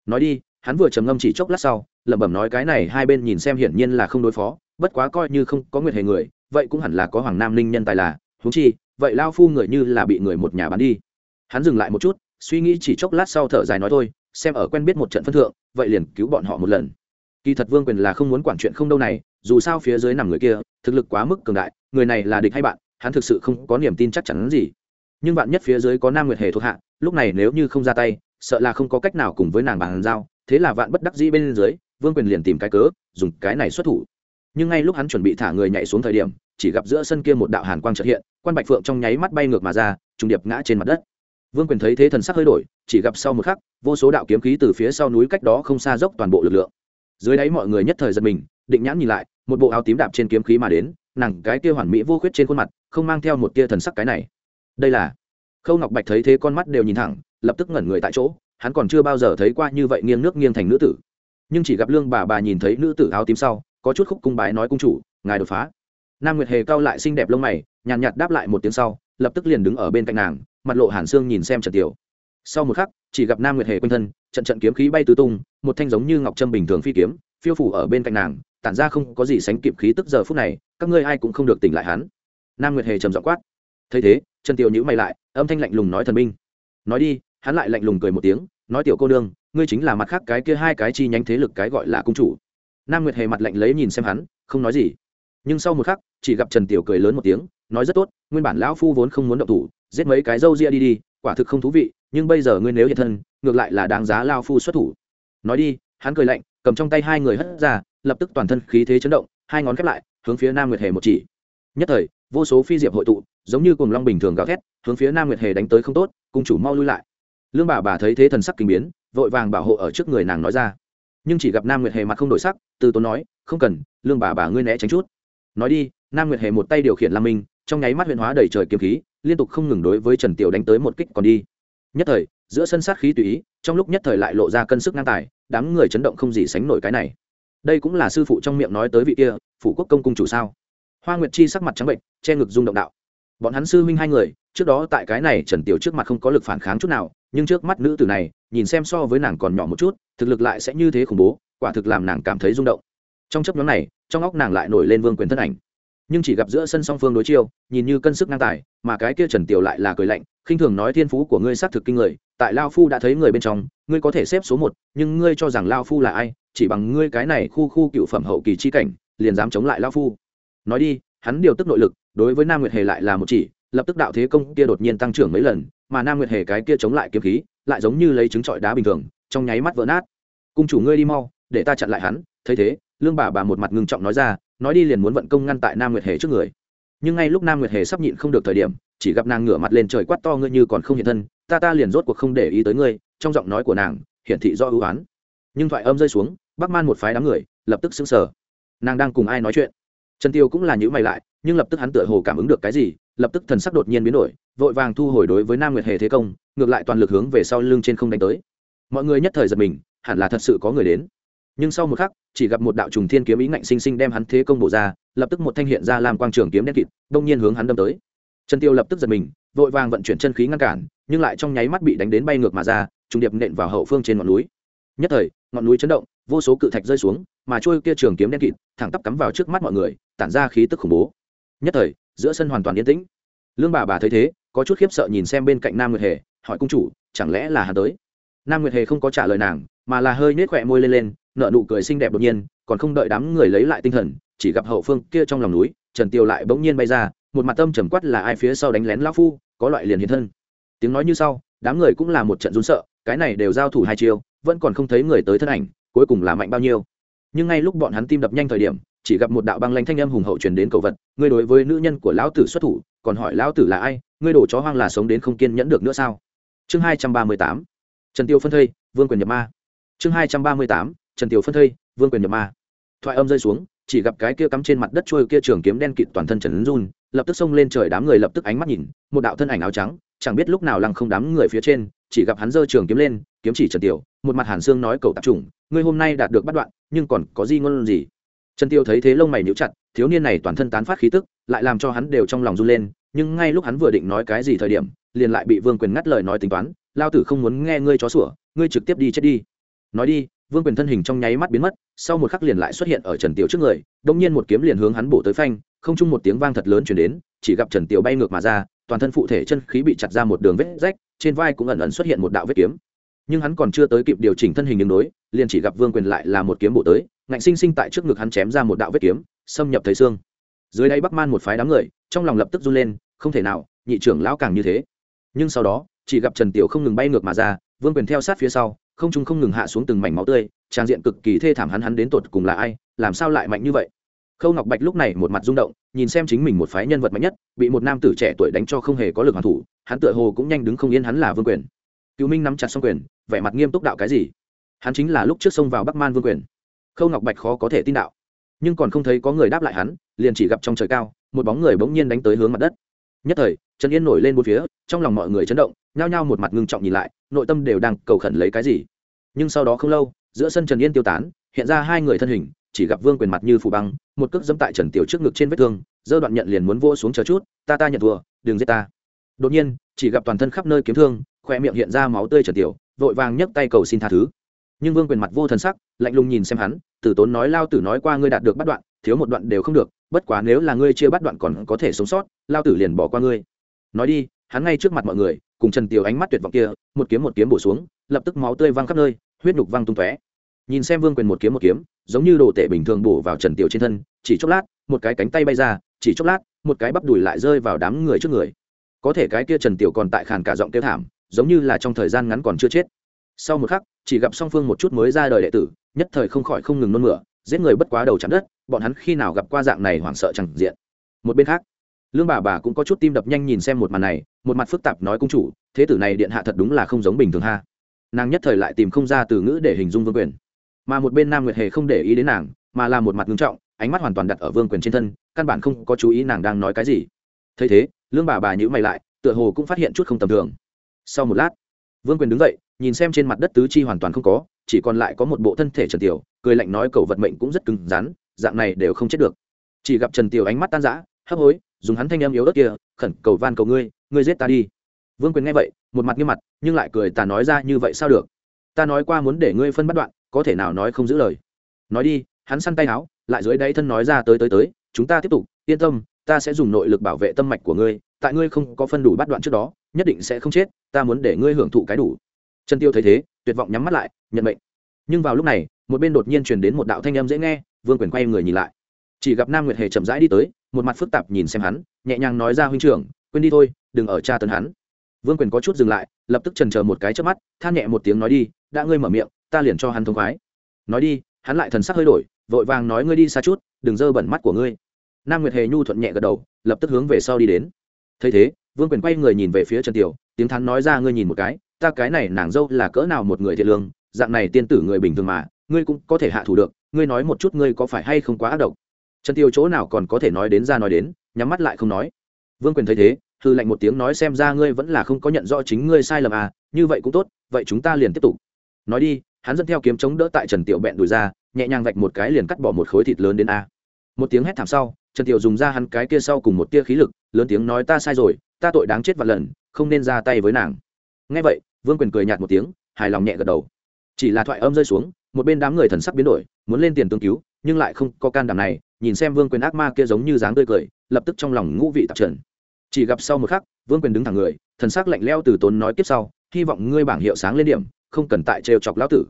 nói đi hắn vừa trầm ngâm chỉ chốc lát sau, lẩm bẩm nói cái này hai bên nhìn xem hiển nhiên là không đối phó, bất quá coi như không có nguyệt hề người, vậy cũng hẳn là có hoàng nam ninh nhân tài là, huống chi, vậy lao phu người như là bị người một nhà bán đi. Hắn dừng lại một chút, suy nghĩ chỉ chốc lát sau thở dài nói thôi, xem ở quen biết một trận phân thượng, vậy liền cứu bọn họ một lần. Kỳ thật vương quyền là không muốn quản chuyện không đâu này, dù sao phía dưới nằm người kia, thực lực quá mức cường đại, người này là địch hay bạn, hắn thực sự không có niềm tin chắc chắn gì. Nhưng bạn nhất phía dưới có nam nguyệt hề thuộc hạ, lúc này nếu như không ra tay, sợ là không có cách nào cùng với nàng bàn giao thế là vạn bất đắc dĩ bên dưới, vương quyền liền tìm cái cớ, dùng cái này xuất thủ. Nhưng ngay lúc hắn chuẩn bị thả người nhảy xuống thời điểm, chỉ gặp giữa sân kia một đạo hàn quang trợ hiện, quan bạch phượng trong nháy mắt bay ngược mà ra, trùng điệp ngã trên mặt đất. Vương quyền thấy thế thần sắc hơi đổi, chỉ gặp sau một khắc, vô số đạo kiếm khí từ phía sau núi cách đó không xa dốc toàn bộ lực lượng. Dưới đáy mọi người nhất thời giật mình, định nhãn nhìn lại, một bộ áo tím đạp trên kiếm khí mà đến nàng cái kia hoàn mỹ vô khuyết trên khuôn mặt, không mang theo một tia thần sắc cái này. Đây là khâu ngọc bạch thấy thế con mắt đều nhìn thẳng, lập tức ngẩn người tại chỗ hắn còn chưa bao giờ thấy qua như vậy nghiêng nước nghiêng thành nữ tử. Nhưng chỉ gặp lương bà bà nhìn thấy nữ tử áo tím sau, có chút khúc cung bái nói cung chủ, ngài đột phá. Nam nguyệt hề cao lại xinh đẹp lông mày, nhàn nhạt đáp lại một tiếng sau, lập tức liền đứng ở bên cạnh nàng, mặt lộ hàn xương nhìn xem trần tiểu. Sau một khắc, chỉ gặp nam nguyệt hề quanh thân, trận trận kiếm khí bay tứ tung, một thanh giống như ngọc trâm bình thường phi kiếm, phiêu phủ ở bên cạnh nàng, tản ra không có gì sánh kịp khí tức giờ phút này, các ngươi ai cũng không được tỉnh lại hắn. Nam nguyệt hề trầm giọng quát. Thấy thế, trần tiểu nhữ mày lại, âm thanh lạnh lùng nói thần minh nói đi hắn lại lạnh lùng cười một tiếng, nói, tiểu cô đương ngươi chính là mặt khác cái kia hai cái chi nhánh thế lực cái gọi là cung chủ. Nam nguyệt hề mặt lạnh lấy nhìn xem hắn, không nói gì. Nhưng sau một khắc, chỉ gặp trần tiểu cười lớn một tiếng, nói, rất tốt, nguyên bản lão phu vốn không muốn động thủ, giết mấy cái râu ria đi đi, quả thực không thú vị, nhưng bây giờ ngươi nếu hiện thân, ngược lại là đáng giá lao phu xuất thủ. Nói đi, hắn cười lạnh, cầm trong tay hai người hất ra, lập tức toàn thân khí thế chấn động, hai ngón khép lại, hướng phía nam nguyệt hề một chỉ. Nhất thời, vô số phi diệp hội tụ, giống như cùng long bình thường gào thét, hướng phía nam nguyệt hề đánh tới không tốt, cung chủ mau lui lại lương bà bà thấy thế thần sắc kinh biến, vội vàng bảo hộ ở trước người nàng nói ra. Nhưng chỉ gặp nam nguyệt hề mặt không đổi sắc, từ tốn nói, không cần, lương bà bà ngươi né tránh chút. Nói đi, nam nguyệt hề một tay điều khiển lam minh, trong nháy mắt huyện hóa đầy trời kiếm khí, liên tục không ngừng đối với trần tiểu đánh tới một kích còn đi. Nhất thời, giữa sân sát khí tùy ý, trong lúc nhất thời lại lộ ra cân sức ngang tài, đám người chấn động không gì sánh nổi cái này. Đây cũng là sư phụ trong miệng nói tới vị kia, phủ quốc công cung chủ sao? Hoa nguyệt chi sắc mặt trắng bệnh, che ngực rung động đạo bọn hắn sư huynh hai người, trước đó tại cái này trần tiểu trước mặt không có lực phản kháng chút nào, nhưng trước mắt nữ tử này, nhìn xem so với nàng còn nhỏ một chút, thực lực lại sẽ như thế khủng bố, quả thực làm nàng cảm thấy rung động. Trong chấp nhóm này, trong óc nàng lại nổi lên vương quyền thân ảnh. Nhưng chỉ gặp giữa sân song phương đối chiêu, nhìn như cân sức ngang tài, mà cái kia trần tiểu lại là cười lạnh, khinh thường nói thiên phú của ngươi xác thực kinh người, tại lao phu đã thấy người bên trong, ngươi có thể xếp số một, nhưng ngươi cho rằng lao phu là ai, chỉ bằng ngươi cái này khu khu cựu phẩm hậu kỳ chi cảnh, liền dám chống lại lao phu. Nói đi, hắn điều tức nội lực đối với nam nguyệt hề lại là một chỉ, lập tức đạo thế công kia đột nhiên tăng trưởng mấy lần, mà nam nguyệt hề cái kia chống lại kiếm khí, lại giống như lấy trứng trọi đá bình thường, trong nháy mắt vỡ nát. Cung chủ ngươi đi mau, để ta chặn lại hắn. Thấy thế, lương bà bà một mặt ngưng trọng nói ra, nói đi liền muốn vận công ngăn tại nam nguyệt hề trước người. Nhưng ngay lúc nam nguyệt hề sắp nhịn không được thời điểm, chỉ gặp nàng ngửa mặt lên trời quát to, ngươi như còn không hiện thân, ta ta liền rốt cuộc không để ý tới ngươi. Trong giọng nói của nàng, hiển thị do ưu oán nhưng thoại âm rơi xuống, bắc man một phái đám người lập tức sững sờ. Nàng đang cùng ai nói chuyện? Trần tiêu cũng là nhữ mày lại nhưng lập tức hắn tựa hồ cảm ứng được cái gì, lập tức thần sắc đột nhiên biến đổi, vội vàng thu hồi đối với nam nguyệt hề thế công, ngược lại toàn lực hướng về sau lưng trên không đánh tới. Mọi người nhất thời giật mình, hẳn là thật sự có người đến. Nhưng sau một khắc, chỉ gặp một đạo trùng thiên kiếm ý ngạnh sinh sinh đem hắn thế công bổ ra, lập tức một thanh hiện ra làm quang trường kiếm đen kịt, đông nhiên hướng hắn đâm tới. Trần tiêu lập tức giật mình, vội vàng vận chuyển chân khí ngăn cản, nhưng lại trong nháy mắt bị đánh đến bay ngược mà ra, trùng điệp nện vào hậu phương trên ngọn núi. Nhất thời, ngọn núi chấn động, vô số cự thạch rơi xuống, mà trôi kia trường kiếm đen kịt, thẳng tắp cắm vào trước mắt mọi người, tản ra khí tức khủng bố nhất thời, giữa sân hoàn toàn yên tĩnh. Lương bà bà thấy thế, có chút khiếp sợ nhìn xem bên cạnh nam nguyệt hề, hỏi cung chủ, chẳng lẽ là hắn tới? Nam nguyệt hề không có trả lời nàng, mà là hơi nết khỏe môi lên lên nợ nụ cười xinh đẹp đột nhiên, còn không đợi đám người lấy lại tinh thần, chỉ gặp hậu phương kia trong lòng núi, trần tiêu lại bỗng nhiên bay ra, một mặt tâm trầm quát là ai phía sau đánh lén lão phu, có loại liền hiện thân. Tiếng nói như sau, đám người cũng là một trận run sợ, cái này đều giao thủ hai chiêu, vẫn còn không thấy người tới thân ảnh, cuối cùng là mạnh bao nhiêu. Nhưng ngay lúc bọn hắn tim đập nhanh thời điểm chỉ gặp một đạo băng lanh thanh âm hùng hậu truyền đến cầu vật, ngươi đối với nữ nhân của lão tử xuất thủ, còn hỏi lão tử là ai? Ngươi đổ chó hoang là sống đến không kiên nhẫn được nữa sao? Chương hai trăm ba mươi tám, trần tiêu phân thây, vương quyền nhập ma. Chương hai trăm ba mươi tám, trần tiêu phân thây, vương quyền nhập ma. Thoại âm rơi xuống, chỉ gặp cái kia cắm trên mặt đất trôi kia trường kiếm đen kịt toàn thân trần run, lập tức xông lên trời đám người lập tức ánh mắt nhìn, một đạo thân ảnh áo trắng, chẳng biết lúc nào lăng không đám người phía trên, chỉ gặp hắn giơ trường kiếm lên, kiếm chỉ trần tiểu một mặt hàn xương nói cầu tạp trùng ngươi hôm nay đạt được bắt đoạn, nhưng còn có gì ngôn gì? Trần tiêu thấy thế lông mày nhíu chặt, thiếu niên này toàn thân tán phát khí tức, lại làm cho hắn đều trong lòng run lên, nhưng ngay lúc hắn vừa định nói cái gì thời điểm, liền lại bị vương quyền ngắt lời nói tính toán, lao tử không muốn nghe ngươi chó sủa, ngươi trực tiếp đi chết đi. Nói đi, vương quyền thân hình trong nháy mắt biến mất, sau một khắc liền lại xuất hiện ở trần tiểu trước người đông nhiên một kiếm liền hướng hắn bổ tới phanh, không chung một tiếng vang thật lớn chuyển đến, chỉ gặp trần tiểu bay ngược mà ra, toàn thân phụ thể chân khí bị chặt ra một đường vết rách, trên vai cũng ẩn ẩn xuất hiện một đạo vết kiếm nhưng hắn còn chưa tới kịp điều chỉnh thân hình đường đối, liền chỉ gặp vương quyền lại là một kiếm bổ tới, ngạnh sinh sinh tại trước ngực hắn chém ra một đạo vết kiếm, xâm nhập thấy xương. Dưới đáy bắc man một phái đám người, trong lòng lập tức run lên, không thể nào, nhị trưởng lão càng như thế. Nhưng sau đó, chỉ gặp trần tiểu không ngừng bay ngược mà ra, vương quyền theo sát phía sau, không trung không ngừng hạ xuống từng mảnh máu tươi, trang diện cực kỳ thê thảm hắn hắn đến tột cùng là ai, làm sao lại mạnh như vậy? Khâu ngọc bạch lúc này một mặt rung động, nhìn xem chính mình một phái nhân vật mạnh nhất, bị một nam tử trẻ tuổi đánh cho không hề có lực hoàn thủ, hắn tựa hồ cũng nhanh đứng không yên hắn là vương quyền. Cựu minh nắm chặt xong quyền vẻ mặt nghiêm túc đạo cái gì? Hắn chính là lúc trước xông vào bắc man vương quyền. Khâu ngọc bạch khó có thể tin đạo. Nhưng còn không thấy có người đáp lại hắn, liền chỉ gặp trong trời cao, một bóng người bỗng nhiên đánh tới hướng mặt đất. Nhất thời, trần yên nổi lên bốn phía, trong lòng mọi người chấn động, nhao nhao một mặt ngưng trọng nhìn lại, nội tâm đều đang cầu khẩn lấy cái gì. Nhưng sau đó không lâu, giữa sân trần yên tiêu tán, hiện ra hai người thân hình, chỉ gặp vương quyền mặt như phủ băng, một cước dẫm tại trần tiểu trước ngực trên vết thương dơ đoạn nhận liền muốn vô xuống chờ chút, ta ta nhận thua, đừng giết ta. Đột nhiên, chỉ gặp toàn thân khắp nơi kiếm thương khoe miệng hiện ra máu tươi trần tiểu vội vàng nhấc tay cầu xin tha thứ. Nhưng vương quyền mặt vô thần sắc, lạnh lùng nhìn xem hắn, tử tốn nói lao tử nói qua ngươi đạt được bắt đoạn, thiếu một đoạn đều không được, bất quá nếu là ngươi chia bắt đoạn còn có thể sống sót, lao tử liền bỏ qua ngươi. Nói đi, hắn ngay trước mặt mọi người, cùng trần tiều ánh mắt tuyệt vọng kia, một kiếm một kiếm bổ xuống, lập tức máu tươi văng khắp nơi, huyết nhục văng tung tóe. Nhìn xem vương quyền một kiếm một kiếm, giống như đồ tể bình thường bổ vào trần tiều trên thân, chỉ chốc lát, một cái cánh tay bay ra, chỉ chốc lát, một cái bắp đùi lại rơi vào đám người trước người. Có thể cái kia trần tiểu còn tại khàn cả giọng kêu thảm giống như là trong thời gian ngắn còn chưa chết. Sau một khắc, chỉ gặp song phương một chút mới ra đời đệ tử, nhất thời không khỏi không ngừng nôn mửa, giết người bất quá đầu chạm đất, bọn hắn khi nào gặp qua dạng này hoảng sợ chẳng diện. Một bên khác, lương bà bà cũng có chút tim đập nhanh nhìn xem một màn này, một mặt phức tạp nói cung chủ, thế tử này điện hạ thật đúng là không giống bình thường ha. Nàng nhất thời lại tìm không ra từ ngữ để hình dung vương quyền. Mà một bên nam nguyệt hề không để ý đến nàng, mà là một mặt ngưng trọng, ánh mắt hoàn toàn đặt ở vương quyền trên thân, căn bản không có chú ý nàng đang nói cái gì. Thấy thế, lương bà bà nhữ mày lại, tựa hồ cũng phát hiện chút không tầm thường sau một lát, vương quyền đứng dậy, nhìn xem trên mặt đất tứ chi hoàn toàn không có, chỉ còn lại có một bộ thân thể trần tiểu, cười lạnh nói cầu vật mệnh cũng rất cứng rắn, dạng này đều không chết được. Chỉ gặp trần tiểu ánh mắt tan rã, hấp hối, dùng hắn thanh em yếu ớt kia, khẩn cầu van cầu ngươi ngươi giết ta đi. Vương quyền nghe vậy, một mặt nghiêm mặt, nhưng lại cười, ta nói ra như vậy sao được? Ta nói qua muốn để ngươi phân bắt đoạn, có thể nào nói không giữ lời? Nói đi, hắn săn tay áo, lại dưới đáy thân nói ra tới tới tới, chúng ta tiếp tục, yên tâm ta sẽ dùng nội lực bảo vệ tâm mạch của ngươi, tại ngươi không có phân đủ bắt đoạn trước đó, nhất định sẽ không chết, ta muốn để ngươi hưởng thụ cái đủ. Trần tiêu thấy thế, tuyệt vọng nhắm mắt lại, nhận mệnh. Nhưng vào lúc này, một bên đột nhiên truyền đến một đạo thanh âm dễ nghe, vương quyền quay người nhìn lại. Chỉ gặp nam nguyệt hề chậm rãi đi tới, một mặt phức tạp nhìn xem hắn, nhẹ nhàng nói ra huynh trưởng, quên đi thôi, đừng ở cha tấn hắn. Vương quyền có chút dừng lại, lập tức trần chờ một cái trước mắt, than nhẹ một tiếng nói đi, đã ngươi mở miệng, ta liền cho hắn thông khoái. Nói đi, hắn lại thần sắc hơi đổi, vội vàng nói ngươi đi xa chút, đừng dơ bẩn mắt của ngươi nam nguyệt hề nhu thuận nhẹ gật đầu, lập tức hướng về sau đi đến. Thấy thế, vương quyền quay người nhìn về phía trần tiểu, tiếng thắn nói ra ngươi nhìn một cái, ta cái này nàng dâu là cỡ nào một người thiệt lương, dạng này tiên tử người bình thường mà, ngươi cũng có thể hạ thủ được, ngươi nói một chút ngươi có phải hay không quá ác độc? Trần tiêu chỗ nào còn có thể nói đến ra nói đến, nhắm mắt lại không nói. Vương quyền thấy thế, hư lạnh một tiếng nói xem ra ngươi vẫn là không có nhận rõ chính ngươi sai lầm à như vậy cũng tốt, vậy chúng ta liền tiếp tục. Nói đi, hắn dẫn theo kiếm chống đỡ tại trần tiểu bẹn đùi ra, nhẹ nhàng vạch một cái liền cắt bỏ một khối thịt lớn đến a. Một tiếng hét thảm sau trần thiệu dùng ra hắn cái kia sau cùng một tia khí lực, lớn tiếng nói, ta sai rồi, ta tội đáng chết vạn lần, không nên ra tay với nàng. Ngay vậy, vương quyền cười nhạt một tiếng, hài lòng nhẹ gật đầu. Chỉ là thoại âm rơi xuống, một bên đám người thần sắc biến đổi, muốn lên tiền tương cứu, nhưng lại không có can đảm này, nhìn xem vương quyền ác ma kia giống như dáng tươi cười, lập tức trong lòng ngũ vị tạp trần. Chỉ gặp sau một khắc, vương quyền đứng thẳng người, thần sắc lạnh leo từ tốn nói tiếp sau, hy vọng ngươi bảng hiệu sáng lên điểm, không cần tại trêu chọc lão tử.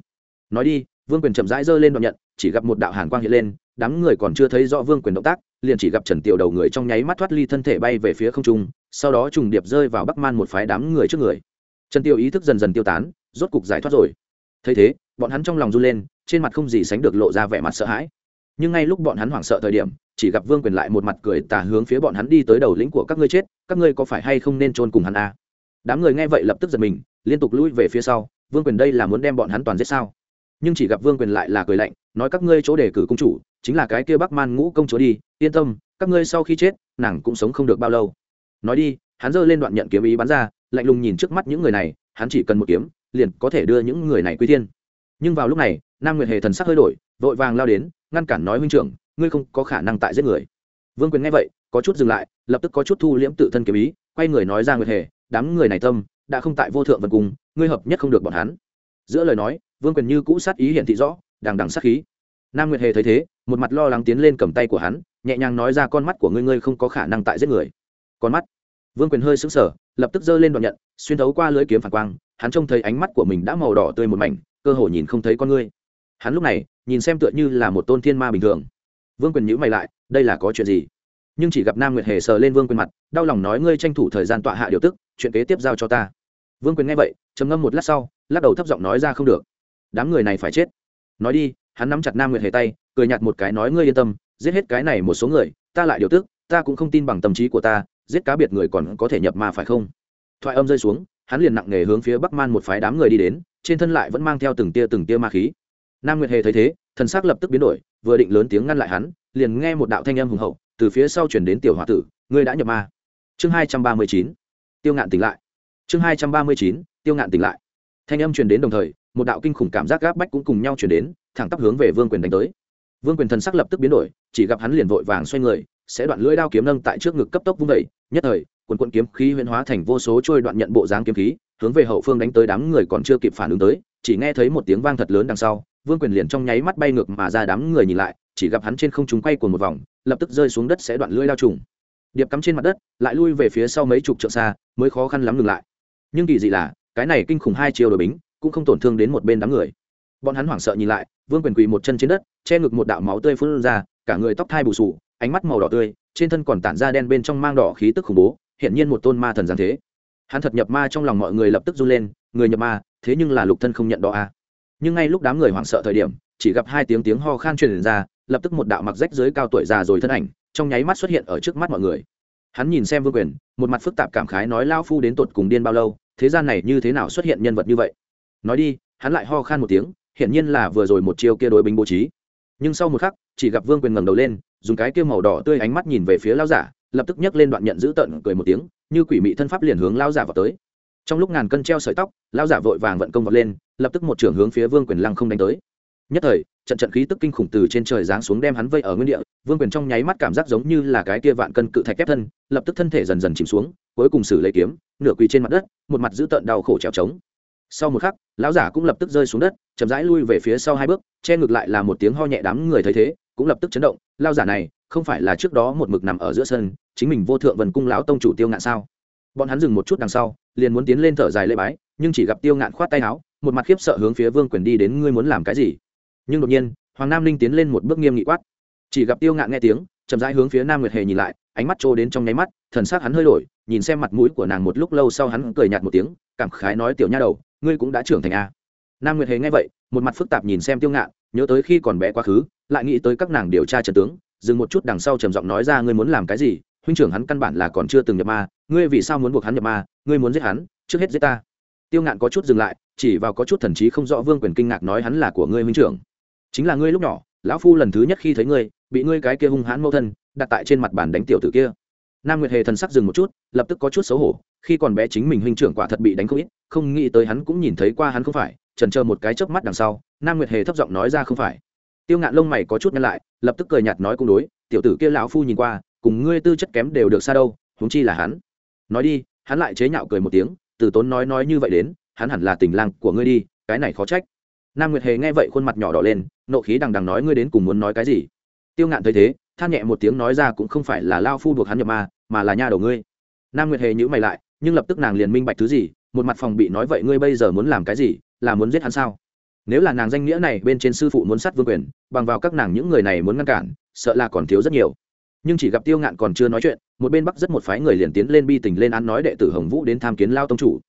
Nói đi, vương quyền chậm rãi giơ lên đoạn nhận, chỉ gặp một đạo hàn quang hiện lên, đám người còn chưa thấy rõ vương quyền động tác liền chỉ gặp trần tiểu đầu người trong nháy mắt thoát ly thân thể bay về phía không trung, sau đó trùng điệp rơi vào bắc man một phái đám người trước người. Trần tiêu ý thức dần dần tiêu tán, rốt cục giải thoát rồi. Thấy thế, bọn hắn trong lòng run lên, trên mặt không gì sánh được lộ ra vẻ mặt sợ hãi. Nhưng ngay lúc bọn hắn hoảng sợ thời điểm, chỉ gặp vương quyền lại một mặt cười tà hướng phía bọn hắn đi tới đầu lĩnh của các ngươi chết, các ngươi có phải hay không nên trôn cùng hắn à? đám người nghe vậy lập tức giật mình, liên tục lui về phía sau, vương quyền đây là muốn đem bọn hắn toàn giết sao? Nhưng chỉ gặp vương quyền lại là cười lạnh nói các ngươi chỗ đề cử công chủ, chính là cái kia bắc man ngũ công chúa đi, yên tâm, các ngươi sau khi chết, nàng cũng sống không được bao lâu. Nói đi, hắn giơ lên đoạn nhận kiếm ý bắn ra, lạnh lùng nhìn trước mắt những người này, hắn chỉ cần một kiếm, liền có thể đưa những người này quy thiên. Nhưng vào lúc này, nam nguyệt hề thần sắc hơi đổi, vội vàng lao đến, ngăn cản nói huynh trưởng, ngươi không có khả năng tại giết người. Vương quyền nghe vậy, có chút dừng lại, lập tức có chút thu liễm tự thân kiếm ý, quay người nói ra nguyệt hề, đám người này tâm, đã không tại vô thượng vật cùng ngươi hợp nhất không được bọn hắn. Giữa lời nói, vương quyền như cũ sát ý hiển thị rõ đằng đằng sát khí. Nam nguyệt hề thấy thế, một mặt lo lắng tiến lên cầm tay của hắn, nhẹ nhàng nói ra con mắt của ngươi ngươi không có khả năng tại giết người. Con mắt. Vương quyền hơi sững sờ, lập tức giơ lên đoạn nhận, xuyên thấu qua lưới kiếm phản quang, hắn trông thấy ánh mắt của mình đã màu đỏ tươi một mảnh, cơ hồ nhìn không thấy con ngươi. Hắn lúc này, nhìn xem tựa như là một tôn thiên ma bình thường. Vương quyền nhữ mày lại, đây là có chuyện gì? Nhưng chỉ gặp nam nguyệt hề sờ lên vương quyền mặt, đau lòng nói, ngươi tranh thủ thời gian tọa hạ điều tức, chuyện kế tiếp giao cho ta. Vương quyền nghe vậy, trầm ngâm một lát sau, lắc đầu thấp giọng nói ra không được. Đám người này phải chết nói đi, hắn nắm chặt nam nguyệt hề tay, cười nhạt một cái nói, ngươi yên tâm, giết hết cái này một số người, ta lại điều tức, ta cũng không tin bằng tâm trí của ta, giết cá biệt người còn có thể nhập ma phải không? Thoại âm rơi xuống, hắn liền nặng nề hướng phía bắc man một phái đám người đi đến, trên thân lại vẫn mang theo từng tia từng tia ma khí. Nam nguyệt hề thấy thế, thần s ắ c lập tức biến đổi, vừa định lớn tiếng ngăn lại hắn, liền nghe một đạo thanh âm hùng hậu, từ phía sau chuyển đến tiểu h o a tử, ngươi đã nhập ma. Chương hai trăm ba mươi chín, tiêu ngạn tỉnh lại. Chương hai trăm ba mươi chín, tiêu ngạn tỉnh lại. Thanh âm truyền đến đồng thời một đạo kinh khủng cảm giác gáp bách cũng cùng nhau chuyển đến, thẳng tắp hướng về vương quyền đánh tới. Vương quyền thần sắc lập tức biến đổi, chỉ gặp hắn liền vội vàng xoay người, sẽ đoạn lưỡi đao kiếm nâng tại trước ngực cấp tốc vung vẩy nhất thời, quần quận kiếm khí huyễn hóa thành vô số trôi đoạn nhận bộ dáng kiếm khí, hướng về hậu phương đánh tới đám người còn chưa kịp phản ứng tới, chỉ nghe thấy một tiếng vang thật lớn đằng sau, vương quyền liền trong nháy mắt bay ngược mà ra đám người nhìn lại, chỉ gặp hắn trên không trung quay cuồng một vòng, lập tức rơi xuống đất sẽ đoạn lưỡi đao trùng. Điệp cắm trên mặt đất, lại lui về phía sau mấy chục trượng xa, mới khó khăn lắm ngừng lại. Nhưng kỳ dị là, cái này kinh khủng hai chiều đội bính cũng không tổn thương đến một bên đám người. Bọn hắn hoảng sợ nhìn lại, vương quyền quỳ một chân trên đất, che ngực một đạo máu tươi phun ra, cả người tóc thai bù sù, ánh mắt màu đỏ tươi, trên thân còn tản ra đen bên trong mang đỏ khí tức khủng bố hiện nhiên một tôn ma thần giáng thế. Hắn thật nhập ma trong lòng mọi người lập tức run lên, người nhập ma, thế nhưng là lục thân không nhận đó a à. nhưng ngay lúc đám người hoảng sợ thời điểm, chỉ gặp hai tiếng tiếng ho khan truyền ra, lập tức một đạo mặc rách dưới cao tuổi già rồi thân ảnh, trong nháy mắt xuất hiện ở trước mắt mọi người. Hắn nhìn xem vương quyền, một mặt phức tạp cảm khái nói lao phu đến tột cùng điên bao lâu, thế gian này như thế nào xuất hiện nhân vật như vậy? Nói đi, hắn lại ho khan một tiếng, hiển nhiên là vừa rồi một chiêu kia đối binh bố trí. Nhưng sau một khắc, chỉ gặp vương quyền ngẩng đầu lên, dùng cái kia màu đỏ tươi ánh mắt nhìn về phía lao giả, lập tức nhấc lên đoạn nhận giữ tận, cười một tiếng, như quỷ mị thân pháp liền hướng lao giả vào tới. Trong lúc ngàn cân treo sợi tóc lao giả vội vàng vận công vọt lên, lập tức một trưởng hướng phía vương quyền lăng không đánh tới. Nhất thời, trận trận khí tức kinh khủng từ trên trời giáng xuống đem hắn vây ở nguyên địa, vương quyền trong nháy mắt cảm giác giống như là cái kia vạn cân cự thạch kép thân, lập tức thân thể dần dần chìm xuống, cuối cùng xử lấy kiếm, nửa quỳ trên mặt đất, một mặt giữ tợn đau khổ trèo trống sau một khắc, lão giả cũng lập tức rơi xuống đất, chậm rãi lui về phía sau hai bước, che ngược lại là một tiếng ho nhẹ đám người thấy thế, cũng lập tức chấn động. Lao giả này, không phải là trước đó một mực nằm ở giữa sân, chính mình vô thượng vần cung lão tông chủ tiêu ngạn sao? Bọn hắn dừng một chút đằng sau, liền muốn tiến lên thở dài lễ bái, nhưng chỉ gặp tiêu ngạn khoát tay áo, một mặt khiếp sợ hướng phía vương quyền đi đến, ngươi muốn làm cái gì? Nhưng đột nhiên, hoàng nam linh tiến lên một bước nghiêm nghị quát. Chỉ gặp tiêu ngạn nghe tiếng, chậm rãi hướng phía nam nguyệt hề nhìn lại, ánh mắt trô đến trong nháy mắt, thần sắc hắn hơi đổi, nhìn xem mặt mũi của nàng một lúc lâu sau hắn cười nhạt một tiếng, cảm khái nói, tiểu nha đầu ngươi cũng đã trưởng thành a nam nguyệt hề nghe vậy, một mặt phức tạp nhìn xem tiêu ngạn, nhớ tới khi còn bé quá khứ, lại nghĩ tới các nàng điều tra trần tướng, dừng một chút đằng sau trầm giọng nói ra ngươi muốn làm cái gì, huynh trưởng hắn căn bản là còn chưa từng nhập ma, ngươi vì sao muốn buộc hắn nhập ma, ngươi muốn giết hắn, trước hết giết ta. Tiêu ngạn có chút dừng lại, chỉ vào có chút thần trí không rõ vương quyền kinh ngạc nói hắn là của ngươi huynh trưởng. Chính là ngươi lúc nhỏ, lão phu lần thứ nhất khi thấy ngươi, bị ngươi cái kia hung hãn mâu thân đặt tại trên mặt bàn đánh tiểu tử kia. Nam nguyệt hề thần sắc dừng một chút, lập tức có chút xấu hổ khi còn bé chính mình huynh trưởng quả thật bị đánh không ít, không nghĩ tới hắn cũng nhìn thấy qua hắn không phải, trần chờ một cái chớp mắt đằng sau, nam nguyệt hề thấp giọng nói ra không phải. Tiêu ngạn lông mày có chút nhăn lại, lập tức cười nhạt nói cung đối, tiểu tử kia lão phu nhìn qua, cùng ngươi tư chất kém đều được xa đâu, huống chi là hắn. Nói đi, hắn lại chế nhạo cười một tiếng, từ tốn nói nói như vậy đến, hắn hẳn là tình lang của ngươi đi, cái này khó trách. Nam nguyệt hề nghe vậy khuôn mặt nhỏ đỏ lên, nộ khí đằng đằng nói ngươi đến cùng muốn nói cái gì. Tiêu ngạn thấy thế, than nhẹ một tiếng nói ra cũng không phải là lao phu buộc hắn nhập ma, mà là nha đầu ngươi. Nam nguyệt hề nhữ mày lại nhưng lập tức nàng liền minh bạch thứ gì, một mặt phòng bị nói vậy ngươi bây giờ muốn làm cái gì, là muốn giết hắn sao? Nếu là nàng danh nghĩa này bên trên sư phụ muốn sát vương quyền, bằng vào các nàng những người này muốn ngăn cản, sợ là còn thiếu rất nhiều. Nhưng chỉ gặp tiêu ngạn còn chưa nói chuyện, một bên bắc rất một phái người liền tiến lên bi tình lên án nói đệ tử hồng vũ đến tham kiến lao tông chủ.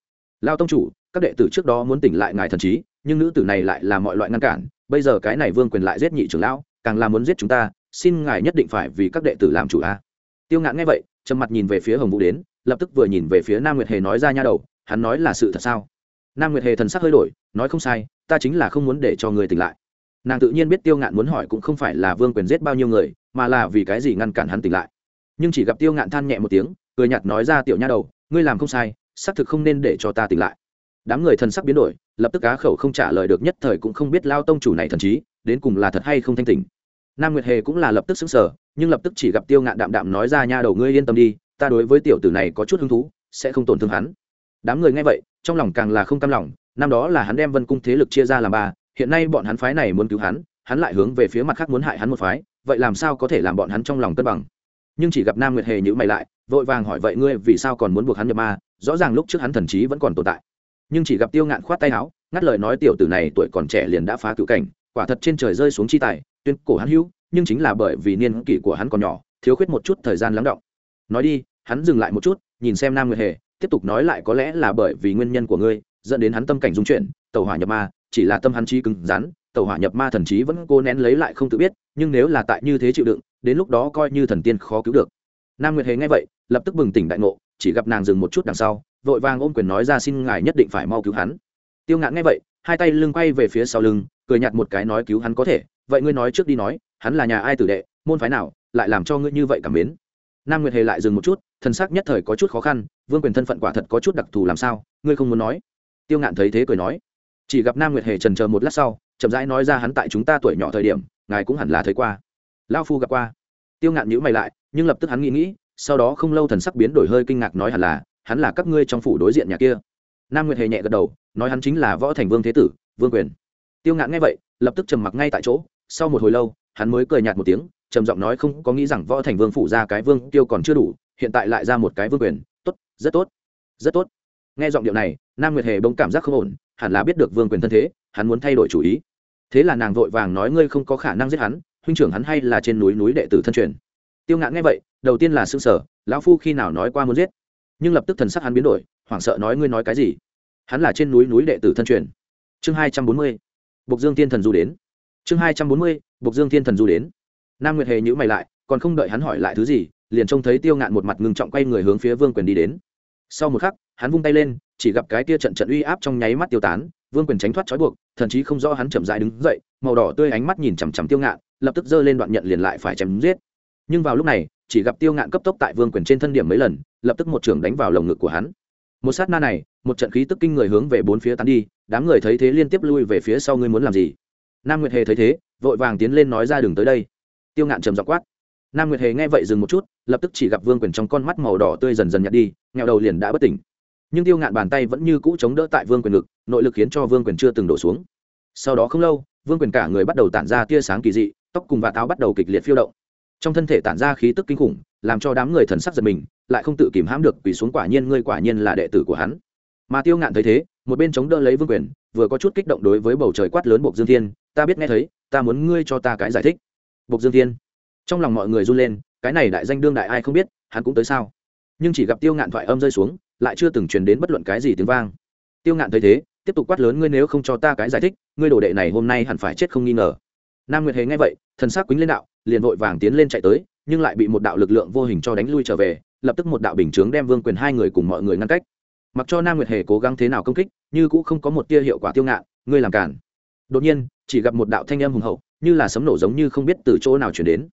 Lao tông chủ, các đệ tử trước đó muốn tỉnh lại ngài thần trí, nhưng nữ tử này lại là mọi loại ngăn cản, bây giờ cái này vương quyền lại giết nhị trưởng lão, càng là muốn giết chúng ta, xin ngài nhất định phải vì các đệ tử làm chủ a. Tiêu ngạn nghe vậy, trầm mặt nhìn về phía hồng vũ đến lập tức vừa nhìn về phía nam nguyệt hề nói ra nha đầu, hắn nói là sự thật sao? Nam nguyệt hề thần sắc hơi đổi, nói không sai, ta chính là không muốn để cho người tỉnh lại. Nàng tự nhiên biết tiêu ngạn muốn hỏi cũng không phải là vương quyền giết bao nhiêu người, mà là vì cái gì ngăn cản hắn tỉnh lại. Nhưng chỉ gặp tiêu ngạn than nhẹ một tiếng, cười nhạt nói ra, tiểu nha đầu, ngươi làm không sai, xác thực không nên để cho ta tỉnh lại. Đám người thần sắc biến đổi, lập tức cá khẩu không trả lời được, nhất thời cũng không biết lao tông chủ này thần trí, đến cùng là thật hay không thanh tỉnh. Nam nguyệt hề cũng là lập tức xứng sở nhưng lập tức chỉ gặp tiêu ngạn đạm đạm nói ra, nha đầu, ngươi yên tâm đi ta đối với tiểu tử này có chút hứng thú, sẽ không tổn thương hắn. Đám người nghe vậy, trong lòng càng là không cam lòng, năm đó là hắn đem vân cung thế lực chia ra làm ba, hiện nay bọn hắn phái này muốn cứu hắn hắn lại hướng về phía mặt khác muốn hại hắn một phái, vậy làm sao có thể làm bọn hắn trong lòng cân bằng? Nhưng chỉ gặp nam nguyệt hề nhữ mày lại, vội vàng hỏi, vậy ngươi vì sao còn muốn buộc hắn nhập ma? Rõ ràng lúc trước hắn thần trí vẫn còn tồn tại. Nhưng chỉ gặp tiêu ngạn khoát tay áo, ngắt lời nói, tiểu tử này tuổi còn trẻ liền đã phá cựu cảnh, quả thật trên trời rơi xuống chi tài, tuyên cổ hắn hữu, nhưng chính là bởi vì niên kỷ của hắn còn nhỏ, thiếu khuyết một chút thời gian lắng động. Nói đi hắn dừng lại một chút, nhìn xem nam nguyệt hề, tiếp tục nói lại có lẽ là bởi vì nguyên nhân của ngươi, dẫn đến hắn tâm cảnh dung chuyển, tàu hỏa nhập ma, chỉ là tâm hắn trí cứng rắn, tàu hỏa nhập ma thần trí vẫn cố nén lấy lại không tự biết, nhưng nếu là tại như thế chịu đựng, đến lúc đó coi như thần tiên khó cứu được. Nam nguyệt hề nghe vậy, lập tức bừng tỉnh đại ngộ, chỉ gặp nàng dừng một chút đằng sau, vội vàng ôm quyền nói ra xin ngài nhất định phải mau cứu hắn. Tiêu ngạn nghe vậy, hai tay lưng quay về phía sau lưng, cười nhặt một cái nói cứu hắn có thể, vậy ngươi nói trước đi nói, hắn là nhà ai tử đệ, môn phái nào, lại làm cho ngươi như vậy cảm mến nam nguyệt hề lại dừng một chút, thân xác nhất thời có chút khó khăn, vương quyền thân phận quả thật có chút đặc thù làm sao, ngươi không muốn nói. Tiêu ngạn thấy thế cười nói, chỉ gặp nam nguyệt hề trần chờ một lát sau, chậm rãi nói ra hắn tại chúng ta tuổi nhỏ thời điểm, ngài cũng hẳn là thấy qua. Lao phu gặp qua. Tiêu ngạn nhữ mày lại, nhưng lập tức hắn nghĩ nghĩ, sau đó không lâu thần sắc biến đổi hơi kinh ngạc nói hẳn là, hắn là các ngươi trong phủ đối diện nhà kia. Nam nguyệt hề nhẹ gật đầu, nói hắn chính là võ thành vương thế tử, vương quyền. Tiêu ngạn nghe vậy, lập tức trầm mặc ngay tại chỗ, sau một hồi lâu, hắn mới cười nhạt một tiếng trầm giọng nói không có nghĩ rằng võ thành vương phủ ra cái vương tiêu còn chưa đủ, hiện tại lại ra một cái vương quyền. Tốt, rất tốt rất tốt. Nghe giọng điệu này, nam nguyệt hề bỗng cảm giác không ổn, hẳn là biết được vương quyền thân thế, hắn muốn thay đổi chủ ý. Thế là nàng vội vàng nói ngươi không có khả năng giết hắn, huynh trưởng hắn hay là trên núi núi đệ tử thân truyền. Tiêu ngạn nghe vậy, đầu tiên là xương sở lão phu khi nào nói qua muốn giết? Nhưng lập tức thần sắc hắn biến đổi, hoảng sợ nói ngươi nói cái gì? Hắn là trên núi núi đệ tử thân truyền. Chương hai trăm bốn mươi, bộc dương thiên thần du đến. Chương hai trăm bốn mươi, bộc dương thiên thần du đến nam nguyệt hề nhữ mày lại, còn không đợi hắn hỏi lại thứ gì, liền trông thấy tiêu ngạn một mặt ngưng trọng quay người hướng phía vương quyền đi đến. Sau một khắc, hắn vung tay lên, chỉ gặp cái kia trận trận uy áp trong nháy mắt tiêu tán, vương quyền tránh thoát trói buộc, thậm chí không rõ hắn chậm dại đứng dậy, màu đỏ tươi ánh mắt nhìn chằm chằm tiêu ngạn, lập tức giơ lên đoạn nhận liền lại phải chém giết. Nhưng vào lúc này, chỉ gặp tiêu ngạn cấp tốc tại vương quyền trên thân điểm mấy lần, lập tức một trưởng đánh vào lồng ngực của hắn. Một sát na này, một trận khí tức kinh người hướng về bốn phía tán đi, đám người thấy thế liên tiếp lui về phía sau, ngươi muốn làm gì? Nam nguyệt hề thấy thế, vội vàng tiến lên nói ra đường tới đây tiêu ngạn trầm dọ quát. Nam nguyệt hề nghe vậy dừng một chút, lập tức chỉ gặp vương quyền trong con mắt màu đỏ tươi dần dần nhạt đi nghèo đầu liền đã bất tỉnh. Nhưng tiêu ngạn bàn tay vẫn như cũ chống đỡ tại vương quyền ngực, nội lực khiến cho vương quyền chưa từng đổ xuống. Sau đó không lâu, vương quyền cả người bắt đầu tản ra tia sáng kỳ dị, tóc cùng và táo bắt đầu kịch liệt phiêu động. Trong thân thể tản ra khí tức kinh khủng, làm cho đám người thần sắc giật mình, lại không tự kìm hãm được vì xuống quả nhiên ngươi quả nhiên là đệ tử của hắn. Mà tiêu ngạn thấy thế, một bên chống đỡ lấy vương quyền, vừa có chút kích động đối với bầu trời quát lớn bộc dương thiên, ta biết nghe thấy, ta muốn ngươi cho ta cái giải thích bộc dương thiên. Trong lòng mọi người run lên, cái này đại danh đương đại ai không biết, hắn cũng tới sao? Nhưng chỉ gặp tiêu ngạn thoại âm rơi xuống, lại chưa từng truyền đến bất luận cái gì tiếng vang. Tiêu ngạn thấy thế, tiếp tục quát lớn, ngươi nếu không cho ta cái giải thích, ngươi đồ đệ này hôm nay hẳn phải chết không nghi ngờ. Nam nguyệt hề nghe vậy, thần sắc quýnh lên đạo, liền vội vàng tiến lên chạy tới, nhưng lại bị một đạo lực lượng vô hình cho đánh lui trở về, lập tức một đạo bình chướng đem vương quyền hai người cùng mọi người ngăn cách. Mặc cho nam nguyệt hề cố gắng thế nào công kích, như cũng không có một tia hiệu quả tiêu ngạn, ngươi làm cản. Đột nhiên, chỉ gặp một đạo thanh âm hùng hậu như là sấm nổ giống như không biết từ chỗ nào chuyển đến.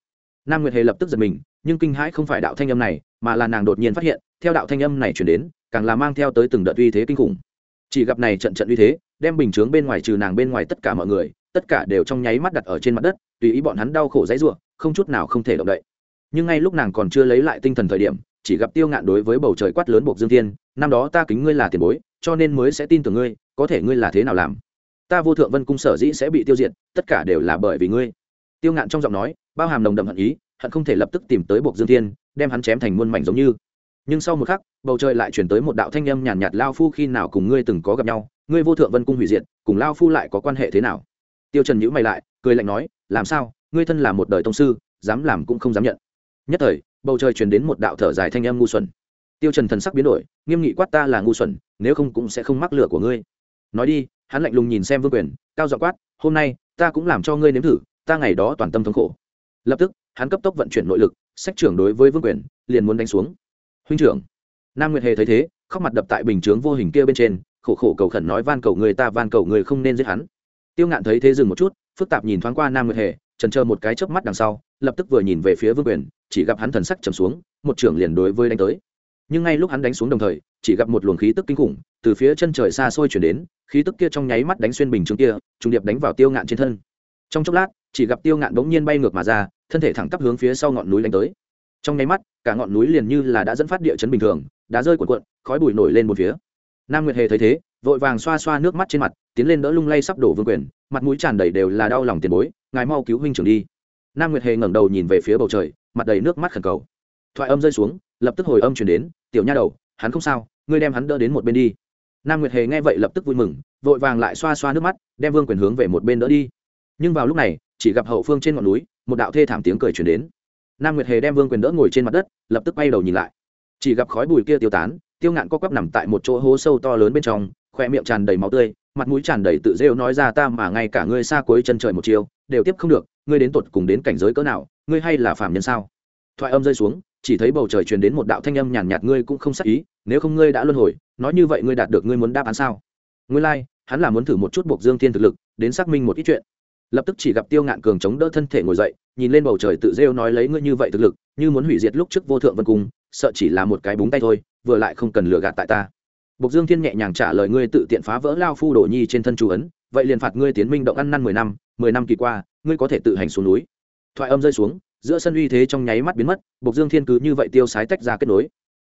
Nam nguyệt hề lập tức giật mình, nhưng kinh hãi không phải đạo thanh âm này, mà là nàng đột nhiên phát hiện, theo đạo thanh âm này chuyển đến, càng là mang theo tới từng đợt uy thế kinh khủng. Chỉ gặp này trận trận uy thế, đem bình chướng bên ngoài trừ nàng bên ngoài tất cả mọi người, tất cả đều trong nháy mắt đặt ở trên mặt đất, tùy ý bọn hắn đau khổ dãy ruộng không chút nào không thể động đậy. Nhưng ngay lúc nàng còn chưa lấy lại tinh thần thời điểm, chỉ gặp tiêu ngạn đối với bầu trời quát lớn buộc dương thiên, năm đó ta kính ngươi là tiền bối, cho nên mới sẽ tin tưởng ngươi, có thể ngươi là thế nào làm? Ta vô thượng vân cung sở dĩ sẽ bị tiêu diệt tất cả đều là bởi vì ngươi. Tiêu ngạn trong giọng nói bao hàm nồng đậm hận ý hận không thể lập tức tìm tới buộc dương thiên đem hắn chém thành muôn mảnh giống như. Nhưng sau một khắc bầu trời lại chuyển tới một đạo thanh âm nhàn nhạt, nhạt lao phu khi nào cùng ngươi từng có gặp nhau ngươi vô thượng vân cung hủy diệt cùng lao phu lại có quan hệ thế nào? Tiêu trần nhữ mày lại cười lạnh nói làm sao ngươi thân là một đời tông sư dám làm cũng không dám nhận. Nhất thời bầu trời truyền đến một đạo thở dài thanh âm ngu xuẩn. Tiêu trần thần sắc biến đổi nghiêm nghị quát ta là ngu xuẩn nếu không cũng sẽ không mắc lửa của ngươi. Nói đi hắn lạnh lùng nhìn xem vương quyền, cao giọng quát, hôm nay, ta cũng làm cho ngươi nếm thử, ta ngày đó toàn tâm thống khổ. Lập tức, hắn cấp tốc vận chuyển nội lực, sách trưởng đối với vương quyền, liền muốn đánh xuống. Huynh trưởng. Nam nguyệt hề thấy thế, khóc mặt đập tại bình chướng vô hình kia bên trên, khổ khổ cầu khẩn nói, van cầu người ta, van cầu người không nên giết hắn. Tiêu ngạn thấy thế dừng một chút, phức tạp nhìn thoáng qua nam nguyệt hề, trần chờ một cái chớp mắt đằng sau, lập tức vừa nhìn về phía vương quyền, chỉ gặp hắn thần sắc trầm xuống, một trưởng liền đối với đánh tới nhưng ngay lúc hắn đánh xuống đồng thời, chỉ gặp một luồng khí tức kinh khủng từ phía chân trời xa xôi chuyển đến, khí tức kia trong nháy mắt đánh xuyên bình chứng kia, trùng điệp đánh vào tiêu ngạn trên thân. Trong chốc lát, chỉ gặp tiêu ngạn bỗng nhiên bay ngược mà ra, thân thể thẳng tắp hướng phía sau ngọn núi đánh tới. Trong nháy mắt, cả ngọn núi liền như là đã dẫn phát địa chấn bình thường, đá rơi cuộn cuộn, khói bụi nổi lên một phía. Nam nguyệt hề thấy thế, vội vàng xoa xoa nước mắt trên mặt, tiến lên đỡ lung lay sắp đổ vương quyền, mặt mũi tràn đầy đều là đau lòng tiền bối, ngài mau cứu huynh trưởng đi. Nam nguyệt hề ngẩng đầu nhìn về phía bầu trời, mặt đầy nước mắt khẩn cầu. Thoại âm rơi xuống, lập tức hồi âm chuyển đến tiểu nha đầu, hắn không sao, ngươi đem hắn đỡ đến một bên đi. Nam nguyệt hề nghe vậy lập tức vui mừng, vội vàng lại xoa xoa nước mắt, đem vương quyền hướng về một bên đỡ đi. Nhưng vào lúc này, chỉ gặp hậu phương trên ngọn núi, một đạo thê thảm tiếng cười chuyển đến. Nam nguyệt hề đem vương quyền đỡ ngồi trên mặt đất, lập tức bay đầu nhìn lại. Chỉ gặp khói bụi kia tiêu tán, tiêu ngạn co quắp nằm tại một chỗ hố sâu to lớn bên trong khoe miệng tràn đầy máu tươi, mặt mũi tràn đầy tự rêu nói ra ta mà ngay cả ngươi xa cuối chân trời một chiều, đều tiếp không được, ngươi đến tột cùng đến cảnh giới cỡ nào, ngươi hay là phạm nhân sao? Thoại âm rơi xuống chỉ thấy bầu trời truyền đến một đạo thanh âm nhàn nhạt, ngươi cũng không sắc ý nếu không ngươi đã luân hồi nói như vậy ngươi đạt được ngươi muốn đáp án sao? Ngươi lai、like, hắn là muốn thử một chút buộc dương thiên thực lực đến xác minh một ít chuyện. Lập tức chỉ gặp tiêu ngạn cường chống đỡ thân thể ngồi dậy nhìn lên bầu trời tự rêu nói lấy ngươi như vậy thực lực như muốn hủy diệt lúc trước vô thượng vân cung sợ chỉ là một cái búng tay thôi vừa lại không cần lừa gạt tại ta. Bộc Dương Thiên nhẹ nhàng trả lời ngươi tự tiện phá vỡ lao phu đổ nhi trên thân chủ ấn, vậy liền phạt ngươi tiến minh động ăn năn mười năm, mười năm kỳ qua, ngươi có thể tự hành xuống núi. Thoại âm rơi xuống, giữa sân uy thế trong nháy mắt biến mất, Bộc Dương Thiên cứ như vậy tiêu sái tách ra kết nối.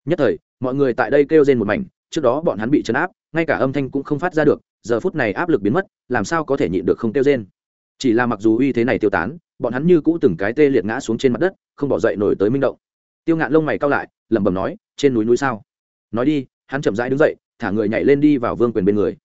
Nhất thời, mọi người tại đây kêu rên một mảnh, trước đó bọn hắn bị chấn áp, ngay cả âm thanh cũng không phát ra được, giờ phút này áp lực biến mất, làm sao có thể nhịn được không kêu rên. Chỉ là mặc dù uy thế này tiêu tán, bọn hắn như cũ từng cái tê liệt ngã xuống trên mặt đất, không bỏ dậy nổi tới minh động. Tiêu Ngạn lông mày cao lại, lẩm bẩm nói, trên núi núi sao? Nói đi, hắn chậm rãi đứng dậy thả người nhảy lên đi vào vương quyền bên người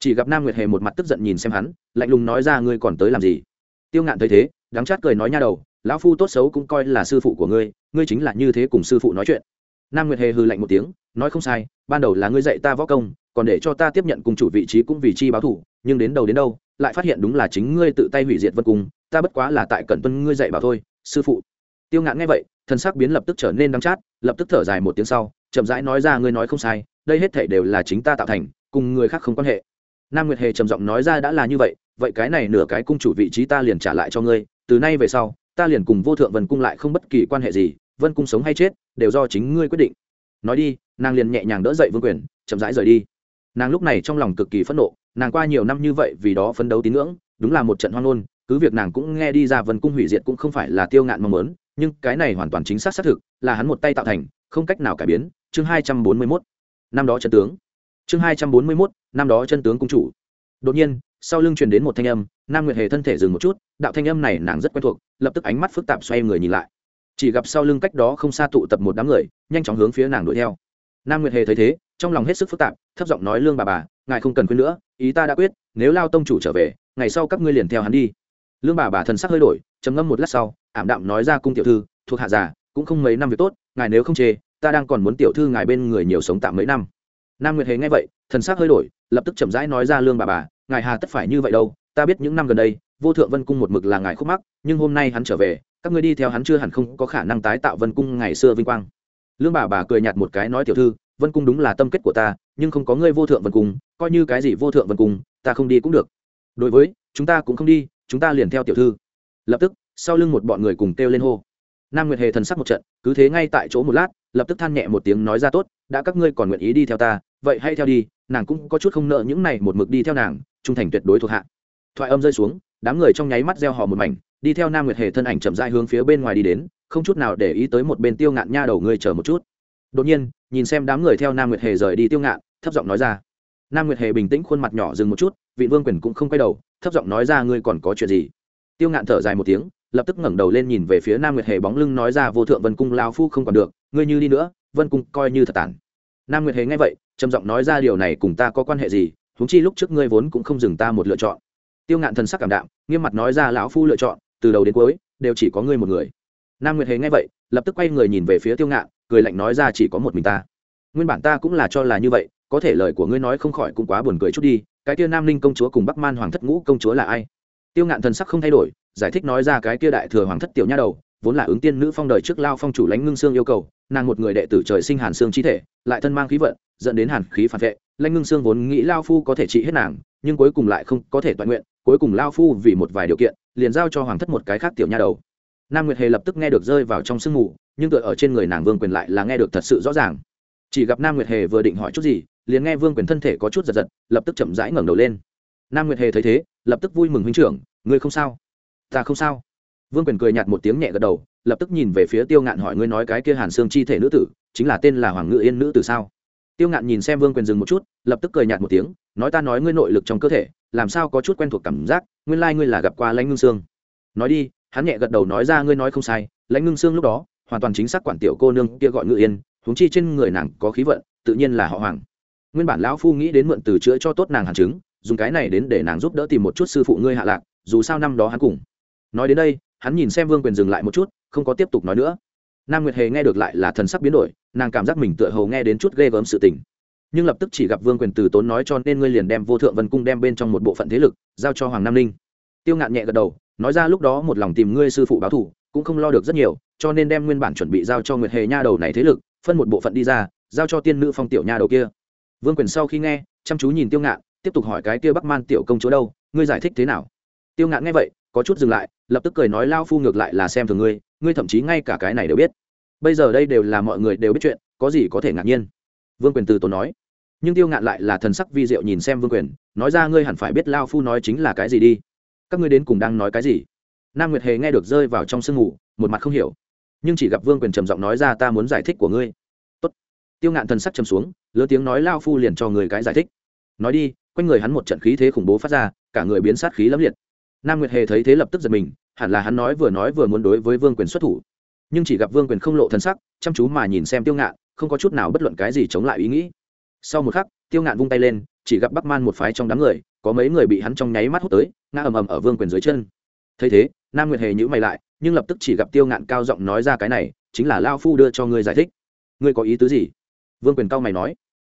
chỉ gặp nam nguyệt hề một mặt tức giận nhìn xem hắn lạnh lùng nói ra ngươi còn tới làm gì tiêu ngạn thấy thế đắng chát cười nói nha đầu lão phu tốt xấu cũng coi là sư phụ của ngươi ngươi chính là như thế cùng sư phụ nói chuyện. Nam nguyệt hề hư lạnh một tiếng, nói không sai, ban đầu là ngươi dạy ta võ công, còn để cho ta tiếp nhận cùng chủ vị trí cũng vì chi báo thủ, nhưng đến đầu đến đâu, lại phát hiện đúng là chính ngươi tự tay hủy diệt vân cung, ta bất quá là tại cẩn tuân ngươi dạy bảo thôi, sư phụ. Tiêu ngạn nghe vậy thân sắc biến lập tức trở nên đắng chát, lập tức thở dài một tiếng sau, chậm rãi nói ra ngươi nói không sai, đây hết thể đều là chính ta tạo thành, cùng người khác không quan hệ. Nam nguyệt hề trầm giọng nói ra đã là như vậy vậy cái này nửa cái cung chủ vị trí ta liền trả lại cho ngươi, từ nay về sau ta liền cùng vô thượng vân cung lại không bất kỳ quan hệ gì, vân cung sống hay chết, đều do chính ngươi quyết định. Nói đi, nàng liền nhẹ nhàng đỡ dậy vương quyền, chậm rãi rời đi. Nàng lúc này trong lòng cực kỳ phẫn nộ, nàng qua nhiều năm như vậy vì đó phấn đấu tín ngưỡng, đúng là một trận hoang ngôn, cứ việc nàng cũng nghe đi ra vân cung hủy diệt cũng không phải là tiêu ngạn mong muốn, nhưng cái này hoàn toàn chính xác xác thực, là hắn một tay tạo thành, không cách nào cải biến. Chương hai trăm bốn mươi mốt. Năm đó chân tướng. Chương hai trăm bốn mươi mốt, năm đó chân tướng cung chủ. Đột nhiên sau lưng truyền đến một thanh âm, nam nguyệt hề thân thể dừng một chút, đạo thanh âm này nàng rất quen thuộc, lập tức ánh mắt phức tạp xoay người nhìn lại. Chỉ gặp sau lưng cách đó không xa tụ tập một đám người, nhanh chóng hướng phía nàng đuổi theo. Nam nguyệt hề thấy thế, trong lòng hết sức phức tạp, thấp giọng nói, lương bà bà, ngài không cần khuyên nữa, ý ta đã quyết, nếu lao tông chủ trở về, ngày sau các ngươi liền theo hắn đi. Lương bà bà thần sắc hơi đổi, trầm ngâm một lát sau, ảm đạm nói ra cung tiểu thư, thuộc hạ già, cũng không mấy năm việc tốt, ngài nếu không chê, ta đang còn muốn tiểu thư ngài bên người nhiều sống tạm mấy năm. Nam nguyệt hề nghe vậy, thần sắc hơi đổi, lập tức chậm rãi nói ra, lương bà bà ngài hà tất phải như vậy đâu, ta biết những năm gần đây, vô thượng vân cung một mực là ngài khúc mắc, nhưng hôm nay hắn trở về, các ngươi đi theo hắn chưa hẳn không có khả năng tái tạo vân cung ngày xưa vinh quang. Lương bà bà cười nhạt một cái nói tiểu thư, vân cung đúng là tâm kết của ta, nhưng không có ngươi vô thượng vân cung, coi như cái gì vô thượng vân cung, ta không đi cũng được. Đối với, chúng ta cũng không đi, chúng ta liền theo tiểu thư. Lập tức, sau lưng một bọn người cùng kêu lên hô. Nam nguyệt hề thần sắc một trận, cứ thế ngay tại chỗ một lát, lập tức than nhẹ một tiếng nói ra tốt, đã các ngươi còn nguyện ý đi theo ta, vậy hãy theo đi, nàng cũng có chút không nợ những này một mực đi theo nàng trung thành tuyệt đối thuộc hạ. Thoại âm rơi xuống, đám người trong nháy mắt gieo họ một mảnh, đi theo nam nguyệt hề thân ảnh chậm dai hướng phía bên ngoài đi đến, không chút nào để ý tới một bên tiêu ngạn nha đầu ngươi chờ một chút. Đột nhiên, nhìn xem đám người theo nam nguyệt hề rời đi tiêu ngạn, thấp giọng nói ra. Nam nguyệt hề bình tĩnh khuôn mặt nhỏ dừng một chút, vị vương quyền cũng không quay đầu, thấp giọng nói ra, ngươi còn có chuyện gì? Tiêu ngạn thở dài một tiếng, lập tức ngẩng đầu lên nhìn về phía nam nguyệt hề bóng lưng nói ra, vô thượng vân cung lao phu không còn được, ngươi như đi nữa, vân cung coi như thật tản nam nguyệt hề nghe vậy, trầm giọng nói ra, điều này cùng ta có quan hệ gì? Huống chi lúc trước ngươi vốn cũng không dừng ta một lựa chọn. Tiêu ngạn thần sắc cảm đạm, nghiêm mặt nói ra lão phu lựa chọn, từ đầu đến cuối, đều chỉ có ngươi một người. Nam nguyệt hề nghe vậy, lập tức quay người nhìn về phía tiêu ngạn, cười lạnh nói ra chỉ có một mình ta. Nguyên bản ta cũng là cho là như vậy, có thể lời của ngươi nói không khỏi cũng quá buồn cười chút đi, cái kia nam ninh công chúa cùng bắc man hoàng thất ngũ công chúa là ai? Tiêu ngạn thần sắc không thay đổi, giải thích nói ra cái kia đại thừa hoàng thất tiểu nha đầu, vốn là ứng tiên nữ phong đời trước lao phong chủ lãnh ngưng xương yêu cầu, nàng một người đệ tử trời sinh hàn xương chi thể, lại thân mang khí vận, dẫn đến hàn khí phản vệ lanh ngưng Sương vốn nghĩ lao phu có thể trị hết nàng, nhưng cuối cùng lại không có thể toàn nguyện, cuối cùng lao phu vì một vài điều kiện, liền giao cho hoàng thất một cái khác tiểu nha đầu. Nam nguyệt hề lập tức nghe được rơi vào trong sương mù, nhưng tựa ở trên người nàng vương quyền lại là nghe được thật sự rõ ràng. Chỉ gặp nam nguyệt hề vừa định hỏi chút gì, liền nghe vương quyền thân thể có chút giật giật, lập tức chậm rãi ngẩng đầu lên. Nam nguyệt hề thấy thế, lập tức vui mừng huynh trưởng, ngươi không sao? Ta không sao. Vương quyền cười nhạt một tiếng nhẹ gật đầu, lập tức nhìn về phía tiêu ngạn hỏi, ngươi nói cái kia hàn xương chi thể nữ tử, chính là tên là hoàng ngự yên nữ tử sao? Tiêu ngạn nhìn xem vương quyền dừng một chút, lập tức cười nhạt một tiếng, nói ta nói ngươi nội lực trong cơ thể, làm sao có chút quen thuộc cảm giác, nguyên lai ngươi là gặp qua lãnh ngưng sương. Nói đi, hắn nhẹ gật đầu nói ra ngươi nói không sai, lãnh ngưng sương lúc đó, hoàn toàn chính xác quản tiểu cô nương kia gọi ngự yên, huống chi trên người nàng có khí vận, tự nhiên là họ hoàng. Nguyên bản lão phu nghĩ đến mượn từ chữa cho tốt nàng hàn chứng, dùng cái này đến để nàng giúp đỡ tìm một chút sư phụ ngươi hạ lạc, dù sao năm đó hắn cùng. Nói đến đây, hắn nhìn xem vương quyền dừng lại một chút, không có tiếp tục nói nữa nam nguyệt hề nghe được lại là thần sắc biến đổi nàng cảm giác mình tựa hầu nghe đến chút ghê gớm sự tình nhưng lập tức chỉ gặp vương quyền từ tốn nói cho nên ngươi liền đem vô thượng vân cung đem bên trong một bộ phận thế lực giao cho hoàng nam ninh tiêu ngạn nhẹ gật đầu nói ra lúc đó một lòng tìm ngươi sư phụ báo thủ cũng không lo được rất nhiều cho nên đem nguyên bản chuẩn bị giao cho nguyệt hề nha đầu này thế lực phân một bộ phận đi ra giao cho tiên nữ phong tiểu nha đầu kia vương quyền sau khi nghe chăm chú nhìn tiêu ngạn tiếp tục hỏi cái kia bắc man tiểu công chỗ đâu ngươi giải thích thế nào tiêu ngạn nghe vậy có chút dừng lại lập tức cười nói lao phu ngược lại là xem thường ngươi ngươi thậm chí ngay cả cái này đều biết. Bây giờ đây đều là mọi người đều biết chuyện, có gì có thể ngạc nhiên? Vương quyền từ tốn nói. Nhưng tiêu ngạn lại là thần sắc vi diệu nhìn xem vương quyền, nói ra ngươi hẳn phải biết lao phu nói chính là cái gì đi. Các ngươi đến cùng đang nói cái gì? Nam nguyệt hề nghe được rơi vào trong sương ngủ một mặt không hiểu. Nhưng chỉ gặp vương quyền trầm giọng nói ra ta muốn giải thích của ngươi. Tốt. tiêu ngạn thần sắc trầm xuống lứa tiếng nói lao phu liền cho người cái giải thích. Nói đi, quanh người hắn một trận khí thế khủng bố phát ra, cả người biến sát khí lẫm liệt nam nguyệt hề thấy thế lập tức giật mình, hẳn là hắn nói vừa nói vừa muốn đối với vương quyền xuất thủ. Nhưng chỉ gặp vương quyền không lộ thân sắc, chăm chú mà nhìn xem tiêu ngạn, không có chút nào bất luận cái gì chống lại ý nghĩ. Sau một khắc, tiêu ngạn vung tay lên, chỉ gặp bắc man một phái trong đám người, có mấy người bị hắn trong nháy mắt hút tới, ngã ầm ầm ở vương quyền dưới chân. Thấy thế, nam nguyệt hề nhữ mày lại, nhưng lập tức chỉ gặp tiêu ngạn cao giọng nói ra cái này, chính là lao phu đưa cho ngươi giải thích. Ngươi có ý tứ gì? Vương quyền cao mày nói.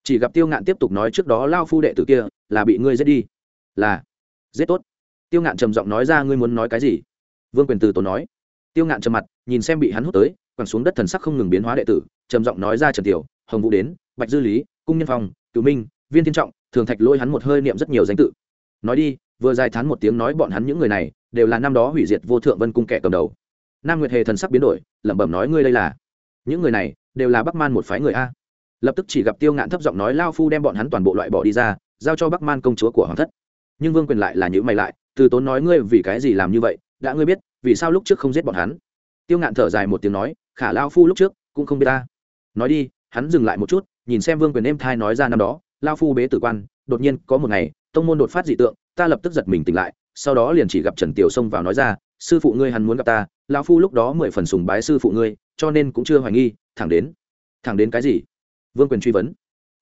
Chỉ gặp tiêu ngạn tiếp tục nói trước đó lao phu đệ tử kia là bị ngươi giết đi. Là, giết tốt tiêu ngạn trầm giọng nói ra, ngươi muốn nói cái gì? Vương quyền từ tốn nói. Tiêu ngạn trầm mặt, nhìn xem bị hắn hút tới, quẳng xuống đất thần sắc không ngừng biến hóa đệ tử, trầm giọng nói ra trần tiểu, hồng vũ đến, bạch dư lý, cung nhân phong cựu minh, viên thiên trọng, thường thạch lôi hắn một hơi niệm rất nhiều danh tự. Nói đi, vừa dài thán một tiếng nói bọn hắn những người này, đều là năm đó hủy diệt vô thượng vân cung kẻ cầm đầu. Nam nguyệt hề thần sắc biến đổi, lẩm bẩm nói, ngươi đây là? Những người này, đều là bắc man một phái người a. Lập tức chỉ gặp tiêu ngạn thấp giọng nói, lao phu đem bọn hắn toàn bộ loại bỏ đi ra, giao cho bắc man công chúa của hoàng thất. Nhưng vương quyền lại là những mày lại từ tốn nói ngươi vì cái gì làm như vậy, đã ngươi biết, vì sao lúc trước không giết bọn hắn? Tiêu ngạn thở dài một tiếng nói, khả lao phu lúc trước cũng không biết ta. Nói đi, hắn dừng lại một chút, nhìn xem vương quyền êm thai nói ra năm đó, lao phu bế tử quan, đột nhiên có một ngày, tông môn đột phát dị tượng, ta lập tức giật mình tỉnh lại, sau đó liền chỉ gặp trần tiểu xông vào nói ra, sư phụ ngươi hắn muốn gặp ta, lao phu lúc đó mười phần sùng bái sư phụ ngươi, cho nên cũng chưa hoài nghi, thẳng đến thẳng đến cái gì? Vương quyền truy vấn.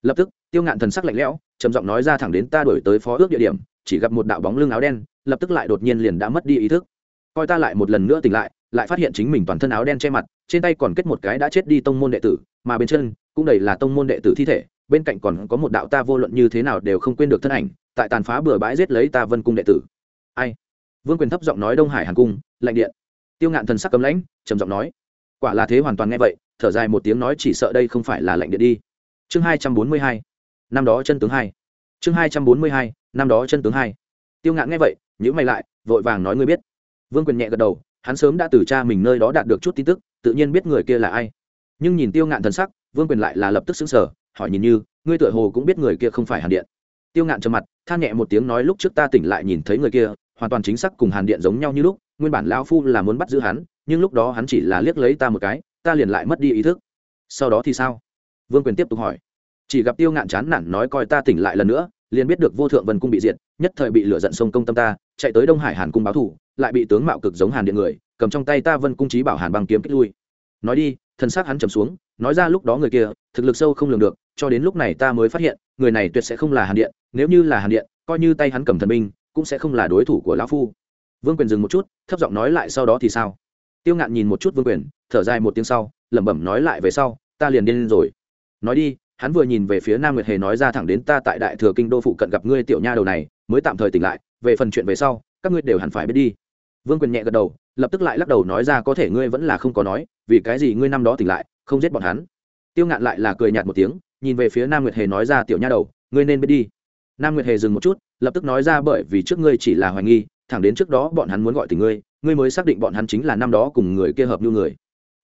Lập tức, tiêu ngạn thần sắc lạnh lẽo, trầm giọng nói ra thẳng đến ta đổi tới phó ước địa điểm, chỉ gặp một đạo bóng lưng áo đen lập tức lại đột nhiên liền đã mất đi ý thức. Coi ta lại một lần nữa tỉnh lại lại phát hiện chính mình toàn thân áo đen che mặt, trên tay còn kết một cái đã chết đi tông môn đệ tử, mà bên chân cũng đầy là tông môn đệ tử thi thể, bên cạnh còn có một đạo ta vô luận như thế nào đều không quên được thân ảnh, tại tàn phá bừa bãi giết lấy ta vân cung đệ tử. Ai? Vương quyền thấp giọng nói đông hải hàn cung, lạnh điện. Tiêu ngạn thần sắc cấm lãnh, trầm giọng nói. Quả là thế hoàn toàn nghe vậy, thở dài một tiếng nói chỉ sợ đây không phải là lạnh điện đi. Chương hai trăm bốn mươi hai. Năm đó chân tướng hai. Chương hai trăm bốn mươi hai. Năm đó chân tướng hai. Tiêu ngạn nghe vậy nhữ mày lại, vội vàng nói ngươi biết. Vương quyền nhẹ gật đầu, hắn sớm đã từ cha mình nơi đó đạt được chút tin tức, tự nhiên biết người kia là ai. Nhưng nhìn tiêu ngạn thần sắc, vương quyền lại là lập tức xứng sở hỏi nhìn như, ngươi tựa hồ cũng biết người kia không phải hàn điện. Tiêu ngạn trầm mặt, than nhẹ một tiếng nói lúc trước ta tỉnh lại nhìn thấy người kia, hoàn toàn chính xác cùng hàn điện giống nhau như lúc, nguyên bản lao phu là muốn bắt giữ hắn, nhưng lúc đó hắn chỉ là liếc lấy ta một cái, ta liền lại mất đi ý thức. Sau đó thì sao? Vương quyền tiếp tục hỏi. Chỉ gặp tiêu ngạn chán nản nói coi ta tỉnh lại lần nữa, liền biết được vô thượng vân cung bị diệt, nhất thời bị lửa giận sông công tâm ta chạy tới đông hải hàn cung báo thủ lại bị tướng mạo cực giống hàn điện người, cầm trong tay ta vân cung trí bảo hàn băng kiếm kích lui. Nói đi thân xác hắn trầm xuống, nói ra lúc đó người kia, thực lực sâu không lường được, cho đến lúc này ta mới phát hiện, người này tuyệt sẽ không là hàn điện, nếu như là hàn điện, coi như tay hắn cầm thần binh, cũng sẽ không là đối thủ của lão phu. Vương quyền dừng một chút, thấp giọng nói lại sau đó thì sao? Tiêu ngạn nhìn một chút vương quyền, thở dài một tiếng sau, lẩm bẩm nói lại về sau, ta liền điên rồi. Nói đi, hắn vừa nhìn về phía nam nguyệt hề nói ra thẳng đến ta tại đại thừa kinh đô phụ cận gặp ngươi tiểu nha đầu này mới tạm thời tỉnh lại, về phần chuyện về sau, các ngươi đều hẳn phải biết đi. Vương quyền nhẹ gật đầu, lập tức lại lắc đầu nói ra, có thể ngươi vẫn là không có nói, vì cái gì ngươi năm đó tỉnh lại, không giết bọn hắn? Tiêu ngạn lại là cười nhạt một tiếng, nhìn về phía nam nguyệt hề nói ra, tiểu nha đầu, ngươi nên biết đi. Nam nguyệt hề dừng một chút, lập tức nói ra, bởi vì trước ngươi chỉ là hoài nghi, thẳng đến trước đó bọn hắn muốn gọi tình ngươi ngươi mới xác định bọn hắn chính là năm đó cùng người kia hợp như người.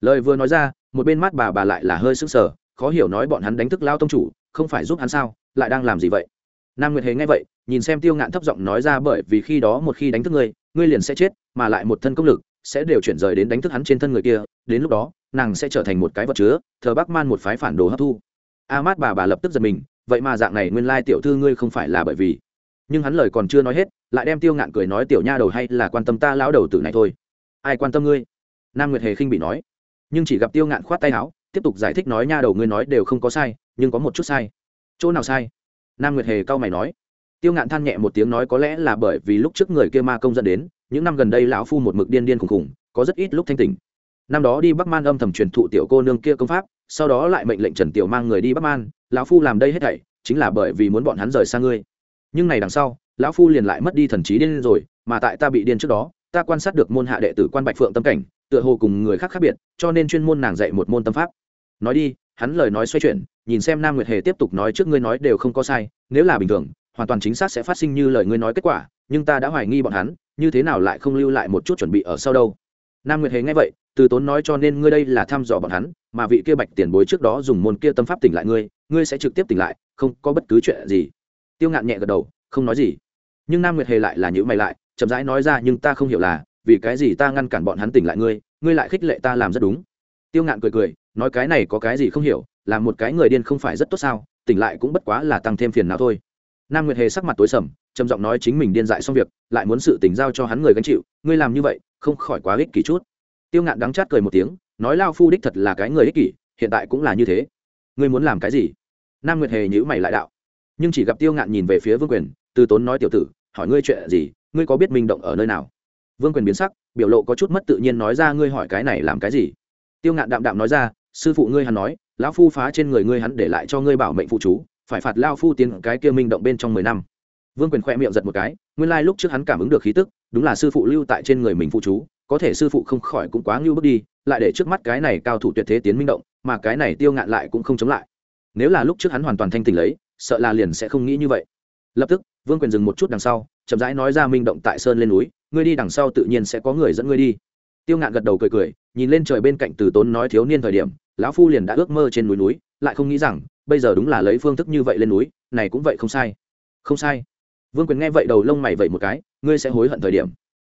Lời vừa nói ra, một bên mắt bà bà lại là hơi sững sờ, khó hiểu nói, bọn hắn đánh thức lao tông chủ, không phải giúp hắn sao, lại đang làm gì vậy? Nam nguyệt hề nghe vậy nhìn xem tiêu ngạn thấp giọng nói ra, bởi vì khi đó một khi đánh thức ngươi ngươi liền sẽ chết, mà lại một thân công lực sẽ đều chuyển rời đến đánh thức hắn trên thân người kia, đến lúc đó, nàng sẽ trở thành một cái vật chứa, thờ bắc man một phái phản đồ hấp thu. A mát bà bà lập tức giật mình, vậy mà dạng này nguyên lai tiểu thư ngươi không phải là bởi vì. Nhưng hắn lời còn chưa nói hết, lại đem tiêu ngạn cười nói, tiểu nha đầu hay là quan tâm ta lão đầu tử này thôi. Ai quan tâm ngươi? Nam nguyệt hề khinh bị nói. Nhưng chỉ gặp tiêu ngạn khoát tay áo, tiếp tục giải thích nói, nha đầu ngươi nói đều không có sai, nhưng có một chút sai. Chỗ nào sai? Nam nguyệt hề cau mày nói tiêu ngạn than nhẹ một tiếng nói có lẽ là bởi vì lúc trước người kia ma công dẫn đến, những năm gần đây lão phu một mực điên điên khùng khùng, có rất ít lúc thanh tỉnh. Năm đó đi bắc man âm thầm truyền thụ tiểu cô nương kia công pháp, sau đó lại mệnh lệnh trần tiểu mang người đi bắc man, lão phu làm đây hết thảy, chính là bởi vì muốn bọn hắn rời xa ngươi. Nhưng này đằng sau, lão phu liền lại mất đi thần trí điên rồi, mà tại ta bị điên trước đó, ta quan sát được môn hạ đệ tử quan bạch phượng tâm cảnh, tựa hồ cùng người khác khác biệt, cho nên chuyên môn nàng dạy một môn tâm pháp. Nói đi, hắn lời nói xoay chuyển, nhìn xem nam nguyệt hề tiếp tục nói trước ngươi nói đều không có sai, nếu là bình thường hoàn toàn chính xác sẽ phát sinh như lời ngươi nói kết quả, nhưng ta đã hoài nghi bọn hắn, như thế nào lại không lưu lại một chút chuẩn bị ở sau đâu? Nam nguyệt hề nghe vậy, từ tốn nói cho nên ngươi đây là thăm dò bọn hắn, mà vị kia bạch tiền bối trước đó dùng môn kia tâm pháp tỉnh lại ngươi ngươi sẽ trực tiếp tỉnh lại, không có bất cứ chuyện gì. Tiêu ngạn nhẹ gật đầu, không nói gì. Nhưng nam nguyệt hề lại là nhữ mày lại, chậm rãi nói ra, nhưng ta không hiểu là, vì cái gì ta ngăn cản bọn hắn tỉnh lại ngươi ngươi lại khích lệ ta làm rất đúng. Tiêu ngạn cười cười, nói, cái này có cái gì không hiểu, là một cái người điên không phải rất tốt sao, tỉnh lại cũng bất quá là tăng thêm phiền nào thôi nam nguyệt hề sắc mặt tối sầm, trầm giọng nói chính mình điên dại xong việc, lại muốn sự tình giao cho hắn người gánh chịu, ngươi làm như vậy, không khỏi quá ích kỷ chút. Tiêu ngạn đắng chát cười một tiếng, nói lao phu đích thật là cái người ích kỷ, hiện tại cũng là như thế. Ngươi muốn làm cái gì? Nam nguyệt hề nhữ mày lại đạo. Nhưng chỉ gặp tiêu ngạn nhìn về phía vương quyền, từ tốn nói tiểu tử, hỏi ngươi chuyện gì, ngươi có biết minh động ở nơi nào? Vương quyền biến sắc, biểu lộ có chút mất tự nhiên nói ra ngươi hỏi cái này làm cái gì? Tiêu ngạn đạm đạm nói ra, sư phụ ngươi hắn nói, lão phu phá trên người ngươi hắn để lại cho ngươi bảo mệnh phụ chú phải phạt lao phu tiến cái kia minh động bên trong mười năm. Vương quyền khoe miệng giật một cái, nguyên lai、like、lúc trước hắn cảm ứng được khí tức, đúng là sư phụ lưu tại trên người mình phụ chú, có thể sư phụ không khỏi cũng quá ngưu bước đi, lại để trước mắt cái này cao thủ tuyệt thế tiến minh động, mà cái này tiêu ngạn lại cũng không chống lại. Nếu là lúc trước hắn hoàn toàn thanh tình lấy, sợ là liền sẽ không nghĩ như vậy. Lập tức, vương quyền dừng một chút đằng sau, chậm rãi nói ra minh động tại sơn lên núi, ngươi đi đằng sau tự nhiên sẽ có người dẫn ngươi đi tiêu ngạn gật đầu cười cười, nhìn lên trời bên cạnh từ tốn nói thiếu niên thời điểm, lão phu liền đã ước mơ trên núi núi, lại không nghĩ rằng, bây giờ đúng là lấy phương thức như vậy lên núi, này cũng vậy không sai. Không sai. Vương quyền nghe vậy đầu lông mày vậy một cái, ngươi sẽ hối hận thời điểm.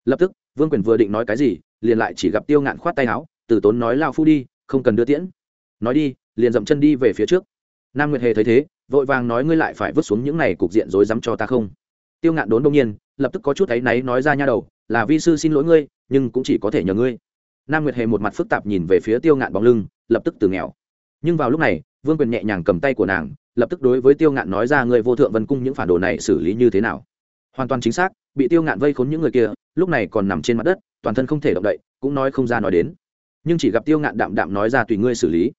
Lập tức, vương quyền vừa định nói cái gì, liền lại chỉ gặp tiêu ngạn khoát tay áo, từ tốn nói lao phu đi, không cần đưa tiễn. Nói đi, liền dậm chân đi về phía trước. Nam nguyệt hề thấy thế, vội vàng nói ngươi lại phải vứt xuống những này cục diện rối rắm cho ta không? Tiêu ngạn đốn đông nhiên, lập tức có chút áy náy nói ra nha đầu là vi sư xin lỗi ngươi, nhưng cũng chỉ có thể nhờ ngươi. Nam nguyệt hề một mặt phức tạp nhìn về phía tiêu ngạn bóng lưng, lập tức từ nghèo. Nhưng vào lúc này, vương quyền nhẹ nhàng cầm tay của nàng, lập tức đối với tiêu ngạn nói ra người vô thượng vân cung những phản đồ này xử lý như thế nào. Hoàn toàn chính xác, bị tiêu ngạn vây khốn những người kia, lúc này còn nằm trên mặt đất, toàn thân không thể động đậy, cũng nói không ra nói đến. Nhưng chỉ gặp tiêu ngạn đạm đạm nói ra tùy ngươi xử lý.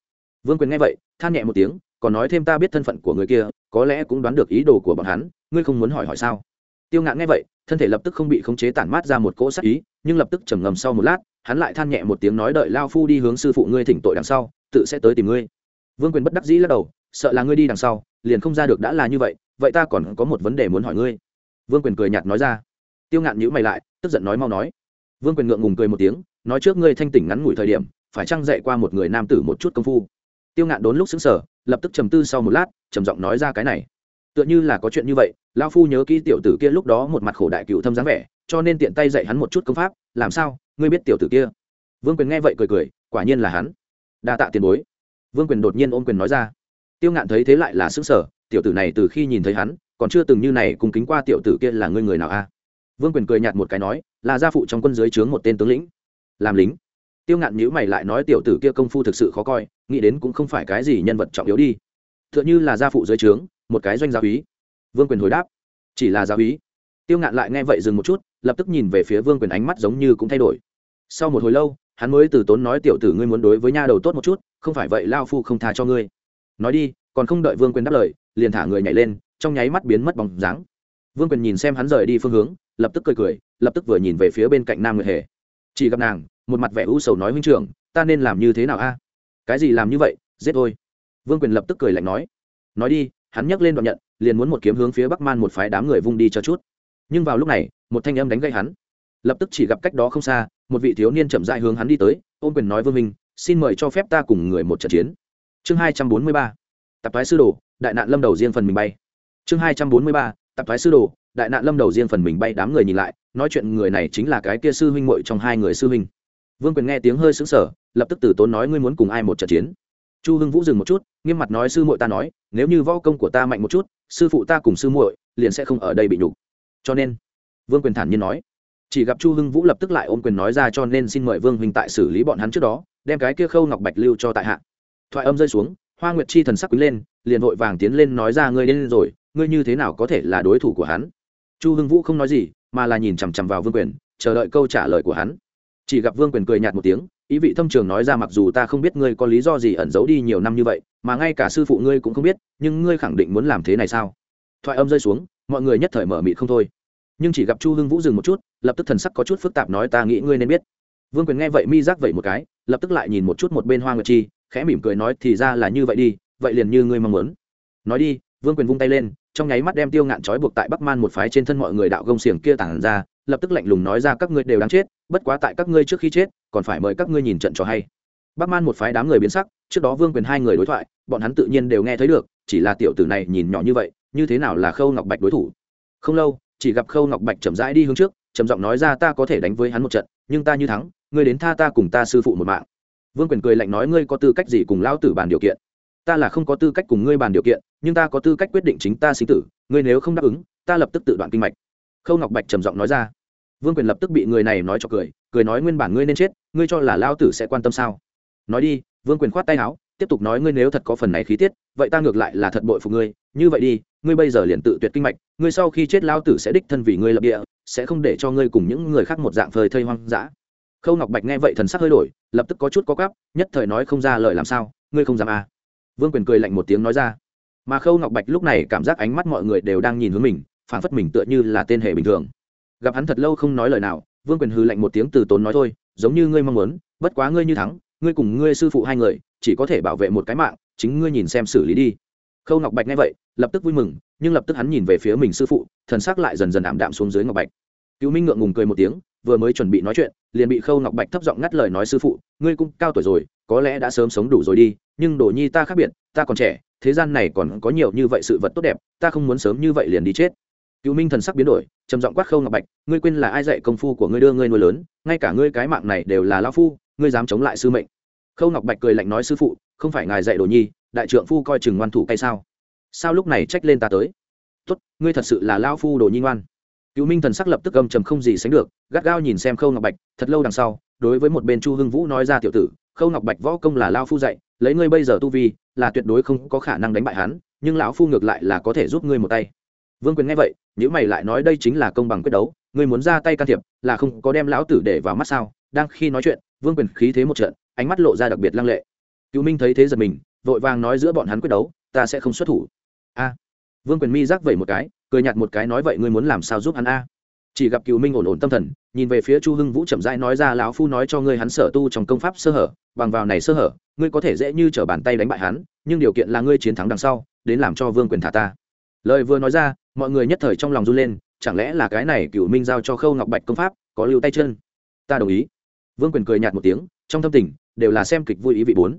Vương quyền nghe vậy, than nhẹ một tiếng, còn nói thêm ta biết thân phận của người kia, có lẽ cũng đoán được ý đồ của bọn hắn, ngươi không muốn hỏi hỏi sao? Tiêu ngạn nghe vậy thân thể lập tức không bị khống chế tản mát ra một cỗ sắc ý, nhưng lập tức trầm ngầm sau một lát, hắn lại than nhẹ một tiếng nói đợi lao phu đi hướng sư phụ ngươi thỉnh tội đằng sau, tự sẽ tới tìm ngươi. Vương quyền bất đắc dĩ lắc đầu, sợ là ngươi đi đằng sau, liền không ra được đã là như vậy vậy ta còn có một vấn đề muốn hỏi ngươi. Vương quyền cười nhạt nói ra. Tiêu ngạn nhữ mày lại, tức giận nói mau nói. Vương quyền ngượng ngùng cười một tiếng, nói trước ngươi thanh tỉnh ngắn ngủi thời điểm, phải chăng dạy qua một người nam tử một chút công phu. Tiêu ngạn đốn lúc xứng sở lập tức trầm tư sau một lát, trầm giọng nói ra cái này tựa như là có chuyện như vậy lao phu nhớ kỹ tiểu tử kia lúc đó một mặt khổ đại cựu thâm dáng vẻ, cho nên tiện tay dạy hắn một chút công pháp, làm sao, ngươi biết tiểu tử kia? Vương quyền nghe vậy cười cười, quả nhiên là hắn. Đa tạ tiền bối. Vương quyền đột nhiên ôm quyền nói ra. Tiêu ngạn thấy thế lại là xứng sở tiểu tử này từ khi nhìn thấy hắn, còn chưa từng như này cùng kính qua tiểu tử kia là ngươi người nào a? Vương quyền cười nhạt một cái nói, là gia phụ trong quân dưới trướng một tên tướng lĩnh. Làm lính. Tiêu ngạn nhữ mày lại nói tiểu tử kia công phu thực sự khó coi, nghĩ đến cũng không phải cái gì nhân vật trọng yếu đi. T h ư ợ n h ư là gia phụ dưới trướng một cái doanh gia úy vương quyền hồi đáp, chỉ là gia úy tiêu ngạn lại nghe vậy dừng một chút, lập tức nhìn về phía vương quyền ánh mắt giống như cũng thay đổi. Sau một hồi lâu, hắn mới từ tốn nói, tiểu tử ngươi muốn đối với nha đầu tốt một chút, không phải vậy lao phu không tha cho ngươi. Nói đi, còn không đợi vương quyền đáp lời, liền thả người nhảy lên, trong nháy mắt biến mất bóng dáng. Vương quyền nhìn xem hắn rời đi phương hướng, lập tức cười cười, lập tức vừa nhìn về phía bên cạnh nam nguyệt hề. Chỉ gặp nàng, một mặt vẻ u sầu nói, huynh trưởng, ta nên làm như thế nào a? Cái gì làm như vậy? Giết thôi vương quyền lập tức cười lạnh nói. Nói đi hắn nhấc lên đoạn nhận, liền muốn một kiếm hướng phía bắc man một phái đám người vung đi cho chút. Nhưng vào lúc này, một thanh âm đánh gây hắn. Lập tức chỉ gặp cách đó không xa, một vị thiếu niên chậm dại hướng hắn đi tới, ôm quyền nói, vương minh, xin mời cho phép ta cùng người một trận chiến. Chương hai trăm bốn mươi ba tập thái sư đồ, đại nạn lâm đầu riêng phần mình bay. Chương hai trăm bốn mươi ba tập thái sư đồ, đại nạn lâm đầu riêng phần mình bay, đám người nhìn lại, nói chuyện người này chính là cái kia sư huynh muội trong hai người sư huynh. Vương quyền nghe tiếng hơi sững sờ, lập tức từ tốn nói, ngươi muốn cùng ai một trận chiến? Chu hưng vũ dừng một chút, nghiêm mặt nói, sư muội ta nói, nếu như võ công của ta mạnh một chút, sư phụ ta cùng sư muội liền sẽ không ở đây bị nhục. Cho nên, vương quyền thản nhiên nói. Chỉ gặp chu hưng vũ lập tức lại ôm quyền nói ra, cho nên xin mời vương huynh tại xử lý bọn hắn trước đó, đem cái kia khâu ngọc bạch lưu cho tại hạ. Thoại âm rơi xuống, hoa nguyệt chi thần sắc quý lên, liền vội vàng tiến lên nói ra, ngươi lên rồi, ngươi như thế nào có thể là đối thủ của hắn? Chu hưng vũ không nói gì, mà là nhìn chằm chằm vào vương quyền, chờ đợi câu trả lời của hắn. Chỉ gặp vương quyền cười nhạt một tiếng ý vị thâm trường nói ra mặc dù ta không biết ngươi có lý do gì ẩn giấu đi nhiều năm như vậy, mà ngay cả sư phụ ngươi cũng không biết, nhưng ngươi khẳng định muốn làm thế này sao? Thoại âm rơi xuống, mọi người nhất thời mở mịt không thôi. Nhưng chỉ gặp chu hưng vũ dừng một chút, lập tức thần sắc có chút phức tạp nói ta nghĩ ngươi nên biết. Vương quyền nghe vậy mi giác vậy một cái, lập tức lại nhìn một chút một bên hoa nguyệt chi, khẽ mỉm cười nói thì ra là như vậy đi, vậy liền như ngươi mong muốn. Nói đi, vương quyền vung tay lên trong nháy mắt đem tiêu ngạn trói buộc tại bắc man một phái trên thân mọi người đạo gông xiềng kia tản ra, lập tức lạnh lùng nói ra, các ngươi đều đáng chết, bất quá tại các ngươi trước khi chết, còn phải mời các ngươi nhìn trận cho hay. Bắc man một phái đám người biến sắc, trước đó vương quyền hai người đối thoại, bọn hắn tự nhiên đều nghe thấy được, chỉ là tiểu tử này nhìn nhỏ như vậy, như thế nào là khâu ngọc bạch đối thủ? Không lâu, chỉ gặp khâu ngọc bạch chậm rãi đi hướng trước, trầm giọng nói ra, ta có thể đánh với hắn một trận, nhưng ta như thắng, ngươi đến tha ta cùng ta sư phụ một mạng. Vương quyền cười lạnh nói, ngươi có tư cách gì cùng lão tử bàn điều kiện? Ta là không có tư cách cùng ngươi bàn điều kiện, nhưng ta có tư cách quyết định chính ta sinh tử, ngươi nếu không đáp ứng, ta lập tức tự đoạn kinh mạch. Khâu ngọc bạch trầm giọng nói ra. Vương quyền lập tức bị người này nói cho cười cười nói nguyên bản ngươi nên chết, ngươi cho là lao tử sẽ quan tâm sao? Nói đi, vương quyền khoát tay áo, tiếp tục nói ngươi nếu thật có phần này khí tiết, vậy ta ngược lại là thật bội phục ngươi, như vậy đi, ngươi bây giờ liền tự tuyệt kinh mạch, ngươi sau khi chết lao tử sẽ đích thân vì ngươi lập địa, sẽ không để cho ngươi cùng những người khác một dạng phơi thây hoang dã. Khâu ngọc bạch nghe vậy thần sắc hơi đổi, lập tức có chút có cắp nhất thời nói không ra lời làm sao, ngươi không dám à vương quyền cười lạnh một tiếng nói ra. Mà khâu ngọc bạch lúc này cảm giác ánh mắt mọi người đều đang nhìn hướng mình phản phất mình tựa như là tên hệ bình thường. Gặp hắn thật lâu không nói lời nào, vương quyền hư lạnh một tiếng từ tốn nói thôi, giống như ngươi mong muốn, bất quá ngươi như thắng, ngươi cùng ngươi sư phụ hai người, chỉ có thể bảo vệ một cái mạng, chính ngươi nhìn xem xử lý đi. Khâu ngọc bạch nghe vậy, lập tức vui mừng, nhưng lập tức hắn nhìn về phía mình sư phụ, thần sắc lại dần dần ảm đạm xuống dưới ngọc bạch. Cứu minh ngượng ngùng cười một tiếng, vừa mới chuẩn bị nói chuyện, liền bị khâu ngọc bạch thấp giọng ngắt lời nói, sư phụ, ngươi cũng cao tuổi rồi, có lẽ đã sớm sống đủ rồi đi nhưng đồ nhi ta khác biệt, ta còn trẻ, thế gian này còn có nhiều như vậy sự vật tốt đẹp, ta không muốn sớm như vậy liền đi chết. Cựu minh thần sắc biến đổi, trầm giọng quát khâu ngọc bạch, ngươi quên là ai dạy công phu của ngươi đưa ngươi nuôi lớn, ngay cả ngươi cái mạng này đều là lao phu, ngươi dám chống lại sư mệnh. Khâu ngọc bạch cười lạnh nói, sư phụ, không phải ngài dạy đồ nhi, đại trượng phu coi chừng ngoan thủ hay sao? Sao lúc này trách lên ta tới? Tốt, ngươi thật sự là lao phu đồ nhi ngoan. Cựu minh thần sắc lập tức âm trầm không gì sánh được, gắt gao nhìn xem khâu ngọc bạch, thật lâu đằng sau, đối với một bên chu hưng vũ nói ra tiểu tử, khâu ngọc bạch võ công là lao phu dạy lấy ngươi bây giờ tu vi, là tuyệt đối không có khả năng đánh bại hắn, nhưng lão phu ngược lại là có thể giúp ngươi một tay. Vương quyền nghe vậy nếu mày lại nói đây chính là công bằng quyết đấu, ngươi muốn ra tay can thiệp, là không có đem lão tử để vào mắt sao? Đang khi nói chuyện, vương quyền khí thế một trận, ánh mắt lộ ra đặc biệt lăng lệ. Cựu minh thấy thế giật mình, vội vàng nói giữa bọn hắn quyết đấu, ta sẽ không xuất thủ. A. Vương quyền mi giác vẩy một cái, cười nhạt một cái nói vậy ngươi muốn làm sao giúp hắn a? Chỉ gặp cựu minh ổn ổn tâm thần, nhìn về phía chu hưng vũ chậm rãi nói ra, lão phu nói cho ngươi hắn sở tu trong công pháp sơ hở, bằng vào này sơ hở, ngươi có thể dễ như t bàn tay đánh bại hắn, nhưng điều kiện là ngươi chiến thắng đằng sau, đến làm cho vương quyền thả ta. Lời vừa nói ra, mọi người nhất thời trong lòng run lên, chẳng lẽ là cái này cựu minh giao cho khâu ngọc bạch công pháp, có lưu tay chân? Ta đồng ý. Vương quyền cười nhạt một tiếng, trong tâm tình, đều là xem kịch vui ý vị bốn.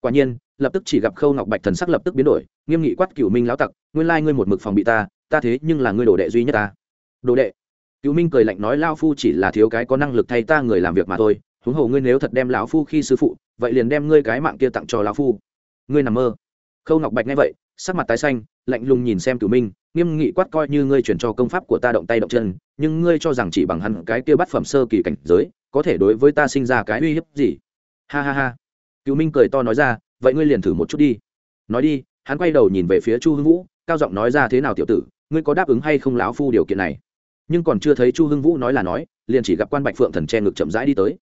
Quả nhiên, lập tức chỉ gặp khâu ngọc bạch thần sắc lập tức biến đổi, nghiêm nghị quát cựu minh lão tặc, nguyên lai ngươi một mực phòng bị ta ta thế nhưng là ngươi đồ đệ duy nhất ta. Đồ đệ? Cựu minh cười lạnh nói lao phu chỉ là thiếu cái có năng lực thay ta người làm việc mà thôi, huống hồ ngươi nếu thật đem lão phu khi sư phụ, vậy liền đem ngươi cái mạng kia tặng cho lão phu. Ngươi nằm mơ. Khâu ngọc bạch nghe vậy, sắc mặt tái xanh, lạnh lùng nhìn xem cửu minh, nghiêm nghị quát coi như ngươi chuyển cho công pháp của ta động tay động chân, nhưng ngươi cho rằng chỉ bằng hẳn cái kia bắt phẩm sơ kỳ cảnh giới, có thể đối với ta sinh ra cái uy hiếp gì? Ha ha ha. Cửu minh cười to nói ra, vậy ngươi liền thử một chút đi. Nói đi, hắn quay đầu nhìn về phía chu hưng vũ, cao giọng nói ra, thế nào tiểu tử, ngươi có đáp ứng hay không lão phu điều kiện này? Nhưng còn chưa thấy chu hưng vũ nói là nói, liền chỉ gặp quan bạch phượng thần che ngực chậm rãi đi tới.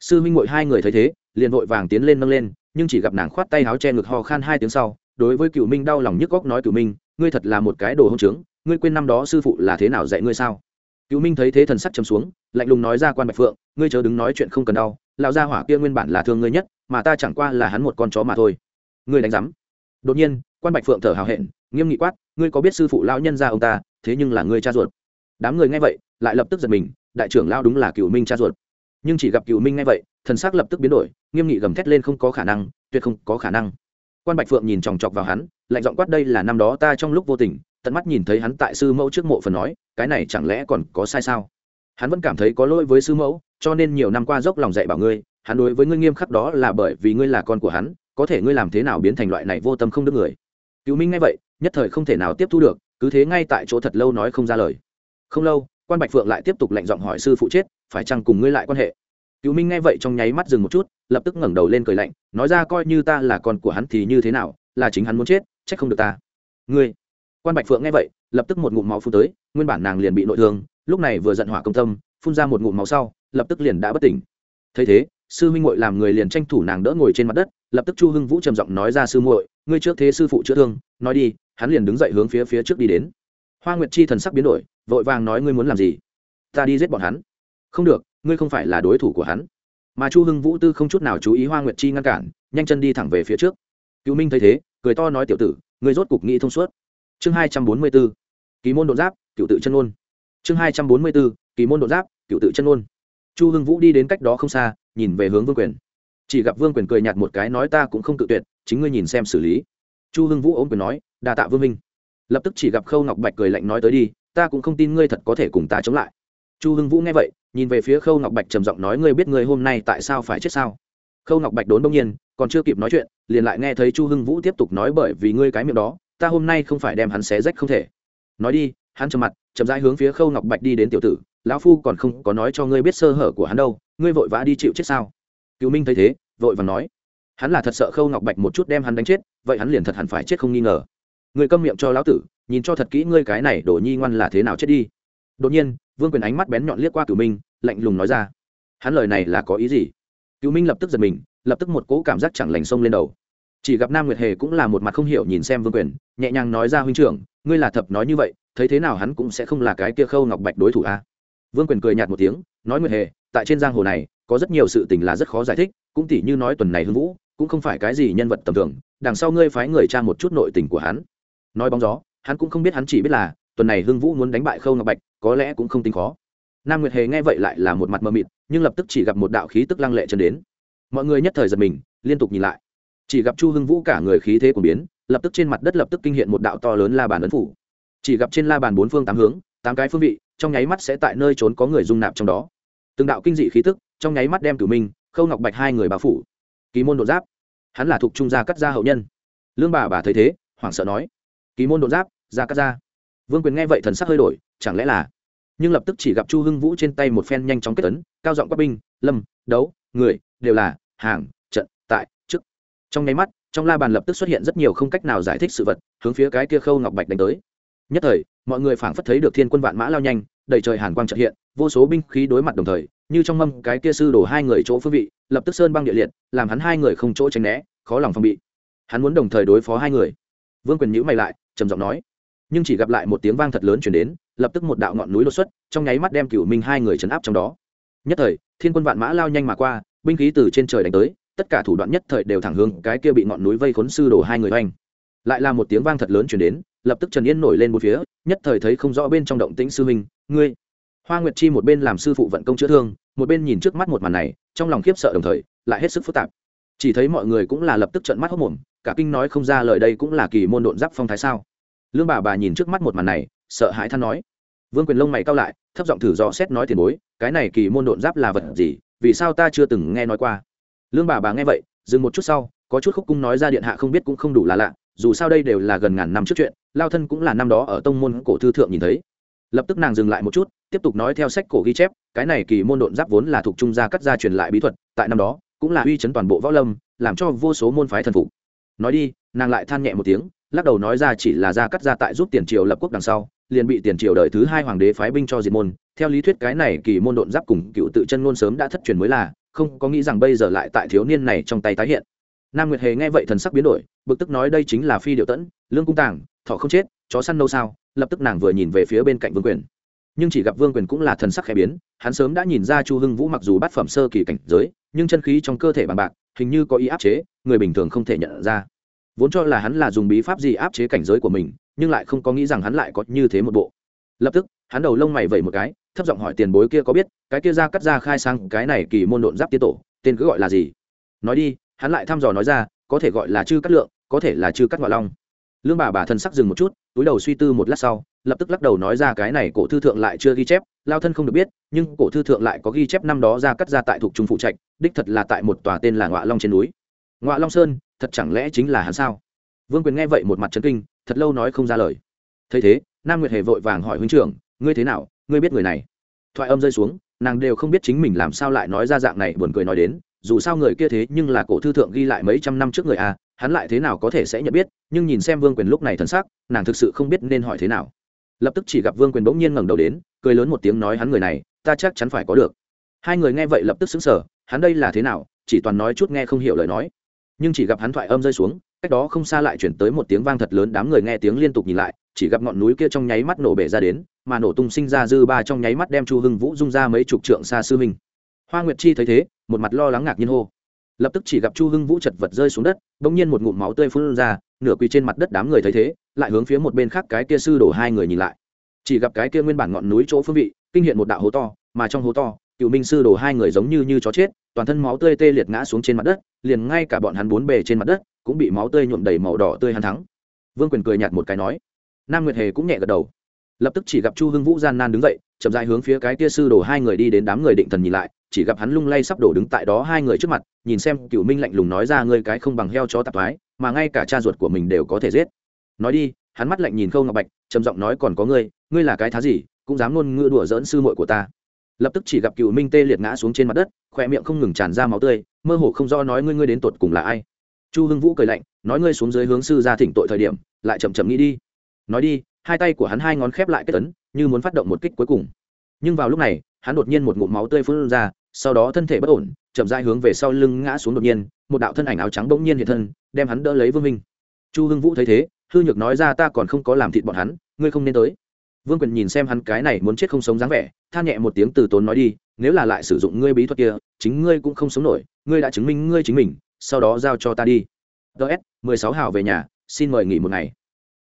sư minh mội hai người thấy thế, liền vội vàng tiến lên nâng lên, nhưng chỉ gặp nàng khoát tay áo che ngực ho khan hai tiếng sau, đối với cựu minh đau lòng nhức góc nói cựu minh, ngươi thật là một cái đồ hông trướng, ngươi quên năm đó sư phụ là thế nào dạy ngươi sao? cựu minh thấy thế thần sắc chấm xuống, lạnh lùng nói ra quan bạch phượng, ngươi chớ đứng nói chuyện không cần đau, lão gia hỏa kia nguyên bản là thương ngươi nhất, mà ta chẳng qua là hắn một con chó mà thôi. ngươi đánh rắm đột nhiên, quan bạch phượng thở hào hẹn, nghiêm nghị quát, ngươi có biết sư phụ lão nhân gia ông ta, thế nhưng là ngươi cha ruột đám người nghe vậy, lại lập tức giật mình, đại trưởng lao đúng là cựu minh cha ruột. Nhưng chỉ gặp cựu minh nghe vậy, thần sắc lập tức biến đổi, nghiêm nghị gầm thét lên không có khả năng, tuyệt không có khả năng. Quan bạch phượng nhìn chòng chọc vào hắn, lạnh giọng quát đây là năm đó ta trong lúc vô tình, tận mắt nhìn thấy hắn tại sư mẫu trước mộ phần nói, cái này chẳng lẽ còn có sai sao? Hắn vẫn cảm thấy có lỗi với sư mẫu, cho nên nhiều năm qua dốc lòng dạy bảo ngươi, hắn đối với ngươi nghiêm khắc đó là bởi vì ngươi là con của hắn, có thể ngươi làm thế nào biến thành loại này vô tâm không đức người? Cựu minh nghe vậy, nhất thời không thể nào tiếp thu được, cứ thế ngay tại chỗ thật lâu nói không ra lời không lâu, quan bạch phượng lại tiếp tục lệnh giọng hỏi sư phụ chết, phải chăng cùng ngươi lại quan hệ? Cựu minh nghe vậy trong nháy mắt dừng một chút, lập tức ngẩng đầu lên cười lạnh, nói ra coi như ta là con của hắn thì như thế nào, là chính hắn muốn chết, trách không được ta. Ngươi. Quan bạch phượng nghe vậy, lập tức một ngụm máu phun tới, nguyên bản nàng liền bị nội thương, lúc này vừa giận hỏa công tâm, phun ra một ngụm máu sau, lập tức liền đã bất tỉnh. Thấy thế, sư huynh muội làm người liền tranh thủ nàng đỡ ngồi trên mặt đất, lập tức chu hưng vũ trầm giọng nói ra sư muội, ngươi trước thế sư phụ chữa thương, nói đi, hắn liền đứng dậy hướng phía phía trước đi đến hoa nguyệt chi thần sắc biến đổi, vội vàng nói ngươi muốn làm gì? Ta đi giết bọn hắn. Không được, ngươi không phải là đối thủ của hắn. Mà chu hưng vũ tư không chút nào chú ý hoa nguyệt chi ngăn cản, nhanh chân đi thẳng về phía trước. Cựu minh thấy thế, cười to nói tiểu tử, ngươi rốt cục nghĩ thông suốt. Chương hai trăm bốn mươi b ố kỳ môn đột giáp, cựu tự chân ôn chương hai trăm bốn mươi b ố kỳ môn đột giáp, cựu tự chân ôn chu hưng vũ đi đến cách đó không xa, nhìn về hướng vương quyền. Chỉ gặp vương quyền cười nhạt một cái nói ta cũng không tự tuyệt, chính ngươi nhìn xem xử lý. Chu hưng vũ ôm quyền nói đà tạ vương minh lập tức chỉ gặp khâu ngọc bạch cười lạnh nói tới đi, ta cũng không tin ngươi thật có thể cùng ta chống lại. Chu hưng vũ nghe vậy, nhìn về phía khâu ngọc bạch trầm giọng nói ngươi biết ngươi hôm nay tại sao phải chết sao? Khâu ngọc bạch đốn đông nhiên, còn chưa kịp nói chuyện, liền lại nghe thấy chu hưng vũ tiếp tục nói bởi vì ngươi cái miệng đó, ta hôm nay không phải đem hắn xé rách không thể. Nói đi, hắn trầm mặt, chậm rãi hướng phía khâu ngọc bạch đi đến tiểu tử, lão phu còn không có nói cho ngươi biết sơ hở của hắn đâu, ngươi vội vã đi chịu chết sao? Cựu minh thấy thế, vội và nói, hắn là thật sợ khâu ngọc bạch một chút đem hắn đánh chết, vậy hắn liền thật hẳn phải chết không nghi ngờ người câm miệng cho lão tử, nhìn cho thật kỹ ngươi cái này đổ nhi ngoan là thế nào chết đi. Đột nhiên, vương quyền ánh mắt bén nhọn liếc qua cửu minh, lạnh lùng nói ra. Hắn lời này là có ý gì? Cửu minh lập tức giật mình, lập tức một cỗ cảm giác chẳng lành sông lên đầu. Chỉ gặp nam nguyệt hề cũng là một mặt không hiểu nhìn xem vương quyền, nhẹ nhàng nói ra huynh trưởng, ngươi là thập nói như vậy, thấy thế nào hắn cũng sẽ không là cái kia khâu ngọc bạch đối thủ a? Vương quyền cười nhạt một tiếng, nói nguyệt hề, tại trên giang hồ này, có rất nhiều sự tình là rất khó giải thích, cũng tỉ như nói tuần này hưng vũ, cũng không phải cái gì nhân vật tầm thường, đằng sau ngươi phái người tra một chút nội tình của hắn nói bóng gió, hắn cũng không biết hắn chỉ biết là, tuần này hưng vũ muốn đánh bại khâu ngọc bạch, có lẽ cũng không tính khó. Nam nguyệt hề nghe vậy lại là một mặt mờ mịt, nhưng lập tức chỉ gặp một đạo khí tức lăng lệ chân đến. Mọi người nhất thời giật mình, liên tục nhìn lại. Chỉ gặp chu hưng vũ cả người khí thế của biến, lập tức trên mặt đất lập tức kinh hiện một đạo to lớn la bàn ấn phủ. Chỉ gặp trên la bàn bốn phương tám hướng, tám cái phương vị, trong nháy mắt sẽ tại nơi trốn có người dung nạp trong đó. Từng đạo kinh dị khí tức, trong nháy mắt đem cử minh, khâu ngọc bạch hai người bao phủ. Ký môn đột giáp. Hắn là thuộc trung gia cắt gia hậu nhân. Lương bà bà thấy thế, hoảng sợ nói kỳ môn đột giáp, ra cắt ra. vương quyền nghe vậy thần sắc hơi đổi, chẳng lẽ là? Nhưng lập tức chỉ gặp chu hưng vũ trên tay một phen nhanh chóng kết tấn cao giọng quát binh, lâm, đấu, người, đều là hàng, trận, tại, chức. Trong nháy mắt, trong la bàn lập tức xuất hiện rất nhiều không cách nào giải thích sự vật, hướng phía cái kia khâu ngọc bạch đánh tới. Nhất thời, mọi người phảng phất thấy được thiên quân vạn mã lao nhanh, đầy trời hàn quang trợ hiện, vô số binh khí đối mặt đồng thời, như trong mâm cái kia sư đổ hai người chỗ phương vị, lập tức sơn băng địa liệt, làm hắn hai người không chỗ tránh né, khó lòng phòng bị. Hắn muốn đồng thời đối phó hai người vương quyền nhữ mày lại, trầm giọng nói. Nhưng chỉ gặp lại một tiếng vang thật lớn chuyển đến, lập tức một đạo ngọn núi đột xuất, trong nháy mắt đem cửu minh hai người chấn áp trong đó. Nhất thời, thiên quân vạn mã lao nhanh mà qua, binh khí từ trên trời đánh tới, tất cả thủ đoạn nhất thời đều thẳng hướng cái kia bị ngọn núi vây khốn sư đổ hai người oanh. Lại là một tiếng vang thật lớn chuyển đến, lập tức trần yên nổi lên một phía, nhất thời thấy không rõ bên trong động tĩnh sư huynh, ngươi. Hoa nguyệt chi một bên làm sư phụ vận công chữa thương, một bên nhìn trước mắt một màn này, trong lòng khiếp sợ đồng thời, lại hết sức phức tạp chỉ thấy mọi người cũng là lập tức trợn mắt hốt mồm, cả kinh nói không ra lời đây cũng là kỳ môn độn giáp phong thái sao. Lương bà bà nhìn trước mắt một màn này, sợ hãi than nói. Vương quyền lông mày cao lại, thấp giọng thử dò xét nói tiền bối, cái này kỳ môn độn giáp là vật gì, vì sao ta chưa từng nghe nói qua? Lương bà bà nghe vậy, dừng một chút sau, có chút khúc cung nói ra điện hạ không biết cũng không đủ là lạ, dù sao đây đều là gần ngàn năm trước chuyện, lao thân cũng là năm đó ở tông môn cổ thư thượng nhìn thấy. Lập tức nàng dừng lại một chút, tiếp tục nói theo sách cổ ghi chép, cái này kỳ môn độn giáp vốn là thuộc trung gia cắt gia truyền lại bí thuật, tại năm đó cũng là uy chấn toàn bộ võ lâm, làm cho vô số môn phái thần phục. Nói đi, nàng lại than nhẹ một tiếng, lắc đầu nói ra chỉ là gia cắt gia tại giúp tiền triều lập quốc đằng sau, liền bị tiền triều đời thứ hai hoàng đế phái binh cho diệt môn. Theo lý thuyết cái này kỳ môn độn giáp cùng cựu tự chân ngôn sớm đã thất truyền mới là, không có nghĩ rằng bây giờ lại tại thiếu niên này trong tay tái hiện. Nam nguyệt hề nghe vậy thần sắc biến đổi, bực tức nói đây chính là phi điệu tẫn, lương cung tàng, thọ không chết, chó săn nâu sao, lập tức nàng vừa nhìn về phía bên cạnh vương quyền. Nhưng chỉ gặp vương quyền cũng là thần sắc khẽ biến, hắn sớm đã nhìn ra chu hưng vũ mặc dù bát phẩm sơ kỳ cảnh giới nhưng chân khí trong cơ thể bằng bạc, hình như có ý áp chế, người bình thường không thể nhận ra. Vốn cho là hắn là dùng bí pháp gì áp chế cảnh giới của mình, nhưng lại không có nghĩ rằng hắn lại có như thế một bộ. Lập tức, hắn đầu lông mày vẩy một cái, thấp giọng hỏi tiền bối kia có biết, cái kia ra cắt ra khai sang cái này kỳ môn độn giáp tiết tổ, tên cứ gọi là gì? Nói đi, hắn lại thăm dò nói ra, có thể gọi là chư cắt lượng, có thể là chư cắt ngoại long lương bà bà thân sắc dừng một chút, túi đầu suy tư một lát sau, lập tức lắc đầu nói ra cái này cổ thư thượng lại chưa ghi chép, lao thân không được biết, nhưng cổ thư thượng lại có ghi chép năm đó ra cắt ra tại thuộc trung phụ trạch, đích thật là tại một tòa tên là ngoại long trên núi. Ngoại long sơn, thật chẳng lẽ chính là hắn sao? Vương quyền nghe vậy một mặt trấn kinh, thật lâu nói không ra lời. Thấy thế, nam nguyệt hề vội vàng hỏi huynh trưởng, ngươi thế nào? Ngươi biết người này? Thoại âm rơi xuống, nàng đều không biết chính mình làm sao lại nói ra dạng này buồn cười nói đến, dù sao người kia thế nhưng là cổ thư thượng ghi lại mấy trăm năm trước người a hắn lại thế nào có thể sẽ nhận biết nhưng nhìn xem vương quyền lúc này thân xác nàng thực sự không biết nên hỏi thế nào. Lập tức chỉ gặp vương quyền bỗng nhiên ngẩng đầu đến, cười lớn một tiếng nói hắn người này, ta chắc chắn phải có được. Hai người nghe vậy lập tức xứng sở hắn đây là thế nào, chỉ toàn nói chút nghe không hiểu lời nói. Nhưng chỉ gặp hắn thoại âm rơi xuống, cách đó không xa lại chuyển tới một tiếng vang thật lớn, đám người nghe tiếng liên tục nhìn lại, chỉ gặp ngọn núi kia trong nháy mắt nổ bể ra đến, mà nổ tung sinh ra dư ba trong nháy mắt đem chu hưng vũ dung ra mấy chục trượng xa sư minh hoa nguyệt chi thấy thế, một mặt lo lắng ngạc nhiên hô. Lập tức chỉ gặp chu hưng vũ chật vật rơi xuống đất, bỗng nhiên một ngụm máu tươi phun ra nửa quỳ trên mặt đất đám người thấy thế, lại hướng phía một bên khác cái kia sư đổ hai người nhìn lại. Chỉ gặp cái kia nguyên bản ngọn núi chỗ phương vị, kinh hiện một đạo hố to, mà trong hố to, cựu minh sư đổ hai người giống như như chó chết, toàn thân máu tươi tê liệt ngã xuống trên mặt đất, liền ngay cả bọn hắn bốn bề trên mặt đất, cũng bị máu tươi nhuộm đầy màu đỏ tươi hắn thắng. Vương quyền cười nhạt một cái nói. Nam nguyệt hề cũng nhẹ gật đầu. Lập tức chỉ gặp chu hưng vũ gian nan đứng dậy, chậm dài hướng phía cái kia sư đổ hai người đi đến đám người định thần nhìn lại chỉ gặp hắn lung lay sắp đổ đứng tại đó hai người trước mặt, nhìn xem cựu minh lạnh lùng nói ra ngươi cái không bằng heo chó tạp thoái, mà ngay cả cha ruột của mình đều có thể giết. Nói đi, hắn mắt lạnh nhìn khâu ngọc bạch, trầm giọng nói còn có ngươi ngươi là cái thá gì, cũng dám luôn ngựa đùa dỡn sư muội của ta. Lập tức chỉ gặp cựu minh tê liệt ngã xuống trên mặt đất khoe miệng không ngừng tràn ra máu tươi, mơ hồ không do nói ngươi ngươi đến tột cùng là ai. Chu hưng vũ cười lạnh, nói ngươi xuống dưới hướng sư ra thỉnh tội thời điểm, lại chậm chậm nghĩ đi. Nói đi, hai tay của hắn hai ngón khép lại kết tấn như muốn phát động một kích cuối cùng. Nhưng vào lúc này, hắn đột nhiên một ngụm máu tươi phun ra sau đó thân thể bất ổn, chậm dai hướng về sau lưng ngã xuống đột nhiên, một đạo thân ảnh áo trắng bỗng nhiên hiện thân, đem hắn đỡ lấy vương minh chu hưng vũ thấy thế, hư nhược nói ra ta còn không có làm thịt bọn hắn, ngươi không nên tới. Vương quyền nhìn xem hắn cái này muốn chết không sống dáng vẻ, than nhẹ một tiếng từ tốn nói đi, nếu là lại sử dụng ngươi bí thuật kia, chính ngươi cũng không sống nổi, ngươi đã chứng minh ngươi chính mình, sau đó giao cho ta đi. Ts mười sáu hào về nhà, xin mời nghỉ một ngày.